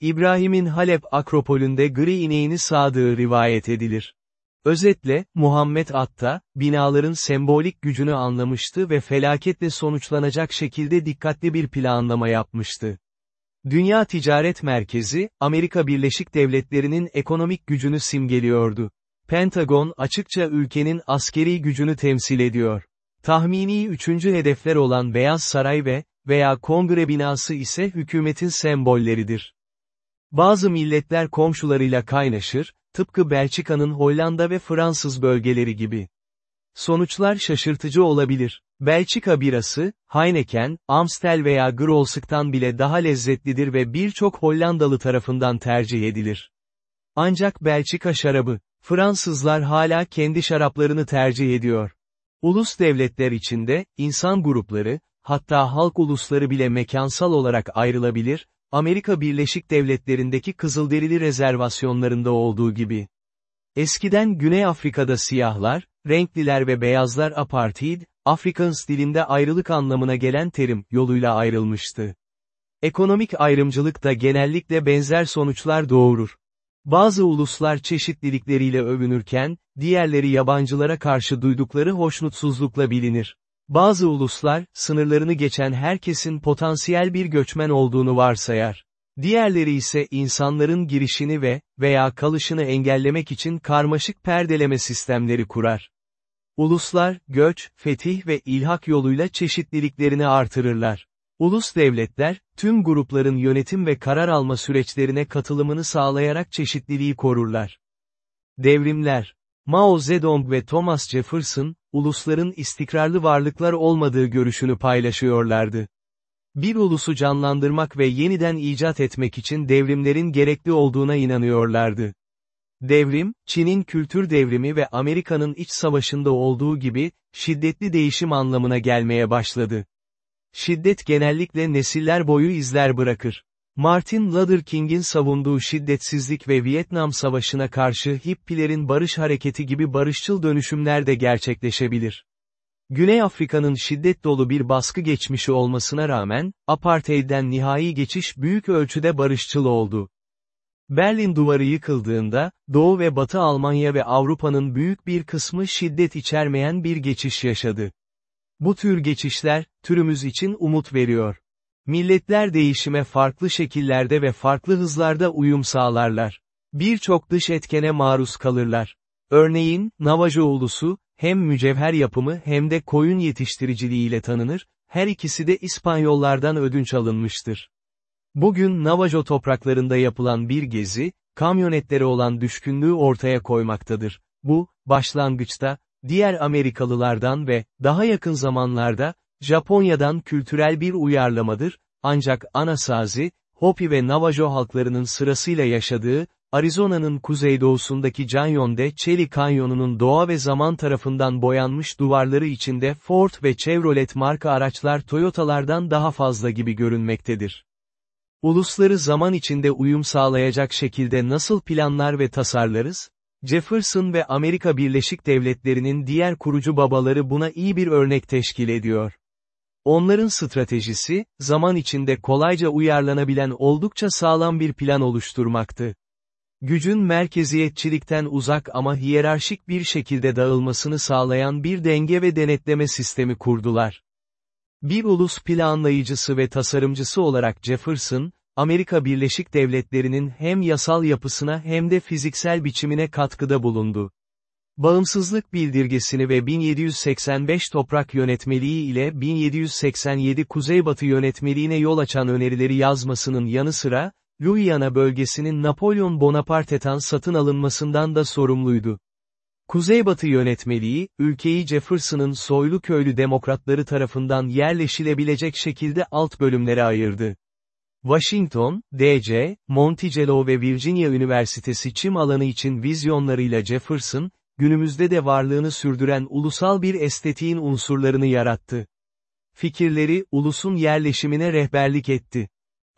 İbrahim'in Halep Akropolü'nde gri ineğini sağdığı rivayet edilir. Özetle, Muhammed Atta, binaların sembolik gücünü anlamıştı ve felaketle sonuçlanacak şekilde dikkatli bir planlama yapmıştı. Dünya Ticaret Merkezi, Amerika Birleşik Devletleri'nin ekonomik gücünü simgeliyordu. Pentagon açıkça ülkenin askeri gücünü temsil ediyor. Tahmini üçüncü hedefler olan Beyaz Saray ve, veya Kongre binası ise hükümetin sembolleridir. Bazı milletler komşularıyla kaynaşır, tıpkı Belçika'nın Hollanda ve Fransız bölgeleri gibi. Sonuçlar şaşırtıcı olabilir. Belçika birası, Heineken, Amstel veya Grolsch'tan bile daha lezzetlidir ve birçok Hollandalı tarafından tercih edilir. Ancak Belçika şarabı, Fransızlar hala kendi şaraplarını tercih ediyor. Ulus devletler içinde, insan grupları, hatta halk ulusları bile mekansal olarak ayrılabilir, Amerika Birleşik Devletleri'ndeki Kızılderili rezervasyonlarında olduğu gibi. Eskiden Güney Afrika'da siyahlar, renkliler ve beyazlar apartheid, Afrikaans dilinde ayrılık anlamına gelen terim, yoluyla ayrılmıştı. Ekonomik ayrımcılık da genellikle benzer sonuçlar doğurur. Bazı uluslar çeşitlilikleriyle övünürken, diğerleri yabancılara karşı duydukları hoşnutsuzlukla bilinir. Bazı uluslar, sınırlarını geçen herkesin potansiyel bir göçmen olduğunu varsayar. Diğerleri ise insanların girişini ve, veya kalışını engellemek için karmaşık perdeleme sistemleri kurar. Uluslar, göç, fetih ve ilhak yoluyla çeşitliliklerini artırırlar. Ulus devletler, tüm grupların yönetim ve karar alma süreçlerine katılımını sağlayarak çeşitliliği korurlar. Devrimler Mao Zedong ve Thomas Jefferson, ulusların istikrarlı varlıklar olmadığı görüşünü paylaşıyorlardı. Bir ulusu canlandırmak ve yeniden icat etmek için devrimlerin gerekli olduğuna inanıyorlardı. Devrim, Çin'in kültür devrimi ve Amerika'nın iç savaşında olduğu gibi, şiddetli değişim anlamına gelmeye başladı. Şiddet genellikle nesiller boyu izler bırakır. Martin Luther King'in savunduğu şiddetsizlik ve Vietnam Savaşı'na karşı hippilerin barış hareketi gibi barışçıl dönüşümler de gerçekleşebilir. Güney Afrika'nın şiddet dolu bir baskı geçmişi olmasına rağmen, apartheidden nihai geçiş büyük ölçüde barışçıl oldu. Berlin duvarı yıkıldığında, Doğu ve Batı Almanya ve Avrupa'nın büyük bir kısmı şiddet içermeyen bir geçiş yaşadı. Bu tür geçişler, türümüz için umut veriyor. Milletler değişime farklı şekillerde ve farklı hızlarda uyum sağlarlar. Birçok dış etkene maruz kalırlar. Örneğin, Navajo ulusu, hem mücevher yapımı hem de koyun yetiştiriciliğiyle tanınır, her ikisi de İspanyollardan ödünç alınmıştır. Bugün Navajo topraklarında yapılan bir gezi, kamyonetlere olan düşkünlüğü ortaya koymaktadır. Bu, başlangıçta, diğer Amerikalılardan ve, daha yakın zamanlarda, Japonya'dan kültürel bir uyarlamadır, ancak Anasazi, Hopi ve Navajo halklarının sırasıyla yaşadığı, Arizona'nın kuzeydoğusundaki Canyon'de Çeli Kanyonu'nun doğa ve zaman tarafından boyanmış duvarları içinde Ford ve Chevrolet marka araçlar Toyota'lardan daha fazla gibi görünmektedir. Ulusları zaman içinde uyum sağlayacak şekilde nasıl planlar ve tasarlarız? Jefferson ve Amerika Birleşik Devletleri'nin diğer kurucu babaları buna iyi bir örnek teşkil ediyor. Onların stratejisi, zaman içinde kolayca uyarlanabilen oldukça sağlam bir plan oluşturmaktı. Gücün merkeziyetçilikten uzak ama hiyerarşik bir şekilde dağılmasını sağlayan bir denge ve denetleme sistemi kurdular. Bir ulus planlayıcısı ve tasarımcısı olarak Jefferson, Amerika Birleşik Devletleri'nin hem yasal yapısına hem de fiziksel biçimine katkıda bulundu. Bağımsızlık bildirgesini ve 1785 toprak yönetmeliği ile 1787 Kuzeybatı yönetmeliğine yol açan önerileri yazmasının yanı sıra, Louisiana bölgesinin Napolyon Bonaparte'tan satın alınmasından da sorumluydu. Kuzeybatı yönetmeliği, ülkeyi Jefferson'ın soylu köylü demokratları tarafından yerleşilebilecek şekilde alt bölümlere ayırdı. Washington, D.C., Monticello ve Virginia Üniversitesi çim alanı için vizyonlarıyla Jefferson, günümüzde de varlığını sürdüren ulusal bir estetiğin unsurlarını yarattı. Fikirleri, ulusun yerleşimine rehberlik etti.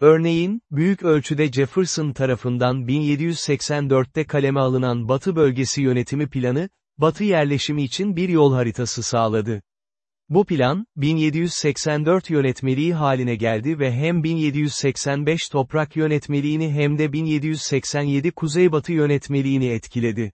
Örneğin, büyük ölçüde Jefferson tarafından 1784'te kaleme alınan Batı bölgesi yönetimi planı, Batı yerleşimi için bir yol haritası sağladı. Bu plan, 1784 yönetmeliği haline geldi ve hem 1785 toprak yönetmeliğini hem de 1787 kuzeybatı yönetmeliğini etkiledi.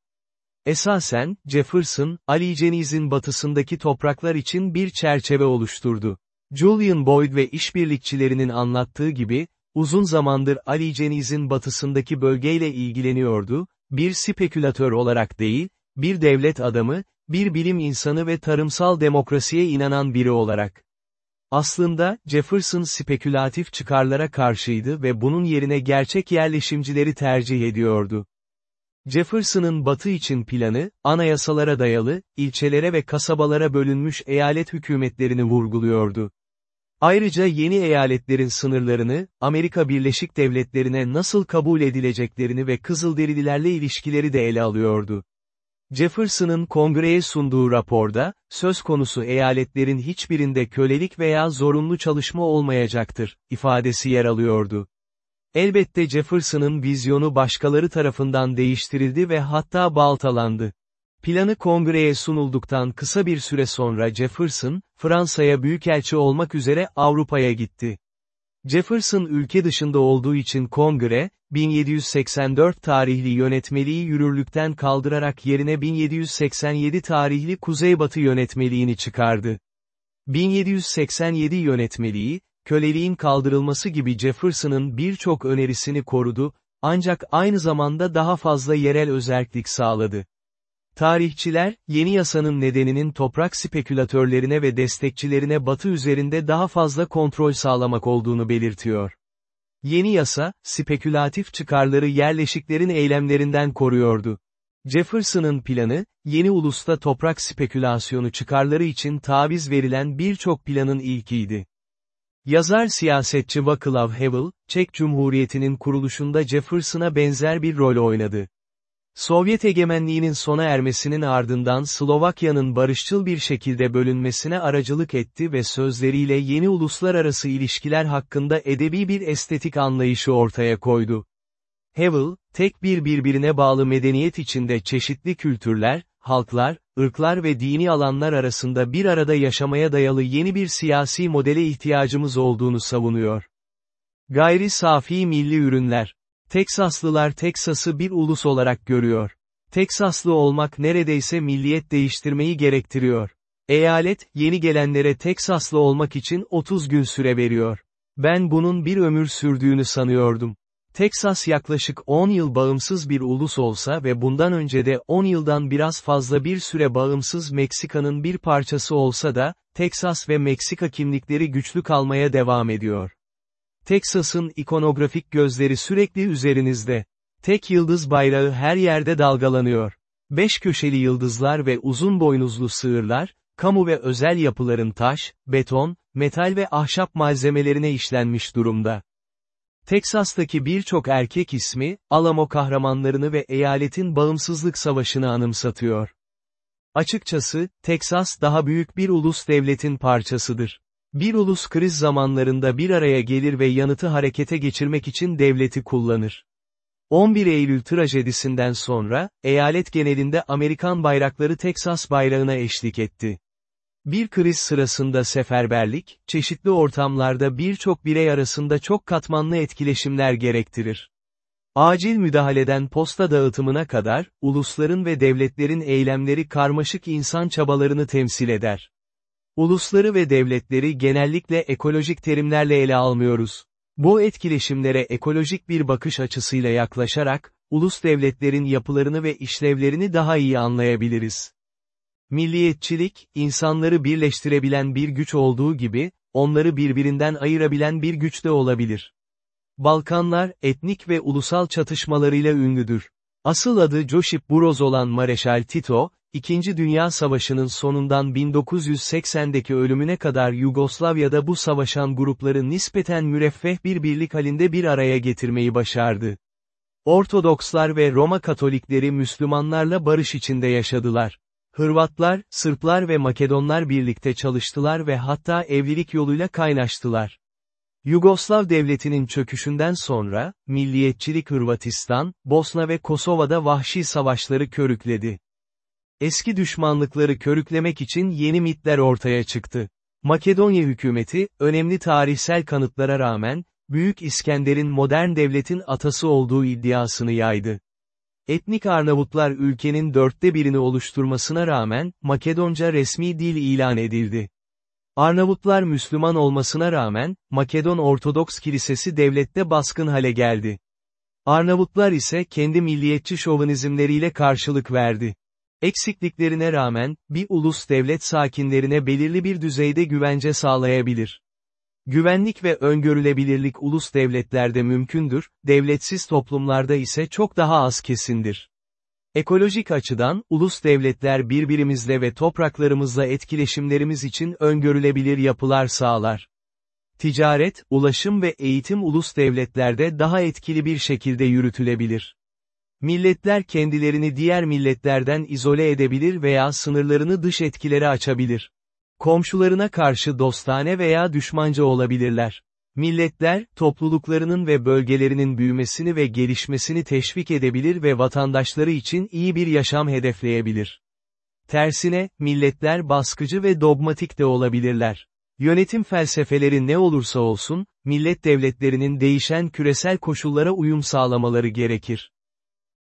Esasen, Jefferson, Ali Ceniz'in batısındaki topraklar için bir çerçeve oluşturdu. Julian Boyd ve işbirlikçilerinin anlattığı gibi, uzun zamandır Ali Ceniz'in batısındaki bölgeyle ilgileniyordu, bir spekülatör olarak değil, bir devlet adamı, bir bilim insanı ve tarımsal demokrasiye inanan biri olarak. Aslında, Jefferson spekülatif çıkarlara karşıydı ve bunun yerine gerçek yerleşimcileri tercih ediyordu. Jefferson'ın batı için planı, anayasalara dayalı, ilçelere ve kasabalara bölünmüş eyalet hükümetlerini vurguluyordu. Ayrıca yeni eyaletlerin sınırlarını, Amerika Birleşik Devletleri'ne nasıl kabul edileceklerini ve Kızılderililerle ilişkileri de ele alıyordu. Jefferson'ın kongreye sunduğu raporda, söz konusu eyaletlerin hiçbirinde kölelik veya zorunlu çalışma olmayacaktır, ifadesi yer alıyordu. Elbette Jefferson'ın vizyonu başkaları tarafından değiştirildi ve hatta baltalandı. Planı kongreye sunulduktan kısa bir süre sonra Jefferson, Fransa'ya büyükelçi olmak üzere Avrupa'ya gitti. Jefferson ülke dışında olduğu için kongre, 1784 tarihli yönetmeliği yürürlükten kaldırarak yerine 1787 tarihli Kuzeybatı yönetmeliğini çıkardı. 1787 yönetmeliği, köleliğin kaldırılması gibi Jefferson'ın birçok önerisini korudu, ancak aynı zamanda daha fazla yerel özellik sağladı. Tarihçiler, yeni yasanın nedeninin toprak spekülatörlerine ve destekçilerine batı üzerinde daha fazla kontrol sağlamak olduğunu belirtiyor. Yeni yasa, spekülatif çıkarları yerleşiklerin eylemlerinden koruyordu. Jefferson'ın planı, yeni ulusta toprak spekülasyonu çıkarları için taviz verilen birçok planın ilkiydi. Yazar siyasetçi Vaclav Havel, Çek Cumhuriyeti'nin kuruluşunda Jefferson'a benzer bir rol oynadı. Sovyet egemenliğinin sona ermesinin ardından Slovakya'nın barışçıl bir şekilde bölünmesine aracılık etti ve sözleriyle yeni uluslararası ilişkiler hakkında edebi bir estetik anlayışı ortaya koydu. Havel, tek bir birbirine bağlı medeniyet içinde çeşitli kültürler, halklar, ırklar ve dini alanlar arasında bir arada yaşamaya dayalı yeni bir siyasi modele ihtiyacımız olduğunu savunuyor. Gayri safi milli ürünler Teksaslılar Teksas'ı bir ulus olarak görüyor. Teksaslı olmak neredeyse milliyet değiştirmeyi gerektiriyor. Eyalet, yeni gelenlere Teksaslı olmak için 30 gün süre veriyor. Ben bunun bir ömür sürdüğünü sanıyordum. Teksas yaklaşık 10 yıl bağımsız bir ulus olsa ve bundan önce de 10 yıldan biraz fazla bir süre bağımsız Meksika'nın bir parçası olsa da, Teksas ve Meksika kimlikleri güçlü kalmaya devam ediyor. Texas'ın ikonografik gözleri sürekli üzerinizde. Tek yıldız bayrağı her yerde dalgalanıyor. Beş köşeli yıldızlar ve uzun boynuzlu sığırlar, kamu ve özel yapıların taş, beton, metal ve ahşap malzemelerine işlenmiş durumda. Teksas'taki birçok erkek ismi, Alamo kahramanlarını ve eyaletin bağımsızlık savaşını anımsatıyor. Açıkçası, Teksas daha büyük bir ulus devletin parçasıdır. Bir ulus kriz zamanlarında bir araya gelir ve yanıtı harekete geçirmek için devleti kullanır. 11 Eylül trajedisinden sonra, eyalet genelinde Amerikan bayrakları Teksas bayrağına eşlik etti. Bir kriz sırasında seferberlik, çeşitli ortamlarda birçok birey arasında çok katmanlı etkileşimler gerektirir. Acil müdahaleden posta dağıtımına kadar, ulusların ve devletlerin eylemleri karmaşık insan çabalarını temsil eder. Ulusları ve devletleri genellikle ekolojik terimlerle ele almıyoruz. Bu etkileşimlere ekolojik bir bakış açısıyla yaklaşarak, ulus devletlerin yapılarını ve işlevlerini daha iyi anlayabiliriz. Milliyetçilik, insanları birleştirebilen bir güç olduğu gibi, onları birbirinden ayırabilen bir güç de olabilir. Balkanlar, etnik ve ulusal çatışmalarıyla ünlüdür. Asıl adı Josip Broz olan Mareşal Tito, İkinci Dünya Savaşı'nın sonundan 1980'deki ölümüne kadar Yugoslavya'da bu savaşan grupları nispeten müreffeh bir birlik halinde bir araya getirmeyi başardı. Ortodokslar ve Roma Katolikleri Müslümanlarla barış içinde yaşadılar. Hırvatlar, Sırplar ve Makedonlar birlikte çalıştılar ve hatta evlilik yoluyla kaynaştılar. Yugoslav devletinin çöküşünden sonra, milliyetçilik Hırvatistan, Bosna ve Kosova'da vahşi savaşları körükledi. Eski düşmanlıkları körüklemek için yeni mitler ortaya çıktı. Makedonya hükümeti, önemli tarihsel kanıtlara rağmen, Büyük İskender'in modern devletin atası olduğu iddiasını yaydı. Etnik Arnavutlar ülkenin dörtte birini oluşturmasına rağmen, Makedonca resmi dil ilan edildi. Arnavutlar Müslüman olmasına rağmen, Makedon Ortodoks Kilisesi devlette baskın hale geldi. Arnavutlar ise kendi milliyetçi şovenizmleriyle karşılık verdi. Eksikliklerine rağmen, bir ulus devlet sakinlerine belirli bir düzeyde güvence sağlayabilir. Güvenlik ve öngörülebilirlik ulus devletlerde mümkündür, devletsiz toplumlarda ise çok daha az kesindir. Ekolojik açıdan, ulus devletler birbirimizle ve topraklarımızla etkileşimlerimiz için öngörülebilir yapılar sağlar. Ticaret, ulaşım ve eğitim ulus devletlerde daha etkili bir şekilde yürütülebilir. Milletler kendilerini diğer milletlerden izole edebilir veya sınırlarını dış etkilere açabilir. Komşularına karşı dostane veya düşmanca olabilirler. Milletler, topluluklarının ve bölgelerinin büyümesini ve gelişmesini teşvik edebilir ve vatandaşları için iyi bir yaşam hedefleyebilir. Tersine, milletler baskıcı ve dogmatik de olabilirler. Yönetim felsefeleri ne olursa olsun, millet devletlerinin değişen küresel koşullara uyum sağlamaları gerekir.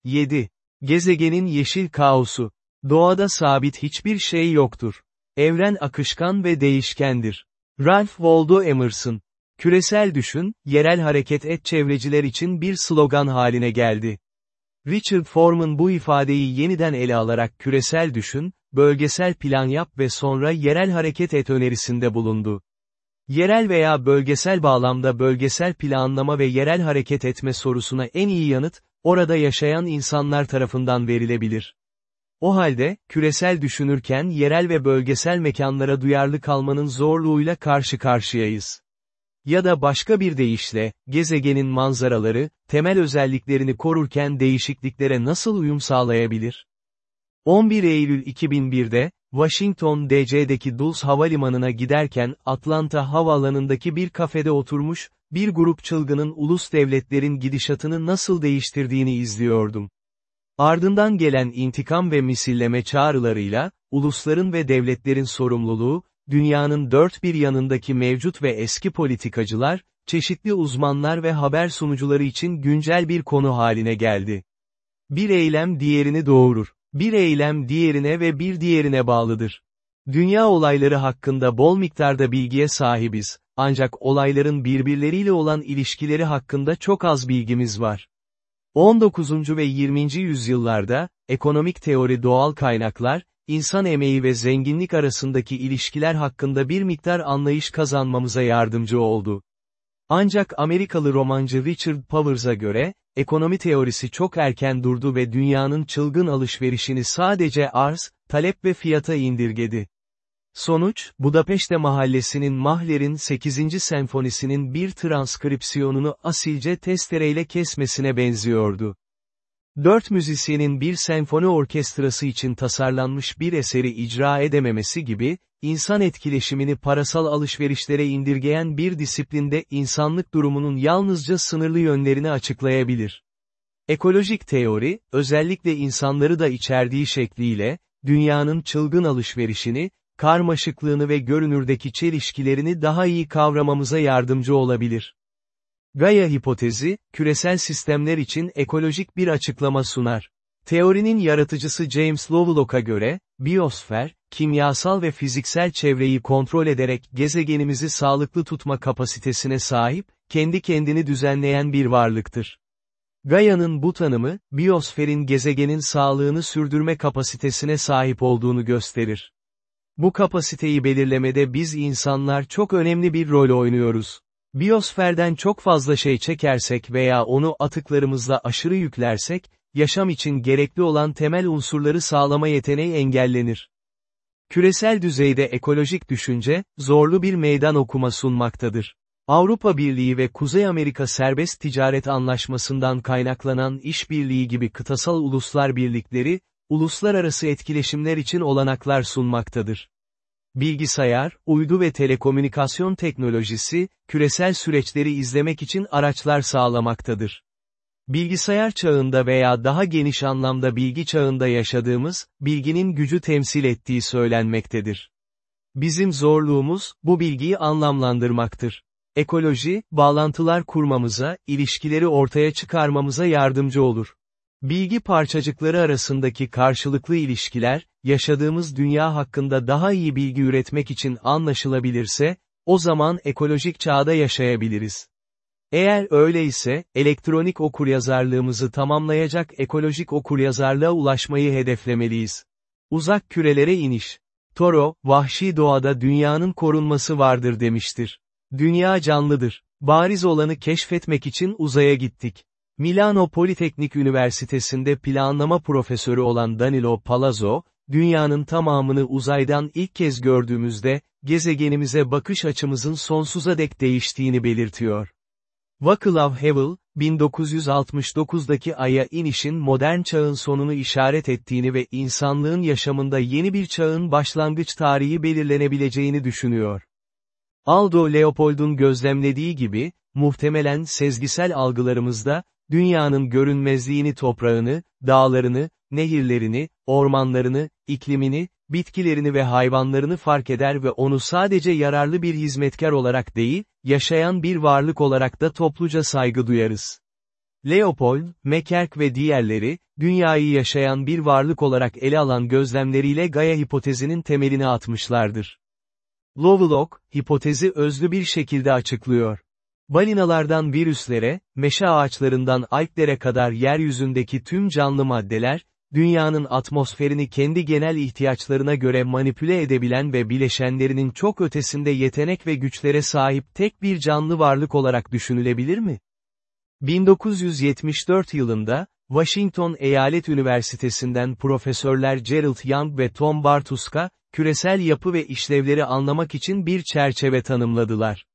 7. Gezegenin yeşil kaosu. Doğada sabit hiçbir şey yoktur. Evren akışkan ve değişkendir. Ralph Waldo Emerson. Küresel düşün, yerel hareket et çevreciler için bir slogan haline geldi. Richard Foreman bu ifadeyi yeniden ele alarak küresel düşün, bölgesel plan yap ve sonra yerel hareket et önerisinde bulundu. Yerel veya bölgesel bağlamda bölgesel planlama ve yerel hareket etme sorusuna en iyi yanıt, orada yaşayan insanlar tarafından verilebilir. O halde, küresel düşünürken yerel ve bölgesel mekanlara duyarlı kalmanın zorluğuyla karşı karşıyayız. Ya da başka bir deyişle, gezegenin manzaraları, temel özelliklerini korurken değişikliklere nasıl uyum sağlayabilir? 11 Eylül 2001'de, Washington DC'deki Dulles Havalimanı'na giderken Atlanta Havaalanı'ndaki bir kafede oturmuş, bir grup çılgının ulus devletlerin gidişatını nasıl değiştirdiğini izliyordum. Ardından gelen intikam ve misilleme çağrılarıyla, ulusların ve devletlerin sorumluluğu, dünyanın dört bir yanındaki mevcut ve eski politikacılar, çeşitli uzmanlar ve haber sunucuları için güncel bir konu haline geldi. Bir eylem diğerini doğurur. Bir eylem diğerine ve bir diğerine bağlıdır. Dünya olayları hakkında bol miktarda bilgiye sahibiz, ancak olayların birbirleriyle olan ilişkileri hakkında çok az bilgimiz var. 19. ve 20. yüzyıllarda, ekonomik teori doğal kaynaklar, insan emeği ve zenginlik arasındaki ilişkiler hakkında bir miktar anlayış kazanmamıza yardımcı oldu. Ancak Amerikalı romancı Richard Powers'a göre, ekonomi teorisi çok erken durdu ve dünyanın çılgın alışverişini sadece arz, talep ve fiyata indirgedi. Sonuç, Budapeşte mahallesinin Mahler'in 8. senfonisinin bir transkripsiyonunu asilce testereyle kesmesine benziyordu. Dört müzisyenin bir senfoni orkestrası için tasarlanmış bir eseri icra edememesi gibi, insan etkileşimini parasal alışverişlere indirgeyen bir disiplinde insanlık durumunun yalnızca sınırlı yönlerini açıklayabilir. Ekolojik teori, özellikle insanları da içerdiği şekliyle, dünyanın çılgın alışverişini, karmaşıklığını ve görünürdeki çelişkilerini daha iyi kavramamıza yardımcı olabilir. Gaia hipotezi, küresel sistemler için ekolojik bir açıklama sunar. Teorinin yaratıcısı James Lovelock'a göre, biyosfer, kimyasal ve fiziksel çevreyi kontrol ederek gezegenimizi sağlıklı tutma kapasitesine sahip, kendi kendini düzenleyen bir varlıktır. Gaia'nın bu tanımı, biyosferin gezegenin sağlığını sürdürme kapasitesine sahip olduğunu gösterir. Bu kapasiteyi belirlemede biz insanlar çok önemli bir rol oynuyoruz. Biyosferden çok fazla şey çekersek veya onu atıklarımızla aşırı yüklersek, yaşam için gerekli olan temel unsurları sağlama yeteneği engellenir. Küresel düzeyde ekolojik düşünce, zorlu bir meydan okuma sunmaktadır. Avrupa Birliği ve Kuzey Amerika Serbest Ticaret Anlaşması'ndan kaynaklanan işbirliği gibi kıtasal uluslar birlikleri, uluslararası etkileşimler için olanaklar sunmaktadır. Bilgisayar, uydu ve telekomünikasyon teknolojisi, küresel süreçleri izlemek için araçlar sağlamaktadır. Bilgisayar çağında veya daha geniş anlamda bilgi çağında yaşadığımız, bilginin gücü temsil ettiği söylenmektedir. Bizim zorluğumuz, bu bilgiyi anlamlandırmaktır. Ekoloji, bağlantılar kurmamıza, ilişkileri ortaya çıkarmamıza yardımcı olur. Bilgi parçacıkları arasındaki karşılıklı ilişkiler, yaşadığımız dünya hakkında daha iyi bilgi üretmek için anlaşılabilirse, o zaman ekolojik çağda yaşayabiliriz. Eğer öyleyse, elektronik okuryazarlığımızı tamamlayacak ekolojik okuryazarlığa ulaşmayı hedeflemeliyiz. Uzak kürelere iniş. Toro, vahşi doğada dünyanın korunması vardır demiştir. Dünya canlıdır. Bariz olanı keşfetmek için uzaya gittik. Milano Politeknik Üniversitesi'nde planlama profesörü olan Danilo Palazzo, dünyanın tamamını uzaydan ilk kez gördüğümüzde, gezegenimize bakış açımızın sonsuza dek değiştiğini belirtiyor. Vaclav Havel, 1969'daki Ay'a inişin modern çağın sonunu işaret ettiğini ve insanlığın yaşamında yeni bir çağın başlangıç tarihi belirlenebileceğini düşünüyor. Aldo Leopold'un gözlemlediği gibi, muhtemelen sezgisel algılarımızda, dünyanın görünmezliğini toprağını, dağlarını, nehirlerini, ormanlarını, iklimini, bitkilerini ve hayvanlarını fark eder ve onu sadece yararlı bir hizmetkar olarak değil, yaşayan bir varlık olarak da topluca saygı duyarız. Leopold, Mekerk ve diğerleri, dünyayı yaşayan bir varlık olarak ele alan gözlemleriyle Gaia hipotezinin temelini atmışlardır. Lovelock, hipotezi özlü bir şekilde açıklıyor. Balinalardan virüslere, meşe ağaçlarından alplere kadar yeryüzündeki tüm canlı maddeler, dünyanın atmosferini kendi genel ihtiyaçlarına göre manipüle edebilen ve bileşenlerinin çok ötesinde yetenek ve güçlere sahip tek bir canlı varlık olarak düşünülebilir mi? 1974 yılında, Washington Eyalet Üniversitesi'nden profesörler Gerald Young ve Tom Bartuska, küresel yapı ve işlevleri anlamak için bir çerçeve tanımladılar.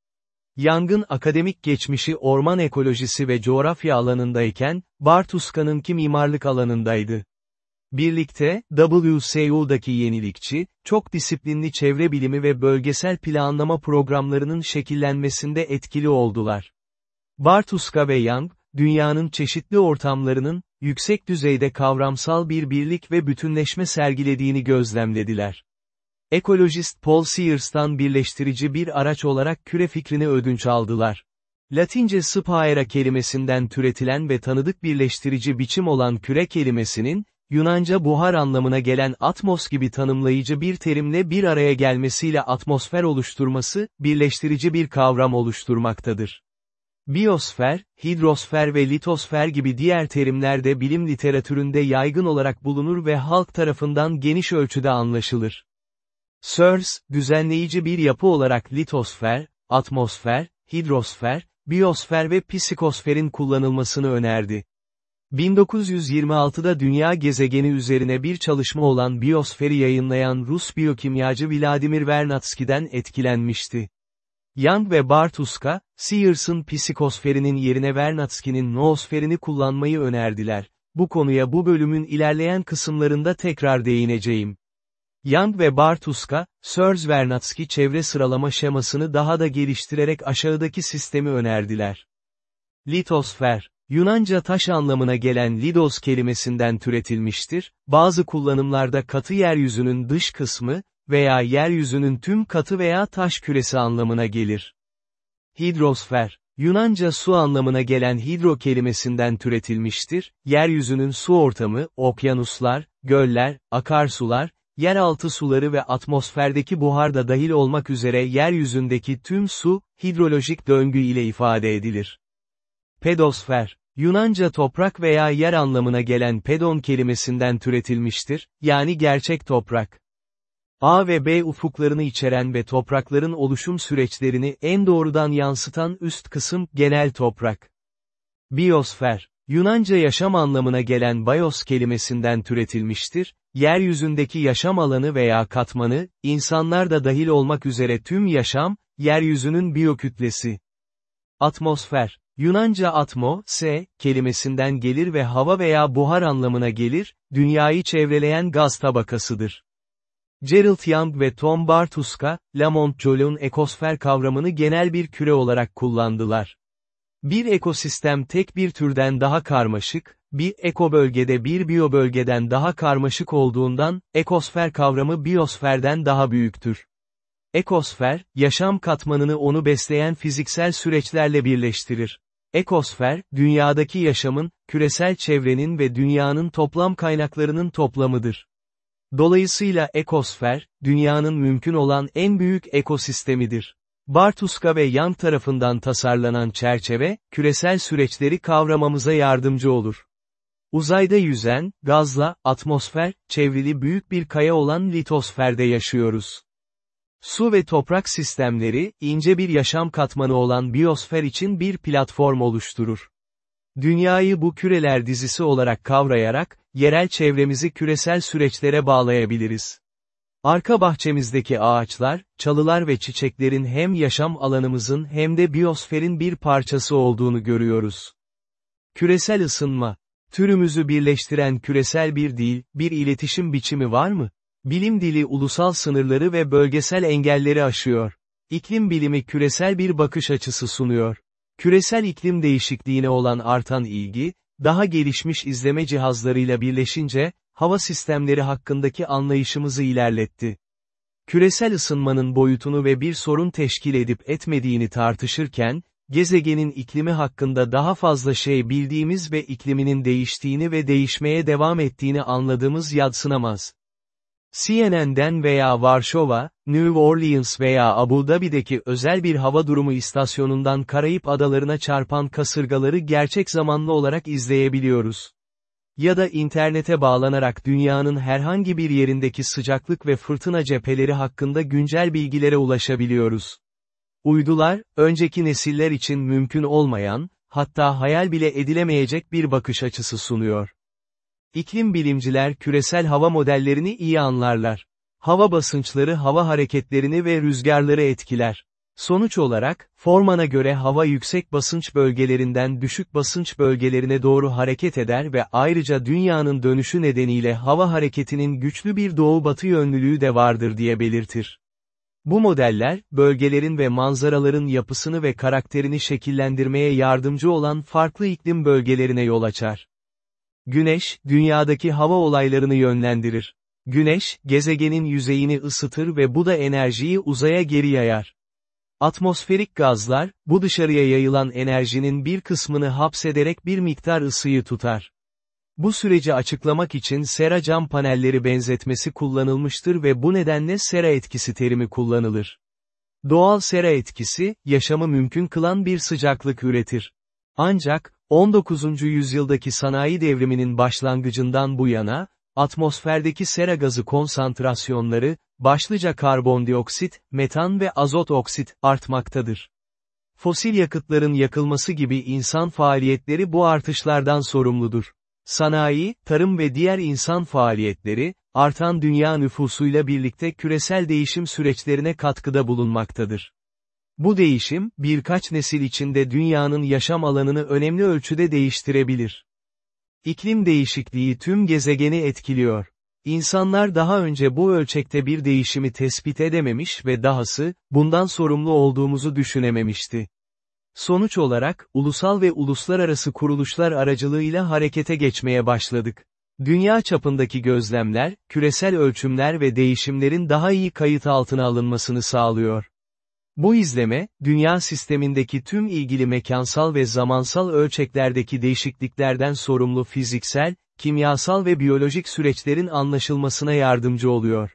Young'ın akademik geçmişi orman ekolojisi ve coğrafya alanındayken, Bartuska'nınki mimarlık alanındaydı. Birlikte, WSU'daki yenilikçi, çok disiplinli çevre bilimi ve bölgesel planlama programlarının şekillenmesinde etkili oldular. Bartuska ve Young, dünyanın çeşitli ortamlarının, yüksek düzeyde kavramsal bir birlik ve bütünleşme sergilediğini gözlemlediler. Ekolojist Paul Sears'tan birleştirici bir araç olarak küre fikrini ödünç aldılar. Latince sphaera kelimesinden türetilen ve tanıdık birleştirici biçim olan küre kelimesinin, Yunanca buhar anlamına gelen atmos gibi tanımlayıcı bir terimle bir araya gelmesiyle atmosfer oluşturması, birleştirici bir kavram oluşturmaktadır. Biyosfer, hidrosfer ve litosfer gibi diğer terimler de bilim literatüründe yaygın olarak bulunur ve halk tarafından geniş ölçüde anlaşılır. Searls, düzenleyici bir yapı olarak litosfer, atmosfer, hidrosfer, biyosfer ve psikosferin kullanılmasını önerdi. 1926'da dünya gezegeni üzerine bir çalışma olan biyosferi yayınlayan Rus biyokimyacı Vladimir Vernadsky'den etkilenmişti. Young ve Bartuska, Sears'ın psikosferinin yerine Vernadsky'nin noosferini kullanmayı önerdiler. Bu konuya bu bölümün ilerleyen kısımlarında tekrar değineceğim. Young ve Bartuska, Searls Vernadsky çevre sıralama şemasını daha da geliştirerek aşağıdaki sistemi önerdiler. Litosfer Yunanca taş anlamına gelen lidos kelimesinden türetilmiştir, bazı kullanımlarda katı yeryüzünün dış kısmı, veya yeryüzünün tüm katı veya taş küresi anlamına gelir. Hidrosfer, Yunanca su anlamına gelen hidro kelimesinden türetilmiştir, yeryüzünün su ortamı, okyanuslar, göller, akarsular, yeraltı suları ve atmosferdeki buhar da dahil olmak üzere yeryüzündeki tüm su, hidrolojik döngü ile ifade edilir. Pedosfer, Yunanca toprak veya yer anlamına gelen pedon kelimesinden türetilmiştir, yani gerçek toprak. A ve B ufuklarını içeren ve toprakların oluşum süreçlerini en doğrudan yansıtan üst kısım, genel toprak. Biosfer, Yunanca yaşam anlamına gelen bios kelimesinden türetilmiştir, yeryüzündeki yaşam alanı veya katmanı, insanlar da dahil olmak üzere tüm yaşam, yeryüzünün biyokütlesi. Atmosfer, Yunanca atmo, s, kelimesinden gelir ve hava veya buhar anlamına gelir, dünyayı çevreleyen gaz tabakasıdır. Gerald Young ve Tom Bartuska, Lamont Joll'un ekosfer kavramını genel bir küre olarak kullandılar. Bir ekosistem tek bir türden daha karmaşık, bir ekobölgede bir biyobölgeden daha karmaşık olduğundan, ekosfer kavramı biyosferden daha büyüktür. Ekosfer, yaşam katmanını onu besleyen fiziksel süreçlerle birleştirir. Ekosfer, dünyadaki yaşamın, küresel çevrenin ve dünyanın toplam kaynaklarının toplamıdır. Dolayısıyla ekosfer, dünyanın mümkün olan en büyük ekosistemidir. Bartuska ve Young tarafından tasarlanan çerçeve, küresel süreçleri kavramamıza yardımcı olur. Uzayda yüzen, gazla, atmosfer, çevrili büyük bir kaya olan litosferde yaşıyoruz. Su ve toprak sistemleri, ince bir yaşam katmanı olan biyosfer için bir platform oluşturur. Dünyayı bu küreler dizisi olarak kavrayarak, yerel çevremizi küresel süreçlere bağlayabiliriz. Arka bahçemizdeki ağaçlar, çalılar ve çiçeklerin hem yaşam alanımızın hem de biyosferin bir parçası olduğunu görüyoruz. Küresel ısınma, türümüzü birleştiren küresel bir dil, bir iletişim biçimi var mı? Bilim dili ulusal sınırları ve bölgesel engelleri aşıyor. İklim bilimi küresel bir bakış açısı sunuyor. Küresel iklim değişikliğine olan artan ilgi, daha gelişmiş izleme cihazlarıyla birleşince, hava sistemleri hakkındaki anlayışımızı ilerletti. Küresel ısınmanın boyutunu ve bir sorun teşkil edip etmediğini tartışırken, gezegenin iklimi hakkında daha fazla şey bildiğimiz ve ikliminin değiştiğini ve değişmeye devam ettiğini anladığımız yadsınamaz. CNN'den veya Varşova, New Orleans veya Abu Dhabi'deki özel bir hava durumu istasyonundan Karayip adalarına çarpan kasırgaları gerçek zamanlı olarak izleyebiliyoruz. Ya da internete bağlanarak dünyanın herhangi bir yerindeki sıcaklık ve fırtına cepheleri hakkında güncel bilgilere ulaşabiliyoruz. Uydular, önceki nesiller için mümkün olmayan, hatta hayal bile edilemeyecek bir bakış açısı sunuyor. İklim bilimciler küresel hava modellerini iyi anlarlar. Hava basınçları hava hareketlerini ve rüzgarları etkiler. Sonuç olarak, Forman'a göre hava yüksek basınç bölgelerinden düşük basınç bölgelerine doğru hareket eder ve ayrıca dünyanın dönüşü nedeniyle hava hareketinin güçlü bir doğu-batı yönlülüğü de vardır diye belirtir. Bu modeller, bölgelerin ve manzaraların yapısını ve karakterini şekillendirmeye yardımcı olan farklı iklim bölgelerine yol açar. Güneş, dünyadaki hava olaylarını yönlendirir. Güneş, gezegenin yüzeyini ısıtır ve bu da enerjiyi uzaya geri yayar. Atmosferik gazlar, bu dışarıya yayılan enerjinin bir kısmını hapsederek bir miktar ısıyı tutar. Bu süreci açıklamak için sera cam panelleri benzetmesi kullanılmıştır ve bu nedenle sera etkisi terimi kullanılır. Doğal sera etkisi, yaşamı mümkün kılan bir sıcaklık üretir. Ancak, 19. yüzyıldaki sanayi devriminin başlangıcından bu yana, atmosferdeki sera gazı konsantrasyonları, başlıca karbondioksit, metan ve azot oksit, artmaktadır. Fosil yakıtların yakılması gibi insan faaliyetleri bu artışlardan sorumludur. Sanayi, tarım ve diğer insan faaliyetleri, artan dünya nüfusuyla birlikte küresel değişim süreçlerine katkıda bulunmaktadır. Bu değişim, birkaç nesil içinde dünyanın yaşam alanını önemli ölçüde değiştirebilir. İklim değişikliği tüm gezegeni etkiliyor. İnsanlar daha önce bu ölçekte bir değişimi tespit edememiş ve dahası, bundan sorumlu olduğumuzu düşünememişti. Sonuç olarak, ulusal ve uluslararası kuruluşlar aracılığıyla harekete geçmeye başladık. Dünya çapındaki gözlemler, küresel ölçümler ve değişimlerin daha iyi kayıt altına alınmasını sağlıyor. Bu izleme, dünya sistemindeki tüm ilgili mekansal ve zamansal ölçeklerdeki değişikliklerden sorumlu fiziksel, kimyasal ve biyolojik süreçlerin anlaşılmasına yardımcı oluyor.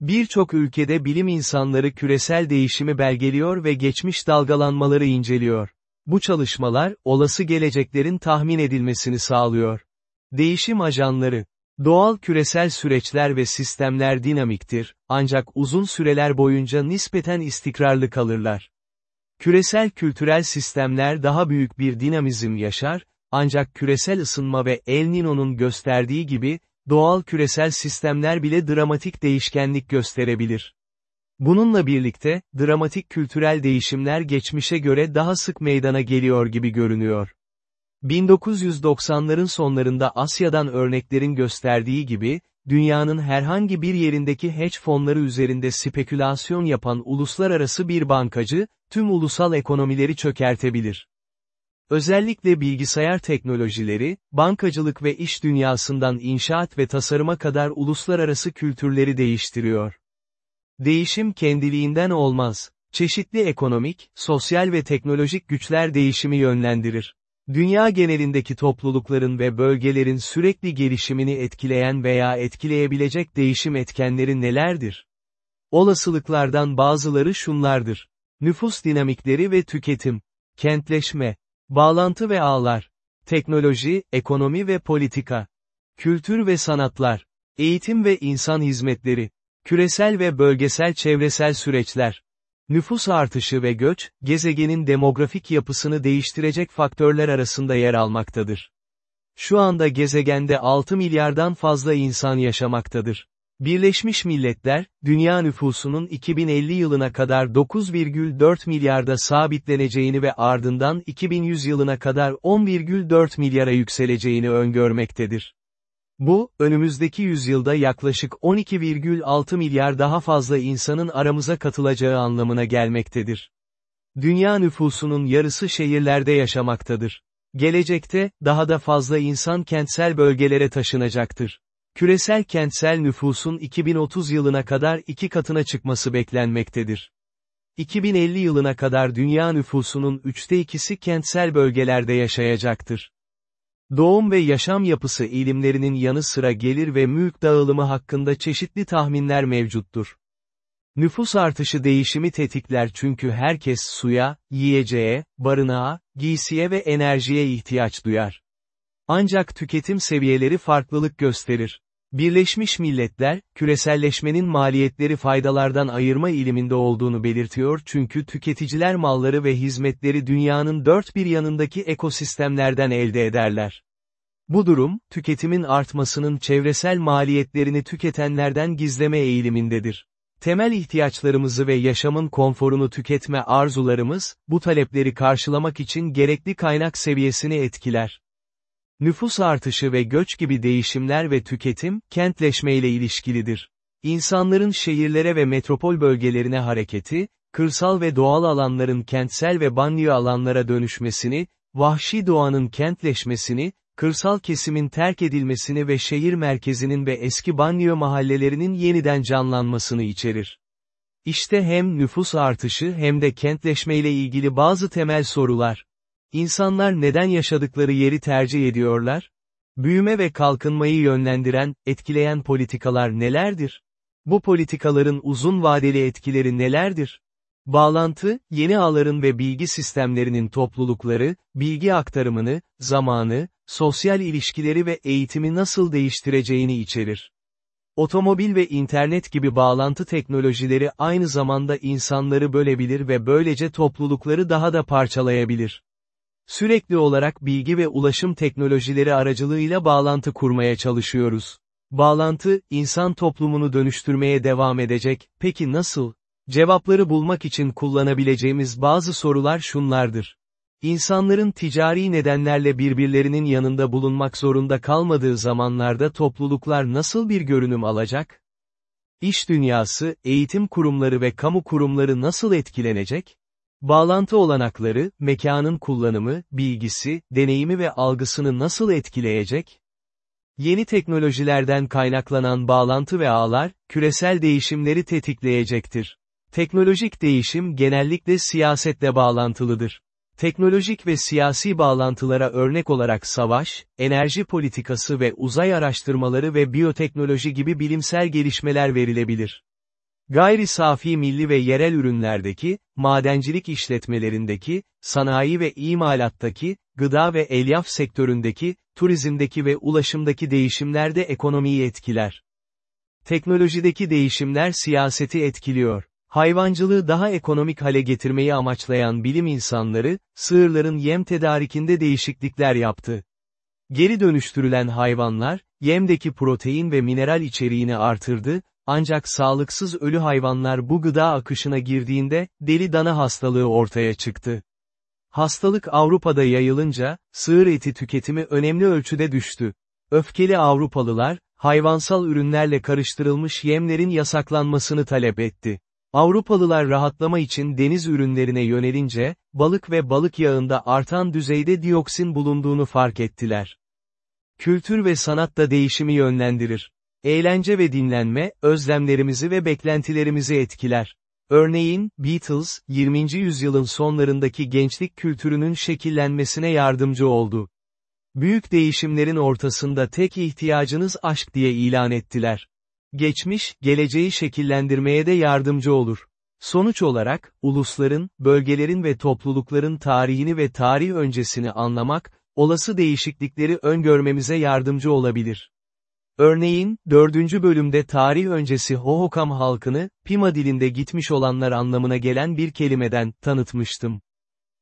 Birçok ülkede bilim insanları küresel değişimi belgeliyor ve geçmiş dalgalanmaları inceliyor. Bu çalışmalar, olası geleceklerin tahmin edilmesini sağlıyor. Değişim ajanları, Doğal küresel süreçler ve sistemler dinamiktir, ancak uzun süreler boyunca nispeten istikrarlı kalırlar. Küresel kültürel sistemler daha büyük bir dinamizm yaşar, ancak küresel ısınma ve El Niño'nun gösterdiği gibi, doğal küresel sistemler bile dramatik değişkenlik gösterebilir. Bununla birlikte, dramatik kültürel değişimler geçmişe göre daha sık meydana geliyor gibi görünüyor. 1990'ların sonlarında Asya'dan örneklerin gösterdiği gibi, dünyanın herhangi bir yerindeki hedge fonları üzerinde spekülasyon yapan uluslararası bir bankacı, tüm ulusal ekonomileri çökertebilir. Özellikle bilgisayar teknolojileri, bankacılık ve iş dünyasından inşaat ve tasarıma kadar uluslararası kültürleri değiştiriyor. Değişim kendiliğinden olmaz. Çeşitli ekonomik, sosyal ve teknolojik güçler değişimi yönlendirir. Dünya genelindeki toplulukların ve bölgelerin sürekli gelişimini etkileyen veya etkileyebilecek değişim etkenleri nelerdir? Olasılıklardan bazıları şunlardır. Nüfus dinamikleri ve tüketim, kentleşme, bağlantı ve ağlar, teknoloji, ekonomi ve politika, kültür ve sanatlar, eğitim ve insan hizmetleri, küresel ve bölgesel çevresel süreçler, Nüfus artışı ve göç, gezegenin demografik yapısını değiştirecek faktörler arasında yer almaktadır. Şu anda gezegende 6 milyardan fazla insan yaşamaktadır. Birleşmiş Milletler, dünya nüfusunun 2050 yılına kadar 9,4 milyarda sabitleneceğini ve ardından 2100 yılına kadar 10,4 milyara yükseleceğini öngörmektedir. Bu, önümüzdeki yüzyılda yaklaşık 12,6 milyar daha fazla insanın aramıza katılacağı anlamına gelmektedir. Dünya nüfusunun yarısı şehirlerde yaşamaktadır. Gelecekte, daha da fazla insan kentsel bölgelere taşınacaktır. Küresel kentsel nüfusun 2030 yılına kadar iki katına çıkması beklenmektedir. 2050 yılına kadar dünya nüfusunun üçte ikisi kentsel bölgelerde yaşayacaktır. Doğum ve yaşam yapısı ilimlerinin yanı sıra gelir ve mülk dağılımı hakkında çeşitli tahminler mevcuttur. Nüfus artışı değişimi tetikler çünkü herkes suya, yiyeceğe, barınağa, giysiye ve enerjiye ihtiyaç duyar. Ancak tüketim seviyeleri farklılık gösterir. Birleşmiş Milletler, küreselleşmenin maliyetleri faydalardan ayırma iliminde olduğunu belirtiyor çünkü tüketiciler malları ve hizmetleri dünyanın dört bir yanındaki ekosistemlerden elde ederler. Bu durum, tüketimin artmasının çevresel maliyetlerini tüketenlerden gizleme eğilimindedir. Temel ihtiyaçlarımızı ve yaşamın konforunu tüketme arzularımız, bu talepleri karşılamak için gerekli kaynak seviyesini etkiler. Nüfus artışı ve göç gibi değişimler ve tüketim, kentleşme ile ilişkilidir. İnsanların şehirlere ve metropol bölgelerine hareketi, kırsal ve doğal alanların kentsel ve banliyö alanlara dönüşmesini, vahşi doğanın kentleşmesini, kırsal kesimin terk edilmesini ve şehir merkezinin ve eski banliyö mahallelerinin yeniden canlanmasını içerir. İşte hem nüfus artışı hem de kentleşme ile ilgili bazı temel sorular. İnsanlar neden yaşadıkları yeri tercih ediyorlar? Büyüme ve kalkınmayı yönlendiren, etkileyen politikalar nelerdir? Bu politikaların uzun vadeli etkileri nelerdir? Bağlantı, yeni ağların ve bilgi sistemlerinin toplulukları, bilgi aktarımını, zamanı, sosyal ilişkileri ve eğitimi nasıl değiştireceğini içerir. Otomobil ve internet gibi bağlantı teknolojileri aynı zamanda insanları bölebilir ve böylece toplulukları daha da parçalayabilir. Sürekli olarak bilgi ve ulaşım teknolojileri aracılığıyla bağlantı kurmaya çalışıyoruz. Bağlantı, insan toplumunu dönüştürmeye devam edecek, peki nasıl? Cevapları bulmak için kullanabileceğimiz bazı sorular şunlardır. İnsanların ticari nedenlerle birbirlerinin yanında bulunmak zorunda kalmadığı zamanlarda topluluklar nasıl bir görünüm alacak? İş dünyası, eğitim kurumları ve kamu kurumları nasıl etkilenecek? Bağlantı olanakları, mekanın kullanımı, bilgisi, deneyimi ve algısını nasıl etkileyecek? Yeni teknolojilerden kaynaklanan bağlantı ve ağlar, küresel değişimleri tetikleyecektir. Teknolojik değişim genellikle siyasetle bağlantılıdır. Teknolojik ve siyasi bağlantılara örnek olarak savaş, enerji politikası ve uzay araştırmaları ve biyoteknoloji gibi bilimsel gelişmeler verilebilir. Gayri safi milli ve yerel ürünlerdeki, madencilik işletmelerindeki, sanayi ve imalattaki, gıda ve elyaf sektöründeki, turizmdeki ve ulaşımdaki değişimler de ekonomiyi etkiler. Teknolojideki değişimler siyaseti etkiliyor. Hayvancılığı daha ekonomik hale getirmeyi amaçlayan bilim insanları, sığırların yem tedarikinde değişiklikler yaptı. Geri dönüştürülen hayvanlar, yemdeki protein ve mineral içeriğini artırdı, ancak sağlıksız ölü hayvanlar bu gıda akışına girdiğinde, deli dana hastalığı ortaya çıktı. Hastalık Avrupa'da yayılınca, sığır eti tüketimi önemli ölçüde düştü. Öfkeli Avrupalılar, hayvansal ürünlerle karıştırılmış yemlerin yasaklanmasını talep etti. Avrupalılar rahatlama için deniz ürünlerine yönelince, balık ve balık yağında artan düzeyde dioksin bulunduğunu fark ettiler. Kültür ve sanat da değişimi yönlendirir. Eğlence ve dinlenme, özlemlerimizi ve beklentilerimizi etkiler. Örneğin, Beatles, 20. yüzyılın sonlarındaki gençlik kültürünün şekillenmesine yardımcı oldu. Büyük değişimlerin ortasında tek ihtiyacınız aşk diye ilan ettiler. Geçmiş, geleceği şekillendirmeye de yardımcı olur. Sonuç olarak, ulusların, bölgelerin ve toplulukların tarihini ve tarih öncesini anlamak, olası değişiklikleri öngörmemize yardımcı olabilir. Örneğin, dördüncü bölümde tarih öncesi Hohokam halkını, Pima dilinde gitmiş olanlar anlamına gelen bir kelimeden, tanıtmıştım.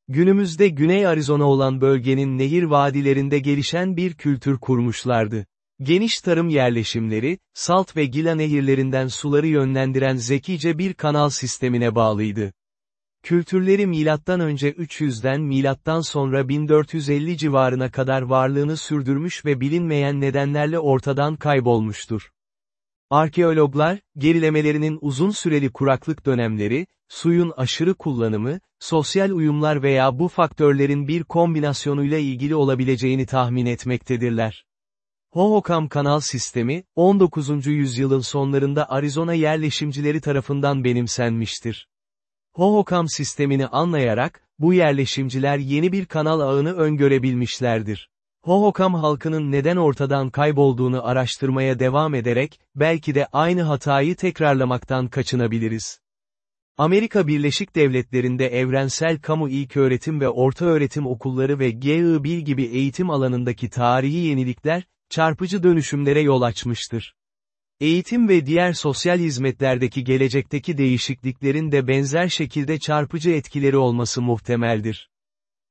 Günümüzde Güney Arizona olan bölgenin nehir vadilerinde gelişen bir kültür kurmuşlardı. Geniş tarım yerleşimleri, Salt ve Gila nehirlerinden suları yönlendiren zekice bir kanal sistemine bağlıydı. Kültürleri milattan önce 300'den milattan sonra 1450 civarına kadar varlığını sürdürmüş ve bilinmeyen nedenlerle ortadan kaybolmuştur. Arkeologlar, gerilemelerinin uzun süreli kuraklık dönemleri, suyun aşırı kullanımı, sosyal uyumlar veya bu faktörlerin bir kombinasyonuyla ilgili olabileceğini tahmin etmektedirler. Hohokam Kanal Sistemi, 19. yüzyılın sonlarında Arizona yerleşimcileri tarafından benimsenmiştir. Hohokam sistemini anlayarak, bu yerleşimciler yeni bir kanal ağını öngörebilmişlerdir. Hohokam halkının neden ortadan kaybolduğunu araştırmaya devam ederek, belki de aynı hatayı tekrarlamaktan kaçınabiliriz. Amerika Birleşik Devletleri'nde evrensel kamu ilköğretim ve ortaöğretim okulları ve GIB gibi eğitim alanındaki tarihi yenilikler, çarpıcı dönüşümlere yol açmıştır. Eğitim ve diğer sosyal hizmetlerdeki gelecekteki değişikliklerin de benzer şekilde çarpıcı etkileri olması muhtemeldir.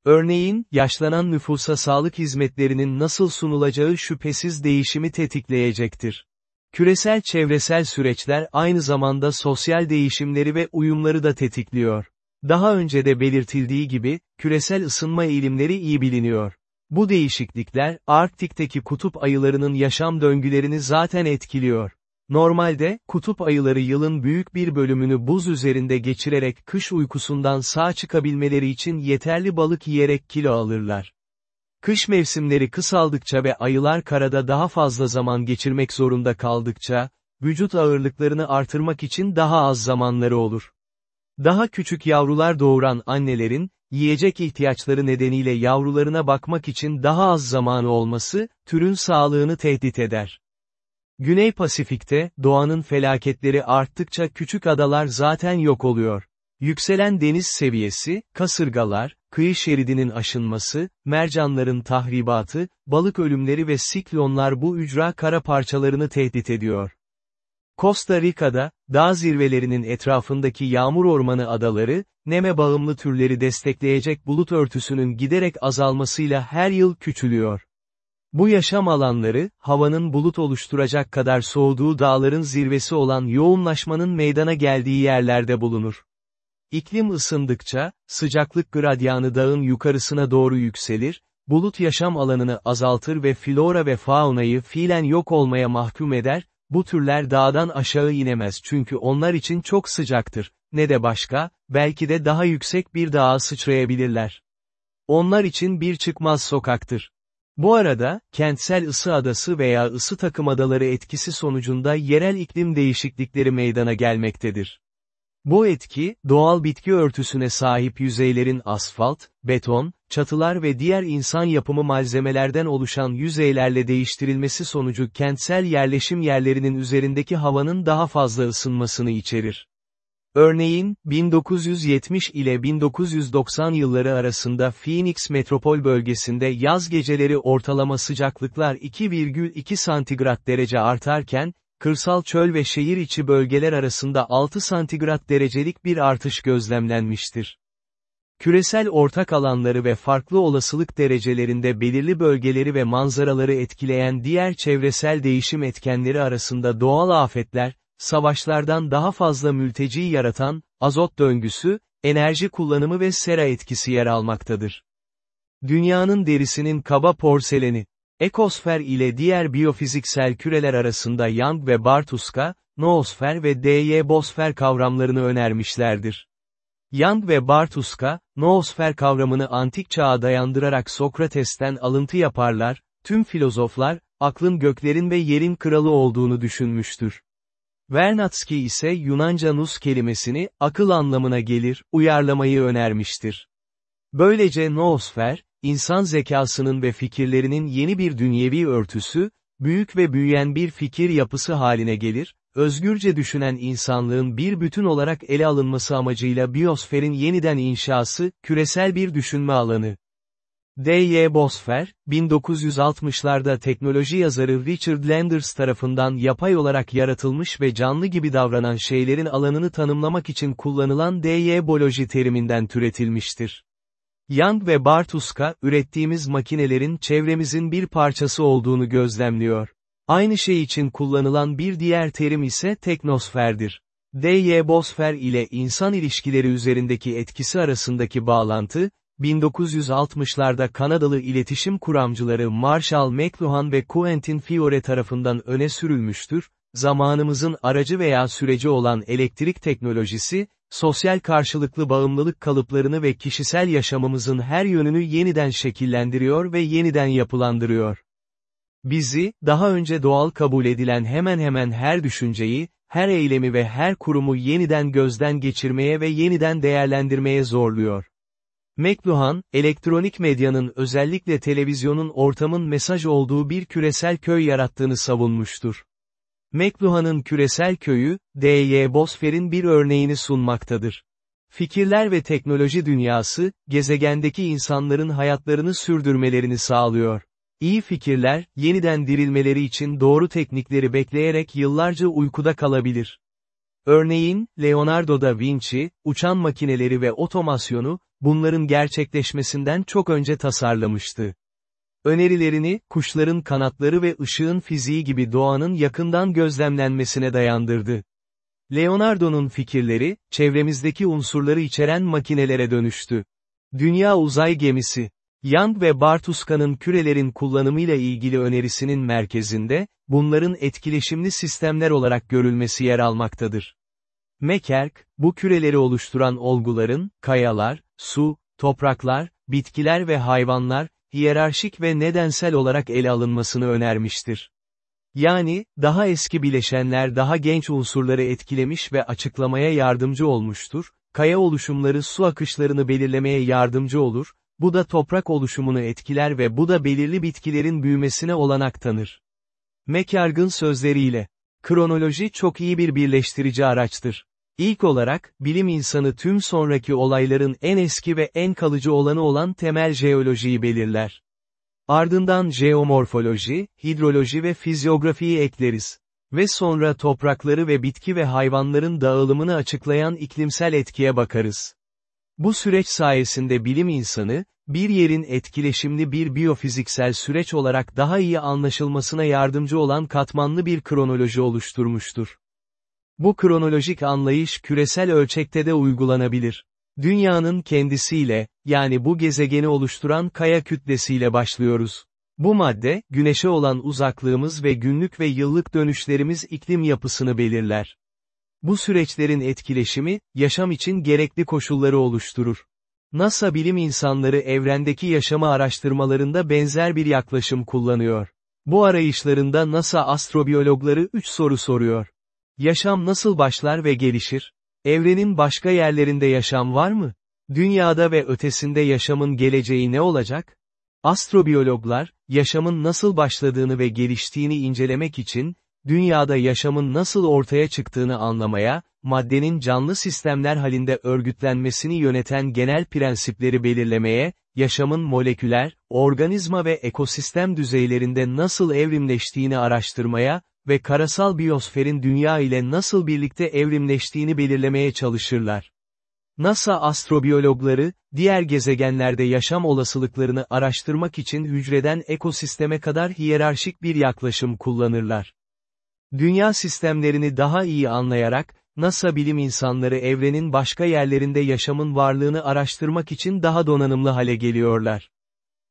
Örneğin, yaşlanan nüfusa sağlık hizmetlerinin nasıl sunulacağı şüphesiz değişimi tetikleyecektir. Küresel çevresel süreçler aynı zamanda sosyal değişimleri ve uyumları da tetikliyor. Daha önce de belirtildiği gibi, küresel ısınma eğilimleri iyi biliniyor. Bu değişiklikler, Arktik'teki kutup ayılarının yaşam döngülerini zaten etkiliyor. Normalde, kutup ayıları yılın büyük bir bölümünü buz üzerinde geçirerek kış uykusundan sağ çıkabilmeleri için yeterli balık yiyerek kilo alırlar. Kış mevsimleri kısaldıkça ve ayılar karada daha fazla zaman geçirmek zorunda kaldıkça, vücut ağırlıklarını artırmak için daha az zamanları olur. Daha küçük yavrular doğuran annelerin, yiyecek ihtiyaçları nedeniyle yavrularına bakmak için daha az zamanı olması, türün sağlığını tehdit eder. Güney Pasifik'te, doğanın felaketleri arttıkça küçük adalar zaten yok oluyor. Yükselen deniz seviyesi, kasırgalar, kıyı şeridinin aşınması, mercanların tahribatı, balık ölümleri ve siklonlar bu ücra kara parçalarını tehdit ediyor. Costa Rica'da, dağ zirvelerinin etrafındaki yağmur ormanı adaları, neme bağımlı türleri destekleyecek bulut örtüsünün giderek azalmasıyla her yıl küçülüyor. Bu yaşam alanları, havanın bulut oluşturacak kadar soğuduğu dağların zirvesi olan yoğunlaşmanın meydana geldiği yerlerde bulunur. İklim ısındıkça, sıcaklık gradyanı dağın yukarısına doğru yükselir, bulut yaşam alanını azaltır ve flora ve faunayı fiilen yok olmaya mahkum eder, bu türler dağdan aşağı inemez çünkü onlar için çok sıcaktır, ne de başka, belki de daha yüksek bir dağa sıçrayabilirler. Onlar için bir çıkmaz sokaktır. Bu arada, kentsel ısı adası veya ısı takım adaları etkisi sonucunda yerel iklim değişiklikleri meydana gelmektedir. Bu etki, doğal bitki örtüsüne sahip yüzeylerin asfalt, beton, çatılar ve diğer insan yapımı malzemelerden oluşan yüzeylerle değiştirilmesi sonucu kentsel yerleşim yerlerinin üzerindeki havanın daha fazla ısınmasını içerir. Örneğin, 1970 ile 1990 yılları arasında Phoenix metropol bölgesinde yaz geceleri ortalama sıcaklıklar 2,2 santigrat derece artarken, kırsal çöl ve şehir içi bölgeler arasında 6 santigrat derecelik bir artış gözlemlenmiştir. Küresel ortak alanları ve farklı olasılık derecelerinde belirli bölgeleri ve manzaraları etkileyen diğer çevresel değişim etkenleri arasında doğal afetler, savaşlardan daha fazla mülteci yaratan, azot döngüsü, enerji kullanımı ve sera etkisi yer almaktadır. Dünyanın derisinin kaba porseleni, ekosfer ile diğer biyofiziksel küreler arasında Young ve Bartuska, noosfer ve dy bosfer kavramlarını önermişlerdir. Young ve Bartuska, noosfer kavramını antik çağa dayandırarak Sokrates'ten alıntı yaparlar, tüm filozoflar, aklın göklerin ve yerin kralı olduğunu düşünmüştür. Vernadsky ise Yunanca nus kelimesini, akıl anlamına gelir, uyarlamayı önermiştir. Böylece noosfer, insan zekasının ve fikirlerinin yeni bir dünyevi örtüsü, büyük ve büyüyen bir fikir yapısı haline gelir, özgürce düşünen insanlığın bir bütün olarak ele alınması amacıyla biyosferin yeniden inşası, küresel bir düşünme alanı. D.Y. Bosfer, 1960'larda teknoloji yazarı Richard Landers tarafından yapay olarak yaratılmış ve canlı gibi davranan şeylerin alanını tanımlamak için kullanılan D.Y. boloji teriminden türetilmiştir. Young ve Bartuska, ürettiğimiz makinelerin çevremizin bir parçası olduğunu gözlemliyor. Aynı şey için kullanılan bir diğer terim ise teknosferdir. D.Y. Bosfer ile insan ilişkileri üzerindeki etkisi arasındaki bağlantı, 1960'larda Kanadalı iletişim kuramcıları Marshall McLuhan ve Quentin Fiore tarafından öne sürülmüştür, zamanımızın aracı veya süreci olan elektrik teknolojisi, sosyal karşılıklı bağımlılık kalıplarını ve kişisel yaşamımızın her yönünü yeniden şekillendiriyor ve yeniden yapılandırıyor. Bizi, daha önce doğal kabul edilen hemen hemen her düşünceyi, her eylemi ve her kurumu yeniden gözden geçirmeye ve yeniden değerlendirmeye zorluyor. McLuhan, elektronik medyanın özellikle televizyonun ortamın mesaj olduğu bir küresel köy yarattığını savunmuştur. McLuhan'ın küresel köyü, D.Y. Bosfer'in bir örneğini sunmaktadır. Fikirler ve teknoloji dünyası, gezegendeki insanların hayatlarını sürdürmelerini sağlıyor. İyi fikirler, yeniden dirilmeleri için doğru teknikleri bekleyerek yıllarca uykuda kalabilir. Örneğin, Leonardo da Vinci, uçan makineleri ve otomasyonu, bunların gerçekleşmesinden çok önce tasarlamıştı. Önerilerini, kuşların kanatları ve ışığın fiziği gibi doğanın yakından gözlemlenmesine dayandırdı. Leonardo'nun fikirleri, çevremizdeki unsurları içeren makinelere dönüştü. Dünya uzay gemisi. Young ve Bartuska'nın kürelerin kullanımıyla ilgili önerisinin merkezinde, bunların etkileşimli sistemler olarak görülmesi yer almaktadır. Mekerk, bu küreleri oluşturan olguların, kayalar, su, topraklar, bitkiler ve hayvanlar, hiyerarşik ve nedensel olarak ele alınmasını önermiştir. Yani, daha eski bileşenler daha genç unsurları etkilemiş ve açıklamaya yardımcı olmuştur, kaya oluşumları su akışlarını belirlemeye yardımcı olur, bu da toprak oluşumunu etkiler ve bu da belirli bitkilerin büyümesine olanak tanır. McYarg'ın sözleriyle, kronoloji çok iyi bir birleştirici araçtır. İlk olarak, bilim insanı tüm sonraki olayların en eski ve en kalıcı olanı olan temel jeolojiyi belirler. Ardından jeomorfoloji, hidroloji ve fizyografiyi ekleriz. Ve sonra toprakları ve bitki ve hayvanların dağılımını açıklayan iklimsel etkiye bakarız. Bu süreç sayesinde bilim insanı, bir yerin etkileşimli bir biyofiziksel süreç olarak daha iyi anlaşılmasına yardımcı olan katmanlı bir kronoloji oluşturmuştur. Bu kronolojik anlayış küresel ölçekte de uygulanabilir. Dünyanın kendisiyle, yani bu gezegeni oluşturan kaya kütlesiyle başlıyoruz. Bu madde, güneşe olan uzaklığımız ve günlük ve yıllık dönüşlerimiz iklim yapısını belirler. Bu süreçlerin etkileşimi, yaşam için gerekli koşulları oluşturur. NASA bilim insanları evrendeki yaşamı araştırmalarında benzer bir yaklaşım kullanıyor. Bu arayışlarında NASA astrobiyologları 3 soru soruyor. Yaşam nasıl başlar ve gelişir? Evrenin başka yerlerinde yaşam var mı? Dünyada ve ötesinde yaşamın geleceği ne olacak? Astrobiyologlar, yaşamın nasıl başladığını ve geliştiğini incelemek için, dünyada yaşamın nasıl ortaya çıktığını anlamaya, maddenin canlı sistemler halinde örgütlenmesini yöneten genel prensipleri belirlemeye, yaşamın moleküler, organizma ve ekosistem düzeylerinde nasıl evrimleştiğini araştırmaya, ve karasal biyosferin dünya ile nasıl birlikte evrimleştiğini belirlemeye çalışırlar. NASA astrobiyologları, diğer gezegenlerde yaşam olasılıklarını araştırmak için hücreden ekosisteme kadar hiyerarşik bir yaklaşım kullanırlar. Dünya sistemlerini daha iyi anlayarak, NASA bilim insanları evrenin başka yerlerinde yaşamın varlığını araştırmak için daha donanımlı hale geliyorlar.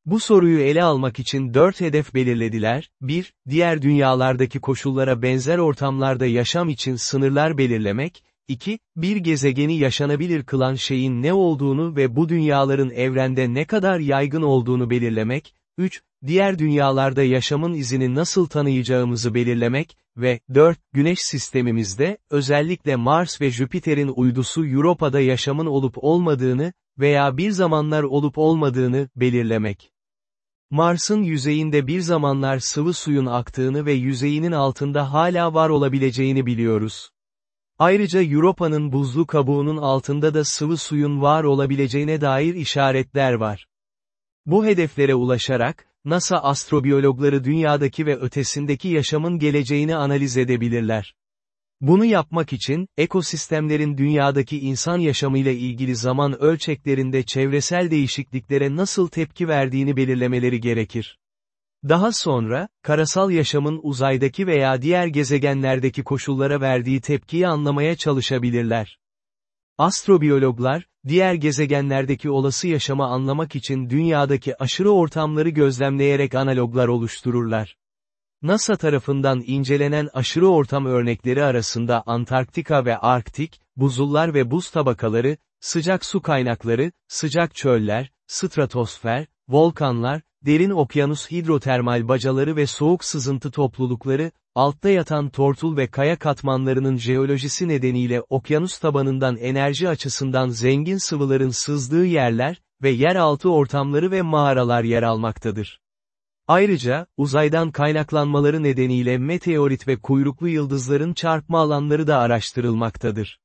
Bu soruyu ele almak için dört hedef belirlediler, 1, diğer dünyalardaki koşullara benzer ortamlarda yaşam için sınırlar belirlemek, 2, bir gezegeni yaşanabilir kılan şeyin ne olduğunu ve bu dünyaların evrende ne kadar yaygın olduğunu belirlemek, 3, diğer dünyalarda yaşamın izini nasıl tanıyacağımızı belirlemek ve 4. Güneş sistemimizde, özellikle Mars ve Jüpiter'in uydusu Europa'da yaşamın olup olmadığını veya bir zamanlar olup olmadığını belirlemek. Mars'ın yüzeyinde bir zamanlar sıvı suyun aktığını ve yüzeyinin altında hala var olabileceğini biliyoruz. Ayrıca Europa'nın buzlu kabuğunun altında da sıvı suyun var olabileceğine dair işaretler var. Bu hedeflere ulaşarak, NASA astrobiyologları dünyadaki ve ötesindeki yaşamın geleceğini analiz edebilirler. Bunu yapmak için, ekosistemlerin dünyadaki insan yaşamıyla ilgili zaman ölçeklerinde çevresel değişikliklere nasıl tepki verdiğini belirlemeleri gerekir. Daha sonra, karasal yaşamın uzaydaki veya diğer gezegenlerdeki koşullara verdiği tepkiyi anlamaya çalışabilirler. Astrobiyologlar, diğer gezegenlerdeki olası yaşamı anlamak için dünyadaki aşırı ortamları gözlemleyerek analoglar oluştururlar. NASA tarafından incelenen aşırı ortam örnekleri arasında Antarktika ve Arktik, buzullar ve buz tabakaları, sıcak su kaynakları, sıcak çöller, stratosfer, volkanlar, derin okyanus hidrotermal bacaları ve soğuk sızıntı toplulukları, altta yatan tortul ve kaya katmanlarının jeolojisi nedeniyle okyanus tabanından enerji açısından zengin sıvıların sızdığı yerler ve yeraltı ortamları ve mağaralar yer almaktadır. Ayrıca, uzaydan kaynaklanmaları nedeniyle meteorit ve kuyruklu yıldızların çarpma alanları da araştırılmaktadır.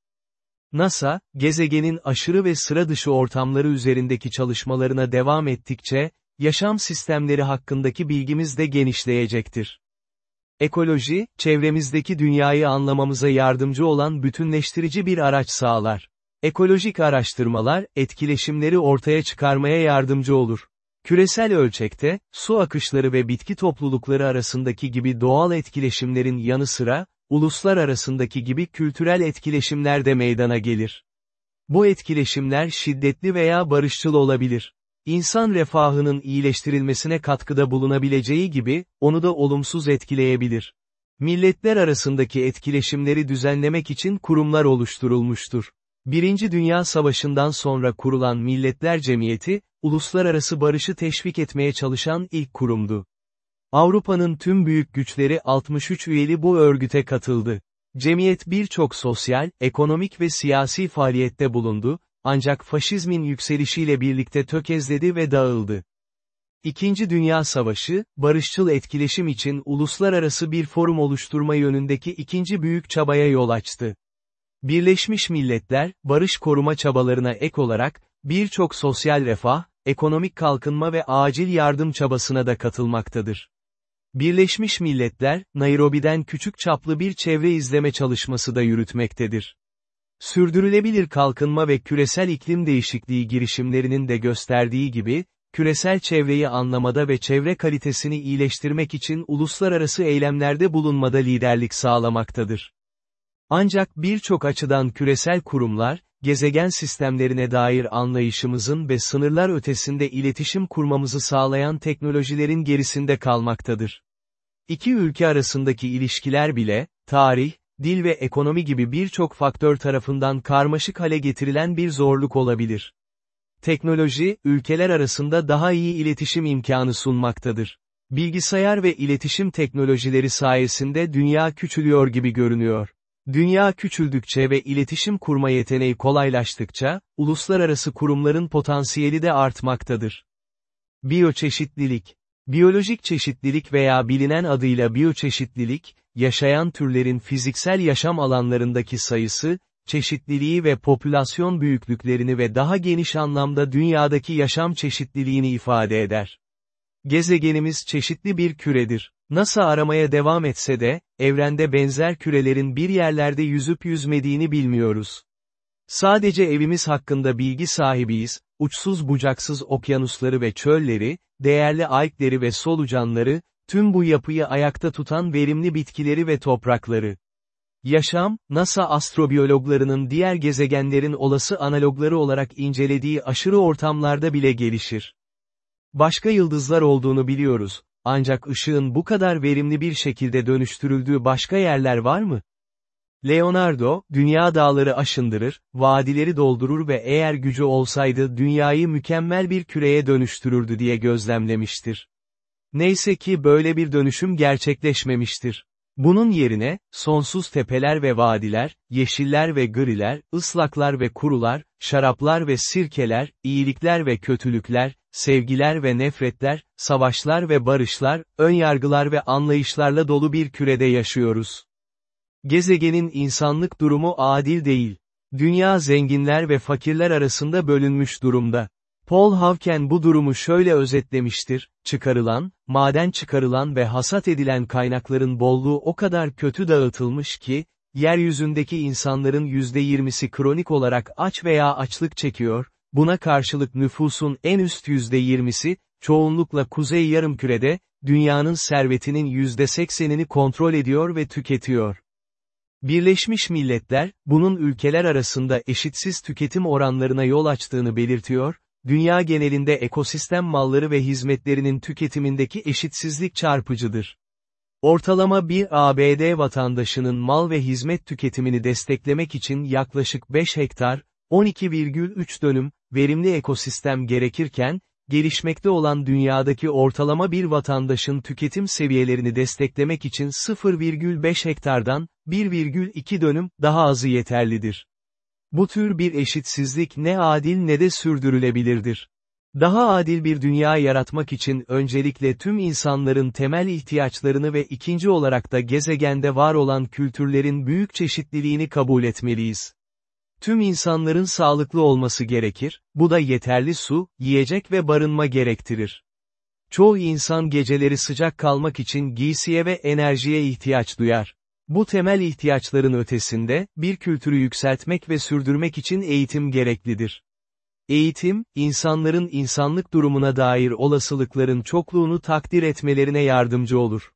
NASA, gezegenin aşırı ve sıra dışı ortamları üzerindeki çalışmalarına devam ettikçe, yaşam sistemleri hakkındaki bilgimiz de genişleyecektir. Ekoloji, çevremizdeki dünyayı anlamamıza yardımcı olan bütünleştirici bir araç sağlar. Ekolojik araştırmalar, etkileşimleri ortaya çıkarmaya yardımcı olur. Küresel ölçekte, su akışları ve bitki toplulukları arasındaki gibi doğal etkileşimlerin yanı sıra, uluslar arasındaki gibi kültürel etkileşimler de meydana gelir. Bu etkileşimler şiddetli veya barışçıl olabilir. İnsan refahının iyileştirilmesine katkıda bulunabileceği gibi, onu da olumsuz etkileyebilir. Milletler arasındaki etkileşimleri düzenlemek için kurumlar oluşturulmuştur. Birinci Dünya Savaşı'ndan sonra kurulan Milletler Cemiyeti, uluslararası barışı teşvik etmeye çalışan ilk kurumdu. Avrupa'nın tüm büyük güçleri 63 üyeli bu örgüte katıldı. Cemiyet birçok sosyal, ekonomik ve siyasi faaliyette bulundu, ancak faşizmin yükselişiyle birlikte tökezledi ve dağıldı. İkinci Dünya Savaşı, barışçıl etkileşim için uluslararası bir forum oluşturma yönündeki ikinci büyük çabaya yol açtı. Birleşmiş Milletler, barış koruma çabalarına ek olarak, birçok sosyal refah, ekonomik kalkınma ve acil yardım çabasına da katılmaktadır. Birleşmiş Milletler, Nairobi'den küçük çaplı bir çevre izleme çalışması da yürütmektedir. Sürdürülebilir kalkınma ve küresel iklim değişikliği girişimlerinin de gösterdiği gibi, küresel çevreyi anlamada ve çevre kalitesini iyileştirmek için uluslararası eylemlerde bulunmada liderlik sağlamaktadır. Ancak birçok açıdan küresel kurumlar, gezegen sistemlerine dair anlayışımızın ve sınırlar ötesinde iletişim kurmamızı sağlayan teknolojilerin gerisinde kalmaktadır. İki ülke arasındaki ilişkiler bile, tarih, dil ve ekonomi gibi birçok faktör tarafından karmaşık hale getirilen bir zorluk olabilir. Teknoloji, ülkeler arasında daha iyi iletişim imkanı sunmaktadır. Bilgisayar ve iletişim teknolojileri sayesinde dünya küçülüyor gibi görünüyor. Dünya küçüldükçe ve iletişim kurma yeteneği kolaylaştıkça, uluslararası kurumların potansiyeli de artmaktadır. Biyoçeşitlilik Biyolojik çeşitlilik veya bilinen adıyla biyoçeşitlilik, yaşayan türlerin fiziksel yaşam alanlarındaki sayısı, çeşitliliği ve popülasyon büyüklüklerini ve daha geniş anlamda dünyadaki yaşam çeşitliliğini ifade eder. Gezegenimiz çeşitli bir küredir. NASA aramaya devam etse de, evrende benzer kürelerin bir yerlerde yüzüp yüzmediğini bilmiyoruz. Sadece evimiz hakkında bilgi sahibiyiz, uçsuz bucaksız okyanusları ve çölleri, değerli alpleri ve solucanları, tüm bu yapıyı ayakta tutan verimli bitkileri ve toprakları. Yaşam, NASA astrobiyologlarının diğer gezegenlerin olası analogları olarak incelediği aşırı ortamlarda bile gelişir. Başka yıldızlar olduğunu biliyoruz, ancak ışığın bu kadar verimli bir şekilde dönüştürüldüğü başka yerler var mı? Leonardo, dünya dağları aşındırır, vadileri doldurur ve eğer gücü olsaydı dünyayı mükemmel bir küreye dönüştürürdü diye gözlemlemiştir. Neyse ki böyle bir dönüşüm gerçekleşmemiştir. Bunun yerine, sonsuz tepeler ve vadiler, yeşiller ve griler, ıslaklar ve kurular, şaraplar ve sirkeler, iyilikler ve kötülükler, sevgiler ve nefretler, savaşlar ve barışlar, önyargılar ve anlayışlarla dolu bir kürede yaşıyoruz. Gezegenin insanlık durumu adil değil. Dünya zenginler ve fakirler arasında bölünmüş durumda. Paul Havken bu durumu şöyle özetlemiştir, çıkarılan, maden çıkarılan ve hasat edilen kaynakların bolluğu o kadar kötü dağıtılmış ki, yeryüzündeki insanların %20'si kronik olarak aç veya açlık çekiyor, buna karşılık nüfusun en üst %20'si, çoğunlukla kuzey yarımkürede, dünyanın servetinin %80'ini kontrol ediyor ve tüketiyor. Birleşmiş Milletler, bunun ülkeler arasında eşitsiz tüketim oranlarına yol açtığını belirtiyor, dünya genelinde ekosistem malları ve hizmetlerinin tüketimindeki eşitsizlik çarpıcıdır. Ortalama bir ABD vatandaşının mal ve hizmet tüketimini desteklemek için yaklaşık 5 hektar, 12,3 dönüm, verimli ekosistem gerekirken, gelişmekte olan dünyadaki ortalama bir vatandaşın tüketim seviyelerini desteklemek için 0,5 hektardan, 1,2 dönüm, daha azı yeterlidir. Bu tür bir eşitsizlik ne adil ne de sürdürülebilirdir. Daha adil bir dünya yaratmak için öncelikle tüm insanların temel ihtiyaçlarını ve ikinci olarak da gezegende var olan kültürlerin büyük çeşitliliğini kabul etmeliyiz. Tüm insanların sağlıklı olması gerekir, bu da yeterli su, yiyecek ve barınma gerektirir. Çoğu insan geceleri sıcak kalmak için giysiye ve enerjiye ihtiyaç duyar. Bu temel ihtiyaçların ötesinde, bir kültürü yükseltmek ve sürdürmek için eğitim gereklidir. Eğitim, insanların insanlık durumuna dair olasılıkların çokluğunu takdir etmelerine yardımcı olur.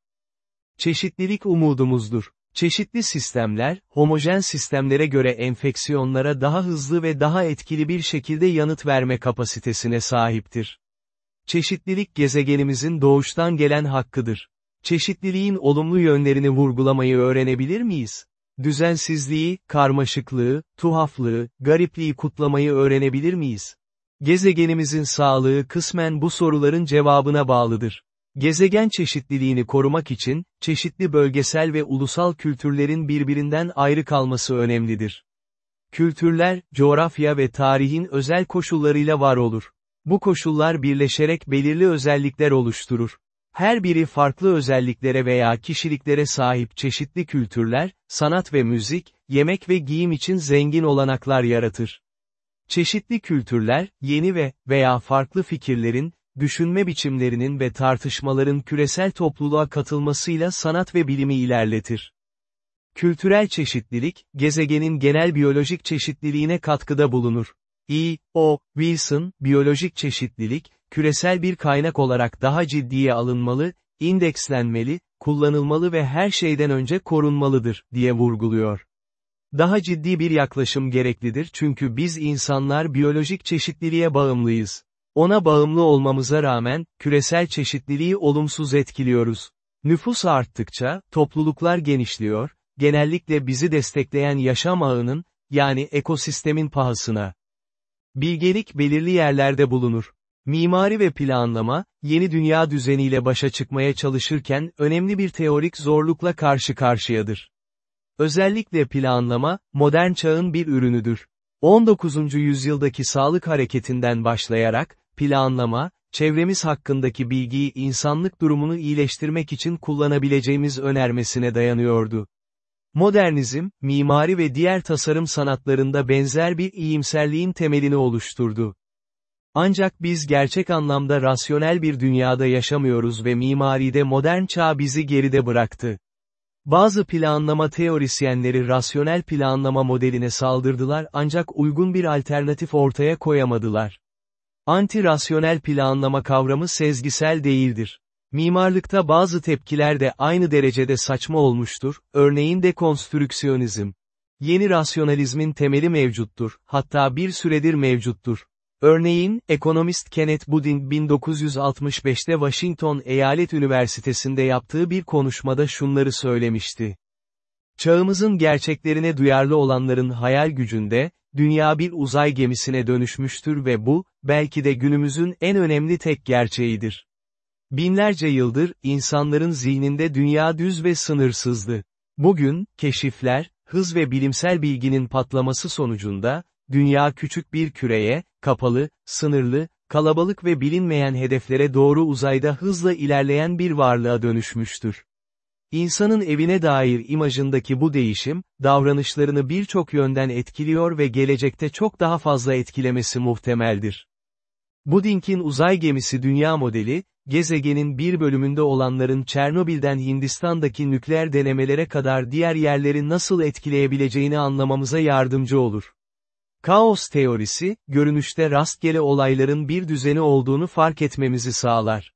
Çeşitlilik umudumuzdur. Çeşitli sistemler, homojen sistemlere göre enfeksiyonlara daha hızlı ve daha etkili bir şekilde yanıt verme kapasitesine sahiptir. Çeşitlilik gezegenimizin doğuştan gelen hakkıdır. Çeşitliliğin olumlu yönlerini vurgulamayı öğrenebilir miyiz? Düzensizliği, karmaşıklığı, tuhaflığı, garipliği kutlamayı öğrenebilir miyiz? Gezegenimizin sağlığı kısmen bu soruların cevabına bağlıdır. Gezegen çeşitliliğini korumak için, çeşitli bölgesel ve ulusal kültürlerin birbirinden ayrı kalması önemlidir. Kültürler, coğrafya ve tarihin özel koşullarıyla var olur. Bu koşullar birleşerek belirli özellikler oluşturur. Her biri farklı özelliklere veya kişiliklere sahip çeşitli kültürler, sanat ve müzik, yemek ve giyim için zengin olanaklar yaratır. Çeşitli kültürler, yeni ve veya farklı fikirlerin, düşünme biçimlerinin ve tartışmaların küresel topluluğa katılmasıyla sanat ve bilimi ilerletir. Kültürel çeşitlilik, gezegenin genel biyolojik çeşitliliğine katkıda bulunur. E. O. Wilson, biyolojik çeşitlilik, küresel bir kaynak olarak daha ciddiye alınmalı, indekslenmeli, kullanılmalı ve her şeyden önce korunmalıdır, diye vurguluyor. Daha ciddi bir yaklaşım gereklidir çünkü biz insanlar biyolojik çeşitliliğe bağımlıyız. Ona bağımlı olmamıza rağmen, küresel çeşitliliği olumsuz etkiliyoruz. Nüfus arttıkça, topluluklar genişliyor, genellikle bizi destekleyen yaşam ağının, yani ekosistemin pahasına. Bilgelik belirli yerlerde bulunur. Mimari ve planlama, yeni dünya düzeniyle başa çıkmaya çalışırken önemli bir teorik zorlukla karşı karşıyadır. Özellikle planlama, modern çağın bir ürünüdür. 19. yüzyıldaki sağlık hareketinden başlayarak, planlama, çevremiz hakkındaki bilgiyi insanlık durumunu iyileştirmek için kullanabileceğimiz önermesine dayanıyordu. Modernizm, mimari ve diğer tasarım sanatlarında benzer bir iyimserliğin temelini oluşturdu. Ancak biz gerçek anlamda rasyonel bir dünyada yaşamıyoruz ve mimaride modern çağ bizi geride bıraktı. Bazı planlama teorisyenleri rasyonel planlama modeline saldırdılar ancak uygun bir alternatif ortaya koyamadılar. Anti-rasyonel planlama kavramı sezgisel değildir. Mimarlıkta bazı tepkiler de aynı derecede saçma olmuştur, örneğin dekonstrüksiyonizm. Yeni rasyonalizmin temeli mevcuttur, hatta bir süredir mevcuttur. Örneğin, ekonomist Kenneth Budin 1965'te Washington Eyalet Üniversitesi'nde yaptığı bir konuşmada şunları söylemişti. Çağımızın gerçeklerine duyarlı olanların hayal gücünde, dünya bir uzay gemisine dönüşmüştür ve bu, belki de günümüzün en önemli tek gerçeğidir. Binlerce yıldır, insanların zihninde dünya düz ve sınırsızdı. Bugün, keşifler, hız ve bilimsel bilginin patlaması sonucunda, dünya küçük bir küreye, kapalı, sınırlı, kalabalık ve bilinmeyen hedeflere doğru uzayda hızla ilerleyen bir varlığa dönüşmüştür. İnsanın evine dair imajındaki bu değişim, davranışlarını birçok yönden etkiliyor ve gelecekte çok daha fazla etkilemesi muhtemeldir. Budink'in uzay gemisi dünya modeli, gezegenin bir bölümünde olanların Çernobil'den Hindistan'daki nükleer denemelere kadar diğer yerleri nasıl etkileyebileceğini anlamamıza yardımcı olur. Kaos teorisi, görünüşte rastgele olayların bir düzeni olduğunu fark etmemizi sağlar.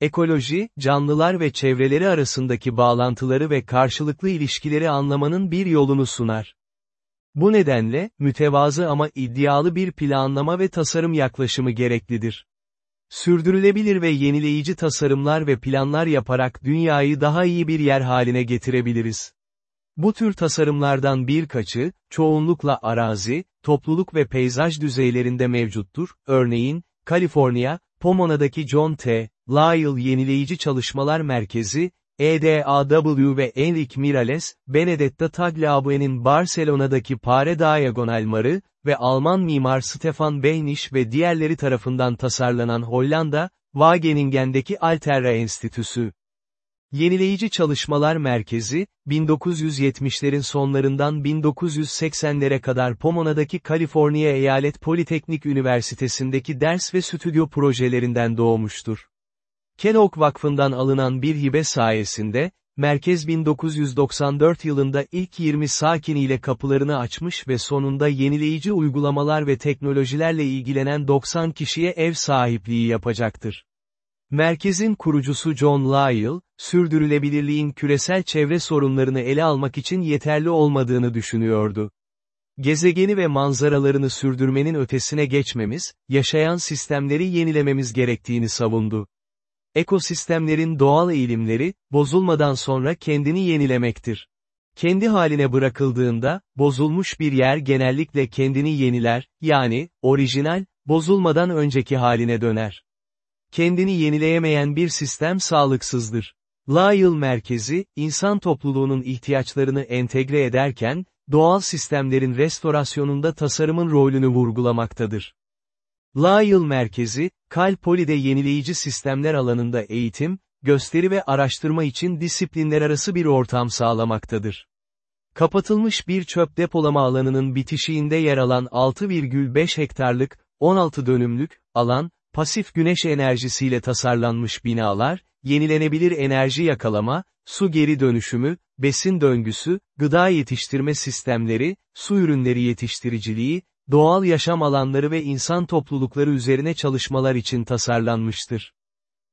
Ekoloji, canlılar ve çevreleri arasındaki bağlantıları ve karşılıklı ilişkileri anlamanın bir yolunu sunar. Bu nedenle, mütevazı ama iddialı bir planlama ve tasarım yaklaşımı gereklidir. Sürdürülebilir ve yenileyici tasarımlar ve planlar yaparak dünyayı daha iyi bir yer haline getirebiliriz. Bu tür tasarımlardan birkaçı, çoğunlukla arazi, topluluk ve peyzaj düzeylerinde mevcuttur, örneğin, Kaliforniya, Pomona'daki John T. Lyle Yenileyici Çalışmalar Merkezi, EDAW ve Enrique Mirales, Benedetta Tagliabue'nin Barcelona'daki Pare Diagonal Marı ve Alman mimar Stefan Behnisch ve diğerleri tarafından tasarlanan Hollanda, Wageningen'deki Alterra Enstitüsü. Yenileyici Çalışmalar Merkezi, 1970'lerin sonlarından 1980'lere kadar Pomona'daki Kaliforniya Eyalet Politeknik Üniversitesi'ndeki ders ve stüdyo projelerinden doğmuştur. Kellogg Vakfı'ndan alınan bir hibe sayesinde, merkez 1994 yılında ilk 20 sakiniyle kapılarını açmış ve sonunda yenileyici uygulamalar ve teknolojilerle ilgilenen 90 kişiye ev sahipliği yapacaktır. Merkezin kurucusu John Lyle, sürdürülebilirliğin küresel çevre sorunlarını ele almak için yeterli olmadığını düşünüyordu. Gezegeni ve manzaralarını sürdürmenin ötesine geçmemiz, yaşayan sistemleri yenilememiz gerektiğini savundu. Ekosistemlerin doğal eğilimleri, bozulmadan sonra kendini yenilemektir. Kendi haline bırakıldığında, bozulmuş bir yer genellikle kendini yeniler, yani, orijinal, bozulmadan önceki haline döner. Kendini yenileyemeyen bir sistem sağlıksızdır. Lyle merkezi, insan topluluğunun ihtiyaçlarını entegre ederken, doğal sistemlerin restorasyonunda tasarımın rolünü vurgulamaktadır. Lyle merkezi, Kalpoli'de yenileyici sistemler alanında eğitim, gösteri ve araştırma için disiplinler arası bir ortam sağlamaktadır. Kapatılmış bir çöp depolama alanının bitişiğinde yer alan 6,5 hektarlık, 16 dönümlük, alan, pasif güneş enerjisiyle tasarlanmış binalar, yenilenebilir enerji yakalama, su geri dönüşümü, besin döngüsü, gıda yetiştirme sistemleri, su ürünleri yetiştiriciliği, doğal yaşam alanları ve insan toplulukları üzerine çalışmalar için tasarlanmıştır.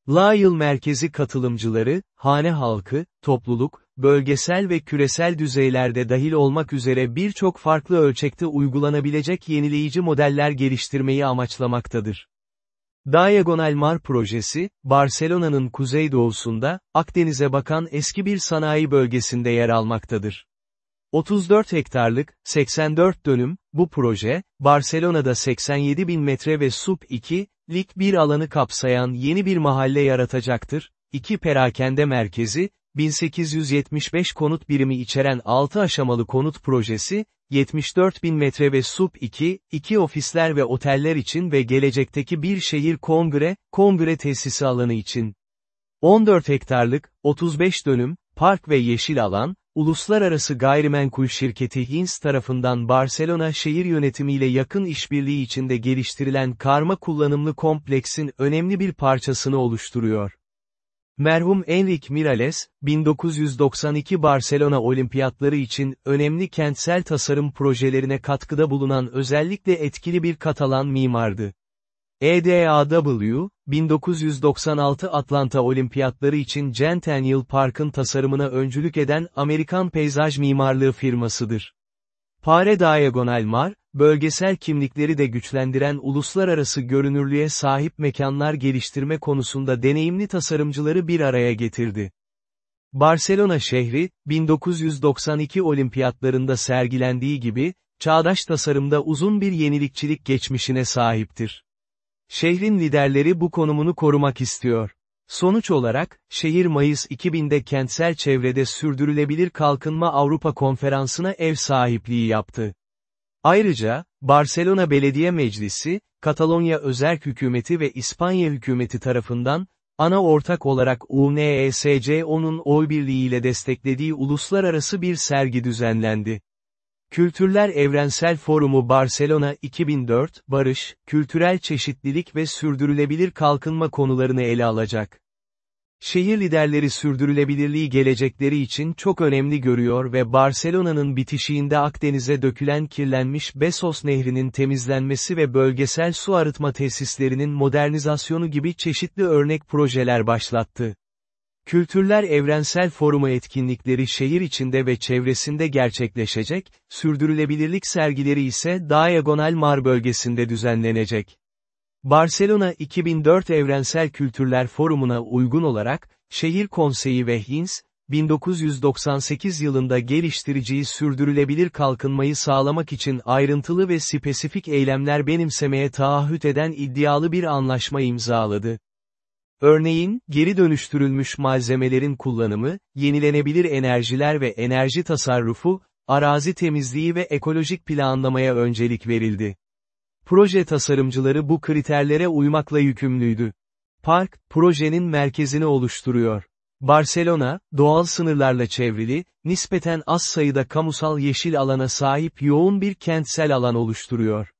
Lyle merkezi katılımcıları, hane halkı, topluluk, bölgesel ve küresel düzeylerde dahil olmak üzere birçok farklı ölçekte uygulanabilecek yenileyici modeller geliştirmeyi amaçlamaktadır. Diagonal Mar projesi, Barcelona'nın kuzeydoğusunda, Akdeniz'e bakan eski bir sanayi bölgesinde yer almaktadır. 34 hektarlık, 84 dönüm, bu proje, Barcelona'da 87 bin metre ve SUP 2, lik bir alanı kapsayan yeni bir mahalle yaratacaktır. İki perakende merkezi, 1875 konut birimi içeren 6 aşamalı konut projesi, 74 bin metre ve SUP 2, 2 ofisler ve oteller için ve gelecekteki bir şehir kongre, kongre tesisi alanı için. 14 hektarlık, 35 dönüm, park ve yeşil alan, Uluslararası Gayrimenkul Şirketi Hins tarafından Barcelona şehir yönetimiyle yakın işbirliği içinde geliştirilen karma kullanımlı kompleksin önemli bir parçasını oluşturuyor. Merhum Enrique Mirales, 1992 Barcelona Olimpiyatları için önemli kentsel tasarım projelerine katkıda bulunan özellikle etkili bir Katalan mimardı. EDAW, 1996 Atlanta Olimpiyatları için Centennial Park'ın tasarımına öncülük eden Amerikan peyzaj mimarlığı firmasıdır. Pare Diagonal Mar, bölgesel kimlikleri de güçlendiren uluslararası görünürlüğe sahip mekanlar geliştirme konusunda deneyimli tasarımcıları bir araya getirdi. Barcelona şehri, 1992 olimpiyatlarında sergilendiği gibi, çağdaş tasarımda uzun bir yenilikçilik geçmişine sahiptir. Şehrin liderleri bu konumunu korumak istiyor. Sonuç olarak, şehir Mayıs 2000'de kentsel çevrede sürdürülebilir kalkınma Avrupa Konferansı'na ev sahipliği yaptı. Ayrıca, Barcelona Belediye Meclisi, Katalonya Özerk Hükümeti ve İspanya Hükümeti tarafından, ana ortak olarak UNESCO'nun oy birliğiyle desteklediği uluslararası bir sergi düzenlendi. Kültürler Evrensel Forumu Barcelona 2004, barış, kültürel çeşitlilik ve sürdürülebilir kalkınma konularını ele alacak. Şehir liderleri sürdürülebilirliği gelecekleri için çok önemli görüyor ve Barcelona'nın bitişiğinde Akdeniz'e dökülen kirlenmiş Besos Nehri'nin temizlenmesi ve bölgesel su arıtma tesislerinin modernizasyonu gibi çeşitli örnek projeler başlattı. Kültürler Evrensel Forumu etkinlikleri şehir içinde ve çevresinde gerçekleşecek, sürdürülebilirlik sergileri ise Diagonal Mar bölgesinde düzenlenecek. Barcelona 2004 Evrensel Kültürler Forumu'na uygun olarak, Şehir Konseyi ve HINS, 1998 yılında geliştiriciyi sürdürülebilir kalkınmayı sağlamak için ayrıntılı ve spesifik eylemler benimsemeye taahhüt eden iddialı bir anlaşma imzaladı. Örneğin, geri dönüştürülmüş malzemelerin kullanımı, yenilenebilir enerjiler ve enerji tasarrufu, arazi temizliği ve ekolojik planlamaya öncelik verildi. Proje tasarımcıları bu kriterlere uymakla yükümlüydü. Park, projenin merkezini oluşturuyor. Barcelona, doğal sınırlarla çevrili, nispeten az sayıda kamusal yeşil alana sahip yoğun bir kentsel alan oluşturuyor.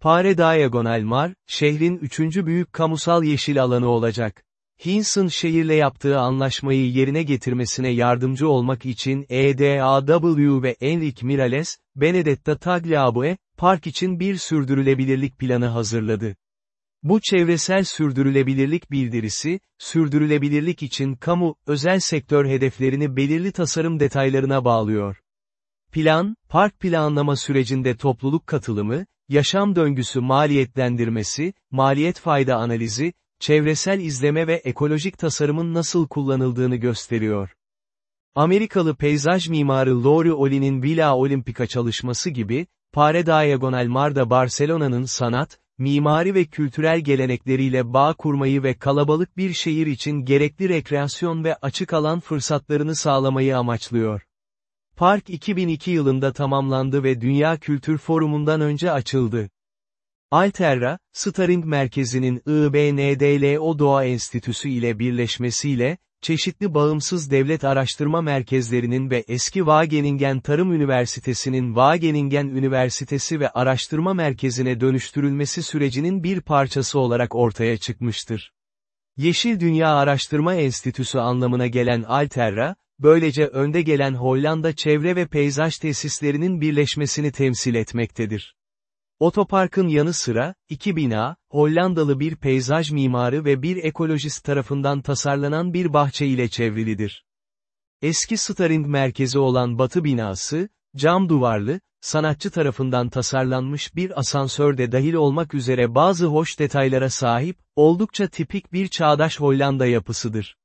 Pare Diagonal Mar, şehrin üçüncü büyük kamusal yeşil alanı olacak. Hinson şehirle yaptığı anlaşmayı yerine getirmesine yardımcı olmak için EDAW ve Enrique Mirales, Benedetta Tagliabue, park için bir sürdürülebilirlik planı hazırladı. Bu çevresel sürdürülebilirlik bildirisi, sürdürülebilirlik için kamu, özel sektör hedeflerini belirli tasarım detaylarına bağlıyor. Plan, park planlama sürecinde topluluk katılımı, yaşam döngüsü maliyetlendirmesi, maliyet fayda analizi, çevresel izleme ve ekolojik tasarımın nasıl kullanıldığını gösteriyor. Amerikalı peyzaj mimarı Lori Oli'nin Villa Olympica çalışması gibi, Pare Diagonal Mar'da Barcelona'nın sanat, mimari ve kültürel gelenekleriyle bağ kurmayı ve kalabalık bir şehir için gerekli rekreasyon ve açık alan fırsatlarını sağlamayı amaçlıyor. Park 2002 yılında tamamlandı ve Dünya Kültür Forumu'ndan önce açıldı. Alterra, Staring Merkezi'nin IBNDLO Doğa Enstitüsü ile birleşmesiyle, çeşitli bağımsız devlet araştırma merkezlerinin ve eski Wageningen Tarım Üniversitesi'nin Wageningen Üniversitesi ve Araştırma Merkezi'ne dönüştürülmesi sürecinin bir parçası olarak ortaya çıkmıştır. Yeşil Dünya Araştırma Enstitüsü anlamına gelen Alterra, böylece önde gelen Hollanda çevre ve peyzaj tesislerinin birleşmesini temsil etmektedir. Otoparkın yanı sıra, iki bina, Hollandalı bir peyzaj mimarı ve bir ekolojist tarafından tasarlanan bir bahçe ile çevrilidir. Eski Staring merkezi olan Batı binası, cam duvarlı, sanatçı tarafından tasarlanmış bir asansör de dahil olmak üzere bazı hoş detaylara sahip, oldukça tipik bir çağdaş Hollanda yapısıdır.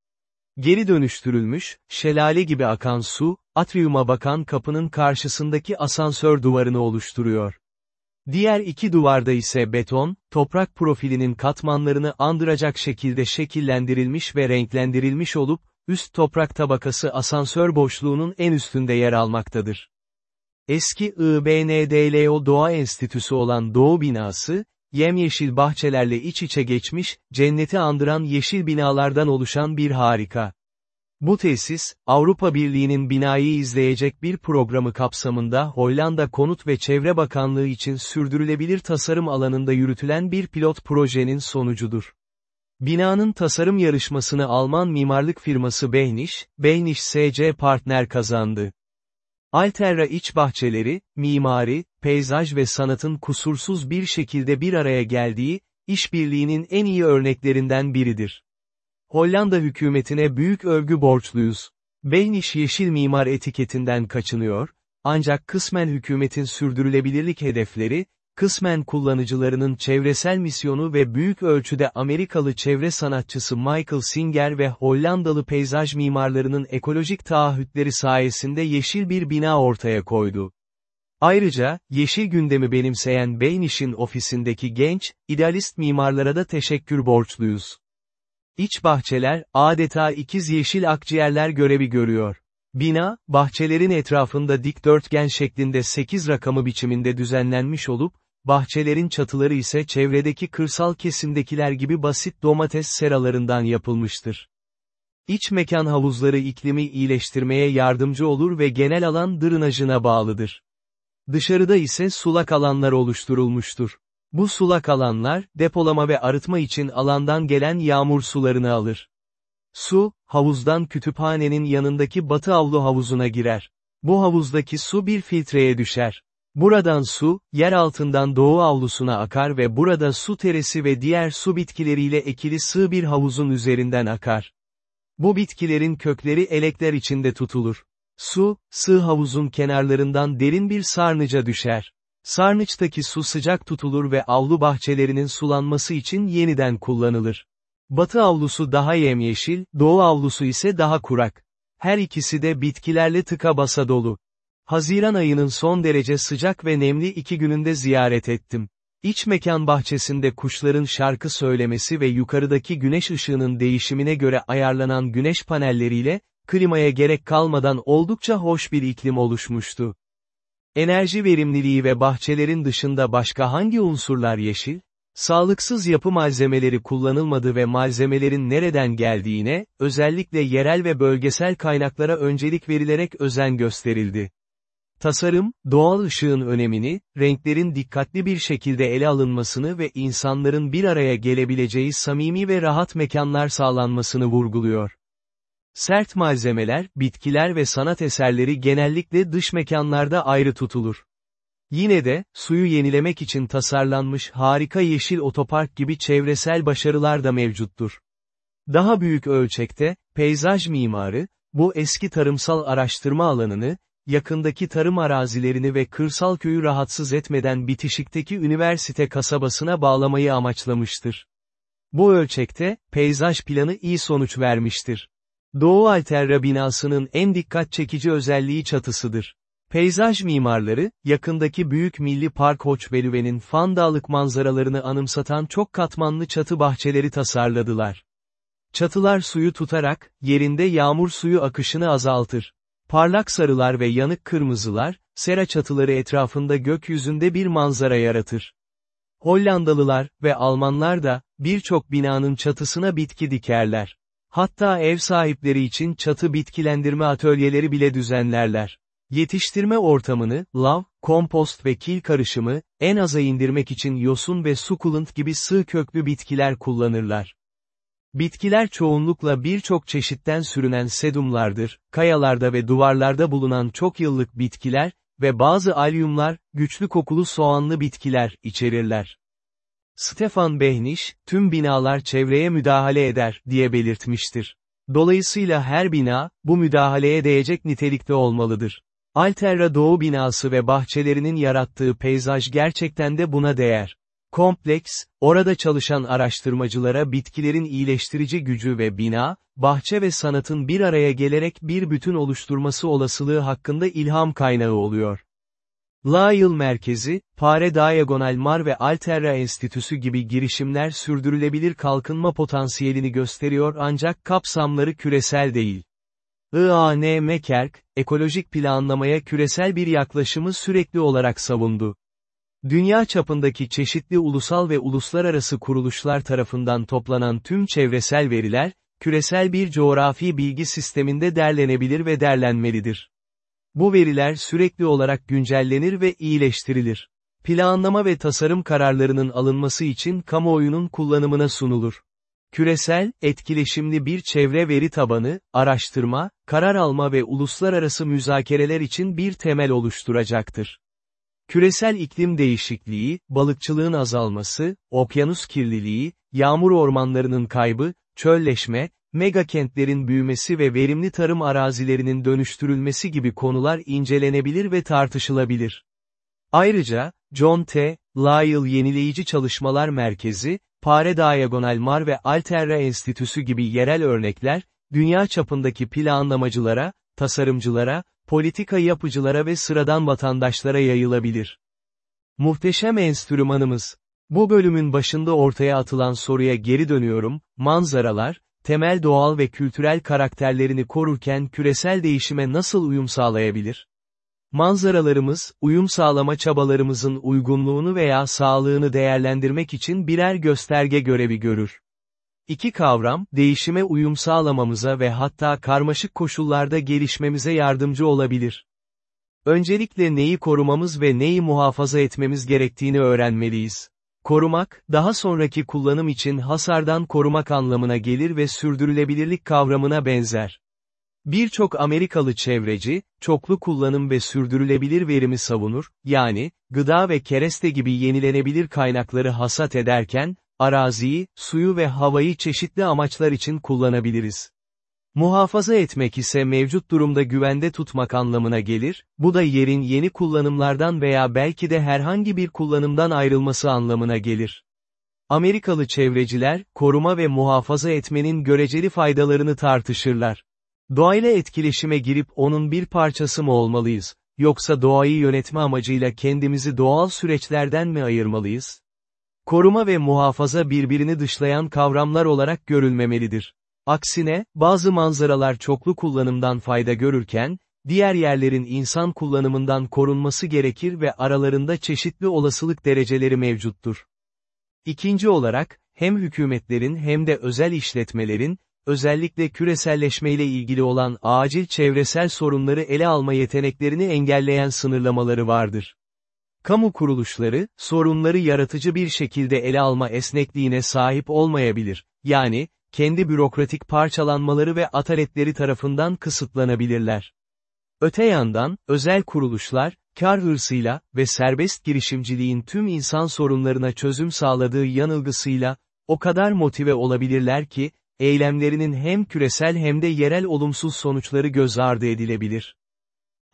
Geri dönüştürülmüş, şelale gibi akan su, atriuma bakan kapının karşısındaki asansör duvarını oluşturuyor. Diğer iki duvarda ise beton, toprak profilinin katmanlarını andıracak şekilde şekillendirilmiş ve renklendirilmiş olup, üst toprak tabakası asansör boşluğunun en üstünde yer almaktadır. Eski IBNDLO Doğa Enstitüsü olan Doğu binası, yemyeşil bahçelerle iç içe geçmiş, cenneti andıran yeşil binalardan oluşan bir harika. Bu tesis, Avrupa Birliği'nin binayı izleyecek bir programı kapsamında Hollanda Konut ve Çevre Bakanlığı için sürdürülebilir tasarım alanında yürütülen bir pilot projenin sonucudur. Binanın tasarım yarışmasını Alman mimarlık firması Behnisch, Behnisch SC Partner kazandı. Alterra iç bahçeleri, mimari, peyzaj ve sanatın kusursuz bir şekilde bir araya geldiği, işbirliğinin en iyi örneklerinden biridir. Hollanda hükümetine büyük övgü borçluyuz. Behniş yeşil mimar etiketinden kaçınıyor, ancak kısmen hükümetin sürdürülebilirlik hedefleri, kısmen kullanıcılarının çevresel misyonu ve büyük ölçüde Amerikalı çevre sanatçısı Michael Singer ve Hollandalı peyzaj mimarlarının ekolojik taahhütleri sayesinde yeşil bir bina ortaya koydu. Ayrıca, yeşil gündemi benimseyen Beynish'in ofisindeki genç, idealist mimarlara da teşekkür borçluyuz. İç bahçeler, adeta ikiz yeşil akciğerler görevi görüyor. Bina, bahçelerin etrafında dikdörtgen şeklinde 8 rakamı biçiminde düzenlenmiş olup, bahçelerin çatıları ise çevredeki kırsal kesimdekiler gibi basit domates seralarından yapılmıştır. İç mekan havuzları iklimi iyileştirmeye yardımcı olur ve genel alan drenajına bağlıdır. Dışarıda ise sulak alanlar oluşturulmuştur. Bu sulak alanlar, depolama ve arıtma için alandan gelen yağmur sularını alır. Su, havuzdan kütüphanenin yanındaki batı avlu havuzuna girer. Bu havuzdaki su bir filtreye düşer. Buradan su, yer altından doğu avlusuna akar ve burada su teresi ve diğer su bitkileriyle ekili sığ bir havuzun üzerinden akar. Bu bitkilerin kökleri elekler içinde tutulur. Su, sığ havuzun kenarlarından derin bir sarnıca düşer. Sarnıçtaki su sıcak tutulur ve avlu bahçelerinin sulanması için yeniden kullanılır. Batı avlusu daha yemyeşil, doğu avlusu ise daha kurak. Her ikisi de bitkilerle tıka basa dolu. Haziran ayının son derece sıcak ve nemli iki gününde ziyaret ettim. İç mekan bahçesinde kuşların şarkı söylemesi ve yukarıdaki güneş ışığının değişimine göre ayarlanan güneş panelleriyle, klimaya gerek kalmadan oldukça hoş bir iklim oluşmuştu. Enerji verimliliği ve bahçelerin dışında başka hangi unsurlar yeşil? Sağlıksız yapı malzemeleri kullanılmadı ve malzemelerin nereden geldiğine, özellikle yerel ve bölgesel kaynaklara öncelik verilerek özen gösterildi. Tasarım, doğal ışığın önemini, renklerin dikkatli bir şekilde ele alınmasını ve insanların bir araya gelebileceği samimi ve rahat mekanlar sağlanmasını vurguluyor. Sert malzemeler, bitkiler ve sanat eserleri genellikle dış mekanlarda ayrı tutulur. Yine de, suyu yenilemek için tasarlanmış harika yeşil otopark gibi çevresel başarılar da mevcuttur. Daha büyük ölçekte, peyzaj mimarı, bu eski tarımsal araştırma alanını, yakındaki tarım arazilerini ve kırsal köyü rahatsız etmeden bitişikteki üniversite kasabasına bağlamayı amaçlamıştır. Bu ölçekte, peyzaj planı iyi sonuç vermiştir. Doğu Alterra binasının en dikkat çekici özelliği çatısıdır. Peyzaj mimarları, yakındaki Büyük Milli Park Hoçbelüve'nin Fan Dağlık manzaralarını anımsatan çok katmanlı çatı bahçeleri tasarladılar. Çatılar suyu tutarak, yerinde yağmur suyu akışını azaltır. Parlak sarılar ve yanık kırmızılar, sera çatıları etrafında gökyüzünde bir manzara yaratır. Hollandalılar ve Almanlar da, birçok binanın çatısına bitki dikerler. Hatta ev sahipleri için çatı bitkilendirme atölyeleri bile düzenlerler. Yetiştirme ortamını, lav, kompost ve kil karışımı, en aza indirmek için yosun ve sukulent gibi sığ köklü bitkiler kullanırlar. Bitkiler çoğunlukla birçok çeşitten sürünen sedumlardır, kayalarda ve duvarlarda bulunan çok yıllık bitkiler ve bazı alyumlar, güçlü kokulu soğanlı bitkiler içerirler. Stefan Behniş, tüm binalar çevreye müdahale eder, diye belirtmiştir. Dolayısıyla her bina, bu müdahaleye değecek nitelikte olmalıdır. Alterra Doğu binası ve bahçelerinin yarattığı peyzaj gerçekten de buna değer. Kompleks, orada çalışan araştırmacılara bitkilerin iyileştirici gücü ve bina, bahçe ve sanatın bir araya gelerek bir bütün oluşturması olasılığı hakkında ilham kaynağı oluyor. Lyle Merkezi, Pare Diagonal Mar ve Alterra Enstitüsü gibi girişimler sürdürülebilir kalkınma potansiyelini gösteriyor ancak kapsamları küresel değil. IAN Mekerk, ekolojik planlamaya küresel bir yaklaşımı sürekli olarak savundu. Dünya çapındaki çeşitli ulusal ve uluslararası kuruluşlar tarafından toplanan tüm çevresel veriler, küresel bir coğrafi bilgi sisteminde derlenebilir ve derlenmelidir. Bu veriler sürekli olarak güncellenir ve iyileştirilir. Planlama ve tasarım kararlarının alınması için kamuoyunun kullanımına sunulur. Küresel, etkileşimli bir çevre veri tabanı, araştırma, karar alma ve uluslararası müzakereler için bir temel oluşturacaktır. Küresel iklim değişikliği, balıkçılığın azalması, okyanus kirliliği, yağmur ormanlarının kaybı, çölleşme, mega kentlerin büyümesi ve verimli tarım arazilerinin dönüştürülmesi gibi konular incelenebilir ve tartışılabilir. Ayrıca, John T. Lyle Yenileyici Çalışmalar Merkezi, Pare Diagonal Mar ve Alterra Enstitüsü gibi yerel örnekler, dünya çapındaki planlamacılara, tasarımcılara, politika yapıcılara ve sıradan vatandaşlara yayılabilir. Muhteşem enstrümanımız. Bu bölümün başında ortaya atılan soruya geri dönüyorum, manzaralar, temel doğal ve kültürel karakterlerini korurken küresel değişime nasıl uyum sağlayabilir? Manzaralarımız, uyum sağlama çabalarımızın uygunluğunu veya sağlığını değerlendirmek için birer gösterge görevi görür. İki kavram, değişime uyum sağlamamıza ve hatta karmaşık koşullarda gelişmemize yardımcı olabilir. Öncelikle neyi korumamız ve neyi muhafaza etmemiz gerektiğini öğrenmeliyiz. Korumak, daha sonraki kullanım için hasardan korumak anlamına gelir ve sürdürülebilirlik kavramına benzer. Birçok Amerikalı çevreci, çoklu kullanım ve sürdürülebilir verimi savunur, yani, gıda ve kereste gibi yenilenebilir kaynakları hasat ederken, araziyi, suyu ve havayı çeşitli amaçlar için kullanabiliriz. Muhafaza etmek ise mevcut durumda güvende tutmak anlamına gelir, bu da yerin yeni kullanımlardan veya belki de herhangi bir kullanımdan ayrılması anlamına gelir. Amerikalı çevreciler, koruma ve muhafaza etmenin göreceli faydalarını tartışırlar. Doğayla etkileşime girip onun bir parçası mı olmalıyız, yoksa doğayı yönetme amacıyla kendimizi doğal süreçlerden mi ayırmalıyız? Koruma ve muhafaza birbirini dışlayan kavramlar olarak görülmemelidir. Aksine, bazı manzaralar çoklu kullanımdan fayda görürken, diğer yerlerin insan kullanımından korunması gerekir ve aralarında çeşitli olasılık dereceleri mevcuttur. İkinci olarak, hem hükümetlerin hem de özel işletmelerin, özellikle küreselleşmeyle ilgili olan acil çevresel sorunları ele alma yeteneklerini engelleyen sınırlamaları vardır. Kamu kuruluşları, sorunları yaratıcı bir şekilde ele alma esnekliğine sahip olmayabilir, yani, kendi bürokratik parçalanmaları ve ataletleri tarafından kısıtlanabilirler. Öte yandan, özel kuruluşlar, kar hırsıyla ve serbest girişimciliğin tüm insan sorunlarına çözüm sağladığı yanılgısıyla, o kadar motive olabilirler ki, eylemlerinin hem küresel hem de yerel olumsuz sonuçları göz ardı edilebilir.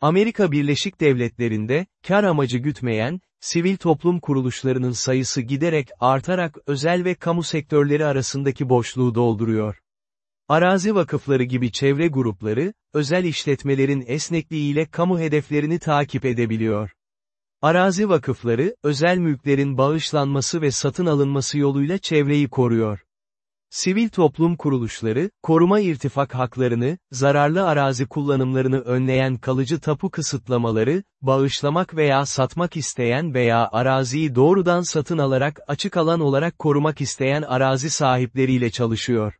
Amerika Birleşik Devletleri'nde, kar amacı gütmeyen, sivil toplum kuruluşlarının sayısı giderek artarak özel ve kamu sektörleri arasındaki boşluğu dolduruyor. Arazi vakıfları gibi çevre grupları, özel işletmelerin esnekliğiyle kamu hedeflerini takip edebiliyor. Arazi vakıfları, özel mülklerin bağışlanması ve satın alınması yoluyla çevreyi koruyor. Sivil toplum kuruluşları, koruma irtifak haklarını, zararlı arazi kullanımlarını önleyen kalıcı tapu kısıtlamaları, bağışlamak veya satmak isteyen veya araziyi doğrudan satın alarak açık alan olarak korumak isteyen arazi sahipleriyle çalışıyor.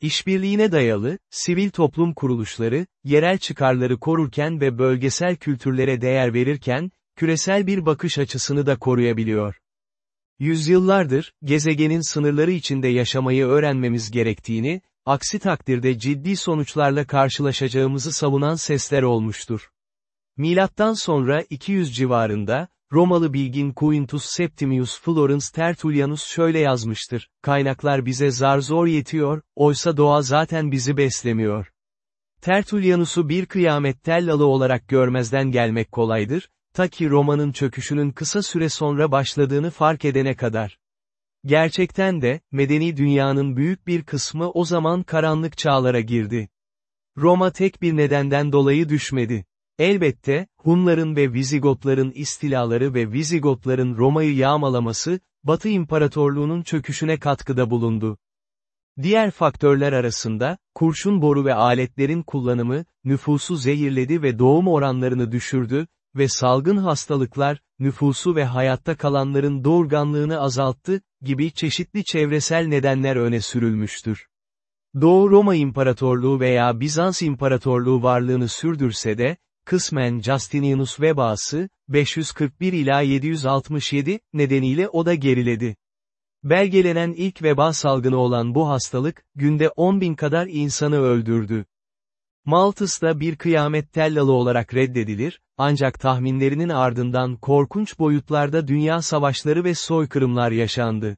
İşbirliğine dayalı, sivil toplum kuruluşları, yerel çıkarları korurken ve bölgesel kültürlere değer verirken, küresel bir bakış açısını da koruyabiliyor. Yüzyıllardır, gezegenin sınırları içinde yaşamayı öğrenmemiz gerektiğini, aksi takdirde ciddi sonuçlarla karşılaşacağımızı savunan sesler olmuştur. Milattan sonra 200 civarında, Romalı bilgin Quintus Septimius Florence Tertullianus şöyle yazmıştır, kaynaklar bize zar zor yetiyor, oysa doğa zaten bizi beslemiyor. Tertullianus'u bir kıyamet tellalı olarak görmezden gelmek kolaydır, ta ki romanın çöküşünün kısa süre sonra başladığını fark edene kadar. Gerçekten de, medeni dünyanın büyük bir kısmı o zaman karanlık çağlara girdi. Roma tek bir nedenden dolayı düşmedi. Elbette, Hunların ve Vizigotların istilaları ve Vizigotların Roma'yı yağmalaması, Batı İmparatorluğu'nun çöküşüne katkıda bulundu. Diğer faktörler arasında, kurşun boru ve aletlerin kullanımı, nüfusu zehirledi ve doğum oranlarını düşürdü, ve salgın hastalıklar, nüfusu ve hayatta kalanların doğurganlığını azalttı, gibi çeşitli çevresel nedenler öne sürülmüştür. Doğu Roma İmparatorluğu veya Bizans İmparatorluğu varlığını sürdürse de, kısmen Justinianus vebası, 541 ila 767, nedeniyle o da geriledi. Belgelenen ilk veba salgını olan bu hastalık, günde 10 bin kadar insanı öldürdü. Malthus'ta bir kıyamet tellalı olarak reddedilir, ancak tahminlerinin ardından korkunç boyutlarda dünya savaşları ve soykırımlar yaşandı.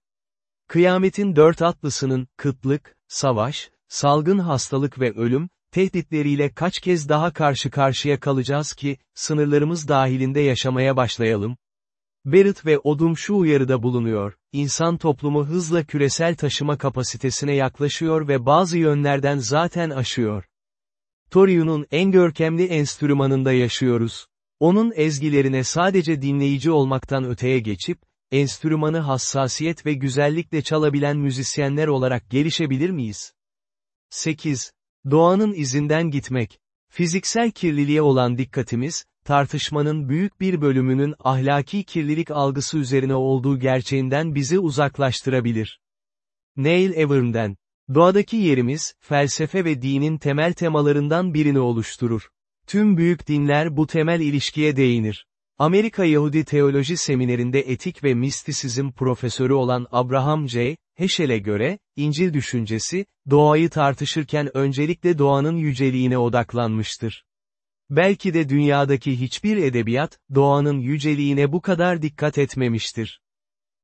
Kıyametin dört atlısının, kıtlık, savaş, salgın hastalık ve ölüm, tehditleriyle kaç kez daha karşı karşıya kalacağız ki, sınırlarımız dahilinde yaşamaya başlayalım? Barrett ve Odum şu uyarıda bulunuyor, insan toplumu hızla küresel taşıma kapasitesine yaklaşıyor ve bazı yönlerden zaten aşıyor. Toriu'nun en görkemli enstrümanında yaşıyoruz. Onun ezgilerine sadece dinleyici olmaktan öteye geçip, enstrümanı hassasiyet ve güzellikle çalabilen müzisyenler olarak gelişebilir miyiz? 8. Doğanın izinden gitmek. Fiziksel kirliliğe olan dikkatimiz, tartışmanın büyük bir bölümünün ahlaki kirlilik algısı üzerine olduğu gerçeğinden bizi uzaklaştırabilir. Neil Evern'den. Doğadaki yerimiz, felsefe ve dinin temel temalarından birini oluşturur. Tüm büyük dinler bu temel ilişkiye değinir. Amerika Yahudi Teoloji Seminerinde etik ve mistisizm profesörü olan Abraham J. Heschel'e göre, İncil düşüncesi, doğayı tartışırken öncelikle doğanın yüceliğine odaklanmıştır. Belki de dünyadaki hiçbir edebiyat, doğanın yüceliğine bu kadar dikkat etmemiştir.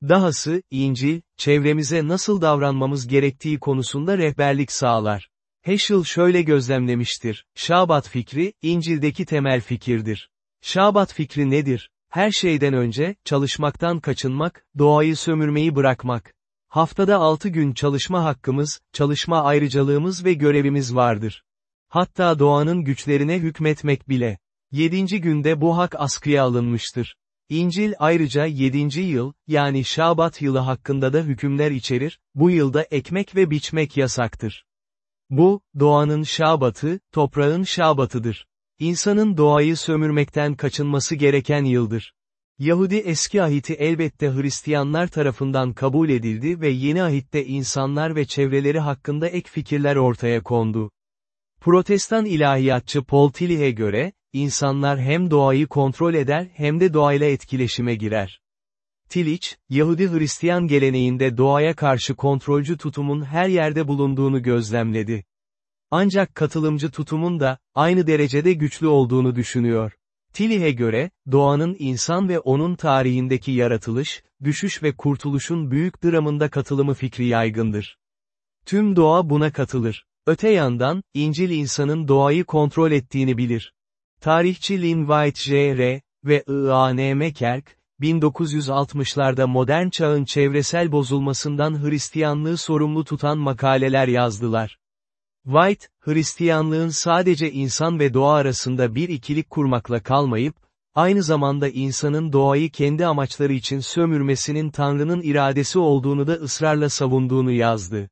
Dahası, İncil, çevremize nasıl davranmamız gerektiği konusunda rehberlik sağlar. Heschel şöyle gözlemlemiştir, Şabat fikri, İncil'deki temel fikirdir. Şabat fikri nedir? Her şeyden önce, çalışmaktan kaçınmak, doğayı sömürmeyi bırakmak. Haftada altı gün çalışma hakkımız, çalışma ayrıcalığımız ve görevimiz vardır. Hatta doğanın güçlerine hükmetmek bile. Yedinci günde bu hak askıya alınmıştır. İncil ayrıca 7. yıl, yani Şabat yılı hakkında da hükümler içerir, bu yılda ekmek ve biçmek yasaktır. Bu, doğanın Şabatı, toprağın Şabatıdır. İnsanın doğayı sömürmekten kaçınması gereken yıldır. Yahudi eski ahiti elbette Hristiyanlar tarafından kabul edildi ve yeni ahitte insanlar ve çevreleri hakkında ek fikirler ortaya kondu. Protestan ilahiyatçı Paul Tillich'e göre, insanlar hem doğayı kontrol eder hem de doğayla etkileşime girer. Tillich, Yahudi-Hristiyan geleneğinde doğaya karşı kontrolcü tutumun her yerde bulunduğunu gözlemledi. Ancak katılımcı tutumun da, aynı derecede güçlü olduğunu düşünüyor. Tillich'e göre, doğanın insan ve onun tarihindeki yaratılış, düşüş ve kurtuluşun büyük dramında katılımı fikri yaygındır. Tüm doğa buna katılır. Öte yandan, İncil insanın doğayı kontrol ettiğini bilir. Tarihçi Lynn White Jr. ve I.A.N. Mekerk, 1960'larda modern çağın çevresel bozulmasından Hristiyanlığı sorumlu tutan makaleler yazdılar. White, Hristiyanlığın sadece insan ve doğa arasında bir ikilik kurmakla kalmayıp, aynı zamanda insanın doğayı kendi amaçları için sömürmesinin Tanrı'nın iradesi olduğunu da ısrarla savunduğunu yazdı.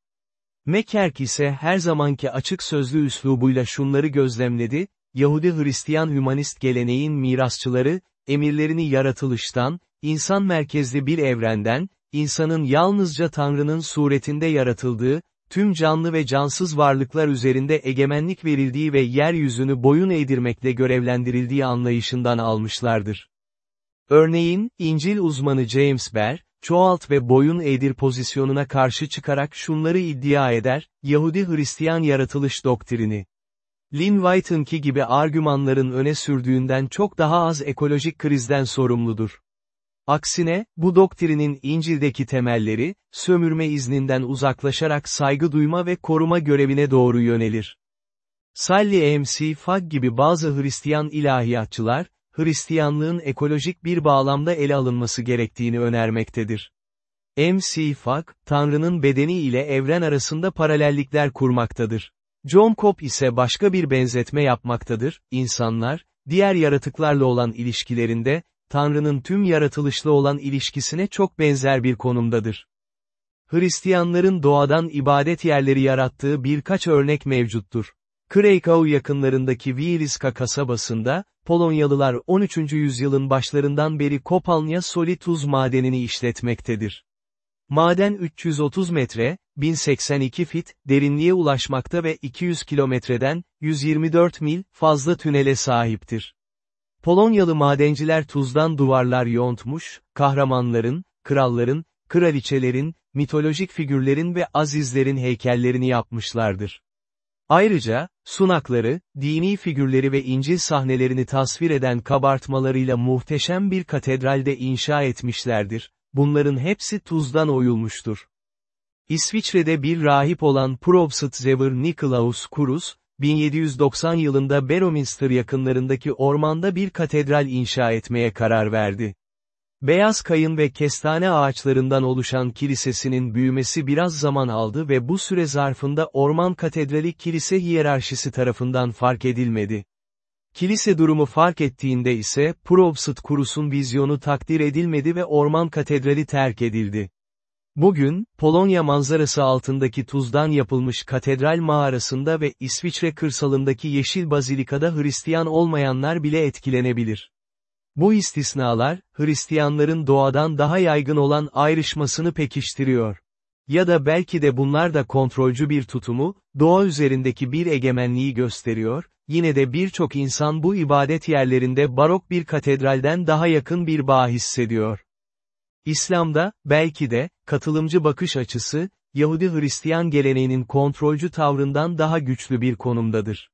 Mekerk ise her zamanki açık sözlü üslubuyla şunları gözlemledi, Yahudi-Hristiyan hümanist geleneğin mirasçıları, emirlerini yaratılıştan, insan merkezli bir evrenden, insanın yalnızca Tanrı'nın suretinde yaratıldığı, tüm canlı ve cansız varlıklar üzerinde egemenlik verildiği ve yeryüzünü boyun eğdirmekle görevlendirildiği anlayışından almışlardır. Örneğin, İncil uzmanı James Bear, çoğalt ve boyun eğdir pozisyonuna karşı çıkarak şunları iddia eder, Yahudi-Hristiyan yaratılış doktrini. Lynn White'ınki gibi argümanların öne sürdüğünden çok daha az ekolojik krizden sorumludur. Aksine, bu doktrinin İncil'deki temelleri, sömürme izninden uzaklaşarak saygı duyma ve koruma görevine doğru yönelir. Sally M.C. Fagg gibi bazı Hristiyan ilahiyatçılar, Hristiyanlığın ekolojik bir bağlamda ele alınması gerektiğini önermektedir. M.C. Fagg, Tanrı'nın bedeni ile evren arasında paralellikler kurmaktadır. John Cobb ise başka bir benzetme yapmaktadır, insanlar, diğer yaratıklarla olan ilişkilerinde, Tanrı'nın tüm yaratılışla olan ilişkisine çok benzer bir konumdadır. Hristiyanların doğadan ibadet yerleri yarattığı birkaç örnek mevcuttur. Krakow yakınlarındaki Wieliska kasabasında, Polonyalılar 13. yüzyılın başlarından beri Kopalnia Solituz madenini işletmektedir. Maden 330 metre, 1082 fit, derinliğe ulaşmakta ve 200 kilometreden, 124 mil, fazla tünele sahiptir. Polonyalı madenciler tuzdan duvarlar yontmuş, kahramanların, kralların, kraliçelerin, mitolojik figürlerin ve azizlerin heykellerini yapmışlardır. Ayrıca, sunakları, dini figürleri ve İncil sahnelerini tasvir eden kabartmalarıyla muhteşem bir katedralde inşa etmişlerdir, bunların hepsi tuzdan oyulmuştur. İsviçre'de bir rahip olan Probstzevr Nikolaus Kurus, 1790 yılında Berominster yakınlarındaki ormanda bir katedral inşa etmeye karar verdi. Beyaz kayın ve kestane ağaçlarından oluşan kilisesinin büyümesi biraz zaman aldı ve bu süre zarfında orman katedrali kilise hiyerarşisi tarafından fark edilmedi. Kilise durumu fark ettiğinde ise Probst Kurus'un vizyonu takdir edilmedi ve orman katedrali terk edildi. Bugün, Polonya manzarası altındaki tuzdan yapılmış katedral mağarasında ve İsviçre kırsalındaki Yeşil Bazilika'da Hristiyan olmayanlar bile etkilenebilir. Bu istisnalar, Hristiyanların doğadan daha yaygın olan ayrışmasını pekiştiriyor. Ya da belki de bunlar da kontrolcü bir tutumu, doğa üzerindeki bir egemenliği gösteriyor, yine de birçok insan bu ibadet yerlerinde barok bir katedralden daha yakın bir bağ hissediyor. İslam'da, belki de, katılımcı bakış açısı, Yahudi-Hristiyan geleneğinin kontrolcü tavrından daha güçlü bir konumdadır.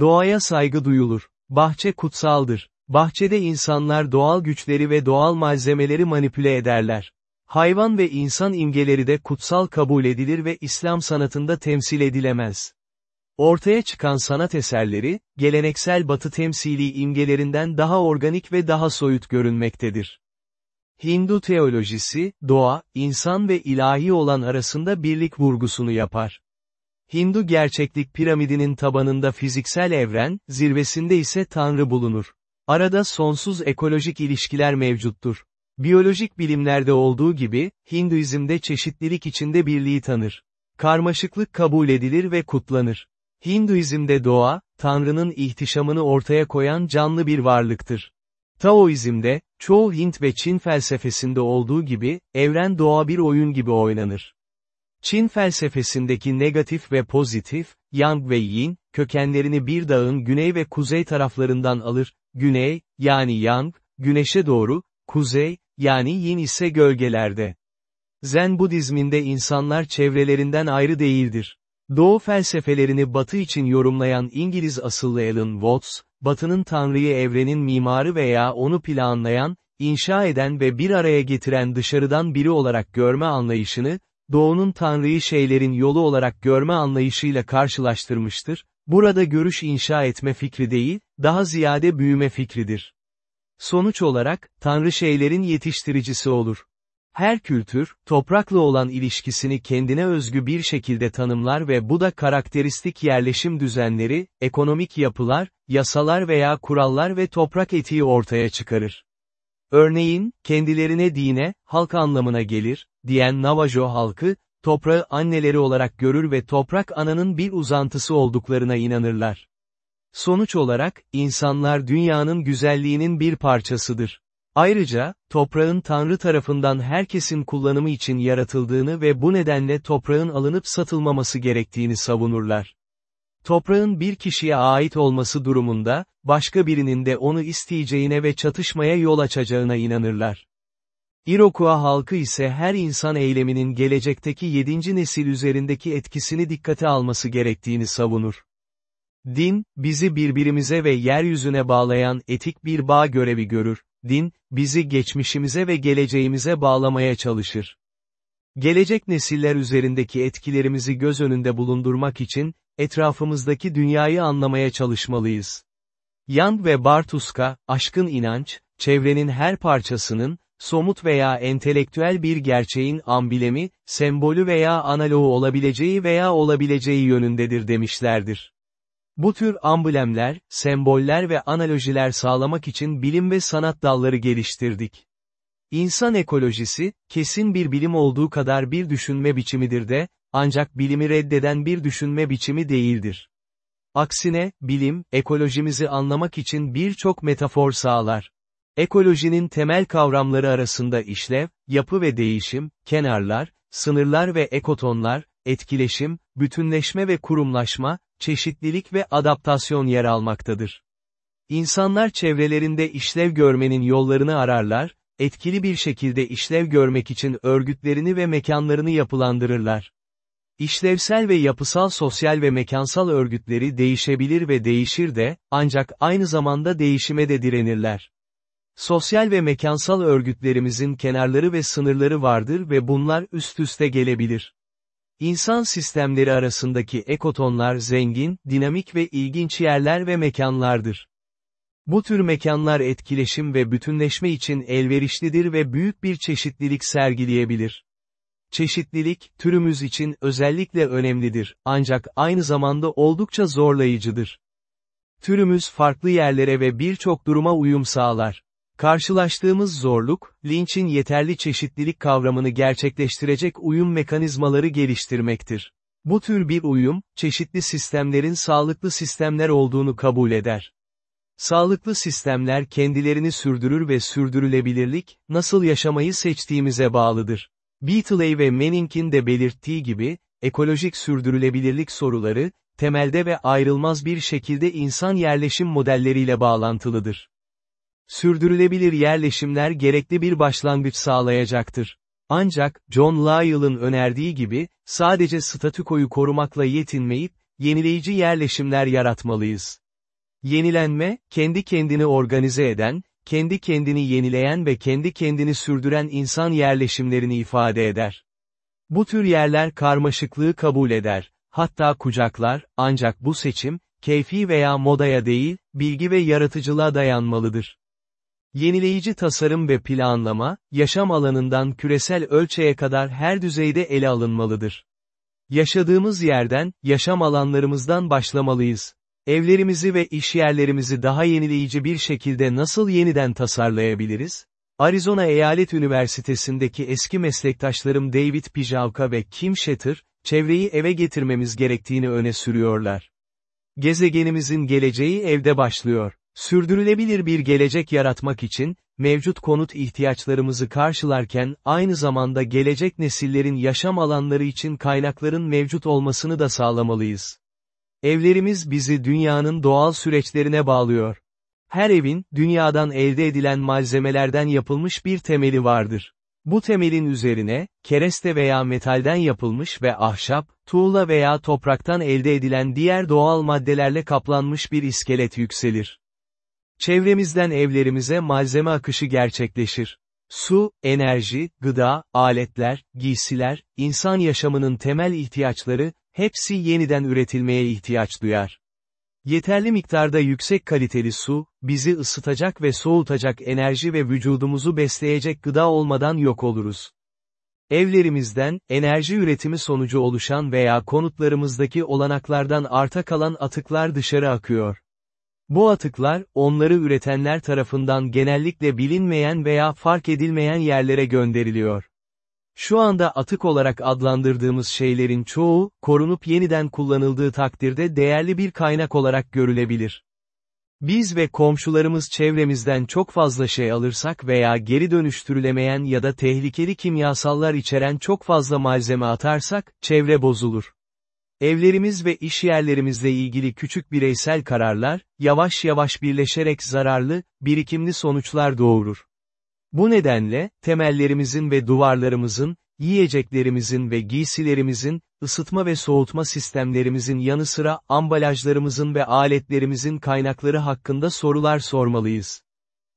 Doğaya saygı duyulur. Bahçe kutsaldır. Bahçede insanlar doğal güçleri ve doğal malzemeleri manipüle ederler. Hayvan ve insan imgeleri de kutsal kabul edilir ve İslam sanatında temsil edilemez. Ortaya çıkan sanat eserleri, geleneksel batı temsili imgelerinden daha organik ve daha soyut görünmektedir. Hindu teolojisi, doğa, insan ve ilahi olan arasında birlik vurgusunu yapar. Hindu gerçeklik piramidinin tabanında fiziksel evren, zirvesinde ise Tanrı bulunur. Arada sonsuz ekolojik ilişkiler mevcuttur. Biyolojik bilimlerde olduğu gibi, Hinduizmde çeşitlilik içinde birliği tanır. Karmaşıklık kabul edilir ve kutlanır. Hinduizmde doğa, Tanrı'nın ihtişamını ortaya koyan canlı bir varlıktır. Taoizmde, çoğu Hint ve Çin felsefesinde olduğu gibi, evren doğa bir oyun gibi oynanır. Çin felsefesindeki negatif ve pozitif, Yang ve Yin, kökenlerini bir dağın güney ve kuzey taraflarından alır, güney, yani Yang, güneşe doğru, kuzey, yani Yin ise gölgelerde. Zen Budizminde insanlar çevrelerinden ayrı değildir. Doğu felsefelerini Batı için yorumlayan İngiliz asıllı Alan Watts, Batı'nın Tanrı'yı evrenin mimarı veya onu planlayan, inşa eden ve bir araya getiren dışarıdan biri olarak görme anlayışını, Doğu'nun Tanrı'yı şeylerin yolu olarak görme anlayışıyla karşılaştırmıştır, burada görüş inşa etme fikri değil, daha ziyade büyüme fikridir. Sonuç olarak, Tanrı şeylerin yetiştiricisi olur. Her kültür, toprakla olan ilişkisini kendine özgü bir şekilde tanımlar ve bu da karakteristik yerleşim düzenleri, ekonomik yapılar, yasalar veya kurallar ve toprak etiği ortaya çıkarır. Örneğin, kendilerine dine, halk anlamına gelir, diyen Navajo halkı, toprağı anneleri olarak görür ve toprak ananın bir uzantısı olduklarına inanırlar. Sonuç olarak, insanlar dünyanın güzelliğinin bir parçasıdır. Ayrıca, toprağın Tanrı tarafından herkesin kullanımı için yaratıldığını ve bu nedenle toprağın alınıp satılmaması gerektiğini savunurlar. Toprağın bir kişiye ait olması durumunda, başka birinin de onu isteyeceğine ve çatışmaya yol açacağına inanırlar. Iroquois halkı ise her insan eyleminin gelecekteki yedinci nesil üzerindeki etkisini dikkate alması gerektiğini savunur. Din, bizi birbirimize ve yeryüzüne bağlayan etik bir bağ görevi görür. Din, bizi geçmişimize ve geleceğimize bağlamaya çalışır. Gelecek nesiller üzerindeki etkilerimizi göz önünde bulundurmak için, etrafımızdaki dünyayı anlamaya çalışmalıyız. Young ve Bartuska, aşkın inanç, çevrenin her parçasının, somut veya entelektüel bir gerçeğin ambilemi, sembolü veya analoğu olabileceği veya olabileceği yönündedir demişlerdir. Bu tür amblemler, semboller ve analojiler sağlamak için bilim ve sanat dalları geliştirdik. İnsan ekolojisi, kesin bir bilim olduğu kadar bir düşünme biçimidir de, ancak bilimi reddeden bir düşünme biçimi değildir. Aksine, bilim, ekolojimizi anlamak için birçok metafor sağlar. Ekolojinin temel kavramları arasında işlev, yapı ve değişim, kenarlar, sınırlar ve ekotonlar, etkileşim, bütünleşme ve kurumlaşma, çeşitlilik ve adaptasyon yer almaktadır. İnsanlar çevrelerinde işlev görmenin yollarını ararlar, etkili bir şekilde işlev görmek için örgütlerini ve mekanlarını yapılandırırlar. İşlevsel ve yapısal sosyal ve mekansal örgütleri değişebilir ve değişir de, ancak aynı zamanda değişime de direnirler. Sosyal ve mekansal örgütlerimizin kenarları ve sınırları vardır ve bunlar üst üste gelebilir. İnsan sistemleri arasındaki ekotonlar zengin, dinamik ve ilginç yerler ve mekanlardır. Bu tür mekanlar etkileşim ve bütünleşme için elverişlidir ve büyük bir çeşitlilik sergileyebilir. Çeşitlilik, türümüz için özellikle önemlidir, ancak aynı zamanda oldukça zorlayıcıdır. Türümüz farklı yerlere ve birçok duruma uyum sağlar. Karşılaştığımız zorluk, linçin yeterli çeşitlilik kavramını gerçekleştirecek uyum mekanizmaları geliştirmektir. Bu tür bir uyum, çeşitli sistemlerin sağlıklı sistemler olduğunu kabul eder. Sağlıklı sistemler kendilerini sürdürür ve sürdürülebilirlik, nasıl yaşamayı seçtiğimize bağlıdır. Beatley ve Manning'in de belirttiği gibi, ekolojik sürdürülebilirlik soruları, temelde ve ayrılmaz bir şekilde insan yerleşim modelleriyle bağlantılıdır. Sürdürülebilir yerleşimler gerekli bir başlangıç sağlayacaktır. Ancak, John Lyell'ın önerdiği gibi, sadece statükoyu korumakla yetinmeyip, yenileyici yerleşimler yaratmalıyız. Yenilenme, kendi kendini organize eden, kendi kendini yenileyen ve kendi kendini sürdüren insan yerleşimlerini ifade eder. Bu tür yerler karmaşıklığı kabul eder, hatta kucaklar, ancak bu seçim, keyfi veya modaya değil, bilgi ve yaratıcılığa dayanmalıdır. Yenileyici tasarım ve planlama, yaşam alanından küresel ölçeğe kadar her düzeyde ele alınmalıdır. Yaşadığımız yerden, yaşam alanlarımızdan başlamalıyız. Evlerimizi ve işyerlerimizi daha yenileyici bir şekilde nasıl yeniden tasarlayabiliriz? Arizona Eyalet Üniversitesi'ndeki eski meslektaşlarım David Pijavka ve Kim Shatter, çevreyi eve getirmemiz gerektiğini öne sürüyorlar. Gezegenimizin geleceği evde başlıyor. Sürdürülebilir bir gelecek yaratmak için, mevcut konut ihtiyaçlarımızı karşılarken aynı zamanda gelecek nesillerin yaşam alanları için kaynakların mevcut olmasını da sağlamalıyız. Evlerimiz bizi dünyanın doğal süreçlerine bağlıyor. Her evin, dünyadan elde edilen malzemelerden yapılmış bir temeli vardır. Bu temelin üzerine, kereste veya metalden yapılmış ve ahşap, tuğla veya topraktan elde edilen diğer doğal maddelerle kaplanmış bir iskelet yükselir. Çevremizden evlerimize malzeme akışı gerçekleşir. Su, enerji, gıda, aletler, giysiler, insan yaşamının temel ihtiyaçları, hepsi yeniden üretilmeye ihtiyaç duyar. Yeterli miktarda yüksek kaliteli su, bizi ısıtacak ve soğutacak enerji ve vücudumuzu besleyecek gıda olmadan yok oluruz. Evlerimizden, enerji üretimi sonucu oluşan veya konutlarımızdaki olanaklardan arta kalan atıklar dışarı akıyor. Bu atıklar, onları üretenler tarafından genellikle bilinmeyen veya fark edilmeyen yerlere gönderiliyor. Şu anda atık olarak adlandırdığımız şeylerin çoğu, korunup yeniden kullanıldığı takdirde değerli bir kaynak olarak görülebilir. Biz ve komşularımız çevremizden çok fazla şey alırsak veya geri dönüştürülemeyen ya da tehlikeli kimyasallar içeren çok fazla malzeme atarsak, çevre bozulur. Evlerimiz ve iş yerlerimizle ilgili küçük bireysel kararlar, yavaş yavaş birleşerek zararlı, birikimli sonuçlar doğurur. Bu nedenle, temellerimizin ve duvarlarımızın, yiyeceklerimizin ve giysilerimizin, ısıtma ve soğutma sistemlerimizin yanı sıra ambalajlarımızın ve aletlerimizin kaynakları hakkında sorular sormalıyız.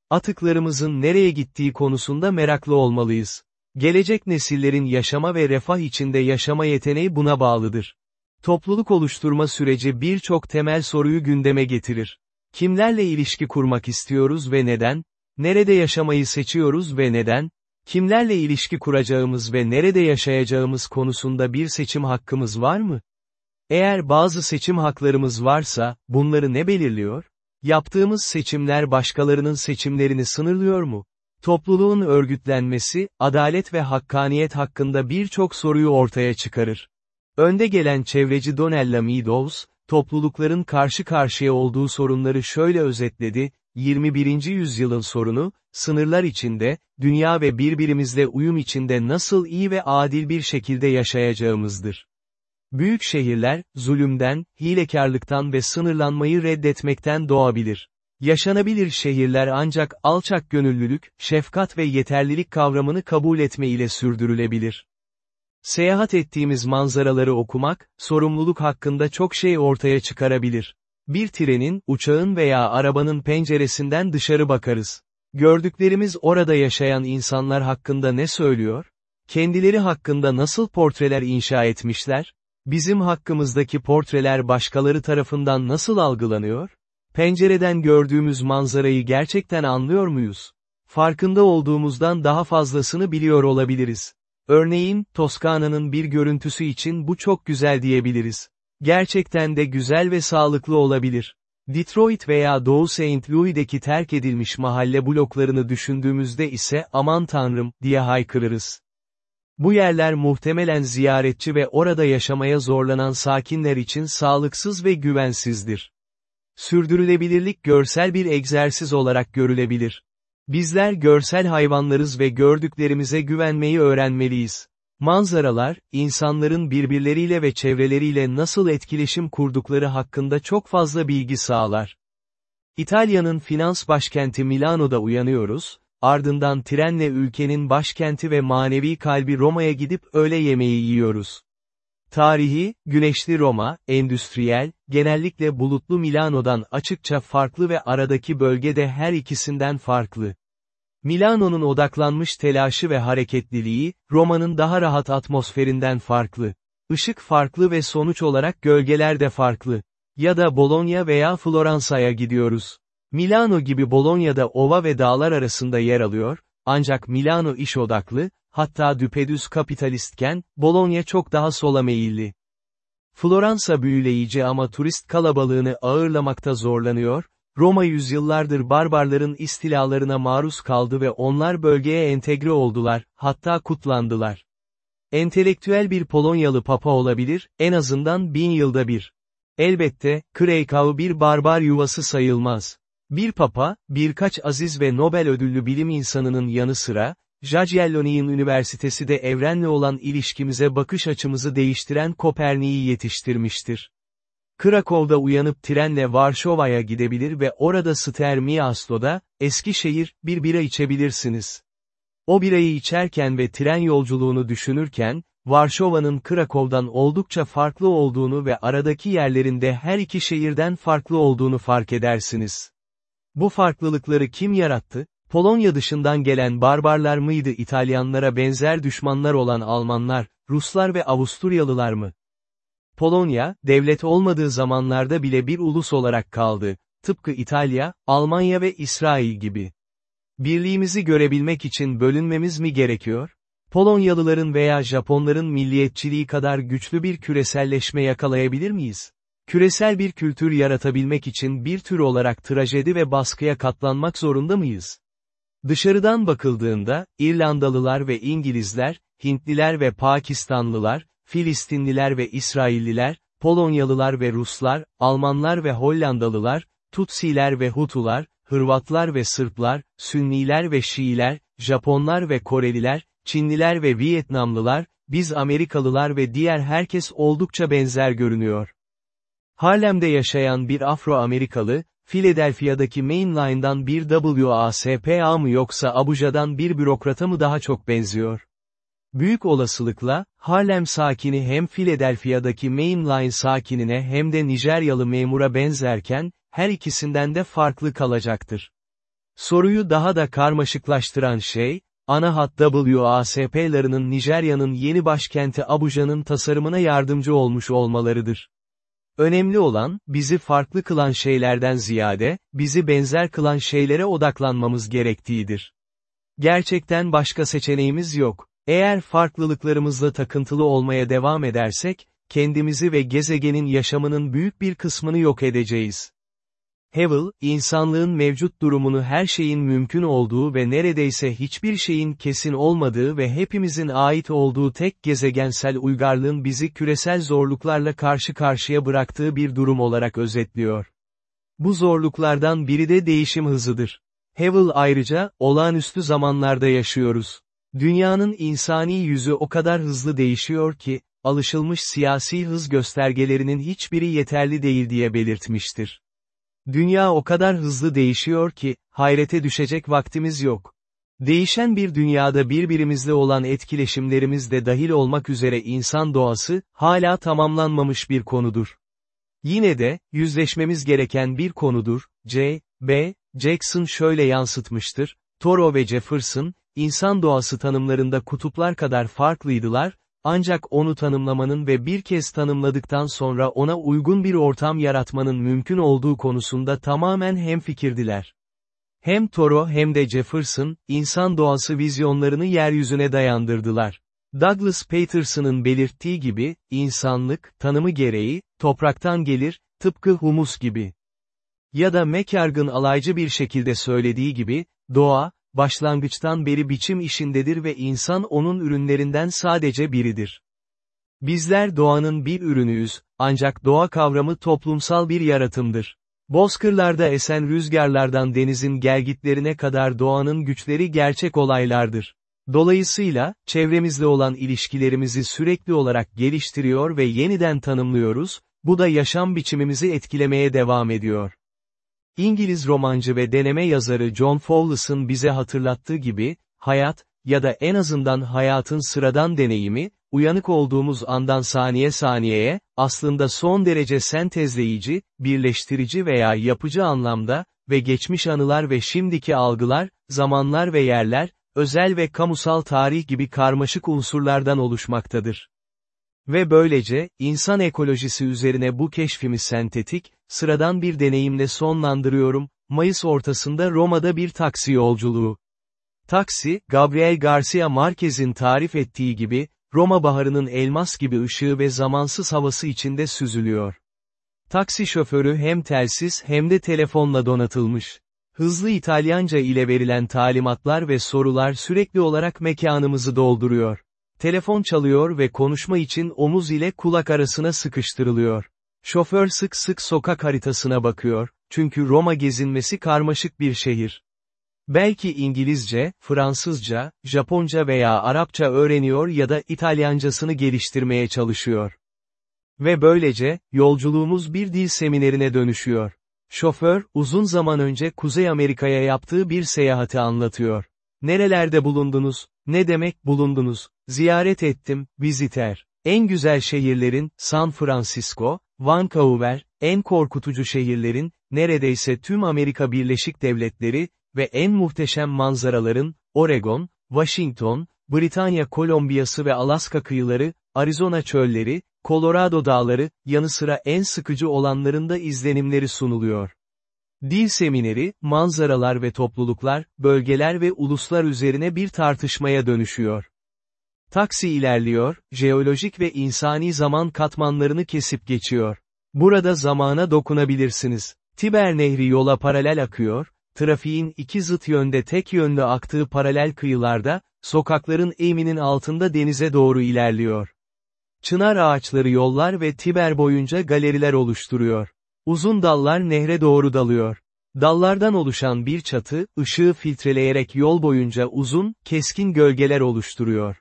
Atıklarımızın nereye gittiği konusunda meraklı olmalıyız. Gelecek nesillerin yaşama ve refah içinde yaşama yeteneği buna bağlıdır. Topluluk oluşturma süreci birçok temel soruyu gündeme getirir. Kimlerle ilişki kurmak istiyoruz ve neden? Nerede yaşamayı seçiyoruz ve neden? Kimlerle ilişki kuracağımız ve nerede yaşayacağımız konusunda bir seçim hakkımız var mı? Eğer bazı seçim haklarımız varsa, bunları ne belirliyor? Yaptığımız seçimler başkalarının seçimlerini sınırlıyor mu? Topluluğun örgütlenmesi, adalet ve hakkaniyet hakkında birçok soruyu ortaya çıkarır. Önde gelen çevreci Donella Meadows, toplulukların karşı karşıya olduğu sorunları şöyle özetledi, 21. yüzyılın sorunu, sınırlar içinde, dünya ve birbirimizle uyum içinde nasıl iyi ve adil bir şekilde yaşayacağımızdır. Büyük şehirler, zulümden, hilekarlıktan ve sınırlanmayı reddetmekten doğabilir. Yaşanabilir şehirler ancak alçak gönüllülük, şefkat ve yeterlilik kavramını kabul etme ile sürdürülebilir. Seyahat ettiğimiz manzaraları okumak, sorumluluk hakkında çok şey ortaya çıkarabilir. Bir trenin, uçağın veya arabanın penceresinden dışarı bakarız. Gördüklerimiz orada yaşayan insanlar hakkında ne söylüyor? Kendileri hakkında nasıl portreler inşa etmişler? Bizim hakkımızdaki portreler başkaları tarafından nasıl algılanıyor? Pencereden gördüğümüz manzarayı gerçekten anlıyor muyuz? Farkında olduğumuzdan daha fazlasını biliyor olabiliriz. Örneğin, Toskana'nın bir görüntüsü için bu çok güzel diyebiliriz. Gerçekten de güzel ve sağlıklı olabilir. Detroit veya Doğu St. Louis'deki terk edilmiş mahalle bloklarını düşündüğümüzde ise aman tanrım, diye haykırırız. Bu yerler muhtemelen ziyaretçi ve orada yaşamaya zorlanan sakinler için sağlıksız ve güvensizdir. Sürdürülebilirlik görsel bir egzersiz olarak görülebilir. Bizler görsel hayvanlarız ve gördüklerimize güvenmeyi öğrenmeliyiz. Manzaralar, insanların birbirleriyle ve çevreleriyle nasıl etkileşim kurdukları hakkında çok fazla bilgi sağlar. İtalya'nın finans başkenti Milano'da uyanıyoruz, ardından trenle ülkenin başkenti ve manevi kalbi Roma'ya gidip öğle yemeği yiyoruz. Tarihi, güneşli Roma, endüstriyel, genellikle bulutlu Milano'dan açıkça farklı ve aradaki bölgede her ikisinden farklı. Milano'nun odaklanmış telaşı ve hareketliliği, Roma'nın daha rahat atmosferinden farklı. Işık farklı ve sonuç olarak gölgeler de farklı. Ya da Bologna veya Floransa'ya gidiyoruz. Milano gibi Bologna'da ova ve dağlar arasında yer alıyor, ancak Milano iş odaklı, hatta düpedüz kapitalistken, Bologna çok daha sola meyilli. Floransa büyüleyici ama turist kalabalığını ağırlamakta zorlanıyor, Roma yüzyıllardır barbarların istilalarına maruz kaldı ve onlar bölgeye entegre oldular, hatta kutlandılar. Entelektüel bir Polonyalı papa olabilir, en azından bin yılda bir. Elbette, Krakow bir barbar yuvası sayılmaz. Bir papa, birkaç aziz ve Nobel ödüllü bilim insanının yanı sıra, Jagiellonian Üniversitesi de evrenle olan ilişkimize bakış açımızı değiştiren Kopernik'i yetiştirmiştir. Krakow'da uyanıp trenle Varşova'ya gidebilir ve orada Stermiasto'da, Eskişehir, bir bira içebilirsiniz. O birayı içerken ve tren yolculuğunu düşünürken, Varşova'nın Krakow'dan oldukça farklı olduğunu ve aradaki yerlerinde her iki şehirden farklı olduğunu fark edersiniz. Bu farklılıkları kim yarattı? Polonya dışından gelen barbarlar mıydı İtalyanlara benzer düşmanlar olan Almanlar, Ruslar ve Avusturyalılar mı? Polonya, devlet olmadığı zamanlarda bile bir ulus olarak kaldı, tıpkı İtalya, Almanya ve İsrail gibi. Birliğimizi görebilmek için bölünmemiz mi gerekiyor? Polonyalıların veya Japonların milliyetçiliği kadar güçlü bir küreselleşme yakalayabilir miyiz? Küresel bir kültür yaratabilmek için bir tür olarak trajedi ve baskıya katlanmak zorunda mıyız? Dışarıdan bakıldığında, İrlandalılar ve İngilizler, Hintliler ve Pakistanlılar, Filistinliler ve İsrailliler, Polonyalılar ve Ruslar, Almanlar ve Hollandalılar, Tutsiler ve Hutular, Hırvatlar ve Sırplar, Sünniler ve Şiiler, Japonlar ve Koreliler, Çinliler ve Vietnamlılar, biz Amerikalılar ve diğer herkes oldukça benzer görünüyor. Harlem'de yaşayan bir Afro-Amerikalı, Philadelphia'daki Mainline'dan bir WASPA mı yoksa Abuja'dan bir bürokrata mı daha çok benziyor? Büyük olasılıkla, Harlem sakini hem Philadelphia'daki Mainline sakinine hem de Nijeryalı memura benzerken, her ikisinden de farklı kalacaktır. Soruyu daha da karmaşıklaştıran şey, ana hat WASP'larının Nijerya'nın yeni başkenti Abuja'nın tasarımına yardımcı olmuş olmalarıdır. Önemli olan, bizi farklı kılan şeylerden ziyade, bizi benzer kılan şeylere odaklanmamız gerektiğidir. Gerçekten başka seçeneğimiz yok. Eğer farklılıklarımızla takıntılı olmaya devam edersek, kendimizi ve gezegenin yaşamının büyük bir kısmını yok edeceğiz. Havel, insanlığın mevcut durumunu her şeyin mümkün olduğu ve neredeyse hiçbir şeyin kesin olmadığı ve hepimizin ait olduğu tek gezegensel uygarlığın bizi küresel zorluklarla karşı karşıya bıraktığı bir durum olarak özetliyor. Bu zorluklardan biri de değişim hızıdır. Havel ayrıca, olağanüstü zamanlarda yaşıyoruz. Dünyanın insani yüzü o kadar hızlı değişiyor ki, alışılmış siyasi hız göstergelerinin hiçbiri yeterli değil diye belirtmiştir. Dünya o kadar hızlı değişiyor ki, hayrete düşecek vaktimiz yok. Değişen bir dünyada birbirimizle olan etkileşimlerimiz de dahil olmak üzere insan doğası, hala tamamlanmamış bir konudur. Yine de, yüzleşmemiz gereken bir konudur, C. B. Jackson şöyle yansıtmıştır, Toro ve Jefferson, insan doğası tanımlarında kutuplar kadar farklıydılar, ancak onu tanımlamanın ve bir kez tanımladıktan sonra ona uygun bir ortam yaratmanın mümkün olduğu konusunda tamamen hemfikirdiler. Hem Toro hem de Jefferson, insan doğası vizyonlarını yeryüzüne dayandırdılar. Douglas Peterson'ın belirttiği gibi, insanlık, tanımı gereği, topraktan gelir, tıpkı humus gibi. Ya da McYarg'ın alaycı bir şekilde söylediği gibi, doğa, başlangıçtan beri biçim işindedir ve insan onun ürünlerinden sadece biridir. Bizler doğanın bir ürünüyüz, ancak doğa kavramı toplumsal bir yaratımdır. Bozkırlarda esen rüzgarlardan denizin gelgitlerine kadar doğanın güçleri gerçek olaylardır. Dolayısıyla, çevremizle olan ilişkilerimizi sürekli olarak geliştiriyor ve yeniden tanımlıyoruz, bu da yaşam biçimimizi etkilemeye devam ediyor. İngiliz romancı ve deneme yazarı John Fowles'ın bize hatırlattığı gibi, hayat, ya da en azından hayatın sıradan deneyimi, uyanık olduğumuz andan saniye saniyeye, aslında son derece sentezleyici, birleştirici veya yapıcı anlamda, ve geçmiş anılar ve şimdiki algılar, zamanlar ve yerler, özel ve kamusal tarih gibi karmaşık unsurlardan oluşmaktadır. Ve böylece, insan ekolojisi üzerine bu keşfimi sentetik, sıradan bir deneyimle sonlandırıyorum, Mayıs ortasında Roma'da bir taksi yolculuğu. Taksi, Gabriel Garcia Marquez'in tarif ettiği gibi, Roma baharının elmas gibi ışığı ve zamansız havası içinde süzülüyor. Taksi şoförü hem telsiz hem de telefonla donatılmış. Hızlı İtalyanca ile verilen talimatlar ve sorular sürekli olarak mekanımızı dolduruyor. Telefon çalıyor ve konuşma için omuz ile kulak arasına sıkıştırılıyor. Şoför sık sık sokak haritasına bakıyor, çünkü Roma gezinmesi karmaşık bir şehir. Belki İngilizce, Fransızca, Japonca veya Arapça öğreniyor ya da İtalyancasını geliştirmeye çalışıyor. Ve böylece, yolculuğumuz bir dil seminerine dönüşüyor. Şoför, uzun zaman önce Kuzey Amerika'ya yaptığı bir seyahati anlatıyor. Nerelerde bulundunuz? Ne demek bulundunuz? Ziyaret ettim, viziter. En güzel şehirlerin, San Francisco, Vancouver, en korkutucu şehirlerin, neredeyse tüm Amerika Birleşik Devletleri, ve en muhteşem manzaraların, Oregon, Washington, Britanya Kolombiyası ve Alaska kıyıları, Arizona çölleri, Colorado dağları, yanı sıra en sıkıcı olanlarında izlenimleri sunuluyor. Dil semineri, manzaralar ve topluluklar, bölgeler ve uluslar üzerine bir tartışmaya dönüşüyor. Taksi ilerliyor, jeolojik ve insani zaman katmanlarını kesip geçiyor. Burada zamana dokunabilirsiniz. Tiber Nehri yola paralel akıyor, trafiğin iki zıt yönde tek yönlü aktığı paralel kıyılarda, sokakların eğiminin altında denize doğru ilerliyor. Çınar ağaçları yollar ve Tiber boyunca galeriler oluşturuyor. Uzun dallar nehre doğru dalıyor. Dallardan oluşan bir çatı, ışığı filtreleyerek yol boyunca uzun, keskin gölgeler oluşturuyor.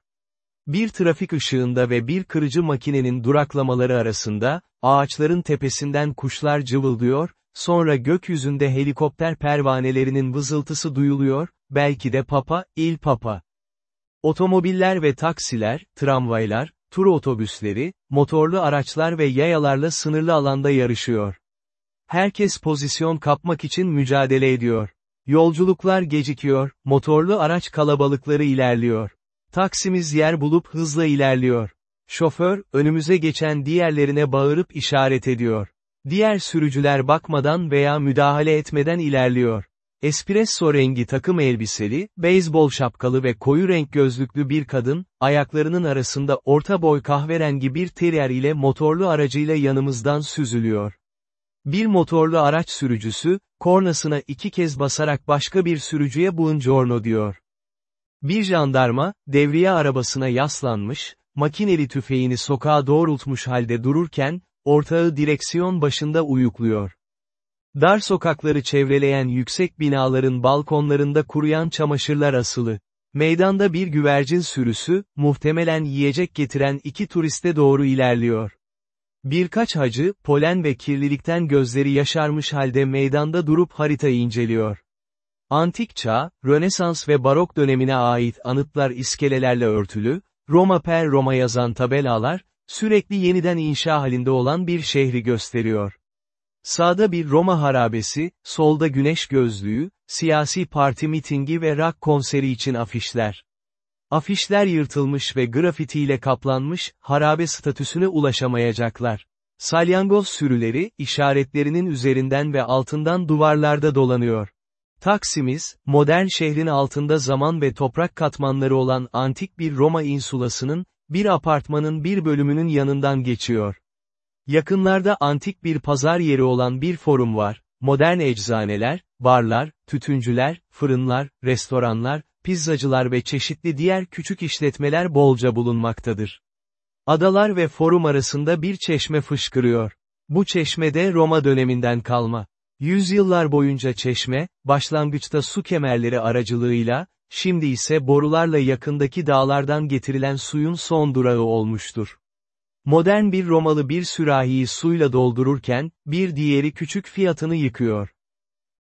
Bir trafik ışığında ve bir kırıcı makinenin duraklamaları arasında, ağaçların tepesinden kuşlar cıvıldıyor, sonra gökyüzünde helikopter pervanelerinin vızıltısı duyuluyor, belki de Papa, Il Papa. Otomobiller ve taksiler, tramvaylar, tur otobüsleri, motorlu araçlar ve yayalarla sınırlı alanda yarışıyor. Herkes pozisyon kapmak için mücadele ediyor. Yolculuklar gecikiyor, motorlu araç kalabalıkları ilerliyor. Taksimiz yer bulup hızla ilerliyor. Şoför, önümüze geçen diğerlerine bağırıp işaret ediyor. Diğer sürücüler bakmadan veya müdahale etmeden ilerliyor. Espresso rengi takım elbiseli, beyzbol şapkalı ve koyu renk gözlüklü bir kadın, ayaklarının arasında orta boy kahverengi bir terrier ile motorlu aracıyla yanımızdan süzülüyor. Bir motorlu araç sürücüsü, kornasına iki kez basarak başka bir sürücüye buongiorno diyor. Bir jandarma, devriye arabasına yaslanmış, makineli tüfeğini sokağa doğrultmuş halde dururken, ortağı direksiyon başında uyukluyor. Dar sokakları çevreleyen yüksek binaların balkonlarında kuruyan çamaşırlar asılı. Meydanda bir güvercin sürüsü, muhtemelen yiyecek getiren iki turiste doğru ilerliyor. Birkaç hacı, polen ve kirlilikten gözleri yaşarmış halde meydanda durup haritayı inceliyor. Antik çağ, Rönesans ve Barok dönemine ait anıtlar iskelelerle örtülü, Roma per Roma yazan tabelalar, sürekli yeniden inşa halinde olan bir şehri gösteriyor. Sağda bir Roma harabesi, solda güneş gözlüğü, siyasi parti mitingi ve rock konseri için afişler. Afişler yırtılmış ve grafitiyle kaplanmış, harabe statüsüne ulaşamayacaklar. Salyangoz sürüleri, işaretlerinin üzerinden ve altından duvarlarda dolanıyor. Taksimiz, modern şehrin altında zaman ve toprak katmanları olan antik bir Roma insulasının, bir apartmanın bir bölümünün yanından geçiyor. Yakınlarda antik bir pazar yeri olan bir forum var. modern eczaneler, barlar, tütüncüler, fırınlar, restoranlar, pizzacılar ve çeşitli diğer küçük işletmeler bolca bulunmaktadır. Adalar ve forum arasında bir çeşme fışkırıyor. Bu çeşme de Roma döneminden kalma. Yüzyıllar boyunca çeşme, başlangıçta su kemerleri aracılığıyla, şimdi ise borularla yakındaki dağlardan getirilen suyun son durağı olmuştur. Modern bir Romalı bir sürahiyi suyla doldururken, bir diğeri küçük fiyatını yıkıyor.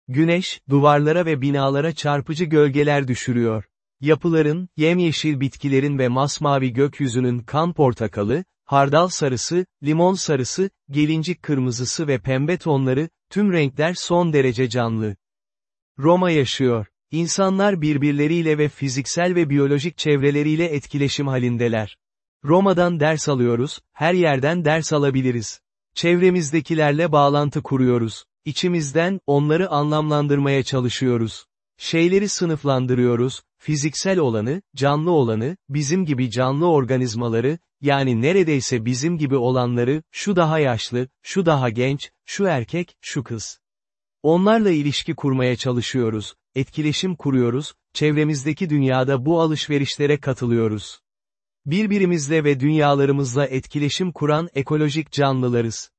Güneş, duvarlara ve binalara çarpıcı gölgeler düşürüyor. Yapıların, yemyeşil bitkilerin ve masmavi gökyüzünün kan portakalı, hardal sarısı, limon sarısı, gelincik kırmızısı ve pembe tonları, tüm renkler son derece canlı. Roma yaşıyor. İnsanlar birbirleriyle ve fiziksel ve biyolojik çevreleriyle etkileşim halindeler. Roma'dan ders alıyoruz, her yerden ders alabiliriz. Çevremizdekilerle bağlantı kuruyoruz. İçimizden, onları anlamlandırmaya çalışıyoruz. Şeyleri sınıflandırıyoruz, fiziksel olanı, canlı olanı, bizim gibi canlı organizmaları, yani neredeyse bizim gibi olanları, şu daha yaşlı, şu daha genç, şu erkek, şu kız. Onlarla ilişki kurmaya çalışıyoruz, etkileşim kuruyoruz, çevremizdeki dünyada bu alışverişlere katılıyoruz. Birbirimizle ve dünyalarımızla etkileşim kuran ekolojik canlılarız.